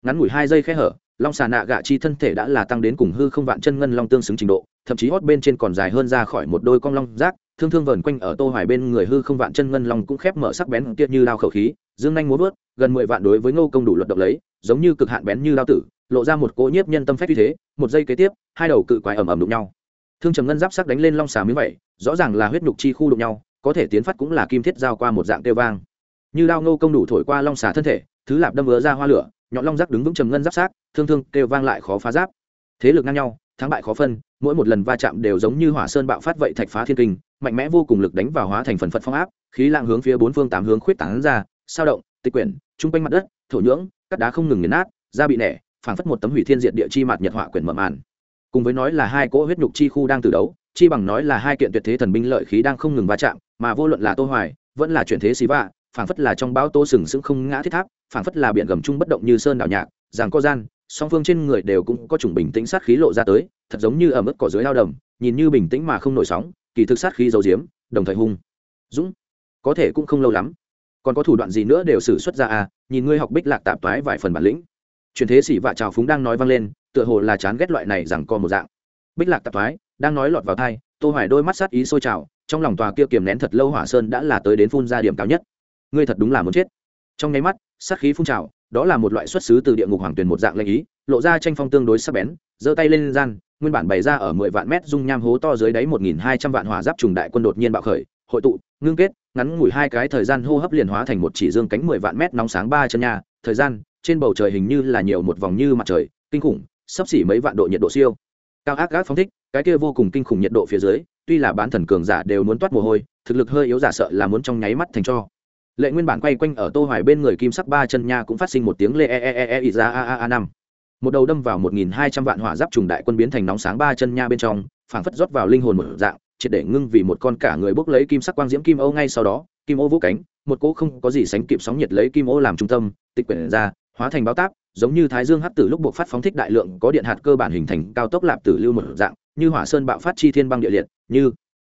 Ngắn ngủi hai giây khẽ hở, long xà nạ gạ chi thân thể đã là tăng đến cùng hư không vạn chân ngân long tương xứng trình độ thậm chí hót bên trên còn dài hơn ra khỏi một đôi con long rác, thương thương vờn quanh ở tô hoài bên người hư không vạn chân ngân long cũng khép mở sắc bén kia như lao khẩu khí, dương nhanh múa vớt, gần mười vạn đối với ngô công đủ luật động lấy, giống như cực hạn bén như lao tử, lộ ra một cỗ nhiếp nhân tâm phách như thế, một giây kế tiếp, hai đầu cự quái ầm ầm đụng nhau. Thương trầm ngân giáp sắc đánh lên long xà miếng vậy, rõ ràng là huyết nhục chi khu đụng nhau, có thể tiến phát cũng là kim thiết giao qua một dạng tiêu vang. Như lao ngô công đủ thổi qua long xà thân thể, thứ lạp đâm vỡ ra hoa lửa, nhọn long giáp đứng vững trầm ngân giáp sắc, thương thương tiêu vang lại khó phá giáp. Thế lực ngang nhau thắng bại khó phân, mỗi một lần va chạm đều giống như hỏa sơn bạo phát vậy thạch phá thiên kinh, mạnh mẽ vô cùng lực đánh vào hóa thành phần phật phong áp, khí lạng hướng phía bốn phương tám hướng khuyết tán ra, sao động, tịch quyển chung quanh mặt đất, thổ nhưỡng, cắt đá không ngừng nghiền nát, da bị nẻ, phảng phất một tấm hủy thiên diệt địa chi mặt nhật họa quyển mở màn. Cùng với nói là hai cỗ huyết nhục chi khu đang từ đấu, chi bằng nói là hai kiện tuyệt thế thần binh lợi khí đang không ngừng va chạm, mà vô luận là tô hoài, vẫn là chuyển thế xí vạ, phảng phất là trong bão tô sừng sững không ngã thiết tháp, phảng phất là biển gầm trung bất động như sơn đảo nhạc, giằng co gian song phương trên người đều cũng có chủng bình tĩnh sát khí lộ ra tới, thật giống như ở mức cỏ dưới lao đầm, nhìn như bình tĩnh mà không nổi sóng, kỳ thực sát khí dầu diếm, đồng thời hung. Dũng, có thể cũng không lâu lắm. Còn có thủ đoạn gì nữa đều xử xuất ra à nhìn ngươi học bích lạc tạp toái vài phần bản lĩnh. Truyền thế sĩ vạ trào phúng đang nói vang lên, tựa hồ là chán ghét loại này rằng co một dạng. Bích lạc tạp toái, đang nói lọt vào thai tô hoài đôi mắt sát ý sôi trào, trong lòng tòa kia kiềm nén thật lâu hỏa sơn đã là tới đến phun ra điểm cao nhất. Ngươi thật đúng là muốn chết trong nháy mắt, sát khí phun trào, đó là một loại xuất xứ từ địa ngục hoàng tuyền một dạng lệnh ý, lộ ra tranh phong tương đối sắc bén, giơ tay lên gian, nguyên bản bày ra ở mười vạn mét dung nham hố to dưới đáy một nghìn hai trăm vạn hỏa giáp trùng đại quân đột nhiên bạo khởi, hội tụ, ngưng kết, ngắn ngủi hai cái thời gian hô hấp liền hóa thành một chỉ dương cánh mười vạn mét nóng sáng ba chân nhà thời gian, trên bầu trời hình như là nhiều một vòng như mặt trời, kinh khủng, sắp xỉ mấy vạn độ nhiệt độ siêu. Cao ác gác phóng thích, cái kia vô cùng kinh khủng nhiệt độ phía dưới, tuy là bán thần cường giả đều muốn toát mồ hôi, thực lực hơi yếu giả sợ là muốn trong nháy mắt thành cho lệ nguyên bản quay quanh ở tô hoài bên người kim sắc ba chân nha cũng phát sinh một tiếng lê e e e e, e ra a a a năm. Một đầu đâm vào 1.200 vạn hỏa giáp trùng đại quân biến thành nóng sáng ba chân nha bên trong, phảng phất rót vào linh hồn một dạng, triệt để ngưng vì một con cả người bốc lấy kim sắc quang diễm kim ô ngay sau đó, kim ô vũ cánh, một cỗ không có gì sánh kịp sóng nhiệt lấy kim ô làm trung tâm, tịch quyển ra, hóa thành báo táp, giống như thái dương hấp tử lúc buộc phát phóng thích đại lượng có điện hạt cơ bản hình thành cao tốc lạp tử lưu một dạng, như hỏa sơn bạo phát chi thiên băng địa liệt, như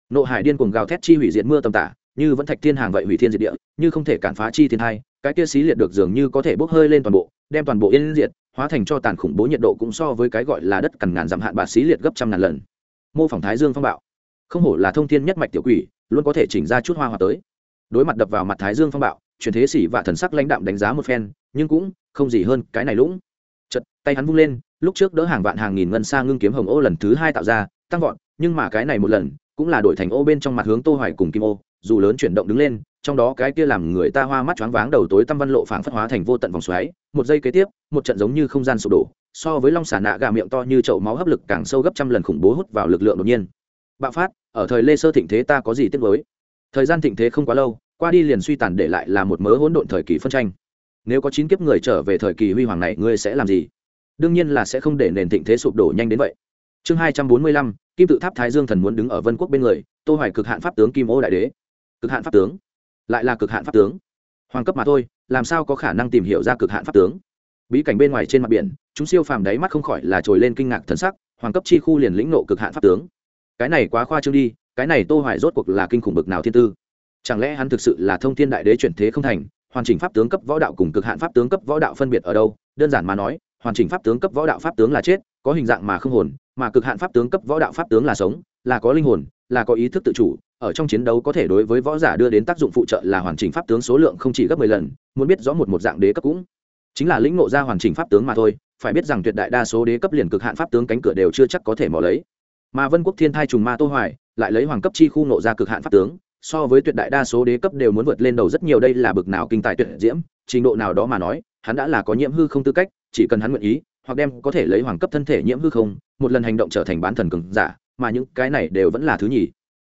nộ hải điên cuồng gào thét chi hủy diệt mưa tầm tả như vẫn thạch thiên hàng vậy hủy thiên diệt địa, như không thể cản phá chi thiên hai, cái kia xí liệt được dường như có thể bốc hơi lên toàn bộ, đem toàn bộ yên diệt, hóa thành cho tàn khủng bố nhiệt độ cũng so với cái gọi là đất cằn ngàn dặm hạn bạt xí liệt gấp trăm ngàn lần. Mô phỏng thái dương phong bạo. Không hổ là thông thiên nhất mạch tiểu quỷ, luôn có thể chỉnh ra chút hoa hoa tới. Đối mặt đập vào mặt thái dương phong bạo, truyền thế sĩ và thần sắc lãnh đạm đánh giá một phen, nhưng cũng không gì hơn cái này lũng. Chật tay hắn vung lên, lúc trước đỡ hàng vạn hàng nghìn ngân xa ngưng kiếm hồng ô lần thứ hai tạo ra, tăng vọt, nhưng mà cái này một lần, cũng là đổi thành ô bên trong mặt hướng tô hoài cùng kim ô dù lớn chuyển động đứng lên, trong đó cái kia làm người ta hoa mắt choáng váng đầu tối tâm văn lộ phảng phất hóa thành vô tận vòng xoáy, một giây kế tiếp, một trận giống như không gian sụp đổ, so với long xà nạ gà miệng to như chậu máu hấp lực càng sâu gấp trăm lần khủng bố hút vào lực lượng đột nhiên. Bạo phát, ở thời lê sơ thịnh thế ta có gì tiếc với thời gian thịnh thế không quá lâu, qua đi liền suy tàn để lại là một mớ hỗn độn thời kỳ phân tranh. Nếu có chín kiếp người trở về thời kỳ huy hoàng này, ngươi sẽ làm gì? Đương nhiên là sẽ không để nền thịnh thế sụp đổ nhanh đến vậy. Chương hai trăm bốn mươi lăm, kim tự tháp thái dương thần muốn đứng ở vân quốc bên người, tô hoài cực hạn pháp tướng kim ô đại đế cực hạn pháp tướng. Lại là cực hạn pháp tướng. Hoàng cấp mà thôi, làm sao có khả năng tìm hiểu ra cực hạn pháp tướng? Bí cảnh bên ngoài trên mặt biển, chúng siêu phàm đáy mắt không khỏi là trồi lên kinh ngạc thần sắc, hoàng cấp chi khu liền lĩnh nộ cực hạn pháp tướng. Cái này quá khoa trương đi, cái này tô hoài rốt cuộc là kinh khủng bực nào thiên tư? Chẳng lẽ hắn thực sự là thông thiên đại đế chuyển thế không thành, hoàn chỉnh pháp tướng cấp võ đạo cùng cực hạn pháp tướng cấp võ đạo phân biệt ở đâu? Đơn giản mà nói, hoàn chỉnh pháp tướng cấp võ đạo pháp tướng là chết, có hình dạng mà không hồn, mà cực hạn pháp tướng cấp võ đạo pháp tướng là sống, là có linh hồn, là có ý thức tự chủ ở trong chiến đấu có thể đối với võ giả đưa đến tác dụng phụ trợ là hoàn chỉnh pháp tướng số lượng không chỉ gấp mười lần, muốn biết rõ một một dạng đế cấp cũng chính là lĩnh ngộ ra hoàn chỉnh pháp tướng mà thôi, phải biết rằng tuyệt đại đa số đế cấp liền cực hạn pháp tướng cánh cửa đều chưa chắc có thể mò lấy. Mà vân quốc thiên thai trùng ma tô hoài lại lấy hoàng cấp chi khu ngộ ra cực hạn pháp tướng, so với tuyệt đại đa số đế cấp đều muốn vượt lên đầu rất nhiều đây là bực nào kinh tài tuyệt diễm, trình độ nào đó mà nói, hắn đã là có nhiễm hư không tư cách, chỉ cần hắn nguyện ý, hoặc đem có thể lấy hoàng cấp thân thể nhiễm hư không, một lần hành động trở thành bán thần cường giả, mà những cái này đều vẫn là thứ nhì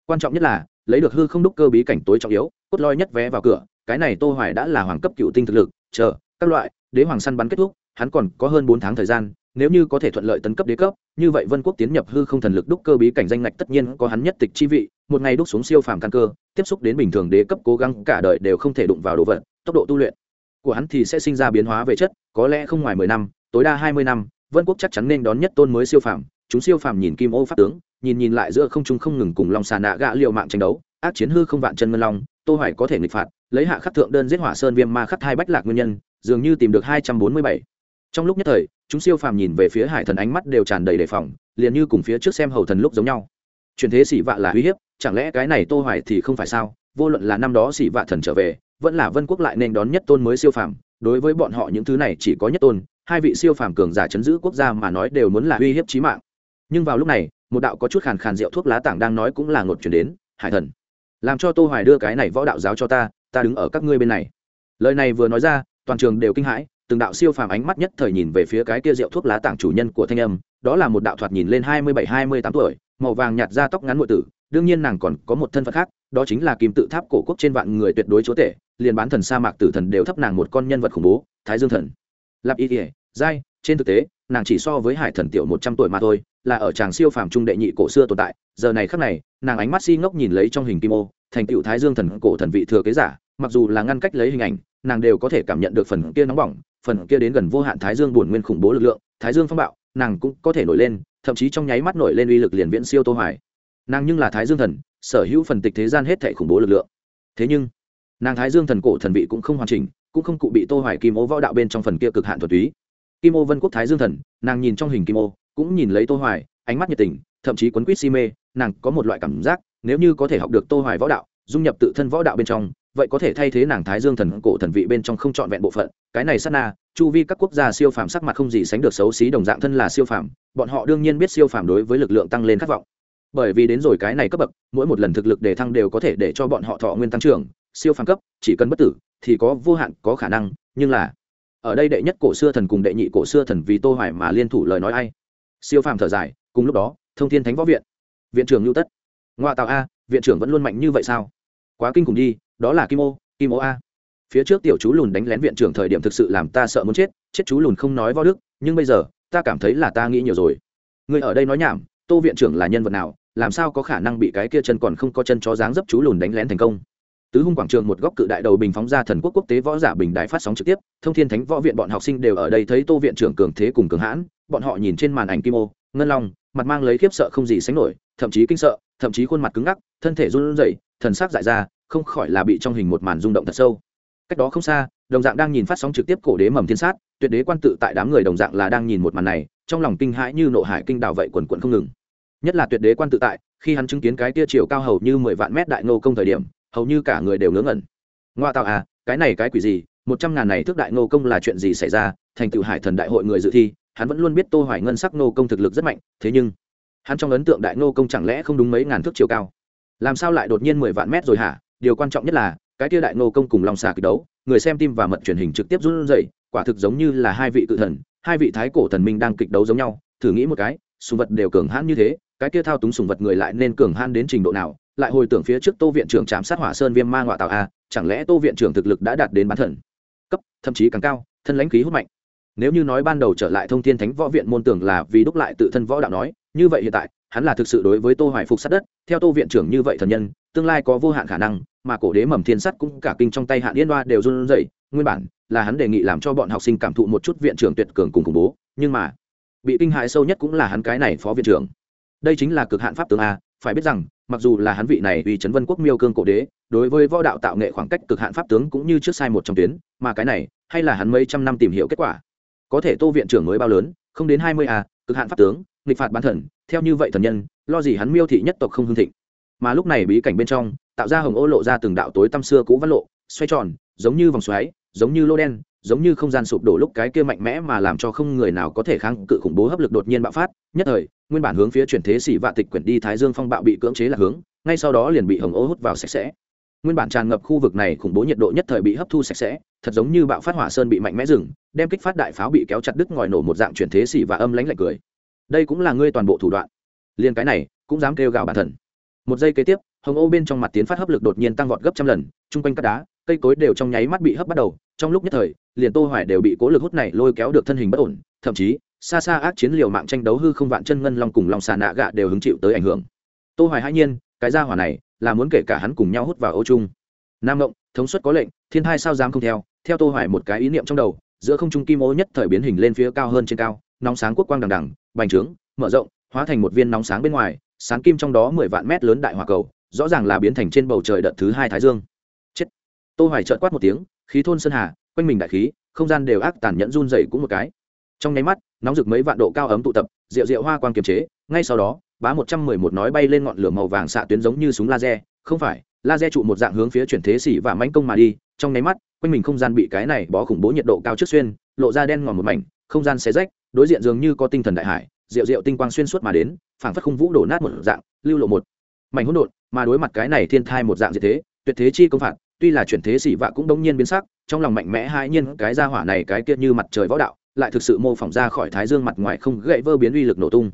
quan trọng nhất là, lấy được hư không đúc cơ bí cảnh tối trọng yếu, cốt lõi nhất vé vào cửa, cái này tô hoài đã là hoàng cấp cựu tinh thực lực, chờ, các loại, đế hoàng săn bắn kết thúc, hắn còn có hơn 4 tháng thời gian, nếu như có thể thuận lợi tấn cấp đế cấp, như vậy vân quốc tiến nhập hư không thần lực đúc cơ bí cảnh danh ngạch tất nhiên có hắn nhất tịch chi vị, một ngày đúc xuống siêu phàm căn cơ, tiếp xúc đến bình thường đế cấp cố gắng cả đời đều không thể đụng vào đồ vật, tốc độ tu luyện của hắn thì sẽ sinh ra biến hóa về chất, có lẽ không ngoài mười năm, tối đa hai mươi năm, vân quốc chắc chắn nên đón nhất tôn mới siêu phàm chúng siêu phàm nhìn kim ô pháp tướng, nhìn nhìn lại giữa không trung không ngừng cùng long xà nạ gạ liệu mạng tranh đấu, ác chiến hư không vạn chân ngân long, tô hoài có thể nghịch phạt, lấy hạ khắc thượng đơn giết hỏa sơn viêm ma khắc hai bách lạc nguyên nhân, dường như tìm được hai trăm bốn mươi bảy. Trong lúc nhất thời, chúng siêu phàm nhìn về phía hải thần ánh mắt đều tràn đầy đề phòng, liền như cùng phía trước xem hầu thần lúc giống nhau. Truyền thế xỉ vạ là uy hiếp, chẳng lẽ cái này tô hoài thì không phải sao? Vô luận là năm đó xỉ vạ thần trở về, vẫn là vân quốc lại nên đón nhất tôn mới siêu phàm, đối với bọn họ những thứ này chỉ có nhất tôn, hai vị siêu phàm cường giả chấn giữ quốc gia mà nói đều muốn là uy hiếp chí mạng nhưng vào lúc này một đạo có chút khàn khàn rượu thuốc lá tảng đang nói cũng là ngột chuyển đến hải thần làm cho tô hoài đưa cái này võ đạo giáo cho ta ta đứng ở các ngươi bên này. Lời này vừa nói ra toàn trường đều kinh hãi từng đạo siêu phàm ánh mắt nhất thời nhìn về phía cái kia rượu thuốc lá tảng chủ nhân của thanh âm đó là một đạo thoạt nhìn lên hai mươi bảy hai mươi tám tuổi màu vàng nhạt da tóc ngắn nội tử đương nhiên nàng còn có một thân phận khác đó chính là kim tự tháp cổ quốc trên vạn người tuyệt đối chúa tể liền bán thần sa mạc tử thần đều thấp nàng một con nhân vật khủng bố thái dương thần. Lạp y ỉa dai, trên thực tế nàng chỉ so với hải thần tiểu một trăm tuổi mà thôi là ở chàng siêu phàm trung đệ nhị cổ xưa tồn tại, giờ này khắc này, nàng ánh mắt si ngốc nhìn lấy trong hình kim ô, thành tựu thái dương thần cổ thần vị thừa kế giả, mặc dù là ngăn cách lấy hình ảnh, nàng đều có thể cảm nhận được phần kia nóng bỏng, phần kia đến gần vô hạn thái dương buồn nguyên khủng bố lực lượng, thái dương phong bạo, nàng cũng có thể nổi lên, thậm chí trong nháy mắt nổi lên uy lực liền viễn siêu tô hoài. Nàng nhưng là thái dương thần, sở hữu phần tịch thế gian hết thảy khủng bố lực lượng. Thế nhưng, nàng thái dương thần cổ thần vị cũng không hoàn chỉnh, cũng không cụ bị tô hoài kim ô võ đạo bên trong phần kia cực hạn thuật túy. Kim ô vân quốc thái dương thần, nàng nhìn trong hình kim ô cũng nhìn lấy tô hoài, ánh mắt nhiệt tình, thậm chí quấn quýt si mê, nàng có một loại cảm giác, nếu như có thể học được tô hoài võ đạo, dung nhập tự thân võ đạo bên trong, vậy có thể thay thế nàng thái dương thần cổ thần vị bên trong không chọn vẹn bộ phận. Cái này sát na, chu vi các quốc gia siêu phàm sắc mặt không gì sánh được xấu xí, đồng dạng thân là siêu phàm, bọn họ đương nhiên biết siêu phàm đối với lực lượng tăng lên khát vọng. Bởi vì đến rồi cái này cấp bậc, mỗi một lần thực lực đề thăng đều có thể để cho bọn họ thọ nguyên tăng trưởng, siêu phàm cấp, chỉ cần bất tử, thì có vô hạn, có khả năng, nhưng là, ở đây đệ nhất cổ xưa thần cùng đệ nhị cổ xưa thần vì tô hoài mà liên thủ lời nói ai? Siêu phàm thở dài, cùng lúc đó, thông thiên thánh võ viện. Viện trưởng lưu tất. Ngoại tạo a, viện trưởng vẫn luôn mạnh như vậy sao? Quá kinh khủng đi, đó là kim ô kim ô a. Phía trước tiểu chú lùn đánh lén viện trưởng thời điểm thực sự làm ta sợ muốn chết chết chú lùn không nói võ đức, nhưng bây giờ, ta cảm thấy là ta nghĩ nhiều rồi. Người ở đây nói nhảm, tô viện trưởng là nhân vật nào, làm sao có khả năng bị cái kia chân còn không có chân chó dáng dấp chú lùn đánh lén thành công? Tứ hung quảng trường một góc cự đại đầu bình phóng ra thần quốc quốc tế võ giả bình đại phát sóng trực tiếp, thông thiên thánh võ viện bọn học sinh đều ở đây thấy tô viện trưởng cường thế cùng cường hãn, bọn họ nhìn trên màn ảnh kim ô, ngân long, mặt mang lấy khiếp sợ không gì sánh nổi, thậm chí kinh sợ, thậm chí khuôn mặt cứng ngắc, thân thể run rẩy, thần sắc dại ra, không khỏi là bị trong hình một màn rung động thật sâu. Cách đó không xa, đồng dạng đang nhìn phát sóng trực tiếp cổ đế mầm thiên sát, tuyệt đế quan tự tại đám người đồng dạng là đang nhìn một màn này, trong lòng kinh hãi như nộ hải kinh đào vậy quần quận không ngừng. Nhất là tuyệt đế quan tự tại, khi hắn chứng kiến cái tia chiều cao hầu như mười vạn mét đại nô công thời điểm hầu như cả người đều ngớ ngẩn. Ngoa tạo à cái này cái quỷ gì? Một trăm ngàn này thước đại nô công là chuyện gì xảy ra? Thành tựu hải thần đại hội người dự thi, hắn vẫn luôn biết tô hoài ngân sắc nô công thực lực rất mạnh, thế nhưng hắn trong ấn tượng đại nô công chẳng lẽ không đúng mấy ngàn thước chiều cao? Làm sao lại đột nhiên mười vạn mét rồi hả? Điều quan trọng nhất là, cái kia đại nô công cùng long xà kịch đấu, người xem tim và mật truyền hình trực tiếp run rẩy, quả thực giống như là hai vị cự thần, hai vị thái cổ thần minh đang kịch đấu giống nhau, thử nghĩ một cái, sùng vật đều cường hãn như thế, cái kia thao túng sùng vật người lại nên cường hãn đến trình độ nào? Lại hồi tưởng phía trước tô viện trưởng chạm sát hỏa sơn viêm ma ngoại tạo a, chẳng lẽ tô viện trưởng thực lực đã đạt đến bán thần? Cấp, thậm chí càng cao, thân lãnh khí hút mạnh. Nếu như nói ban đầu trở lại thông thiên thánh võ viện môn tưởng là vì đúc lại tự thân võ đạo nói, như vậy hiện tại, hắn là thực sự đối với tô hoài phục sát đất, theo tô viện trưởng như vậy thần nhân, tương lai có vô hạn khả năng, mà cổ đế mầm thiên sắt cũng cả kinh trong tay hạn yên đoa đều run rẩy, nguyên bản là hắn đề nghị làm cho bọn học sinh cảm thụ một chút viện trưởng tuyệt cường cùng khủng bố, nhưng mà bị kinh hại sâu nhất cũng là hắn cái này phó viện trưởng. Đây chính là cực hạn pháp tướng a phải biết rằng, mặc dù là hắn vị này uy trấn vân quốc miêu cương cổ đế, đối với võ đạo tạo nghệ khoảng cách cực hạn pháp tướng cũng như trước sai một trong tuyến, mà cái này, hay là hắn mấy trăm năm tìm hiểu kết quả. Có thể tô viện trưởng mới bao lớn, không đến hai mươi a cực hạn pháp tướng, nghịch phạt bán thần, theo như vậy thần nhân, lo gì hắn miêu thị nhất tộc không hương thịnh. Mà lúc này bí cảnh bên trong, tạo ra hồng ô lộ ra từng đạo tối tăm xưa cũ văn lộ, xoay tròn, giống như vòng xoáy, giống như lô đen giống như không gian sụp đổ lúc cái kia mạnh mẽ mà làm cho không người nào có thể kháng cự khủng bố hấp lực đột nhiên bạo phát, nhất thời, nguyên bản hướng phía chuyển thế xỉ vạ tịch quyển đi thái dương phong bạo bị cưỡng chế là hướng, ngay sau đó liền bị hồng ô hút vào sạch sẽ. Nguyên bản tràn ngập khu vực này khủng bố nhiệt độ nhất thời bị hấp thu sạch sẽ, thật giống như bạo phát hỏa sơn bị mạnh mẽ rừng đem kích phát đại pháo bị kéo chặt đứt ngòi nổ một dạng chuyển thế xỉ và âm lánh lạnh cười. Đây cũng là ngươi toàn bộ thủ đoạn. Liền cái này, cũng dám kêu gào bản thần một giây kế tiếp, hồng ô bên trong mặt tiến phát hấp lực đột nhiên tăng vọt gấp trăm lần, chung quanh các đá cây cối đều trong nháy mắt bị hấp bắt đầu, trong lúc nhất thời, liền tô hoài đều bị cố lực hút này lôi kéo được thân hình bất ổn, thậm chí, xa xa ác chiến liều mạng tranh đấu hư không vạn chân ngân long cùng long xà nạ gạ đều hứng chịu tới ảnh hưởng. Tô hoài hai nhiên, cái gia hỏa này, là muốn kể cả hắn cùng nhau hút vào ô chung. Nam ngộng, thống suất có lệnh, thiên thai sao dám không theo theo tô hoài một cái ý niệm trong đầu, giữa không trung kim ô nhất thời biến hình lên phía cao hơn trên cao, nóng sáng quốc quang đằng đằng, bành trướng, mở rộng, hóa thành một viên nóng sáng bên ngoài, sáng kim trong đó 10 vạn mét lớn đại hỏa cầu, rõ ràng là biến thành trên bầu trời đợt thứ hai thái dương tô hoài chợt quát một tiếng, khí thôn sơn hà, quanh mình đại khí, không gian đều ác tàn nhẫn run rẩy cũng một cái. Trong nháy mắt, nóng rực mấy vạn độ cao ấm tụ tập, rượu rượu hoa quang kiềm chế, ngay sau đó, bá một trăm mười một nói bay lên ngọn lửa màu vàng xạ tuyến giống như súng laser, không phải, laser trụ một dạng hướng phía chuyển thế xỉ và mãnh công mà đi, trong nháy mắt, quanh mình không gian bị cái này bó khủng bố nhiệt độ cao trước xuyên, lộ ra đen ngòm một mảnh, không gian xé rách, đối diện dường như có tinh thần đại hải, rượu rượu tinh quang xuyên suốt mà đến, phảng phất khung vũ đổ nát một dạng, lưu lộ một mảnh hỗn độn, mà đối mặt cái này thiên thai một dạng diệt thế, tuyệt thế chi công phạt tuy là chuyển thế xỉ vạ cũng đống nhiên biến sắc, trong lòng mạnh mẽ hai nhiên cái ra hỏa này cái kia như mặt trời võ đạo, lại thực sự mô phỏng ra khỏi thái dương mặt ngoài không gậy vơ biến uy lực nổ tung.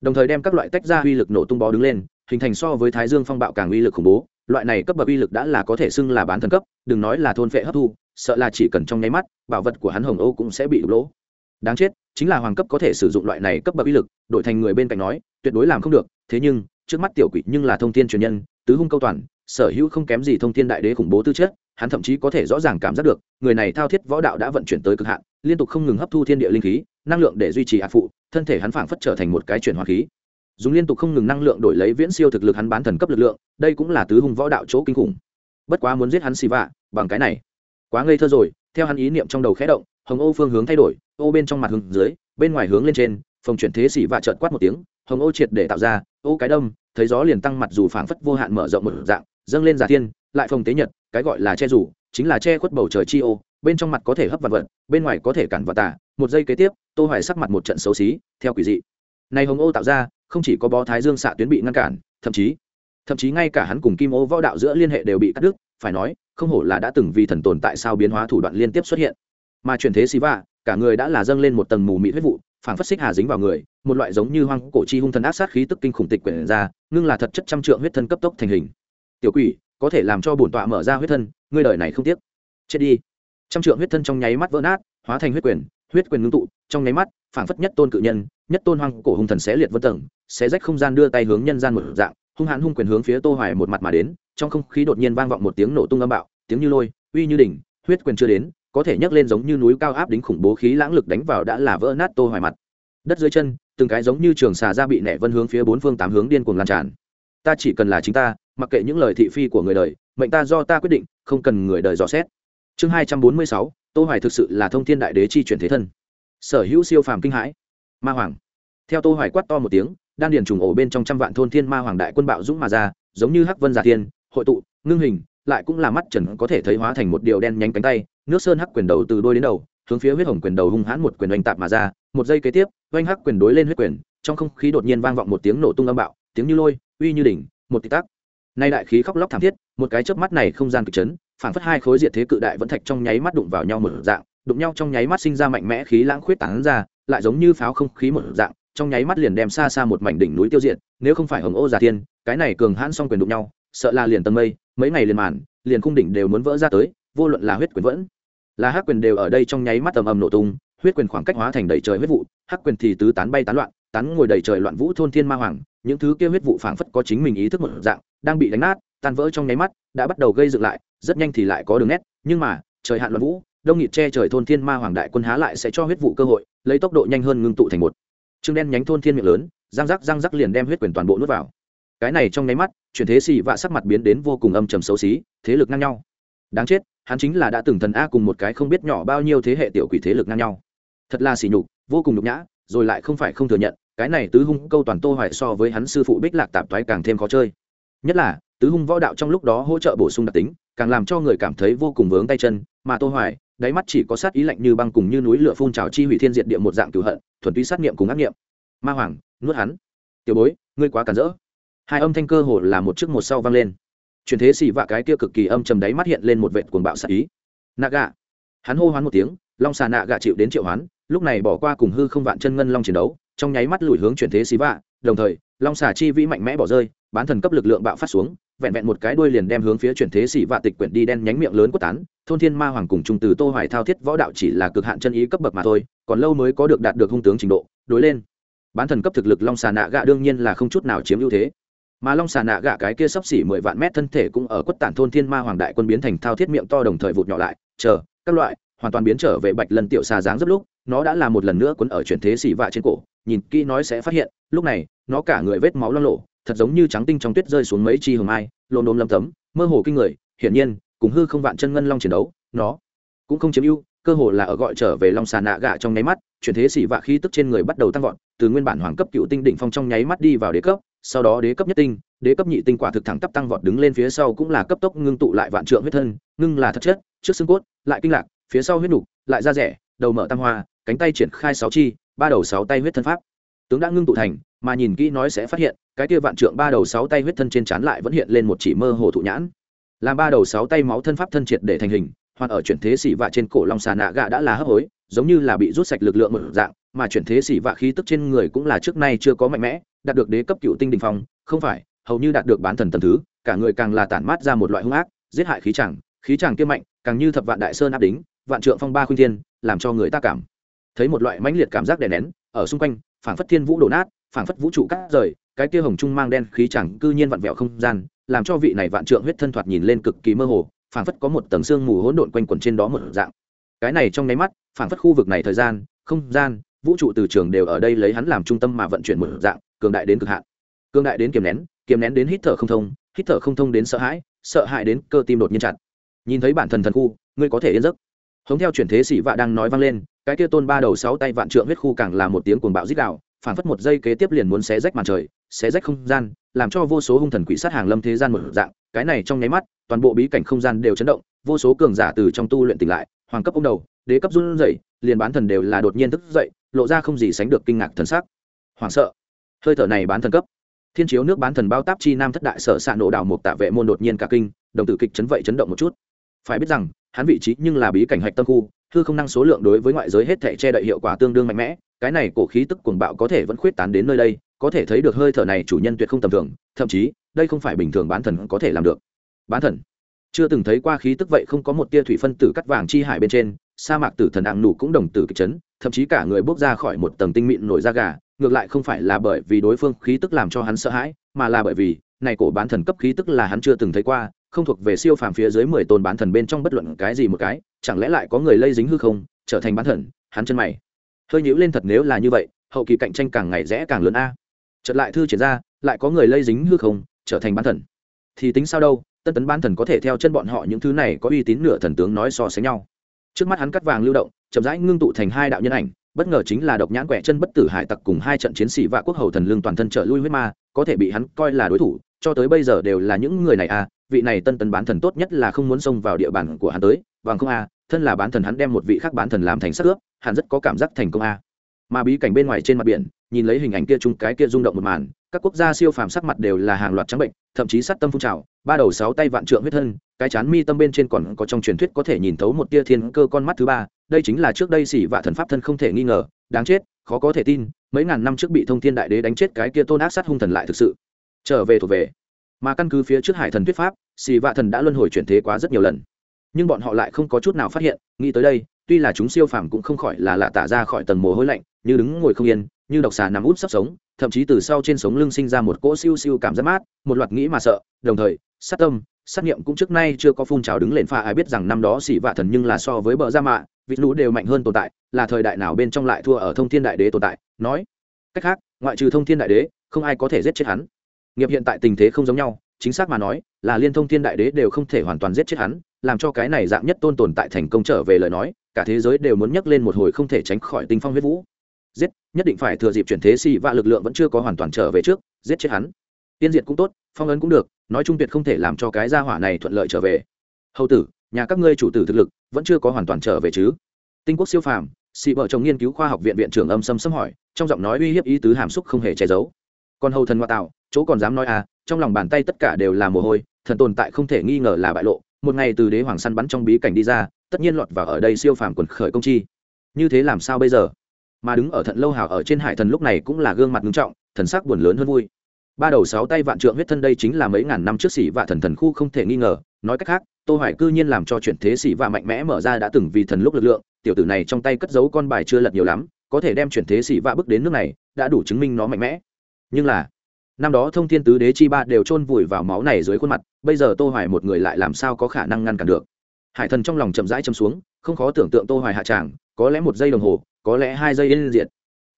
Đồng thời đem các loại tách ra uy lực nổ tung bó đứng lên, hình thành so với thái dương phong bạo càng uy lực khủng bố, loại này cấp bậc uy lực đã là có thể xưng là bán thần cấp, đừng nói là thôn phệ hấp thu, sợ là chỉ cần trong nháy mắt, bảo vật của hắn hồng âu cũng sẽ bị lỗ. Đáng chết, chính là hoàng cấp có thể sử dụng loại này cấp bậc uy lực, đổi thành người bên cạnh nói, tuyệt đối làm không được, thế nhưng, trước mắt tiểu quỷ nhưng là thông tin truyền nhân, tứ hung câu toàn sở hữu không kém gì thông Thiên đại đế khủng bố tư chất, hắn thậm chí có thể rõ ràng cảm giác được, người này thao thiết võ đạo đã vận chuyển tới cực hạn, liên tục không ngừng hấp thu thiên địa linh khí, năng lượng để duy trì ác phụ, thân thể hắn phảng phất trở thành một cái chuyển hóa khí. Dùng liên tục không ngừng năng lượng đổi lấy viễn siêu thực lực hắn bán thần cấp lực lượng, đây cũng là tứ hung võ đạo chỗ kinh khủng. Bất quá muốn giết hắn xì vạ, bằng cái này. Quá ngây thơ rồi, theo hắn ý niệm trong đầu khẽ động, hồng ô phương hướng thay đổi ô bên trong mặt hướng dưới, bên ngoài hướng lên trên, phòng chuyển thế xì vạ trợt quát một tiếng, hồng ô triệt để tạo ra, ô cái đâm! Thấy gió liền tăng mặt dù phảng phất vô hạn mở rộng một dạng dâng lên giả thiên lại phòng tế nhật cái gọi là che rủ chính là che khuất bầu trời chi ô bên trong mặt có thể hấp vật vật bên ngoài có thể cản vật tả một giây kế tiếp tô hoài sắc mặt một trận xấu xí theo quỷ dị. Này hồng ô tạo ra không chỉ có bó thái dương xạ tuyến bị ngăn cản thậm chí thậm chí ngay cả hắn cùng kim ô võ đạo giữa liên hệ đều bị cắt đứt phải nói không hổ là đã từng vì thần tồn tại sao biến hóa thủ đoạn liên tiếp xuất hiện. Mà chuyển thế Siva, cả người đã là dâng lên một tầng mù mịt huyết vụ phảng phất xích hà dính vào người một loại giống như hoang cổ chi hung thần ác sát khí tức kinh khủng tịch quyển ra ngưng là thật chất trăm trượng huyết thân cấp tốc thành hình tiểu quỷ, có thể làm cho bổn tọa mở ra huyết thân, ngươi đời này không tiếc. Chết đi. Trăm trượng huyết thân trong nháy mắt vỡ nát, hóa thành huyết quyền huyết quyền ngưng tụ, trong nháy mắt, phảng phất nhất tôn cự nhân, nhất tôn hoang cổ hung thần xé liệt vân tầng xé rách không gian đưa tay hướng nhân gian một dạng, hung hãn hung quyền hướng phía tô hoài một mặt mà đến, trong không khí đột nhiên vang vọng một tiếng nổ tung âm bạo, tiếng như lôi, uy như đỉnh, huyết quyền chưa đến, có thể nhấc lên giống như núi cao áp đính khủng bố khí lãng lực đánh vào đã là vỡ nát tô hoài mặt. Đất dưới chân, từng cái giống như trường xà ra bị nẻ vân hướng phía bốn phương tám hướng điên cuồng lan tràn ta chỉ cần là chính ta, mặc kệ những lời thị phi của người đời, mệnh ta do ta quyết định, không cần người đời dò xét. Chương hai trăm bốn mươi sáu, tô hoài thực sự là thông thiên đại đế chi chuyển thế thân. Sở hữu siêu phàm kinh hãi. Ma hoàng. Theo tô hoài quát to một tiếng, đan điền trùng ổ bên trong trăm vạn thôn thiên ma hoàng đại quân bạo dũng mà ra, giống như hắc vân giả thiên, hội tụ, ngưng hình, lại cũng là mắt trần có thể thấy hóa thành một điều đen nhánh cánh tay, nước sơn hắc quyền đầu từ đôi đến đầu, hướng phía huyết hồng quyền đầu hung hãn một quyền oanh tạp mà ra, một giây kế tiếp, oanh hắc quyền đối lên huyết quyền, trong không khí đột nhiên vang vọng một tiếng nổ tung âm bạo, tiếng như lôi uy như đỉnh, một tích tắc. Nay đại khí khóc lóc thảm thiết, một cái chớp mắt này không gian cực chấn, phảng phất hai khối diệt thế cự đại vẫn thạch trong nháy mắt đụng vào nhau một dạng, đụng nhau trong nháy mắt sinh ra mạnh mẽ khí lãng khuyết tán ra, lại giống như pháo không khí một dạng, trong nháy mắt liền đem xa xa một mảnh đỉnh núi tiêu diệt, nếu không phải hồng ô giả thiên, cái này cường hãn song quyền đụng nhau, sợ là liền tầng mây, mấy ngày liền màn, liền khung đỉnh đều muốn vỡ ra tới, vô luận là huyết quyền vẫn là hắc quyền đều ở đây trong nháy mắt tầm ầm nổ tung, huyết quyền khoảng cách hóa thành đầy trời huyết vụ, hắc quyền thì tứ tán bay tán loạn, tán ngồi đầy trời loạn vũ thôn thiên ma hoàng những thứ kia huyết vụ phảng phất có chính mình ý thức một dạng, đang bị đánh nát, tan vỡ trong nháy mắt, đã bắt đầu gây dựng lại, rất nhanh thì lại có đường nét. Nhưng mà, trời hạn loạn vũ, đông nghịt che trời thôn thiên ma hoàng đại quân há lại sẽ cho huyết vụ cơ hội, lấy tốc độ nhanh hơn ngưng tụ thành một. Chương đen nhánh thôn thiên miệng lớn, răng rắc răng rắc liền đem huyết quyền toàn bộ nuốt vào. Cái này trong nháy mắt, chuyển thế xì vạ sắc mặt biến đến vô cùng âm trầm xấu xí, thế lực ngang nhau. Đáng chết, hắn chính là đã từng thần a cùng một cái không biết nhỏ bao nhiêu thế hệ tiểu quỷ thế lực ngang nhau. Thật là xỉ nhục, vô cùng nhục nhã, rồi lại không phải không thừa nhận cái này tứ hung câu toàn tô hoài so với hắn sư phụ bích lạc tạp toái càng thêm khó chơi. Nhất là, tứ hung võ đạo trong lúc đó hỗ trợ bổ sung đặc tính, càng làm cho người cảm thấy vô cùng vướng tay chân, mà tô hoài, đáy mắt chỉ có sát ý lạnh như băng cùng như núi lửa phun trào chi hủy thiên diệt địa một dạng cửu hận, thuần túy sát niệm cùng ác niệm ma hoàng, nuốt hắn. Tiểu bối, ngươi quá cản rỡ. Hai âm thanh cơ hồ là một trước một sau vang lên. Chuyển thế xì vạ cái kia cực kỳ âm trầm đáy mắt hiện lên một vệt cuồng bạo sát ý. Nạ gạ hắn hô hoán một tiếng, long xà nạ gạ chịu đến triệu hoán, lúc này bỏ qua cùng hư không vạn chân ngân long chiến đấu trong nháy mắt lùi hướng chuyển thế xì vạ đồng thời, long xà chi vĩ mạnh mẽ bỏ rơi, bán thần cấp lực lượng bạo phát xuống, vẹn vẹn một cái đuôi liền đem hướng phía chuyển thế xì vạ tịch quyển đi đen nhánh miệng lớn quất tán, thôn thiên ma hoàng cùng trung từ tô hoài thao thiết võ đạo chỉ là cực hạn chân ý cấp bậc mà thôi, còn lâu mới có được đạt được hung tướng trình độ, đối lên. Bán thần cấp thực lực long xà nạ gạ đương nhiên là không chút nào chiếm ưu thế. Mà long xà nạ gạ cái kia sắp xỉ mười vạn mét thân thể cũng ở quất tản thôn thiên ma hoàng đại quân biến thành thao thiết miệng to đồng thời vụt nhỏ lại, chờ, các loại, hoàn toàn biến trở về bạch lần tiểu xà dáng rất lúc, nó đã là một lần nữa cuốn ở chuyển thế xỉ vạ trên cổ nhìn kỹ nói sẽ phát hiện, lúc này, nó cả người vết máu lo lộ thật giống như trắng tinh trong tuyết rơi xuống mấy chi hồng ai lồn đồn lâm tấm, mơ hồ kinh người, hiển nhiên, cùng hư không vạn chân ngân long chiến đấu, nó cũng không chiếm ưu, cơ hồ là ở gọi trở về long xà nạ gạ trong nháy mắt, chuyển thế xỉ vạ khí tức trên người bắt đầu tăng vọt, từ nguyên bản hoàng cấp cựu tinh đỉnh phong trong nháy mắt đi vào đế cấp, sau đó đế cấp nhất tinh, đế cấp nhị tinh quả thực thẳng tắp tăng vọt đứng lên phía sau cũng là cấp tốc ngưng tụ lại vạn trượng huyết thân, ngưng là thật chất, trước xương cốt, lại kinh lạc, phía sau huyết nục, lại da rẻ, đầu mở tam hoa, cánh tay triển khai sáu chi ba đầu sáu tay huyết thân pháp. Tướng đã ngưng tụ thành, mà nhìn kỹ nói sẽ phát hiện, cái kia vạn trượng ba đầu sáu tay huyết thân trên trán lại vẫn hiện lên một chỉ mơ hồ thụ nhãn. Làm ba đầu sáu tay máu thân pháp thân triệt để thành hình hoặc ở chuyển thế xỉ vạ trên cổ long xà nạ gạ đã là hấp hối, giống như là bị rút sạch lực lượng một dạng, mà chuyển thế xỉ vạ khí tức trên người cũng là trước nay chưa có mạnh mẽ, đạt được đế cấp cựu tinh đình phong, không phải, hầu như đạt được bán thần tầm thứ, cả người càng là tản mát ra một loại hung ác, giết hại khí chẳng khí chẳng kia mạnh, càng như thập vạn đại sơn áp đính, vạn trượng phong ba khuyên thiên, làm cho người ta cảm thấy một loại mãnh liệt cảm giác đè nén, ở xung quanh, phảng phất thiên vũ đổ nát, phảng phất vũ trụ cắt rời, cái kia hồng trung mang đen khí chẳng cư nhiên vặn vẹo không gian, làm cho vị này vạn trượng huyết thân thoạt nhìn lên cực kỳ mơ hồ, phảng phất có một tầng xương mù hỗn độn quanh quẩn trên đó một dạng. Cái này trong nháy mắt, phảng phất khu vực này thời gian, không gian, vũ trụ từ trường đều ở đây lấy hắn làm trung tâm mà vận chuyển một dạng, cường đại đến cực hạn. Cường đại đến kiềm nén kiềm nén đến hít thở không thông, hít thở không thông đến sợ hãi sợ hãi đến cơ tim đột nhiên chặt. Nhìn thấy bản thần thần khu, ngươi có thể yên giấc. Hống theo chuyển thế sĩ vạ đang nói vang lên cái kia tôn ba đầu sáu tay vạn trượng huyết khu càng là một tiếng cuồng bạo dích đạo phản phất một giây kế tiếp liền muốn xé rách màn trời, xé rách không gian, làm cho vô số hung thần quỷ sát hàng lâm thế gian một dạng. Cái này trong nháy mắt, toàn bộ bí cảnh không gian đều chấn động, vô số cường giả từ trong tu luyện tỉnh lại, hoàng cấp ông đầu, đế cấp run rẩy, liền bán thần đều là đột nhiên thức dậy, lộ ra không gì sánh được kinh ngạc thần sắc. Hoảng sợ. Hơi thở này bán thần cấp. Thiên chiếu nước bán thần bao táp chi nam thất đại sở xạ nổ đảo một tạ vệ môn đột nhiên cả kinh, đồng tử kịch chấn vậy chấn động một chút. Phải biết rằng, hắn vị trí nhưng là bí cảnh hạch tâm khu hư không năng số lượng đối với ngoại giới hết thể che đậy hiệu quả tương đương mạnh mẽ, cái này cổ khí tức cuồng bạo có thể vẫn khuyết tán đến nơi đây, có thể thấy được hơi thở này chủ nhân tuyệt không tầm thường, thậm chí, đây không phải bình thường bán thần có thể làm được. Bán thần? Chưa từng thấy qua khí tức vậy không có một tia thủy phân tử cắt vàng chi hải bên trên, sa mạc tử thần ạng nụ cũng đồng tử kịch chấn, thậm chí cả người bước ra khỏi một tầng tinh mịn nổi da gà, ngược lại không phải là bởi vì đối phương khí tức làm cho hắn sợ hãi, mà là bởi vì, này cổ bán thần cấp khí tức là hắn chưa từng thấy qua, không thuộc về siêu phàm phía dưới mười tôn bán thần bên trong bất luận cái gì một cái chẳng lẽ lại có người lây dính hư không, trở thành bán thần, hắn chân mày. Hơi nhíu lên thật nếu là như vậy, hậu kỳ cạnh tranh càng ngày rẽ càng lớn a. Chợt lại thư triển ra, lại có người lây dính hư không, trở thành bán thần. Thì tính sao đâu tân tấn bán thần có thể theo chân bọn họ những thứ này có uy tín nửa thần tướng nói so sánh nhau. Trước mắt hắn cắt vàng lưu động, chậm rãi ngưng tụ thành hai đạo nhân ảnh, bất ngờ chính là độc nhãn quẻ chân bất tử hải tặc cùng hai trận chiến sĩ và quốc hầu thần lương toàn thân trở lui huyết ma, có thể bị hắn coi là đối thủ, cho tới bây giờ đều là những người này à vị này tân tấn bán thần tốt nhất là không muốn xông vào địa bàn của hắn tới bằng không a thân là bán thần hắn đem một vị khác bán thần làm thành sắc ướp, hắn rất có cảm giác thành công a. Mà bí cảnh bên ngoài trên mặt biển, nhìn lấy hình ảnh kia chung cái kia rung động một màn, các quốc gia siêu phàm sắc mặt đều là hàng loạt trắng bệnh, thậm chí sát tâm phun trào, ba đầu sáu tay vạn trượng huyết thân, cái chán mi tâm bên trên còn có trong truyền thuyết có thể nhìn thấu một tia thiên cơ con mắt thứ ba, đây chính là trước đây xỉ vạ thần pháp thân không thể nghi ngờ, đáng chết, khó có thể tin, mấy ngàn năm trước bị thông thiên đại đế đánh chết cái kia tôn ác sát hung thần lại thực sự. Trở về thuộc về. Mà căn cứ phía trước hải thần thuyết pháp xì vạ thần đã luân hồi chuyển thế quá rất nhiều lần nhưng bọn họ lại không có chút nào phát hiện, nghĩ tới đây, tuy là chúng siêu phàm cũng không khỏi là lạ tả ra khỏi tầng mồ hôi lạnh, như đứng ngồi không yên, như độc xà nằm út sắp sống, thậm chí từ sau trên sống lưng sinh ra một cỗ siêu siêu cảm giác mát, một loạt nghĩ mà sợ, đồng thời, sát tâm, sát nghiệm cũng trước nay chưa có phun trào đứng lên pha, ai biết rằng năm đó xỉ vạ thần nhưng là so với bờ gia mạ vị lũ đều mạnh hơn tồn tại, là thời đại nào bên trong lại thua ở thông thiên đại đế tồn tại, nói, cách khác, ngoại trừ thông thiên đại đế, không ai có thể giết chết hắn. Nghiệp hiện tại tình thế không giống nhau, chính xác mà nói, là liên thông thiên đại đế đều không thể hoàn toàn giết chết hắn làm cho cái này dạng nhất tôn tồn tại thành công trở về lời nói, cả thế giới đều muốn nhắc lên một hồi không thể tránh khỏi tinh phong huyết vũ. Giết, nhất định phải thừa dịp chuyển thế xì và lực lượng vẫn chưa có hoàn toàn trở về trước, giết chết hắn. Tiên diệt cũng tốt, phong ấn cũng được, nói chung tuyệt không thể làm cho cái gia hỏa này thuận lợi trở về. Hầu tử, nhà các ngươi chủ tử thực lực vẫn chưa có hoàn toàn trở về chứ? Tinh quốc siêu phàm xị vợ chồng nghiên cứu khoa học viện viện trưởng âm xâm xâm hỏi, trong giọng nói uy hiếp ý tứ hàm xúc không hề che giấu. Còn hầu thần ngoại tạo, chỗ còn dám nói à trong lòng bàn tay tất cả đều là mồ hôi, thần tồn tại không thể nghi ngờ là bại lộ một ngày từ đế hoàng săn bắn trong bí cảnh đi ra, tất nhiên lọt vào ở đây siêu phàm quần khởi công chi. Như thế làm sao bây giờ? Mà đứng ở thận lâu hào ở trên hải thần lúc này cũng là gương mặt ngưng trọng, thần sắc buồn lớn hơn vui. Ba đầu sáu tay vạn trượng huyết thân đây chính là mấy ngàn năm trước xỉ vạ thần thần khu không thể nghi ngờ. Nói cách khác, tô hoài cư nhiên làm cho chuyển thế xỉ vạ mạnh mẽ mở ra đã từng vì thần lúc lực lượng, tiểu tử này trong tay cất giấu con bài chưa lật nhiều lắm, có thể đem chuyển thế xỉ vạ bước đến nước này, đã đủ chứng minh nó mạnh mẽ. Nhưng là năm đó thông thiên tứ đế chi ba đều chôn vùi vào máu này dưới khuôn mặt, bây giờ tô hoài một người lại làm sao có khả năng ngăn cản được? Hải thần trong lòng chậm rãi châm xuống, không khó tưởng tượng tô hoài hạ tràng, có lẽ một giây đồng hồ, có lẽ hai giây yên diệt.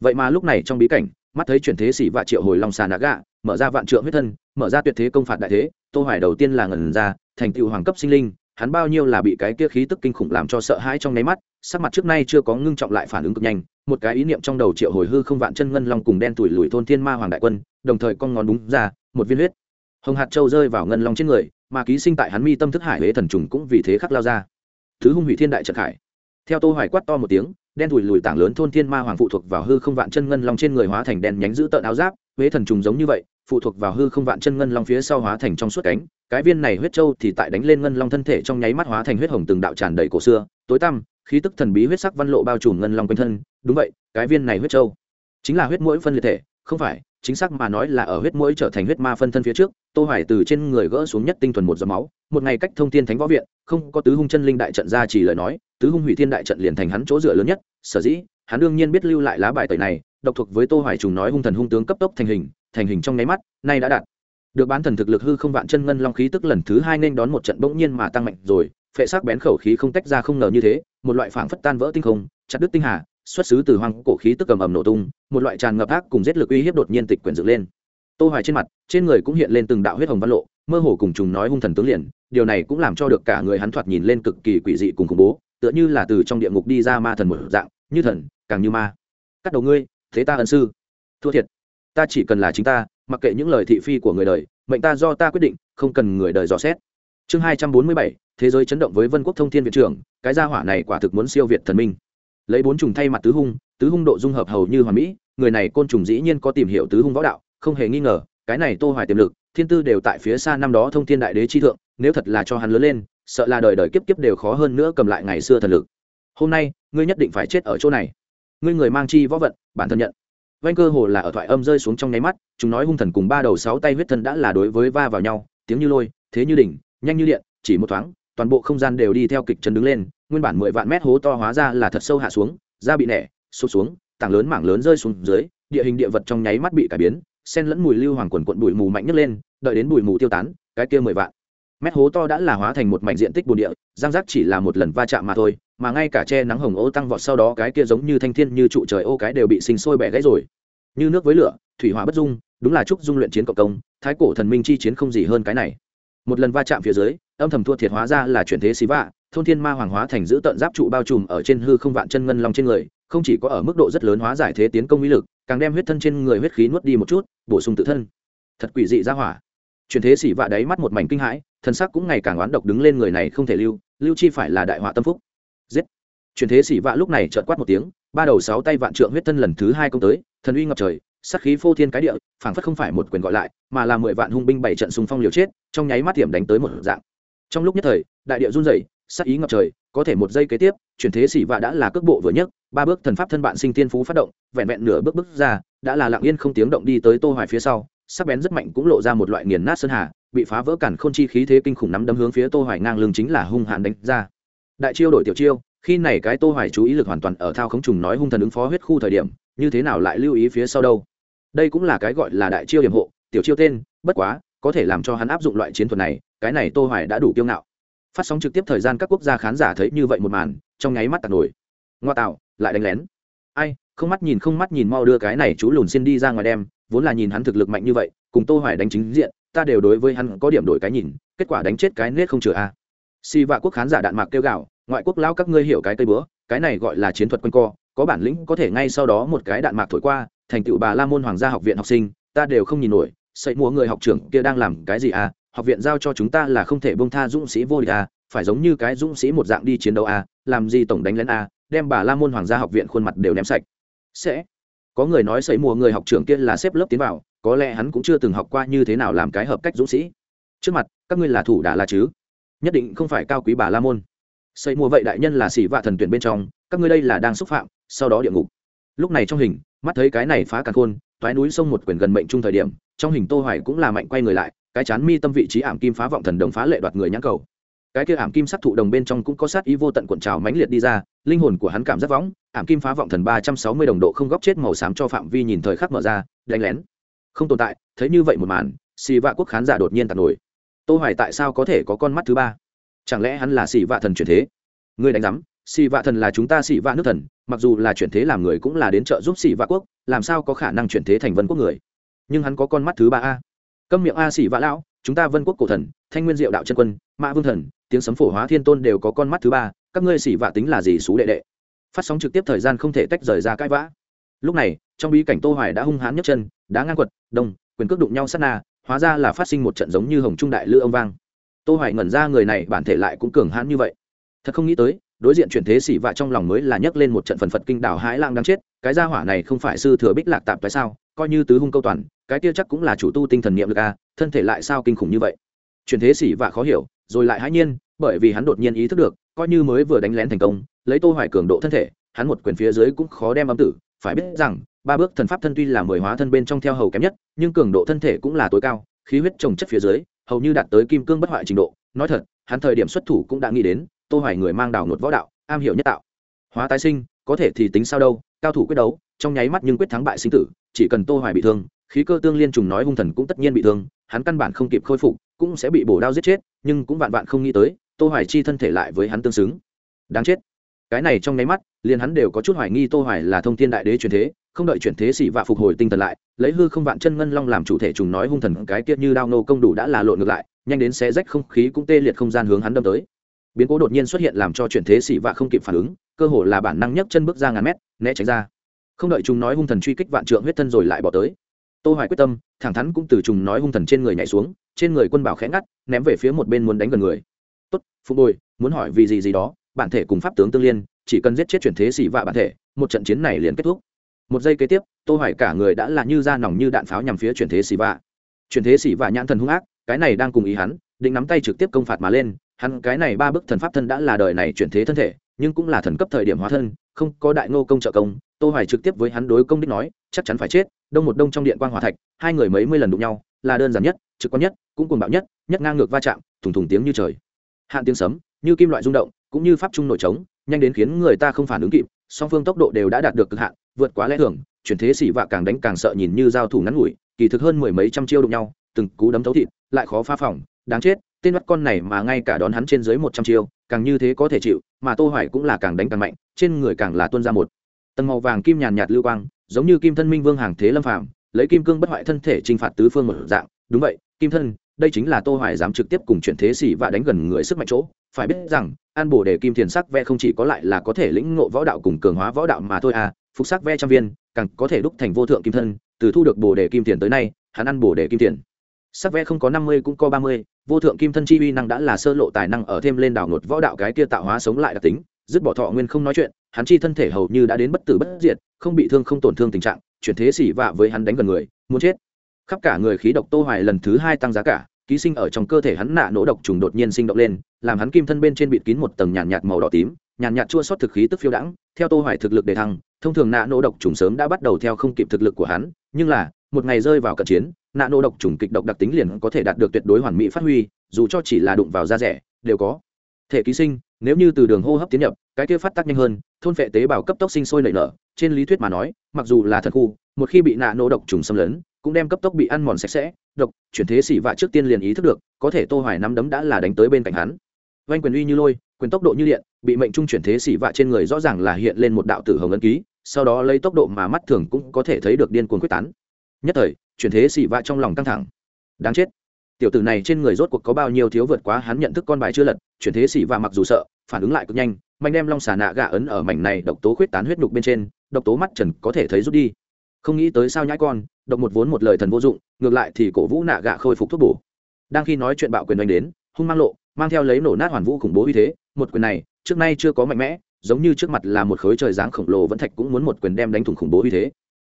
Vậy mà lúc này trong bí cảnh, mắt thấy chuyển thế xỉ vạ triệu hồi long xà nạ gạ, mở ra vạn trượng huyết thân, mở ra tuyệt thế công phạt đại thế, tô hoài đầu tiên là ngẩn ra, thành tựu hoàng cấp sinh linh, hắn bao nhiêu là bị cái kia khí tức kinh khủng làm cho sợ hãi trong nấy mắt sắc mặt trước nay chưa có ngưng trọng lại phản ứng cực nhanh, một cái ý niệm trong đầu triệu hồi hư không vạn chân ngân long cùng đen tuổi lùi thôn thiên ma hoàng đại quân, đồng thời con ngón đúng ra, một viên huyết. Hồng hạt châu rơi vào ngân long trên người, mà ký sinh tại hắn mi tâm thức hải huế thần trùng cũng vì thế khắc lao ra. Thứ hung hủy thiên đại trận hải. theo tô hoài quát to một tiếng, đen thùi lùi tảng lớn thôn thiên ma hoàng phụ thuộc vào hư không vạn chân ngân long trên người hóa thành đen nhánh giữ tợn áo giáp, huế thần trùng giống như vậy, phụ thuộc vào hư không vạn chân ngân long phía sau hóa thành trong suốt cánh. Cái viên này huyết châu thì tại đánh lên ngân long thân thể trong nháy mắt hóa thành huyết hồng từng đạo tràn đầy cổ xưa, tối tăm khí tức thần bí huyết sắc văn lộ bao trùm ngân long quanh thân, đúng vậy, cái viên này huyết châu chính là huyết mũi phân liệt thể, không phải, chính xác mà nói là ở huyết mũi trở thành huyết ma phân thân phía trước, tô hoài từ trên người gỡ xuống nhất tinh thuần một giọt máu, một ngày cách thông thiên thánh võ viện, không có tứ hung chân linh đại trận ra chỉ lời nói, tứ hung hủy thiên đại trận liền thành hắn chỗ dựa lớn nhất, sở dĩ, hắn đương nhiên biết lưu lại lá bài tẩy này, độc thuộc với tô hoài trùng nói hung thần hung tướng cấp tốc thành hình thành hình trong nháy mắt, nay đã đạt được bán thần thực lực hư không vạn chân ngân long khí tức lần thứ hai nên đón một trận bỗng nhiên mà tăng mạnh rồi phệ sắc bén khẩu khí không tách ra không ngờ như thế, một loại phảng phất tan vỡ tinh không, chặt đứt tinh hà, xuất xứ từ hoang cổ khí tức cầm ầm nổ tung, một loại tràn ngập ác cùng giết lực uy hiếp đột nhiên tịch quyển dựng lên. Tô hoài trên mặt, trên người cũng hiện lên từng đạo huyết hồng văn lộ, mơ hồ cùng trùng nói hung thần tướng liền, điều này cũng làm cho được cả người hắn thoạt nhìn lên cực kỳ quỷ dị cùng khủng bố, tựa như là từ trong địa ngục đi ra ma thần một dạng, như thần, càng như ma. Cắt đầu ngươi, thế ta ân sư. Thua thiệt. Ta chỉ cần là chính ta, mặc kệ những lời thị phi của người đời, mệnh ta do ta quyết định, không cần người đời dò xét chương hai trăm bốn mươi bảy, thế giới chấn động với vân quốc thông thiên viện trưởng, cái gia hỏa này quả thực muốn siêu việt thần minh. Lấy bốn trùng thay mặt tứ hung tứ hung độ dung hợp hầu như hoàn mỹ, người này côn trùng dĩ nhiên có tìm hiểu tứ hung võ đạo, không hề nghi ngờ, cái này tô hoài tiềm lực, thiên tư đều tại phía xa năm đó thông thiên đại đế chi thượng, nếu thật là cho hắn lớn lên, sợ là đời đời kiếp kiếp đều khó hơn nữa cầm lại ngày xưa thần lực. Hôm nay, ngươi nhất định phải chết ở chỗ này. Ngươi người mang chi võ vận, bản thân nhận. Vanh cơ hồ là ở thoại âm rơi xuống trong nháy mắt, chúng nói hung thần cùng ba đầu sáu tay huyết thân đã là đối với va vào nhau, tiếng như lôi, thế như đỉnh nhanh như điện, chỉ một thoáng, toàn bộ không gian đều đi theo kịch chân đứng lên, nguyên bản mười vạn mét hố to hóa ra là thật sâu hạ xuống, da bị nẻ, sụp xuống, tảng lớn mảng lớn rơi xuống dưới, địa hình địa vật trong nháy mắt bị cải biến sen lẫn mùi lưu hoàng quần quận bụi mù mạnh nhất lên, đợi đến bụi mù tiêu tán, cái kia mười vạn mét hố to đã là hóa thành một mảnh diện tích bồn địa giang giác chỉ là một lần va chạm mà thôi, mà ngay cả che nắng hồng ô tăng vọt sau đó cái kia giống như thanh thiên như trụ trời ô cái đều bị sinh sôi bẻ gãy rồi. Như nước với lửa, thủy hỏa bất dung, đúng là chúc dung luyện chiến cộng công, thái cổ thần minh chi chiến không gì hơn cái này một lần va chạm phía dưới, âm thầm thua thiệt hóa ra là chuyển thế xí vạ, thôn thiên ma hoàng hóa thành giữ tận giáp trụ bao trùm ở trên hư không vạn chân ngân long trên người, không chỉ có ở mức độ rất lớn hóa giải thế tiến công uy lực, càng đem huyết thân trên người huyết khí nuốt đi một chút, bổ sung tự thân. Thật quỷ dị ra hỏa. Chuyển thế xỉ vạ đáy mắt một mảnh kinh hãi thần sắc cũng ngày càng oán độc đứng lên người này không thể lưu lưu chi phải là đại họa tâm phúc. Giết. Chuyển thế xỉ vạ lúc này trợt quát một tiếng, ba đầu sáu tay vạn trượng huyết thân lần thứ hai công tới, thần uy ngập trời sát khí phô thiên cái địa, phảng phất không phải một quyền gọi lại, mà là mười vạn hung binh bảy trận xung phong liều chết, trong nháy mắt tiệm đánh tới một dạng. Trong lúc nhất thời, đại địa run rẩy, sát ý ngập trời, có thể một giây kế tiếp, chuyển thế xỉ vạ đã là cước bộ vừa nhất, ba bước thần pháp thân bạn sinh tiên phú phát động, vẹn vẹn nửa bước bước ra, đã là lặng yên không tiếng động đi tới tô hoài phía sau, sắc bén rất mạnh cũng lộ ra một loại nghiền nát sơn hà, bị phá vỡ cản khôn chi khí thế kinh khủng nắm đấm hướng phía tô hoài ngang lưng chính là hung hãn đánh ra. Đại chiêu đổi tiểu chiêu, khi này cái tô hoài chú ý lực hoàn toàn ở thao khống trùng nói hung thần ứng phó huyết khu thời điểm như thế nào lại lưu ý phía sau đâu? Đây cũng là cái gọi là đại chiêu điểm hộ, tiểu chiêu tên, bất quá, có thể làm cho hắn áp dụng loại chiến thuật này, cái này tô hoài đã đủ kiêu ngạo. Phát sóng trực tiếp thời gian các quốc gia khán giả thấy như vậy một màn, trong nháy mắt tạt nổi. Ngoa tạo, lại đánh lén. Ai, không mắt nhìn không mắt nhìn mau đưa cái này chú lùn xin đi ra ngoài đem, vốn là nhìn hắn thực lực mạnh như vậy, cùng tô hoài đánh chính diện, ta đều đối với hắn có điểm đổi cái nhìn, kết quả đánh chết cái nết không chừa a. Si vạ quốc khán giả đạn mạc kêu gạo ngoại quốc lao các ngươi hiểu cái cây bữa, cái này gọi là chiến thuật quân co có bản lĩnh có thể ngay sau đó một cái đạn mạc thổi qua, thành tựu bà la môn hoàng gia học viện học sinh, ta đều không nhìn nổi sậy múa người học trưởng kia đang làm cái gì à? Học viện giao cho chúng ta là không thể bông tha dũng sĩ vô địch à? Phải giống như cái dũng sĩ một dạng đi chiến đấu à? Làm gì tổng đánh lén à? Đem bà la môn hoàng gia học viện khuôn mặt đều ném sạch. Sẽ. Có người nói sậy mùa người học trưởng kia là xếp lớp tiến vào, có lẽ hắn cũng chưa từng học qua như thế nào làm cái hợp cách dũng sĩ. Trước mặt, các ngươi là thủ đà là chứ? Nhất định không phải cao quý bà la môn. Xây mùa vậy đại nhân là xỉ vạ thần tuyển bên trong, các ngươi đây là đang xúc phạm sau đó địa ngục. Lúc này trong hình, mắt thấy cái này phá cả khôn, toái núi sông một quyển gần mệnh trung thời điểm, trong hình tô hoài cũng là mạnh quay người lại, cái chán mi tâm vị trí ảm kim phá vọng thần đồng phá lệ đoạt người nhãn cầu. Cái kia ảm kim sắc thụ đồng bên trong cũng có sát ý vô tận cuộn trào mãnh liệt đi ra, linh hồn của hắn cảm giác võng, ảm kim phá vọng thần ba trăm sáu mươi đồng độ không góc chết màu xám cho phạm vi nhìn thời khắc mở ra, đánh lén. Không tồn tại, thấy như vậy một màn, xì vạ quốc khán giả đột nhiên tạt nổi. Tô hoài tại sao có thể có con mắt thứ ba? Chẳng lẽ hắn là xì vạ thần chuyển thế? Ngươi đánh rắm xì vạ thần là chúng ta xì vạ nước thần, mặc dù là chuyển thế làm người cũng là đến trợ giúp xì vạ quốc, làm sao có khả năng chuyển thế thành vân quốc người? Nhưng hắn có con mắt thứ ba a. Câm miệng a xì vạ lão, chúng ta vân quốc cổ thần, thanh nguyên diệu đạo chân quân, mã vương thần, tiếng sấm phổ hóa thiên tôn đều có con mắt thứ ba, các ngươi xì vạ tính là gì xú đệ đệ? Phát sóng trực tiếp thời gian không thể tách rời ra cãi vã. Lúc này, trong bí cảnh tô hoài đã hung hãn nhấc chân, đá ngang quật đông quyền cước đụng nhau sát na, hóa ra là phát sinh một trận giống như hồng trung đại lư ông vang. Tô hoài ngẩn ra, người này bản thể lại cũng cường hãn như vậy. Thật không nghĩ tới đối diện chuyển thế xỉ vạ trong lòng mới là nhấc lên một trận phần phật kinh đảo hãi lang đang chết, cái gia hỏa này không phải sư thừa bích lạc tạp tại sao, coi như tứ hung câu toàn, cái kia chắc cũng là chủ tu tinh thần niệm lực a, thân thể lại sao kinh khủng như vậy. Chuyển thế xỉ vạ khó hiểu, rồi lại hãi nhiên, bởi vì hắn đột nhiên ý thức được, coi như mới vừa đánh lén thành công, lấy tô hoài cường độ thân thể, hắn một quyền phía dưới cũng khó đem âm tử, phải biết rằng, ba bước thần pháp thân tuy là mười hóa thân bên trong theo hầu kém nhất, nhưng cường độ thân thể cũng là tối cao, khí huyết trồng chất phía dưới, hầu như đạt tới kim cương bất hoại trình độ, nói thật, hắn thời điểm xuất thủ cũng đã nghĩ đến tô hoài người mang đào nột võ đạo, am hiểu nhất tạo. Hóa tái sinh, có thể thì tính sao đâu, cao thủ quyết đấu, trong nháy mắt nhưng quyết thắng bại sinh tử, chỉ cần tô hoài bị thương, khí cơ tương liên trùng nói hung thần cũng tất nhiên bị thương, hắn căn bản không kịp khôi phục, cũng sẽ bị bổ đao giết chết, nhưng cũng vạn vạn không nghĩ tới, tô hoài chi thân thể lại với hắn tương xứng. Đáng chết. Cái này trong nháy mắt, liền hắn đều có chút hoài nghi tô hoài là thông thiên đại đế chuyển thế, không đợi chuyển thế xỉ và phục hồi tinh thần lại, lấy hư không vạn chân ngân long làm chủ thể trùng nói hung thần, cái kia như đao nô công đủ đã là lộn ngược lại, nhanh đến xé rách không khí cũng tê liệt không gian hướng hắn đâm tới biến cố đột nhiên xuất hiện làm cho chuyển thế xỉ vạ không kịp phản ứng, cơ hồ là bản năng nhấc chân bước ra ngàn mét, né tránh ra. Không đợi chúng nói hung thần truy kích vạn trượng huyết thân rồi lại bỏ tới. Tô hoài quyết tâm, thẳng thắn cũng từ trùng nói hung thần trên người nhảy xuống, trên người quân bảo khẽ ngắt, ném về phía một bên muốn đánh gần người. Tốt phụ bồi, muốn hỏi vì gì gì đó, bản thể cùng pháp tướng tương liên, chỉ cần giết chết chuyển thế xỉ vạ bản thể, một trận chiến này liền kết thúc. Một giây kế tiếp, tô hoài cả người đã là như da nòng như đạn pháo nhằm phía chuyển thế xỉ vạ. Chuyển thế xỉ vạ nhãn thần hung ác, cái này đang cùng ý hắn, định nắm tay trực tiếp công phạt mà lên hắn cái này ba bức thần pháp thân đã là đời này chuyển thế thân thể, nhưng cũng là thần cấp thời điểm hóa thân, không có đại ngô công trợ công. Tô hoài trực tiếp với hắn đối công đích nói, chắc chắn phải chết, đông một đông trong điện quang hỏa thạch, hai người mấy mươi lần đụng nhau, là đơn giản nhất, trực quan nhất, cũng cuồng bạo nhất nhất ngang ngược va chạm, thùng thùng tiếng như trời. Hạn tiếng sấm, như kim loại rung động, cũng như pháp trung nội trống, nhanh đến khiến người ta không phản ứng kịp, song phương tốc độ đều đã đạt được cực hạn, vượt quá lẽ thường, chuyển thế xỉ vạ càng đánh càng sợ nhìn như giao thủ ngắn ngủi, kỳ thực hơn mười mấy trăm chiêu đụng nhau, từng cú đấm thấu thịt, lại khó phá phòng, đáng chết tên mắt con này mà ngay cả đón hắn trên dưới một trăm chiêu càng như thế có thể chịu mà tô hoài cũng là càng đánh càng mạnh trên người càng là tuôn ra một tầng màu vàng kim nhàn nhạt lưu quang giống như kim thân minh vương hàng thế lâm phàm lấy kim cương bất hoại thân thể trinh phạt tứ phương một dạng. Đúng vậy kim thân đây chính là tô hoài dám trực tiếp cùng chuyển thế xỉ và đánh gần người sức mạnh chỗ. Phải biết rằng an bổ đề kim thiền sắc ve không chỉ có lại là có thể lĩnh ngộ võ đạo cùng cường hóa võ đạo mà thôi à phục sắc ve trăm viên càng có thể đúc thành vô thượng kim thân. Từ thu được bổ đề kim thiền tới nay hắn ăn bổ đề kim thiền. Sắc ve không có 50 cũng có 30, vô thượng kim thân chi uy năng đã là sơ lộ tài năng ở thêm lên đảo ngột võ đạo cái kia tạo hóa sống lại đặc tính, dứt bỏ thọ nguyên không nói chuyện, hắn chi thân thể hầu như đã đến bất tử bất diệt, không bị thương không tổn thương tình trạng, chuyển thế xỉ vạ với hắn đánh gần người, muốn chết. Khắp cả người khí độc tô hoài lần thứ hai tăng giá cả, ký sinh ở trong cơ thể hắn nạ nỗ độc trùng đột nhiên sinh động lên, làm hắn kim thân bên trên bịt kín một tầng nhàn nhạt màu đỏ tím, nhàn nhạt chua xót thực khí tức phiêu đãng, theo tô hoài thực lực đề thăng, thông thường nạ nỗ độc trùng sớm đã bắt đầu theo không kịp thực lực của hắn, nhưng là, một ngày rơi vào cận chiến nạ nổ độc trùng kịch độc đặc tính liền có thể đạt được tuyệt đối hoàn mỹ phát huy, dù cho chỉ là đụng vào da rẻ, đều có. Thể ký sinh, nếu như từ đường hô hấp tiến nhập, cái kia phát tác nhanh hơn, thôn phệ tế bào cấp tốc sinh sôi nảy nở, trên lý thuyết mà nói, mặc dù là thật khu, một khi bị nạ nổ độc trùng xâm lấn, cũng đem cấp tốc bị ăn mòn sạch sẽ, độc, chuyển thế xỉ vạ trước tiên liền ý thức được, có thể tô hoài nắm đấm đã là đánh tới bên cạnh hắn. Vanh quyền uy như lôi, quyền tốc độ như điện, bị mệnh trung chuyển thế xỉ vạ trên người rõ ràng là hiện lên một đạo tử hồng ấn ký, sau đó lấy tốc độ mà mắt thường cũng có thể thấy được điên cuồng quyết tán nhất thời, chuyển thế xỉ vạ trong lòng căng thẳng. Đáng chết. Tiểu tử này trên người rốt cuộc có bao nhiêu thiếu vượt quá hắn nhận thức con bài chưa lật, chuyển thế xỉ vạ mặc dù sợ, phản ứng lại cực nhanh mạnh đem long xà nạ gà ấn ở mảnh này độc tố khuyết tán huyết nhục bên trên, độc tố mắt trần có thể thấy rút đi. Không nghĩ tới sao nhãi con, độc một vốn một lời thần vô dụng, ngược lại thì cổ vũ nạ gạ khôi phục thuốc bổ. Đang khi nói chuyện bạo quyền oanh đến, hung mang lộ, mang theo lấy nổ nát hoàn vũ khủng bố uy thế, một quyền này, trước nay chưa có mạnh mẽ, giống như trước mặt là một khối trời dáng khổng lồ vẫn thạch cũng muốn một quyền đem đánh thủng khủng bố uy thế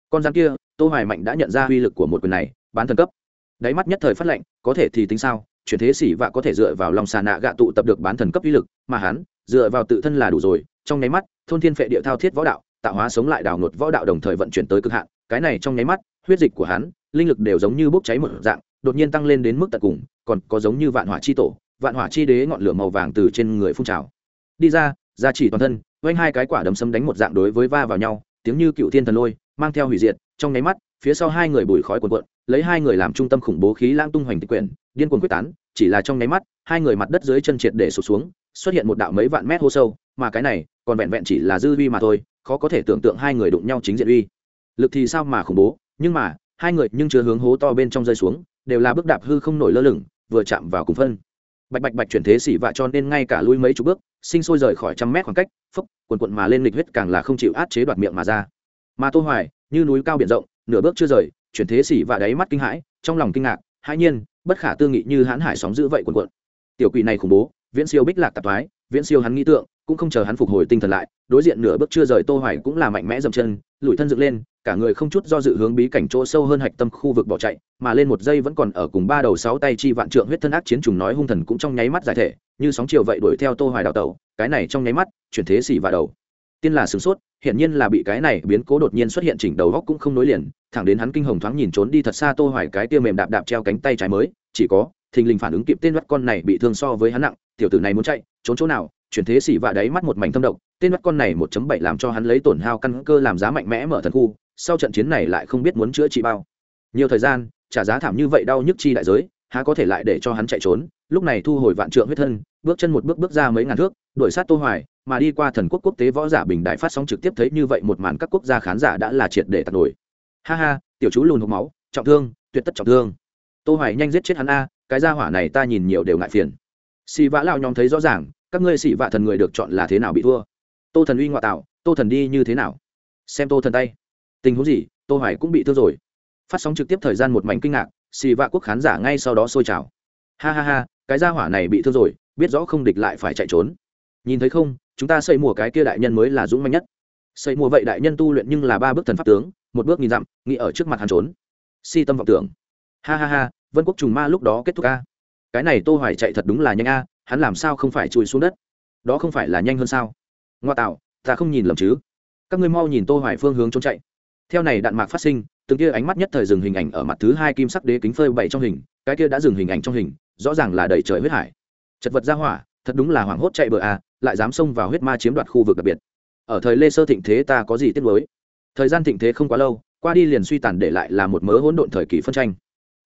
con rắn kia, tô hoài mạnh đã nhận ra uy lực của một quyền này, bán thần cấp. Đáy mắt nhất thời phát lệnh có thể thì tính sao? Chuyển thế xỉ vạ có thể dựa vào lòng xà nạ gạ tụ tập được bán thần cấp uy lực, mà hắn, dựa vào tự thân là đủ rồi. Trong nháy mắt, thôn thiên phệ địa thao thiết võ đạo, tạo hóa sống lại đào ngột võ đạo đồng thời vận chuyển tới cực hạn. Cái này trong nháy mắt, huyết dịch của hắn, linh lực đều giống như bốc cháy một dạng, đột nhiên tăng lên đến mức tận cùng, còn có giống như vạn hỏa chi tổ, vạn hỏa chi đế ngọn lửa màu vàng từ trên người phun trào. Đi ra ra chỉ toàn thân vanh hai cái quả đấm sấm đánh một dạng đối với va vào nhau, tiếng như cựu thiên thần lôi mang theo hủy diệt, trong nháy mắt, phía sau hai người bùi khói cuồn cuộn, lấy hai người làm trung tâm khủng bố khí lãng tung hoành tịch quyển, điên cuồng quyết tán, chỉ là trong nháy mắt, hai người mặt đất dưới chân triệt để sụt xuống, xuất hiện một đạo mấy vạn mét hô sâu, mà cái này, còn vẹn vẹn chỉ là dư vi mà thôi, khó có thể tưởng tượng hai người đụng nhau chính diện uy. Lực thì sao mà khủng bố, nhưng mà, hai người nhưng chưa hướng hố to bên trong rơi xuống, đều là bước đạp hư không nổi lơ lửng, vừa chạm vào cùng phân. Bạch bạch bạch chuyển thế xỉ vạ cho nên ngay cả lui mấy chục bước, sinh sôi rời khỏi trăm mét khoảng cách, phốc quần quận mà lên lịch huyết càng là không chịu át chế đoạt miệng mà ra mà tô hoài, như núi cao biển rộng, nửa bước chưa rời, chuyển thế xỉ và đáy mắt kinh hãi, trong lòng kinh ngạc, hãi nhiên, bất khả tư nghị như hãn hải sóng dữ vậy cuộn cuộn. Tiểu quỷ này khủng bố, viễn siêu bích lạc tạp thoái, viễn siêu hắn nghĩ tượng, cũng không chờ hắn phục hồi tinh thần lại, đối diện nửa bước chưa rời tô hoài cũng là mạnh mẽ dậm chân, lùi thân dựng lên, cả người không chút do dự hướng bí cảnh chỗ sâu hơn hạch tâm khu vực bỏ chạy, mà lên một giây vẫn còn ở cùng ba đầu sáu tay chi vạn trượng huyết thân ác chiến trùng nói hung thần cũng trong nháy mắt giải thể, như sóng chiều vậy đuổi theo tô hoài đào tẩu, cái này trong nháy mắt, chuyển thế xỉ và đầu. Tiên là sửng sốt hiện nhiên là bị cái này biến cố đột nhiên xuất hiện chỉnh đầu góc cũng không nối liền, thẳng đến hắn kinh hồng thoáng nhìn trốn đi thật xa tô hoài cái tia mềm đạp đạp treo cánh tay trái mới, chỉ có, thình lình phản ứng kịp tên bắt con này bị thương so với hắn nặng, tiểu tử này muốn chạy, trốn chỗ nào, chuyển thế xỉ và đáy mắt một mảnh thâm độc, tên bắt con này 1.7 làm cho hắn lấy tổn hao căn cơ làm giá mạnh mẽ mở thần khu, sau trận chiến này lại không biết muốn chữa trị bao nhiều thời gian, trả giá thảm như vậy đau nhức chi đại giới, há có thể lại để cho hắn chạy trốn, lúc này thu hồi vạn trượng huyết thân, bước chân một bước bước ra mấy ngàn thước, đuổi sát tô hoài mà đi qua thần quốc quốc tế võ giả bình đại phát sóng trực tiếp thấy như vậy một màn các quốc gia khán giả đã là triệt để tạt nổi. Ha ha, tiểu chú lùn hộc máu, trọng thương, tuyệt tất trọng thương. Tô hoài nhanh giết chết hắn a, cái gia hỏa này ta nhìn nhiều đều ngại phiền. Xì vã lão nhóm thấy rõ ràng, các ngươi xì vạ thần người được chọn là thế nào bị thua? Tô thần uy ngoại tạo, tô thần đi như thế nào? Xem tô thần tay. Tình huống gì, tô hoài cũng bị thương rồi. Phát sóng trực tiếp thời gian một mảnh kinh ngạc, xì vạ quốc khán giả ngay sau đó sôi trào. Ha ha ha, cái gia hỏa này bị thương rồi, biết rõ không địch lại phải chạy trốn nhìn thấy không, chúng ta xây mùa cái kia đại nhân mới là dũng mạnh nhất. Xây mùa vậy đại nhân tu luyện nhưng là ba bước thần pháp tướng, một bước nghìn dặm, nghĩ ở trước mặt hắn trốn. Si tâm vọng tưởng. Ha ha ha, vân quốc trùng ma lúc đó kết thúc a. Cái này tô hoài chạy thật đúng là nhanh a, hắn làm sao không phải chui xuống đất? Đó không phải là nhanh hơn sao? Ngoa tạo, ta không nhìn lầm chứ. Các ngươi mau nhìn tô hoài phương hướng trốn chạy. Theo này đạn mạc phát sinh, từng kia ánh mắt nhất thời dừng hình ảnh ở mặt thứ hai kim sắc đế kính phơi bảy trong hình, cái kia đã dừng hình ảnh trong hình, rõ ràng là đầy trời huyết hải. Chật vật ra hỏa, thật đúng là hoảng hốt chạy bờ a lại dám xông vào huyết ma chiếm đoạt khu vực đặc biệt. Ở thời lê sơ thịnh thế ta có gì tiếc nuối? Thời gian thịnh thế không quá lâu, qua đi liền suy tàn để lại là một mớ hỗn độn thời kỳ phân tranh.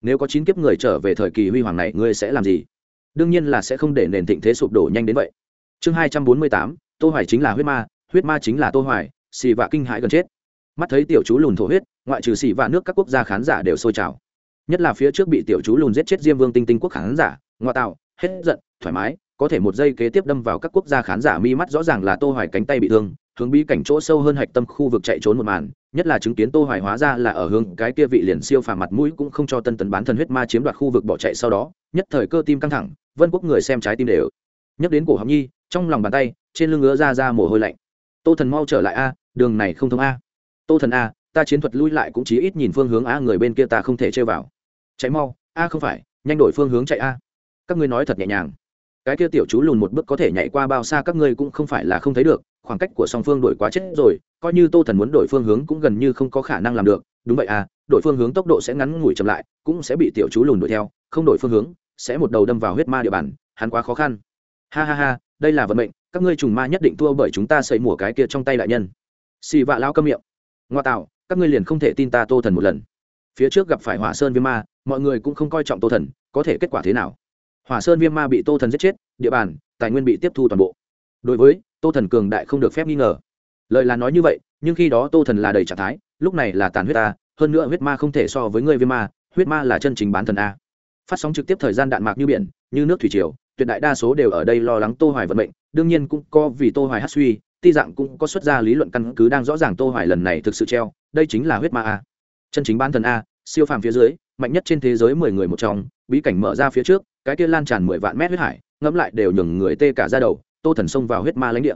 Nếu có chín kiếp người trở về thời kỳ huy hoàng này, ngươi sẽ làm gì? Đương nhiên là sẽ không để nền thịnh thế sụp đổ nhanh đến vậy. Chương hai trăm bốn mươi tám, tô hoài chính là huyết ma huyết ma chính là tô hoài, xì vạ kinh hãi gần chết. Mắt thấy tiểu chú lùn thổ huyết, ngoại trừ xì vạ nước các quốc gia khán giả đều sôi trào. Nhất là phía trước bị tiểu chú lùn giết chết diêm vương tinh tinh quốc khán giả, ngoại tạo, hết giận, thoải mái có thể một giây kế tiếp đâm vào các quốc gia khán giả mi mắt rõ ràng là tô hoài cánh tay bị thương, hướng bí cảnh chỗ sâu hơn hạch tâm khu vực chạy trốn một màn, nhất là chứng kiến tô hoài hóa ra là ở hướng cái kia vị liền siêu phàm mặt mũi cũng không cho tân tấn bán thần huyết ma chiếm đoạt khu vực bỏ chạy sau đó, nhất thời cơ tim căng thẳng, vân quốc người xem trái tim đều nhắc đến cổ họng nhi, trong lòng bàn tay, trên lưng ngứa ra ra mồ hôi lạnh. Tô thần mau trở lại a, đường này không thông a. Tô thần a, ta chiến thuật lui lại cũng chỉ ít nhìn phương hướng a, người bên kia ta không thể chơi vào. Chạy mau, a không phải, nhanh đổi phương hướng chạy a. Các ngươi nói thật nhẹ nhàng cái kia tiểu chú lùn một bước có thể nhảy qua bao xa các ngươi cũng không phải là không thấy được, khoảng cách của song phương đổi quá chết rồi, coi như tô thần muốn đổi phương hướng cũng gần như không có khả năng làm được. Đúng vậy à đổi phương hướng tốc độ sẽ ngắn ngủi chậm lại, cũng sẽ bị tiểu chú lùn đuổi theo, không đổi phương hướng, sẽ một đầu đâm vào huyết ma địa bàn, hắn quá khó khăn. Ha ha ha, đây là vận mệnh, các ngươi trùng ma nhất định thua bởi chúng ta xây mùa cái kia trong tay đại nhân. Xì vạ lao câm miệng. Ngoa tạo, các ngươi liền không thể tin ta tô thần một lần. Phía trước gặp phải hỏa sơn viêm ma, mọi người cũng không coi trọng tô thần, có thể kết quả thế nào? Hỏa sơn viêm ma bị tô thần giết chết, địa bàn, tài nguyên bị tiếp thu toàn bộ. Đối với, tô thần cường đại không được phép nghi ngờ. Lời là nói như vậy, nhưng khi đó tô thần là đầy trạng thái, lúc này là tàn huyết ta, hơn nữa huyết ma không thể so với người viêm ma, huyết ma là chân chính bán thần a. Phát sóng trực tiếp thời gian đạn mạc như biển, như nước thủy triều, tuyệt đại đa số đều ở đây lo lắng tô hoài vận mệnh, đương nhiên cũng có vì tô hoài hát suy, ti dạng cũng có xuất ra lý luận căn cứ đang rõ ràng tô hoài lần này thực sự treo, đây chính là huyết ma a. Chân chính bán thần a, siêu phàm phía dưới, mạnh nhất trên thế giới 10 người một trong, bí cảnh mở ra phía trước cái kia lan tràn 10 vạn mét huyết hải, ngẫm lại đều nhường người tê cả ra đầu, tô thần xông vào huyết ma lãnh địa.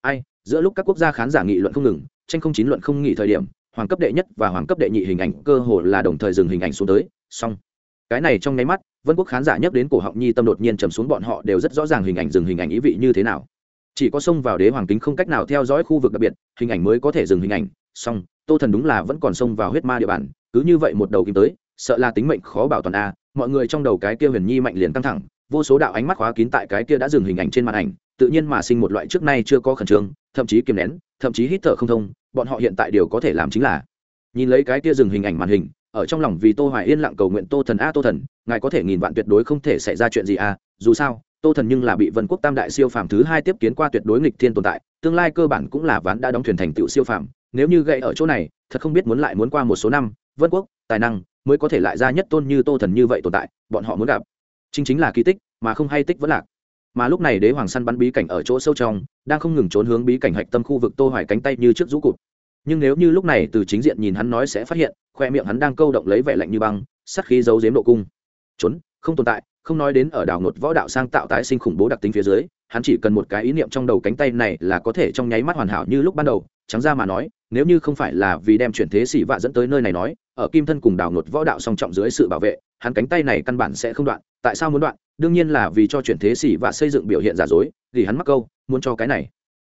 Ai, giữa lúc các quốc gia khán giả nghị luận không ngừng, tranh không chín luận không nghỉ thời điểm, hoàng cấp đệ nhất và hoàng cấp đệ nhị hình ảnh cơ hồ là đồng thời dừng hình ảnh xuống tới, xong. Cái này trong nháy mắt, vân quốc khán giả nhắc đến cổ họng nhi tâm đột nhiên trầm xuống bọn họ đều rất rõ ràng hình ảnh dừng hình ảnh ý vị như thế nào. Chỉ có xông vào đế hoàng kính không cách nào theo dõi khu vực đặc biệt, hình ảnh mới có thể dừng hình ảnh, xong, tô thần đúng là vẫn còn xông vào huyết ma địa bàn, cứ như vậy một đầu kim tới, sợ là tính mệnh khó bảo toàn a mọi người trong đầu cái kia huyền nhi mạnh liền căng thẳng, vô số đạo ánh mắt khóa kín tại cái kia đã dừng hình ảnh trên màn ảnh, tự nhiên mà sinh một loại trước nay chưa có khẩn trương, thậm chí kiềm nén, thậm chí hít thở không thông, bọn họ hiện tại điều có thể làm chính là nhìn lấy cái kia dừng hình ảnh màn hình, ở trong lòng vì tô hoài yên lặng cầu nguyện tô thần a tô thần, ngài có thể nghìn vạn tuyệt đối không thể xảy ra chuyện gì a dù sao, tô thần nhưng là bị vân quốc tam đại siêu phàm thứ hai tiếp kiến qua tuyệt đối nghịch thiên tồn tại, tương lai cơ bản cũng là ván đã đóng thuyền thành tựu siêu phàm, nếu như gậy ở chỗ này, thật không biết muốn lại muốn qua một số năm, vân quốc, tài năng mới có thể lại ra nhất tôn như tô thần như vậy tồn tại, bọn họ muốn gặp. Chính chính là kỳ tích, mà không hay tích vẫn lạc. Mà lúc này đế hoàng săn bắn bí cảnh ở chỗ sâu trong, đang không ngừng trốn hướng bí cảnh hạch tâm khu vực tô hoài cánh tay như trước rũ cụt. Nhưng nếu như lúc này từ chính diện nhìn hắn nói sẽ phát hiện, khoe miệng hắn đang câu động lấy vẻ lạnh như băng sắc khí giấu giếm độ cung. Trốn, không tồn tại, không nói đến ở đảo ngột võ đạo sang tạo tái sinh khủng bố đặc tính phía dưới, hắn chỉ cần một cái ý niệm trong đầu cánh tay này là có thể trong nháy mắt hoàn hảo như lúc ban đầu, trắng ra mà nói, nếu như không phải là vì đem chuyển thế xỉ vạ dẫn tới nơi này nói ở kim thân cùng đào ngột võ đạo song trọng dưới sự bảo vệ, hắn cánh tay này căn bản sẽ không đoạn. Tại sao muốn đoạn? Đương nhiên là vì cho chuyển thế xỉ vạ xây dựng biểu hiện giả dối, vì hắn mắc câu, muốn cho cái này.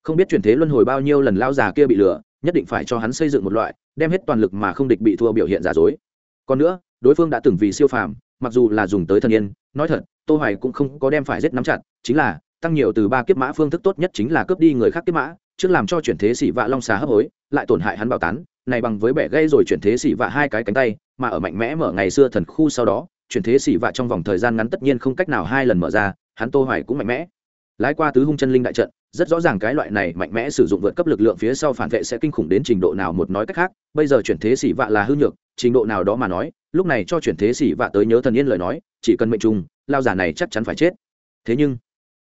Không biết chuyển thế luân hồi bao nhiêu lần lao già kia bị lừa, nhất định phải cho hắn xây dựng một loại, đem hết toàn lực mà không địch bị thua biểu hiện giả dối. Còn nữa, đối phương đã từng vì siêu phàm, mặc dù là dùng tới thần yên, nói thật, tô hoài cũng không có đem phải giết nắm chặt, chính là, tăng nhiều từ ba kiếp mã phương thức tốt nhất chính là cướp đi người khác kiếp mã, trước làm cho chuyển thế xỉ vạ long xà hấp hối, lại tổn hại hắn bảo tán này bằng với bẻ gây rồi chuyển thế xỉ vạ hai cái cánh tay, mà ở mạnh mẽ mở ngày xưa thần khu sau đó, chuyển thế xỉ vạ trong vòng thời gian ngắn tất nhiên không cách nào hai lần mở ra, hắn tô hoài cũng mạnh mẽ. Lái qua tứ hung chân linh đại trận, rất rõ ràng cái loại này mạnh mẽ sử dụng vượt cấp lực lượng phía sau phản vệ sẽ kinh khủng đến trình độ nào một nói cách khác, bây giờ chuyển thế xỉ vạ là hư nhược, trình độ nào đó mà nói, lúc này cho chuyển thế xỉ vạ tới nhớ thần yên lời nói, chỉ cần mệnh trùng, lao giả này chắc chắn phải chết. Thế nhưng,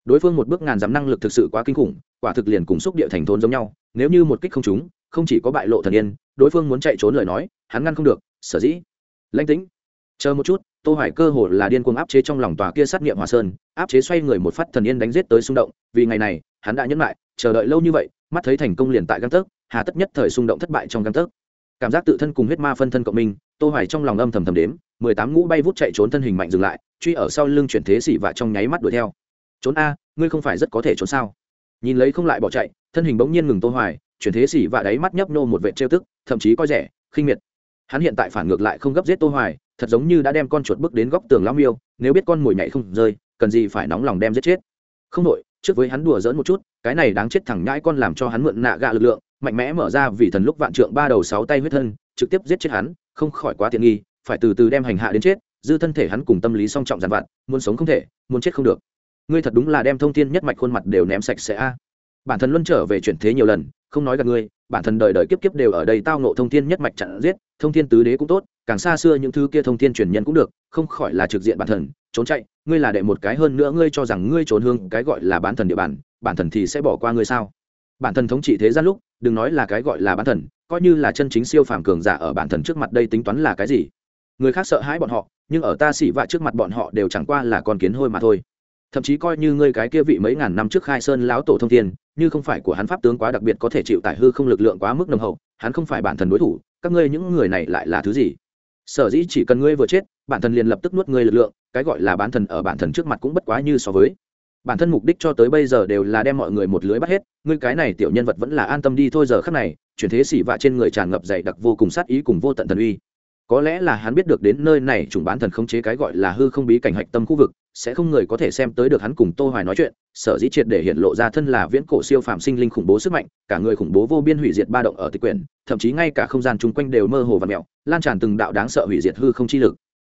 đối phương một bước ngàn dám năng lực thực sự quá kinh khủng, quả thực liền cùng xúc địa thành thôn giống nhau, nếu như một kích không trúng không chỉ có bại lộ thần yên, đối phương muốn chạy trốn lời nói, hắn ngăn không được, sở dĩ. Lãnh tĩnh. Chờ một chút, tô hoài cơ hồ là điên cuồng áp chế trong lòng tòa kia sát nghiệm hòa sơn, áp chế xoay người một phát thần yên đánh giết tới xung động, vì ngày này, hắn đã nhẫn lại, chờ đợi lâu như vậy, mắt thấy thành công liền tại găng tấc, hà tất nhất thời xung động thất bại trong găng tấc. Cảm giác tự thân cùng huyết ma phân thân cộng minh, tô hoài trong lòng âm thầm thầm đếm 18 ngũ bay vút chạy trốn thân hình mạnh dừng lại, truy ở sau lưng chuyển thế xỉ và trong nháy mắt đuổi theo. Trốn a, ngươi không phải rất có thể trốn sao? Nhìn lấy không lại bỏ chạy, thân hình bỗng nhiên ngừng tô hoài chuyển thế xỉ và đáy mắt nhấp nô một vệ trêu tức, thậm chí coi rẻ, khinh miệt. Hắn hiện tại phản ngược lại không gấp giết tô hoài, thật giống như đã đem con chuột bước đến góc tường lão miêu, nếu biết con mồi nhảy không rơi, cần gì phải nóng lòng đem giết chết. Không đội trước với hắn đùa dỡn một chút, cái này đáng chết thẳng nhãi con làm cho hắn mượn nạ gạ lực lượng, mạnh mẽ mở ra vì thần lúc vạn trượng ba đầu sáu tay huyết thân, trực tiếp giết chết hắn, không khỏi quá tiện nghi, phải từ từ đem hành hạ đến chết, dư thân thể hắn cùng tâm lý song trọng dàn vặt, muốn sống không thể, muốn chết không được. Ngươi thật đúng là đem thông tin nhất mạch khuôn mặt đều ném sạch sẽ a bản thân luân trở về chuyển thế nhiều lần, không nói gặp ngươi, bản thân đời đời kiếp kiếp đều ở đây tao nộ thông thiên nhất mạch chặn giết, thông thiên tứ đế cũng tốt, càng xa xưa những thứ kia thông thiên truyền nhân cũng được, không khỏi là trực diện bản thân, trốn chạy, ngươi là đệ một cái hơn nữa ngươi cho rằng ngươi trốn hương cái gọi là bán thần địa bàn, bản thần thì sẽ bỏ qua ngươi sao? Bản thần thống trị thế gian lúc, đừng nói là cái gọi là bán thần, coi như là chân chính siêu phàm cường giả ở bản thần trước mặt đây tính toán là cái gì? Người khác sợ hãi bọn họ, nhưng ở ta xỉ vạ trước mặt bọn họ đều chẳng qua là con kiến hôi mà thôi thậm chí coi như ngươi cái kia vị mấy ngàn năm trước khai sơn lão tổ thông thiên, như không phải của hắn pháp tướng quá đặc biệt có thể chịu tải hư không lực lượng quá mức nồng hậu, hắn không phải bản thần đối thủ, các ngươi những người này lại là thứ gì? Sở dĩ chỉ cần ngươi vừa chết, bản thân liền lập tức nuốt ngươi lực lượng, cái gọi là bản thần ở bản thần trước mặt cũng bất quá như so với. Bản thân mục đích cho tới bây giờ đều là đem mọi người một lưới bắt hết, ngươi cái này tiểu nhân vật vẫn là an tâm đi thôi giờ khắc này, chuyển thế xỉ vạ trên người tràn ngập dày đặc vô cùng sát ý cùng vô tận thần uy có lẽ là hắn biết được đến nơi này chủng bán thần khống chế cái gọi là hư không bí cảnh hạch tâm khu vực, sẽ không người có thể xem tới được hắn cùng tô hoài nói chuyện, sở dĩ triệt để hiện lộ ra thân là viễn cổ siêu phàm sinh linh khủng bố sức mạnh, cả người khủng bố vô biên hủy diệt ba động ở tịch quyển, thậm chí ngay cả không gian chung quanh đều mơ hồ và mèo lan tràn từng đạo đáng sợ hủy diệt hư không chi lực.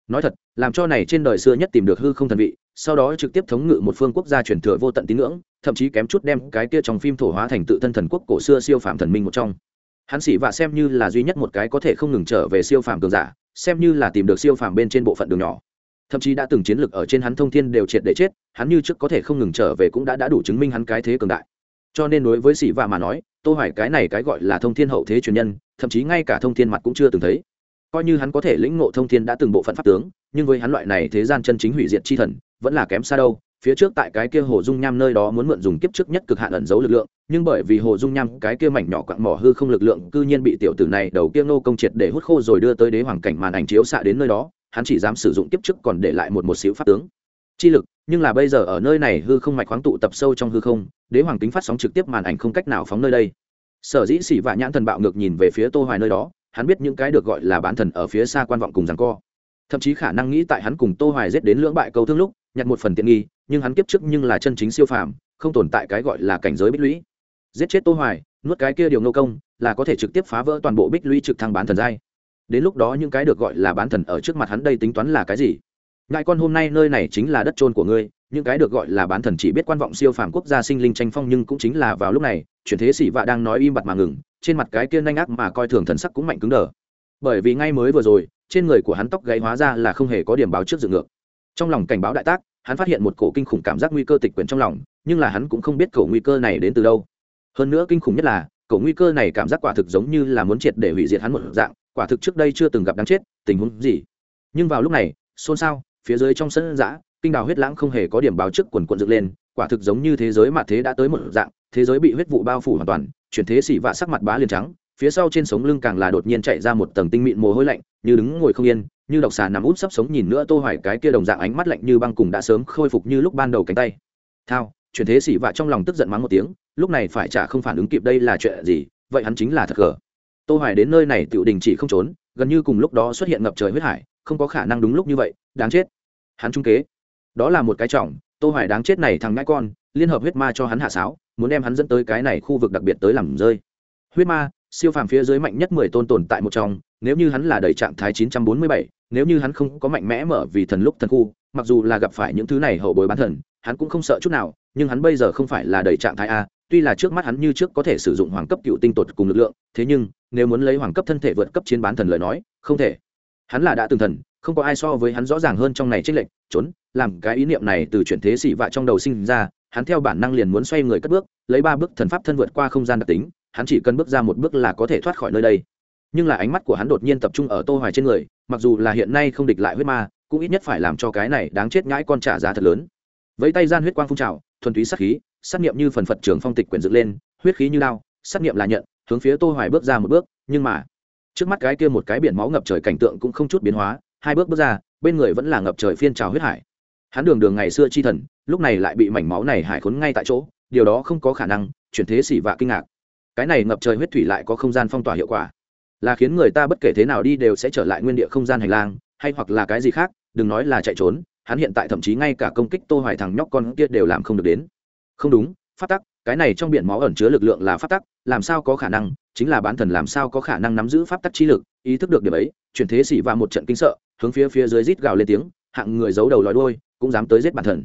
Nói thật, làm cho này trên đời xưa nhất tìm được hư không thần vị, sau đó trực tiếp thống ngự một phương quốc gia truyền thừa vô tận tín ngưỡng, thậm chí kém chút đem cái kia trong phim thổ hóa thành tự thân thần quốc cổ xưa siêu phàm thần minh một trong hắn xỉ vạ xem như là duy nhất một cái có thể không ngừng trở về siêu phàm cường giả, xem như là tìm được siêu phàm bên trên bộ phận đường nhỏ. Thậm chí đã từng chiến lược ở trên hắn thông thiên đều triệt để chết, hắn như trước có thể không ngừng trở về cũng đã đã đủ chứng minh hắn cái thế cường đại. Cho nên đối với xỉ vạ mà nói, tô hoài cái này cái gọi là thông thiên hậu thế truyền nhân, thậm chí ngay cả thông thiên mặt cũng chưa từng thấy. Coi như hắn có thể lĩnh ngộ thông thiên đã từng bộ phận pháp tướng, nhưng với hắn loại này thế gian chân chính hủy diệt chi thần, vẫn là kém xa đâu phía trước tại cái kia hồ dung nham nơi đó muốn mượn dùng kiếp trước nhất cực hạn ẩn giấu lực lượng, nhưng bởi vì hồ dung nham, cái kia mảnh nhỏ quặng mỏ hư không lực lượng cư nhiên bị tiểu tử này đầu kia nô công triệt để hút khô rồi đưa tới đế hoàng cảnh màn ảnh chiếu xạ đến nơi đó, hắn chỉ dám sử dụng kiếp trước còn để lại một một xíu pháp tướng. Chi lực, nhưng là bây giờ ở nơi này hư không mạch khoáng tụ tập sâu trong hư không, đế hoàng tính phát sóng trực tiếp màn ảnh không cách nào phóng nơi đây. Sở dĩ xỉ vạ nhãn thần bạo ngược nhìn về phía tô hoài nơi đó, hắn biết những cái được gọi là bán thần ở phía xa quan vọng cùng rằng co. Thậm chí khả năng nghĩ tại hắn cùng tô hoài giết đến lưỡng bại câu thương lúc, nhặt một phần tiện nghi nhưng hắn kiếp trước nhưng là chân chính siêu phàm, không tồn tại cái gọi là cảnh giới bích lũy. Giết chết tô hoài, nuốt cái kia điều nô công, là có thể trực tiếp phá vỡ toàn bộ bích lũy trực thăng bán thần giai. Đến lúc đó những cái được gọi là bán thần ở trước mặt hắn đây tính toán là cái gì? Ngại con hôm nay nơi này chính là đất trôn của ngươi, những cái được gọi là bán thần chỉ biết quan vọng siêu phàm quốc gia sinh linh tranh phong nhưng cũng chính là vào lúc này, chuyển thế sĩ vạ đang nói im bặt mà ngừng, trên mặt cái kia nhanh ác mà coi thường thần sắc cũng mạnh cứng đờ. Bởi vì ngay mới vừa rồi, trên người của hắn tóc gáy hóa ra là không hề có điểm báo trước dự ngược. Trong lòng cảnh báo đại tác hắn phát hiện một cổ kinh khủng cảm giác nguy cơ tịch quyển trong lòng, nhưng là hắn cũng không biết cổ nguy cơ này đến từ đâu. Hơn nữa kinh khủng nhất là, cổ nguy cơ này cảm giác quả thực giống như là muốn triệt để hủy diệt hắn một dạng, quả thực trước đây chưa từng gặp đáng chết, tình huống gì? Nhưng vào lúc này, xôn xao, phía dưới trong sân giã, kinh đào huyết lãng không hề có điểm báo trước quần quận dựng lên, quả thực giống như thế giới mà thế đã tới một dạng, thế giới bị huyết vụ bao phủ hoàn toàn, chuyển thế xỉ vạ sắc mặt bá liền trắng phía sau trên sống lưng càng là đột nhiên chạy ra một tầng tinh mịn mồ hôi lạnh, như đứng ngồi không yên, như độc xà nằm út sắp sống nhìn nữa tô hoài cái kia đồng dạng ánh mắt lạnh như băng cùng đã sớm khôi phục như lúc ban đầu cánh tay. Thao, chuyển thế xỉ vạ trong lòng tức giận mắng một tiếng, lúc này phải trả không phản ứng kịp đây là chuyện gì, vậy hắn chính là thật gở tô hoài đến nơi này tiểu đình chỉ không trốn, gần như cùng lúc đó xuất hiện ngập trời huyết hải, không có khả năng đúng lúc như vậy, đáng chết. Hắn trung kế. Đó là một cái trọng, tô hoài đáng chết này thằng ngãi con, liên hợp huyết ma cho hắn hạ sáo, muốn đem hắn dẫn tới cái này khu vực đặc biệt tới làm rơi. Huyết ma siêu phàm phía dưới mạnh nhất mười tôn tồn tại một trong nếu như hắn là đầy trạng thái 947, nếu như hắn không có mạnh mẽ mở vì thần lúc thần khu mặc dù là gặp phải những thứ này hậu bối bán thần hắn cũng không sợ chút nào nhưng hắn bây giờ không phải là đầy trạng thái a tuy là trước mắt hắn như trước có thể sử dụng hoàng cấp cựu tinh tột cùng lực lượng thế nhưng nếu muốn lấy hoàng cấp thân thể vượt cấp chiến bán thần lời nói không thể. Hắn là đã từng thần không có ai so với hắn rõ ràng hơn trong này trích lệnh trốn làm cái ý niệm này từ chuyển thế sĩ vạ trong đầu sinh ra hắn theo bản năng liền muốn xoay người cất bước lấy ba bước thần pháp thân vượt qua không gian đặc tính hắn chỉ cần bước ra một bước là có thể thoát khỏi nơi đây. Nhưng là ánh mắt của hắn đột nhiên tập trung ở tô hoài trên người, mặc dù là hiện nay không địch lại huyết ma, cũng ít nhất phải làm cho cái này đáng chết ngãi con trả giá thật lớn. Với tay gian huyết quang phun trào, thuần túy sát khí, sát niệm như phần phật trường phong tịch quyển dựng lên, huyết khí như lao sát niệm là nhận, hướng phía tô hoài bước ra một bước, nhưng mà, trước mắt cái kia một cái biển máu ngập trời cảnh tượng cũng không chút biến hóa, hai bước bước ra, bên người vẫn là ngập trời phiên trào huyết hải. Hắn đường đường ngày xưa chi thần, lúc này lại bị mảnh máu này hải khốn ngay tại chỗ, điều đó không có khả năng, chuyển thế xỉ vạ kinh ngạc cái này ngập trời huyết thủy lại có không gian phong tỏa hiệu quả. Là khiến người ta bất kể thế nào đi đều sẽ trở lại nguyên địa không gian hành lang, hay hoặc là cái gì khác, đừng nói là chạy trốn, hắn hiện tại thậm chí ngay cả công kích tô hoài thằng nhóc con kia đều làm không được đến. Không đúng phát tắc, cái này trong biển máu ẩn chứa lực lượng là phát tắc, làm sao có khả năng, chính là bán thần làm sao có khả năng nắm giữ pháp tắc chi lực, ý thức được điểm ấy, chuyển thế xỉ và một trận kinh sợ, hướng phía phía dưới rít gào lên tiếng, hạng người giấu đầu lòi đuôi, cũng dám tới giết bản thần.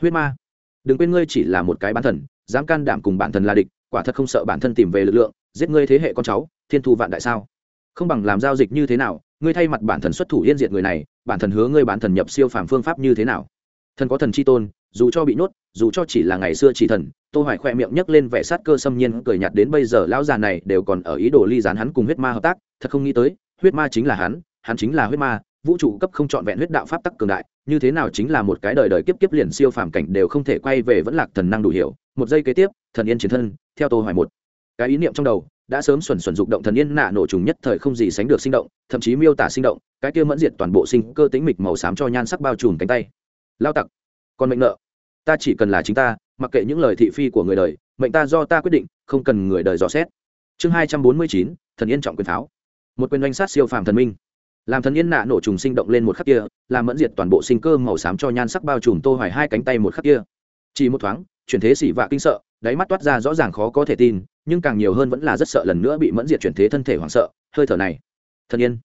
Huyết ma, đừng quên ngươi chỉ là một cái bán thần, dám can đảm cùng bản thần là địch quả thật không sợ bản thân tìm về lực lượng, giết ngươi thế hệ con cháu, thiên thu vạn đại sao? Không bằng làm giao dịch như thế nào, ngươi thay mặt bản thần xuất thủ yên diệt người này, bản thần hứa ngươi bản thần nhập siêu phàm phương pháp như thế nào? Thần có thần chi tôn, dù cho bị nuốt dù cho chỉ là ngày xưa chỉ thần, tô hoài khoe miệng nhấc lên vẻ sát cơ xâm nhiên, cười nhạt đến bây giờ lão già này đều còn ở ý đồ ly gián hắn cùng huyết ma hợp tác, thật không nghĩ tới, huyết ma chính là hắn hắn chính là huyết ma vũ trụ cấp không trọn vẹn huyết đạo pháp tắc cường đại, như thế nào chính là một cái đời đời kiếp kiếp liền siêu phàm cảnh đều không thể quay về vẫn lạc thần năng đủ hiểu. Một giây kế tiếp, thần yên chiến thân, theo tô hoài một. Cái ý niệm trong đầu, đã sớm xuẩn xuẩn dục động thần yên nạ nổ trùng nhất thời không gì sánh được sinh động, thậm chí miêu tả sinh động, cái kia mẫn diệt toàn bộ sinh cơ tính mịch màu xám cho nhan sắc bao trùm cánh tay. Lao tặc còn mệnh nợ. Ta chỉ cần là chính ta, mặc kệ những lời thị phi của người đời, mệnh ta do ta quyết định, không cần người đời dò xét. Chương hai trăm bốn mươi chín, thần yên trọng quyền pháo. Một quyền doanh sát siêu phàm thần minh làm thần yên nạ nổ trùng sinh động lên một khắc kia, làm mẫn diệt toàn bộ sinh cơ màu xám cho nhan sắc bao trùm tô hoài hai cánh tay một khắc kia. Chỉ một thoáng, chuyển thế xỉ vạ kinh sợ, đáy mắt toát ra rõ ràng khó có thể tin, nhưng càng nhiều hơn vẫn là rất sợ lần nữa bị mẫn diệt chuyển thế thân thể hoảng sợ, hơi thở này. Thần yên.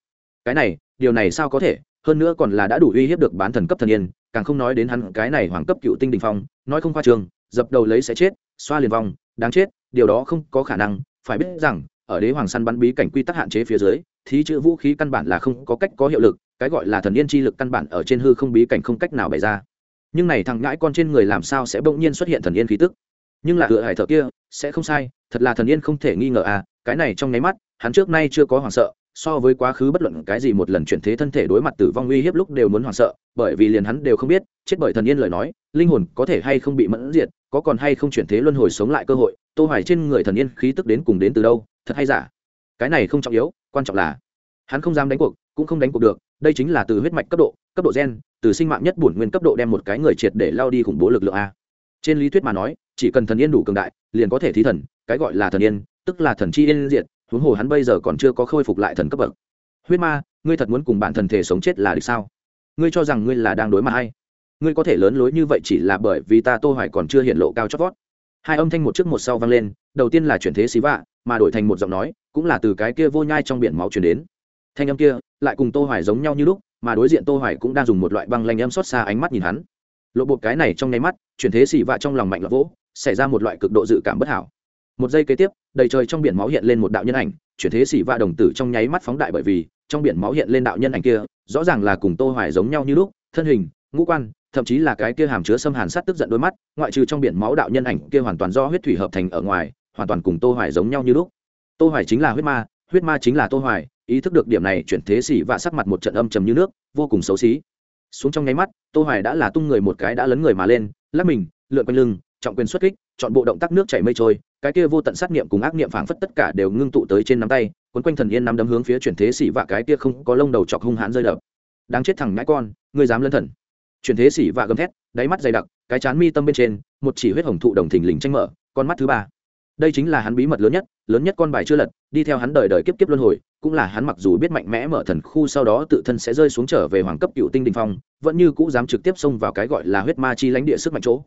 Cái này, điều này sao có thể? Hơn nữa còn là đã đủ uy hiếp được bán thần cấp thần yên, càng không nói đến hắn cái này hoàng cấp cựu tinh đình phong, nói không khoa trường, dập đầu lấy sẽ chết, xoa liền vong, đáng chết, điều đó không có khả năng, phải biết rằng, ở đế hoàng săn bắn bí cảnh quy tắc hạn chế phía dưới thí chữ vũ khí căn bản là không có cách có hiệu lực, cái gọi là thần yên chi lực căn bản ở trên hư không bí cảnh không cách nào bày ra. Nhưng này thằng ngãi con trên người làm sao sẽ bỗng nhiên xuất hiện thần yên khí tức? Nhưng là hựa hải thợ kia, sẽ không sai, thật là thần yên không thể nghi ngờ à cái này trong nháy mắt, hắn trước nay chưa có hoảng sợ, so với quá khứ bất luận cái gì một lần chuyển thế thân thể đối mặt tử vong uy hiếp lúc đều muốn hoảng sợ, bởi vì liền hắn đều không biết, chết bởi thần yên lời nói, linh hồn có thể hay không bị mẫn diệt, có còn hay không chuyển thế luân hồi sống lại cơ hội, tô hoài trên người thần yên khí tức đến cùng đến từ đâu, thật hay giả? Cái này không trọng yếu, quan trọng là hắn không dám đánh cuộc, cũng không đánh cuộc được, đây chính là từ huyết mạch cấp độ cấp độ gen, từ sinh mạng nhất bổn nguyên cấp độ đem một cái người triệt để lao đi khủng bố lực lượng a. Trên lý thuyết mà nói, chỉ cần thần yên đủ cường đại, liền có thể thí thần, cái gọi là thần yên, tức là thần chi yên diệt. huống hồ hắn bây giờ còn chưa có khôi phục lại thần cấp bậc. Huyết ma, ngươi thật muốn cùng bản thần thể sống chết là được sao? Ngươi cho rằng ngươi là đang đối mặt hay? Ngươi có thể lớn lối như vậy chỉ là bởi vì ta tô hoài còn chưa hiện lộ cao chót vót hai âm thanh một trước một sau vang lên, đầu tiên là chuyển thế xí vạ, mà đổi thành một giọng nói, cũng là từ cái kia vô nhai trong biển máu truyền đến. Thanh âm kia lại cùng tô hoài giống nhau như lúc, mà đối diện tô hoài cũng đang dùng một loại băng lanh âm xót xa ánh mắt nhìn hắn. Lộ bộ cái này trong nháy mắt, chuyển thế xì vạ trong lòng mạnh là vỗ, xảy ra một loại cực độ dự cảm bất hảo. Một giây kế tiếp, đầy trời trong biển máu hiện lên một đạo nhân ảnh, chuyển thế xì vạ đồng tử trong nháy mắt phóng đại bởi vì, trong biển máu hiện lên đạo nhân ảnh kia, rõ ràng là cùng tô hoài giống nhau như lúc, thân hình, ngũ quan thậm chí là cái kia hàm chứa xâm hàn sát tức giận đôi mắt, ngoại trừ trong biển máu đạo nhân ảnh kia hoàn toàn do huyết thủy hợp thành ở ngoài, hoàn toàn cùng tô hoài giống nhau như lúc. Tô hoài chính là huyết ma huyết ma chính là tô hoài, ý thức được điểm này, chuyển thế xỉ vạ sắc mặt một trận âm trầm như nước, vô cùng xấu xí. Xuống trong nháy mắt, tô hoài đã là tung người một cái đã lấn người mà lên, lắc mình, lượn quanh lưng, trọng quyền xuất kích, chọn bộ động tác nước chảy mây trôi, cái kia vô tận sát niệm cùng ác niệm phảng phất tất cả đều ngưng tụ tới trên nắm tay, cuốn quanh thần yên nắm đấm hướng phía chuyển thế xỉ vạ cái kia không có lông đầu chọc hung hãn rơi đập. Đáng chết thằng nhãi con, ngươi dám lân thần chuyển thế xỉ và gầm thét, đáy mắt dày đặc, cái chán mi tâm bên trên, một chỉ huyết hồng thụ đồng thình lình tranh mở, con mắt thứ ba. Đây chính là hắn bí mật lớn nhất lớn nhất con bài chưa lật, đi theo hắn đời đời kiếp kiếp luân hồi, cũng là hắn mặc dù biết mạnh mẽ mở thần khu sau đó tự thân sẽ rơi xuống trở về hoàng cấp cựu tinh đình phong, vẫn như cũ dám trực tiếp xông vào cái gọi là huyết ma chi lãnh địa sức mạnh chỗ.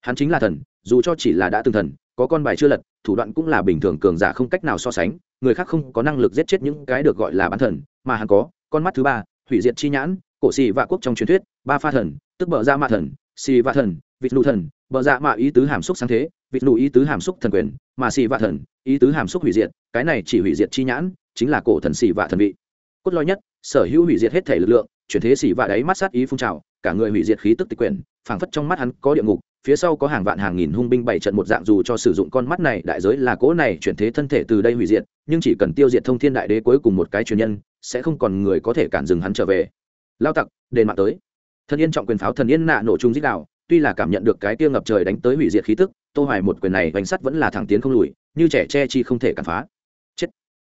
Hắn chính là thần, dù cho chỉ là đã từng thần, có con bài chưa lật, thủ đoạn cũng là bình thường cường giả không cách nào so sánh, người khác không có năng lực giết chết những cái được gọi là bán thần, mà hắn có, con mắt thứ ba, hủy diệt chi nhãn, cổ xì vạ quốc trong truyền thuyết ba pha thần, tức bờ ra dạ mạ thần, xì vạ thần, vịt nụ thần bờ dạ mạ ý tứ hàm xúc sáng thế, vịt nụ ý tứ hàm xúc thần quyền, mà xì vạ thần, ý tứ hàm xúc hủy diệt, cái này chỉ hủy diệt chi nhãn, chính là cổ thần xì vạ thần vị. Cốt lõi nhất, sở hữu hủy diệt hết thể lực lượng, chuyển thế xì vạ đáy mắt sát ý phun trào, cả người hủy diệt khí tức tịch quyền phảng phất trong mắt hắn có địa ngục, phía sau có hàng vạn hàng nghìn hung binh bảy trận một dạng dù cho sử dụng con mắt này, đại giới là cỗ này chuyển thế thân thể từ đây hủy diệt, nhưng chỉ cần tiêu diệt thông thiên đại đế cuối cùng một cái truyền nhân, sẽ không còn người có thể cản dừng hắn trở về. Lao tặc, đền mạng tới thần yên trọng quyền pháo thần yên nạ nổ trung dích đạo tuy là cảm nhận được cái tiêu ngập trời đánh tới hủy diệt khí tức, tô hoài một quyền này bánh sắt vẫn là thẳng tiến không lùi, như trẻ che chi không thể cản phá. Chết!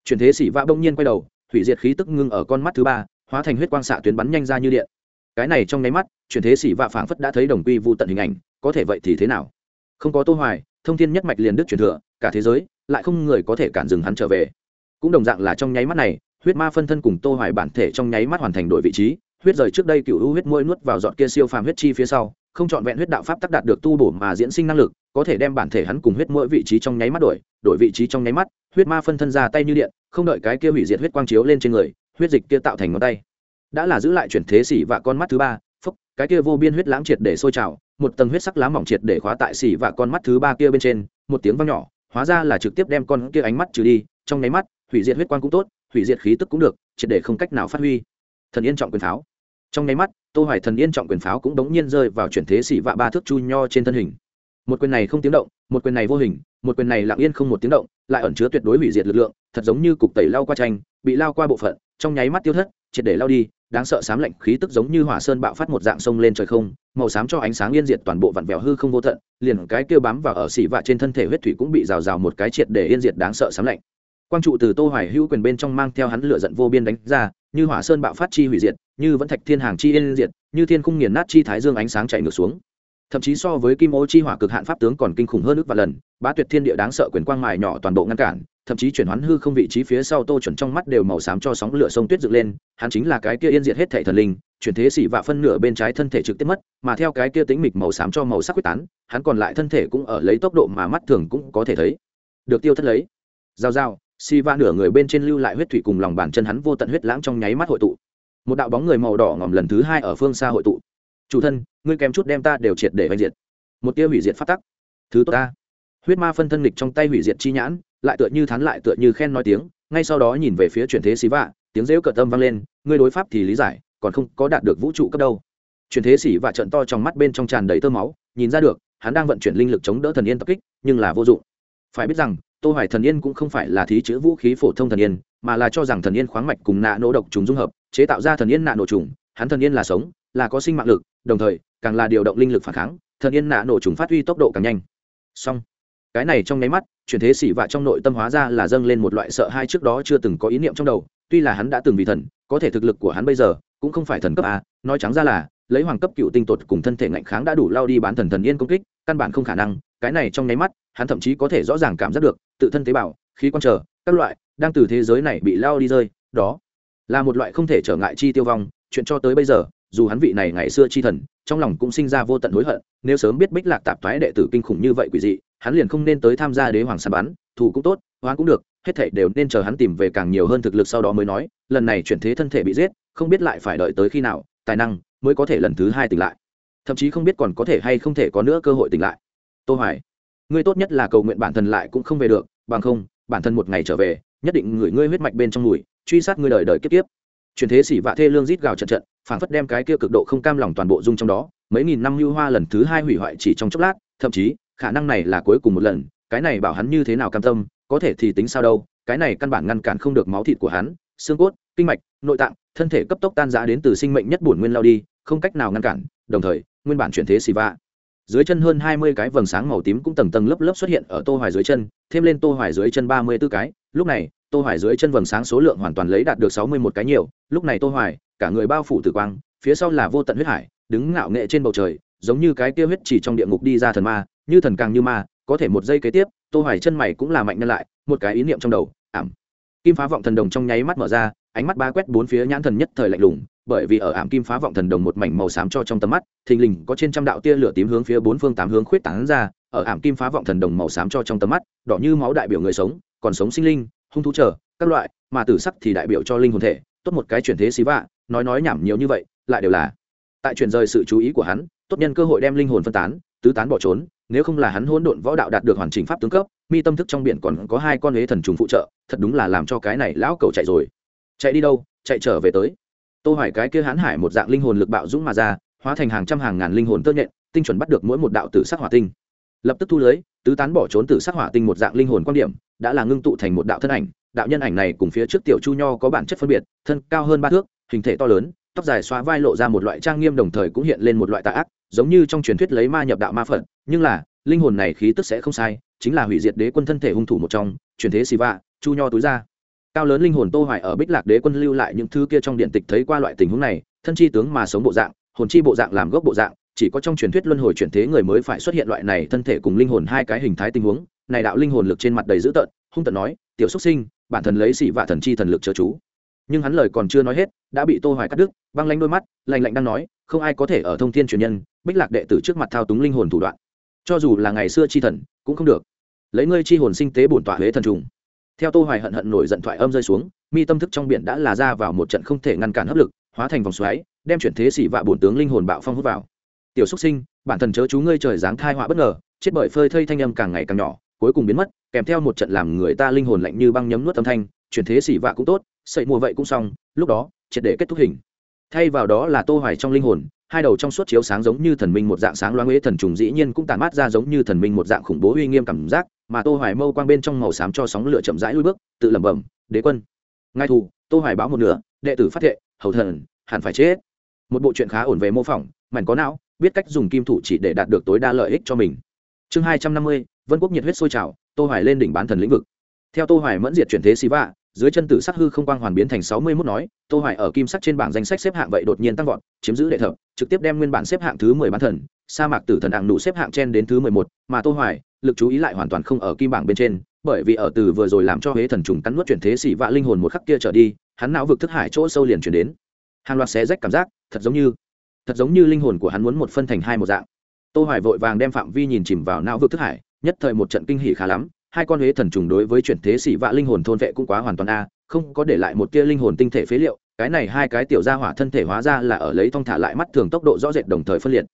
Chuyển thế sĩ vã bỗng nhiên quay đầu, hủy diệt khí tức ngưng ở con mắt thứ ba, hóa thành huyết quang xạ tuyến bắn nhanh ra như điện. Cái này trong nháy mắt, chuyển thế sĩ vạ phảng phất đã thấy đồng quy vu tận hình ảnh, có thể vậy thì thế nào? Không có tô hoài, thông thiên nhất mạch liền đức truyền thừa, cả thế giới, lại không người có thể cản dừng hắn trở về. Cũng đồng dạng là trong nháy mắt này, huyết ma phân thân cùng tô hoài bản thể trong nháy mắt hoàn thành đổi vị trí huyết rời trước đây cựu u huyết môi nuốt vào dọn kia siêu phàm huyết chi phía sau, không chọn vẹn huyết đạo pháp tác đạt được tu bổ mà diễn sinh năng lực, có thể đem bản thể hắn cùng huyết mỗi vị trí trong nháy mắt đổi đổi vị trí trong nháy mắt, huyết ma phân thân ra tay như điện, không đợi cái kia hủy diệt huyết quang chiếu lên trên người, huyết dịch kia tạo thành ngón tay. Đã là giữ lại chuyển thế xỉ và con mắt thứ ba phúc cái kia vô biên huyết lãng triệt để sôi trào, một tầng huyết sắc lá mỏng triệt để khóa tại xỉ và con mắt thứ ba kia bên trên, một tiếng vang nhỏ, hóa ra là trực tiếp đem con kia ánh mắt trừ đi, trong nháy mắt, hủy diệt huyết quang cũng tốt, hủy diệt khí tức cũng được, triệt để không cách nào phát huy thần yên trọng quyền pháo. Trong nháy mắt, tô hoài thần yên trọng quyền pháo cũng đống nhiên rơi vào chuyển thế xỉ vạ ba thước chu nho trên thân hình. Một quyền này không tiếng động, một quyền này vô hình, một quyền này lặng yên không một tiếng động, lại ẩn chứa tuyệt đối hủy diệt lực lượng, thật giống như cục tẩy lao qua tranh, bị lao qua bộ phận, trong nháy mắt tiêu thất, triệt để lao đi, đáng sợ sám lạnh khí tức giống như hỏa sơn bạo phát một dạng sông lên trời không, màu xám cho ánh sáng yên diệt toàn bộ vặn vẹo hư không vô tận, liền cái kêu bám vào ở xỉ vạ trên thân thể huyết thủy cũng bị rào rào một cái triệt để yên diệt đáng sợ sám lạnh quang trụ từ tô hoài hữu quyền bên trong mang theo hắn lửa giận vô biên đánh ra, như hỏa sơn bạo phát chi hủy diệt, như vẫn thạch thiên hàng chi yên diệt, như thiên khung nghiền nát chi thái dương ánh sáng chạy ngược xuống. Thậm chí so với kim ô chi hỏa cực hạn pháp tướng còn kinh khủng hơn ước và lần, bá tuyệt thiên địa đáng sợ quyền quang mài nhỏ toàn bộ ngăn cản, thậm chí chuyển hoán hư không vị trí phía sau tô chuẩn trong mắt đều màu xám cho sóng lửa sông tuyết dựng lên, hắn chính là cái kia yên diệt hết thể thần linh, chuyển thế xỉ vạ phân nửa bên trái thân thể trực tiếp mất, mà theo cái kia tính mịch màu xám cho màu sắc quyết tán, hắn còn lại thân thể cũng ở lấy tốc độ mà mắt thường cũng có thể thấy. Được tiêu thất lấy. Giao giao si va nửa người bên trên lưu lại huyết thủy cùng lòng bàn chân hắn vô tận huyết lãng trong nháy mắt hội tụ. Một đạo bóng người màu đỏ ngòm lần thứ hai ở phương xa hội tụ. Chủ thân, ngươi kém chút đem ta đều triệt để oanh diệt. Một tia hủy diệt phát tắc. Thứ tốt ta. Huyết ma phân thân lịch trong tay hủy diệt chi nhãn, lại tựa như thắn lại tựa như khen nói tiếng, ngay sau đó nhìn về phía chuyển thế xí vạ, tiếng rêu cợt tâm vang lên, ngươi đối pháp thì lý giải, còn không có đạt được vũ trụ cấp đâu. Chuyển thế xỉ vạ trận to trong mắt bên trong tràn đầy tơ máu, nhìn ra được, hắn đang vận chuyển linh lực chống đỡ thần yên tập kích, nhưng là vô dụng. Phải biết rằng tô hoài thần yên cũng không phải là thí chữ vũ khí phổ thông thần yên, mà là cho rằng thần yên khoáng mạch cùng nạ nổ độc trùng dung hợp, chế tạo ra thần yên nạ nổ trùng, hắn thần yên là sống, là có sinh mạng lực, đồng thời, càng là điều động linh lực phản kháng, thần yên nạ nổ trùng phát huy tốc độ càng nhanh. Song cái này trong nháy mắt, chuyển thế xỉ vạ trong nội tâm hóa ra là dâng lên một loại sợ hai trước đó chưa từng có ý niệm trong đầu, tuy là hắn đã từng vì thần, có thể thực lực của hắn bây giờ cũng không phải thần cấp a, nói trắng ra là, lấy hoàng cấp cựu tinh tột cùng thân thể ngạnh kháng đã đủ lao đi bán thần thần yên công kích, căn bản không khả năng cái này trong nháy mắt, hắn thậm chí có thể rõ ràng cảm giác được, tự thân tế bào, khí quan trở các loại, đang từ thế giới này bị lao đi rơi, đó là một loại không thể trở ngại chi tiêu vong, chuyện cho tới bây giờ, dù hắn vị này ngày xưa chi thần, trong lòng cũng sinh ra vô tận hối hận, nếu sớm biết bích lạc tạp thoái đệ tử kinh khủng như vậy quỷ dị, hắn liền không nên tới tham gia đế hoàng sàn bắn thủ cũng tốt hoán cũng được, hết thảy đều nên chờ hắn tìm về càng nhiều hơn thực lực sau đó mới nói, lần này chuyển thế thân thể bị giết, không biết lại phải đợi tới khi nào, tài năng mới có thể lần thứ hai tỉnh lại. Thậm chí không biết còn có thể hay không thể có nữa cơ hội tỉnh lại tô hoài, ngươi tốt nhất là cầu nguyện bản thân lại cũng không về được, bằng không, bản thân một ngày trở về, nhất định người ngươi huyết mạch bên trong mùi, truy sát ngươi đời đời kiếp kiếp. Chuyển thế xỉ vạ thê lương rít gào trận trận, phảng phất đem cái kia cực độ không cam lòng toàn bộ dung trong đó, mấy nghìn năm lưu hoa lần thứ hai hủy hoại chỉ trong chốc lát, thậm chí, khả năng này là cuối cùng một lần, cái này bảo hắn như thế nào cam tâm, có thể thì tính sao đâu, cái này căn bản ngăn cản không được máu thịt của hắn, xương cốt, kinh mạch, nội tạng, thân thể cấp tốc tan rã đến từ sinh mệnh nhất bổn nguyên lao đi, không cách nào ngăn cản, đồng thời, nguyên bản chuyển thế xì vạ dưới chân hơn hai mươi cái vầng sáng màu tím cũng tầng tầng lớp lớp xuất hiện ở tô hoài dưới chân, thêm lên tô hoài dưới chân ba mươi 34 cái. Lúc này, tô hoài dưới chân vầng sáng số lượng hoàn toàn lấy đạt được sáu mươi một cái nhiều. Lúc này tô hoài, cả người bao phủ tử quang, phía sau là vô tận huyết hải, đứng ngạo nghệ trên bầu trời, giống như cái kia huyết chỉ trong địa ngục đi ra thần ma, như thần càng như ma, có thể một giây kế tiếp, tô hoài chân mày cũng là mạnh nhân lại, một cái ý niệm trong đầu, ảm. Kim phá vọng thần đồng trong nháy mắt mở ra ánh mắt ba quét bốn phía nhãn thần nhất thời lạnh lùng, bởi vì ở ảm kim phá vọng thần đồng một mảnh màu xám cho trong tầm mắt, thình lình có trên trăm đạo tia lửa tím hướng phía bốn phương tám hướng khuyết tán ra, ở ảm kim phá vọng thần đồng màu xám cho trong tầm mắt, đỏ như máu đại biểu người sống, còn sống sinh linh, hung thú trở các loại, mà tử sắc thì đại biểu cho linh hồn thể, tốt một cái chuyển thế xí vạ, nói nói nhảm nhiều như vậy, lại đều là. Tại chuyển rời sự chú ý của hắn, tốt nhân cơ hội đem linh hồn phân tán, tứ tán bỏ trốn, nếu không là hắn hỗn độn võ đạo đạt được hoàn chỉnh pháp tướng cấp, mi tâm thức trong biển còn có hai con huế thần trùng phụ trợ, thật đúng là làm cho cái này lão cầu chạy rồi chạy đi đâu, chạy trở về tới. Tô hoài cái kia hán hải một dạng linh hồn lực bạo dũng mà ra, hóa thành hàng trăm hàng ngàn linh hồn tơ nhện, tinh chuẩn bắt được mỗi một đạo tử sắc hỏa tinh. Lập tức thu lưới, tứ tán bỏ trốn tử sắc hỏa tinh một dạng linh hồn quan điểm, đã là ngưng tụ thành một đạo thân ảnh. Đạo nhân ảnh này cùng phía trước tiểu chu nho có bản chất phân biệt, thân cao hơn ba thước, hình thể to lớn, tóc dài xóa vai lộ ra một loại trang nghiêm đồng thời cũng hiện lên một loại tà ác, giống như trong truyền thuyết lấy ma nhập đạo ma phật. Nhưng là, linh hồn này khí tức sẽ không sai, chính là hủy diệt đế quân thân thể hung thủ một trong truyền thế xì vạ, chu nho túi ra cao lớn linh hồn tô hoài ở bích lạc đế quân lưu lại những thứ kia trong điện tịch thấy qua loại tình huống này, thân chi tướng mà sống bộ dạng, hồn chi bộ dạng làm gốc bộ dạng, chỉ có trong truyền thuyết luân hồi chuyển thế người mới phải xuất hiện loại này thân thể cùng linh hồn hai cái hình thái tình huống, này đạo linh hồn lực trên mặt đầy dữ tợn, hung tợn nói, tiểu xuất sinh, bản thân lấy xỉ vạ thần chi thần lực chớ chú. Nhưng hắn lời còn chưa nói hết, đã bị tô hoài cắt đứt, băng lanh đôi mắt, lạnh lạnh đang nói, không ai có thể ở thông thiên truyền nhân, bích lạc đệ tử trước mặt thao túng linh hồn thủ đoạn. Cho dù là ngày xưa chi thần, cũng không được. Lấy ngươi chi hồn sinh tế bổn tỏa huế thần trùng theo tô hoài hận hận nổi giận thoại âm rơi xuống, mi tâm thức trong biển đã là ra vào một trận không thể ngăn cản hấp lực, hóa thành vòng xoáy, đem chuyển thế xỉ vạ bổn tướng linh hồn bạo phong hút vào. Tiểu xuất sinh, bản thần chớ chú ngươi trời giáng thai họa bất ngờ, chết bởi phơi thây thanh âm càng ngày càng nhỏ, cuối cùng biến mất, kèm theo một trận làm người ta linh hồn lạnh như băng nhấm nuốt âm thanh, chuyển thế xỉ vạ cũng tốt, sậy mùa vậy cũng xong, lúc đó, triệt để kết thúc hình. Thay vào đó là tô hoài trong linh hồn, hai đầu trong suốt chiếu sáng giống như thần minh một dạng sáng loáng ế thần trùng dĩ nhiên cũng tàn mát ra giống như thần minh một dạng khủng bố uy nghiêm cảm giác mà tô hoài mâu quang bên trong màu xám cho sóng lửa chậm rãi lui bước tự lẩm bẩm đế quân ngay thù tô hoài báo một nửa đệ tử phát thệ hầu thần hẳn phải chết. Một bộ chuyện khá ổn về mô phỏng mảnh có não biết cách dùng kim thủ chỉ để đạt được tối đa lợi ích cho mình. Chương 250, vân quốc nhiệt huyết sôi trào tô hoài lên đỉnh bán thần lĩnh vực. Theo tô hoài mẫn diệt chuyển thế siva dưới chân tử sắc hư không quang hoàn biến thành sáu mươi 61 nói, Tô Hoài ở kim sắc trên bảng danh sách xếp hạng vậy đột nhiên tăng vọt, chiếm giữ đệ thập, trực tiếp đem nguyên bản xếp hạng thứ mười bán thần, sa mạc tử thần ạng nụ xếp hạng trên đến thứ mười một, mà Tô Hoài, lực chú ý lại hoàn toàn không ở kim bảng bên trên, bởi vì ở từ vừa rồi làm cho hế thần trùng cắn nuốt chuyển thế xỉ vạ linh hồn một khắc kia trở đi, hắn não vực thức hải chỗ sâu liền chuyển đến. Hàng loạt xé rách cảm giác, thật giống như, thật giống như linh hồn của hắn muốn một phân thành hai một dạng. Tô Hoài vội vàng đem phạm vi nhìn chìm vào não vực thức hải, nhất thời một trận kinh hỉ khá lắm, hai con huế thần trùng đối với chuyển thế xỉ vạ linh hồn thôn vệ cũng quá hoàn toàn a không có để lại một tia linh hồn tinh thể phế liệu cái này hai cái tiểu gia hỏa thân thể hóa ra là ở lấy thong thả lại mắt thường tốc độ rõ rệt đồng thời phân liệt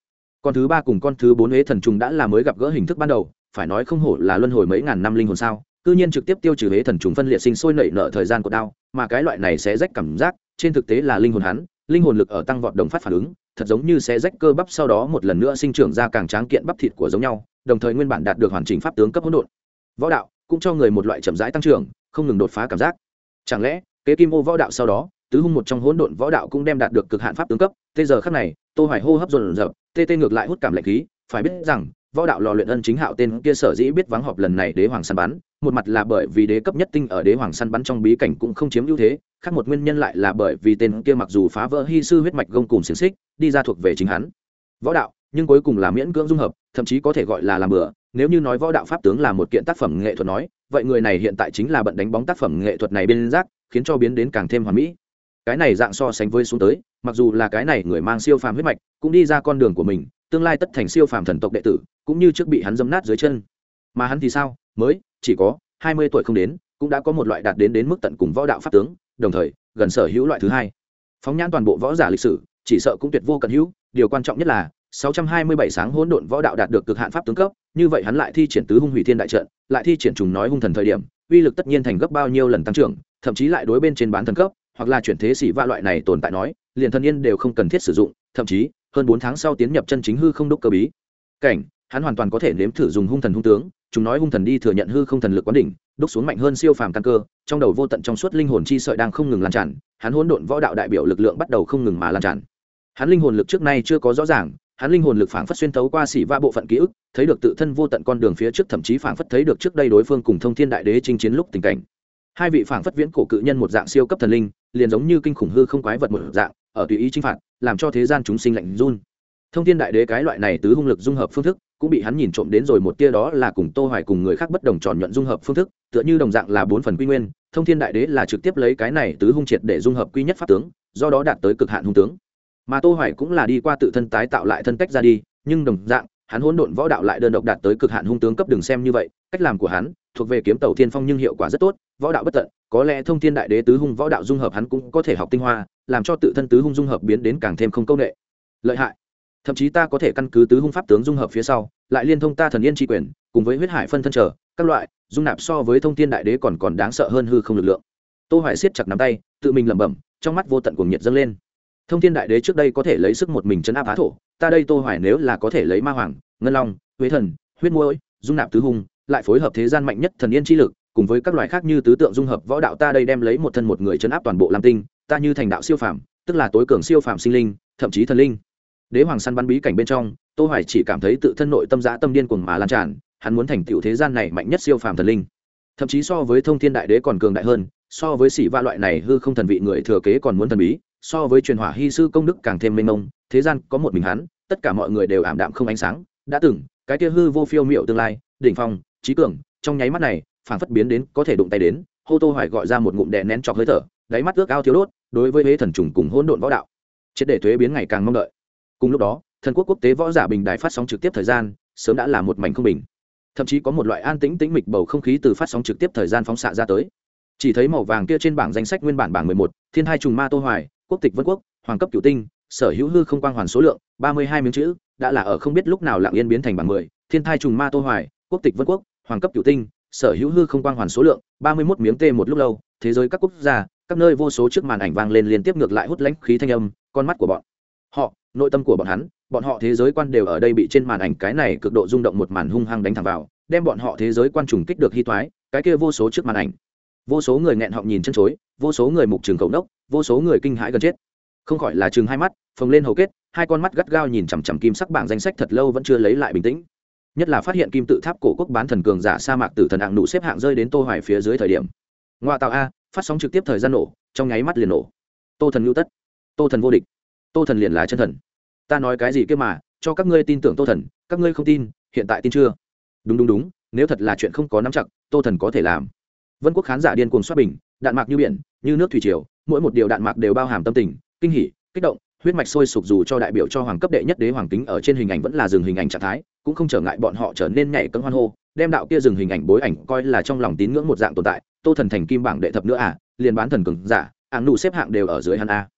con thứ ba cùng con thứ bốn huế thần trùng đã là mới gặp gỡ hình thức ban đầu phải nói không hổ là luân hồi mấy ngàn năm linh hồn sao, cư nhiên trực tiếp tiêu trừ huế thần trùng phân liệt sinh sôi nảy nở thời gian của đao mà cái loại này sẽ rách cảm giác, trên thực tế là linh hồn hắn, linh hồn lực ở tăng vọt đồng phát phản ứng, thật giống như sẽ rách cơ bắp sau đó một lần nữa sinh trưởng ra càng tráng kiện bắp thịt của giống nhau, đồng thời nguyên bản đạt được hoàn chỉnh pháp tướng cấp hỗn độn. Võ đạo cũng cho người một loại chậm rãi tăng trưởng, không ngừng đột phá cảm giác. Chẳng lẽ, kế kim ô võ đạo sau đó, tứ hung một trong hỗn độn võ đạo cũng đem đạt được cực hạn pháp tướng cấp tê giờ khắc này, tô hoài hô hấp dồn dập, tê tê ngược lại hút cảm lạnh khí, phải biết rằng võ đạo lò luyện ân chính hạo tên kia sở dĩ biết vắng họp lần này đế hoàng săn bắn, một mặt là bởi vì đế cấp nhất tinh ở đế hoàng săn bắn trong bí cảnh cũng không chiếm ưu thế, khác một nguyên nhân lại là bởi vì tên kia mặc dù phá vỡ hy sư huyết mạch gông cùng xiềng xích, đi ra thuộc về chính hắn. Võ đạo, nhưng cuối cùng là miễn cưỡng dung hợp, thậm chí có thể gọi là làm bừa, nếu như nói võ đạo pháp tướng là một kiện tác phẩm nghệ thuật nói, vậy người này hiện tại chính là bận đánh bóng tác phẩm nghệ thuật này bên rác, khiến cho biến đến càng thêm hoàn mỹ. Cái này dạng so sánh với xuống tới, mặc dù là cái này người mang siêu phàm huyết mạch, cũng đi ra con đường của mình tương lai tất thành siêu phàm thần tộc đệ tử cũng như trước bị hắn dâm nát dưới chân. Mà hắn thì sao? Mới chỉ có hai mươi tuổi không đến cũng đã có một loại đạt đến đến mức tận cùng võ đạo pháp tướng đồng thời gần sở hữu loại thứ hai. Phóng nhãn toàn bộ võ giả lịch sử chỉ sợ cũng tuyệt vô cận hữu điều quan trọng nhất là 627 sáng hỗn độn võ đạo đạt được cực hạn pháp tướng cấp, như vậy hắn lại thi triển tứ hung hủy thiên đại trận, lại thi triển trùng nói hung thần thời điểm, uy lực tất nhiên thành gấp bao nhiêu lần tăng trưởng, thậm chí lại đối bên trên bán thần cấp, hoặc là chuyển thế sĩ va loại này tồn tại nói, liền thân yên đều không cần thiết sử dụng, thậm chí, hơn 4 tháng sau tiến nhập chân chính hư không đúc cơ bí. Cảnh, hắn hoàn toàn có thể nếm thử dùng hung thần hung tướng, chúng nói hung thần đi thừa nhận hư không thần lực quán đỉnh, đúc xuống mạnh hơn siêu phàm căn cơ, trong đầu vô tận trong suốt linh hồn chi sợi đang không ngừng lan tràn, hắn hỗn độn võ đạo đại biểu lực lượng bắt đầu không ngừng mà lan tràn. Hắn linh hồn lực trước nay chưa có rõ ràng, hắn linh hồn lực phảng phất xuyên thấu qua xỉ va bộ phận ký ức thấy được tự thân vô tận con đường phía trước thậm chí phảng phất thấy được trước đây đối phương cùng thông thiên đại đế chinh chiến lúc tình cảnh hai vị phảng phất viễn cổ cự nhân một dạng siêu cấp thần linh liền giống như kinh khủng hư không quái vật một dạng ở tùy ý chinh phạt làm cho thế gian chúng sinh lạnh run. Thông thiên đại đế cái loại này tứ hung lực dung hợp phương thức, cũng bị hắn nhìn trộm đến rồi một tia đó là cùng tô hoài cùng người khác bất đồng tròn nhuận dung hợp phương thức, tựa như đồng dạng là bốn phần quy nguyên, thông thiên đại đế là trực tiếp lấy cái này tứ hung triệt để dung hợp quy nhất pháp tướng, do đó đạt tới cực hạn hung tướng. Mà tô hoài cũng là đi qua tự thân tái tạo lại thân cách ra đi, nhưng đồng dạng, hắn hỗn độn võ đạo lại đơn độc đạt tới cực hạn hung tướng cấp đừng xem như vậy, cách làm của hắn, thuộc về kiếm tàu thiên phong nhưng hiệu quả rất tốt, võ đạo bất tận có lẽ thông thiên đại đế tứ hung võ đạo dung hợp hắn cũng có thể học tinh hoa, làm cho tự thân tứ hung dung hợp biến đến càng thêm không công nghệ lợi hại. Thậm chí ta có thể căn cứ tứ hung pháp tướng dung hợp phía sau, lại liên thông ta thần yên tri quyền, cùng với huyết hải phân thân trở, các loại, dung nạp so với thông thiên đại đế còn còn đáng sợ hơn hư không lực lượng. Tô hoài siết chặt nắm tay, tự mình lẩm bẩm, trong mắt vô tận cuồng nhiệt dâng lên. Thông thiên đại đế trước đây có thể lấy sức một mình chấn áp á thổ, ta đây tô hoài nếu là có thể lấy ma hoàng, ngân long, huế thần, huyết muối dung nạp tứ hung, lại phối hợp thế gian mạnh nhất thần yên chi lực cùng với các loài khác như tứ tượng dung hợp võ đạo ta đây đem lấy một thân một người chấn áp toàn bộ lam tinh, ta như thành đạo siêu phàm, tức là tối cường siêu phàm sinh linh, thậm chí thần linh. Đế hoàng săn bắn bí cảnh bên trong, tô hoài chỉ cảm thấy tự thân nội tâm dã tâm điên cuồng mà lan tràn, hắn muốn thành tựu thế gian này mạnh nhất siêu phàm thần linh. Thậm chí so với thông thiên đại đế còn cường đại hơn, so với sĩ va loại này hư không thần vị người thừa kế còn muốn thần bí, so với truyền hỏa hy sư công đức càng thêm mênh mông, thế gian có một mình hắn, tất cả mọi người đều ảm đạm không ánh sáng. Đã từng, cái kia hư vô phiêu miệu tương lai, đỉnh phong, trí cường, trong nháy mắt này phảng phất biến đến có thể đụng tay đến hô tô hoài gọi ra một ngụm đè nén chọc hơi thở đáy mắt ước ao thiếu đốt đối với huế thần trùng cùng hỗn độn võ đạo. Triệt để thuế biến ngày càng mong đợi. Cùng lúc đó thần quốc quốc tế võ giả bình đài phát sóng trực tiếp thời gian sớm đã là một mảnh không bình. Thậm chí có một loại an tĩnh tĩnh mịch bầu không khí từ phát sóng trực tiếp thời gian phóng xạ ra tới. Chỉ thấy màu vàng kia trên bảng danh sách nguyên bản bảng 11, thiên hai trùng ma tô hoài quốc tịch vân quốc hoàng cấp cửu tinh sở hữu hư không quang hoàn số lượng ba mươi hai miếng chữ đã là ở không biết lúc nào lặng yên biến thành bảng mười thiên thai trùng ma tô hoài quốc tịch vân quốc hoàng cấp cửu tinh sở hữu hư không quang hoàn số lượng, ba mươi 31 miếng tê một lúc lâu, thế giới các quốc gia, các nơi vô số trước màn ảnh vang lên liên tiếp ngược lại hút lãnh khí thanh âm, con mắt của bọn họ, nội tâm của bọn hắn, bọn họ thế giới quan đều ở đây bị trên màn ảnh cái này cực độ rung động một màn hung hăng đánh thẳng vào, đem bọn họ thế giới quan trùng kích được hy thoái cái kia vô số trước màn ảnh. Vô số người nghẹn họng nhìn chân chối, vô số người mục trường cầu nốc, vô số người kinh hãi gần chết. Không khỏi là chừng hai mắt, phồng lên hầu kết, hai con mắt gắt gao nhìn chằm chằm kim sắc bảng danh sách thật lâu vẫn chưa lấy lại bình tĩnh nhất là phát hiện kim tự tháp cổ quốc bán thần cường giả sa mạc tử thần hạng nụ xếp hạng rơi đến tô hoài phía dưới thời điểm. Ngoại tạo a, phát sóng trực tiếp thời gian nổ, trong nháy mắt liền nổ. Tô thần lưu tất. Tô thần vô địch. Tô thần liền là chân thần. Ta nói cái gì kia mà, cho các ngươi tin tưởng tô thần, các ngươi không tin, hiện tại tin chưa? Đúng đúng đúng, nếu thật là chuyện không có nắm chặt, tô thần có thể làm. Vân quốc khán giả điên cuồng xoát bình, đạn mạc như biển, như nước thủy triều, mỗi một điều đạn mạc đều bao hàm tâm tình, kinh hỉ, kích động, huyết mạch sôi sục dù cho đại biểu cho hoàng cấp đệ nhất đế hoàng kính ở trên hình ảnh vẫn là dừng hình ảnh trạng thái cũng không trở ngại bọn họ trở nên nhảy cân hoan hô, đem đạo kia dừng hình ảnh bối ảnh coi là trong lòng tín ngưỡng một dạng tồn tại, tô thần thành kim bảng đệ thập nữa à liền bán thần cường giả, ảng nụ xếp hạng đều ở dưới hắn a.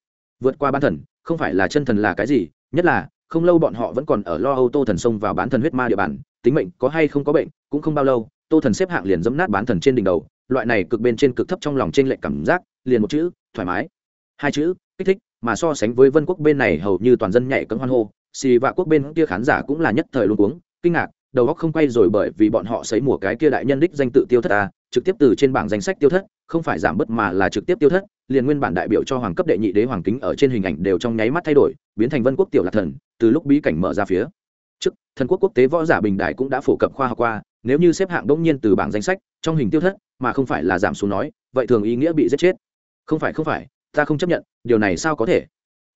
Vượt qua bán thần, không phải là chân thần là cái gì, nhất là, không lâu bọn họ vẫn còn ở lo âu tô thần xông vào bán thần huyết ma địa bàn, tính mệnh có hay không có bệnh, cũng không bao lâu, tô thần xếp hạng liền dẫm nát bán thần trên đỉnh đầu, loại này cực bên trên cực thấp trong lòng trên lệch cảm giác, liền một chữ, thoải mái. Hai chữ, kích thích, mà so sánh với vân quốc bên này hầu như toàn dân nhảy cấm hoan hô xì vạ quốc bên kia khán giả cũng là nhất thời luôn cuống, kinh ngạc, đầu óc không quay rồi bởi vì bọn họ sấy mùa cái kia đại nhân đích danh tự tiêu thất ta trực tiếp từ trên bảng danh sách tiêu thất, không phải giảm bớt mà là trực tiếp tiêu thất, liền nguyên bản đại biểu cho hoàng cấp đệ nhị đế hoàng kính ở trên hình ảnh đều trong nháy mắt thay đổi, biến thành vân quốc tiểu lạc thần, từ lúc bí cảnh mở ra phía trước, thần quốc quốc tế võ giả bình đại cũng đã phổ cập khoa học qua, nếu như xếp hạng đ nhiên từ bảng danh sách, trong hình tiêu thất, mà không phải là giảm xuống nói, vậy thường ý nghĩa bị giết chết. Không phải không phải, ta không chấp nhận, điều này sao có thể?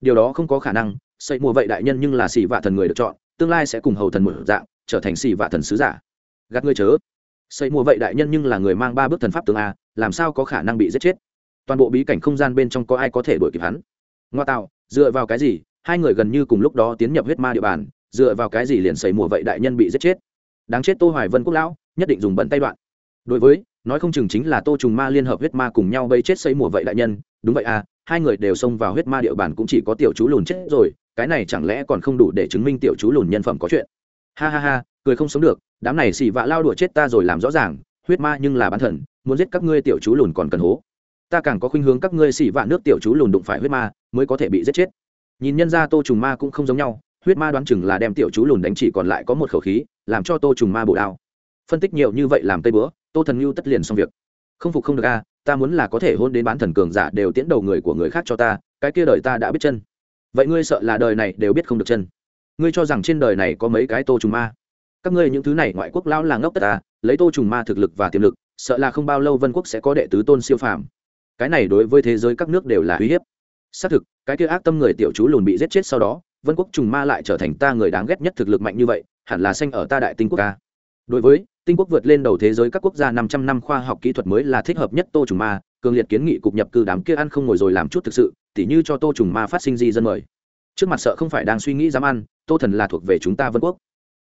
Điều đó không có khả năng xây mùa vậy đại nhân nhưng là xì vạ thần người được chọn, tương lai sẽ cùng hầu thần một dạng, trở thành xì vạ thần sứ giả. Gạt ngươi chớ. Xây mùa vậy đại nhân nhưng là người mang ba bước thần pháp tướng a, làm sao có khả năng bị giết chết? Toàn bộ bí cảnh không gian bên trong có ai có thể đuổi kịp hắn? Ngoa tạo, dựa vào cái gì? Hai người gần như cùng lúc đó tiến nhập huyết ma địa bàn, dựa vào cái gì liền xây mùa vậy đại nhân bị giết chết? Đáng chết tô hoài vân quốc lão, nhất định dùng bận tay đoạn. Đối với, nói không chừng chính là tô trùng ma liên hợp huyết ma cùng nhau bây chết xây mùa vậy đại nhân. Đúng vậy à hai người đều xông vào huyết ma địa bàn cũng chỉ có tiểu chú lùn chết rồi cái này chẳng lẽ còn không đủ để chứng minh tiểu chú lùn nhân phẩm có chuyện? Ha ha ha, cười không sống được, đám này xì vạ lao đùa chết ta rồi làm rõ ràng, huyết ma nhưng là bán thần, muốn giết các ngươi tiểu chú lùn còn cần hố. Ta càng có khuynh hướng các ngươi xì vạ nước tiểu chú lùn đụng phải huyết ma, mới có thể bị giết chết. Nhìn nhân ra tô trùng ma cũng không giống nhau, huyết ma đoán chừng là đem tiểu chú lùn đánh chỉ còn lại có một khẩu khí, làm cho tô trùng ma bổ đao. Phân tích nhiều như vậy làm tây bữa, tô thần mưu tất liền xong việc. Không phục không được a ta muốn là có thể hôn đến bán thần cường giả đều tiễn đầu người của người khác cho ta, cái kia đời ta đã biết chân vậy ngươi sợ là đời này đều biết không được chân. Ngươi cho rằng trên đời này có mấy cái tô trùng ma? Các ngươi những thứ này ngoại quốc lão là ngốc tất ta lấy tô trùng ma thực lực và tiềm lực, sợ là không bao lâu vân quốc sẽ có đệ tứ tôn siêu phàm. Cái này đối với thế giới các nước đều là uy hiếp. Xác thực, cái kia ác tâm người tiểu chú lùn bị giết chết sau đó, vân quốc trùng ma lại trở thành ta người đáng ghét nhất thực lực mạnh như vậy, hẳn là xanh ở ta đại tinh quốc ca. Đối với, tinh quốc vượt lên đầu thế giới các quốc gia năm trăm năm khoa học kỹ thuật mới là thích hợp nhất tô trùng ma cường liệt kiến nghị cục nhập cư đám kia ăn không ngồi rồi làm chút thực sự, tỉ như cho tô trùng ma phát sinh di dân mời. Trước mặt sợ không phải đang suy nghĩ dám ăn, tô thần là thuộc về chúng ta vân quốc.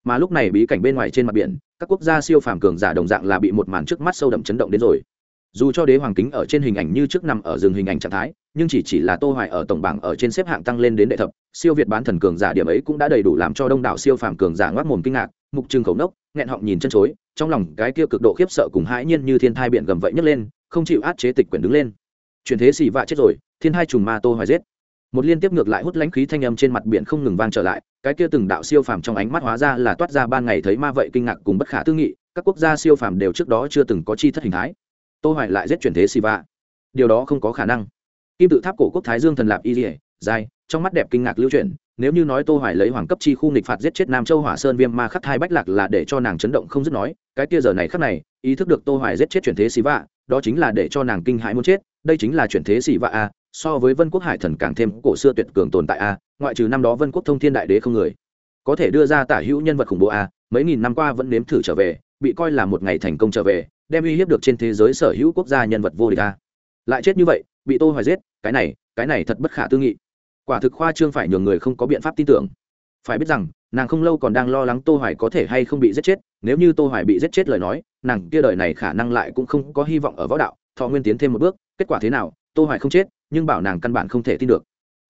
Mà lúc này bí cảnh bên ngoài trên mặt biển, các quốc gia siêu phàm cường giả đồng dạng là bị một màn trước mắt sâu đậm chấn động đến rồi. Dù cho đế hoàng kính ở trên hình ảnh như trước nằm ở rừng hình ảnh trạng thái, nhưng chỉ chỉ là tô hoài ở tổng bảng ở trên xếp hạng tăng lên đến đệ thập, siêu việt bán thần cường giả điểm ấy cũng đã đầy đủ làm cho đông đảo siêu phàm cường giả ngoác mồm kinh ngạc, mục trừng khẩu nốc, nghẹn họng nhìn chân chối, trong lòng cái kia cực độ khiếp sợ cùng hãi nhiên như thiên thai biển gầm vậy nhấc lên không chịu át chế tịch quyển đứng lên. Chuyển thế xì vạ chết rồi, thiên hai trùng ma tô hoài giết. Một liên tiếp ngược lại hút lãnh khí thanh âm trên mặt biển không ngừng vang trở lại, cái kia từng đạo siêu phàm trong ánh mắt hóa ra là toát ra ban ngày thấy ma vậy kinh ngạc cùng bất khả tư nghị, các quốc gia siêu phàm đều trước đó chưa từng có chi thất hình thái. Tô hoài lại giết chuyển thế xì vạ. Điều đó không có khả năng. Kim tự tháp cổ quốc thái dương thần lạp y dài trong mắt đẹp kinh ngạc lưu chuyển, nếu như nói tô hoài lấy hoàng cấp chi khu nghịch phạt giết chết nam châu hỏa sơn viêm ma khắc hai bách lạc là để cho nàng chấn động không dứt nói, cái kia giờ này khắc này, ý thức được tô hoài giết chết chuyển thế xì vạ, đó chính là để cho nàng kinh hãi muốn chết, đây chính là chuyển thế xì vạ a, so với vân quốc hải thần càng thêm cổ xưa tuyệt cường tồn tại a, ngoại trừ năm đó vân quốc thông thiên đại đế không người. Có thể đưa ra tả hữu nhân vật khủng bố a, mấy nghìn năm qua vẫn nếm thử trở về, bị coi là một ngày thành công trở về, đem uy hiếp được trên thế giới sở hữu quốc gia nhân vật vô địch a. Lại chết như vậy, bị tô hoài giết, cái này cái này thật bất khả tư nghị quả thực khoa trương phải nhường người không có biện pháp tin tưởng. Phải biết rằng, nàng không lâu còn đang lo lắng tô hoài có thể hay không bị giết chết, nếu như tô hoài bị giết chết lời nói, nàng kia đời này khả năng lại cũng không có hy vọng ở võ đạo, thọ nguyên tiến thêm một bước, kết quả thế nào, tô hoài không chết, nhưng bảo nàng căn bản không thể tin được.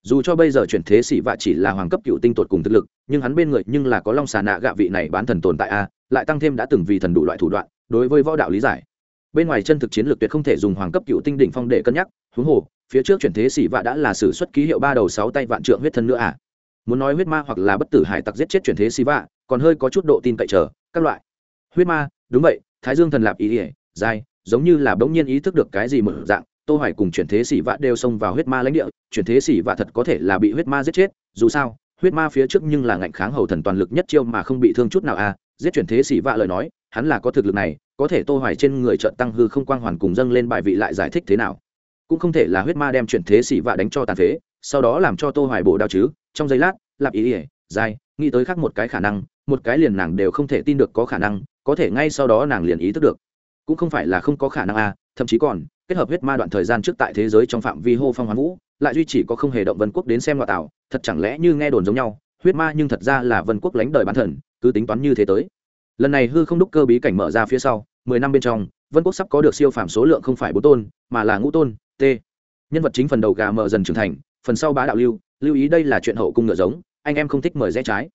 Dù cho bây giờ chuyển thế sĩ vạ chỉ là hoàng cấp cựu tinh tuột cùng thực lực, nhưng hắn bên người nhưng là có long xà nạ gạ vị này bán thần tồn tại a, lại tăng thêm đã từng vì thần đủ loại thủ đoạn, đối với võ đạo lý giải. Bên ngoài chân thực chiến lược tuyệt không thể dùng hoàng cấp cựu tinh đỉnh phong để cân nhắc, huống hồ phía trước chuyển thế xỉ vạ đã là sử xuất ký hiệu ba đầu sáu tay vạn trượng huyết thân nữa à? Muốn nói huyết ma hoặc là bất tử hải tặc giết chết chuyển thế xỉ vạ, còn hơi có chút độ tin cậy trở các loại. Huyết ma, đúng vậy, thái dương thần lạp ý ỉa dài, giống như là bỗng nhiên ý thức được cái gì mở dạng, tô hoài cùng chuyển thế xỉ vạ đều xông vào huyết ma lãnh địa, chuyển thế xỉ vạ thật có thể là bị huyết ma giết chết, dù sao, huyết ma phía trước nhưng là ngạnh kháng hầu thần toàn lực nhất chiêu mà không bị thương chút nào à? Giết chuyển thế xỉ vạ lời nói, hắn là có thực lực này, có thể tô hoài trên người trợ tăng hư không quang hoàn cùng dâng lên bài vị lại giải thích thế nào? Cũng không thể là huyết ma đem chuyển thế xỉ vạ đánh cho tàn phế, sau đó làm cho tô hoài bổ đao chứ, trong giây lát, lạp ý ỉa dài, nghĩ tới khác một cái khả năng, một cái liền nàng đều không thể tin được có khả năng, có thể ngay sau đó nàng liền ý thức được. Cũng không phải là không có khả năng à thậm chí còn, kết hợp huyết ma đoạn thời gian trước tại thế giới trong phạm vi hô phong hoán vũ, lại duy chỉ có không hề động vân quốc đến xem ngoại tạo, thật chẳng lẽ như nghe đồn giống nhau, huyết ma nhưng thật ra là vân quốc lánh đời bán thần, cứ tính toán như thế tới. Lần này hư không đúc cơ bí cảnh mở ra phía sau mười năm bên trong, vân quốc sắp có được siêu phẩm số lượng không phải bốn tôn, mà là ngũ tôn, t. Nhân vật chính phần đầu gà mở dần trưởng thành, phần sau bá đạo lưu lưu ý đây là chuyện hậu cung ngựa giống, anh em không thích mời rẽ trái.